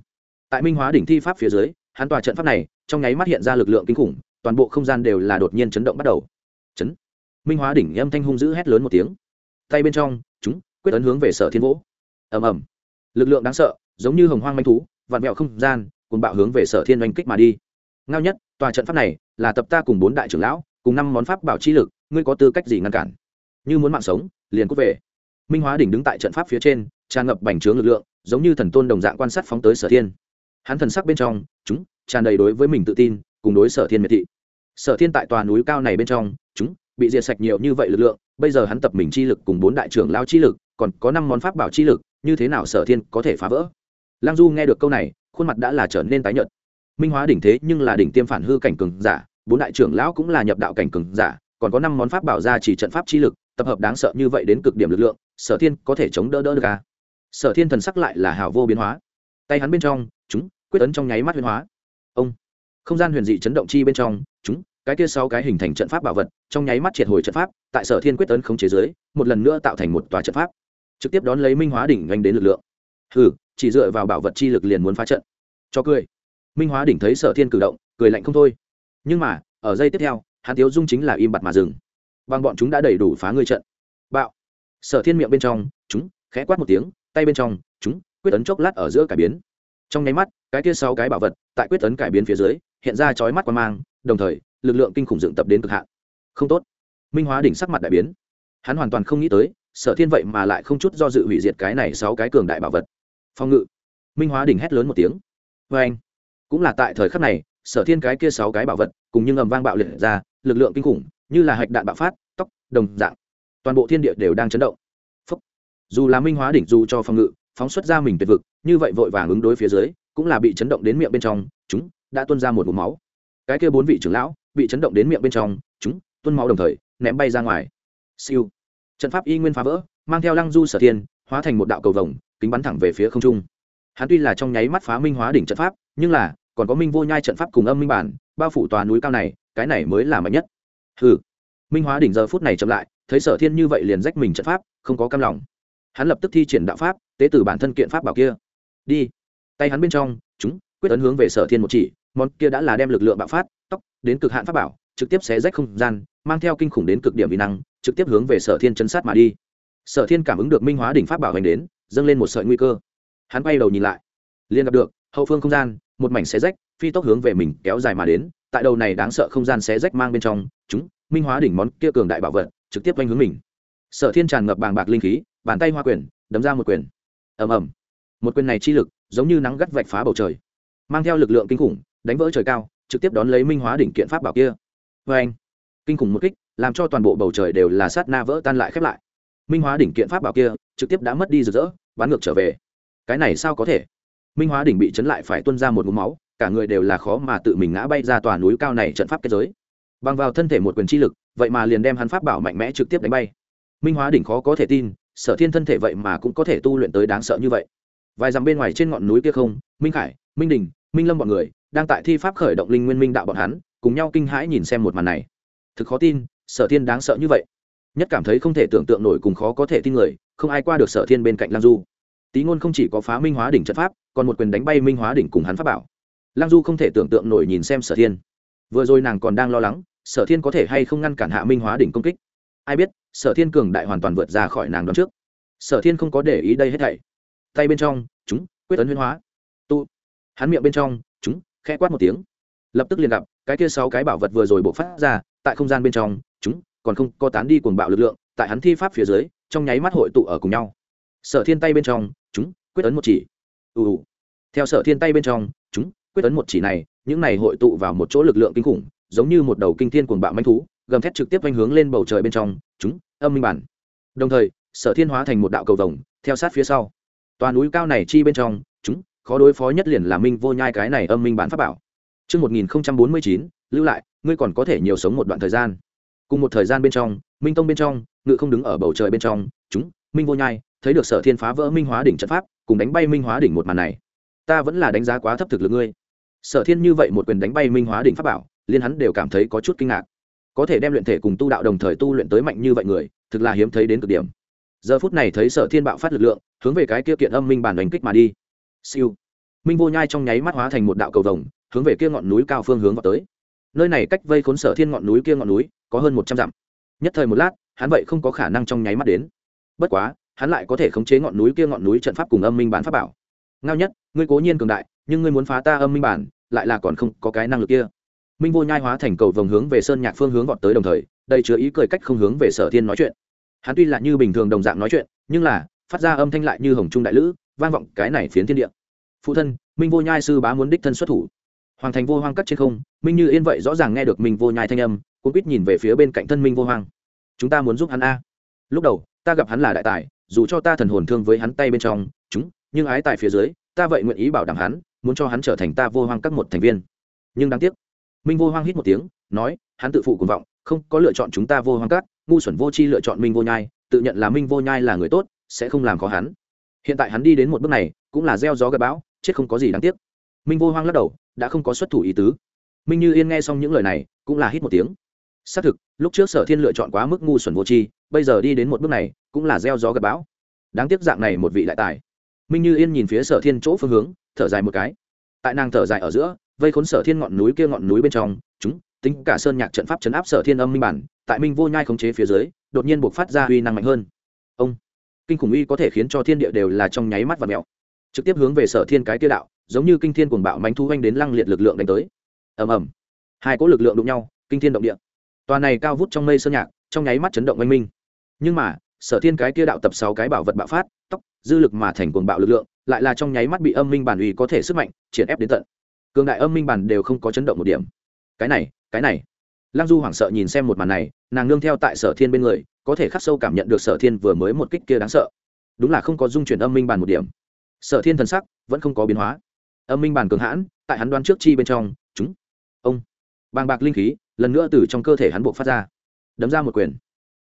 Tại minh hóa đỉnh thi pháp phía dưới, hắn tòa trận pháp này, trong nháy mắt hiện ra lực lượng kinh khủng toàn bộ không gian đều là đột nhiên chấn động bắt đầu. Chấn. Minh hóa đỉnh âm thanh hung dữ hét lớn một tiếng. Tay bên trong, chúng, quyết ấn hướng về sở thiên vỗ ầm ầm. Lực lượng đáng sợ, giống như hồng hoang manh thú vạn mẹo không gian cùng bạo hướng về sở thiên oanh kích mà đi. Ngao nhất, tòa trận pháp này là tập ta cùng bốn đại trưởng lão, cùng năm món pháp bảo chi lực, ngươi có tư cách gì ngăn cản? Như muốn mạng sống, liền cút về. Minh hóa đỉnh đứng tại trận pháp phía trên, tràn ngập bành trướng lực lượng, giống như thần tôn đồng dạng quan sát phóng tới sở thiên. Hắn thần sắc bên trong, chúng, tràn đầy đối với mình tự tin cùng đối sở thiên miệt thị. Sở thiên tại tòa núi cao này bên trong, chúng, bị diệt sạch nhiều như vậy lực lượng, bây giờ hắn tập mình chi lực cùng bốn đại trưởng lao chi lực, còn có năm món pháp bảo chi lực, như thế nào sở thiên có thể phá vỡ? Lăng du nghe được câu này, khuôn mặt đã là trở nên tái nhợt. Minh hóa đỉnh thế nhưng là đỉnh tiêm phản hư cảnh cường giả, bốn đại trưởng lão cũng là nhập đạo cảnh cường giả, còn có năm món pháp bảo ra chỉ trận pháp chi lực, tập hợp đáng sợ như vậy đến cực điểm lực lượng, sở thiên có thể chống đỡ đỡ được à? Sở thiên thần sắc lại là hào vô biến hóa. Tay hắn bên trong, chúng, quyết ấn trong nháy mắt biến hóa. Ông! Không gian huyền dị chấn động chi bên trong, chúng, cái kia sáu cái hình thành trận pháp bảo vật, trong nháy mắt triệt hồi trận pháp, tại sở thiên quyết tấn không chế giới một lần nữa tạo thành một tòa trận pháp. Trực tiếp đón lấy minh hóa đỉnh nhanh đến lực lượng. Hừ, chỉ dựa vào bảo vật chi lực liền muốn phá trận. Cho cười. Minh hóa đỉnh thấy sở thiên cử động, cười lạnh không thôi. Nhưng mà, ở giây tiếp theo hàn tiếu dung chính là im bặt mà dừng. Bằng bọn chúng đã đầy đủ phá ngươi trận. Bạo. Sở thiên miệng bên trong, chúng, khẽ quát một tiếng, tay bên trong, chúng, quyết tấn chốc lát ở giữa cải biến. Trong nháy mắt, cái kia sáu cái bảo vật, tại quyết tấn cải biến phía dưới hiện ra chói mắt quan mang, đồng thời, lực lượng kinh khủng dựng tập đến cực hạn. Không tốt. Minh hóa đỉnh sắc mặt đại biến. Hắn hoàn toàn không nghĩ tới, sở thiên vậy mà lại không chút do dự hủy diệt cái này sáu cái cường đại bảo vật. Phong ngự. Minh hóa đỉnh hét lớn một tiếng. Vê anh. Cũng là tại thời khắc này, sở thiên cái kia sáu cái bảo vật, cùng nhưng ầm vang bạo liệt ra, lực lượng kinh khủng, như là hạch đạn bạo phát, tóc, đồng dạng. Toàn bộ thiên địa đều đang chấn động. Phúc. dù là minh hóa đỉnh dù cho phòng ngự, phóng xuất ra mình tuyệt vực, như vậy vội vàng ứng đối phía dưới, cũng là bị chấn động đến miệng bên trong, chúng đã tuôn ra một vùng máu. Cái kia bốn vị trưởng lão bị chấn động đến miệng bên trong, chúng, tuôn máu đồng thời, ném bay ra ngoài. Siêu. Trận pháp y nguyên phá vỡ, mang theo lăng du sở thiên, hóa thành một đạo cầu vồng, kính bắn thẳng về phía không trung. Hắn tuy là trong nháy mắt phá minh hóa đỉnh trận pháp, nhưng là, còn có minh vô nhai trận pháp cùng âm minh bản, bao phủ tòa núi cao này, cái này mới là mạnh nhất. Hừ. Minh hóa đỉnh giờ phút này chậm lại, thấy sở thiên như vậy liền rách mình trận pháp, không có cam lòng. Hắn lập tức thi triển đạo pháp, tế từ bản thân kiện pháp bảo kia. Đi. Tay hắn bên trong, chúng, quyết ấn hướng về sở thiên một chỉ món kia đã là đem lực lượng bạo phát tóc đến cực hạn pháp bảo, trực tiếp xé rách không gian, mang theo kinh khủng đến cực điểm vi năng, trực tiếp hướng về sở thiên chấn sát mà đi. Sở thiên cảm ứng được minh hóa đỉnh pháp bảo hành đến, dâng lên một sợi nguy cơ. Hắn quay đầu nhìn lại, liền gặp được, hậu phương không gian, một mảnh xé rách, phi tốc hướng về mình kéo dài mà đến, tại đầu này đáng sợ không gian xé rách mang bên trong, chúng, minh hóa đỉnh món kia cường đại bảo vật, trực tiếp quanh hướng mình. Sở thiên tràn ngập bàng bạc linh khí, bàn tay hoa quyền, đấm ra một quyền. Ầm ầm. Một quyền này chi lực, giống như nắng gắt vạch phá bầu trời, mang theo lực lượng kinh khủng đánh vỡ trời cao, trực tiếp đón lấy minh hóa đỉnh kiện pháp bảo kia. Vê anh, kinh khủng một kích, làm cho toàn bộ bầu trời đều là sát na vỡ tan lại khép lại. Minh hóa đỉnh kiện pháp bảo kia trực tiếp đã mất đi rực rỡ, bắn ngược trở về. Cái này sao có thể? Minh hóa đỉnh bị chấn lại phải tuân ra một mũ máu, cả người đều là khó mà tự mình ngã bay ra tòa núi cao này trận pháp kết giới. Bằng vào thân thể một quyền chi lực, vậy mà liền đem hắn pháp bảo mạnh mẽ trực tiếp đánh bay. Minh hóa đỉnh khó có thể tin, sở thiên thân thể vậy mà cũng có thể tu luyện tới đáng sợ như vậy. Vài dặm bên ngoài trên ngọn núi kia không, minh khải, minh đình, minh lâm bọn người đang tại thi pháp khởi động linh nguyên minh đạo bọn hắn, cùng nhau kinh hãi nhìn xem một màn này. Thực khó tin, sở thiên đáng sợ như vậy. Nhất cảm thấy không thể tưởng tượng nổi cùng khó có thể tin người, không ai qua được sở thiên bên cạnh lang du. Tý ngôn không chỉ có phá minh hóa đỉnh trận pháp, còn một quyền đánh bay minh hóa đỉnh cùng hắn pháp bảo. Lang du không thể tưởng tượng nổi nhìn xem sở thiên. Vừa rồi nàng còn đang lo lắng, sở thiên có thể hay không ngăn cản hạ minh hóa đỉnh công kích. Ai biết, sở thiên cường đại hoàn toàn vượt ra khỏi nàng đón trước. Sở thiên không có để ý đây hết thảy. Tay bên trong, chúng, quyết tấn huyên hóa. Tụ hắn miệng bên trong khẽ quát một tiếng. Lập tức liền gặp, cái kia sáu cái bảo vật vừa rồi bộc phát ra, tại không gian bên trong, chúng còn không có tán đi cuồng bạo lực lượng, tại hắn thi pháp phía dưới, trong nháy mắt hội tụ ở cùng nhau. Sở thiên tay bên trong, chúng quyết ấn một chỉ. Ù ù. Theo sở thiên tay bên trong, chúng quyết ấn một chỉ này, những này hội tụ vào một chỗ lực lượng kinh khủng, giống như một đầu kinh thiên cuồng bạo manh thú, gầm thét trực tiếp vanh hướng lên bầu trời bên trong, chúng âm minh bản. Đồng thời, sở thiên hóa thành một đạo cầu vồng, theo sát phía sau. Toàn núi cao này chi bên trong, chúng khó đối phó nhất liền là minh vô nhai cái này âm minh bản pháp bảo Trước 1049, lưu lại, ngươi còn có thể nhiều sống một đoạn thời gian. Cùng một thời gian bên trong, Minh Tông bên trong, ngự không đứng ở bầu trời bên trong, chúng, Minh vô nhai, thấy được Sở Thiên phá vỡ Minh Hóa đỉnh trận pháp, cùng đánh bay Minh Hóa đỉnh một màn này. Ta vẫn là đánh giá quá thấp thực lực ngươi. Sở Thiên như vậy một quyền đánh bay Minh Hóa đỉnh pháp bảo, liên hắn đều cảm thấy có chút kinh ngạc. Có thể đem luyện thể cùng tu đạo đồng thời tu luyện tới mạnh như vậy người, thực là hiếm thấy đến cực điểm. Giờ phút này thấy Sở Thiên bạo phát lực lượng, hướng về cái kia kiện âm minh bản đánh kích mà đi. Siêu. Minh vô nhai trong nháy mắt hóa thành một đạo cầu vồng, hướng về kia ngọn núi cao phương hướng vào tới. Nơi này cách vây khốn sở thiên ngọn núi kia ngọn núi có hơn một trăm dặm. Nhất thời một lát, hắn vậy không có khả năng trong nháy mắt đến. Bất quá, hắn lại có thể khống chế ngọn núi kia ngọn núi trận pháp cùng âm minh bản pháp bảo. Ngao nhất, ngươi cố nhiên cường đại, nhưng ngươi muốn phá ta âm minh bản, lại là còn không có cái năng lực kia. Minh vô nhai hóa thành cầu vồng hướng về sơn nhạc phương hướng vọt tới đồng thời đây chứa ý cười cách không hướng về sở thiên nói chuyện. Hắn tuy là như bình thường đồng dạng nói chuyện, nhưng là, phát ra âm thanh lại như hồng trung đại lữ vang vọng cái này phiến thiên địa. Phụ thân, minh vô nhai sư bá muốn đích thân xuất thủ. Hoàng thành vô hoang cắt trên không, minh như yên vậy rõ ràng nghe được minh vô nhai thanh âm cũng biết nhìn về phía bên cạnh thân minh vô hoang. Chúng ta muốn giúp hắn a. Lúc đầu, ta gặp hắn là đại tài, dù cho ta thần hồn thương với hắn tay bên trong, chúng, nhưng ái tại phía dưới, ta vậy nguyện ý bảo đảm hắn, muốn cho hắn trở thành ta vô hoang các một thành viên. Nhưng đáng tiếc, minh vô hoang hít một tiếng, nói, hắn tự phụ cuồng vọng, không có lựa chọn chúng ta vô hoang các, ngu xuẩn vô chi lựa chọn minh vô nhai, tự nhận là minh vô nhai là người tốt, sẽ không làm khó hắn hiện tại hắn đi đến một bước này, cũng là gieo gió gặp bão, chết không có gì đáng tiếc. Minh vô hoang lắc đầu, đã không có xuất thủ ý tứ. Minh như yên nghe xong những lời này, cũng là hít một tiếng. Xác thực, lúc trước sở thiên lựa chọn quá mức ngu xuẩn vô tri, bây giờ đi đến một bước này, cũng là gieo gió gặp bão. Đáng tiếc dạng này một vị đại tài. Minh như yên nhìn phía sở thiên chỗ phương hướng, thở dài một cái. Tại nàng thở dài ở giữa, vây khốn sở thiên ngọn núi kia ngọn núi bên trong, chúng, tính cả sơn nhạc trận pháp chấn áp sở thiên âm minh bản, tại minh vô nhai khống chế phía dưới, đột nhiên buộc phát ra uy năng mạnh hơn. Ông! Kinh khủng uy có thể khiến cho thiên địa đều là trong nháy mắt và mèo. Trực tiếp hướng về sở thiên cái kia đạo, giống như kinh thiên cuồng bạo mánh thu oanh đến lăng liệt lực lượng đánh tới. Ầm ầm. Hai cỗ lực lượng đụng nhau, kinh thiên động địa. Tòa này cao vút trong mây sơn nhạc, trong nháy mắt chấn động oanh minh. Nhưng mà, sở thiên cái kia đạo tập sáu cái bảo vật bạo phát tóc dư lực mà thành cuồng bạo lực lượng, lại là trong nháy mắt bị âm minh bản uy có thể sức mạnh triển ép đến tận. Cường đại âm minh bản đều không có chấn động một điểm. Cái này cái này lăng du hoảng sợ nhìn xem một màn này, nàng nương theo tại sở thiên bên người, có thể khắc sâu cảm nhận được sở thiên vừa mới một kích kia đáng sợ. Đúng là không có dung chuyển âm minh bàn một điểm. Sở thiên thần sắc vẫn không có biến hóa. Âm minh bàn cường hãn, tại hắn đoán trước chi bên trong, chúng, ông, bàng bạc linh khí, lần nữa từ trong cơ thể hắn buộc phát ra. Đấm ra một quyền.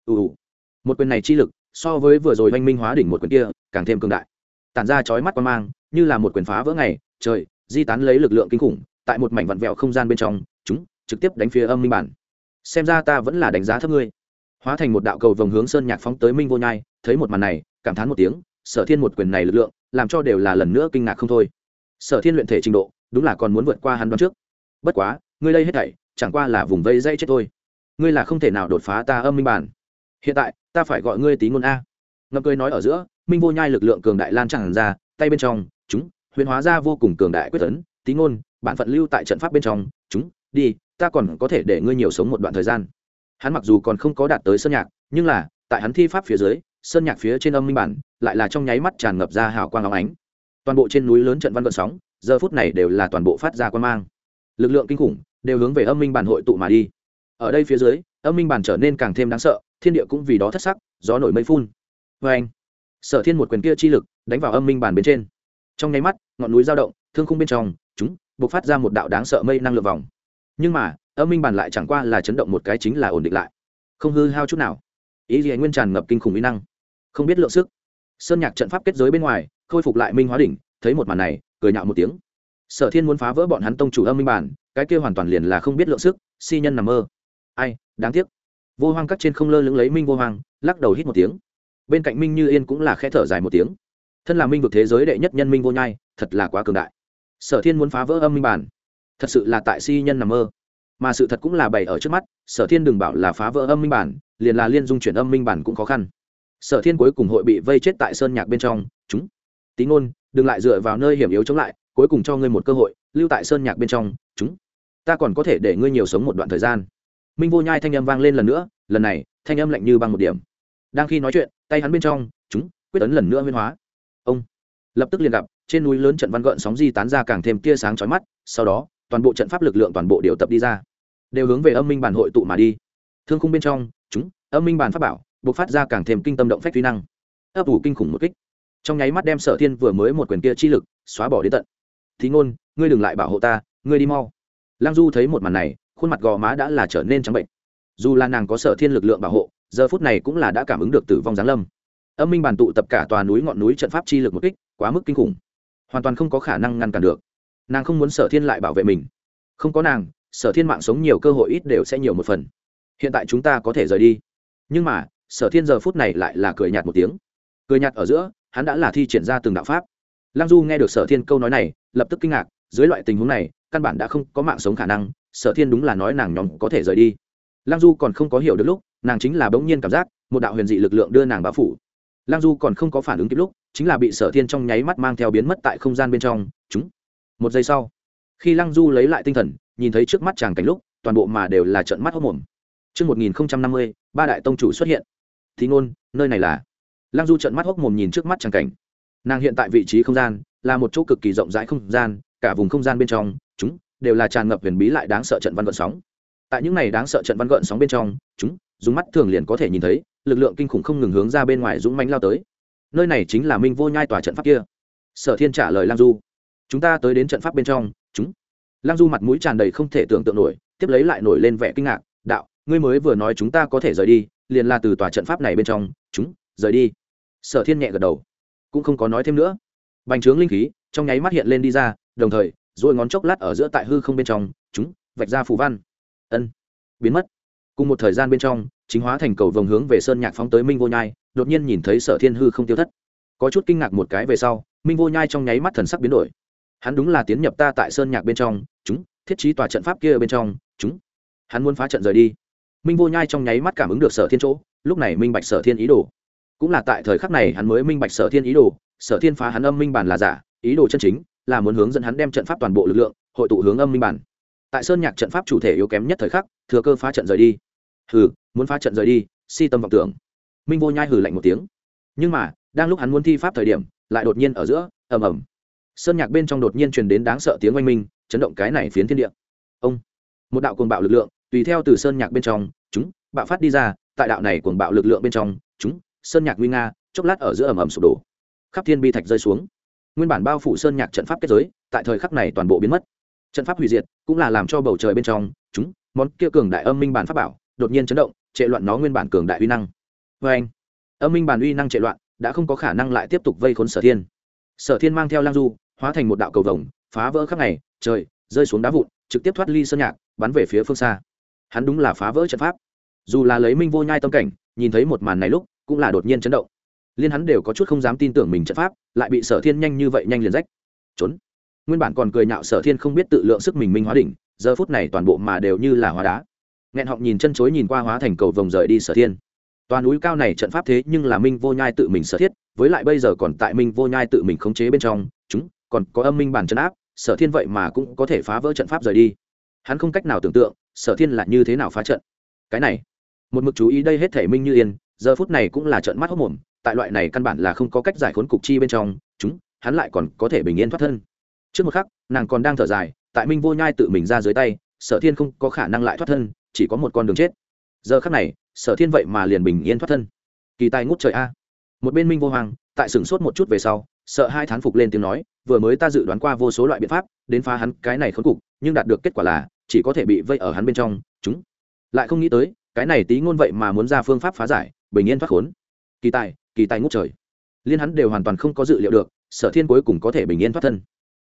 Ù ù. Một quyền này chi lực, so với vừa rồi oanh minh hóa đỉnh một quyền kia, càng thêm cường đại. Tản ra chói mắt qua mang, như là một quyền phá vỡ ngày, trời, di tán lấy lực lượng kinh khủng, tại một mảnh vặn vẹo không gian bên trong, chúng trực tiếp đánh phía âm minh bản. Xem ra ta vẫn là đánh giá thấp ngươi. Hóa thành một đạo cầu vồng hướng sơn nhạc phóng tới minh vô nhai, thấy một màn này, cảm thán một tiếng, sở thiên một quyền này lực lượng, làm cho đều là lần nữa kinh ngạc không thôi. Sở thiên luyện thể trình độ, đúng là còn muốn vượt qua hắn đoán trước. Bất quá, ngươi đây hết thảy, chẳng qua là vùng vây dây chết thôi. Ngươi là không thể nào đột phá ta âm minh bản. Hiện tại, ta phải gọi ngươi tí ngôn a. Ngậm cười nói ở giữa, minh vô nhai lực lượng cường đại lan tràn ra, tay bên trong, chúng, huyền hóa ra vô cùng cường đại quyết tấn. Tí ngôn, bản phận lưu tại trận pháp bên trong, chúng, đi ta còn có thể để ngươi nhiều sống một đoạn thời gian. Hắn mặc dù còn không có đạt tới sơn nhạc, nhưng là, tại hắn thi pháp phía dưới, sơn nhạc phía trên âm minh bản, lại là trong nháy mắt tràn ngập ra hào quang óng ánh. Toàn bộ trên núi lớn trận văn vận sóng, giờ phút này đều là toàn bộ phát ra quan mang. Lực lượng kinh khủng, đều hướng về âm minh bản hội tụ mà đi. Ở đây phía dưới, âm minh bản trở nên càng thêm đáng sợ, thiên địa cũng vì đó thất sắc, gió nổi mây phun. Vê anh, sở thiên một quyền kia chi lực, đánh vào âm minh bản bên trên. Trong nháy mắt, ngọn núi dao động, thương khung bên trong, chúng, bộc phát ra một đạo đáng sợ mây năng lượng vòng nhưng mà, âm minh bản lại chẳng qua là chấn động một cái chính là ổn định lại. Không hư hao chút nào. Ý gì nguyên tràn ngập kinh khủng mỹ năng. Không biết lượng sức. Sơn nhạc trận pháp kết giới bên ngoài, khôi phục lại minh hóa đỉnh, thấy một màn này, cười nhạo một tiếng. Sở thiên muốn phá vỡ bọn hắn tông chủ âm minh bản cái kia hoàn toàn liền là không biết lượng sức, si nhân nằm mơ. Ai, đáng tiếc. Vô hoang cắt trên không lơ lửng lấy minh vô hoang, lắc đầu hít một tiếng. Bên cạnh minh như yên cũng là khẽ thở dài một tiếng. Thân là minh vực thế giới đệ nhất nhân minh vô nhai, thật là quá cường đại. Sở thiên muốn phá vỡ âm minh bản thật sự là tại si nhân nằm mơ. Mà sự thật cũng là bày ở trước mắt, sở thiên đừng bảo là phá vỡ âm minh bản, liền là liên dung chuyển âm minh bản cũng khó khăn. Sở thiên cuối cùng hội bị vây chết tại sơn nhạc bên trong, chúng. Tí ngôn, đừng lại dựa vào nơi hiểm yếu chống lại, cuối cùng cho ngươi một cơ hội, lưu tại sơn nhạc bên trong, chúng. Ta còn có thể để ngươi nhiều sống một đoạn thời gian. Minh vô nhai thanh âm vang lên lần nữa, lần này, thanh âm lạnh như bằng một điểm. Đang khi nói chuyện, tay hắn bên trong, chúng, quyết tấn lần nữa huyên hóa. Ông. Lập tức liền gặp, trên núi lớn trận văn gợn sóng di tán ra càng thêm tia sáng chói mắt, sau đó toàn bộ trận pháp lực lượng toàn bộ điều tập đi ra, đều hướng về âm minh bản hội tụ mà đi. Thương khung bên trong, chúng, âm minh bản pháp bảo buộc phát ra càng thêm kinh tâm động phách vi năng. Ấp ủ kinh khủng một kích. Trong nháy mắt đem sở thiên vừa mới một quyền kia chi lực, xóa bỏ đến tận. Thí ngôn, ngươi đừng lại bảo hộ ta, ngươi đi mau. Lăng du thấy một màn này, khuôn mặt gò má đã là trở nên trắng bệnh. Dù là nàng có sở thiên lực lượng bảo hộ, giờ phút này cũng là đã cảm ứng được tử vong giáng lâm. Âm minh bàn tụ tập cả tòa núi ngọn núi trận pháp chi lực một kích, quá mức kinh khủng. Hoàn toàn không có khả năng ngăn cản được nàng không muốn sở thiên lại bảo vệ mình. Không có nàng, sở thiên mạng sống nhiều cơ hội ít đều sẽ nhiều một phần. Hiện tại chúng ta có thể rời đi. Nhưng mà, sở thiên giờ phút này lại là cười nhạt một tiếng. Cười nhạt ở giữa, hắn đã là thi triển ra từng đạo pháp. Lăng du nghe được sở thiên câu nói này, lập tức kinh ngạc, dưới loại tình huống này, căn bản đã không có mạng sống khả năng, sở thiên đúng là nói nàng nhóm có thể rời đi. Lăng du còn không có hiểu được lúc, nàng chính là bỗng nhiên cảm giác, một đạo huyền dị lực lượng đưa nàng báo phủ. Lăng du còn không có phản ứng kịp lúc, chính là bị sở thiên trong nháy mắt mang theo biến mất tại không gian bên trong, chúng một giây sau khi lăng du lấy lại tinh thần nhìn thấy trước mắt chàng cảnh lúc toàn bộ mà đều là trận mắt hốc mồm Trước 1050, ba đại tông chủ xuất hiện. Thì ngôn, nơi này là. Lăng Du trận mắt hốc mồm nhìn trước mắt chàng cảnh. Nàng hiện tại vị trí không gian, là một chỗ cực kỳ rộng rãi không gian, cả vùng không gian bên trong, chúng đều là tràn ngập huyền bí lại đáng sợ trận văn gợn sóng. Tại những này đáng sợ trận văn gợn sóng bên trong, chúng dùng mắt thường liền có thể nhìn thấy, lực lượng kinh khủng không ngừng hướng ra bên ngoài dũng mãnh lao tới. Nơi này chính là Minh Vô Nhai tòa trận pháp kia. Sở Thiên trả lời Lăng Du. Chúng ta tới đến trận pháp bên trong, chúng. Lăng du mặt mũi tràn đầy không thể tưởng tượng nổi tiếp lấy lại nổi lên vẻ kinh ngạc đạo ngươi mới vừa nói chúng ta có thể rời đi liền là từ tòa trận pháp này bên trong chúng rời đi. Sở thiên nhẹ gật đầu cũng không có nói thêm nữa. Bành trướng linh khí trong nháy mắt hiện lên đi ra đồng thời dội ngón chốc lát ở giữa tại hư không bên trong chúng vạch ra phù văn. Ân biến mất. Cùng một thời gian bên trong chính hóa thành cầu vồng hướng về sơn nhạc phóng tới minh vô nhai đột nhiên nhìn thấy sở thiên hư không tiêu thất. Có chút kinh ngạc một cái về sau minh vô nhai trong nháy mắt thần sắc biến đổi hắn đúng là tiến nhập ta tại sơn nhạc bên trong, chúng, thiết trí tòa trận pháp kia bên trong, chúng. Hắn muốn phá trận rời đi. Minh vô nhai trong nháy mắt cảm ứng được sở thiên chỗ, lúc này minh bạch sở thiên ý đồ. Cũng là tại thời khắc này hắn mới minh bạch sở thiên ý đồ, sở thiên phá hắn âm minh bản là giả, ý đồ chân chính là muốn hướng dẫn hắn đem trận pháp toàn bộ lực lượng, hội tụ hướng âm minh bản. Tại sơn nhạc trận pháp chủ thể yếu kém nhất thời khắc, thừa cơ phá trận rời đi. Hừ, muốn phá trận rời đi, si tâm vọng tưởng. Minh vô nhai hừ lạnh một tiếng. Nhưng mà, đang lúc hắn muốn thi pháp thời điểm, lại đột nhiên ở giữa, ầm ầm sơn nhạc bên trong đột nhiên truyền đến đáng sợ tiếng oanh minh, chấn động cái này phiến thiên địa. Ông, một đạo cuồng bạo lực lượng, tùy theo từ sơn nhạc bên trong, chúng, bạo phát đi ra, tại đạo này cuồng bạo lực lượng bên trong, chúng, sơn nhạc nguy nga, chốc lát ở giữa ầm ầm sụp đổ. Khắp thiên bi thạch rơi xuống. Nguyên bản bao phủ sơn nhạc trận pháp kết giới, tại thời khắc này toàn bộ biến mất. Trận pháp hủy diệt cũng là làm cho bầu trời bên trong, chúng, món kia cường đại âm minh bản pháp bảo, đột nhiên chấn động, trệ loạn nó nguyên bản cường đại uy năng. Vê anh, âm minh bản uy năng trệ loạn, đã không có khả năng lại tiếp tục vây khốn sở thiên. Sở thiên mang theo lang du hóa thành một đạo cầu vồng, phá vỡ khắp ngày, trời, rơi xuống đá vụn, trực tiếp thoát ly sơn nhạc, bắn về phía phương xa. Hắn đúng là phá vỡ trận pháp. Dù là lấy minh vô nhai tâm cảnh, nhìn thấy một màn này lúc, cũng là đột nhiên chấn động. Liên hắn đều có chút không dám tin tưởng mình trận pháp, lại bị sở thiên nhanh như vậy nhanh liền rách. Trốn. Nguyên bản còn cười nhạo sở thiên không biết tự lượng sức mình minh hóa đỉnh, giờ phút này toàn bộ mà đều như là hóa đá. Nghẹn họng nhìn chân chối nhìn qua hóa thành cầu vồng rời đi sở thiên. Toàn núi cao này trận pháp thế nhưng là minh vô nhai tự mình sở thiết, với lại bây giờ còn tại minh vô nhai tự mình khống chế bên trong, chúng còn có âm minh bản trận áp, sở thiên vậy mà cũng có thể phá vỡ trận pháp rời đi. Hắn không cách nào tưởng tượng, sở thiên là như thế nào phá trận. Cái này, một mực chú ý đây hết thể minh như yên, giờ phút này cũng là trận mắt hốc mồm, tại loại này căn bản là không có cách giải khốn cục chi bên trong, chúng, hắn lại còn có thể bình yên thoát thân. Trước một khắc, nàng còn đang thở dài, tại minh vô nhai tự mình ra dưới tay, sở thiên không có khả năng lại thoát thân, chỉ có một con đường chết. Giờ khắc này, sở thiên vậy mà liền bình yên thoát thân. Kỳ tài ngút trời a. Một bên minh vô hoàng, tại sửng sốt một chút về sau sợ hai thán phục lên tiếng nói, vừa mới ta dự đoán qua vô số loại biện pháp, đến phá hắn cái này khốn cục, nhưng đạt được kết quả là, chỉ có thể bị vây ở hắn bên trong, chúng. Lại không nghĩ tới, cái này tí ngôn vậy mà muốn ra phương pháp phá giải, bình yên thoát khốn. Kỳ tài kỳ tài ngút trời. Liên hắn đều hoàn toàn không có dự liệu được, sở thiên cuối cùng có thể bình yên thoát thân.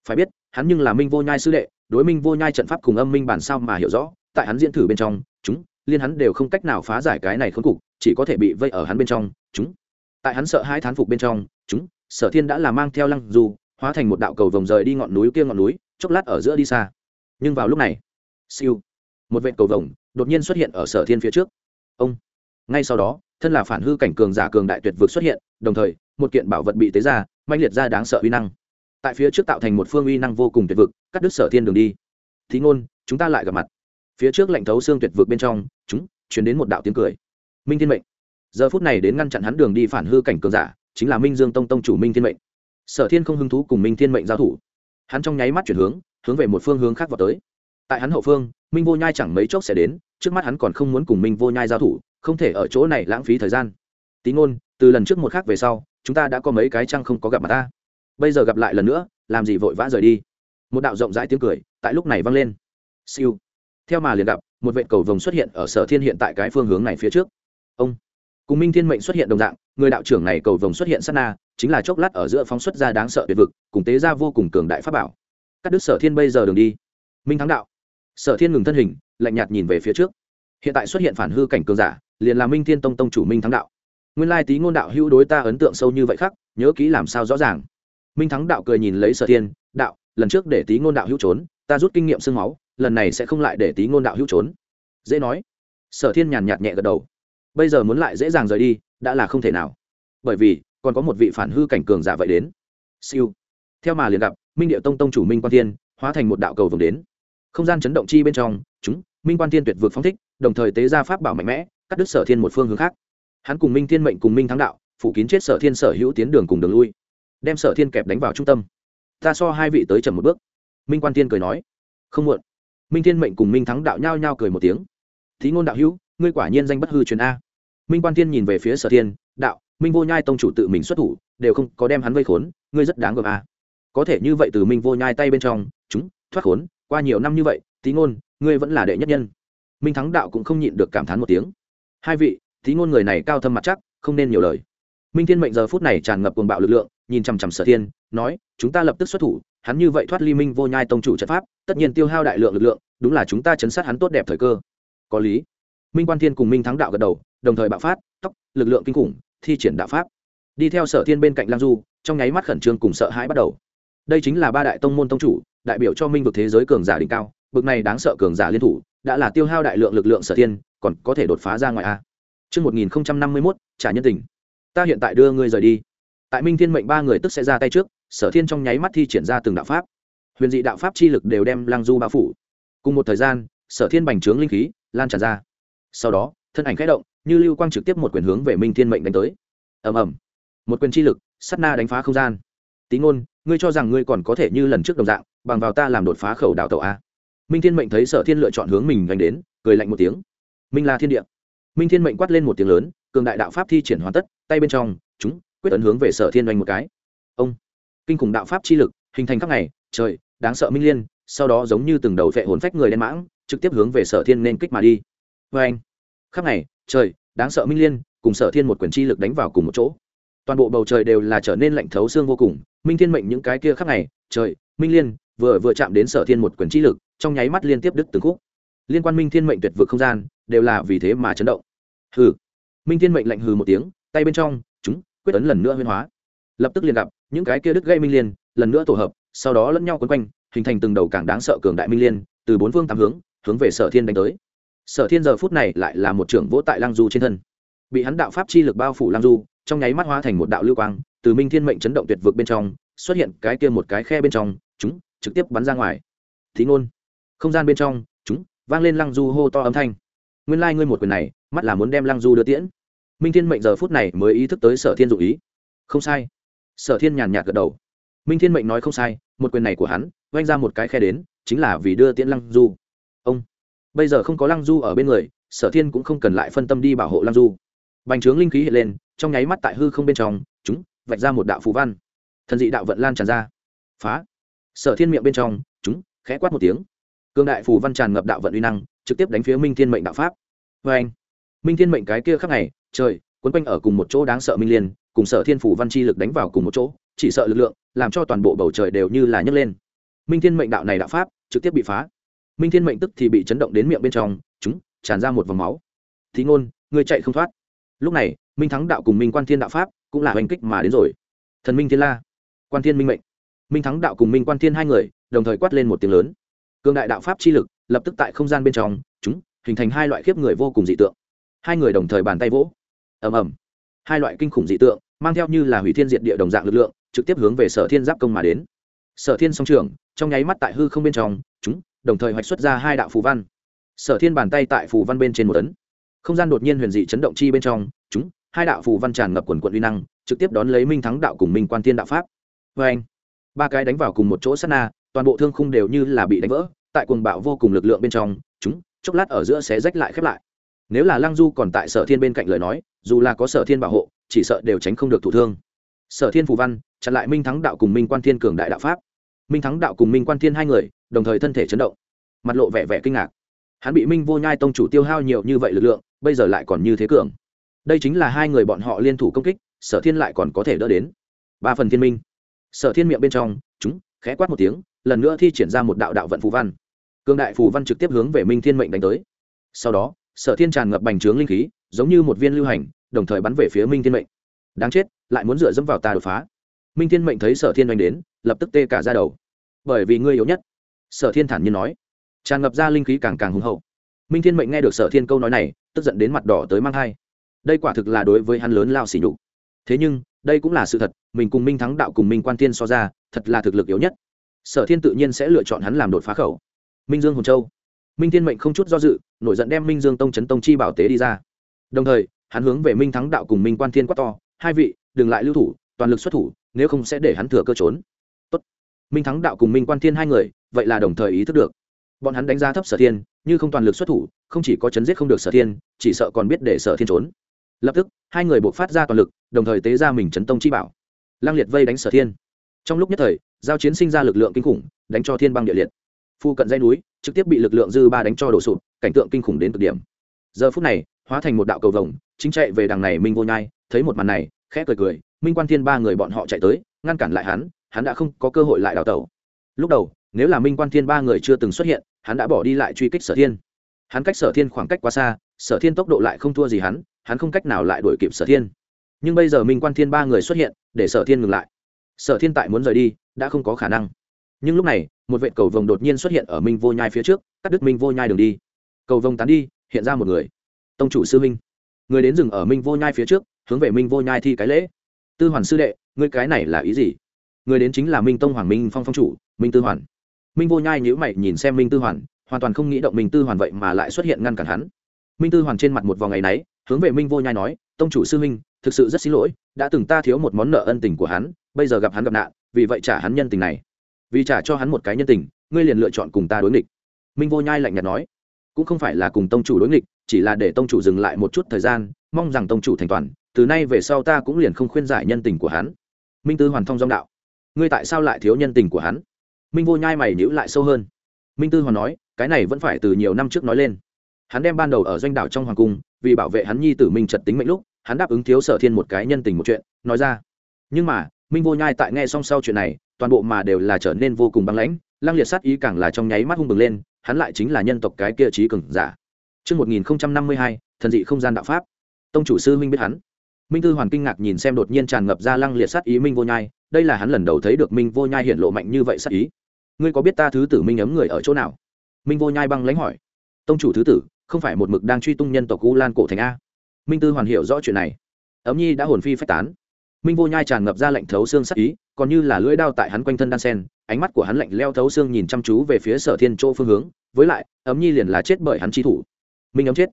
Phải biết, hắn nhưng là minh vô nhai sư đệ, đối minh vô nhai trận pháp cùng âm minh bản sao mà hiểu rõ, tại hắn diễn thử bên trong, chúng, liên hắn đều không cách nào phá giải cái này khốn cục, chỉ có thể bị vây ở hắn bên trong, chúng. Tại hắn sợ hai thán phục bên trong, chúng sở thiên đã là mang theo lăng dù hóa thành một đạo cầu vồng rời đi ngọn núi kia ngọn núi, chốc lát ở giữa đi xa. Nhưng vào lúc này, siêu, một vệ cầu vồng đột nhiên xuất hiện ở sở thiên phía trước. Ông, ngay sau đó, thân là phản hư cảnh cường giả cường đại tuyệt vực xuất hiện, đồng thời, một kiện bảo vật bị tế ra manh liệt ra đáng sợ uy năng. Tại phía trước tạo thành một phương uy năng vô cùng tuyệt vực, cắt đứt sở thiên đường đi. Thí ngôn, chúng ta lại gặp mặt. Phía trước lạnh thấu xương tuyệt vực bên trong, chúng chuyển đến một đạo tiếng cười. Minh thiên mệnh. Giờ phút này đến ngăn chặn hắn đường đi phản hư cảnh cường giả chính là minh dương tông tông chủ minh thiên mệnh. Sở thiên không hứng thú cùng minh thiên mệnh giao thủ. Hắn trong nháy mắt chuyển hướng hướng về một phương hướng khác vào tới. Tại hắn hậu phương, minh vô nhai chẳng mấy chốc sẽ đến, trước mắt hắn còn không muốn cùng minh vô nhai giao thủ, không thể ở chỗ này lãng phí thời gian. Tí ngôn, từ lần trước một khác về sau, chúng ta đã có mấy cái chăng không có gặp mặt ta. Bây giờ gặp lại lần nữa, làm gì vội vã rời đi. Một đạo rộng rãi tiếng cười, tại lúc này vang lên. Siêu. Theo mà liền gặp, một vệ cầu vồng xuất hiện ở sở thiên hiện tại cái phương hướng này phía trước. Ông cùng minh thiên mệnh xuất hiện đồng dạng người đạo trưởng này cầu vồng xuất hiện sát na chính là chốc lát ở giữa phóng xuất ra đáng sợ tuyệt vực cùng tế ra vô cùng cường đại pháp bảo. Cắt đứt sở thiên bây giờ đường đi. Minh thắng đạo. Sở thiên ngừng thân hình lạnh nhạt nhìn về phía trước. Hiện tại xuất hiện phản hư cảnh cường giả liền là minh thiên tông tông chủ minh thắng đạo. Nguyên lai tý ngôn đạo hữu đối ta ấn tượng sâu như vậy khắc, nhớ kỹ làm sao rõ ràng. Minh thắng đạo cười nhìn lấy sở thiên đạo lần trước để tý ngôn đạo hữu trốn ta rút kinh nghiệm sương máu lần này sẽ không lại để tý ngôn đạo hữu trốn. Dễ nói. Sở thiên nhàn nhạt nhẹ gật đầu bây giờ muốn lại dễ dàng rời đi, đã là không thể nào. Bởi vì, còn có một vị phản hư cảnh cường giả vậy đến. Siêu. Theo mà liền gặp, minh điệu tông tông chủ minh quan thiên, hóa thành một đạo cầu vồng đến. Không gian chấn động chi bên trong, chúng, minh quan thiên tuyệt vượt phong thích, đồng thời tế ra pháp bảo mạnh mẽ, cắt đứt sở thiên một phương hướng khác. Hắn cùng minh thiên mệnh cùng minh thắng đạo, phủ kín chết sở thiên sở hữu tiến đường cùng đường lui. Đem sở thiên kẹp đánh vào trung tâm. Ta so hai vị tới chậm một bước. Minh quan thiên cười nói. Không muộn. Minh thiên mệnh cùng minh thắng đạo nhao nhao cười một tiếng. Thí ngôn đạo hữu, ngươi quả nhiên danh bất hư truyền a minh quan thiên nhìn về phía sở thiên, đạo, minh vô nhai tông chủ tự mình xuất thủ, đều không có đem hắn vây khốn, ngươi rất đáng gờm a. Có thể như vậy từ minh vô nhai tay bên trong, chúng, thoát khốn, qua nhiều năm như vậy tí ngôn, ngươi vẫn là đệ nhất nhân. Minh thắng đạo cũng không nhịn được cảm thán một tiếng. Hai vị tí ngôn người này cao thâm mặt chắc, không nên nhiều lời. Minh thiên mệnh giờ phút này tràn ngập cuồng bạo lực lượng, nhìn chằm chằm sở thiên, nói, chúng ta lập tức xuất thủ, hắn như vậy thoát ly minh vô nhai tông chủ trận pháp, tất nhiên tiêu hao đại lượng lực lượng, đúng là chúng ta chấn sát hắn tốt đẹp thời cơ. Có lý minh quan thiên cùng minh thắng đạo gật đầu đồng thời bạo phát tóc lực lượng kinh khủng thi triển đạo pháp đi theo sở thiên bên cạnh lang du trong nháy mắt khẩn trương cùng sợ hãi bắt đầu đây chính là ba đại tông môn tông chủ đại biểu cho minh vực thế giới cường giả đỉnh cao bực này đáng sợ cường giả liên thủ đã là tiêu hao đại lượng lực lượng sở thiên còn có thể đột phá ra ngoài a Trước 1051, trả nhân tình. Ta hiện tại đưa ngươi rời đi. Tại Minh Thiên mệnh ba người tức sẽ ra tay trước, Sở Thiên trong nháy mắt thi triển ra từng đạo pháp. Huyền dị đạo pháp chi lực đều đem Lăng Du bao phủ. Cùng một thời gian, Sở Thiên bành trướng linh khí lan tràn ra. Sau đó, thân ảnh khẽ động, như lưu quang trực tiếp một quyền hướng về Minh Thiên mệnh đánh tới. Ầm ầm. Một quyền chi lực, sát na đánh phá không gian. Tí ngôn, ngươi cho rằng ngươi còn có thể như lần trước đồng dạng, bằng vào ta làm đột phá khẩu đạo tàu a. Minh thiên mệnh thấy sở thiên lựa chọn hướng mình đánh đến cười lạnh một tiếng. Minh là thiên địa. Minh thiên mệnh quát lên một tiếng lớn cường đại đạo pháp thi triển hoàn tất tay bên trong chúng quyết ấn hướng về sở thiên oanh một cái. Ông. Kinh khủng đạo pháp chi lực hình thành các ngày trời đáng sợ minh liên sau đó giống như từng đầu vệ hồn phách người đen mãng trực tiếp hướng về sở thiên nên kích mà đi. Vê anh khắc này, trời đáng sợ minh liên cùng sở thiên một quyền chi lực đánh vào cùng một chỗ. Toàn bộ bầu trời đều là trở nên lạnh thấu xương vô cùng. Minh thiên mệnh những cái kia khắc này, trời minh liên vừa vừa chạm đến sở thiên một quyền chi lực trong nháy mắt liên tiếp đứt từng khúc. Liên quan minh thiên mệnh tuyệt vực không gian đều là vì thế mà chấn động. Hừ. Minh thiên mệnh lạnh hừ một tiếng tay bên trong chúng quyết ấn lần nữa huyên hóa. Lập tức liền gặp những cái kia đứt gây minh liên lần nữa tổ hợp sau đó lẫn nhau quấn quanh hình thành từng đầu càng đáng sợ cường đại minh liên từ bốn phương tám hướng hướng về sở thiên đánh tới sở thiên giờ phút này lại là một trưởng vỗ tại lăng du trên thân. Bị hắn đạo pháp chi lực bao phủ lăng du, trong nháy mắt hóa thành một đạo lưu quang, từ minh thiên mệnh chấn động tuyệt vực bên trong, xuất hiện cái kia một cái khe bên trong, chúng, trực tiếp bắn ra ngoài. Thí ngôn. Không gian bên trong, chúng, vang lên lăng du hô to âm thanh. Nguyên lai、like、ngươi một quyền này, mắt là muốn đem lăng du đưa tiễn. Minh thiên mệnh giờ phút này mới ý thức tới sở thiên dụ ý. Không sai. Sở thiên nhàn nhạt gật đầu. Minh thiên mệnh nói không sai, một quyền này của hắn vanh ra một cái khe đến, chính là vì đưa tiễn lăng du. Ông bây giờ không có lăng du ở bên người, sở thiên cũng không cần lại phân tâm đi bảo hộ lăng du. Bành trướng linh khí hiện lên, trong nháy mắt tại hư không bên trong, chúng, vạch ra một đạo phù văn. Thần dị đạo vận lan tràn ra. Phá. Sở thiên miệng bên trong, chúng, khẽ quát một tiếng. Cương đại phù văn tràn ngập đạo vận uy năng, trực tiếp đánh phía minh thiên mệnh đạo pháp. Vê anh minh thiên mệnh cái kia khắc này, trời, quấn quanh ở cùng một chỗ đáng sợ minh liên, cùng sở thiên phủ văn chi lực đánh vào cùng một chỗ, chỉ sợ lực lượng, làm cho toàn bộ bầu trời đều như là nhấc lên. Minh thiên mệnh đạo này đạo pháp, trực tiếp bị phá minh thiên mệnh tức thì bị chấn động đến miệng bên trong, chúng, tràn ra một vòng máu. Thì ngôn, người chạy không thoát. Lúc này, minh thắng đạo cùng minh quan thiên đạo pháp cũng là hành kích mà đến rồi. Thần minh thiên la, quan thiên minh mệnh. Minh thắng đạo cùng minh quan thiên hai người, đồng thời quát lên một tiếng lớn. Cương đại đạo pháp chi lực, lập tức tại không gian bên trong, chúng, hình thành hai loại khiếp người vô cùng dị tượng. Hai người đồng thời bàn tay vỗ. Ầm ầm. Hai loại kinh khủng dị tượng, mang theo như là hủy thiên diệt địa đồng dạng lực lượng, trực tiếp hướng về sở thiên giáp công mà đến. Sở thiên song trường trong nháy mắt tại hư không bên trong, chúng đồng thời hoạch xuất ra hai đạo phù văn. Sở thiên bàn tay tại phù văn bên trên một tấn. Không gian đột nhiên huyền dị chấn động chi bên trong, chúng, hai đạo phù văn tràn ngập quần quận uy năng, trực tiếp đón lấy minh thắng đạo cùng minh quan thiên đạo pháp. Vê anh ba cái đánh vào cùng một chỗ sát na, toàn bộ thương khung đều như là bị đánh vỡ, tại quần bạo vô cùng lực lượng bên trong, chúng, chốc lát ở giữa sẽ rách lại khép lại. Nếu là lăng du còn tại sở thiên bên cạnh lời nói, dù là có sở thiên bảo hộ, chỉ sợ đều tránh không được thủ thương. Sở thiên phù văn, chặn lại minh thắng đạo cùng minh quan thiên cường đại đạo pháp. Minh thắng đạo cùng minh quan thiên hai người đồng thời thân thể chấn động. Mặt lộ vẻ vẻ kinh ngạc. Hắn bị minh vô nhai tông chủ tiêu hao nhiều như vậy lực lượng, bây giờ lại còn như thế cường. Đây chính là hai người bọn họ liên thủ công kích, sở thiên lại còn có thể đỡ đến. Ba phần thiên minh. Sở thiên miệng bên trong, chúng, khẽ quát một tiếng, lần nữa thi triển ra một đạo đạo vận phù văn. Cương đại phù văn trực tiếp hướng về minh thiên mệnh đánh tới. Sau đó, sở thiên tràn ngập bành trướng linh khí, giống như một viên lưu hành, đồng thời bắn về phía minh thiên mệnh. Đáng chết, lại muốn dựa dẫm vào ta đột phá. Minh thiên mệnh thấy sở thiên oanh đến, lập tức tê cả ra đầu. Bởi vì ngươi yếu nhất sở thiên thản nhiên nói. Tràn ngập ra linh khí càng càng hùng hậu. Minh thiên mệnh nghe được sở thiên câu nói này, tức giận đến mặt đỏ tới mang thai. Đây quả thực là đối với hắn lớn lao xỉ nhục. Thế nhưng, đây cũng là sự thật, mình cùng minh thắng đạo cùng minh quan thiên so ra, thật là thực lực yếu nhất. Sở thiên tự nhiên sẽ lựa chọn hắn làm đột phá khẩu. Minh dương hồn châu. Minh thiên mệnh không chút do dự, nổi giận đem minh dương tông trấn tông chi bảo tế đi ra. Đồng thời, hắn hướng về minh thắng đạo cùng minh quan thiên quát to, hai vị, đừng lại lưu thủ, toàn lực xuất thủ, nếu không sẽ để hắn thừa cơ trốn. Tốt. minh thắng đạo cùng minh quan thiên hai người vậy là đồng thời ý thức được. Bọn hắn đánh giá thấp sở thiên, như không toàn lực xuất thủ, không chỉ có chấn giết không được sở thiên, chỉ sợ còn biết để sở thiên trốn. Lập tức, hai người buộc phát ra toàn lực, đồng thời tế ra mình chấn tông chi bảo. Lang liệt vây đánh sở thiên. Trong lúc nhất thời, giao chiến sinh ra lực lượng kinh khủng, đánh cho thiên băng địa liệt. Phu cận dây núi, trực tiếp bị lực lượng dư ba đánh cho đổ sụp, cảnh tượng kinh khủng đến cực điểm. Giờ phút này, hóa thành một đạo cầu vồng, chính chạy về đằng này minh vô nhai, thấy một màn này, khẽ cười cười, minh quan thiên ba người bọn họ chạy tới, ngăn cản lại hắn hắn đã không có cơ hội lại đào tẩu. Lúc đầu nếu là minh quan thiên ba người chưa từng xuất hiện, hắn đã bỏ đi lại truy kích sở thiên. Hắn cách sở thiên khoảng cách quá xa, sở thiên tốc độ lại không thua gì hắn hắn không cách nào lại đuổi kịp sở thiên. Nhưng bây giờ minh quan thiên ba người xuất hiện, để sở thiên ngừng lại. Sở thiên tại muốn rời đi, đã không có khả năng. Nhưng lúc này, một vệ cầu vồng đột nhiên xuất hiện ở minh vô nhai phía trước, cắt đứt minh vô nhai đường đi. Cầu vồng tán đi, hiện ra một người. Tông chủ sư minh người đến rừng ở minh vô nhai phía trước, hướng về minh vô nhai thi cái lễ. Tư hoàn sư đệ, ngươi cái này là ý gì? Người đến chính là minh tông hoàng minh phong phong chủ, minh tư hoàn minh vô nhai nhữ mày nhìn xem minh tư hoàn hoàn toàn không nghĩ động minh tư hoàn vậy mà lại xuất hiện ngăn cản hắn. Minh tư hoàn trên mặt một vòng ngày náy, hướng về minh vô nhai nói, tông chủ sư minh thực sự rất xin lỗi, đã từng ta thiếu một món nợ ân tình của hắn, bây giờ gặp hắn gặp nạn, vì vậy trả hắn nhân tình này. Vì trả cho hắn một cái nhân tình, ngươi liền lựa chọn cùng ta đối nghịch. Minh vô nhai lạnh nhạt nói, cũng không phải là cùng tông chủ đối nghịch, chỉ là để tông chủ dừng lại một chút thời gian, mong rằng tông chủ thành toàn, từ nay về sau ta cũng liền không khuyên giải nhân tình của hắn. Minh tư hoàn thông dong đạo, ngươi tại sao lại thiếu nhân tình của hắn? Minh vô nhai mày nhữ lại sâu hơn minh tư hoàn nói cái này vẫn phải từ nhiều năm trước nói lên hắn đem ban đầu ở doanh đảo trong hoàng cung vì bảo vệ hắn nhi tử minh trật tính mệnh lúc hắn đáp ứng thiếu sở thiên một cái nhân tình một chuyện nói ra nhưng mà minh vô nhai tại nghe xong sau chuyện này toàn bộ mà đều là trở nên vô cùng băng lãnh lăng liệt sát ý càng là trong nháy mắt hung bừng lên hắn lại chính là nhân tộc cái kia trí cường giả Trước 1052, thần dị không gian đạo pháp. Tông chủ sư huynh biết hắn. Minh Tư Hoàn kinh ngạc nhìn xem đột nhiên tràn ngập ra lăng liệt sát ý Minh Vô Nhai, đây là hắn lần đầu thấy được Minh Vô Nhai hiện lộ mạnh như vậy sát ý. Ngươi có biết ta thứ tử Minh ấm người ở chỗ nào? Minh Vô Nhai băng lãnh hỏi. Tông chủ thứ tử, không phải một mực đang truy tung nhân tộc U Lan cổ thành a? Minh Tư Hoàn hiểu rõ chuyện này. Ấm Nhi đã hồn phi phách tán. Minh Vô Nhai tràn ngập ra lạnh thấu xương sát ý, còn như là lưỡi đao tại hắn quanh thân đan sen, ánh mắt của hắn lạnh leo thấu xương nhìn chăm chú về phía Sở Thiên Chỗ phương hướng, với lại, Ấm Nhi liền là chết bởi hắn chi thủ. Minh ấm chết.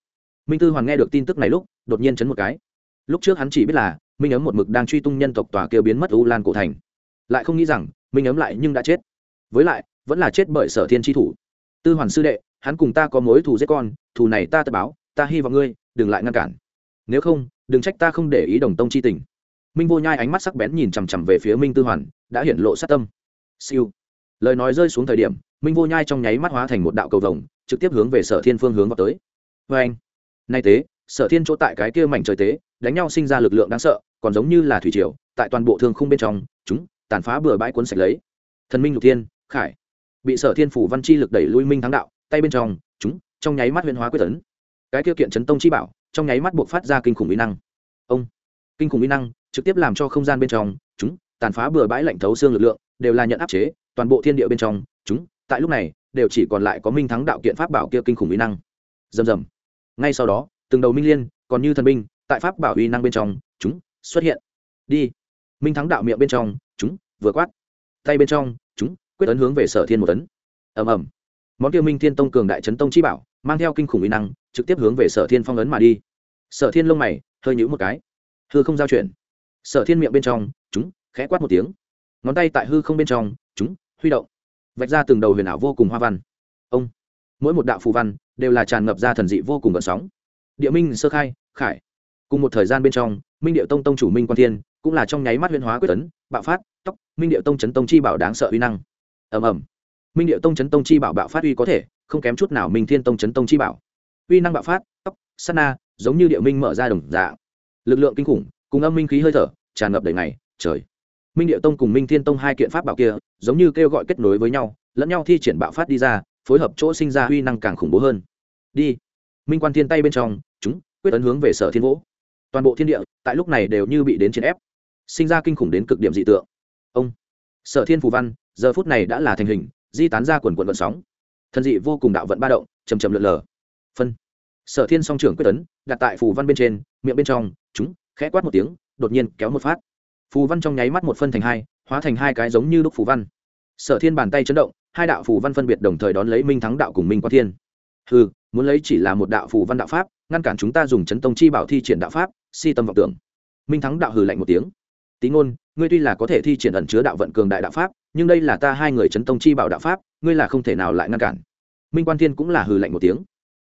Minh Tư Hoàn nghe được tin tức này lúc, đột nhiên chấn một cái lúc trước hắn chỉ biết là, minh ấm một mực đang truy tung nhân tộc tòa kêu biến mất u lan cổ thành. Lại không nghĩ rằng, minh ấm lại nhưng đã chết. Với lại, vẫn là chết bởi sở thiên tri thủ. Tư hoàn sư đệ, hắn cùng ta có mối thù giết con, thù này ta tự báo, ta hy vọng ngươi, đừng lại ngăn cản. Nếu không, đừng trách ta không để ý đồng tông chi tình. Minh vô nhai ánh mắt sắc bén nhìn chằm chằm về phía minh tư hoàn, đã hiển lộ sát tâm. Siêu. Lời nói rơi xuống thời điểm, minh vô nhai trong nháy mắt hóa thành một đạo cầu vồng, trực tiếp hướng về sở thiên phương hướng vào tới. Vê anh nay tế sở thiên chỗ tại cái kia mảnh trời tế, đánh nhau sinh ra lực lượng đáng sợ, còn giống như là thủy triều, tại toàn bộ thương khung bên trong, chúng, tàn phá bừa bãi cuốn sạch lấy. Thần minh lục thiên, khải. Bị sở thiên phủ văn chi lực đẩy lui minh thắng đạo, tay bên trong, chúng, trong nháy mắt huyền hóa quyết tấn. Cái kia kiện chấn tông chi bảo, trong nháy mắt buộc phát ra kinh khủng mỹ năng. Ông, kinh khủng mỹ năng, trực tiếp làm cho không gian bên trong, chúng, tàn phá bừa bãi lạnh thấu xương lực lượng, đều là nhận áp chế, toàn bộ thiên địa bên trong, chúng, tại lúc này, đều chỉ còn lại có minh thắng đạo kiện pháp bảo kia kinh khủng mỹ năng. Rầm rầm. Ngay sau đó từng đầu minh liên, còn như thần binh, tại pháp bảo uy năng bên trong, chúng xuất hiện. Đi. Minh thắng đạo miệng bên trong, chúng vừa quát. Tay bên trong, chúng quyết ấn hướng về sở thiên một tấn. Ầm ầm. Món kia minh thiên tông cường đại trấn tông chi bảo, mang theo kinh khủng uy năng, trực tiếp hướng về sở thiên phong ấn mà đi. Sở thiên lông mày, hơi nhũ một cái. Hư không giao chuyển. Sở thiên miệng bên trong, chúng khẽ quát một tiếng. Ngón tay tại hư không bên trong, chúng huy động. Vạch ra từng đầu huyền ảo vô cùng hoa văn. Ông. Mỗi một đạo phù văn đều là tràn ngập ra thần dị vô cùng gợn sóng địa minh, sơ khai, khải. Cùng một thời gian bên trong, minh điệu tông tông chủ minh quan thiên cũng là trong nháy mắt huyên hóa quyết tấn, bạo phát tóc minh điệu tông chấn tông chi bảo đáng sợ uy năng. Ầm ầm. Minh điệu tông chấn tông chi bảo bạo phát uy có thể, không kém chút nào minh thiên tông chấn tông chi bảo. Uy năng bạo phát tóc sát na, giống như địa minh mở ra đồng dạng. Lực lượng kinh khủng, cùng âm minh khí hơi thở, tràn ngập đầy ngày, trời. Minh điệu tông cùng minh thiên tông hai kiện pháp bảo kia, giống như kêu gọi kết nối với nhau, lẫn nhau thi triển bạo phát đi ra, phối hợp chỗ sinh ra uy năng càng khủng bố hơn. Đi minh quan thiên tay bên trong, chúng, quyết tấn hướng về sở thiên vỗ toàn bộ thiên địa, tại lúc này đều như bị đến chiến ép, sinh ra kinh khủng đến cực điểm dị tượng. Ông, sở thiên phù văn, giờ phút này đã là thành hình, di tán ra quần quần vận sóng. Thân dị vô cùng đạo vận ba động chầm chầm lượn lờ. Phân. Sở thiên song trưởng quyết tấn đặt tại phù văn bên trên, miệng bên trong, chúng, khẽ quát một tiếng, đột nhiên kéo một phát. Phù văn trong nháy mắt một phân thành hai, hóa thành hai cái giống như đúc phù văn. Sở thiên bàn tay chấn động, hai đạo phù văn phân biệt đồng thời đón lấy minh thắng đạo cùng minh quan thiên. Ừ muốn lấy chỉ là một đạo phù văn đạo pháp, ngăn cản chúng ta dùng chấn tông chi bảo thi triển đạo pháp, si tâm vọng tưởng. Minh thắng đạo hừ lạnh một tiếng. Tí ngôn, ngươi tuy là có thể thi triển ẩn chứa đạo vận cường đại đạo pháp, nhưng đây là ta hai người chấn tông chi bảo đạo pháp, ngươi là không thể nào lại ngăn cản. Minh quan thiên cũng là hừ lạnh một tiếng.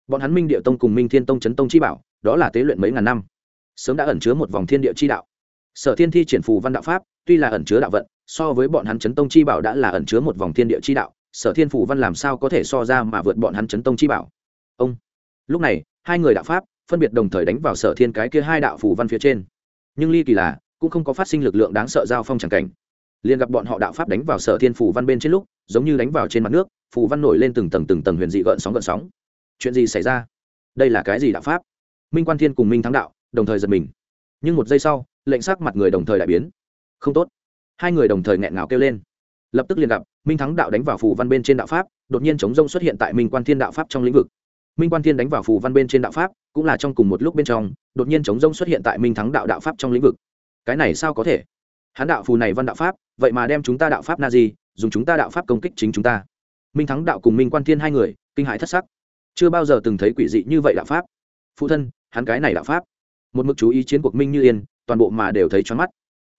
Bọn hắn minh địa tông cùng minh thiên tông chấn tông chi bảo, đó là tế luyện mấy ngàn năm. Sớm đã ẩn chứa một vòng thiên địa chi đạo. Sở thiên thi triển phù văn đạo pháp, tuy là ẩn chứa đạo vận, so với bọn hắn chấn tông chi bảo đã là ẩn chứa một vòng thiên địa chi đạo. Sở thiên phù văn làm sao có thể so ra mà vượt bọn hắn chấn tông chi bảo? Ông. Lúc này, hai người đạo pháp, phân biệt đồng thời đánh vào sở thiên cái kia hai đạo phù văn phía trên. Nhưng ly kỳ là, cũng không có phát sinh lực lượng đáng sợ giao phong c cảnh. Liền gặp bọn họ đạo pháp đánh vào sở thiên phù văn bên trên lúc, giống như đánh vào trên mặt nước, phù văn nổi lên từng tầng từng tầng huyền dị gợn sóng gợn sóng. Chuyện gì xảy ra? Đây là cái gì đạo pháp? Minh quan thiên cùng minh thắng đạo, đồng thời giật mình. Nhưng một giây sau, lệnh sắc mặt người đồng thời đại biến. Không tốt. Hai người đồng thời nghẹn ngào kêu lên. Lập tức liền gặp, minh thắng đạo đánh vào phù văn bên trên đạo pháp, đột nhiên chống rông xuất hiện tại minh quan thiên đạo pháp trong lĩnh vực minh quan thiên đánh vào phù văn bên trên đạo pháp, cũng là trong cùng một lúc bên trong, đột nhiên chống rông xuất hiện tại minh thắng đạo đạo pháp trong lĩnh vực. Cái này sao có thể? Hán đạo phù này văn đạo pháp, vậy mà đem chúng ta đạo pháp na di dùng chúng ta đạo pháp công kích chính chúng ta. Minh thắng đạo cùng minh quan thiên hai người, kinh hãi thất sắc. Chưa bao giờ từng thấy quỷ dị như vậy đạo pháp. Phụ thân, hắn cái này đạo pháp. Một mực chú ý chiến cuộc minh như yên, toàn bộ mà đều thấy choáng mắt.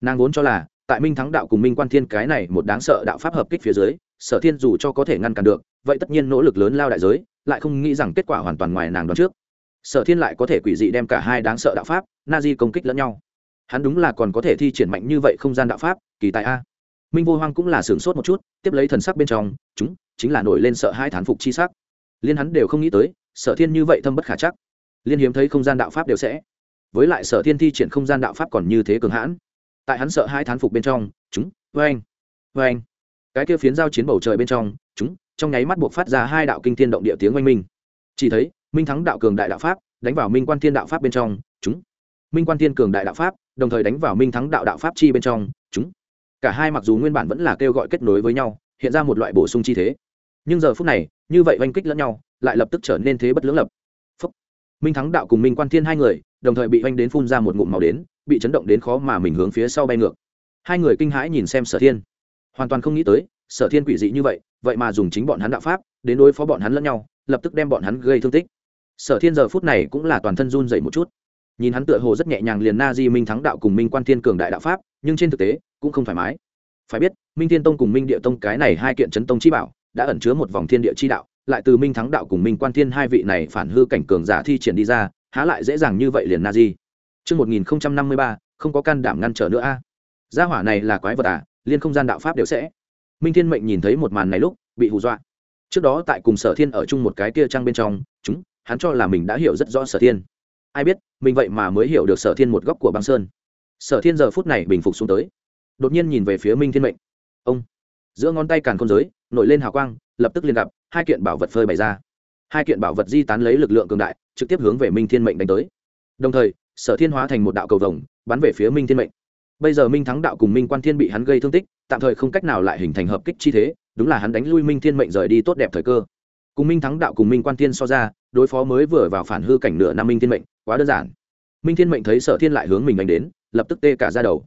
Nàng vốn cho là, tại minh thắng đạo cùng minh quan thiên cái này một đáng sợ đạo pháp hợp kích phía dưới sở thiên dù cho có thể ngăn cản được, vậy tất nhiên nỗ lực lớn lao đại giới, lại không nghĩ rằng kết quả hoàn toàn ngoài nàng đoán trước. Sở thiên lại có thể quỷ dị đem cả hai đáng sợ đạo pháp na di công kích lẫn nhau. Hắn đúng là còn có thể thi triển mạnh như vậy không gian đạo pháp, kỳ tài a. Minh vô hoang cũng là sửng sốt một chút, tiếp lấy thần sắc bên trong, chúng, chính là nổi lên sợ hai thán phục chi sắc. Liên hắn đều không nghĩ tới, sở thiên như vậy thâm bất khả chắc. Liên hiếm thấy không gian đạo pháp đều sẽ. Với lại sở thiên thi triển không gian đạo pháp còn như thế cường hãn. Tại hắn sợ hai thán phục bên trong, chúng vê anh vê anh cái kia phiến giao chiến bầu trời bên trong, chúng, trong nháy mắt buộc phát ra hai đạo kinh thiên động địa tiếng oanh minh. Chỉ thấy, minh thắng đạo cường đại đạo pháp đánh vào minh quan thiên đạo pháp bên trong, chúng. Minh quan thiên cường đại đạo pháp, đồng thời đánh vào minh thắng đạo đạo pháp chi bên trong, chúng. Cả hai mặc dù nguyên bản vẫn là kêu gọi kết nối với nhau, hiện ra một loại bổ sung chi thế. Nhưng giờ phút này, như vậy oanh kích lẫn nhau, lại lập tức trở nên thế bất lưỡng lập. Phúc. minh thắng đạo cùng minh quan thiên hai người, đồng thời bị oanh đến phun ra một ngụm màu đến, bị chấn động đến khó mà mình hướng phía sau bay ngược. Hai người kinh hãi nhìn xem sở thiên hoàn toàn không nghĩ tới sở thiên quỷ dị như vậy vậy mà dùng chính bọn hắn đạo pháp đến đối phó bọn hắn lẫn nhau lập tức đem bọn hắn gây thương tích. Sở thiên giờ phút này cũng là toàn thân run dậy một chút. Nhìn hắn tựa hồ rất nhẹ nhàng liền na di minh thắng đạo cùng minh quan thiên cường đại đạo pháp nhưng trên thực tế cũng không thoải mái. Phải biết minh thiên tông cùng minh địa tông cái này hai kiện chấn tông chi bảo đã ẩn chứa một vòng thiên địa chi đạo lại từ minh thắng đạo cùng minh quan thiên hai vị này phản hư cảnh cường giả thi triển đi ra há lại dễ dàng như vậy liền na di. Trước 1053, không có can đảm ngăn trở nữa a. Gia hỏa này là quái vật à? Liên không gian đạo pháp đều sẽ. Minh thiên mệnh nhìn thấy một màn này lúc, bị hù dọa. Trước đó tại cùng sở thiên ở chung một cái kia trăng bên trong, chúng, hắn cho là mình đã hiểu rất rõ sở thiên. Ai biết, mình vậy mà mới hiểu được sở thiên một góc của băng sơn. Sở thiên giờ phút này bình phục xuống tới. Đột nhiên nhìn về phía minh thiên mệnh. Ông, giữa ngón tay càn khôn giới, nổi lên hào quang, lập tức liên gặp, hai kiện bảo vật phơi bày ra. Hai kiện bảo vật di tán lấy lực lượng cường đại, trực tiếp hướng về minh thiên mệnh đánh tới. Đồng thời, sở thiên hóa thành một đạo cầu vồng, bắn về phía minh thiên mệnh bây giờ minh thắng đạo cùng minh quan thiên bị hắn gây thương tích, tạm thời không cách nào lại hình thành hợp kích chi thế, đúng là hắn đánh lui minh thiên mệnh rời đi tốt đẹp thời cơ. Cùng minh thắng đạo cùng minh quan thiên so ra, đối phó mới vừa vào phản hư cảnh nửa năm minh thiên mệnh, quá đơn giản. Minh thiên mệnh thấy sở thiên lại hướng mình đánh đến, lập tức tê cả ra đầu.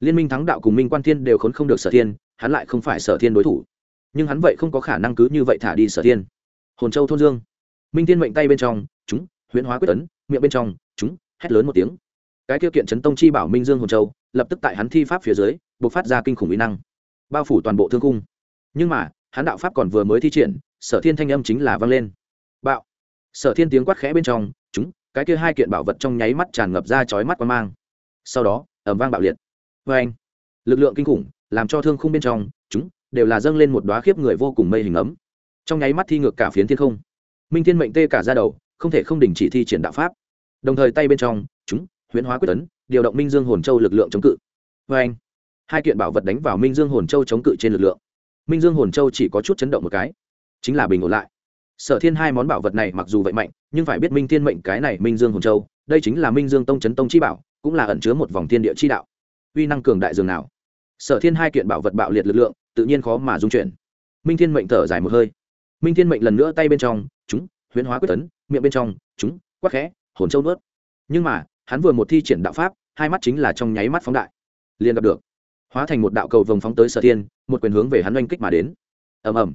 Liên minh thắng đạo cùng minh quan thiên đều khốn không được sở thiên, hắn lại không phải sở thiên đối thủ. Nhưng hắn vậy không có khả năng cứ như vậy thả đi sở thiên. Hồn châu thôn dương. Minh thiên mệnh tay bên trong, chúng, huyễn hóa quyết tấn miệng bên trong, chúng, hét lớn một tiếng. Cái tiêu kiện chấn tông chi bảo minh dương hồn châu lập tức tại hắn thi pháp phía dưới buộc phát ra kinh khủng mỹ năng, bao phủ toàn bộ thương cung nhưng mà, hắn đạo pháp còn vừa mới thi triển, sở thiên thanh âm chính là vang lên. Bạo! Sở thiên tiếng quát khẽ bên trong, chúng, cái kia hai kiện bảo vật trong nháy mắt tràn ngập ra chói mắt quan mang. Sau đó ẩm vang bạo liệt. Vê anh lực lượng kinh khủng, làm cho thương khung bên trong, chúng, đều là dâng lên một đoá khiếp người vô cùng mây hình ấm. Trong nháy mắt thi ngược cả phiến thiên không. Minh thiên mệnh tê cả ra đầu, không thể không đình chỉ thi triển đạo pháp. Đồng thời tay bên trong, chúng, huyễn hóa quyết tấn điều động minh dương hồn châu lực lượng chống cự. Vê anh, hai kiện bảo vật đánh vào minh dương hồn châu chống cự trên lực lượng. Minh dương hồn châu chỉ có chút chấn động một cái, chính là bình ổn lại. Sở thiên hai món bảo vật này mặc dù vậy mạnh, nhưng phải biết minh thiên mệnh cái này minh dương hồn châu, đây chính là minh dương tông chấn tông chi bảo, cũng là ẩn chứa một vòng thiên địa chi đạo. Uy năng cường đại dường nào. Sở thiên hai kiện bảo vật bạo liệt lực lượng, tự nhiên khó mà dung chuyển. Minh thiên mệnh thở dài một hơi. Minh thiên mệnh lần nữa tay bên trong, chúng, huyễn hóa quyết tấn, miệng bên trong, chúng, quắc khẽ, hồn châu nuốt. Nhưng mà hắn vừa một thi triển đạo pháp, hai mắt chính là trong nháy mắt phóng đại. Liền gặp được, hóa thành một đạo cầu vồng phóng tới sở thiên, một quyền hướng về hắn oanh kích mà đến. Ầm ầm.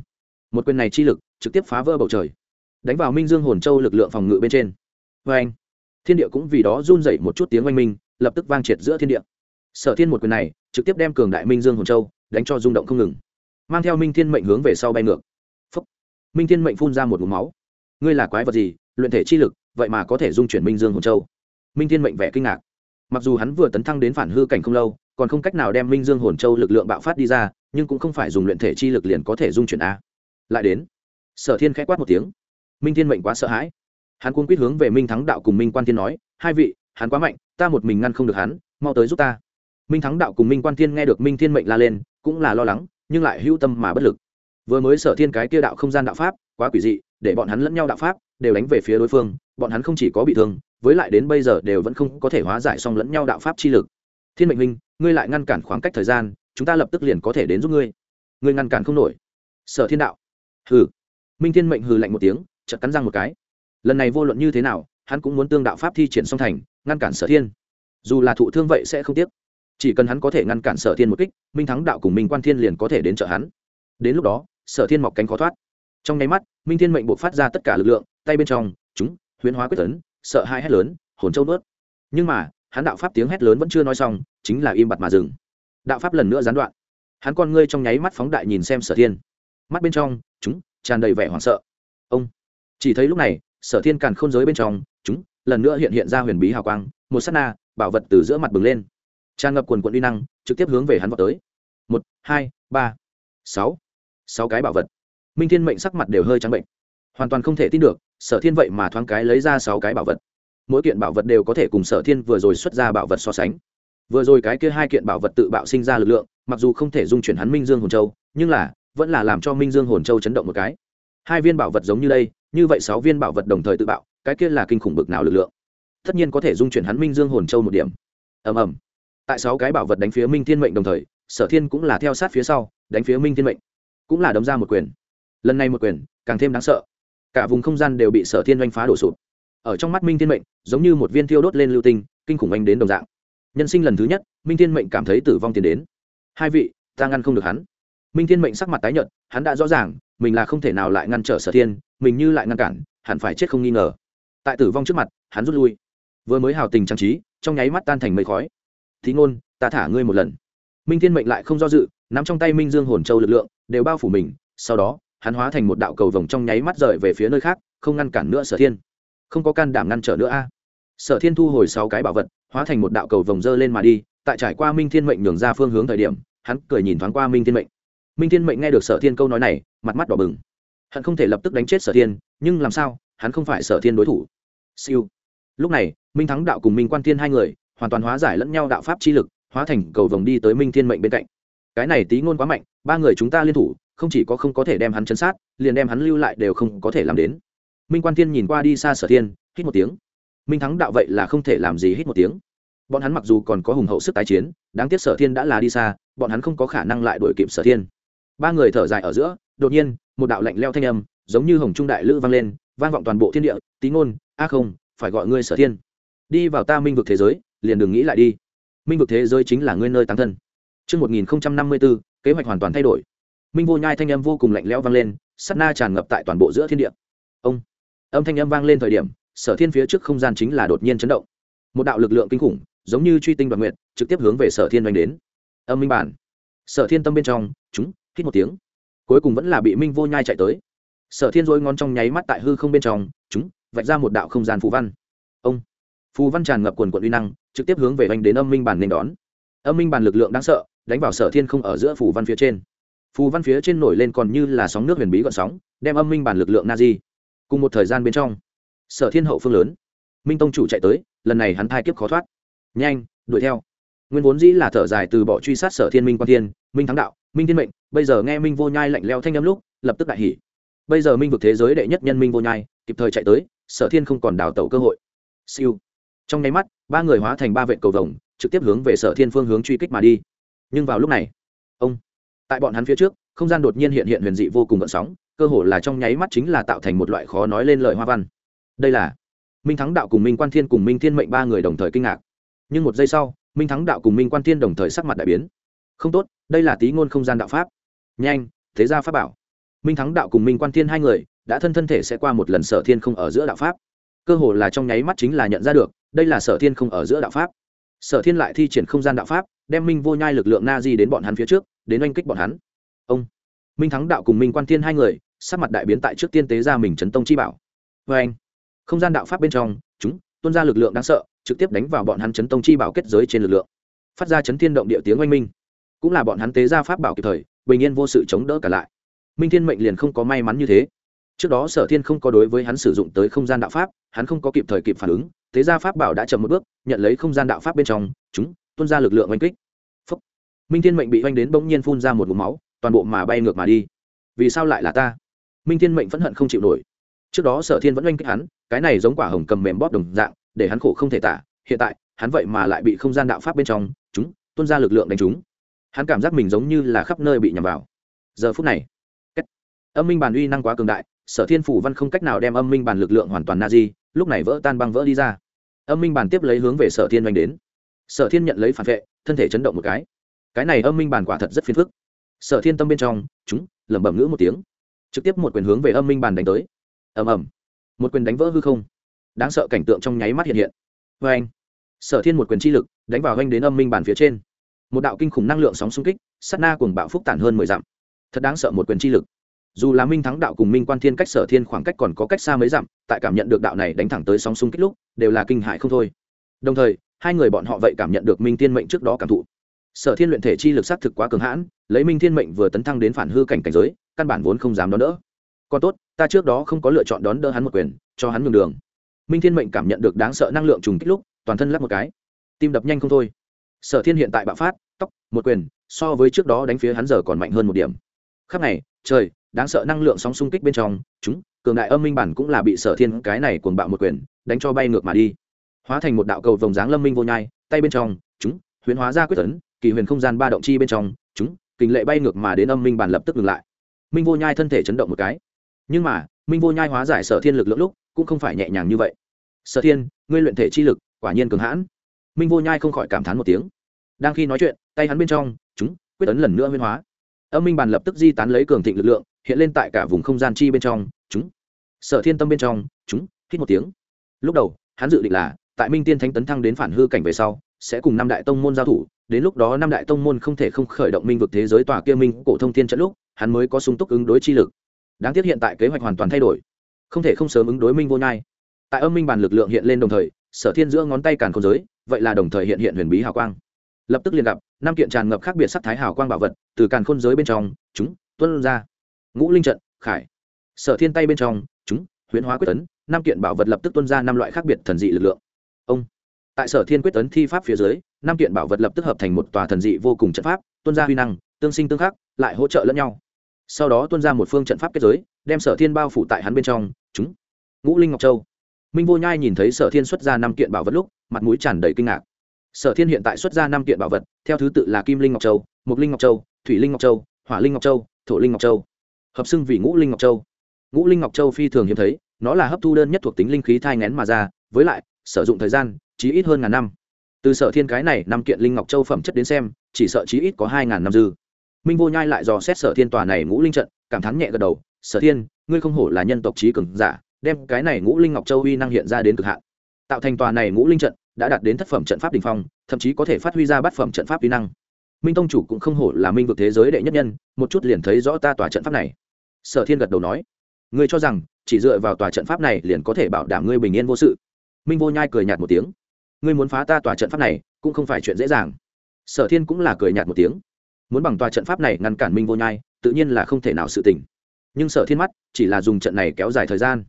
Một quyền này chi lực trực tiếp phá vỡ bầu trời, đánh vào minh dương hồn châu lực lượng phòng ngự bên trên. Vê anh, thiên địa cũng vì đó run dậy một chút tiếng oanh minh, lập tức vang triệt giữa thiên địa. Sở thiên một quyền này trực tiếp đem cường đại minh dương hồn châu đánh cho rung động không ngừng, mang theo minh thiên mệnh hướng về sau bay ngược. Phúc. minh thiên mệnh phun ra một mũ máu. Ngươi là quái vật gì? Luyện thể chi lực, vậy mà có thể dung chuyển minh dương hồn châu? Minh thiên mệnh vẻ kinh ngạc. Mặc dù hắn vừa tấn thăng đến phản hư cảnh không lâu, còn không cách nào đem minh dương hồn châu lực lượng bạo phát đi ra, nhưng cũng không phải dùng luyện thể chi lực liền có thể dung chuyển a. Lại đến, sở thiên k h ẽ quát một tiếng. Minh thiên mệnh quá sợ hãi. Hắn cuốn quýt hướng về minh thắng đạo cùng minh quan thiên nói, hai vị, hắn quá mạnh, ta một mình ngăn không được hắn, mau tới giúp ta. Minh thắng đạo cùng minh quan thiên nghe được minh thiên mệnh la lên, cũng là lo lắng, nhưng lại hữu tâm mà bất lực. Vừa mới sở thiên cái kia đạo không gian đạo pháp, quá quỷ dị, để bọn hắn lẫn nhau đạo pháp, đều đánh về phía đối phương bọn hắn không chỉ có bị thương, với lại đến bây giờ đều vẫn không có thể hóa giải xong lẫn nhau đạo pháp chi lực. Thiên mệnh minh ngươi lại ngăn cản khoảng cách thời gian, chúng ta lập tức liền có thể đến giúp ngươi. Ngươi ngăn cản không nổi. Sở thiên đạo. Hừ. Minh thiên mệnh hừ lạnh một tiếng, chợt cắn răng một cái. Lần này vô luận như thế nào, hắn cũng muốn tương đạo pháp thi triển song thành, ngăn cản sở thiên. Dù là thụ thương vậy sẽ không tiếc. Chỉ cần hắn có thể ngăn cản sở thiên một kích, minh thắng đạo cùng minh quan thiên liền có thể đến trợ hắn. Đến lúc đó, sở thiên mọc cánh khó thoát. Trong nháy mắt, minh thiên mệnh buộc phát ra tất cả lực lượng, tay bên trong, chúng huyễn hóa quyết tấn, sợ hai hét lớn, hồn châu nuốt. Nhưng mà, hắn đạo pháp tiếng hét lớn vẫn chưa nói xong, chính là im bặt mà dừng. Đạo pháp lần nữa gián đoạn. Hắn con ngươi trong nháy mắt phóng đại nhìn xem sở thiên. Mắt bên trong, chúng, tràn đầy vẻ hoảng sợ. Ông. Chỉ thấy lúc này, sở thiên càn khôn giới bên trong, chúng, lần nữa hiện hiện ra huyền bí hào quang, một s á t na, bảo vật từ giữa mặt bừng lên. Tràn ngập quần quận uy năng, trực tiếp hướng về hắn vào tới. Một, hai, ba, sáu. Sáu cái bảo vật. Minh thiên mệnh sắc mặt đều hơi trắng bệnh. Hoàn toàn không thể tin được sở thiên vậy mà thoáng cái lấy ra sáu cái bảo vật. Mỗi kiện bảo vật đều có thể cùng sở thiên vừa rồi xuất ra bảo vật so sánh. Vừa rồi cái kia hai kiện bảo vật tự bạo sinh ra lực lượng, mặc dù không thể dung chuyển hắn minh dương hồn châu, nhưng là vẫn là làm cho minh dương hồn châu chấn động một cái. Hai viên bảo vật giống như đây, như vậy sáu viên bảo vật đồng thời tự bạo, cái kia là kinh khủng bực nào lực lượng. Tất nhiên có thể dung chuyển hắn minh dương hồn châu một điểm. Ầm ầm. Tại sáu cái bảo vật đánh phía minh thiên mệnh đồng thời, sở thiên cũng là theo sát phía sau, đánh phía minh thiên mệnh. Cũng là đấm ra một quyền. Lần này một quyền, càng thêm đáng sợ cả vùng không gian đều bị sở thiên oanh phá đổ sụp. Ở trong mắt minh thiên mệnh, giống như một viên thiêu đốt lên lưu tinh, kinh khủng anh đến đồng dạng. Nhân sinh lần thứ nhất, minh thiên mệnh cảm thấy tử vong tiến đến. Hai vị, ta ngăn không được hắn. Minh thiên mệnh sắc mặt tái nhợt, hắn đã rõ ràng, mình là không thể nào lại ngăn trở sở thiên, mình như lại ngăn cản, hẳn phải chết không nghi ngờ. Tại tử vong trước mặt, hắn rút lui. Vừa mới hào tình trang trí, trong nháy mắt tan thành mây khói. Thí ngôn, ta thả ngươi một lần. Minh thiên mệnh lại không do dự, nắm trong tay minh dương hồn châu lực lượng, đều bao phủ mình, sau đó hắn hóa thành một đạo cầu vồng trong nháy mắt rời về phía nơi khác, không ngăn cản nữa sở thiên. Không có can đảm ngăn trở nữa a. Sở thiên thu hồi sáu cái bảo vật, hóa thành một đạo cầu vồng dơ lên mà đi, tại trải qua minh thiên mệnh nhường ra phương hướng thời điểm, hắn cười nhìn thoáng qua minh thiên mệnh. Minh thiên mệnh nghe được sở thiên câu nói này, mặt mắt đỏ bừng. Hắn không thể lập tức đánh chết sở thiên, nhưng làm sao, hắn không phải sở thiên đối thủ. Siêu. Lúc này, minh thắng đạo cùng minh quan thiên hai người, hoàn toàn hóa giải lẫn nhau đạo pháp chi lực, hóa thành cầu vồng đi tới minh thiên mệnh bên cạnh. Cái này tí ngôn quá mạnh, ba người chúng ta liên thủ không chỉ có không có thể đem hắn chấn sát liền đem hắn lưu lại đều không có thể làm đến. Minh quan thiên nhìn qua đi xa sở thiên hít một tiếng. Minh thắng đạo vậy là không thể làm gì hít một tiếng. Bọn hắn mặc dù còn có hùng hậu sức tái chiến đáng tiếc sở thiên đã là đi xa bọn hắn không có khả năng lại đuổi kịp sở thiên. Ba người thở dài ở giữa đột nhiên một đạo lạnh leo thanh âm giống như hồng trung đại lữ vang lên vang vọng toàn bộ thiên địa tí ngôn a không phải gọi ngươi sở thiên. Đi vào ta minh vực thế giới liền đừng nghĩ lại đi. Minh vực thế giới chính là ngươi nơi tăng thân. Trước 1054, kế hoạch hoàn toàn thay đổi. Minh vô nhai thanh âm vô cùng lạnh lẽo vang lên, sát na tràn ngập tại toàn bộ giữa thiên địa. Ông, âm thanh âm vang lên thời điểm, sở thiên phía trước không gian chính là đột nhiên chấn động. Một đạo lực lượng kinh khủng, giống như truy tinh đoàn nguyện, trực tiếp hướng về sở thiên đánh đến. Âm minh bản. Sở thiên tâm bên trong, chúng, hít một tiếng. Cuối cùng vẫn là bị Minh vô nhai chạy tới. Sở thiên rối ngón trong nháy mắt tại hư không bên trong, chúng, vạch ra một đạo không gian phù văn. Ông, phù văn tràn ngập quần quận uy năng, trực tiếp hướng về anh đến âm minh bản nên đón âm minh bản lực lượng đáng sợ đánh vào sở thiên không ở giữa phù văn phía trên phù văn phía trên nổi lên còn như là sóng nước huyền bí gọn sóng, đem âm minh bàn lực lượng na di cùng một thời gian bên trong. Sở thiên hậu phương lớn, minh tông chủ chạy tới, lần này hắn thai kiếp khó thoát. Nhanh, đuổi theo. Nguyên vốn dĩ là thở dài từ bỏ truy sát sở thiên minh quan thiên, minh thắng đạo, minh thiên mệnh, bây giờ nghe minh vô nhai lạnh leo thanh âm lúc, lập tức đại hỉ. Bây giờ minh vực thế giới đệ nhất nhân minh vô nhai, kịp thời chạy tới, sở thiên không còn đào tẩu cơ hội. Siêu. Trong nháy mắt, ba người hóa thành ba vệ cầu vồng, trực tiếp hướng về sở thiên phương hướng truy kích mà đi. Nhưng vào lúc này tại bọn hắn phía trước, không gian đột nhiên hiện hiện huyền dị vô cùng gợn sóng, cơ hồ là trong nháy mắt chính là tạo thành một loại khó nói lên lời hoa văn. Đây là minh thắng đạo cùng minh quan thiên cùng minh thiên mệnh ba người đồng thời kinh ngạc. Nhưng một giây sau, minh thắng đạo cùng minh quan thiên đồng thời sắc mặt đại biến. Không tốt, đây là tí ngôn không gian đạo pháp. Nhanh, thế ra pháp bảo. Minh thắng đạo cùng minh quan thiên hai người đã thân thân thể sẽ qua một lần sở thiên không ở giữa đạo pháp. Cơ hồ là trong nháy mắt chính là nhận ra được, đây là sở thiên không ở giữa đạo pháp. Sở thiên lại thi triển không gian đạo pháp, đem minh vô nhai lực lượng na di đến bọn hắn phía trước đến oanh kích bọn hắn. Ông minh thắng đạo cùng minh quan thiên hai người, sắc mặt đại biến tại trước tiên tế ra mình chấn tông chi bảo. Vê anh, không gian đạo pháp bên trong, chúng, tuôn ra lực lượng đáng sợ, trực tiếp đánh vào bọn hắn chấn tông chi bảo kết giới trên lực lượng. Phát ra chấn thiên động địa tiếng oanh minh. Cũng là bọn hắn tế ra pháp bảo kịp thời, bình yên vô sự chống đỡ cả lại. Minh thiên mệnh liền không có may mắn như thế. Trước đó sở thiên không có đối với hắn sử dụng tới không gian đạo pháp, hắn không có kịp thời kịp phản ứng thế ra pháp bảo đã chậm một bước, nhận lấy không gian đạo pháp bên trong, chúng tuân ra lực lượng oanh kích minh thiên mệnh bị oanh đến bỗng nhiên phun ra một vùng máu, toàn bộ mà bay ngược mà đi. Vì sao lại là ta? Minh thiên mệnh phẫn hận không chịu nổi. Trước đó sở thiên vẫn oanh kích hắn, cái này giống quả hồng cầm mềm bóp đồng dạng, để hắn khổ không thể tả. Hiện tại, hắn vậy mà lại bị không gian đạo pháp bên trong, chúng, tuôn ra lực lượng đánh chúng. Hắn cảm giác mình giống như là khắp nơi bị nhầm vào. Giờ phút này âm minh bàn uy năng quá cường đại, sở thiên phủ văn không cách nào đem âm minh bàn lực lượng hoàn toàn na di, lúc này vỡ tan băng vỡ đi ra. Âm minh bàn tiếp lấy hướng về sở thiên oanh đến. Sở thiên nhận lấy phản vệ, thân thể chấn động một cái cái này âm minh bản quả thật rất phiền phức. Sở thiên tâm bên trong, chúng, lẩm bẩm ngữ một tiếng. Trực tiếp một quyền hướng về âm minh bản đánh tới. Ầm ầm. Một quyền đánh vỡ hư không. Đáng sợ cảnh tượng trong nháy mắt hiện hiện. Vê anh, sở thiên một quyền chi lực đánh vào oanh đến âm minh bản phía trên. Một đạo kinh khủng năng lượng sóng xung kích sắt na cùng bạo phúc tản hơn mười dặm. Thật đáng sợ một quyền chi lực. Dù là minh thắng đạo cùng minh quan thiên cách sở thiên khoảng cách còn có cách xa mấy dặm, tại cảm nhận được đạo này đánh thẳng tới sóng xung kích lúc, đều là kinh hại không thôi. Đồng thời, hai người bọn họ vậy cảm nhận được minh tiên mệnh trước đó cảm thụ sở thiên luyện thể chi lực s á t thực quá cường hãn, lấy minh thiên mệnh vừa tấn thăng đến phản hư cảnh cảnh giới, căn bản vốn không dám đón đỡ. Còn tốt, ta trước đó không có lựa chọn đón đỡ hắn một quyền, cho hắn ngừng đường. Minh thiên mệnh cảm nhận được đáng sợ năng lượng trùng kích lúc, toàn thân lắp một cái. Tim đập nhanh không thôi. Sở thiên hiện tại bạo phát, tóc, một quyền, so với trước đó đánh phía hắn giờ còn mạnh hơn một điểm. Khắc này, trời, đáng sợ năng lượng sóng xung kích bên trong, chúng, cường đại âm minh bản cũng là bị sở thiên cái này cuồng bạo một quyền, đánh cho bay ngược mà đi. Hóa thành một đạo cầu vòng dáng lâm minh vô nhai, tay bên trong, chúng, huyễn hóa ra quyết tấn kỳ huyền không gian ba động chi bên trong, chúng, kình lệ bay ngược mà đến âm minh bàn lập tức ngừng lại. Minh vô nhai thân thể chấn động một cái. Nhưng mà, minh vô nhai hóa giải sở thiên lực lượng lúc, cũng không phải nhẹ nhàng như vậy. Sở thiên, ngươi luyện thể chi lực, quả nhiên cường hãn. Minh vô nhai không khỏi cảm thán một tiếng. Đang khi nói chuyện, tay hắn bên trong, chúng, quyết tấn lần nữa huyên hóa. Âm minh bàn lập tức di tán lấy cường thịnh lực lượng, hiện lên tại cả vùng không gian chi bên trong, chúng. Sở thiên tâm bên trong, chúng, hít một tiếng. Lúc đầu, hắn dự định là, tại minh tiên thánh tấn thăng đến phản hư cảnh về sau, sẽ cùng năm đại tông môn giao thủ đến lúc đó năm đại tông môn không thể không khởi động minh vực thế giới tòa kia minh cổ thông thiên trận lúc, hắn mới có sung túc ứng đối chi lực. Đáng tiếc hiện tại kế hoạch hoàn toàn thay đổi, không thể không sớm ứng đối minh vô nhai. Tại âm minh bàn lực lượng hiện lên đồng thời, sở thiên giữa ngón tay càn khôn giới, vậy là đồng thời hiện hiện huyền bí hào quang. Lập tức liền gặp, năm kiện tràn ngập khác biệt sắc thái hào quang bảo vật từ càn khôn giới bên trong, chúng tuân ra. Ngũ linh trận, khải. Sở thiên tay bên trong, chúng, huyễn hóa quyết tấn, năm kiện bảo vật lập tức tuân ra năm loại khác biệt thần dị lực lượng. Ông tại sở thiên quyết tấn thi pháp phía dưới, năm kiện bảo vật lập tức hợp thành một tòa thần dị vô cùng trận pháp tuân ra huy năng, tương sinh tương khắc, lại hỗ trợ lẫn nhau. Sau đó tuân ra một phương trận pháp kết giới, đem sở thiên bao phủ tại hắn bên trong, chúng. Ngũ linh ngọc châu. Minh vô nhai nhìn thấy sở thiên xuất ra năm kiện bảo vật lúc, mặt mũi tràn đầy kinh ngạc. Sở thiên hiện tại xuất ra năm kiện bảo vật, theo thứ tự là kim linh ngọc châu mục linh ngọc châu, thủy linh ngọc châu, hỏa linh ngọc châu, thổ linh ngọc châu. Hợp xưng vì ngũ linh ngọc châu. Ngũ linh ngọc châu phi thường hiếm thấy, nó là hấp thu đơn nhất thuộc tính linh khí thai ngén mà ra, với lại, sử dụng thời gian chỉ ít hơn ngàn năm. Từ sở thiên cái này năm kiện linh ngọc châu phẩm chất đến xem, chỉ sợ chí ít có hai ngàn năm dư. Minh vô nhai lại dò xét sở thiên tòa này ngũ linh trận, cảm thán nhẹ gật đầu, sở thiên, ngươi không hổ là nhân tộc trí cường giả, đem cái này ngũ linh ngọc châu uy năng hiện ra đến cực hạn. Tạo thành tòa này ngũ linh trận, đã đạt đến thất phẩm trận pháp đình phong, thậm chí có thể phát huy ra bát phẩm trận pháp uy năng. Minh tông chủ cũng không hổ là minh vực thế giới đệ nhất nhân, một chút liền thấy rõ ta tòa trận pháp này. Sở thiên gật đầu nói, ngươi cho rằng, chỉ dựa vào tòa trận pháp này liền có thể bảo đảm ngươi bình yên vô sự. Minh vô nhai cười nhạt một tiếng ngươi muốn phá ta tòa trận pháp này cũng không phải chuyện dễ dàng sở thiên cũng là cười nhạt một tiếng muốn bằng tòa trận pháp này ngăn cản minh vô nhai tự nhiên là không thể nào sự tỉnh nhưng sở thiên mắt chỉ là dùng trận này kéo dài thời gian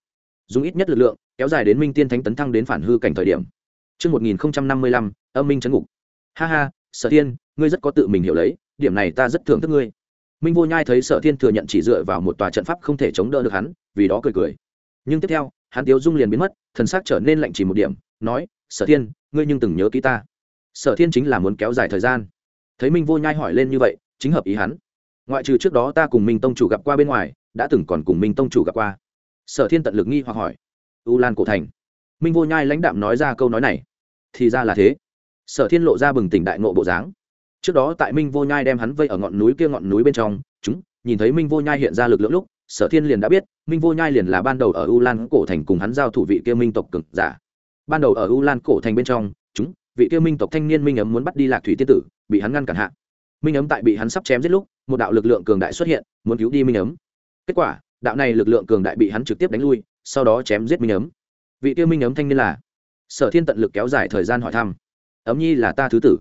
dùng ít nhất lực lượng kéo dài đến minh tiên thánh tấn thăng đến phản hư cảnh thời điểm Trước 1055, âm minh chấn ngục. Ha ha, sở thiên, ngươi rất có tự mình hiểu lấy, điểm này ta rất thưởng thức ngươi. Minh vô nhai thấy sở thiên thừa nhận chỉ dựa vào một tòa trận pháp không thể chống đỡ được hắn, vì đó cười cười. Nhưng tiếp theo, hắn tiếu dung liền biến mất, thần sắc trở nên lạnh chỉ một điểm, nói, sở thiên, ngươi nhưng từng nhớ kỹ ta. Sở thiên chính là muốn kéo dài thời gian. Thấy Minh vô nhai hỏi lên như vậy, chính hợp ý hắn. Ngoại trừ trước đó ta cùng Minh tông chủ gặp qua bên ngoài, đã từng còn cùng Minh tông chủ gặp qua sở thiên tận lực nghi hoặc hỏi u lan cổ thành minh vô nhai lãnh đạm nói ra câu nói này thì ra là thế sở thiên lộ ra bừng tỉnh đại ngộ bộ dáng trước đó tại minh vô nhai đem hắn vây ở ngọn núi kia ngọn núi bên trong chúng nhìn thấy minh vô nhai hiện ra lực lượng lúc sở thiên liền đã biết minh vô nhai liền là ban đầu ở u lan cổ thành cùng hắn giao thủ vị kia minh tộc cực giả ban đầu ở u lan cổ thành bên trong, chúng, vị kia minh tộc thanh niên minh ấm muốn bắt đi lạc thủy tiên tử, bị hắn ngăn cản hạ. Minh ấm tại bị hắn sắp chém giết lúc, một đạo lực lượng cường đại xuất hiện, muốn cứu đi minh ấm. Kết quả, đạo này lực lượng cường đại bị hắn trực tiếp đánh lui, sau đó chém giết minh ấm. Vị kia minh ấm thanh niên là sở thiên tận lực kéo dài thời gian hỏi thăm. Ấm nhi là ta thứ tử.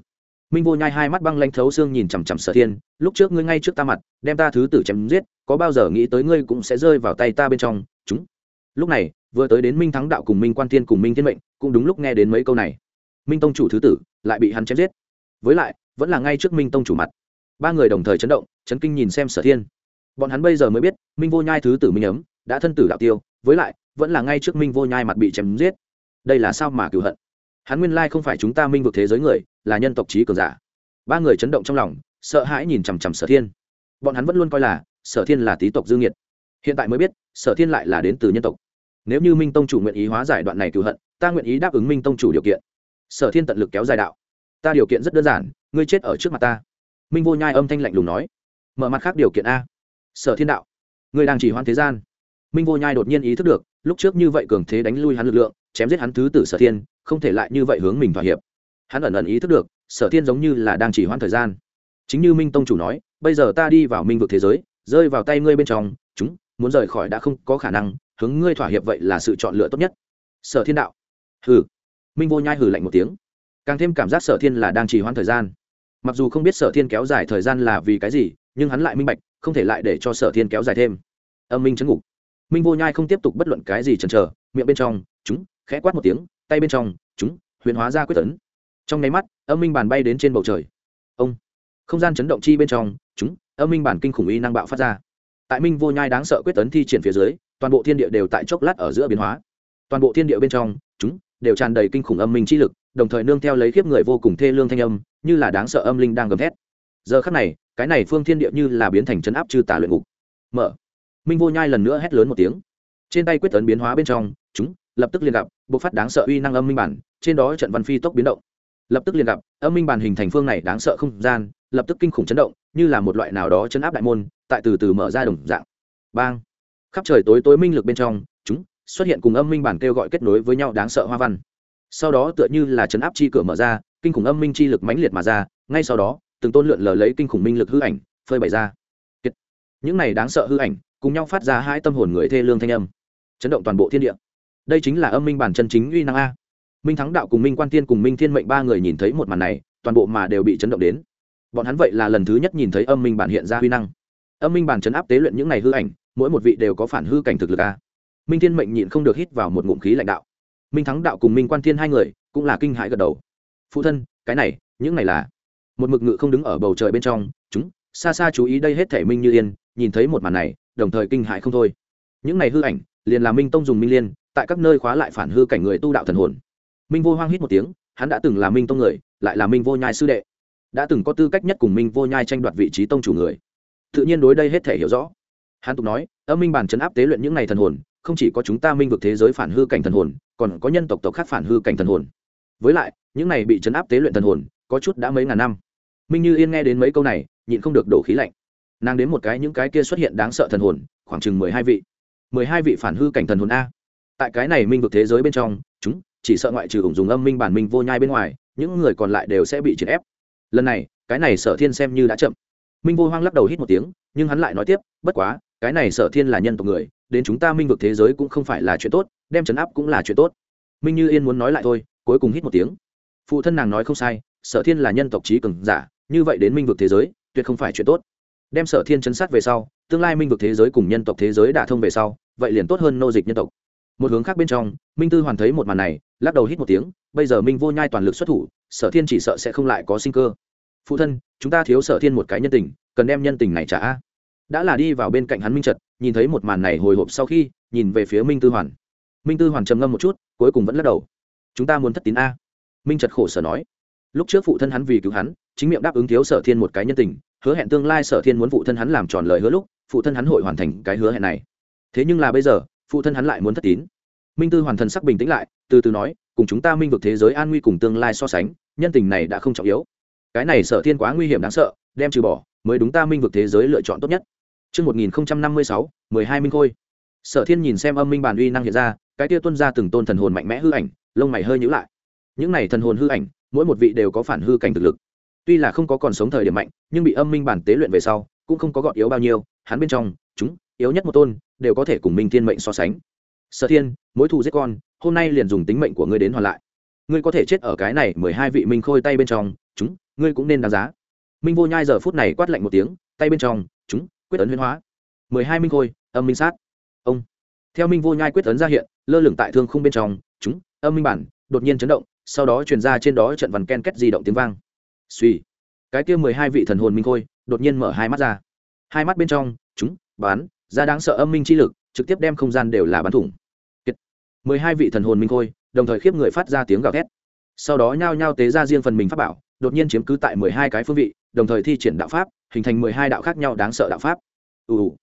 Minh vô nhai hai mắt băng lanh thấu xương nhìn chằm chằm sở thiên, lúc trước ngươi ngay trước ta mặt, đem ta thứ tử chém giết, có bao giờ nghĩ tới ngươi cũng sẽ rơi vào tay ta bên trong, chúng? Lúc này vừa tới đến minh thắng đạo cùng minh quan thiên cùng minh thiên mệnh, cũng đúng lúc nghe đến mấy câu này. Minh tông chủ thứ tử lại bị hắn chém giết. Với lại, vẫn là ngay trước minh tông chủ mặt. Ba người đồng thời chấn động, chấn kinh nhìn xem sở thiên. Bọn hắn bây giờ mới biết, minh vô nhai thứ tử minh ấm đã thân tử đạo tiêu, với lại, vẫn là ngay trước minh vô nhai mặt bị chém giết. Đây là sao mà cựu hận? Hắn nguyên lai không phải chúng ta minh vực thế giới người, là nhân tộc trí cường giả. Ba người chấn động trong lòng, sợ hãi nhìn chằm chằm sở thiên. Bọn hắn vẫn luôn coi là, sở thiên là tý tộc dương nhiệt hiện tại mới biết, sở thiên lại là đến từ nhân tộc nếu như minh tông chủ nguyện ý hóa giải đoạn này cựu hận, ta nguyện ý đáp ứng minh tông chủ điều kiện. Sở thiên tận lực kéo dài đạo. Ta điều kiện rất đơn giản, ngươi chết ở trước mặt ta. Minh vô nhai âm thanh lạnh lùng nói. Mở mặt khác điều kiện a. Sở thiên đạo. Ngươi đang chỉ hoan thế gian. Minh vô nhai đột nhiên ý thức được, lúc trước như vậy cường thế đánh lui hắn lực lượng, chém giết hắn thứ tử sở thiên, không thể lại như vậy hướng mình thỏa hiệp. Hắn ẩn ẩn ý thức được, sở thiên giống như là đang chỉ hoãn thời gian. Chính như minh tông chủ nói, bây giờ ta đi vào minh vực thế giới, rơi vào tay ngươi bên trong, chúng muốn rời khỏi đã không có khả năng, hướng ngươi thỏa hiệp vậy là sự chọn lựa tốt nhất. Sở thiên đạo. Hừ. Minh vô nhai hừ lạnh một tiếng. Càng thêm cảm giác sở thiên là đang trì hoãn thời gian. Mặc dù không biết sở thiên kéo dài thời gian là vì cái gì, nhưng hắn lại minh bạch, không thể lại để cho sở thiên kéo dài thêm. Âm minh chấn ngục. Minh vô nhai không tiếp tục bất luận cái gì chần chờ, miệng bên trong, chúng, khẽ quát một tiếng, tay bên trong, chúng, huyền hóa ra quyết tấn. Trong nháy mắt, âm minh bàn bay đến trên bầu trời. Ông. Không gian chấn động chi bên trong, chúng, âm minh bản kinh khủng y năng bạo phát ra tại minh vô nhai đáng sợ quyết tấn thi triển phía dưới, toàn bộ thiên địa đều tại chốc lát ở giữa biến hóa. Toàn bộ thiên địa bên trong, chúng đều tràn đầy kinh khủng âm minh chi lực, đồng thời nương theo lấy khiếp người vô cùng thê lương thanh âm, như là đáng sợ âm linh đang gầm thét. Giờ khắc này, cái này phương thiên địa như là biến thành chấn áp chư tà luyện ngục. Mở. Minh vô nhai lần nữa hét lớn một tiếng. Trên tay quyết tấn biến hóa bên trong, chúng lập tức liền gặp, bộc phát đáng sợ uy năng âm minh bản, trên đó trận văn phi tốc biến động. Lập tức liền gặp, âm minh bản hình thành phương này đáng sợ không gian, lập tức kinh khủng chấn động, như là một loại nào đó chấn áp đại môn tại từ từ mở ra đồng dạng. Bang. Khắp trời tối tối minh lực bên trong, chúng xuất hiện cùng âm minh bản kêu gọi kết nối với nhau đáng sợ hoa văn. Sau đó tựa như là chấn áp chi cửa mở ra, kinh khủng âm minh chi lực mãnh liệt mà ra, ngay sau đó, từng tôn lượn lờ lấy kinh khủng minh lực hư ảnh phơi bày ra. Những này đáng sợ hư ảnh cùng nhau phát ra hai tâm hồn người thê lương thanh âm. Chấn động toàn bộ thiên địa. Đây chính là âm minh bản chân chính uy năng a. Minh thắng đạo cùng minh quan tiên cùng minh thiên mệnh ba người nhìn thấy một màn này, toàn bộ mà đều bị chấn động đến. Bọn hắn vậy là lần thứ nhất nhìn thấy âm minh bản hiện ra huy năng âm minh bản chấn áp tế luyện những ngày hư ảnh, mỗi một vị đều có phản hư cảnh thực lực a. Minh thiên mệnh nhịn không được hít vào một ngụm khí lãnh đạo. Minh thắng đạo cùng minh quan thiên hai người cũng là kinh hãi gật đầu. Phụ thân, cái này, những này là một mực ngự không đứng ở bầu trời bên trong, chúng, xa xa chú ý đây hết thể minh như yên, nhìn thấy một màn này, đồng thời kinh hãi không thôi. Những này hư ảnh, liền là minh tông dùng minh liên, tại các nơi khóa lại phản hư cảnh người tu đạo thần hồn. Minh vô hoang hít một tiếng, hắn đã từng là minh tông người, lại là minh vô nhai sư đệ. Đã từng có tư cách nhất cùng minh vô nhai tranh đoạt vị trí tông chủ người tự nhiên đối đây hết thể hiểu rõ. Hắn tục nói, âm minh bản chấn áp tế luyện những n à y thần hồn, không chỉ có chúng ta minh vực thế giới phản hư cảnh thần hồn, còn có nhân tộc tộc khác phản hư cảnh thần hồn. Với lại, những này bị chấn áp tế luyện thần hồn, có chút đã mấy ngàn năm. Minh như yên nghe đến mấy câu này, nhịn không được đổ khí lạnh. Nàng đến một cái những cái kia xuất hiện đáng sợ thần hồn, khoảng chừng mười hai vị. Mười hai vị phản hư cảnh thần hồn a. Tại cái này minh vực thế giới bên trong, chúng, chỉ sợ ngoại trừ ủng dùng âm minh bản minh vô nhai bên ngoài, những người còn lại đều sẽ bị triệt ép. Lần này, cái này sở thiên xem như đã chậm minh vô hoang lắc đầu hít một tiếng, nhưng hắn lại nói tiếp, bất quá, cái này sở thiên là nhân tộc người, đến chúng ta minh vực thế giới cũng không phải là chuyện tốt, đem chấn áp cũng là chuyện tốt. Minh như yên muốn nói lại thôi, cuối cùng hít một tiếng. Phụ thân nàng nói không sai, sở thiên là nhân tộc trí cường giả, như vậy đến minh vực thế giới, tuyệt không phải chuyện tốt. Đem sở thiên chấn sát về sau, tương lai minh vực thế giới cùng nhân tộc thế giới đả thông về sau, vậy liền tốt hơn nô dịch nhân tộc. Một hướng khác bên trong, minh tư hoàn thấy một màn này, lắc đầu hít một tiếng, bây giờ minh vô nhai toàn lực xuất thủ, sở thiên chỉ sợ sẽ không lại có sinh cơ phụ thân, chúng ta thiếu sở thiên một cái nhân tình, cần đem nhân tình này trả. Đã là đi vào bên cạnh hắn minh trật, nhìn thấy một màn này hồi hộp sau khi, nhìn về phía minh tư hoàn. Minh tư hoàn trầm ngâm một chút, cuối cùng vẫn lắc đầu. Chúng ta muốn thất tín a. Minh trật khổ sở nói. Lúc trước phụ thân hắn vì cứu hắn, chính miệng đáp ứng thiếu sở thiên một cái nhân tình, hứa hẹn tương lai sở thiên muốn phụ thân hắn làm tròn lời hứa lúc, phụ thân hắn hội hoàn thành cái hứa hẹn này. Thế nhưng là bây giờ, phụ thân hắn lại muốn thất tín. Minh tư hoàn thần sắc bình tĩnh lại, từ từ nói, cùng chúng ta minh vực thế giới an nguy cùng tương lai so sánh, nhân tình này đã không trọng yếu cái này sở thiên quá nguy hiểm đáng sợ đem trừ bỏ mới đúng ta minh vực thế giới lựa chọn tốt nhất Trước 1056, 12 minh khôi. Sở thiên nhìn xem âm minh bản uy năng hiện ra, cái tia tuân ra từng tôn thần hồn mạnh mẽ hư ảnh, lông mày hơi nhíu lại. Những này thần hồn hư ảnh, mỗi một vị đều có phản hư cảnh thực lực. Tuy là không có còn sống thời điểm mạnh, nhưng bị âm minh bản tế luyện về sau, cũng không có gọn yếu bao nhiêu, hắn bên trong, chúng, yếu nhất một tôn, đều có thể cùng minh thiên mệnh so sánh. Sở thiên, mối thù giết con, hôm nay liền dùng tính mệnh của ngươi đến hoàn lại. Ngươi có thể chết ở cái này mười hai vị minh khôi tay bên trong, chúng, ngươi cũng nên đáng giá. Minh vô nhai giờ phút này quát lạnh một tiếng, tay bên trong, chúng, quyết ấn huyên hóa. Mười hai minh khôi, âm minh sát. Ông. Theo minh vô nhai quyết ấn ra hiện, lơ lửng tại thương khung bên trong, chúng, âm minh bản, đột nhiên chấn động, sau đó truyền ra trên đó trận vằn ken két di động tiếng vang. Suy cái kia mười hai vị thần hồn minh khôi, đột nhiên mở hai mắt ra. Hai mắt bên trong, chúng, bán, ra đáng sợ âm minh chi lực, trực tiếp đem không gian đều là bắn thủng. Mười hai vị thần hồn minh khôi, đồng thời khiếp người phát ra tiếng gào thét. Sau đó nhao nhao tế ra riêng phần mình pháp bảo đột nhiên chiếm cứ tại mười hai cái phương vị, đồng thời thi triển đạo pháp, hình thành mười hai đạo khác nhau đáng sợ đạo pháp. Ù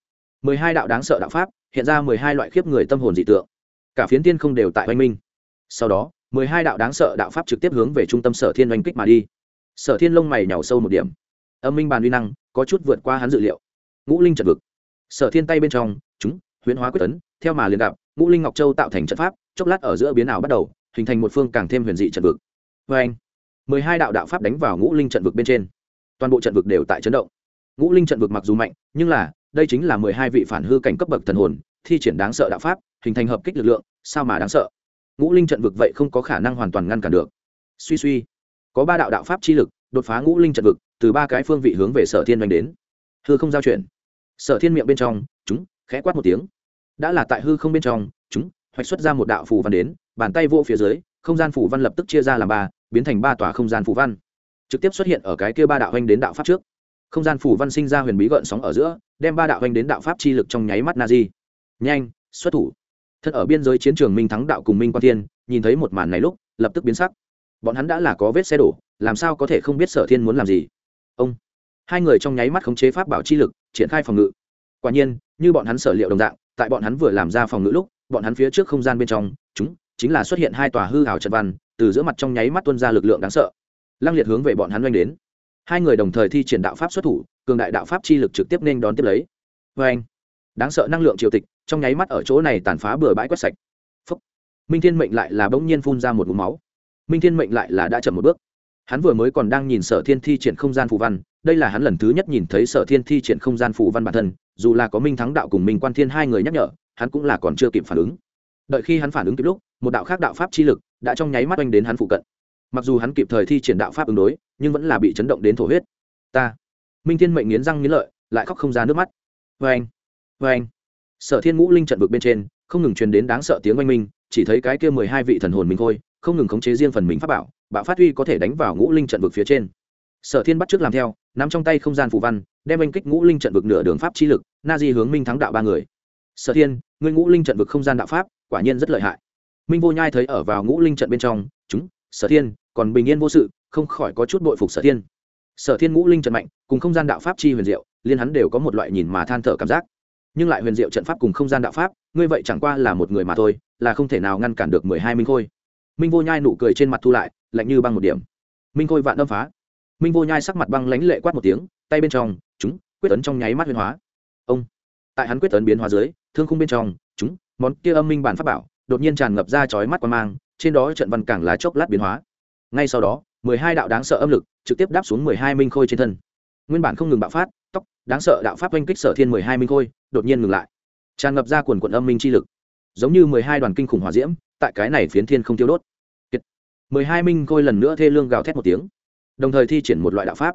mười hai đạo đáng sợ đạo pháp, hiện ra mười hai loại khiếp người tâm hồn dị tượng. Cả phiến tiên không đều tại oanh minh. Sau đó, mười hai đạo đáng sợ đạo pháp trực tiếp hướng về trung tâm sở thiên oanh kích mà đi. Sở thiên lông mày nhào sâu một điểm. Âm minh bàn uy năng, có chút vượt qua hắn dự liệu. Ngũ linh trận vực. Sở thiên tay bên trong, chúng, huyễn hóa quyết tấn, theo mà liền đạo ngũ linh ngọc châu tạo thành trận pháp, chốc lát ở giữa biến ảo bắt đầu, hình thành một phương càng thêm huyền dị trận vực. Vê anh mười hai đạo đạo pháp đánh vào ngũ linh trận vực bên trên. Toàn bộ trận vực đều tại chấn động. Ngũ linh trận vực mặc dù mạnh, nhưng là, đây chính là mười hai vị phản hư cảnh cấp bậc thần hồn, thi triển đáng sợ đạo pháp, hình thành hợp kích lực lượng, sao mà đáng sợ? Ngũ linh trận vực vậy không có khả năng hoàn toàn ngăn cản được. Suy suy, có ba đạo đạo pháp chi lực, đột phá ngũ linh trận vực, từ ba cái phương vị hướng về sở thiên đánh đến. Hư không giao chuyển. Sở thiên miệng bên trong, chúng, khẽ quát một tiếng. Đã là tại hư không bên trong, chúng, hoạch xuất ra một đạo phù văn đến, bàn tay vô phía dưới, không gian phù văn lập tức chia ra làm ba biến thành ba tòa không gian phù văn, trực tiếp xuất hiện ở cái kia ba đạo hoành đến đạo pháp trước. Không gian phù văn sinh ra huyền bí gợn sóng ở giữa, đem ba đạo hoành đến đạo pháp chi lực trong nháy mắt na di nhanh, xuất thủ. Thân ở biên giới chiến trường minh thắng đạo cùng minh quan thiên, nhìn thấy một màn này lúc, lập tức biến sắc. Bọn hắn đã là có vết xe đổ, làm sao có thể không biết sở thiên muốn làm gì? Ông. Hai người trong nháy mắt khống chế pháp bảo chi lực, triển khai phòng ngự. Quả nhiên, như bọn hắn sở liệu đồng dạng, tại bọn hắn vừa làm ra phòng ngự lúc, bọn hắn phía trước không gian bên trong, chúng, chính là xuất hiện hai tòa hư hào trận văn từ giữa mặt trong nháy mắt tuân ra lực lượng đáng sợ. Lăng liệt hướng về bọn hắn oanh đến. Hai người đồng thời thi triển đạo pháp xuất thủ, cường đại đạo pháp chi lực trực tiếp nên đón tiếp lấy. Vê anh đáng sợ năng lượng triều tịch, trong nháy mắt ở chỗ này tàn phá bừa bãi quét sạch. Phúc. minh thiên mệnh lại là bỗng nhiên phun ra một mũ máu. Minh thiên mệnh lại là đã chậm một bước. Hắn vừa mới còn đang nhìn sở thiên thi triển không gian phù văn, đây là hắn lần thứ nhất nhìn thấy sở thiên thi triển không gian phù văn bản thân, dù là có minh thắng đạo cùng minh quan thiên hai người nhắc nhở, hắn cũng là còn chưa kịp phản ứng. Đợi khi hắn phản ứng kịp lúc một đạo khác đạo pháp chi lực đã trong nháy mắt oanh đến hắn phụ cận. Mặc dù hắn kịp thời thi triển đạo pháp ứng đối, nhưng vẫn là bị chấn động đến thổ huyết. Ta, minh thiên mệnh nghiến răng nghiến lợi, lại khóc không ra nước mắt. Vê anh vê anh sở thiên ngũ linh trận vực bên trên, không ngừng truyền đến đáng sợ tiếng oanh minh, chỉ thấy cái kia mười hai vị thần hồn mình khôi không ngừng khống chế riêng phần mình pháp bảo, bạo phát huy có thể đánh vào ngũ linh trận vực phía trên. Sở thiên bắt trước làm theo, nắm trong tay không gian phù văn, đem anh kích ngũ linh trận vực nửa đường pháp chi lực, na di hướng minh thắng đạo ba người. Sở thiên người ngũ linh trận vực không gian đạo pháp, quả nhiên rất lợi hại minh vô nhai thấy ở vào ngũ linh trận bên trong, chúng, sở thiên, còn bình yên vô sự, không khỏi có chút bội phục sở thiên. Sở thiên ngũ linh trận mạnh, cùng không gian đạo pháp chi huyền diệu, liên hắn đều có một loại nhìn mà than thở cảm giác. Nhưng lại huyền diệu trận pháp cùng không gian đạo pháp, ngươi vậy chẳng qua là một người mà thôi, là không thể nào ngăn cản được mười hai minh khôi. Minh vô nhai nụ cười trên mặt thu lại, lạnh như băng một điểm. Minh khôi vạn đâm phá. Minh vô nhai sắc mặt băng lãnh lệ quát một tiếng, tay bên trong, chúng, quyết tấn trong nháy mắt huyền hóa. Ông, tại hắn quyết tấn biến hóa dưới, thương khung bên trong, chúng, món kia âm minh bản pháp bảo đột nhiên tràn ngập ra chói mắt quan mang, trên đó trận văn càng lá chốc lát biến hóa. Ngay sau đó, mười hai đạo đáng sợ âm lực trực tiếp đáp xuống mười hai minh khôi trên thân. Nguyên bản không ngừng bạo phát tóc đáng sợ đạo pháp oanh kích sở thiên mười hai minh khôi, đột nhiên ngừng lại. Tràn ngập ra quần quận âm minh chi lực. Giống như mười hai đoàn kinh khủng hỏa diễm, tại cái này phiến thiên không tiêu đốt. Mười hai minh khôi lần nữa thê lương gào thét một tiếng. Đồng thời thi triển một loại đạo pháp.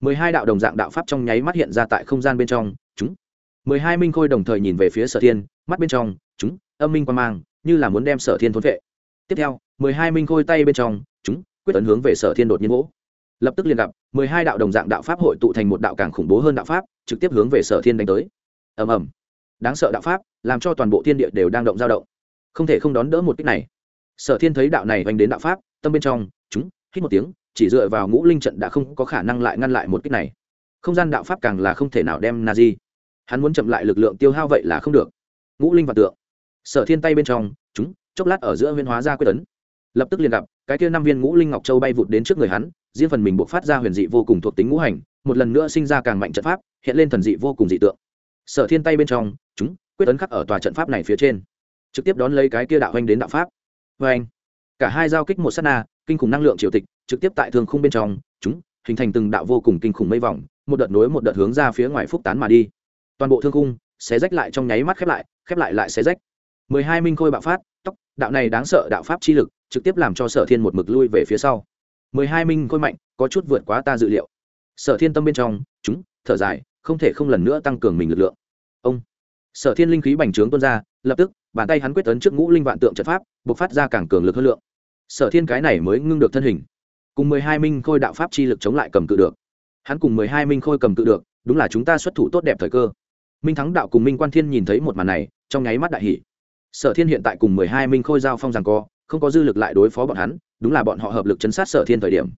mười hai đạo đồng dạng đạo pháp trong nháy mắt hiện ra tại không gian bên trong. Chúng. mười hai minh khôi đồng thời nhìn về phía sở thiên, mắt bên trong. Chúng, âm minh quan mang như là muốn đem sở thiên thốn vệ. Tiếp theo, mười hai minh khôi tay bên trong, chúng, quyết ấn hướng về sở thiên đột nhiên gỗ lập tức liền gặp, mười hai đạo đồng dạng đạo pháp hội tụ thành một đạo càng khủng bố hơn đạo pháp, trực tiếp hướng về sở thiên đánh tới. Ầm ầm. Đáng sợ đạo pháp, làm cho toàn bộ thiên địa đều đang động dao động. Không thể không đón đỡ một kích này. Sở thiên thấy đạo này oanh đến đạo pháp, tâm bên trong, chúng, hít một tiếng, chỉ dựa vào ngũ linh trận đã không có khả năng lại ngăn lại một kích này. Không gian đạo pháp càng là không thể nào đem na di hắn muốn chậm lại lực lượng tiêu hao vậy là không được. Ngũ linh và tượng sở thiên tay bên trong, chúng, chốc lát ở giữa huyên hóa ra quyết tấn lập tức liền gặp, cái kia năm viên ngũ linh ngọc châu bay vụt đến trước người hắn, riêng phần mình buộc phát ra huyền dị vô cùng thuộc tính ngũ hành, một lần nữa sinh ra càng mạnh trận pháp, hiện lên thần dị vô cùng dị tượng. Sở thiên tay bên trong, chúng, quyết tấn khắc ở tòa trận pháp này phía trên. Trực tiếp đón lấy cái kia đạo hoành đến đạo pháp. Vê anh cả hai giao kích một s á t na, kinh khủng năng lượng triều tịch, trực tiếp tại thường khung bên trong, chúng, hình thành từng đạo vô cùng kinh khủng mây vòng, một đợt nối một đợt hướng ra phía ngoài phúc tán mà đi. Toàn bộ thương khung, xé rách lại trong nháy mắt khép lại khép lại lại xé rách mười hai minh khôi bạo phát tóc đạo này đáng sợ đạo pháp chi lực, trực tiếp làm cho sở thiên một mực lui về phía sau. mười hai minh khôi mạnh, có chút vượt quá ta dự liệu. Sở thiên tâm bên trong, chúng, thở dài, không thể không lần nữa tăng cường mình lực lượng. Ông. Sở thiên linh khí bành trướng tuôn ra, lập tức, bàn tay hắn quyết tấn trước ngũ linh vạn tượng trận pháp buộc phát ra càng cường lực hơn lượng. Sở thiên cái này mới ngưng được thân hình. Cùng mười hai minh khôi đạo pháp chi lực chống lại cầm cự được. Hắn cùng mười hai minh khôi cầm cự được, đúng là chúng ta xuất thủ tốt đẹp thời cơ. Minh thắng đạo cùng minh quan thiên nhìn thấy một màn này, trong nháy mắt đại hỷ sở thiên hiện tại cùng mười hai minh khôi giao phong rằng co, không có dư lực lại đối phó bọn hắn, đúng là bọn họ hợp lực chấn sát sở thiên thời điểm.